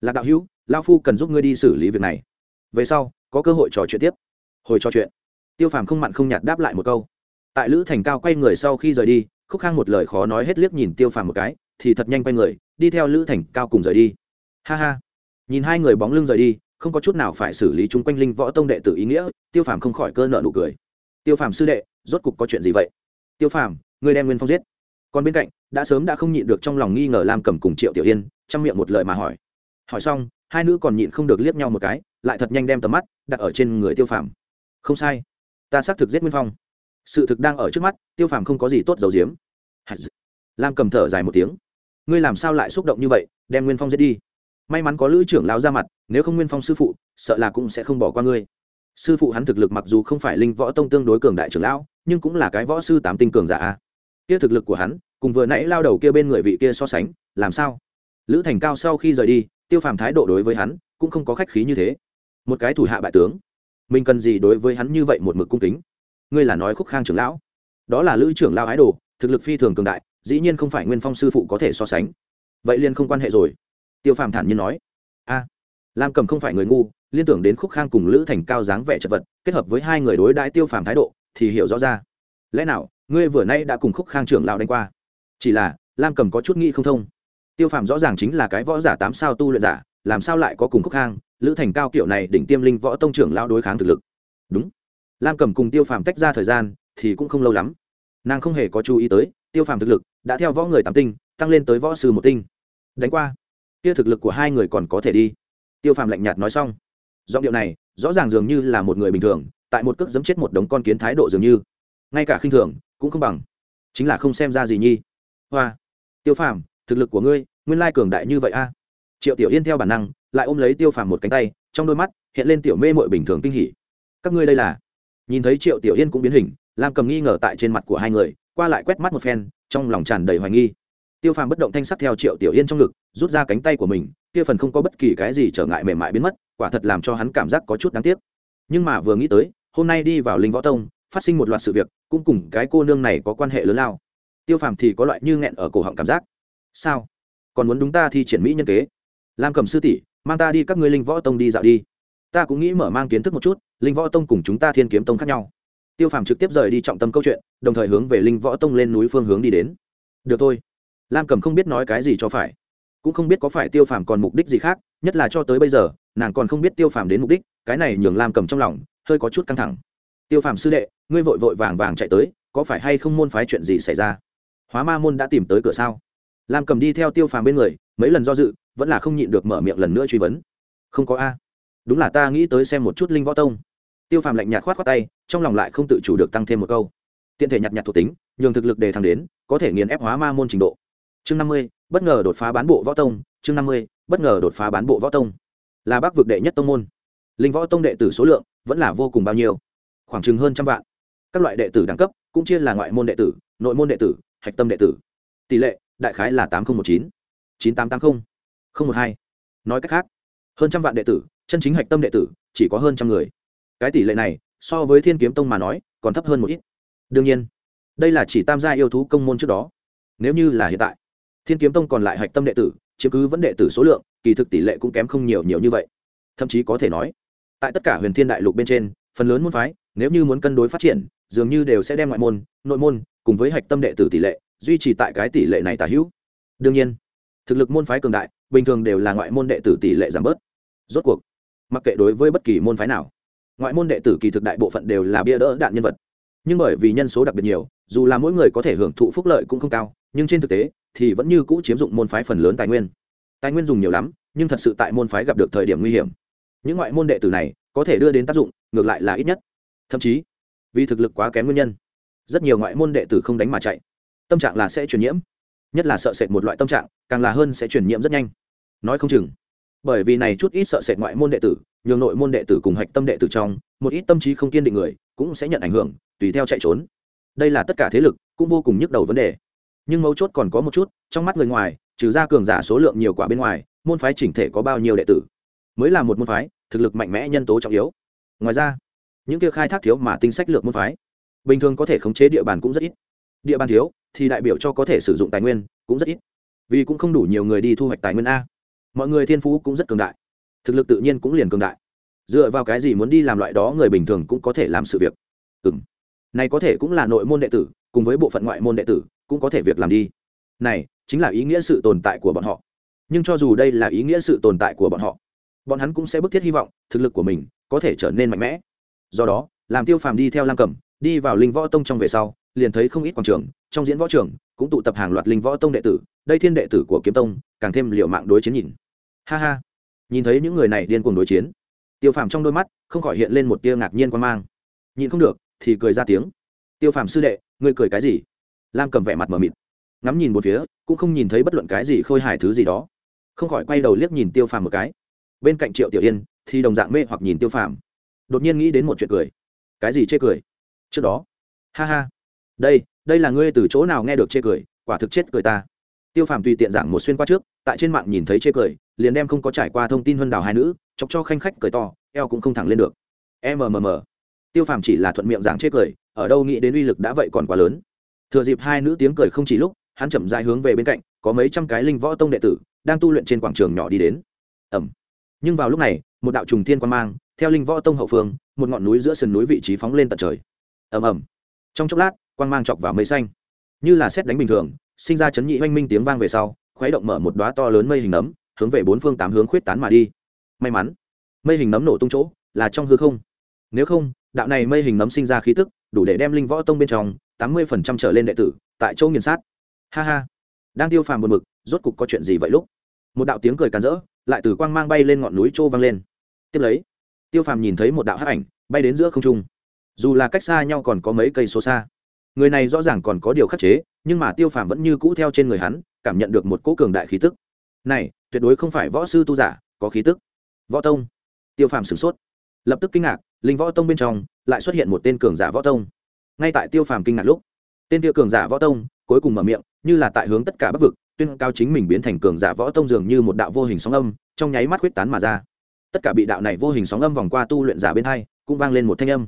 Lạc đạo hữu lao phu cần giúp ngươi đi xử lý việc này. Về sau có cơ hội trò chuyện tiếp. Hồi trò chuyện, tiêu phàm không mặn không nhạt đáp lại một câu. Tại lữ thành cao quay người sau khi rời đi, khúc khang một lời khó nói hết liếc nhìn tiêu phàm một cái, thì thật nhanh quay người, đi theo lữ thành cao cùng rời đi. Ha ha. Nhìn hai người bóng lưng rời đi, không có chút nào phải xử lý chúng quanh linh võ tông đệ tử ý nghĩa, tiêu phàm không khỏi cơ nợ nụ cười. Tiêu phàm sư đệ, rốt cục có chuyện gì vậy? Tiêu phàm, người đem nguyên phong giết. Còn bên cạnh, đã sớm đã không nhịn được trong lòng nghi ngờ lam cầm cùng triệu tiểu yên, trong miệng một lời mà hỏi. Hỏi xong, hai nữ còn nhịn không được liếc nhau một cái lại thật nhanh đem tầm mắt đặt ở trên người tiêu phàm. Không sai, ta xác thực giết nguyên phong. Sự thực đang ở trước mắt, tiêu phàm không có gì tốt dầu giếm. Lam cầm thở dài một tiếng. Ngươi làm sao lại xúc động như vậy, đem nguyên phong giết đi? May mắn có lữ trưởng lão ra mặt, nếu không nguyên phong sư phụ, sợ là cũng sẽ không bỏ qua ngươi. Sư phụ hắn thực lực mặc dù không phải linh võ tông tương đối cường đại trưởng lão, nhưng cũng là cái võ sư tám tinh cường giả kia thực lực của hắn, cùng vừa nãy lao đầu kia bên người vị kia so sánh, làm sao? Lữ thành cao sau khi rời đi, tiêu phàm thái độ đối với hắn cũng không có khách khí như thế một cái thủ hạ bại tướng. Mình cần gì đối với hắn như vậy một mực cung kính? Ngươi là nói khúc khang trưởng lão. Đó là lữ trưởng lao ái đồ, thực lực phi thường cường đại, dĩ nhiên không phải nguyên phong sư phụ có thể so sánh. Vậy liên không quan hệ rồi. Tiêu phàm thản nhiên nói. A, lam cầm không phải người ngu, liên tưởng đến khúc khang cùng lữ thành cao dáng vẻ chật vật, kết hợp với hai người đối đãi tiêu phàm thái độ, thì hiểu rõ ra. Lẽ nào, ngươi vừa nay đã cùng khúc khang trưởng lao đánh qua? Chỉ là, lam cầm có chút nghĩ không thông. Tiêu phàm rõ ràng chính là cái võ giả tám sao tu luyện giả, làm sao lại có cùng khúc khang lữ thành cao kiểu này đỉnh tiêm linh võ tông trưởng lao đối kháng thực lực. Đúng. Lam cầm cùng tiêu phàm tách ra thời gian, thì cũng không lâu lắm. Nàng không hề có chú ý tới, tiêu phàm thực lực đã theo võ người tám tinh, tăng lên tới võ sư một tinh. Đánh qua. Kia thực lực của hai người còn có thể đi. Tiêu phàm lạnh nhạt nói xong. Giọng điệu này, rõ ràng dường như là một người bình thường, tại một cước giấm chết một đống con kiến thái độ dường như. Ngay cả khinh thường, cũng không bằng. Chính là không xem ra gì nhi. Hoa. Tiêu phàm, thực lực của ngươi, nguyên lai cường đại như vậy a. Triệu tiểu yên theo bản năng lại ôm lấy tiêu phàm một cánh tay, trong đôi mắt hiện lên tiểu mê mội bình thường kinh hỉ. Các ngươi đây là? Nhìn thấy triệu tiểu yên cũng biến hình, lam cầm nghi ngờ tại trên mặt của hai người, qua lại quét mắt một phen, trong lòng tràn đầy hoài nghi. Tiêu phàm bất động thanh sắc theo triệu tiểu yên trong ngực, rút ra cánh tay của mình, kia phần không có bất kỳ cái gì trở ngại mềm mại biến mất, quả thật làm cho hắn cảm giác có chút đáng tiếc. Nhưng mà vừa nghĩ tới, hôm nay đi vào linh võ tông, phát sinh một loạt sự việc, cũng cùng cái cô nương này có quan hệ lớn lao. Tiêu phàm thì có loại như nghẹn ở cổ họng cảm giác. Sao? Còn muốn đúng ta thi triển mỹ nhân kế? Lam cầm sư tỷ mang ta đi các ngươi linh võ tông đi dạo đi. Ta cũng nghĩ mở mang kiến thức một chút, linh võ tông cùng chúng ta thiên kiếm tông khác nhau. Tiêu phàm trực tiếp rời đi trọng tâm câu chuyện, đồng thời hướng về linh võ tông lên núi phương hướng đi đến. Được thôi. Lam cầm không biết nói cái gì cho phải. Cũng không biết có phải tiêu phàm còn mục đích gì khác, nhất là cho tới bây giờ, nàng còn không biết tiêu phàm đến mục đích, cái này nhường lam cầm trong lòng hơi có chút căng thẳng. Tiêu phàm sư đệ, ngươi vội vội vàng vàng chạy tới, có phải hay không môn phái chuyện gì xảy ra? Hóa ma môn đã tìm tới cửa sao? Lam cầm đi theo tiêu phàm bên người, mấy lần do dự vẫn là không nhịn được mở miệng lần nữa truy vấn. Không có a. Đúng là ta nghĩ tới xem một chút linh võ tông. Tiêu phàm lạnh nhạt khoát khoát tay, trong lòng lại không tự chủ được tăng thêm một câu. Tiện thể nhặt nhặt thuộc tính, nhường thực lực đề thăng đến, có thể nghiền ép hóa ma môn trình độ. Chương năm mươi, bất ngờ đột phá bán bộ võ tông. Chương năm mươi, bất ngờ đột phá bán bộ võ tông. Là bác vực đệ nhất tông môn. Linh võ tông đệ tử số lượng vẫn là vô cùng bao nhiêu? Khoảng chừng hơn trăm vạn. Các loại đệ tử đẳng cấp cũng chia là ngoại môn đệ tử, nội môn đệ tử, hạch tâm đệ tử. Tỷ lệ đại khái là tám nghìn một chín. chín tám tám mươi không một hai. Nói cách khác, hơn trăm vạn đệ tử, chân chính hạch tâm đệ tử, chỉ có hơn trăm người. Cái tỷ lệ này, so với thiên kiếm tông mà nói, còn thấp hơn một ít. Đương nhiên, đây là chỉ tam gia yêu thú công môn trước đó. Nếu như là hiện tại, thiên kiếm tông còn lại hạch tâm đệ tử, chiếm cứ vấn đệ tử số lượng, kỳ thực tỷ lệ cũng kém không nhiều nhiều như vậy. Thậm chí có thể nói, tại tất cả huyền thiên đại lục bên trên, phần lớn môn phái, nếu như muốn cân đối phát triển, dường như đều sẽ đem ngoại môn, nội môn cùng với hạch tâm đệ tử tỷ lệ, duy trì tại cái tỷ lệ này tả hữu. Đương nhiên, thực lực môn phái cường đại bình thường đều là ngoại môn đệ tử tỷ lệ giảm bớt. Rốt cuộc, mặc kệ đối với bất kỳ môn phái nào, ngoại môn đệ tử kỳ thực đại bộ phận đều là bia đỡ đạn nhân vật. Nhưng bởi vì nhân số đặc biệt nhiều, dù là mỗi người có thể hưởng thụ phúc lợi cũng không cao, nhưng trên thực tế thì vẫn như cũ chiếm dụng môn phái phần lớn tài nguyên. Tài nguyên dùng nhiều lắm, nhưng thật sự tại môn phái gặp được thời điểm nguy hiểm. Những ngoại môn đệ tử này có thể đưa đến tác dụng, ngược lại là ít nhất. Thậm chí, vì thực lực quá kém nguyên nhân, rất nhiều ngoại môn đệ tử không đánh mà chạy. Tâm trạng là sẽ truyền nhiễm, nhất là sợ sệt một loại tâm trạng, càng là hơn sẽ truyền nhiễm rất nhanh nói không chừng. Bởi vì này chút ít sợ sệt ngoại môn đệ tử, nhường nội môn đệ tử cùng hạch tâm đệ tử trong, một ít tâm trí không kiên định người, cũng sẽ nhận ảnh hưởng, tùy theo chạy trốn. Đây là tất cả thế lực, cũng vô cùng nhức đầu vấn đề. Nhưng mấu chốt còn có một chút, trong mắt người ngoài, trừ ra cường giả số lượng nhiều quả bên ngoài, môn phái chỉnh thể có bao nhiêu đệ tử? Mới là một môn phái, thực lực mạnh mẽ nhân tố trọng yếu. Ngoài ra, những kia khai thác thiếu mà tinh sách lược môn phái, bình thường có thể khống chế địa bàn cũng rất ít. Địa bàn thiếu thì đại biểu cho có thể sử dụng tài nguyên cũng rất ít. Vì cũng không đủ nhiều người đi thu hoạch tài nguyên a mọi người thiên phú cũng rất cường đại. Thực lực tự nhiên cũng liền cường đại. Dựa vào cái gì muốn đi làm loại đó người bình thường cũng có thể làm sự việc. Ừ m này có thể cũng là nội môn đệ tử, cùng với bộ phận ngoại môn đệ tử, cũng có thể việc làm đi. Này, chính là ý nghĩa sự tồn tại của bọn họ. Nhưng cho dù đây là ý nghĩa sự tồn tại của bọn họ, bọn hắn cũng sẽ bức thiết hy vọng, thực lực của mình có thể trở nên mạnh mẽ. Do đó, làm tiêu phàm đi theo lam cẩm, đi vào linh võ tông trong về sau, liền thấy không ít quảng trường, trong diễn võ trường cũng tụ tập hàng loạt linh võ tông đệ tử đây thiên đệ tử của kiếm tông, càng thêm liệu mạng đối chiến nhìn. Ha ha. Nhìn thấy những người này điên cuồng đối chiến, tiêu phàm trong đôi mắt không khỏi hiện lên một tia ngạc nhiên quan mang. Nhìn không được, thì cười ra tiếng. Tiêu phàm sư đệ, ngươi cười cái gì? Lam cầm vẻ mặt mờ mịt, ngắm nhìn một phía, cũng không nhìn thấy bất luận cái gì khôi hài thứ gì đó. Không khỏi quay đầu liếc nhìn tiêu phàm một cái. Bên cạnh triệu tiểu yên thì đồng dạng mê hoặc nhìn tiêu phàm. Đột nhiên nghĩ đến một chuyện cười. Cái gì chê cười? Trước đó. Ha ha. Đây đây là ngươi từ chỗ nào nghe được chê cười? Quả thực chết cười ta tiêu phàm tùy tiện giảng một xuyên qua trước, tại trên mạng nhìn thấy chê cười, liền đem không có trải qua thông tin hơn đào hai nữ, chọc cho khanh khách cười to, eo cũng không thẳng lên được. Mmm tiêu phàm chỉ là thuận miệng giảng chê cười, ở đâu nghĩ đến uy lực đã vậy còn quá lớn. Thừa dịp hai nữ tiếng cười không chỉ lúc, hắn chậm dài hướng về bên cạnh, có mấy trăm cái linh võ tông đệ tử, đang tu luyện trên quảng trường nhỏ đi đến. Ẩm. Nhưng vào lúc này, một đạo trùng thiên quan mang, theo linh võ tông hậu phương, một ngọn núi giữa sườn núi vị trí phóng lên tận trời. Ầm ầm trong chốc lát, quang mang chọc vào mây xanh. Như là xét đánh bình thường sinh ra chấn nhị oanh minh tiếng vang về sau, khuấy động mở một đoá to lớn mây hình nấm, hướng về bốn phương tám hướng khuyết tán mà đi. May mắn, mây hình nấm nổ tung chỗ, là trong hư không. Nếu không, đạo này mây hình nấm sinh ra khí tức, đủ để đem linh võ tông bên trong tám mươi phần trăm trở lên đệ tử tại chỗ nghiền sát. Ha ha. Đang tiêu phàm một mực rốt cục có chuyện gì vậy lúc? Một đạo tiếng cười càn rỡ, lại từ quang mang bay lên ngọn núi châu vang lên. Tiếp lấy, tiêu phàm nhìn thấy một đạo hắc ảnh bay đến giữa không trung. Dù là cách xa nhau còn có mấy cây số xa người này rõ ràng còn có điều khắc chế, nhưng mà tiêu phàm vẫn như cũ theo trên người hắn, cảm nhận được một cỗ cường đại khí tức. Này, tuyệt đối không phải võ sư tu giả, có khí tức. Võ tông. Tiêu phàm sửng sốt. Lập tức kinh ngạc, linh võ tông bên trong lại xuất hiện một tên cường giả võ tông. Ngay tại tiêu phàm kinh ngạc lúc, tên tiêu cường giả võ tông cuối cùng mở miệng, như là tại hướng tất cả bắc vực, tuyên cao chính mình biến thành cường giả võ tông dường như một đạo vô hình sóng âm, trong nháy mắt huyết tán mà ra. Tất cả bị đạo này vô hình sóng âm vòng qua tu luyện giả bên hai, cũng vang lên một thanh âm.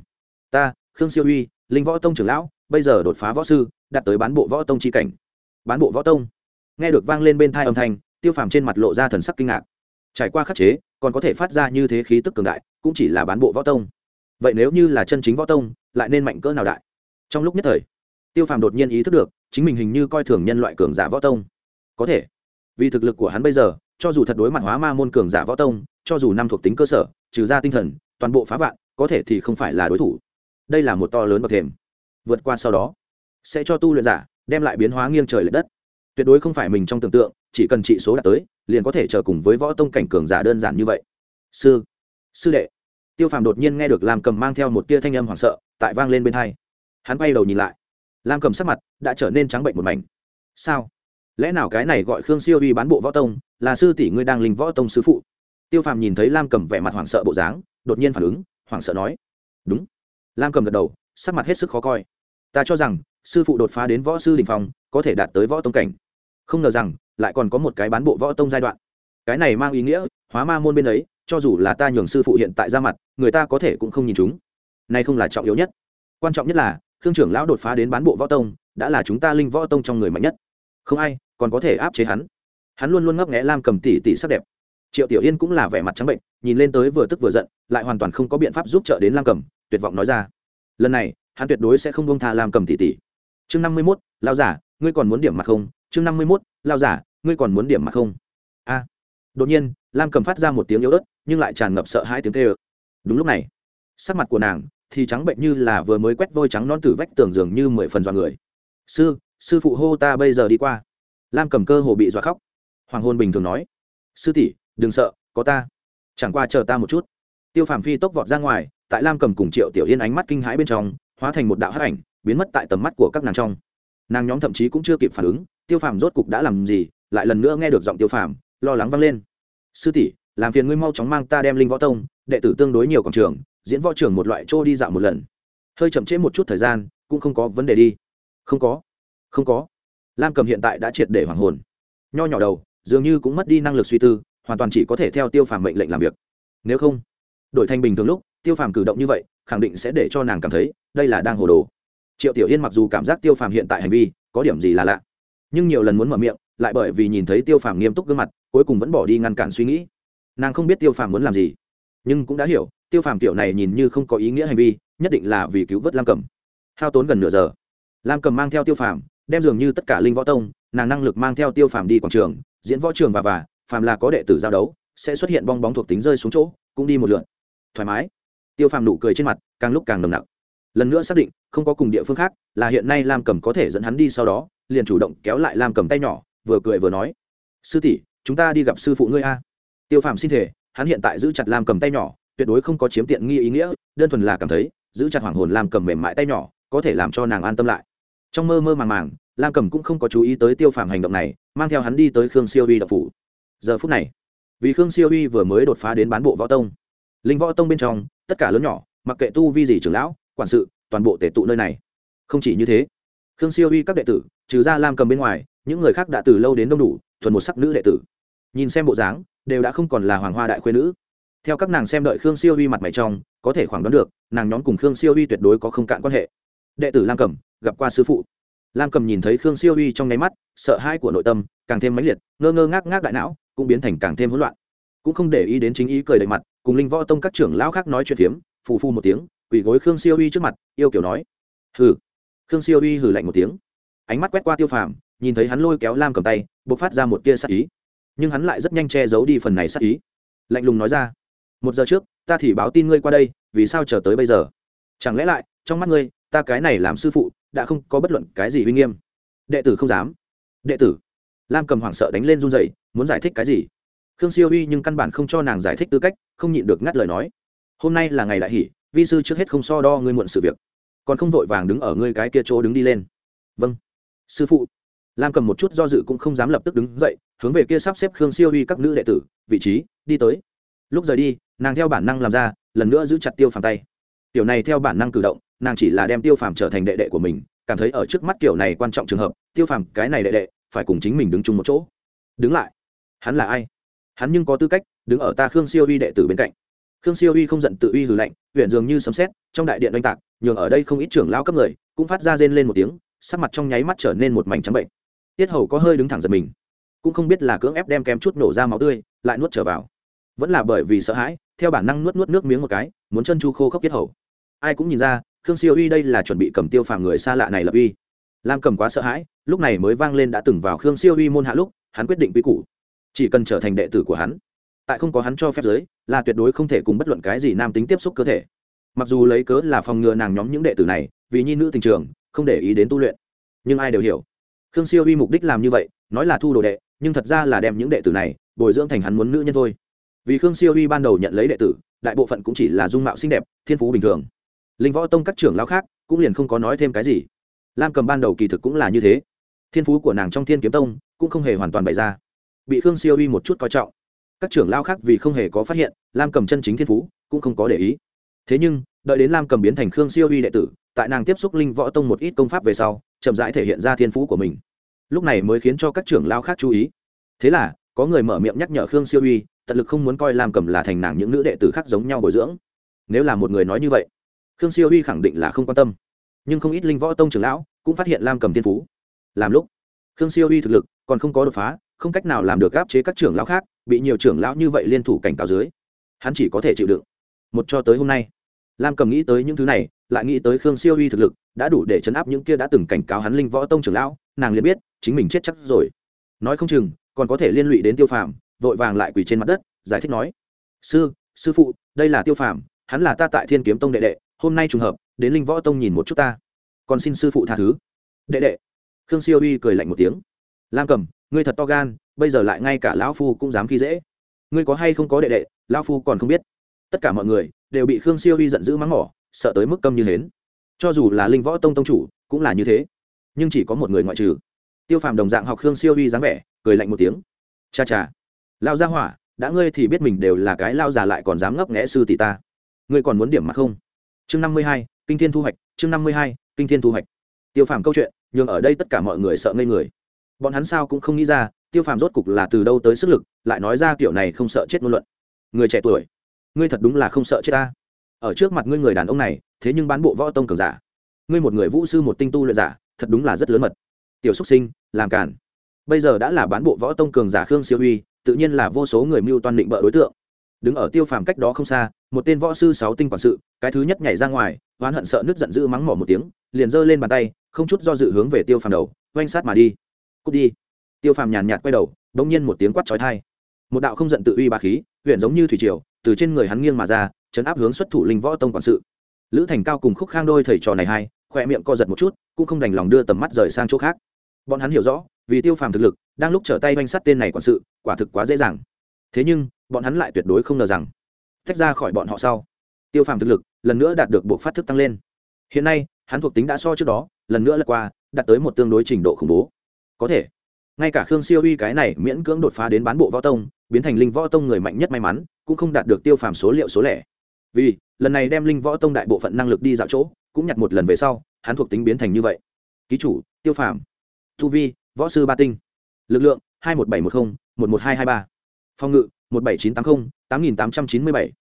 Ta, khương siêu uy, linh võ tông trưởng lão bây giờ đột phá võ sư, đạt tới bán bộ võ tông c h i cảnh. Bán bộ võ tông. Nghe được vang lên bên thai âm thanh, tiêu phàm trên mặt lộ ra thần sắc kinh ngạc. Trải qua khắc chế, còn có thể phát ra như thế khí tức cường đại, cũng chỉ là bán bộ võ tông. Vậy nếu như là chân chính võ tông, lại nên mạnh cỡ nào đại? Trong lúc nhất thời, tiêu phàm đột nhiên ý thức được, chính mình hình như coi thường nhân loại cường giả võ tông. Có thể, vì thực lực của hắn bây giờ, cho dù thật đối mặt hóa ma môn cường giả võ tông, cho dù năm thuộc tính cơ sở, trừ ra tinh thần, toàn bộ phá vạn, có thể thì không phải là đối thủ. Đây là một to lớn bậc thềm vượt qua sau đó. Sẽ cho tu luyện giả đem lại biến hóa nghiêng trời l ệ đất. Tuyệt đối không phải mình trong tưởng tượng, chỉ cần trị số đạt tới, liền có thể chờ cùng với võ tông cảnh cường giả đơn giản như vậy. Sư sư đệ. Tiêu phàm đột nhiên nghe được lam cầm mang theo một tia thanh âm hoảng sợ, tại vang lên bên hai. Hắn quay đầu nhìn lại. Lam cầm sắc mặt đã trở nên trắng bệnh một mảnh. Sao? Lẽ nào cái này gọi khương siêu uy bán bộ võ tông, là sư tỷ ngươi đang linh võ tông sứ phụ? Tiêu phàm nhìn thấy lam cầm vẻ mặt hoảng sợ bộ dáng, đột nhiên phản ứng, hoảng sợ nói. Đúng. Lam cầm gật đầu, sắc mặt hết sức khó coi ta cho rằng, sư phụ đột phá đến võ sư đình phong, có thể đạt tới võ tông cảnh. Không ngờ rằng, lại còn có một cái bán bộ võ tông giai đoạn. Cái này mang ý nghĩa, hóa ma môn bên ấy, cho dù là ta nhường sư phụ hiện tại ra mặt, người ta có thể cũng không nhìn chúng. Nay không là trọng yếu nhất. Quan trọng nhất là, khương trưởng lão đột phá đến bán bộ võ tông, đã là chúng ta linh võ tông trong người mạnh nhất. Không ai, còn có thể áp chế hắn. Hắn luôn luôn ngấp nghẽ lam cầm tỉ tỉ sắc đẹp. Triệu tiểu yên cũng là vẻ mặt trắng bệnh, nhìn lên tới vừa tức vừa giận, lại hoàn toàn không có biện pháp giúp trợ đến lam cầm, tuyệt vọng nói ra. Lần này hắn tuyệt đối sẽ không bông tha làm cầm tỷ tỷ. Chương năm mươi mốt lao giả, ngươi còn muốn điểm mặt không? Chương năm mươi mốt lao giả, ngươi còn muốn điểm mặt không? A. Đột nhiên, lam cầm phát ra một tiếng yếu ớt, nhưng lại tràn ngập sợ hai tiếng kêu. Đúng lúc này, sắc mặt của nàng thì trắng bệnh như là vừa mới quét vôi trắng non từ vách tường dường như mười phần dọa người. Sư sư phụ hô ta bây giờ đi qua. Lam cầm cơ hồ bị dọa khóc. Hoàng hôn bình thường nói. Sư tỷ, đừng sợ, có ta. Chẳng qua chờ ta một chút. Tiêu phàm phi tốc vọt ra ngoài, tại lam cầm cùng triệu tiểu yên ánh mắt kinh hãi bên trong hóa thành một đạo hắc ảnh, biến mất tại tầm mắt của các nàng trong. Nàng nhóm thậm chí cũng chưa kịp phản ứng, tiêu phàm rốt cục đã làm gì, lại lần nữa nghe được giọng tiêu phàm, lo lắng vang lên. Sư tỷ, làm phiền ngươi mau chóng mang ta đem linh võ tông, đệ tử tương đối nhiều quảng trường, diễn võ trường một loại trô đi dạo một lần. Hơi chậm trễ một chút thời gian, cũng không có vấn đề đi. Không có không có. Lam cầm hiện tại đã triệt để hoàng hồn. Nho nhỏ đầu, dường như cũng mất đi năng lực suy tư, hoàn toàn chỉ có thể theo tiêu phàm mệnh lệnh làm việc. Nếu không, đổi thành bình thường lúc tiêu phàm cử động như vậy, khẳng định sẽ để cho nàng cảm thấy, đây là đang hồ đồ. Triệu tiểu yên mặc dù cảm giác tiêu phàm hiện tại hành vi, có điểm gì là lạ, nhưng nhiều lần muốn mở miệng, lại bởi vì nhìn thấy tiêu phàm nghiêm túc gương mặt, cuối cùng vẫn bỏ đi ngăn cản suy nghĩ. Nàng không biết tiêu phàm muốn làm gì, nhưng cũng đã hiểu, tiêu phàm tiểu này nhìn như không có ý nghĩa hành vi, nhất định là vì cứu vớt lam cầm hao tốn gần nửa giờ. Lam cầm mang theo tiêu phàm, đem dường như tất cả linh võ tông, nàng năng lực mang theo tiêu phàm đi quảng trường, diễn võ trường và và, phàm là có đệ tử giao đấu, sẽ xuất hiện bong bóng thuộc tính rơi xuống chỗ, cũng đi một lượn thoải mái tiêu phàm nụ cười trên mặt, càng lúc càng nồng nặc. Lần nữa xác định, không có cùng địa phương khác, là hiện nay lam cầm có thể dẫn hắn đi sau đó, liền chủ động kéo lại lam cầm tay nhỏ, vừa cười vừa nói, sư tỷ, chúng ta đi gặp sư phụ ngươi a. Tiêu phàm xin thể hắn hiện tại giữ chặt lam cầm tay nhỏ, tuyệt đối không có chiếm tiện nghi ý nghĩa, đơn thuần là cảm thấy, giữ chặt hoàng hồn lam cầm mềm mại tay nhỏ, có thể làm cho nàng an tâm lại. Trong mơ mơ màng màng, lam cầm cũng không có chú ý tới tiêu phàm hành động này, mang theo hắn đi tới khương siêu huy đập phủ. Giờ phút này, vì khương siêu huy vừa mới đột phá đến bán bộ võ tông linh võ tông bên trong, tất cả lớn nhỏ, mặc kệ tu vi gì trưởng lão, quản sự, toàn bộ tể tụ nơi này. Không chỉ như thế, khương siêu uy các đệ tử, trừ ra lam cầm bên ngoài, những người khác đã từ lâu đến đông đủ, thuần một sắc nữ đệ tử. Nhìn xem bộ dáng, đều đã không còn là hoàng hoa đại khuyên nữ. Theo các nàng xem đợi khương siêu uy mặt mày trong, có thể khoảng đoán được, nàng nhóm cùng khương siêu uy tuyệt đối có không cạn quan hệ. Đệ tử lam cầm, gặp qua sư phụ. Lam cầm nhìn thấy khương siêu uy trong nháy mắt, sợ hãi của nội tâm, càng thêm mãnh liệt, ngơ ngơ ngác ngác đại não, cũng biến thành càng thêm hỗn loạn. Cũng không để ý đến chính ý cười đầy mặt cùng linh võ tông các trưởng lão khác nói chuyện phiếm, phù phu một tiếng, quỳ gối khương siêu uy trước mặt, yêu kiểu nói, hừ. Khương siêu uy hừ lạnh một tiếng. Ánh mắt quét qua tiêu phàm, nhìn thấy hắn lôi kéo lam cầm tay b ộ c phát ra một tia sát ý. Nhưng hắn lại rất nhanh che giấu đi phần này sát ý. Lạnh lùng nói ra, một giờ trước, ta thì báo tin ngươi qua đây, vì sao chờ tới bây giờ? Chẳng lẽ lại, trong mắt ngươi, ta cái này làm sư phụ, đã không có bất luận cái gì uy nghiêm? Đệ tử không dám. Đệ tử? Lam cầm hoảng sợ đánh lên run dậy muốn giải thích cái gì? Khương siêu uy nhưng căn bản không cho nàng giải thích tư cách, không nhịn được ngắt lời nói. Hôm nay là ngày đại hỷ, vi sư trước hết không so đo ngươi muộn sự việc. Còn không vội vàng đứng ở ngươi cái kia chỗ đứng đi lên. Vâng. Sư phụ. Lam cầm một chút do dự cũng không dám lập tức đứng dậy, hướng về kia sắp xếp khương siêu uy các nữ đệ tử, vị trí, đi tới. Lúc rời đi, nàng theo bản năng làm ra, lần nữa giữ chặt tiêu phàm tay. Tiểu này theo bản năng cử động, nàng chỉ là đem tiêu phàm trở thành đệ đệ của mình, cảm thấy ở trước mắt kiểu này quan trọng trường hợp, tiêu phàm cái này đệ đệ, phải cùng chính mình đứng chung một chỗ. Đứng lại. Hắn là ai? Hắn nhưng có tư cách, đứng ở ta khương siêu uy đệ tử bên cạnh. Khương siêu uy không giận tự uy hừ lạnh huyện dường như sấm xét trong đại điện oanh tạc, nhường ở đây không ít trưởng lao cấp người, cũng phát ra rên lên một tiếng, sắc mặt trong nháy mắt trở nên một mảnh trắng bệnh. Tiết hầu có hơi đứng thẳng giật mình, cũng không biết là cưỡng ép đem kem chút nổ ra máu tươi, lại nuốt trở vào. Vẫn là bởi vì sợ hãi, theo bản năng nuốt nuốt nước miếng một cái, muốn chân chu khô khốc tiết hầu. Ai cũng nhìn ra, khương siêu uy đây là chuẩn bị cầm tiêu phàm người xa lạ này lập uy. Lam cầm quá sợ hãi, lúc này mới vang lên đã từng vào khương siêu uy môn hạ lúc, hắn quyết định quy củ chỉ cần trở thành đệ tử của hắn, tại không có hắn cho phép giới, là tuyệt đối không thể cùng bất luận cái gì nam tính tiếp xúc cơ thể. Mặc dù lấy cớ là phòng ngừa nàng nhóm những đệ tử này, vì nhi nữ tình trường, không để ý đến tu luyện. Nhưng ai đều hiểu. Khương siêu uy mục đích làm như vậy, nói là thu đồ đệ, nhưng thật ra là đem những đệ tử này bồi dưỡng thành hắn muốn nữ nhân thôi. Vì khương siêu uy ban đầu nhận lấy đệ tử, đại bộ phận cũng chỉ là dung mạo xinh đẹp, thiên phú bình thường. Linh võ tông các trưởng lao khác cũng liền không có nói thêm cái gì. Lam cầm ban đầu kỳ thực cũng là như thế. Thiên phú của nàng trong thiên kiếm tông cũng không hề hoàn toàn bày ra bị khương siêu uy một chút coi trọng. Các trưởng lao khác vì không hề có phát hiện lam cầm chân chính thiên phú cũng không có để ý. Thế nhưng đợi đến lam cầm biến thành khương siêu Uy đệ tử tại nàng tiếp xúc linh võ tông một ít công pháp về sau chậm rãi thể hiện ra thiên phú của mình. Lúc này mới khiến cho các trưởng lao khác chú ý. Thế là có người mở miệng nhắc nhở khương siêu Uy, tận lực không muốn coi lam cầm là thành nàng những nữ đệ tử khác giống nhau bồi dưỡng. Nếu là một người nói như vậy khương siêu Uy khẳng định là không quan tâm. Nhưng không ít linh võ tông trưởng lão cũng phát hiện lam cầm thiên phú. Làm lúc khương siêu Uy thực lực còn không có đột phá không cách nào làm được áp chế các trưởng lão khác, bị nhiều trưởng lão như vậy liên thủ cảnh cáo dưới, hắn chỉ có thể chịu đựng. Một cho tới hôm nay, lam cầm nghĩ tới những thứ này, lại nghĩ tới khương siêu uy thực lực, đã đủ để chấn áp những kia đã từng cảnh cáo hắn linh võ tông trưởng lão, nàng liền biết, chính mình chết chắc rồi. Nói không chừng, còn có thể liên lụy đến tiêu phàm, vội vàng lại quỳ trên mặt đất, giải thích nói, sư sư phụ, đây là tiêu phàm, hắn là ta tại thiên kiếm tông đệ đệ, hôm nay trùng hợp, đến linh võ tông nhìn một chút ta. Còn xin sư phụ tha thứ. Đệ đệ. Khương siêu uy cười lạnh một tiếng. Lam cầm ngươi thật to gan, bây giờ lại ngay cả lão phu cũng dám khi dễ. Ngươi có hay không có đệ đệ, lão phu còn không biết. Tất cả mọi người đều bị khương siêu huy giận dữ mắng mỏ, sợ tới mức câm như hến. Cho dù là linh võ tông tông chủ, cũng là như thế. Nhưng chỉ có một người ngoại trừ. Tiêu phàm đồng dạng học khương siêu huy dáng vẻ, cười lạnh một tiếng. Cha cha lao ra hỏa, đã ngươi thì biết mình đều là cái lao già lại còn dám ngấp nghẽ sư tỷ ta. Ngươi còn muốn điểm mặt không? Chương năm mươi hai, kinh thiên thu hoạch, chương năm mươi hai, kinh thiên thu hoạch. Tiêu phàm câu chuyện nhưng ở đây tất cả mọi người sợ ngây người bọn hắn sao cũng không nghĩ ra, tiêu phàm rốt cục là từ đâu tới sức lực, lại nói ra kiểu này không sợ chết ngôn luận. Người trẻ tuổi, ngươi thật đúng là không sợ chết ta. Ở trước mặt ngươi người đàn ông này, thế nhưng bán bộ võ tông cường giả. Ngươi một người vũ sư một tinh tu luyện giả, thật đúng là rất lớn mật. Tiểu xúc sinh, làm cản. Bây giờ đã là bán bộ võ tông cường giả khương siêu huy tự nhiên là vô số người mưu toan định bợ đối tượng. Đứng ở tiêu phàm cách đó không xa, một tên võ sư sáu tinh quản sự, cái thứ nhất nhảy ra ngoài, oán hận sợ nước giận dữ mắng mỏ một tiếng, liền giơ lên bàn tay, không chút do dự hướng về tiêu phàm đầu, oanh sát mà đi cút đi. Tiêu phàm nhàn nhạt quay đầu đ ỗ n g nhiên một tiếng quát trói thai một đạo không giận tự uy bà khí huyện giống như thủy triều, từ trên người hắn nghiêng mà ra, chấn áp hướng xuất thủ linh võ tông quản sự. Lữ thành cao cùng khúc khang đôi thầy trò này hai khoe miệng co giật một chút, cũng không đành lòng đưa tầm mắt rời sang chỗ khác. Bọn hắn hiểu rõ, vì tiêu phàm thực lực, đang lúc trở tay oanh sát tên này quản sự, quả thực quá dễ dàng. Thế nhưng, bọn hắn lại tuyệt đối không ngờ rằng, tách ra khỏi bọn họ sau, tiêu phàm thực lực lần nữa đạt được buộc phát thức tăng lên. Hiện nay, hắn thuộc tính đã so trước đó, lần nữa lật qua, đạt tới một tương đối trình độ khủng bố có thể. Ngay cả khương siêu uy cái này miễn cưỡng đột phá đến bán bộ võ tông, biến thành linh võ tông người mạnh nhất may mắn, cũng không đạt được tiêu phàm số liệu số lẻ. Vì, lần này đem linh võ tông đại bộ phận năng lực đi dạo chỗ, cũng nhặt một lần về sau, hắn thuộc tính biến thành như vậy. Ký chủ, tiêu phàm. Thu vi, võ sư ba tinh. Lực lượng, hai một bảy một mươi một một hai hai ba. Phòng ngự, một bảy chín tám mươi tám nghìn tám trăm chín mươi bảy.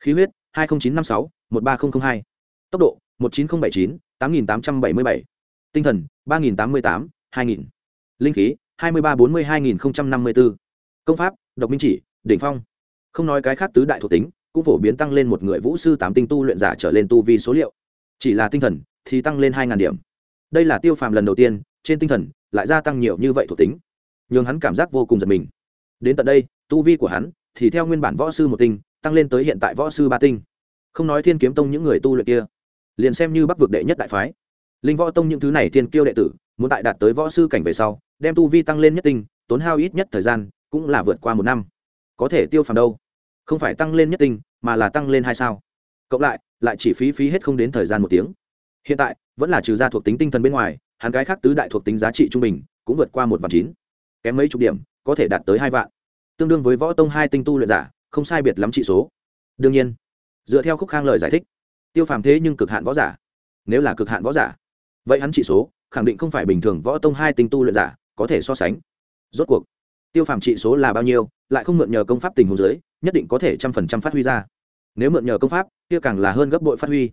Khí huyết, hai nghìn chín trăm năm sáu, một ba nghìn hai. Tốc độ, một chín không bảy chín, tám nghìn tám trăm bảy mươi bảy. Tinh thần, ba nghìn tám mươi tám, hai nghìn linh khí, hai mươi ba bốn mươi hai nghìn năm mươi bốn công pháp, độc minh chỉ, đỉnh phong. Không nói cái khác tứ đại thuộc tính, cũng phổ biến tăng lên một người vũ sư tám tinh tu luyện giả trở lên tu vi số liệu. Chỉ là tinh thần thì tăng lên hai điểm. Đây là tiêu phàm lần đầu tiên, trên tinh thần lại gia tăng nhiều như vậy thuộc tính. Nhường hắn cảm giác vô cùng giật mình. Đến tận đây, tu vi của hắn thì theo nguyên bản võ sư một tinh, tăng lên tới hiện tại võ sư ba tinh. Không nói thiên kiếm tông những người tu luyện kia, liền xem như bắc vực đệ nhất đại phái. Linh võ tông những thứ này thiên kiêu đệ tử muốn tại đạt tới võ sư cảnh về sau, đem tu vi tăng lên nhất tinh, tốn hao ít nhất thời gian, cũng là vượt qua một năm. Có thể tiêu phàm đâu? Không phải tăng lên nhất tinh, mà là tăng lên hai sao. Cộng lại lại chỉ phí phí hết không đến thời gian một tiếng. Hiện tại, vẫn là trừ ra thuộc tính tinh thần bên ngoài, hắn cái khác tứ đại thuộc tính giá trị trung bình, cũng vượt qua một vạn chín. Kém mấy chục điểm, có thể đạt tới hai vạn. Tương đương với võ tông hai tinh tu luyện giả, không sai biệt lắm trị số. Đương nhiên, dựa theo khúc khang lời giải thích, tiêu phàm thế nhưng cực hạn võ giả. Nếu là cực hạn võ giả vậy hắn trị số, khẳng định không phải bình thường võ tông hai tinh tu luyện giả, có thể so sánh. Rốt cuộc, tiêu phàm trị số là bao nhiêu, lại không mượn nhờ công pháp tình huống dưới nhất định có thể trăm phần trăm phát huy ra. Nếu mượn nhờ công pháp, kia càng là hơn gấp bội phát huy.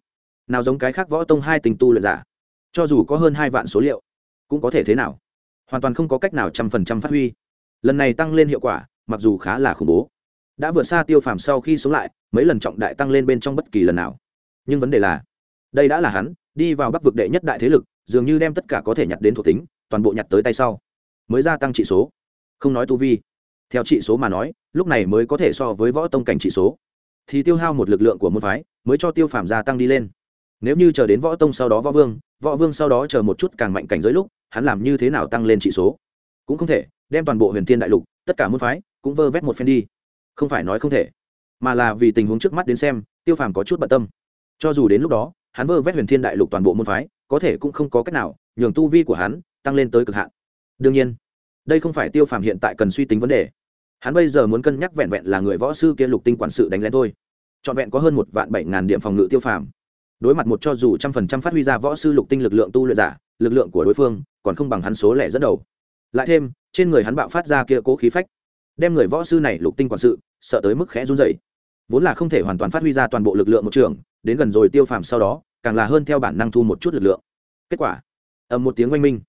Nào giống cái khác võ tông hai tinh tu luyện giả, cho dù có hơn hai vạn số liệu, cũng có thể thế nào? Hoàn toàn không có cách nào trăm phần trăm phát huy. Lần này tăng lên hiệu quả, mặc dù khá là khủng bố. Đã vượt xa tiêu phàm sau khi sống lại, mấy lần trọng đại tăng lên bên trong bất kỳ lần nào. Nhưng vấn đề là đây đã là hắn, đi vào bắc vực đệ nhất đại thế lực, dường như đem tất cả có thể nhặt đến thuộc tính, toàn bộ nhặt tới tay sau. Mới gia tăng trị số. Không nói tu vi. Theo trị số mà nói, lúc này mới có thể so với võ tông cảnh trị số. Thì tiêu hao một lực lượng của môn phái, mới cho tiêu phàm gia tăng đi lên. Nếu như chờ đến võ tông sau đó võ vương võ vương sau đó chờ một chút càng mạnh cảnh giới lúc, hắn làm như thế nào tăng lên trị số? Cũng không thể, đem toàn bộ huyền thiên đại lục, tất cả môn phái cũng vơ vét một phen đi. Không phải nói không thể, mà là vì tình huống trước mắt đến xem, tiêu phàm có chút bận tâm. Cho dù đến lúc đó hắn vơ vét huyền thiên đại lục toàn bộ môn phái, có thể cũng không có cách nào, nhường tu vi của hắn tăng lên tới cực hạn. Đương nhiên, đây không phải tiêu phàm hiện tại cần suy tính vấn đề. Hắn bây giờ muốn cân nhắc vẹn vẹn là người võ sư kia lục tinh quản sự đánh lén thôi. Trọn vẹn có hơn một vạn bảy ngàn điểm phòng ngự tiêu phàm. Đối mặt một cho dù trăm phần trăm phát huy ra võ sư lục tinh lực lượng tu luyện giả, lực lượng của đối phương còn không bằng hắn số lẻ dẫn đầu. Lại thêm, trên người hắn bạo phát ra kia cố khí phách, đem người võ sư này lục tinh quản sự sợ tới mức khẽ run dậy vốn là không thể hoàn toàn phát huy ra toàn bộ lực lượng một trường, đến gần rồi tiêu phàm sau đó càng là hơn theo bản năng thu một chút lực lượng. Kết quả, ầm một tiếng oanh minh.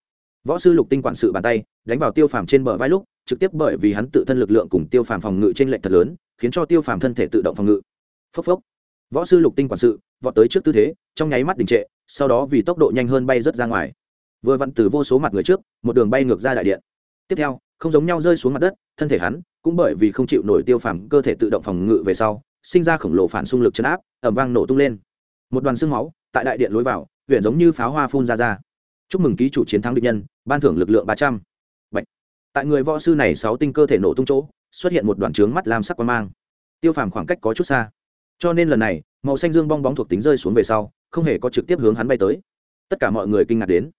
Võ sư lục tinh quản sự bàn tay đánh vào tiêu phàm trên bờ vai lúc, trực tiếp bởi vì hắn tự thân lực lượng cùng tiêu phàm phòng ngự trên lệnh thật lớn, khiến cho tiêu phàm thân thể tự động phòng ngự. Phốc phốc. Võ sư lục tinh quản sự vọt tới trước tư thế, trong nháy mắt đình trệ, sau đó vì tốc độ nhanh hơn bay rớt ra ngoài. Vừa vặn từ vô số mặt người trước, một đường bay ngược ra đại điện. Tiếp theo, không giống nhau rơi xuống mặt đất, thân thể hắn cũng bởi vì không chịu nổi tiêu phàm cơ thể tự động phòng ngự về sau, sinh ra khổng lồ phản xung lực chấn áp ẩm vang nổ tung lên. Một đoàn xương máu tại đại điện lối vào, huyện giống như pháo hoa phun ra ra. Chúc mừng ký chủ chiến thắng địch nhân, ban thưởng lực lượng ba trăm. Bạch. tại người võ sư này sáu tinh cơ thể nổ tung chỗ, xuất hiện một đoàn trướng mắt lam sắc quan mang. Tiêu phàm khoảng cách có chút xa. Cho nên lần này, màu xanh dương bong bóng thuộc tính rơi xuống về sau, không hề có trực tiếp hướng hắn bay tới. Tất cả mọi người kinh ngạc đến.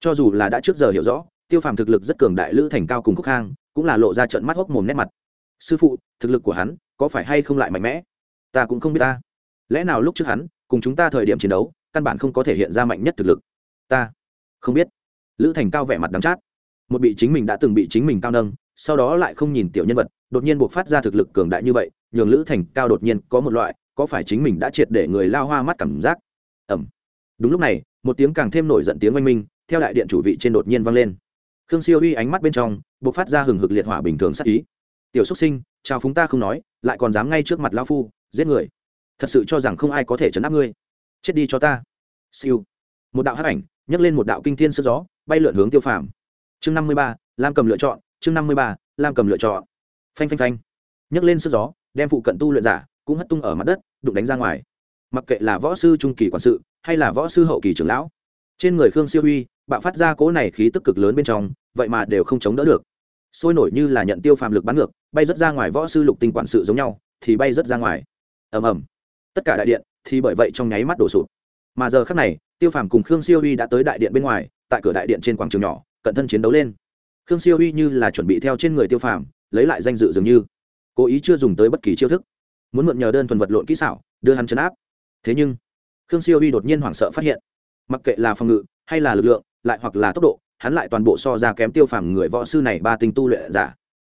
Cho dù là đã trước giờ hiểu rõ, tiêu phàm thực lực rất cường đại lữ thành cao cùng khúc khang, cũng là lộ ra trận mắt hốc mồm nét mặt. Sư phụ, thực lực của hắn có phải hay không lại mạnh mẽ? Ta cũng không biết ta. Lẽ nào lúc trước hắn cùng chúng ta thời điểm chiến đấu căn bản không có thể hiện ra mạnh nhất thực lực. Ta không biết. Lữ thành cao vẻ mặt đắm chát. Một bị chính mình đã từng bị chính mình cao nâng, sau đó lại không nhìn tiểu nhân vật, đột nhiên buộc phát ra thực lực cường đại như vậy, nhường lữ thành cao đột nhiên có một loại, có phải chính mình đã triệt để người lao hoa mắt cảm giác? Ẩm đúng lúc này, một tiếng càng thêm nổi giận tiếng oanh minh, theo đại điện chủ vị trên đột nhiên vang lên. Khương siêu uy ánh mắt bên trong, buộc phát ra hừng hực liệt hỏa bình thường sắc ý. Tiểu xúc sinh, chào phúng ta không nói, lại còn dám ngay trước mặt lao phu, giết người. Thật sự cho rằng không ai có thể chấn áp ngươi chết đi cho ta. Siêu. Một đạo hắc ảnh nhấc lên một đạo kinh thiên sức gió, bay lượn hướng tiêu phàm. Chương năm mươi ba, lam cầm lựa chọn. Chương năm mươi ba, lam cầm lựa chọn. Phanh phanh phanh. Nhấc lên sức gió, đem phụ cận tu luyện giả cũng hất tung ở mặt đất, đụng đánh ra ngoài. Mặc kệ là võ sư trung kỳ quản sự hay là võ sư hậu kỳ trưởng lão, trên người khương siêu huy bạo phát ra cố này khí tức cực lớn bên trong, vậy mà đều không chống đỡ được. Sôi nổi như là nhận tiêu phàm lực bắn ngược, bay rất ra ngoài võ sư lục tinh quản sự giống nhau, thì bay rất ra ngoài. Ầm ầm. Tất cả đại điện thì bởi vậy trong nháy mắt đổ sụp. Mà giờ khác này, tiêu phàm cùng khương siêu uy đã tới đại điện bên ngoài, tại cửa đại điện trên quảng trường nhỏ, cận thân chiến đấu lên. Khương siêu uy như là chuẩn bị theo trên người tiêu phàm, lấy lại danh dự dường như, cố ý chưa dùng tới bất kỳ chiêu thức. Muốn mượn nhờ đơn thuần vật lộn kỹ xảo, đưa hắn chấn áp. Thế nhưng, khương siêu uy đột nhiên hoảng sợ phát hiện, mặc kệ là phòng ngự hay là lực lượng, lại hoặc là tốc độ, hắn lại toàn bộ so ra kém tiêu phàm người võ sư này ba tinh tu luyện giả.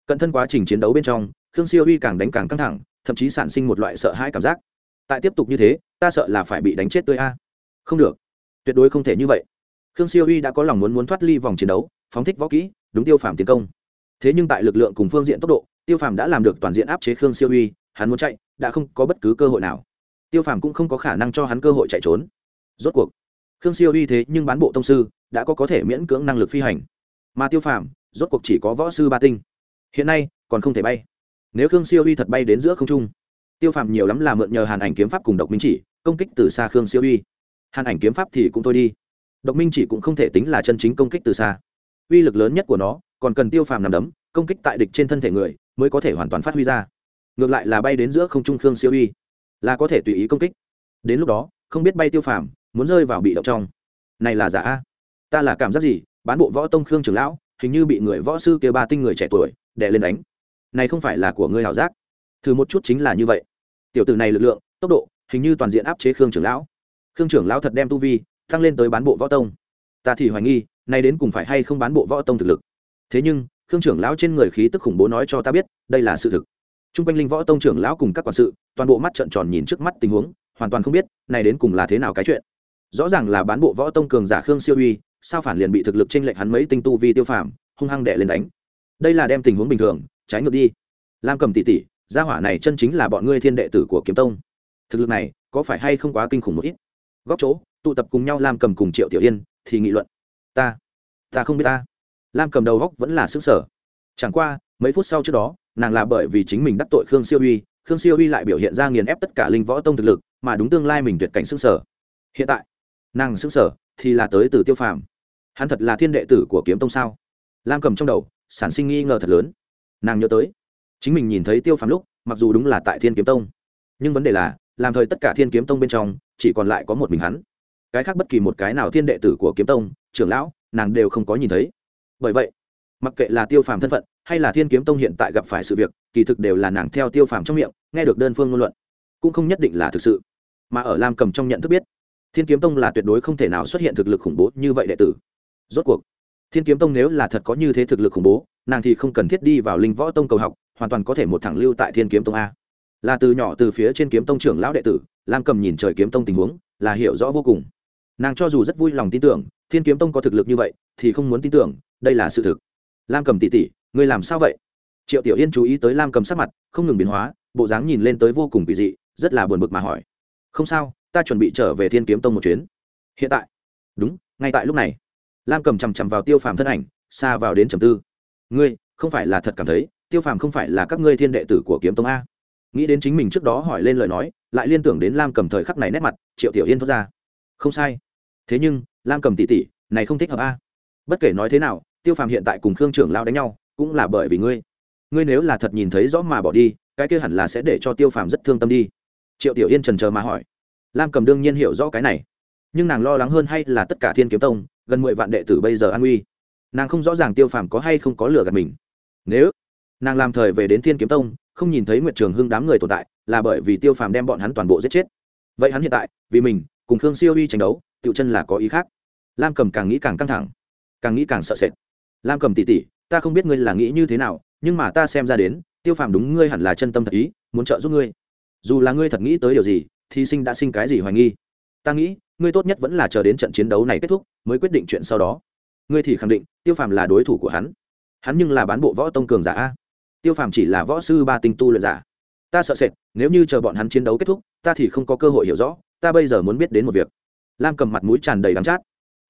Cận thân quá trình chiến đấu bên trong, khương siêu uy càng đánh càng căng thẳng, thậm chí sản sinh một loại sợ hãi cảm giác tại tiếp tục như thế, ta sợ là phải bị đánh chết tươi a. Không được. Tuyệt đối không thể như vậy. Khương siêu Uy đã có lòng muốn muốn thoát ly vòng chiến đấu, phóng thích võ kỹ, đúng tiêu phàm tiến công. Thế nhưng tại lực lượng cùng phương diện tốc độ, tiêu phàm đã làm được toàn diện áp chế khương siêu Uy. hắn muốn chạy, đã không có bất cứ cơ hội nào. Tiêu phàm cũng không có khả năng cho hắn cơ hội chạy trốn. Rốt cuộc, khương siêu Uy thế nhưng bán bộ tông sư, đã có có thể miễn cưỡng năng lực phi hành. Mà tiêu phàm, rốt cuộc chỉ có võ sư ba tinh. Hiện nay, còn không thể bay. Nếu khương siêu Uy thật bay đến giữa không trung tiêu phàm nhiều lắm là mượn nhờ hàn ảnh kiếm pháp cùng độc minh chỉ, công kích từ xa khương siêu uy. hàn ảnh kiếm pháp thì cũng thôi đi. Độc minh chỉ cũng không thể tính là chân chính công kích từ xa. Uy lực lớn nhất của nó, còn cần tiêu phàm nằm đấm, công kích tại địch trên thân thể người mới có thể hoàn toàn phát huy ra. Ngược lại là bay đến giữa không trung khương siêu uy, là có thể tùy ý công kích. Đến lúc đó, không biết bay tiêu phàm muốn rơi vào bị động trong. Này là giả a. Ta là cảm giác gì? Bán bộ võ tông khương trưởng lão, hình như bị người võ sư kia ba tinh người trẻ tuổi đè lên đánh. Này không phải là của ngươi hảo giác. Thử một chút chính là như vậy tiểu tử này lực lượng, tốc độ, hình như toàn diện áp chế khương trưởng lão. Khương trưởng lão thật đem tu vi tăng lên tới bán bộ võ tông. Ta thì hoài nghi, nay đến cùng phải hay không bán bộ võ tông thực lực. Thế nhưng, khương trưởng lão trên người khí tức khủng bố nói cho ta biết, đây là sự thực. T r u n g quanh linh võ tông trưởng lão cùng các quản sự, toàn bộ mắt trợn tròn nhìn trước mắt tình huống, hoàn toàn không biết này đến cùng là thế nào cái chuyện. Rõ ràng là bán bộ võ tông cường giả khương siêu uy, sao phản liền bị thực lực t r ê n lệch hắn mấy tinh tu vi tiêu phàm, hung hăng đệ lên đánh. Đây là đem tình huống bình thường, trái ngược đi. Lam cầm tỉ tỉ gia hỏa này chân chính là bọn ngươi thiên đệ tử của kiếm tông. Thực lực này, có phải hay không quá kinh khủng một ít? Góc chỗ, tụ tập cùng nhau lam cầm cùng triệu tiểu yên, thì nghị luận. Ta ta không biết ta. Lam cầm đầu góc vẫn là xứng sở chẳng qua, mấy phút sau trước đó, nàng là bởi vì chính mình đắc tội khương siêu uy, khương siêu uy lại biểu hiện ra nghiền ép tất cả linh võ tông thực lực, mà đúng tương lai mình tuyệt cảnh xứng sở hiện tại, nàng xứng sở thì là tới từ tiêu phàm. Hắn thật là thiên đệ tử của kiếm tông sao? Lam cầm trong đầu, sản sinh nghi ngờ thật lớn. Nàng nhớ tới chính mình nhìn thấy tiêu phàm lúc, mặc dù đúng là tại thiên kiếm tông, nhưng vấn đề là, làm thời tất cả thiên kiếm tông bên trong, chỉ còn lại có một mình hắn. Cái khác bất kỳ một cái nào thiên đệ tử của kiếm tông, trưởng lão, nàng đều không có nhìn thấy. Bởi vậy, mặc kệ là tiêu phàm thân phận, hay là thiên kiếm tông hiện tại gặp phải sự việc, kỳ thực đều là nàng theo tiêu phàm trong miệng, nghe được đơn phương ngôn luận, cũng không nhất định là thực sự. Mà ở lam cầm trong nhận thức biết, thiên kiếm tông là tuyệt đối không thể nào xuất hiện thực lực khủng bố như vậy đệ tử. Rốt cuộc, thiên kiếm tông nếu là thật có như thế thực lực khủng bố, nàng thì không cần thiết đi vào linh võ tông cầu học hoàn toàn có thể một thẳng lưu tại thiên kiếm tông a. Là từ nhỏ từ phía trên kiếm tông trưởng lão đệ tử, lam cầm nhìn trời kiếm tông tình huống, là hiểu rõ vô cùng. Nàng cho dù rất vui lòng tin tưởng, thiên kiếm tông có thực lực như vậy, thì không muốn tin tưởng, đây là sự thực. Lam cầm tỉ tỉ ngươi làm sao vậy? Triệu tiểu yên chú ý tới lam cầm sắc mặt, không ngừng biến hóa, bộ dáng nhìn lên tới vô cùng kỳ dị, rất là buồn bực mà hỏi. Không sao, ta chuẩn bị trở về thiên kiếm tông một chuyến. Hiện tại? Đúng, ngay tại lúc này. Lam cầm chằm chằm vào tiêu phàm thân ảnh, xa vào đến trầm tư. Ngươi, không phải là thật cảm thấy tiêu phàm không phải là các ngươi thiên đệ tử của kiếm tông a? Nghĩ đến chính mình trước đó hỏi lên lời nói lại liên tưởng đến lam cầm thời khắc này nét mặt triệu tiểu yên thốt ra. Không sai. Thế nhưng lam cầm tỉ tỉ này không thích hợp a. Bất kể nói thế nào tiêu phàm hiện tại cùng khương trưởng lao đánh nhau cũng là bởi vì ngươi. Ngươi nếu là thật nhìn thấy rõ mà bỏ đi cái kia hẳn là sẽ để cho tiêu phàm rất thương tâm đi. Triệu tiểu yên trần trờ mà hỏi. Lam cầm đương nhiên hiểu rõ cái này. Nhưng nàng lo lắng hơn hay là tất cả thiên kiếm tông gần mười vạn đệ tử bây giờ an nguy, nàng không rõ ràng tiêu phàm có hay không có lừa gạt mình. Nếu nàng làm thời về đến thiên kiếm tông, không nhìn thấy nguyệt trường hưng đám người tồn tại, là bởi vì tiêu phàm đem bọn hắn toàn bộ giết chết. Vậy hắn hiện tại, vì mình, cùng khương siêu uy tranh đấu tự chân là có ý khác. Lam cầm càng nghĩ càng căng thẳng, càng nghĩ càng sợ sệt. Lam cầm tỉ tỉ ta không biết ngươi là nghĩ như thế nào, nhưng mà ta xem ra đến, tiêu phàm đúng ngươi hẳn là chân tâm thật ý, muốn trợ giúp ngươi. Dù là ngươi thật nghĩ tới điều gì thì sinh đã sinh cái gì hoài nghi? Ta nghĩ, ngươi tốt nhất vẫn là chờ đến trận chiến đấu này kết thúc, mới quyết định chuyện sau đó. Ngươi thì khẳng định, tiêu phàm là đối thủ của hắn. Hắn nhưng là bán bộ võ tông cường giả a tiêu phàm chỉ là võ sư ba tinh tu luyện giả. Ta sợ sệt, nếu như chờ bọn hắn chiến đấu kết thúc, ta thì không có cơ hội hiểu rõ, ta bây giờ muốn biết đến một việc. Lam cầm mặt mũi tràn đầy đắm chát.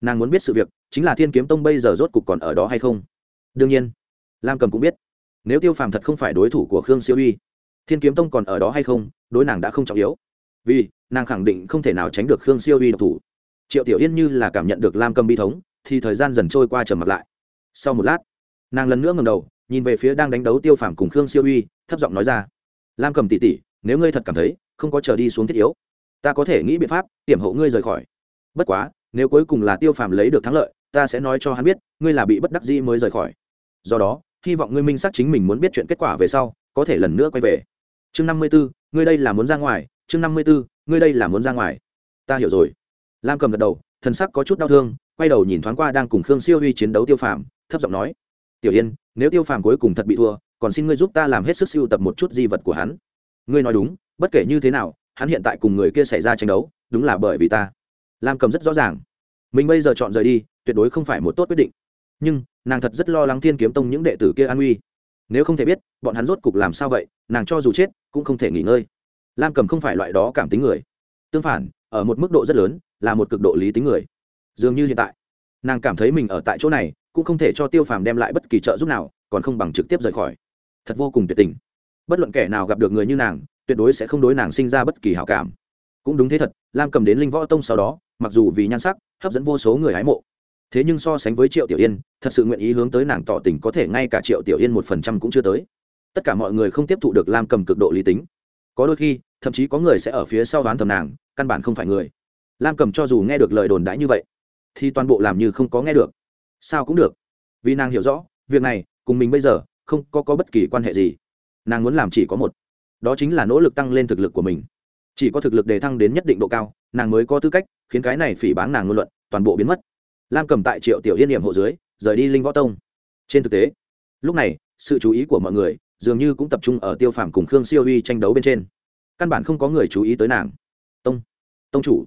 Nàng muốn biết sự việc, chính là thiên kiếm tông bây giờ rốt cục còn ở đó hay không? Đương nhiên. Lam cầm cũng biết. Nếu tiêu phàm thật không phải đối thủ của khương siêu uy, thiên kiếm tông còn ở đó hay không, đối nàng đã không trọng yếu. Vì, nàng khẳng định không thể nào tránh được khương siêu uy độc thủ. Triệu tiểu yên như là cảm nhận được lam cầm bi thống, thì thời gian dần trôi qua trầm mặt lại. Sau một lát, nàng lần nữa ngầm đầu nhìn về phía đang đánh đấu tiêu phàm cùng khương siêu uy, thấp giọng nói ra, lam cầm tỉ tỉ nếu ngươi thật cảm thấy không có trở đi xuống thiết yếu, ta có thể nghĩ biện pháp hiểm hộ ngươi rời khỏi. Bất quá, nếu cuối cùng là tiêu phàm lấy được thắng lợi, ta sẽ nói cho hắn biết, ngươi là bị bất đắc dĩ mới rời khỏi. Do đó, hy vọng ngươi minh xác chính mình muốn biết chuyện kết quả về sau, có thể lần nữa quay về. Chương năm mươi b ố ngươi đây là muốn ra ngoài. Chương năm mươi b ố ngươi đây là muốn ra ngoài. Ta hiểu rồi. Lam cầm gật đầu, thần sắc có chút đau thương, quay đầu nhìn thoáng qua đang cùng khương siêu huy chiến đấu tiêu phàm, thấp giọng nói, tiểu yên nếu tiêu phàm cuối cùng thật bị thua, còn xin ngươi giúp ta làm hết sức siêu tập một chút di vật của hắn. Ngươi nói đúng, bất kể như thế nào, hắn hiện tại cùng người kia xảy ra tranh đấu, đúng là bởi vì ta. Lam cầm rất rõ ràng. Mình bây giờ chọn rời đi, tuyệt đối không phải một tốt quyết định. Nhưng, nàng thật rất lo lắng thiên kiếm tông những đệ tử kia an uy. Nếu không thể biết, bọn hắn rốt cục làm sao vậy, nàng cho dù chết, cũng không thể nghỉ ngơi. Lam cầm không phải loại đó cảm tính người. Tương phản, ở một mức độ rất lớn, là một cực độ lý tính người. Dường như hiện tại, nàng cảm thấy mình ở tại chỗ này cũng không thể cho tiêu phàm đem lại bất kỳ trợ giúp nào, còn không bằng trực tiếp rời khỏi. Thật vô cùng tuyệt tình. Bất luận kẻ nào gặp được người như nàng, tuyệt đối sẽ không đối nàng sinh ra bất kỳ hảo cảm. Cũng đúng thế thật, lam cầm đến linh võ tông sau đó, mặc dù vì nhan sắc, hấp dẫn vô số người hái mộ. Thế nhưng so sánh với triệu tiểu yên, thật sự nguyện ý hướng tới nàng tỏ tình có thể ngay cả triệu tiểu yên một phần trăm cũng chưa tới. Tất cả mọi người không tiếp thụ được lam cầm cực độ lý tính. Có đôi khi, thậm chí có người sẽ ở phía sau đoán thầm nàng, căn bản không phải người. Lam cầm cho dù nghe được lời đồn đãi như vậy, thì toàn bộ làm như không có nghe được sao cũng được. Vì nàng hiểu rõ việc này cùng mình bây giờ không có, có bất kỳ quan hệ gì. Nàng muốn làm chỉ có một. Đó chính là nỗ lực tăng lên thực lực của mình. Chỉ có thực lực đề thăng đến nhất định độ cao nàng mới có tư cách khiến cái này phỉ báng nàng ngôn luận toàn bộ biến mất. Lam cầm tại triệu tiểu yên điểm hộ dưới rời đi linh võ tông. Trên thực tế lúc này sự chú ý của mọi người dường như cũng tập trung ở tiêu phàm cùng khương siêu huy tranh đấu bên trên. Căn bản không có người chú ý tới nàng. Tông. Tông chủ.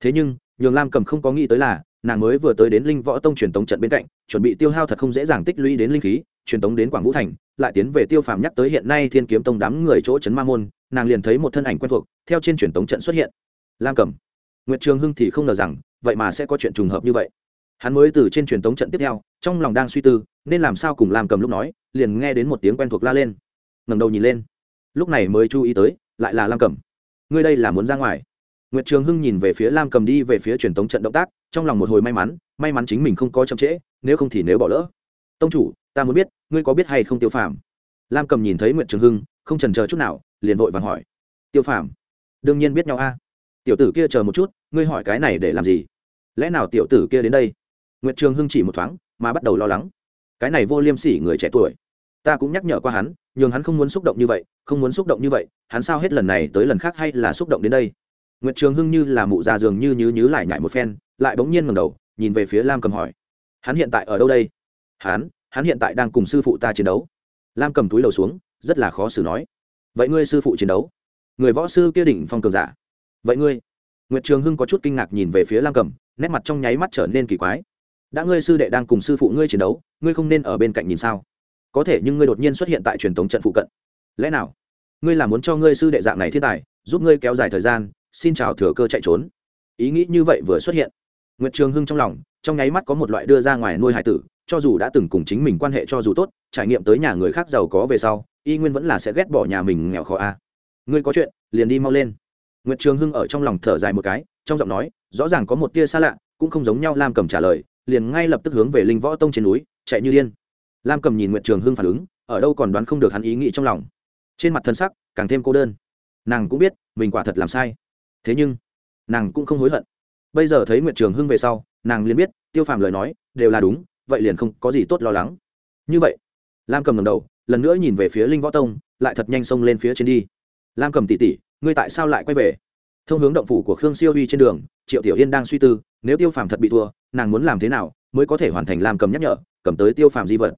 Thế nhưng nhường lam cầm không có nghĩ tới là nàng mới vừa tới đến linh võ tông truyền tống trận bên cạnh, chuẩn bị tiêu hao thật không dễ dàng tích lũy đến linh khí, truyền tống đến quảng vũ thành, lại tiến về tiêu phàm nhắc tới hiện nay thiên kiếm tông đám người chỗ trấn ma môn, nàng liền thấy một thân ảnh quen thuộc, theo trên truyền tống trận xuất hiện. Lam cầm nguyệt trường hưng thì không ngờ rằng, vậy mà sẽ có chuyện trùng hợp như vậy. Hắn mới từ trên truyền tống trận tiếp theo, trong lòng đang suy tư, nên làm sao cùng lam cầm lúc nói, liền nghe đến một tiếng quen thuộc la lên. Ngầm đầu nhìn lên. Lúc này mới chú ý tới, lại là lam cầm ngươi đây là muốn ra ngoài nguyệt trường hưng nhìn về phía lam cầm đi về phía truyền tống trận động tác, trong lòng một hồi may mắn may mắn chính mình không có chậm trễ, nếu không thì nếu bỏ lỡ. Tông chủ, ta muốn biết, ngươi có biết hay không tiêu phàm? Lam cầm nhìn thấy nguyệt trường hưng, không chần chờ chút nào, liền vội vàng hỏi. Tiêu phàm, đương nhiên biết nhau a. Tiểu tử kia chờ một chút, ngươi hỏi cái này để làm gì? Lẽ nào tiểu tử kia đến đây? Nguyệt trường hưng chỉ một thoáng, mà bắt đầu lo lắng. Cái này vô liêm sỉ người trẻ tuổi. Ta cũng nhắc nhở qua hắn nhưng hắn không muốn xúc động như vậy, không muốn xúc động như vậy, hắn sao hết lần này tới lần khác hay là xúc động đến đây? Nguyệt trường hưng như là mụ già dường như nhứ nhứ lại nhảy một phen, lại bỗng nhiên ngẩng đầu, nhìn về phía lam cầm hỏi. Hắn hiện tại ở đâu đây? Hắn hắn hiện tại đang cùng sư phụ ta chiến đấu. Lam cầm túi đầu xuống, rất là khó xử nói. Vậy ngươi sư phụ chiến đấu? Người võ sư kia đỉnh phong cường giả. Vậy ngươi? Nguyệt trường hưng có chút kinh ngạc nhìn về phía lam cầm, nét mặt trong nháy mắt trở nên kỳ quái. Đã ngươi sư đệ đang cùng sư phụ ngươi chiến đấu, ngươi không nên ở bên cạnh nhìn sao? Có thể nhưng ngươi đột nhiên xuất hiện tại truyền thống trận phụ cận. Lẽ nào? Ngươi là muốn cho ngươi sư đệ dạng này thiên tài, giúp ngươi kéo dài thời gian xin chào thừa cơ chạy trốn. Ý nghĩ như vậy vừa xuất hiện. Nguyệt trường hưng trong lòng, trong nháy mắt có một loại đưa ra ngoài nuôi hải tử, cho dù đã từng cùng chính mình quan hệ cho dù tốt, trải nghiệm tới nhà người khác giàu có về sau, y nguyên vẫn là sẽ ghét bỏ nhà mình nghèo khó a. À. ngươi có chuyện, liền đi mau lên. Nguyệt trường hưng ở trong lòng thở dài một cái, trong giọng nói, rõ ràng có một tia xa lạ, cũng không giống nhau lam cầm trả lời, liền ngay lập tức hướng về linh võ tông trên núi, chạy như điên. Lam cầm nhìn nguyệt trường hưng phản ứng, ở đâu còn đoán không được hắn ý nghĩ trong lòng. Trên mặt thân sắc, càng thêm cô đơn. Nàng cũng biết, mình quả thật làm sai thế nhưng, nàng cũng không hối hận. Bây giờ thấy nguyệt trường hưng về sau, nàng liền biết, tiêu phàm lời nói, đều là đúng, vậy liền không có gì tốt lo lắng. Như vậy, lam cầm ngầm đầu, lần nữa nhìn về phía linh võ tông, lại thật nhanh xông lên phía trên đi. Lam cầm tỉ tỉ, ngươi tại sao lại quay về? Thông hướng động phủ của khương siêu huy trên đường, triệu tiểu yên đang suy tư, nếu tiêu phàm thật bị thua, nàng muốn làm thế nào mới có thể hoàn thành lam cầm nhắc nhở, cầm tới tiêu phàm di vật.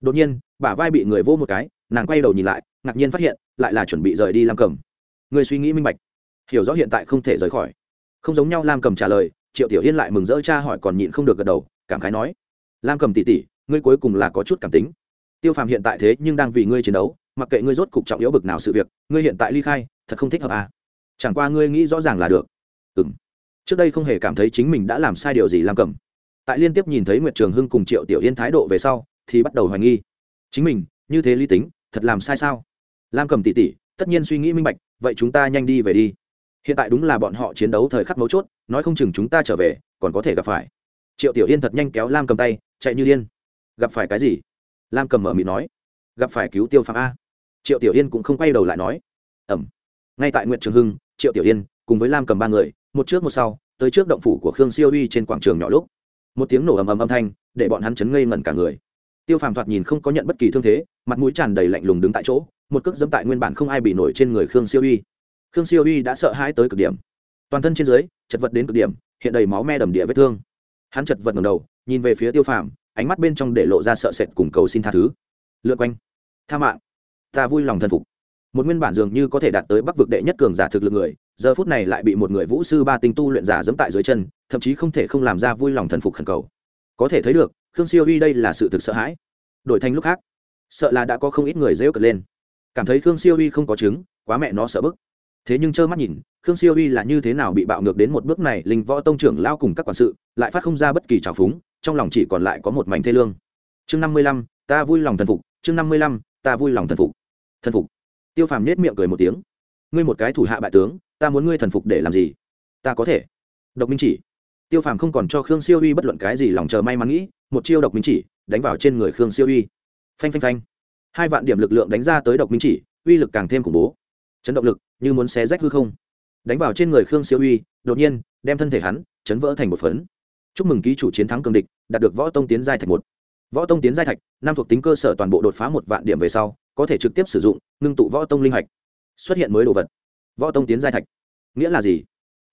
Đột nhiên, bả vai bị người vô một cái, nàng quay đầu nhìn lại, ngạc nhiên phát hiện, lại là chuẩn bị rời đi lam cầm. Người suy nghĩ minh bạch hiểu rõ hiện tại không thể rời khỏi. Không giống nhau, lam cầm trả lời, triệu tiểu yên lại mừng rỡ cha hỏi còn nhịn không được gật đầu, cảm khái nói, lam cầm tỉ tỉ ngươi cuối cùng là có chút cảm tính. Tiêu phàm hiện tại thế nhưng đang vì ngươi chiến đấu, mặc kệ ngươi rốt cục trọng yếu bực nào sự việc, ngươi hiện tại ly khai, thật không thích hợp à. chẳng qua ngươi nghĩ rõ ràng là được. Ừ m trước đây không hề cảm thấy chính mình đã làm sai điều gì, lam cầm. Tại liên tiếp nhìn thấy nguyệt trường hưng cùng triệu tiểu yên thái độ về sau, thì bắt đầu hoài nghi. Chính mình, như thế lý tính, thật làm sai sao? Lam cầm tỉ tỉ tất nhiên suy nghĩ minh bạch, vậy chúng ta nhanh đi về đi hiện tại đúng là bọn họ chiến đấu thời khắc mấu chốt, nói không chừng chúng ta trở về, còn có thể gặp phải. Triệu tiểu yên thật nhanh kéo lam cầm tay, chạy như điên. Gặp phải cái gì? Lam cầm mở mịt nói. Gặp phải cứu tiêu phạm a. Triệu tiểu yên cũng không quay đầu lại nói. Ẩm. Ngay tại nguyện trường hưng, triệu tiểu yên cùng với lam cầm ba người, một trước một sau, tới trước động phủ của khương siêu uy trên quảng trường nhỏ lúc. Một tiếng nổ ầm ầm âm thanh, để bọn hắn chấn ngây ngẩn cả người. Tiêu phàm thoạt nhìn không có nhận bất kỳ thương thế, mặt mũi tràn đầy lạnh lùng đứng tại chỗ, một cước dẫm tại nguyên bản không ai bị nổi trên người khương siêu uy khương siêu uy đã sợ hãi tới cực điểm. Toàn thân trên dưới, chật vật đến cực điểm, hiện đầy máu me đầm địa vết thương. Hắn chật vật ngầm đầu, nhìn về phía tiêu phàm, ánh mắt bên trong để lộ ra sợ sệt cùng cầu xin tha thứ. Lượn quanh. Tha mạng. Ta vui lòng thân phục. Một nguyên bản dường như có thể đạt tới bắc vực đệ nhất cường giả thực lực người, giờ phút này lại bị một người vũ sư ba tinh tu luyện giả dẫm tại dưới chân, thậm chí không thể không làm ra vui lòng thần phục khẩn cầu. Có thể thấy được, khương siêu uy đây là sự thực sợ hãi. Đổi thành lúc khác, sợ là đã có không ít người rêu cật lên. Cảm thấy khương siêu uy không có chứng, quá mẹ nó sợ bức thế nhưng trơ mắt nhìn, khương siêu uy là như thế nào bị bạo ngược đến một bước này, linh võ tông trưởng lao cùng các quản sự, lại phát không ra bất kỳ trào phúng, trong lòng chỉ còn lại có một mảnh thê lương. Chương năm mươi lăm, ta vui lòng thần phục, chương năm mươi lăm, ta vui lòng thần phục. Thần phục. Tiêu phàm nết miệng cười một tiếng. Ngươi một cái thủ hạ bại tướng, ta muốn ngươi thần phục để làm gì? Ta có thể. Độc minh chỉ. Tiêu phàm không còn cho khương siêu uy bất luận cái gì lòng chờ may mắn nghĩ, một chiêu độc minh chỉ, đánh vào trên người khương siêu uy. Phanh phanh phanh. Hai vạn điểm lực lượng đánh ra tới độc minh chỉ, uy lực càng thêm khủng bố. Chấn động lực như muốn xé rách hư không. Đánh vào trên người khương siêu uy, đột nhiên, đem thân thể hắn chấn vỡ thành một phấn. Chúc mừng ký chủ chiến thắng cường địch, đạt được võ tông tiến giai thạch một. Võ tông tiến giai thạch, năm thuộc tính cơ sở toàn bộ đột phá một vạn điểm về sau, có thể trực tiếp sử dụng, ngưng tụ võ tông linh hạch. Xuất hiện mới đồ vật. Võ tông tiến giai thạch. Nghĩa là gì?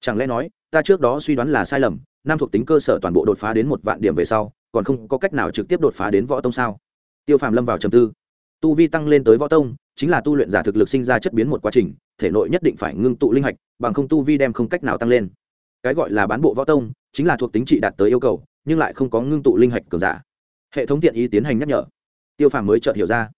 Chẳng lẽ nói, ta trước đó suy đoán là sai lầm, năm thuộc tính cơ sở toàn bộ đột phá đến một vạn điểm về sau, còn không có cách nào trực tiếp đột phá đến võ tông sao? Tiêu phàm lâm vào trầm tư tu vi tăng lên tới võ tông, chính là tu luyện giả thực lực sinh ra chất biến một quá trình, thể nội nhất định phải ngưng tụ linh hạch, bằng không tu vi đem không cách nào tăng lên. Cái gọi là bán bộ võ tông, chính là thuộc tính trị đạt tới yêu cầu, nhưng lại không có ngưng tụ linh hạch cường giả. Hệ thống tiện ý tiến hành nhắc nhở. Tiêu phàm mới chợt hiểu ra.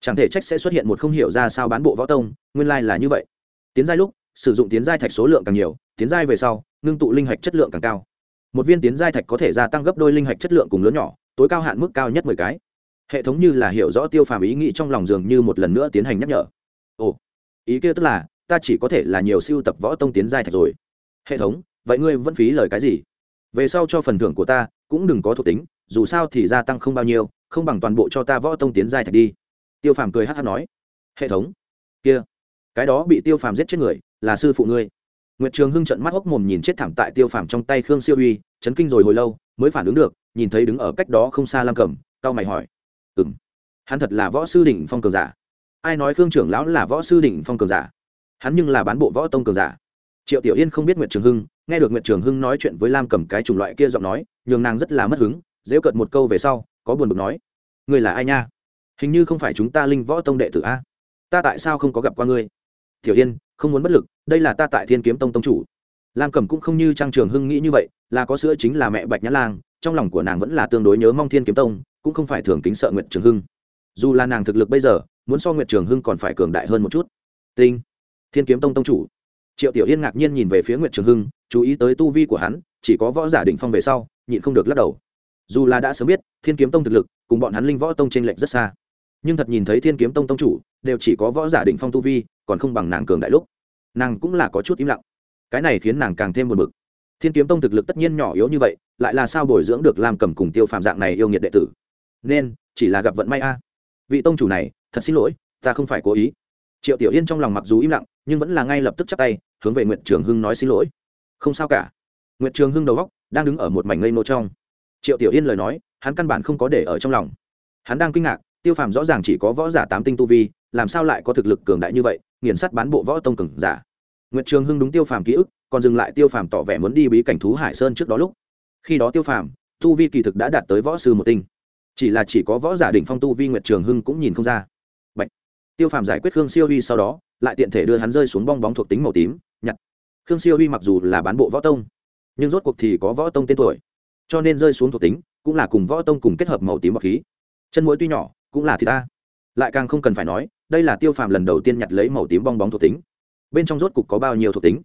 Chẳng thể trách sẽ xuất hiện một không hiểu ra sao bán bộ võ tông, nguyên lai là như vậy. Tiến giai lúc, sử dụng tiến giai thạch số lượng càng nhiều, tiến giai về sau, ngưng tụ linh hạch chất lượng càng cao. Một viên tiến giai thạch có thể gia tăng gấp đôi linh hạch chất lượng cùng lớn nhỏ, tối cao hạn mức cao nhất mười cái hệ thống như là hiểu rõ tiêu phàm ý nghĩ trong lòng dường như một lần nữa tiến hành nhắc nhở. Ồ, ý kia tức là, ta chỉ có thể là nhiều siêu tập võ tông tiến giai thạch rồi. Hệ thống, vậy ngươi vẫn phí lời cái gì? Về sau cho phần thưởng của ta, cũng đừng có thuộc tính, dù sao thì gia tăng không bao nhiêu, không bằng toàn bộ cho ta võ tông tiến giai thạch đi. Tiêu phàm cười hát hát nói. Hệ thống, kia, cái đó bị tiêu phàm giết chết người, là sư phụ ngươi. Nguyệt trường hưng trận mắt hốc mồm nhìn chết thảm tại tiêu phàm trong tay khương siêu uy, chấn kinh rồi hồi lâu, mới phản ứng được, nhìn thấy đứng ở cách đó không xa lam cầm cao mày hỏi ừ m hắn thật là võ sư đỉnh phong cường giả. Ai nói khương trưởng lão là võ sư đỉnh phong cường giả? Hắn nhưng là bán bộ võ tông cường giả. Triệu tiểu yên không biết nguyệt trường hưng, nghe được nguyệt trường hưng nói chuyện với lam cầm cái chủng loại kia giọng nói, nhường nàng rất là mất hứng dễu cợt một câu về sau, có buồn bực nói người là ai nha? Hình như không phải chúng ta linh võ tông đệ tử a. Ta tại sao không có gặp qua ngươi? Tiểu yên, không muốn bất lực, đây là ta tại thiên kiếm tông tông chủ. Lam cầm cũng không như trang trường hưng nghĩ như vậy, là có sữa chính là mẹ bạch nhã lang trong lòng của nàng vẫn là tương đối nhớ mong thiên kiếm tông cũng không phải thường kính sợ nguyệt trường hưng dù là nàng thực lực bây giờ muốn so nguyệt trường hưng còn phải cường đại hơn một chút tinh thiên kiếm tông tông chủ triệu tiểu yên ngạc nhiên nhìn về phía nguyệt trường hưng chú ý tới tu vi của hắn chỉ có võ giả định phong về sau nhịn không được lắc đầu dù là đã sớm biết thiên kiếm tông thực lực cùng bọn hắn linh võ tông t r ê n lệch rất xa nhưng thật nhìn thấy thiên kiếm tông tông chủ đều chỉ có võ giả định phong tu vi còn không bằng nàng cường đại lúc nàng cũng là có chút im lặng cái này khiến nàng càng thêm buồn bực thiên kiếm tông thực lực tất nhiên nhỏ yếu như vậy, lại là sao bồi dưỡng được làm cầm cùng tiêu phạm dạng này yêu nghiệt đệ tử? Nên, chỉ là gặp vận may a. Vị tông chủ này, thật xin lỗi, ta không phải cố ý. Triệu tiểu yên trong lòng mặc dù im lặng, nhưng vẫn là ngay lập tức chắp tay, hướng về nguyện trường hưng nói xin lỗi. Không sao cả. Nguyện trường hưng đầu góc đang đứng ở một mảnh ngây nô trong. Triệu tiểu yên lời nói, hắn căn bản không có để ở trong lòng. Hắn đang kinh ngạc, tiêu phàm rõ ràng chỉ có võ giả tám tinh tu vi, làm sao lại có thực lực cường đại như vậy, nghiền sắt bán bộ võ tông cường giả nguyệt trường hưng đúng tiêu phàm ký ức, còn dừng lại tiêu phàm tỏ vẻ muốn đi bí cảnh thú hải sơn trước đó lúc. Khi đó tiêu phàm, tu vi kỳ thực đã đạt tới võ sư một tinh. Chỉ là chỉ có võ giả đỉnh phong tu vi nguyệt trường hưng cũng nhìn không ra. Bạch. tiêu phàm giải quyết khương siêu huy sau đó, lại tiện thể đưa hắn rơi xuống bong bóng thuộc tính màu tím, nhặt. Khương siêu huy mặc dù là bán bộ võ tông, nhưng rốt cuộc thì có võ tông tên tuổi, cho nên rơi xuống thuộc tính cũng là cùng võ tông cùng kết hợp màu tím bạc khí. Chân mũi tuy nhỏ, cũng là thì ta. Lại càng không cần phải nói, đây là tiêu phàm lần đầu tiên nhặt lấy màu tím bong bóng thuộc tính bên trong rốt cục có bao nhiêu thuộc tính?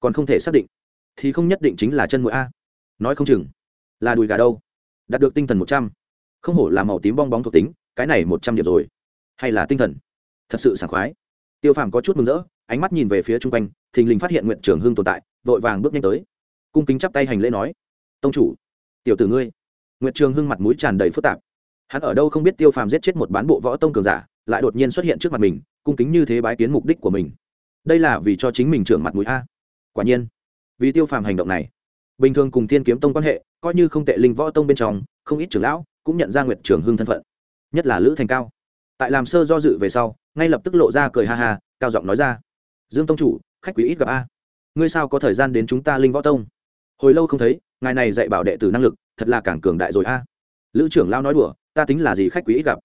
Còn không thể xác định. Thì không nhất định chính là chân mũi a. Nói không chừng là đùi gà đâu. Đạt được tinh thần một trăm. Không hổ là màu tím bong bóng thuộc tính, cái này một trăm điểm rồi. Hay là tinh thần? Thật sự sảng khoái. Tiêu phàm có chút mừng rỡ, ánh mắt nhìn về phía chung quanh, thình lình phát hiện nguyện trưởng hưng tồn tại, vội vàng bước nhanh tới. Cung kính chắp tay hành lễ nói, tông chủ, tiểu tử ngươi. Nguyệt trường hưng mặt mũi tràn đầy phức tạp. Hắn ở đâu không biết tiêu phàm giết chết một bán bộ võ tông cường giả, lại đột nhiên xuất hiện trước mặt mình, cung kính như thế bái kiến mục đích của mình đây là vì cho chính mình trưởng mặt mũi a. Quả nhiên, vì tiêu phàm hành động này, bình thường cùng thiên kiếm tông quan hệ coi như không tệ linh võ tông bên trong, không ít trưởng lão cũng nhận ra nguyệt trường hưng thân phận, nhất là lữ thành cao. Tại làm sơ do dự về sau, ngay lập tức lộ ra cười ha ha, cao giọng nói ra, dương tông chủ, khách quý ít gặp a. Ngươi sao có thời gian đến chúng ta linh võ tông? Hồi lâu không thấy, ngài này dạy bảo đệ tử năng lực, thật là càng cường đại rồi a. Lữ trưởng lao nói đùa, ta tính là gì khách quý ít gặp?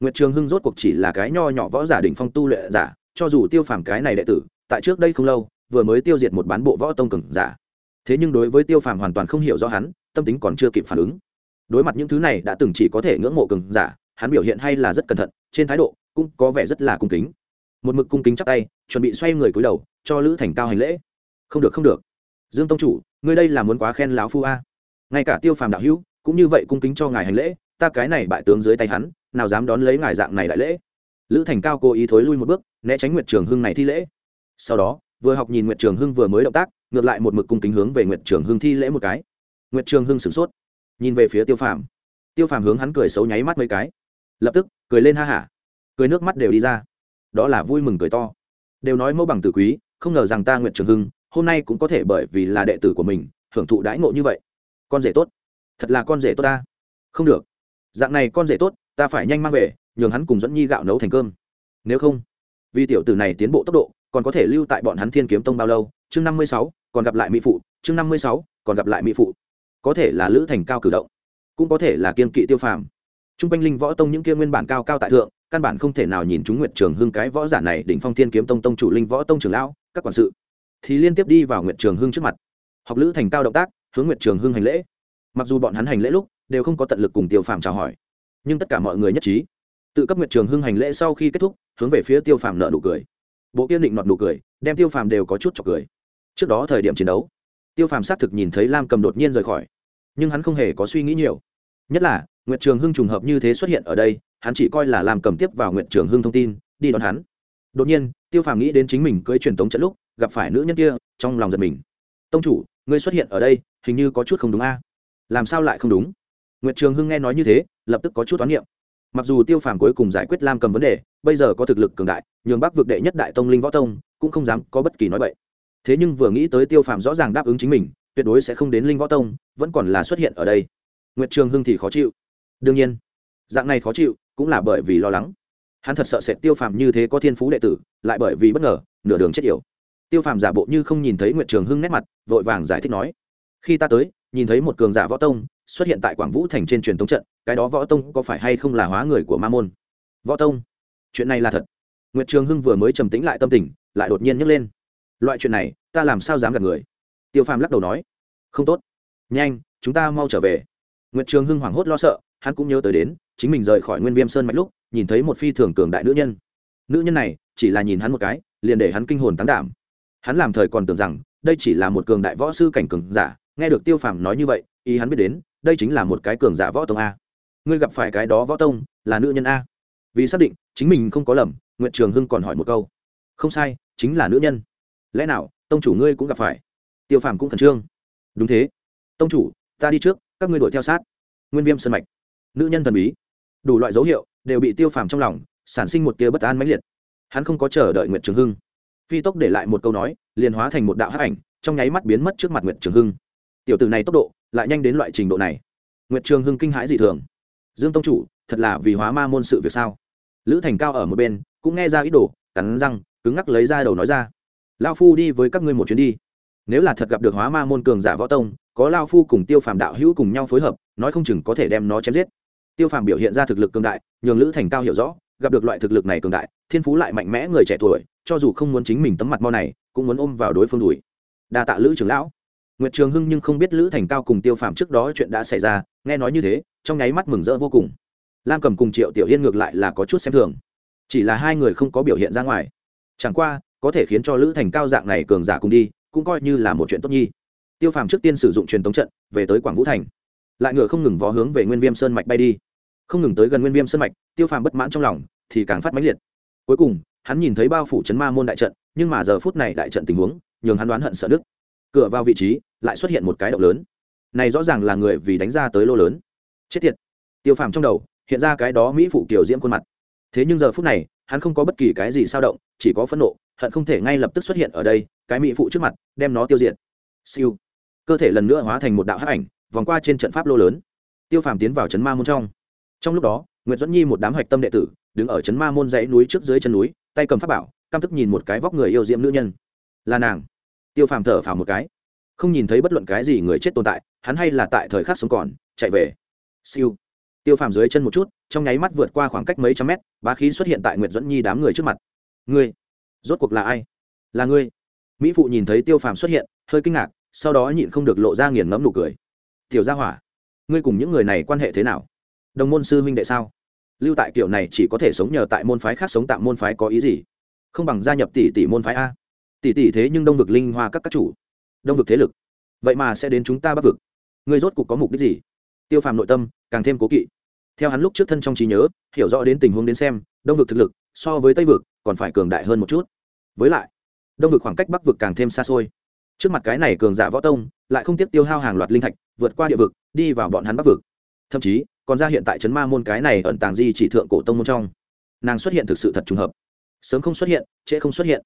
Nguyệt trường hưng rốt cuộc chỉ là cái nho nhỏ võ giả đỉnh phong tu luyện giả cho dù tiêu phàm cái này đệ tử, tại trước đây không lâu, vừa mới tiêu diệt một bán bộ võ tông cường giả. Thế nhưng đối với tiêu phàm hoàn toàn không hiểu rõ hắn, tâm tính còn chưa kịp phản ứng. Đối mặt những thứ này đã từng chỉ có thể ngưỡng mộ cường giả, hắn biểu hiện hay là rất cẩn thận, trên thái độ cũng có vẻ rất là cung kính. Một mực cung kính chắp tay, chuẩn bị xoay người cúi đầu, cho lữ thành cao hành lễ. Không được không được. Dương tông chủ, ngươi đây là muốn quá khen lão phu a. Ngay cả tiêu phàm đạo hữu cũng như vậy cung kính cho ngài hành lễ, ta cái này bại tướng dưới tay hắn, nào dám đón lấy ngài dạng này đại lễ. Lữ thành cao cố ý thối lui một bước né tránh nguyệt trường hưng này thi lễ. Sau đó, vừa học nhìn nguyệt trường hưng vừa mới động tác, ngược lại một mực cung kính hướng về nguyệt trường hưng thi lễ một cái. Nguyệt trường hưng sửng sốt, nhìn về phía tiêu phàm. Tiêu phàm hướng hắn cười xấu nháy mắt mấy cái. Lập tức, cười lên ha hả. Cười nước mắt đều đi ra. Đó là vui mừng cười to. Đều nói mẫu bằng tử quý, không ngờ rằng ta nguyệt trường hưng, hôm nay cũng có thể bởi vì là đệ tử của mình, hưởng thụ đãi ngộ như vậy. Con rể tốt. Thật là con rể tốt ta. Không được. Dạng này con rể tốt, ta phải nhanh mang về, nhường hắn cùng dẫn nhi gạo nấu thành cơm. Nếu không vì tiểu tử này tiến bộ tốc độ, còn có thể lưu tại bọn hắn thiên kiếm tông bao lâu? Chương năm mươi sáu, còn gặp lại mỹ phụ. Chương năm mươi sáu, còn gặp lại mỹ phụ. Có thể là lữ thành cao cử động, cũng có thể là kiên kỵ tiêu phàm. T r u n g quanh linh võ tông những kia nguyên bản cao cao tại thượng, căn bản không thể nào nhìn chúng nguyệt trường hưng cái võ giả này đỉnh phong thiên kiếm tông tông chủ linh võ tông trường lão, các quản sự. Thì liên tiếp đi vào nguyệt trường hưng trước mặt. Học lữ thành cao động tác, hướng nguyệt trường hưng hành lễ. Mặc dù bọn hắn hành lễ lúc đều không có tận lực cùng tiêu phàm chào hỏi, nhưng tất cả mọi người nhất trí. Tự cấp nguyệt trường hưng hành lễ sau khi kết thúc hướng về phía tiêu phàm nợ nụ cười. Bộ kiên định nọt nụ cười, đem tiêu phàm đều có chút trọc cười. Trước đó thời điểm chiến đấu, tiêu phàm xác thực nhìn thấy lam cầm đột nhiên rời khỏi, nhưng hắn không hề có suy nghĩ nhiều. Nhất là, nguyệt trường hưng trùng hợp như thế xuất hiện ở đây, hắn chỉ coi là làm cầm tiếp vào nguyệt trường hưng thông tin, đi đón hắn. Đột nhiên, tiêu phàm nghĩ đến chính mình cưới truyền tống trận lúc, gặp phải nữ nhân kia, trong lòng giật mình. Tông chủ, ngươi xuất hiện ở đây, hình như có chút không đúng a. Làm sao lại không đúng? Nguyệt trường hưng nghe nói như thế, lập tức có chút toán niệm mặc dù tiêu phàm cuối cùng giải quyết lam cầm vấn đề, bây giờ có thực lực cường đại, nhường bắc vực đệ nhất đại tông linh võ tông cũng không dám có bất kỳ nói vậy thế nhưng vừa nghĩ tới tiêu phàm rõ ràng đáp ứng chính mình, tuyệt đối sẽ không đến linh võ tông, vẫn còn là xuất hiện ở đây. Nguyệt trường hưng thì khó chịu. Đương nhiên, dạng này khó chịu cũng là bởi vì lo lắng. Hắn thật sợ sẽ tiêu phàm như thế có thiên phú đệ tử, lại bởi vì bất ngờ, nửa đường chết yểu. Tiêu phàm giả bộ như không nhìn thấy nguyệt trường hưng nét mặt, vội vàng giải thích nói, khi ta tới nhìn thấy một cường giả võ tông xuất hiện tại quảng vũ thành trên truyền thống trận, cái đó võ tông có phải hay không là hóa người của ma môn? Võ tông, chuyện này là thật. Nguyệt trường hưng vừa mới trầm tĩnh lại tâm tình, lại đột nhiên nhấc lên. Loại chuyện này, ta làm sao dám gặp người? Tiêu phàm lắc đầu nói. Không tốt. Nhanh, chúng ta mau trở về. Nguyệt trường hưng hoảng hốt lo sợ, hắn cũng nhớ tới đến, chính mình rời khỏi nguyên viêm sơn mạch lúc, nhìn thấy một phi thường cường đại nữ nhân. Nữ nhân này, chỉ là nhìn hắn một cái, liền để hắn kinh hồn tán đảm. Hắn làm thời còn tưởng rằng, đây chỉ là một cường đại võ sư cảnh cường giả nghe được tiêu phàm nói như vậy, ý hắn biết đến, đây chính là một cái cường giả võ tông a. Ngươi gặp phải cái đó võ tông, là nữ nhân a. Vì xác định, chính mình không có lầm nguyện trường hưng còn hỏi một câu. Không sai, chính là nữ nhân. Lẽ nào, tông chủ ngươi cũng gặp phải? Tiêu phàm cũng khẩn trương. Đúng thế. Tông chủ, ta đi trước, các ngươi đuổi theo sát. Nguyên viêm sân mạch. Nữ nhân thần bí. Đủ loại dấu hiệu, đều bị tiêu phàm trong lòng, sản sinh một tia bất an mãnh liệt. Hắn không có chờ đợi nguyệt trường hưng. Phi tốc để lại một câu nói, liền hóa thành một đạo hắc ảnh, trong nháy mắt biến mất trước mặt nguyệt trường hưng tiểu tử này tốc độ lại nhanh đến loại trình độ này. Nguyệt trường hưng kinh hãi dị thường. Dương tông chủ, thật là vì hóa ma môn sự việc sao? Lữ thành cao ở một bên, cũng nghe ra ý đồ, cắn răng, cứng ngắc lấy ra đầu nói ra. Lao phu đi với các ngươi một chuyến đi. Nếu là thật gặp được hóa ma môn cường giả võ tông, có lao phu cùng tiêu phàm đạo hữu cùng nhau phối hợp, nói không chừng có thể đem nó chém giết. Tiêu phàm biểu hiện ra thực lực cường đại, nhường lữ thành cao hiểu rõ, gặp được loại thực lực này cường đại, thiên phú lại mạnh mẽ người trẻ tuổi, cho dù không muốn chính mình tấm mặt mo này, cũng muốn ôm vào đối phương đùi đa tạ lữ trưởng lão nguyệt trường hưng nhưng không biết lữ thành cao cùng tiêu phàm trước đó chuyện đã xảy ra, nghe nói như thế, trong nháy mắt mừng rỡ vô cùng. Lam cầm cùng triệu tiểu yên ngược lại là có chút xem thường. Chỉ là hai người không có biểu hiện ra ngoài. Chẳng qua, có thể khiến cho lữ thành cao dạng này cường giả cùng đi, cũng coi như là một chuyện tốt nhi. Tiêu phàm trước tiên sử dụng truyền tống trận, về tới quảng vũ thành. Lại ngựa không ngừng vó hướng về nguyên viêm sơn mạch bay đi. Không ngừng tới gần nguyên viêm sơn mạch, tiêu phàm bất mãn trong lòng, thì càng phát mãnh liệt. Cuối cùng, hắn nhìn thấy bao phủ chấn ma môn đại trận, nhưng mà giờ phút này đại trận tình huống, nhường hắn đoán hận sợ đức cửa vào vị trí lại xuất hiện một cái động lớn. Này rõ ràng là người vì đánh ra tới lô lớn. Chết tiệt. Tiêu phàm trong đầu hiện ra cái đó mỹ phụ kiều diễm khuôn mặt. Thế nhưng giờ phút này, hắn không có bất kỳ cái gì sao động, chỉ có phẫn nộ, hận không thể ngay lập tức xuất hiện ở đây, cái mỹ phụ trước mặt, đem nó tiêu diệt. Siêu. Cơ thể lần nữa hóa thành một đạo hắc ảnh, vòng qua trên trận pháp lô lớn. Tiêu phàm tiến vào trấn ma môn trong. Trong lúc đó nguyễn duẫn nhi một đám hạch tâm đệ tử, đứng ở trấn ma môn dãy núi trước dưới chân núi, tay cầm pháp bảo, căm tức nhìn một cái vóc người yêu diễm nữ nhân. Là nàng. Tiêu phàm thở phào một cái không nhìn thấy bất luận cái gì người chết tồn tại, hắn hay là tại thời khắc sống còn, chạy về. Siêu. Tiêu phàm dưới chân một chút, trong nháy mắt vượt qua khoảng cách mấy trăm mét, bá khí xuất hiện tại nguyệt dẫn nhi đám người trước mặt. Ngươi, rốt cuộc là ai? Là ngươi. Mỹ phụ nhìn thấy tiêu phàm xuất hiện, hơi kinh ngạc, sau đó nhịn không được lộ ra nghiền ngẫm nụ cười. Tiểu gia hỏa, ngươi cùng những người này quan hệ thế nào? Đồng môn sư huynh đệ sao? Lưu tại kiểu này chỉ có thể sống nhờ tại môn phái khác sống tạm môn phái có ý gì? Không bằng gia nhập tỷ tỷ môn phái a. Tỷ tỷ thế nhưng đông vực linh hoa các các chủ đông vực thế lực. Vậy mà sẽ đến chúng ta bắc vực. Ngươi rốt cuộc có mục đích gì? Tiêu phàm nội tâm càng thêm cố kỵ. Theo hắn lúc trước thân trong trí nhớ, hiểu rõ đến tình huống đến xem, đông vực thực lực so với tây vực còn phải cường đại hơn một chút. Với lại, đông vực khoảng cách bắc vực càng thêm xa xôi. Trước mặt cái này cường giả võ tông, lại không tiếc tiêu hao hàng loạt linh thạch, vượt qua địa vực, đi vào bọn hắn bắc vực. Thậm chí, còn ra hiện tại trấn ma môn cái này ẩn tàng di chỉ thượng cổ tông môn trong. Nàng xuất hiện thực sự thật trùng hợp. Sớm không xuất hiện, trễ không xuất hiện.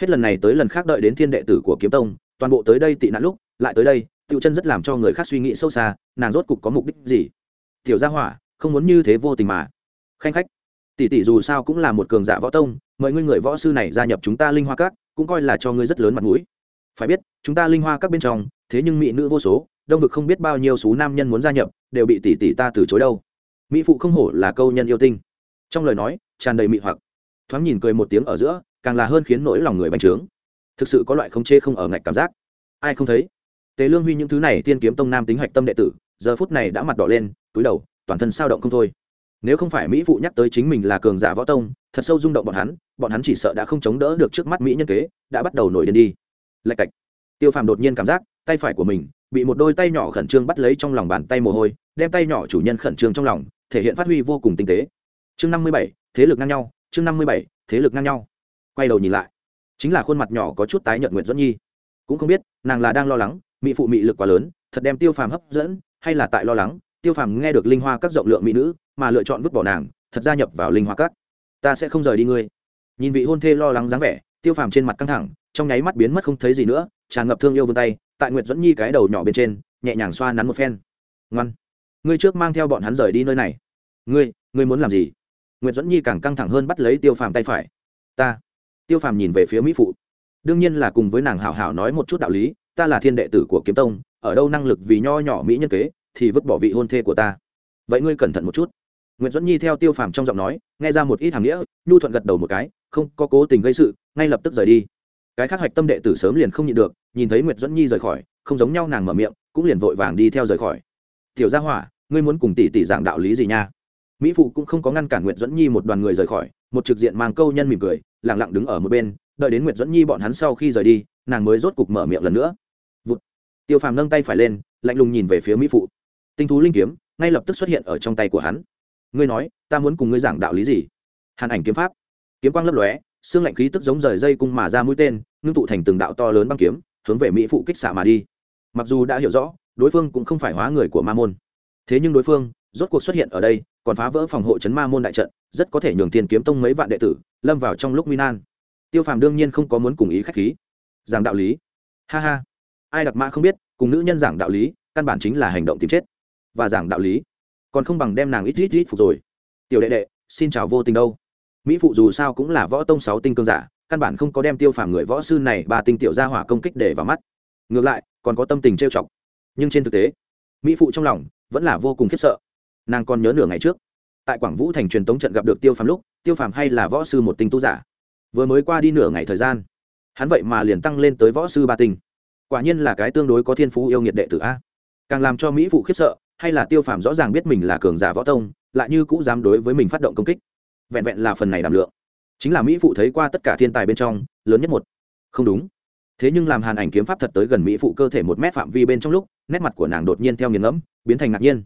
Hết lần này tới lần khác đợi đến thiên đệ tử của kiếm tông toàn bộ tới đây tị nạn lúc, lại tới đây, tiểu chân rất làm cho người khác suy nghĩ sâu xa, nàng rốt cục có mục đích gì? Tiểu gia hỏa, không muốn như thế vô tình mà. Khanh khách, tỷ tỷ dù sao cũng là một cường giả võ tông, mời ngươi người võ sư này gia nhập chúng ta linh hoa các, cũng coi là cho ngươi rất lớn mặt mũi. Phải biết, chúng ta linh hoa các bên trong, thế nhưng mỹ nữ vô số, đông vực không biết bao nhiêu số nam nhân muốn gia nhập, đều bị tỷ tỷ ta từ chối đâu. Mỹ phụ không hổ là câu nhân yêu tinh. Trong lời nói, tràn đầy mị hoặc. Thoáng nhìn cười một tiếng ở giữa, càng là hơn khiến nỗi lòng người bành trướng thực sự có loại không chê không ở ngạch cảm giác. Ai không thấy? Tề lương huy những thứ này tiên kiếm tông nam tính hạch tâm đệ tử, giờ phút này đã mặt đỏ lên, túi đầu, toàn thân sao động không thôi. Nếu không phải mỹ phụ nhắc tới chính mình là cường giả võ tông, thật sâu rung động bọn hắn bọn hắn chỉ sợ đã không chống đỡ được trước mắt mỹ nhân kế, đã bắt đầu nổi điên đi. Lạch cạch. Tiêu phàm đột nhiên cảm giác, tay phải của mình bị một đôi tay nhỏ khẩn trương bắt lấy trong lòng bàn tay mồ hôi, đem tay nhỏ chủ nhân khẩn trương trong lòng, thể hiện phát huy vô cùng tinh tế. Chương năm mươi bảy, thế lực ngang nhau, chương năm mươi bảy, thế lực ngang nhau. Quay đầu nhìn lại chính là khuôn mặt nhỏ có chút tái nhợt nguyện dẫn nhi. Cũng không biết, nàng là đang lo lắng, mỹ phụ mị lực quá lớn, thật đem tiêu phàm hấp dẫn, hay là tại lo lắng, tiêu phàm nghe được linh hoa các rộng lượng mỹ nữ, mà lựa chọn vứt bỏ nàng, thật gia nhập vào linh hoa các. Ta sẽ không rời đi ngươi. Nhìn vị hôn thê lo lắng dáng vẻ, tiêu phàm trên mặt căng thẳng, trong nháy mắt biến mất không thấy gì nữa, tràn ngập thương yêu vươn tay, tại nguyệt dẫn nhi cái đầu nhỏ bên trên, nhẹ nhàng xoa nắn một phen. Ngoan. Ngươi trước mang theo bọn hắn rời đi nơi này. Ngươi ngươi muốn làm gì? Nguyệt dẫn nhi càng căng thẳng hơn bắt lấy tiêu phàm tay phải. Ta tiêu phàm nhìn về phía mỹ phụ. Đương nhiên là cùng với nàng hảo hảo nói một chút đạo lý, ta là thiên đệ tử của kiếm tông, ở đâu năng lực vì nho nhỏ mỹ nhân kế, thì vứt bỏ vị hôn thê của ta. Vậy ngươi cẩn thận một chút. Nguyễn duẫn nhi theo tiêu phàm trong giọng nói, nghe ra một ít hàm nghĩa, nhu thuận gật đầu một cái, không có cố tình gây sự, ngay lập tức rời đi. Cái khác hoạch tâm đệ tử sớm liền không nhịn được, nhìn thấy nguyệt duẫn nhi rời khỏi, không giống nhau nàng mở miệng, cũng liền vội vàng đi theo rời khỏi. Tiểu gia hỏa, ngươi muốn cùng tỷ tỷ giảng đạo lý gì nha? Mỹ phụ cũng không có ngăn cản nguyệt duẫn nhi một đoàn người rời khỏi, một trực diện mang câu nhân mỉm cười lẳng lặng đứng ở một bên, đợi đến nguyệt duẫn nhi bọn hắn sau khi rời đi, nàng mới rốt cục mở miệng lần nữa. Vụt. tiêu phàm nâng tay phải lên, lạnh lùng nhìn về phía mỹ phụ. Tinh thú linh kiếm, ngay lập tức xuất hiện ở trong tay của hắn. Ngươi nói, ta muốn cùng ngươi giảng đạo lý gì? Hàn ảnh kiếm pháp. Kiếm quang lấp lóe, xương lạnh khí tức giống rời dây cung mà ra mũi tên, ngưng tụ thành từng đạo to lớn băng kiếm, hướng về mỹ phụ kích xạ mà đi. Mặc dù đã hiểu rõ, đối phương cũng không phải hóa người của ma môn. Thế nhưng đối phương rốt cuộc xuất hiện ở đây, còn phá vỡ phòng hộ chấn ma môn đại trận, rất có thể nhường tiền kiếm tông mấy vạn đệ tử lâm vào trong lúc nguy nan. Tiêu phàm đương nhiên không có muốn cùng ý khách khí. Giảng đạo lý. Ha ha. Ai đặc mã không biết, cùng nữ nhân giảng đạo lý, căn bản chính là hành động tìm chết. Và giảng đạo lý. Còn không bằng đem nàng ít ít ít phục rồi. Tiểu đệ đệ, xin chào vô tình đâu. Mỹ phụ dù sao cũng là võ tông sáu tinh cương giả, căn bản không có đem tiêu phàm người võ sư này ba tinh tiểu gia hỏa công kích để vào mắt. Ngược lại, còn có tâm tình trêu chọc. Nhưng trên thực tế, mỹ phụ trong lòng vẫn là vô cùng khiếp sợ nàng còn nhớ nửa ngày trước. Tại quảng vũ thành truyền tống trận gặp được tiêu phàm lúc, tiêu phàm hay là võ sư một tinh tu giả. Vừa mới qua đi nửa ngày thời gian, hắn vậy mà liền tăng lên tới võ sư ba tinh. Quả nhiên là cái tương đối có thiên phú yêu nghiệt đệ tử a. Càng làm cho mỹ phụ khiếp sợ, hay là tiêu phàm rõ ràng biết mình là cường giả võ tông, lại như cũng dám đối với mình phát động công kích. Vẹn vẹn là phần này đảm lượng. Chính là mỹ phụ thấy qua tất cả thiên tài bên trong, lớn nhất một. Không đúng. Thế nhưng làm hàn ảnh kiếm pháp thật tới gần mỹ phụ cơ thể một mét phạm vi bên trong lúc, nét mặt của nàng đột nhiên theo nghiền ngẫm, biến thành ngạc nhiên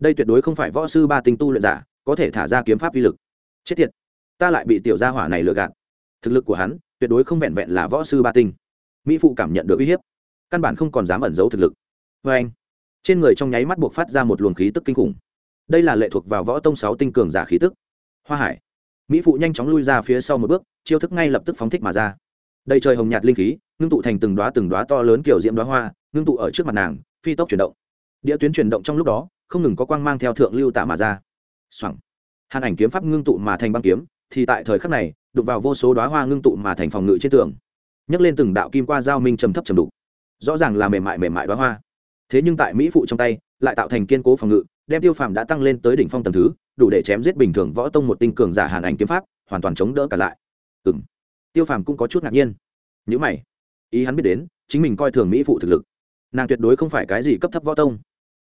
đây tuyệt đối không phải võ sư ba tinh tu luyện giả có thể thả ra kiếm pháp vi lực. Chết tiệt, ta lại bị tiểu gia hỏa này lừa gạt. Thực lực của hắn tuyệt đối không vẹn vẹn là võ sư ba tinh. Mỹ phụ cảm nhận được uy hiếp, căn bản không còn dám ẩn giấu thực lực. Vê anh, trên người trong nháy mắt buộc phát ra một luồng khí tức kinh khủng. Đây là lệ thuộc vào võ tông sáu tinh cường giả khí tức. Hoa hải, mỹ phụ nhanh chóng lui ra phía sau một bước, chiêu thức ngay lập tức phóng thích mà ra. Đầy trời hồng nhạt linh khí, ngưng tụ thành từng đoá từng đoá to lớn kiểu diễm đoá hoa, ngưng tụ ở trước mặt nàng, phi tốc chuyển động. Địa tuyến chuyển động trong lúc đó không ngừng có quang mang theo thượng lưu tạ mà ra. Xoẳng hàn ảnh kiếm pháp ngưng tụ mà thành băng kiếm, thì tại thời khắc này, đụng vào vô số đoá hoa ngưng tụ mà thành phòng ngự trên tường. Nhấc lên từng đạo kim qua dao minh trầm thấp trầm đục. Rõ ràng là mềm mại mềm mại đoá hoa. Thế nhưng tại mỹ phụ trong tay, lại tạo thành kiên cố phòng ngự, đem tiêu phàm đã tăng lên tới đỉnh phong tầng thứ, đủ để chém giết bình thường võ tông một tinh cường giả hàn ảnh kiếm pháp, hoàn toàn chống đỡ cả lại. Ừ m tiêu phàm cũng có chút ngạc nhiên. Nhữ mày. Ý hắn biết đến, chính mình coi thường mỹ phụ thực lực. Nàng tuyệt đối không phải cái gì cấp thấp võ tông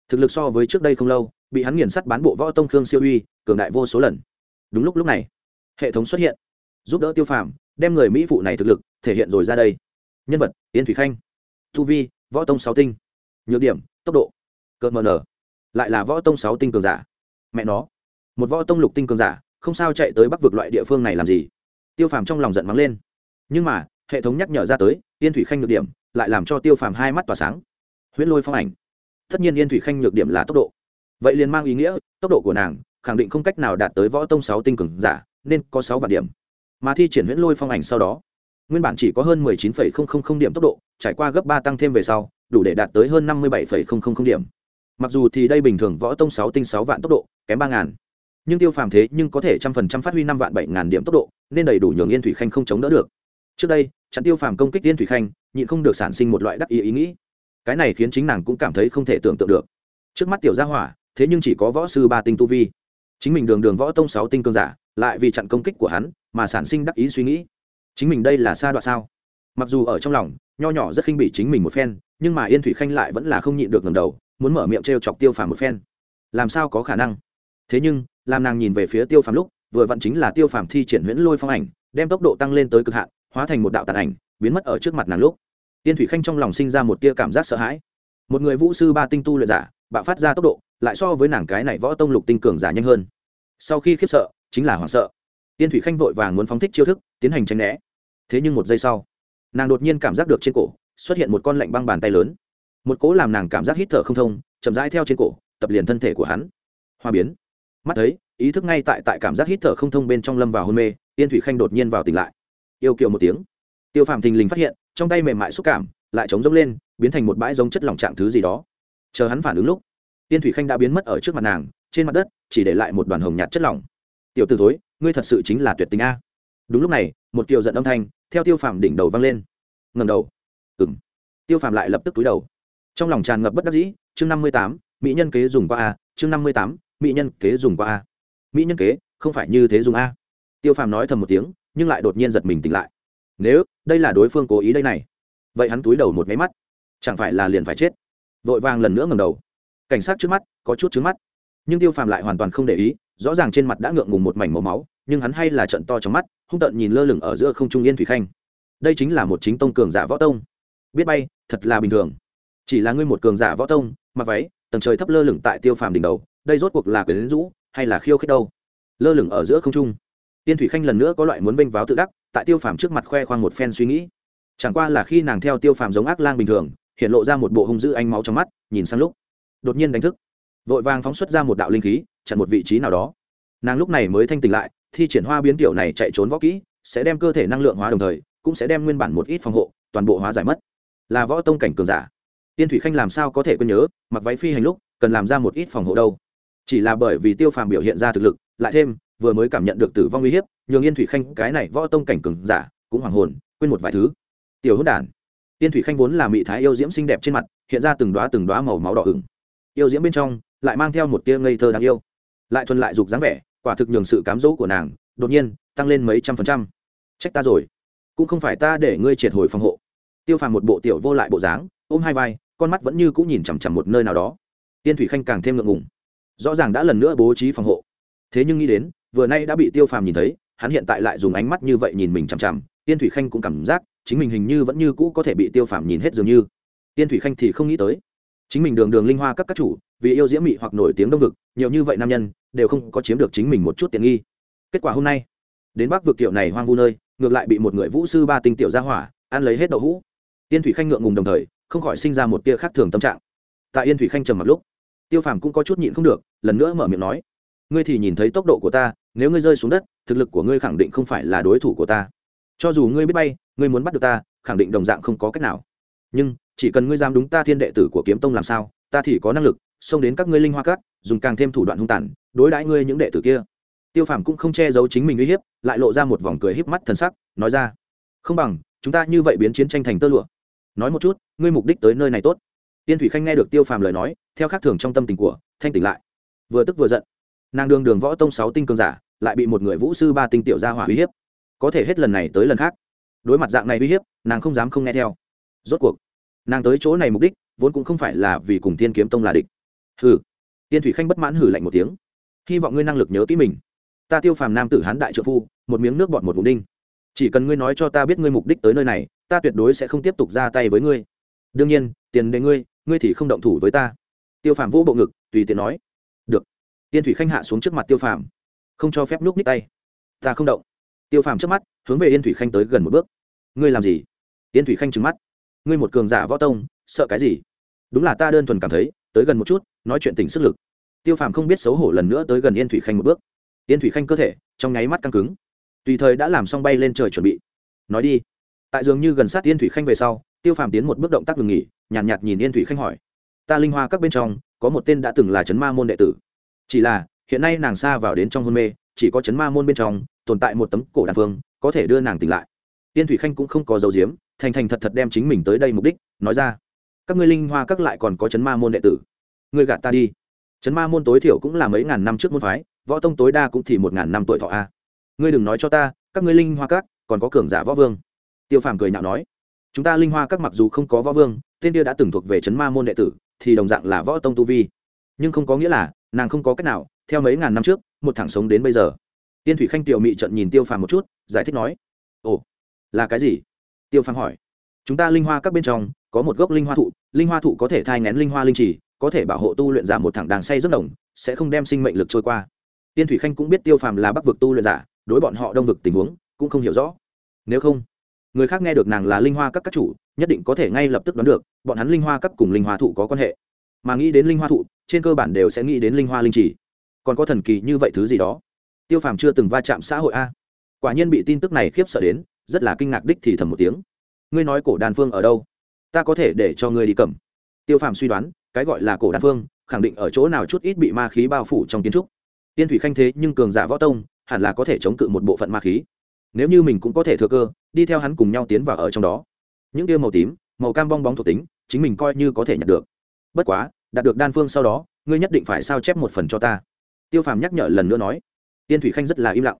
thực lực so với trước đây không lâu, bị hắn nghiền sắt bán bộ võ tông khương siêu uy, cường đại vô số lần. Đúng lúc lúc này, hệ thống xuất hiện, giúp đỡ tiêu phàm, đem người mỹ phụ này thực lực thể hiện rồi ra đây. Nhân vật, yên thủy khanh. Thu vi, võ tông sáu tinh. Nhược điểm, tốc độ, cợt mờ nở. Lại là võ tông sáu tinh cường giả. Mẹ nó, một võ tông lục tinh cường giả, không sao chạy tới bắc vực loại địa phương này làm gì? Tiêu phàm trong lòng giận mắng lên. Nhưng mà, hệ thống nhắc nhở ra tới, yên thủy khanh nhược điểm, lại làm cho tiêu phàm hai mắt tỏa sáng. Huyễn lôi phong ảnh tất nhiên yên thủy khanh nhược điểm là tốc độ. Vậy liền mang ý nghĩa, tốc độ của nàng khẳng định không cách nào đạt tới võ tông sáu tinh cường giả, nên có sáu vạn điểm. Mà thi triển huyễn lôi phong ảnh sau đó, nguyên bản chỉ có hơn mười chín phẩy không không không điểm tốc độ, trải qua gấp ba tăng thêm về sau, đủ để đạt tới hơn năm mươi bảy phẩy không không không điểm. Mặc dù thì đây bình thường võ tông sáu tinh sáu vạn tốc độ, kém ba ngàn. Nhưng tiêu phàm thế nhưng có thể trăm phần trăm phát huy năm vạn bảy ngàn điểm tốc độ, nên đầy đủ nhường yên thủy khanh không chống đỡ được. Trước đây, chặn tiêu phàm công kích yên thủy khanh, nhịn không được sản sinh một loại đắc ý ý nghĩ cái này khiến chính nàng cũng cảm thấy không thể tưởng tượng được. Trước mắt tiểu gia hỏa, thế nhưng chỉ có võ sư ba tinh tu vi. Chính mình đường đường võ tông sáu tinh cương giả, lại vì chặn công kích của hắn mà sản sinh đắc ý suy nghĩ. Chính mình đây là sa đoạn sao? Mặc dù ở trong lòng, nho nhỏ rất khinh bỉ chính mình một phen, nhưng mà yên thủy khanh lại vẫn là không nhịn được ngầm đầu, muốn mở miệng t r e o chọc tiêu phàm một phen. Làm sao có khả năng? Thế nhưng, làm nàng nhìn về phía tiêu phàm lúc, vừa vặn chính là tiêu phàm thi triển huyễn lôi phong ảnh, đem tốc độ tăng lên tới cực hạn, hóa thành một đạo tàn ảnh, biến mất ở trước mặt nàng lúc tiên thủy khanh trong lòng sinh ra một tia cảm giác sợ hãi. Một người vũ sư ba tinh tu luyện giả, bạo phát ra tốc độ, lại so với nàng cái này võ tông lục tinh cường giả nhanh hơn. Sau khi khiếp sợ, chính là hoảng sợ. Tiên thủy khanh vội vàng muốn phóng thích chiêu thức, tiến hành tranh né. Thế nhưng một giây sau, nàng đột nhiên cảm giác được trên cổ xuất hiện một con lạnh băng bàn tay lớn. Một cố làm nàng cảm giác hít thở không thông, chậm rãi theo trên cổ, tập liền thân thể của hắn. Hoa biến. Mắt thấy, ý thức ngay tại tại cảm giác hít thở không thông bên trong lâm vào hôn mê, tiên thủy khanh đột nhiên vào tỉnh lại. Yêu kiều một tiếng. Tiêu phạm thình lình phát hiện trong tay mềm mại xúc cảm lại chống rỗng lên, biến thành một bãi giống chất lỏng trạng thứ gì đó. Chờ hắn phản ứng lúc, tiên thủy khanh đã biến mất ở trước mặt nàng, trên mặt đất chỉ để lại một đoàn hồng nhạt chất lỏng. Tiểu t ử thối, ngươi thật sự chính là tuyệt tình a. Đúng lúc này, một kiều giận âm thanh theo tiêu phàm đỉnh đầu vang lên. Ngầm đầu. Ừng tiêu phàm lại lập tức túi đầu. Trong lòng tràn ngập bất đắc dĩ, chương năm mươi tám, mỹ nhân kế dùng qua a, chương năm mươi tám, mỹ nhân kế dùng qua a. Mỹ nhân kế, không phải như thế dùng a. Tiêu phàm nói thầm một tiếng, nhưng lại đột nhiên giật mình tỉnh lại nếu đây là đối phương cố ý đây này, vậy hắn túi đầu một máy mắt, chẳng phải là liền phải chết. Vội vàng lần nữa ngầm đầu. Cảnh sát trước mắt, có chút trước mắt. Nhưng tiêu phàm lại hoàn toàn không để ý, rõ ràng trên mặt đã ngượng ngùng một mảnh màu máu, nhưng hắn hay là trận to trong mắt, hung tợn nhìn lơ lửng ở giữa không trung yên thủy khanh. Đây chính là một chính tông cường giả võ tông. Biết bay, thật là bình thường. Chỉ là ngươi một cường giả võ tông, mặc váy, tầng trời thấp lơ lửng tại tiêu phàm đỉnh đầu, đây rốt cuộc là quyển rũ hay là khiêu khích đâu? Lơ lửng ở giữa không trung. Tiên thủy khanh lần nữa có loại muốn vênh váo tự đắc tại tiêu phàm trước mặt khoe khoang một phen suy nghĩ. Chẳng qua là khi nàng theo tiêu phàm giống ác lang bình thường, hiện lộ ra một bộ hung dữ ánh máu trong mắt, nhìn sang lúc, đột nhiên đánh thức. Vội vàng phóng xuất ra một đạo linh khí, chặn một vị trí nào đó. Nàng lúc này mới thanh tỉnh lại, thi triển hoa biến kiểu này chạy trốn võ kỹ, sẽ đem cơ thể năng lượng hóa đồng thời, cũng sẽ đem nguyên bản một ít phòng hộ, toàn bộ hóa giải mất. Là võ tông cảnh cường giả. Tiên thủy khanh làm sao có thể quên nhớ, mặc váy phi hành lúc, cần làm ra một ít phòng hộ đâu. Chỉ là bởi vì tiêu phàm biểu hiện ra thực lực, lại thêm vừa mới cảm nhận được tử vong uy hiếp, nhường yên thủy khanh cái này võ tông cảnh cừng giả cũng hoàng hồn, quên một vài thứ. Tiểu hữu đản. Yên thủy khanh vốn là mỹ thái yêu diễm xinh đẹp trên mặt, hiện ra từng đoá từng đoá màu máu đỏ ửng. Yêu diễm bên trong lại mang theo một tia ngây thơ đáng yêu. Lại thuần lại dục dáng vẻ, quả thực nhường sự cám dỗ của nàng đột nhiên tăng lên mấy trăm phần trăm. Trách ta rồi. Cũng không phải ta để ngươi triệt hồi phòng hộ. Tiêu phàm một bộ tiểu vô lại bộ dáng, ôm hai vai, con mắt vẫn như cũng nhìn chằm chằm một nơi nào đó. Tiên thủy khanh càng thêm ngượng ngùng. Rõ ràng đã lần nữa bố trí phòng hộ. Thế nhưng nghĩ đến vừa nay đã bị tiêu phàm nhìn thấy, hắn hiện tại lại dùng ánh mắt như vậy nhìn mình chằm chằm, tiên thủy khanh cũng cảm giác, chính mình hình như vẫn như cũ có thể bị tiêu phàm nhìn hết dường như. Tiên thủy khanh thì không nghĩ tới. Chính mình đường đường linh hoa các các chủ, vì yêu diễm mị hoặc nổi tiếng đông vực, nhiều như vậy nam nhân, đều không có chiếm được chính mình một chút tiện nghi. Kết quả hôm nay, đến bắc vực kiệu này hoang vu nơi, ngược lại bị một người vũ sư ba tinh tiểu ra hỏa, ăn lấy hết đậu hũ. Tiên thủy khanh ngượng ngùng đồng thời, không khỏi sinh ra một tia khác thường tâm trạng. Tại yên thủy khanh trầm mặc lúc, tiêu phàm cũng có chút nhịn không được, lần nữa mở miệng nói ngươi thì nhìn thấy tốc độ của ta, nếu ngươi rơi xuống đất, thực lực của ngươi khẳng định không phải là đối thủ của ta. Cho dù ngươi biết bay, ngươi muốn bắt được ta, khẳng định đồng dạng không có cách nào. Nhưng, chỉ cần ngươi dám đúng ta thiên đệ tử của kiếm tông làm sao, ta thì có năng lực, xông đến các ngươi linh hoa cát dùng càng thêm thủ đoạn hung tàn, đối đãi ngươi những đệ tử kia. Tiêu phàm cũng không che giấu chính mình uy hiếp, lại lộ ra một vòng cười híp mắt thần sắc, nói ra, không bằng, chúng ta như vậy biến chiến tranh thành tơ lụa. Nói một chút, ngươi mục đích tới nơi này tốt. Tiên thủy khanh nghe được tiêu phàm lời nói, theo khác thường trong tâm tình của, thanh tỉnh lại. Vừa tức vừa giận nàng đường đường võ tông sáu tinh cường giả, lại bị một người vũ sư ba tinh tiểu gia hỏa uy hiếp. Có thể hết lần này tới lần khác. Đối mặt dạng này uy hiếp, nàng không dám không nghe theo. Rốt cuộc, nàng tới chỗ này mục đích, vốn cũng không phải là vì cùng thiên kiếm tông là địch. Hừ. Tiên thủy khanh bất mãn hử lạnh một tiếng. Hy vọng ngươi năng lực nhớ kỹ mình. Ta tiêu phàm nam tử hán đại trợ phu, một miếng nước bọt một vùng đinh. Chỉ cần ngươi nói cho ta biết ngươi mục đích tới nơi này, ta tuyệt đối sẽ không tiếp tục ra tay với ngươi. Đương nhiên, tiền đề ngươi ngươi thì không động thủ với ta. Tiêu phàm vỗ bộ ngực, tùy tiện nói tiên thủy khanh hạ xuống trước mặt tiêu phàm. Không cho phép núp ních tay. Ta không động. Tiêu phàm trước mắt hướng về yên thủy khanh tới gần một bước. Ngươi làm gì? Yên thủy khanh trừng mắt. Ngươi một cường giả võ tông sợ cái gì? Đúng là ta đơn thuần cảm thấy tới gần một chút nói chuyện tỉnh sức lực. Tiêu phàm không biết xấu hổ lần nữa tới gần yên thủy khanh một bước. Yên thủy khanh cơ thể trong nháy mắt căng cứng. Tùy thời đã làm xong bay lên trời chuẩn bị. Nói đi. Tại dường như gần sát yên thủy khanh về sau tiêu phàm tiến một bước động tác ngừng nghỉ nhàn nhạt, nhạt nhìn yên thủy khanh hỏi. Ta linh hoa các bên trong có một tên đã từng là Trấn ma môn đệ tử chỉ là, hiện nay nàng xa vào đến trong hôn mê, chỉ có chấn ma môn bên trong, tồn tại một tấm cổ đàn phương, có thể đưa nàng tỉnh lại. Tiên thủy khanh cũng không có dấu diếm thành thành thật thật đem chính mình tới đây mục đích, nói ra. Các ngươi linh hoa các lại còn có chấn ma môn đệ tử. Ngươi gạt ta đi. Chấn ma môn tối thiểu cũng là mấy ngàn năm trước môn phái, võ tông tối đa cũng thì một ngàn năm tuổi thọ a. Ngươi đừng nói cho ta, các ngươi linh hoa các, còn có cường giả võ vương. Tiêu phàm cười nhạo nói. Chúng ta linh hoa các mặc dù không có võ vương, tên kia đã từng thuộc về chấn ma môn đệ tử, thì đồng dạng là võ tông tu vi. Nhưng không có nghĩa là nàng không có cách nào, theo mấy ngàn năm trước, một thẳng sống đến bây giờ. Tiên thủy khanh tiểu mị trận nhìn tiêu phàm một chút, giải thích nói, ồ, là cái gì? Tiêu phàm hỏi. Chúng ta linh hoa các bên trong, có một gốc linh hoa thụ, linh hoa thụ có thể thai ngén linh hoa linh trì, có thể bảo hộ tu luyện giả một thẳng đàng say rất đồng sẽ không đem sinh mệnh lực trôi qua. Tiên thủy khanh cũng biết tiêu phàm là bắc vực tu luyện giả, đối bọn họ đông vực tình huống cũng không hiểu rõ. Nếu không, người khác nghe được nàng là linh hoa các các chủ, nhất định có thể ngay lập tức đoán được, bọn hắn linh hoa các cùng linh hoa thụ có quan hệ. Mà nghĩ đến linh hoa thụ trên cơ bản đều sẽ nghĩ đến linh hoa linh chỉ, còn có thần kỳ như vậy thứ gì đó? Tiêu phàm chưa từng va chạm xã hội a. Quả nhiên bị tin tức này khiếp sợ đến rất là kinh ngạc đích thì thầm một tiếng. Ngươi nói cổ đàn phương ở đâu? Ta có thể để cho ngươi đi cầm. Tiêu phàm suy đoán cái gọi là cổ đàn phương khẳng định ở chỗ nào chút ít bị ma khí bao phủ trong kiến trúc. Tiên thủy khanh thế nhưng cường giả võ tông hẳn là có thể chống cự một bộ phận ma khí. Nếu như mình cũng có thể thừa cơ đi theo hắn cùng nhau tiến vào ở trong đó. Những tiêu màu tím màu cam bong bóng thuộc tính chính mình coi như có thể nhận được. Bất quá đạt được đan phương sau đó, ngươi nhất định phải sao chép một phần cho ta. Tiêu phàm nhắc nhở lần nữa nói. Tiên thủy khanh rất là im lặng.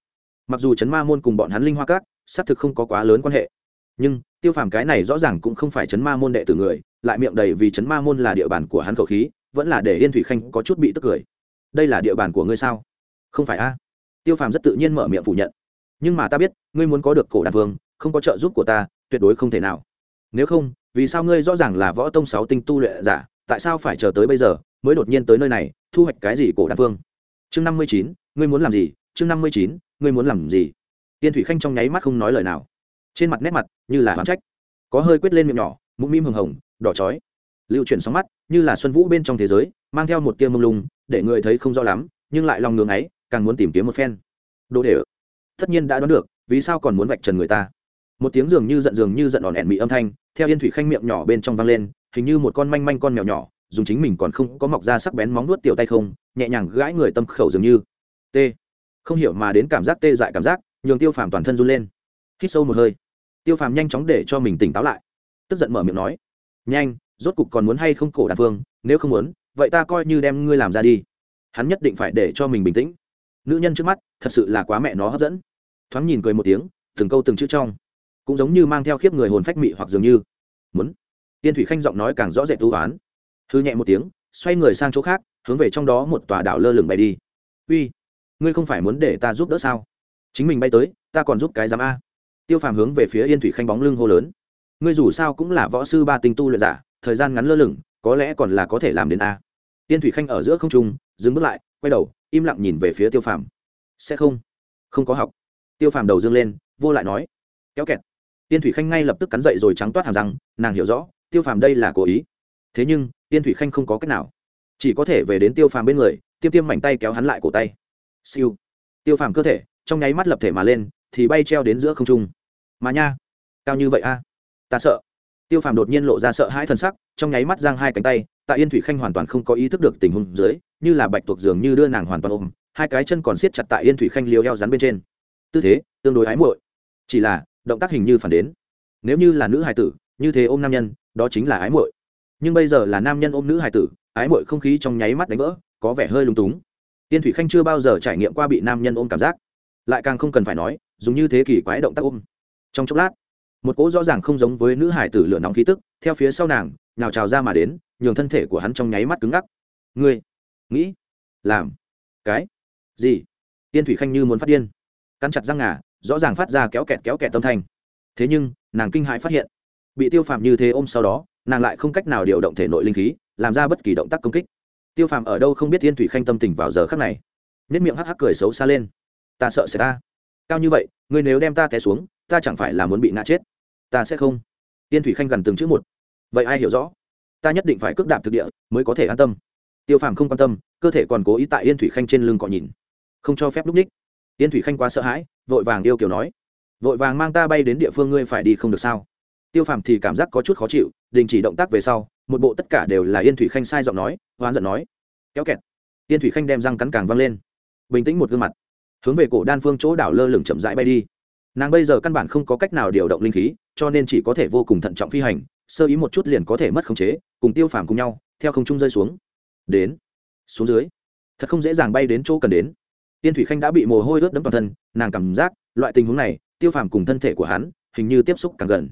Mặc dù Trấn ma môn cùng bọn hắn linh hoa cát xác thực không có quá lớn quan hệ, nhưng tiêu phàm cái này rõ ràng cũng không phải Trấn ma môn đệ tử người, lại miệng đầy vì Trấn ma môn là địa bàn của hắn khẩu khí, vẫn là để yên thủy khanh có chút bị tức cười. Đây là địa bàn của ngươi sao? Không phải a. Tiêu phàm rất tự nhiên mở miệng phủ nhận. Nhưng mà ta biết, ngươi muốn có được cổ đàn vương, không có trợ giúp của ta, tuyệt đối không thể nào. Nếu không, vì sao ngươi rõ ràng là võ tông sáu tinh tu luyện giả tại sao phải chờ tới bây giờ mới đột nhiên tới nơi này, thu hoạch cái gì cổ đan vương chương năm mươi chín, ngươi muốn làm gì? Chương năm mươi chín, ngươi muốn làm gì? Tiên thủy khanh trong nháy mắt không nói lời nào. Trên mặt nét mặt như là hoán trách. Có hơi quyết lên miệng nhỏ, mũm mĩm hồng hồng, đỏ chói. Lưu chuyển sóng mắt, như là xuân vũ bên trong thế giới, mang theo một tia mông lung, để người thấy không rõ lắm, nhưng lại lòng ngưng ấy, càng muốn tìm kiếm một phen. Đồ để tất nhiên đã đoán được, vì sao còn muốn vạch trần người ta? Một tiếng dường như giận dường như giận đòn ẹn mị âm thanh, theo yên thủy khanh miệng nhỏ bên trong vang lên hình như một con manh manh con mèo nhỏ, dùng chính mình còn không có mọc ra sắc bén móng nuốt tiểu tay không, nhẹ nhàng gãi người tâm khẩu dường như. T. Không hiểu mà đến cảm giác tê dại cảm giác, nhường tiêu phàm toàn thân run lên. Hít sâu một hơi. Tiêu phàm nhanh chóng để cho mình tỉnh táo lại. Tức giận mở miệng nói. Nhanh, rốt cục còn muốn hay không cổ đàn phương nếu không muốn, vậy ta coi như đem ngươi làm ra đi. Hắn nhất định phải để cho mình bình tĩnh. Nữ nhân trước mắt, thật sự là quá mẹ nó hấp dẫn. Thoáng nhìn cười một tiếng, từng câu từng chữ trong. Cũng giống như mang theo khiếp người hồn phách mị hoặc dường như. Muốn tiên thủy khanh giọng nói càng rõ rệt tu oán. Hư nhẹ một tiếng, xoay người sang chỗ khác, hướng về trong đó một tòa đảo lơ lửng bay đi. Uy, ngươi không phải muốn để ta giúp đỡ sao? Chính mình bay tới, ta còn giúp cái giám a. Tiêu phàm hướng về phía yên thủy khanh bóng lưng hô lớn. Ngươi dù sao cũng là võ sư ba tinh tu luyện giả, thời gian ngắn lơ lửng, có lẽ còn là có thể làm đến a. Yên thủy khanh ở giữa không trung, dừng bước lại, quay đầu, im lặng nhìn về phía tiêu phàm. Sẽ không không có học. Tiêu phàm đầu dương lên, vô lại nói. Kéo kẹt. Yên thủy khanh ngay lập tức cắn dậy rồi trắng toát hàm răng, nàng hiểu rõ tiêu phàm đây là cố ý. Thế nhưng tiên thủy khanh không có cách nào. Chỉ có thể về đến tiêu phàm bên người, tiêm tiêm mảnh tay kéo hắn lại cổ tay. Siêu. Tiêu phàm cơ thể, trong nháy mắt lập thể mà lên, thì bay treo đến giữa không trung. Mà nha, cao như vậy a? Ta sợ. Tiêu phàm đột nhiên lộ ra sợ hãi t sắc, trong nháy mắt giang hai cánh tay, tại yên thủy khanh hoàn toàn không có ý thức được tình huống dưới, như là bạch tuộc dường như đưa nàng hoàn toàn ôm, hai cái chân còn siết chặt tại yên thủy khanh liều eo rắn bên trên. Tư thế, tương đối ái muội. Chỉ là, động tác hình như phản đến. Nếu như là nữ hài tử như thế ôm nam nhân, đó chính là ái muội. Nhưng bây giờ là nam nhân ôm nữ hài tử, ái muội không khí trong nháy mắt đánh vỡ, có vẻ hơi lung túng. Tiên thủy khanh chưa bao giờ trải nghiệm qua bị nam nhân ôm cảm giác. Lại càng không cần phải nói, dùng như thế kỷ quái động tác ôm. Trong chốc lát, một cỗ rõ ràng không giống với nữ hải tử lửa nóng khí tức, theo phía sau nàng, nhào trào ra mà đến, nhường thân thể của hắn trong nháy mắt cứng ngắc. Ngươi, nghĩ, làm, cái, gì? Tiên thủy khanh như muốn phát điên. Cắn chặt răng ngà, rõ ràng phát ra kéo kẹt kéo kẹt tâm thành. thế nhưng, nàng kinh hãi phát hiện bị tiêu phàm như thế ôm sau đó, nàng lại không cách nào điều động thể nội linh khí, làm ra bất kỳ động tác công kích. Tiêu phàm ở đâu không biết tiên thủy khanh tâm tình vào giờ khắc này. Nếp miệng hắc hắc cười xấu xa lên. Ta sợ sẽ ta. Cao như vậy, ngươi nếu đem ta té xuống, ta chẳng phải là muốn bị ngã chết. Ta sẽ không. Tiên thủy khanh gần từng chữ một. Vậy ai hiểu rõ? Ta nhất định phải cước đạp thực địa, mới có thể an tâm. Tiêu phàm không quan tâm, cơ thể còn cố ý tại yên thủy khanh trên lưng cọ nhìn. Không cho phép lúc ních. Yên thủy khanh quá sợ hãi, vội vàng yêu kiều nói. Vội vàng mang ta bay đến địa phương ngươi phải đi không được sao? Tiêu phàm thì cảm giác có chút khó chịu, đình chỉ động tác về sau, một bộ tất cả đều là yên thủy khanh sai giọng nói, hoán giận nói, kéo kẹt. Yên thủy khanh đem răng cắn càng văng lên. Bình tĩnh một gương mặt, hướng về cổ đan phương chỗ đảo lơ lửng chậm rãi bay đi. Nàng bây giờ căn bản không có cách nào điều động linh khí, cho nên chỉ có thể vô cùng thận trọng phi hành, sơ ý một chút liền có thể mất khống chế, cùng tiêu phàm cùng nhau, theo không trung rơi xuống. Đến, xuống dưới, thật không dễ dàng bay đến chỗ cần đến. Tiên thủy khanh đã bị mồ hôi ướt đẫm toàn thân, nàng cảm giác, loại tình huống này, tiêu phàm cùng thân thể của hắn, hình như tiếp xúc càng gần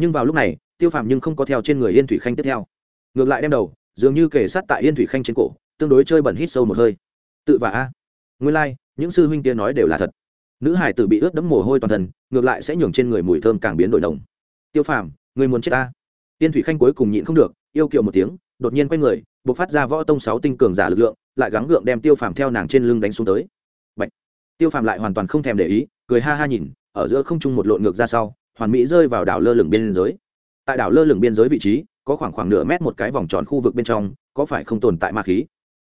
nhưng vào lúc này tiêu phàm nhưng không có theo trên người yên thủy khanh tiếp theo. Ngược lại đem đầu dường như kể sát tại yên thủy khanh trên cổ tương đối chơi bẩn hít sâu một hơi. Tự và a. Nguyên lai、like, những sư huynh kia nói đều là thật. Nữ hải tử bị ướt đẫm mồ hôi toàn thân ngược lại sẽ nhường trên người mùi thơm càng biến đổi đồng tiêu phàm người muốn chết ta? Yên thủy khanh cuối cùng nhịn không được yêu kiệu một tiếng đột nhiên quay người b ộ c phát ra võ tông sáu tinh cường giả lực lượng lại gắng gượng đem tiêu phàm theo nàng trên lưng đánh xuống tới. Bạch. tiêu phàm lại hoàn toàn không thèm để ý cười ha ha nhìn ở giữa không trung một lộn ngược ra sau hoàn mỹ rơi vào đảo lơ lửng biên giới. Tại đảo lơ lửng biên giới vị trí, có khoảng khoảng nửa mét một cái vòng tròn khu vực bên trong, có phải không tồn tại ma khí?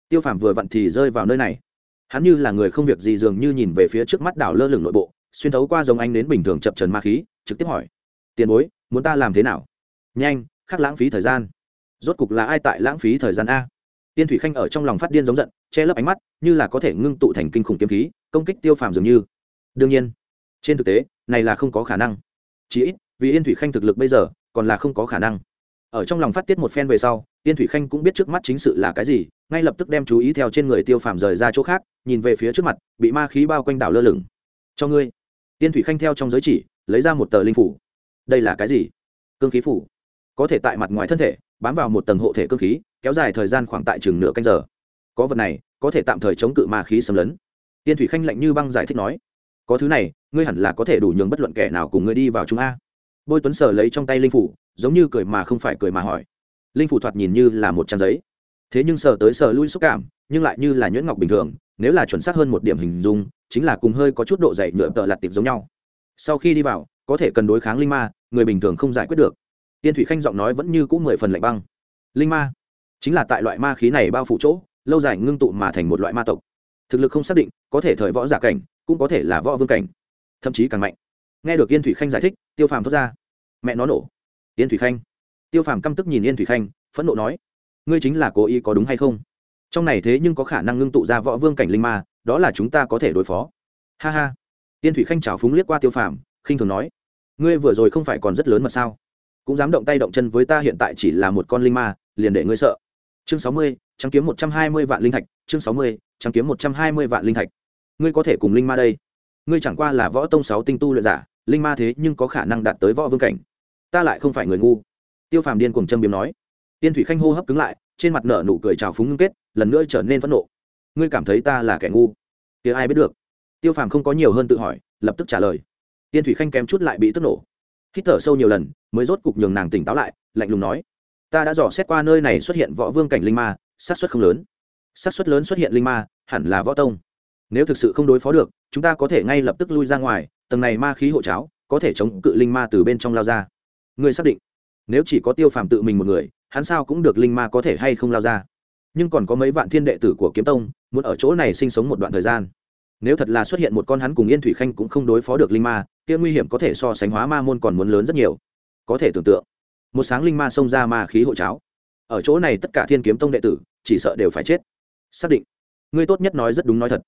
Tiêu phàm vừa vặn thì rơi vào nơi này. Hắn như là người không việc gì dường như nhìn về phía trước mắt đảo lơ lửng nội bộ, xuyên thấu qua giống anh đến bình thường chập trần ma khí, trực tiếp hỏi, tiền bối, muốn ta làm thế nào? Nhanh, khắc lãng phí thời gian. Rốt cục là ai tại lãng phí thời gian a? Tiên thủy khanh ở trong lòng phát điên giống giận, che lấp ánh mắt, như là có thể ngưng tụ thành kinh khủng kiếm khí, công kích tiêu phàm dường như. Đương nhiên. Trên thực tế, này là không có khả năng chí ít, vì yên thủy khanh thực lực bây giờ, còn là không có khả năng. Ở trong lòng phát tiết một phen về sau, yên thủy khanh cũng biết trước mắt chính sự là cái gì, ngay lập tức đem chú ý theo trên người tiêu phàm rời ra chỗ khác, nhìn về phía trước mặt, bị ma khí bao quanh đảo lơ lửng. Cho ngươi. Yên thủy khanh theo trong giới chỉ, lấy ra một tờ linh phủ. Đây là cái gì? Cương khí phủ. Có thể tại mặt ngoài thân thể, bám vào một tầng hộ thể cương khí, kéo dài thời gian khoảng tại chừng nửa canh giờ. Có vật này, có thể tạm thời chống cự ma khí xâm lấn. Yên thủy khanh lạnh như băng giải thích nói có thứ này, ngươi hẳn là có thể đủ nhường bất luận kẻ nào cùng ngươi đi vào chúng a. Bôi tuấn sở lấy trong tay linh phủ, giống như cười mà không phải cười mà hỏi. Linh phủ thoạt nhìn như là một trang giấy. Thế nhưng sờ tới sờ lui xúc cảm, nhưng lại như là nhuyễn ngọc bình thường, nếu là chuẩn xác hơn một điểm hình dung, chính là cùng hơi có chút độ dày nhựa tợ lặt tiệp giống nhau. Sau khi đi vào, có thể cần đối kháng linh ma, người bình thường không giải quyết được. Tiên thủy khanh giọng nói vẫn như c ũ mười phần lạnh băng. Linh ma, chính là tại loại ma khí này bao phủ chỗ, lâu dài ngưng tụ mà thành một loại ma tộc. Thực lực không xác định, có thể thời võ giả cảnh cũng có thể là võ vương cảnh, thậm chí càng mạnh. Nghe được yên thủy khanh giải thích, tiêu phàm thốt ra. Mẹ nó nổ. Yên thủy khanh. Tiêu phàm căm tức nhìn yên thủy khanh, phẫn nộ nói. Ngươi chính là cố ý có đúng hay không? Trong này thế nhưng có khả năng ngưng tụ ra võ vương cảnh linh ma, đó là chúng ta có thể đối phó. Ha ha. Yên thủy khanh trào phúng liếc qua tiêu phàm, khinh thường nói. Ngươi vừa rồi không phải còn rất lớn mà sao? Cũng dám động tay động chân với ta hiện tại chỉ là một con linh ma, liền để ngươi sợ. Chương sáu mươi, trắng kiếm một trăm hai mươi vạn linh thạch, chương sáu mươi, trắng kiếm một trăm hai mươi vạn linh thạch ngươi có thể cùng linh ma đây. Ngươi chẳng qua là võ tông sáu tinh tu luyện giả, linh ma thế nhưng có khả năng đạt tới võ vương cảnh. Ta lại không phải người ngu. Tiêu phàm điên cùng châm biếm nói. Tiên thủy khanh hô hấp cứng lại, trên mặt nở nụ cười trào phúng ngưng kết, lần nữa trở nên phẫn nộ. Ngươi cảm thấy ta là kẻ ngu? Thì ai biết được? Tiêu phàm không có nhiều hơn tự hỏi, lập tức trả lời. Tiên thủy khanh kém chút lại bị tức nổ. Hít thở sâu nhiều lần, mới rốt cục nhường nàng tỉnh táo lại, lạnh lùng nói. Ta đã dò xét qua nơi này xuất hiện võ vương cảnh linh ma, xác suất không lớn. Xác suất lớn xuất hiện linh ma, hẳn là võ tông nếu thực sự không đối phó được, chúng ta có thể ngay lập tức lui ra ngoài, tầng này ma khí hộ cháo, có thể chống cự linh ma từ bên trong lao ra. Người xác định, nếu chỉ có tiêu phàm tự mình một người, hắn sao cũng được linh ma có thể hay không lao ra? Nhưng còn có mấy vạn thiên đệ tử của kiếm tông, muốn ở chỗ này sinh sống một đoạn thời gian. Nếu thật là xuất hiện một con hắn cùng yên thủy khanh cũng không đối phó được linh ma, kia nguy hiểm có thể so sánh hóa ma môn còn muốn lớn rất nhiều. Có thể tưởng tượng, một sáng linh ma xông ra ma khí hộ cháo. Ở chỗ này tất cả thiên kiếm tông đệ tử, chỉ sợ đều phải chết. Xác định. Ngươi tốt nhất nói rất đúng nói thật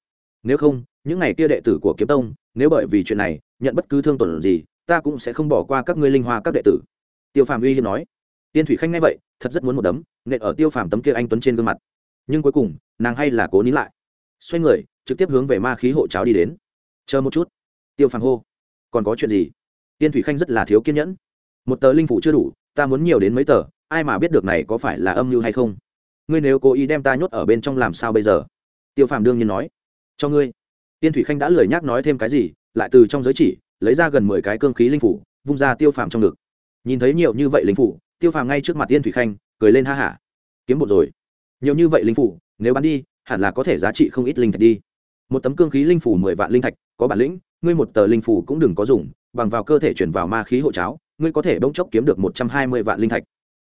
nếu không, những ngày kia đệ tử của kiếm tông, nếu bởi vì chuyện này, nhận bất cứ thương tổn gì, ta cũng sẽ không bỏ qua các ngươi linh hoa các đệ tử. Tiêu phàm uy hiếm nói. Tiên thủy khanh nghe vậy, thật rất muốn một đấm, nện ở tiêu phàm tấm kia anh tuấn trên gương mặt. Nhưng cuối cùng, nàng hay là cố nín lại. Xoay người, trực tiếp hướng về ma khí hộ cháo đi đến. Chờ một chút. Tiêu phàm hô. Còn có chuyện gì? Tiên thủy khanh rất là thiếu kiên nhẫn. Một tờ linh phủ chưa đủ, ta muốn nhiều đến mấy tờ, ai mà biết được này có phải là âm mưu hay không? Ngươi nếu cố ý đem ta nhốt ở bên trong làm sao bây giờ? Tiêu phàm đương nhiên nói cho ngươi. Tiên thủy khanh đã lười nhắc nói thêm cái gì, lại từ trong giới chỉ, lấy ra gần mười cái cương khí linh phủ, vung ra tiêu phàm trong ngực. Nhìn thấy nhiều như vậy linh phủ, tiêu phàm ngay trước mặt tiên thủy khanh, cười lên ha hả. Kiếm một rồi. Nhiều như vậy linh phủ, nếu bán đi, hẳn là có thể giá trị không ít linh thạch đi. Một tấm cương khí linh phủ mười vạn linh thạch, có bản lĩnh, ngươi một tờ linh phủ cũng đừng có dùng, bằng vào cơ thể chuyển vào ma khí hộ cháo, ngươi có thể bỗng chốc kiếm được một trăm hai mươi vạn linh thạch.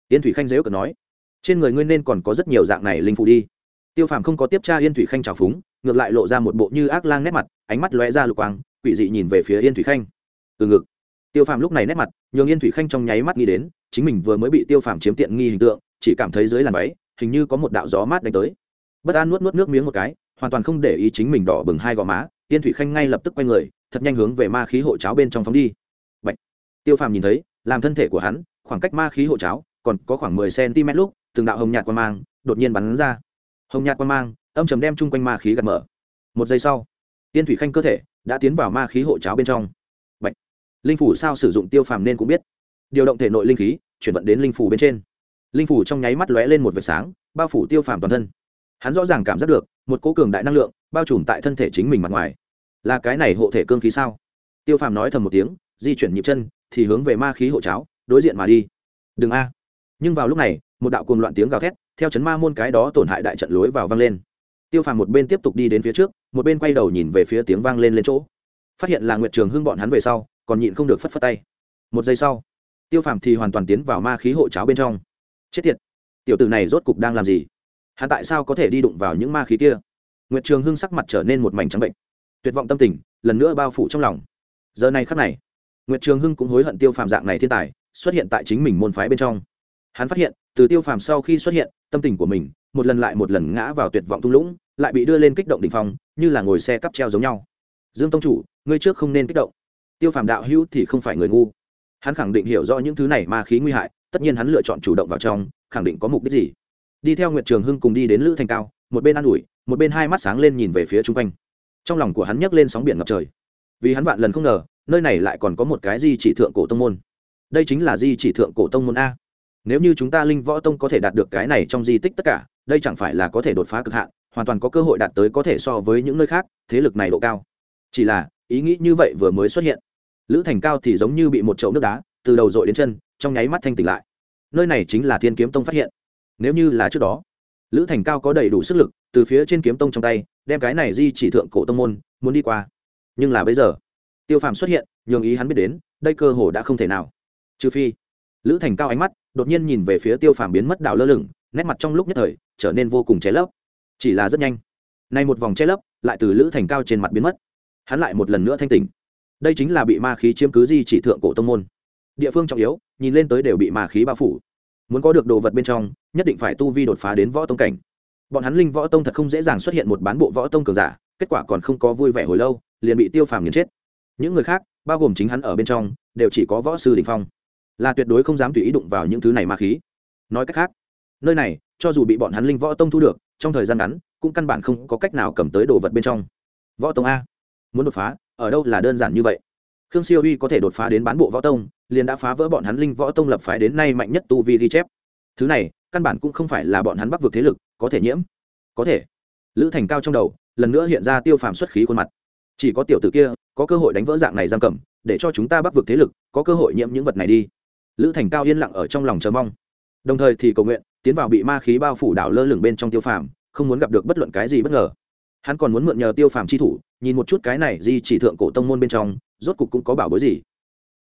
Yên thủy khanh dễ cờ nói, trên người ngươi nên còn có rất nhiều dạng này linh phủ đi. Tiêu phàm không có tiếp tra yên thủy khanh trào phúng ngược lại lộ ra một bộ như ác lang nét mặt, ánh mắt lóe ra lục quang, quỷ dị nhìn về phía yên thủy khanh. Từ ngực, tiêu phàm lúc này nét mặt, nhường yên thủy khanh trong nháy mắt nghĩ đến, chính mình vừa mới bị tiêu phàm chiếm tiện nghi hình tượng, chỉ cảm thấy dưới làn váy, hình như có một đạo gió mát đánh tới. Bất an nuốt nuốt nước miếng một cái, hoàn toàn không để ý chính mình đỏ bừng hai gò má, yên thủy khanh ngay lập tức quay người, thật nhanh hướng về ma khí hộ cháo bên trong phóng đi. Bạch. tiêu phàm nhìn thấy, làm thân thể của hắn, khoảng cách ma khí hộ cháo còn có khoảng mười cm lúc, từng đạo hồng nhạt quan mang đột nhiên bắn ra. Hồng nhạt quan mang âm trầm đem chung quanh ma khí gạt mở. Một giây sau, tiên thủy khanh cơ thể đã tiến vào ma khí hộ cháo bên trong. Bạch. linh phủ sao sử dụng tiêu phàm nên cũng biết. Điều động thể nội linh khí, chuyển vận đến linh phủ bên trên. Linh phủ trong nháy mắt lóe lên một vệt sáng, bao phủ tiêu phàm toàn thân. Hắn rõ ràng cảm giác được, một cố cường đại năng lượng bao trùm tại thân thể chính mình mặt ngoài. Là cái này hộ thể cương khí sao? Tiêu phàm nói thầm một tiếng, di chuyển nhịp chân, thì hướng về ma khí hộ cháo, đối diện mà đi. Đừng a. Nhưng vào lúc này, một đạo cuồng loạn tiếng gào thét theo chấn ma môn cái đó tổn hại đại trận lối vào vang lên tiêu phàm một bên tiếp tục đi đến phía trước, một bên quay đầu nhìn về phía tiếng vang lên lên chỗ. Phát hiện là nguyệt trường hưng bọn hắn về sau, còn nhịn không được phất phất tay. Một giây sau, tiêu phàm thì hoàn toàn tiến vào ma khí hộ cháo bên trong. Chết tiệt, tiểu tử này rốt cục đang làm gì? Hắn tại sao có thể đi đụng vào những ma khí kia? Nguyệt trường hưng sắc mặt trở nên một mảnh trắng bệnh. Tuyệt vọng tâm tình, lần nữa bao phủ trong lòng. Giờ này khắc này, nguyệt trường hưng cũng hối hận tiêu phàm dạng này thiên tài, xuất hiện tại chính mình môn phái bên trong. Hắn phát hiện, từ tiêu phàm sau khi xuất hiện, tâm tình của mình, một lần lại một lần ngã vào tuyệt vọng thung lũng lại bị đưa lên kích động đỉnh phòng phong, như là ngồi xe cắp treo giống nhau. Dương tông chủ, ngươi trước không nên kích động. Tiêu phàm đạo hữu thì không phải người ngu. Hắn khẳng định hiểu rõ những thứ này ma khí nguy hại, tất nhiên hắn lựa chọn chủ động vào trong, khẳng định có mục đích gì. Đi theo nguyệt trường hưng cùng đi đến lữ thành cao, một bên ă n ủi, một bên hai mắt sáng lên nhìn về phía chung quanh. Trong lòng của hắn nhấc lên sóng biển ngập trời. Vì hắn vạn lần không ngờ, nơi này lại còn có một cái di chỉ thượng cổ tông môn. Đây chính là di chỉ thượng cổ tông môn a. Nếu như chúng ta linh võ tông có thể đạt được cái này trong di tích tất cả, đây chẳng phải là có thể đột phá cực hạn hoàn toàn có cơ hội đạt tới có thể so với những nơi khác, thế lực này độ cao. Chỉ là, ý nghĩ như vậy vừa mới xuất hiện. Lữ thành cao thì giống như bị một chậu nước đá, từ đầu dội đến chân, trong nháy mắt thanh tỉnh lại. Nơi này chính là thiên kiếm tông phát hiện. Nếu như là trước đó, lữ thành cao có đầy đủ sức lực, từ phía trên kiếm tông trong tay, đem cái này di chỉ thượng cổ tông môn, muốn đi qua. Nhưng là bây giờ, tiêu phàm xuất hiện, nhường ý hắn biết đến, đây cơ hồ đã không thể nào. Trừ phi, lữ thành cao ánh mắt đột nhiên nhìn về phía tiêu phàm biến mất đảo lơ lửng, nét mặt trong lúc nhất thời trở nên vô cùng cháy lấp chỉ là rất nhanh. Nay một vòng che lấp, lại từ lữ thành cao trên mặt biến mất. Hắn lại một lần nữa thanh tỉnh. Đây chính là bị ma khí chiếm cứ di chỉ thượng cổ tông môn. Địa phương trọng yếu, nhìn lên tới đều bị ma khí bao phủ. Muốn có được đồ vật bên trong, nhất định phải tu vi đột phá đến võ tông cảnh. Bọn hắn linh võ tông thật không dễ dàng xuất hiện một bán bộ võ tông cường giả, kết quả còn không có vui vẻ hồi lâu, liền bị tiêu phàm nghiền chết. Những người khác, bao gồm chính hắn ở bên trong, đều chỉ có võ sư đình phong. Là tuyệt đối không dám tùy ý đụng vào những thứ này ma khí. Nói cách khác, nơi này, cho dù bị bọn hắn linh võ tông thu được trong thời gian ngắn, cũng căn bản không có cách nào cầm tới đồ vật bên trong. Võ tông a, muốn đột phá, ở đâu là đơn giản như vậy? Khương siêu uy có thể đột phá đến bán bộ võ tông, liền đã phá vỡ bọn hắn linh võ tông lập phái đến nay mạnh nhất tu vi ghi chép. Thứ này, căn bản cũng không phải là bọn hắn bắc vực thế lực, có thể nhiễm. Có thể. Lữ thành cao trong đầu, lần nữa hiện ra tiêu phàm xuất khí khuôn mặt. Chỉ có tiểu t ử kia, có cơ hội đánh vỡ dạng này giam cầm, để cho chúng ta bắc vực thế lực, có cơ hội nhiễm những vật này đi. Lữ thành cao yên lặng ở trong lòng chờ mong. Đồng thời thì cầu nguyện tiến vào bị ma khí bao phủ đảo lơ lửng bên trong tiêu phàm, không muốn gặp được bất luận cái gì bất ngờ. Hắn còn muốn mượn nhờ tiêu phàm chi thủ, nhìn một chút cái này di chỉ thượng cổ tông môn bên trong, rốt cục cũng có bảo bối gì.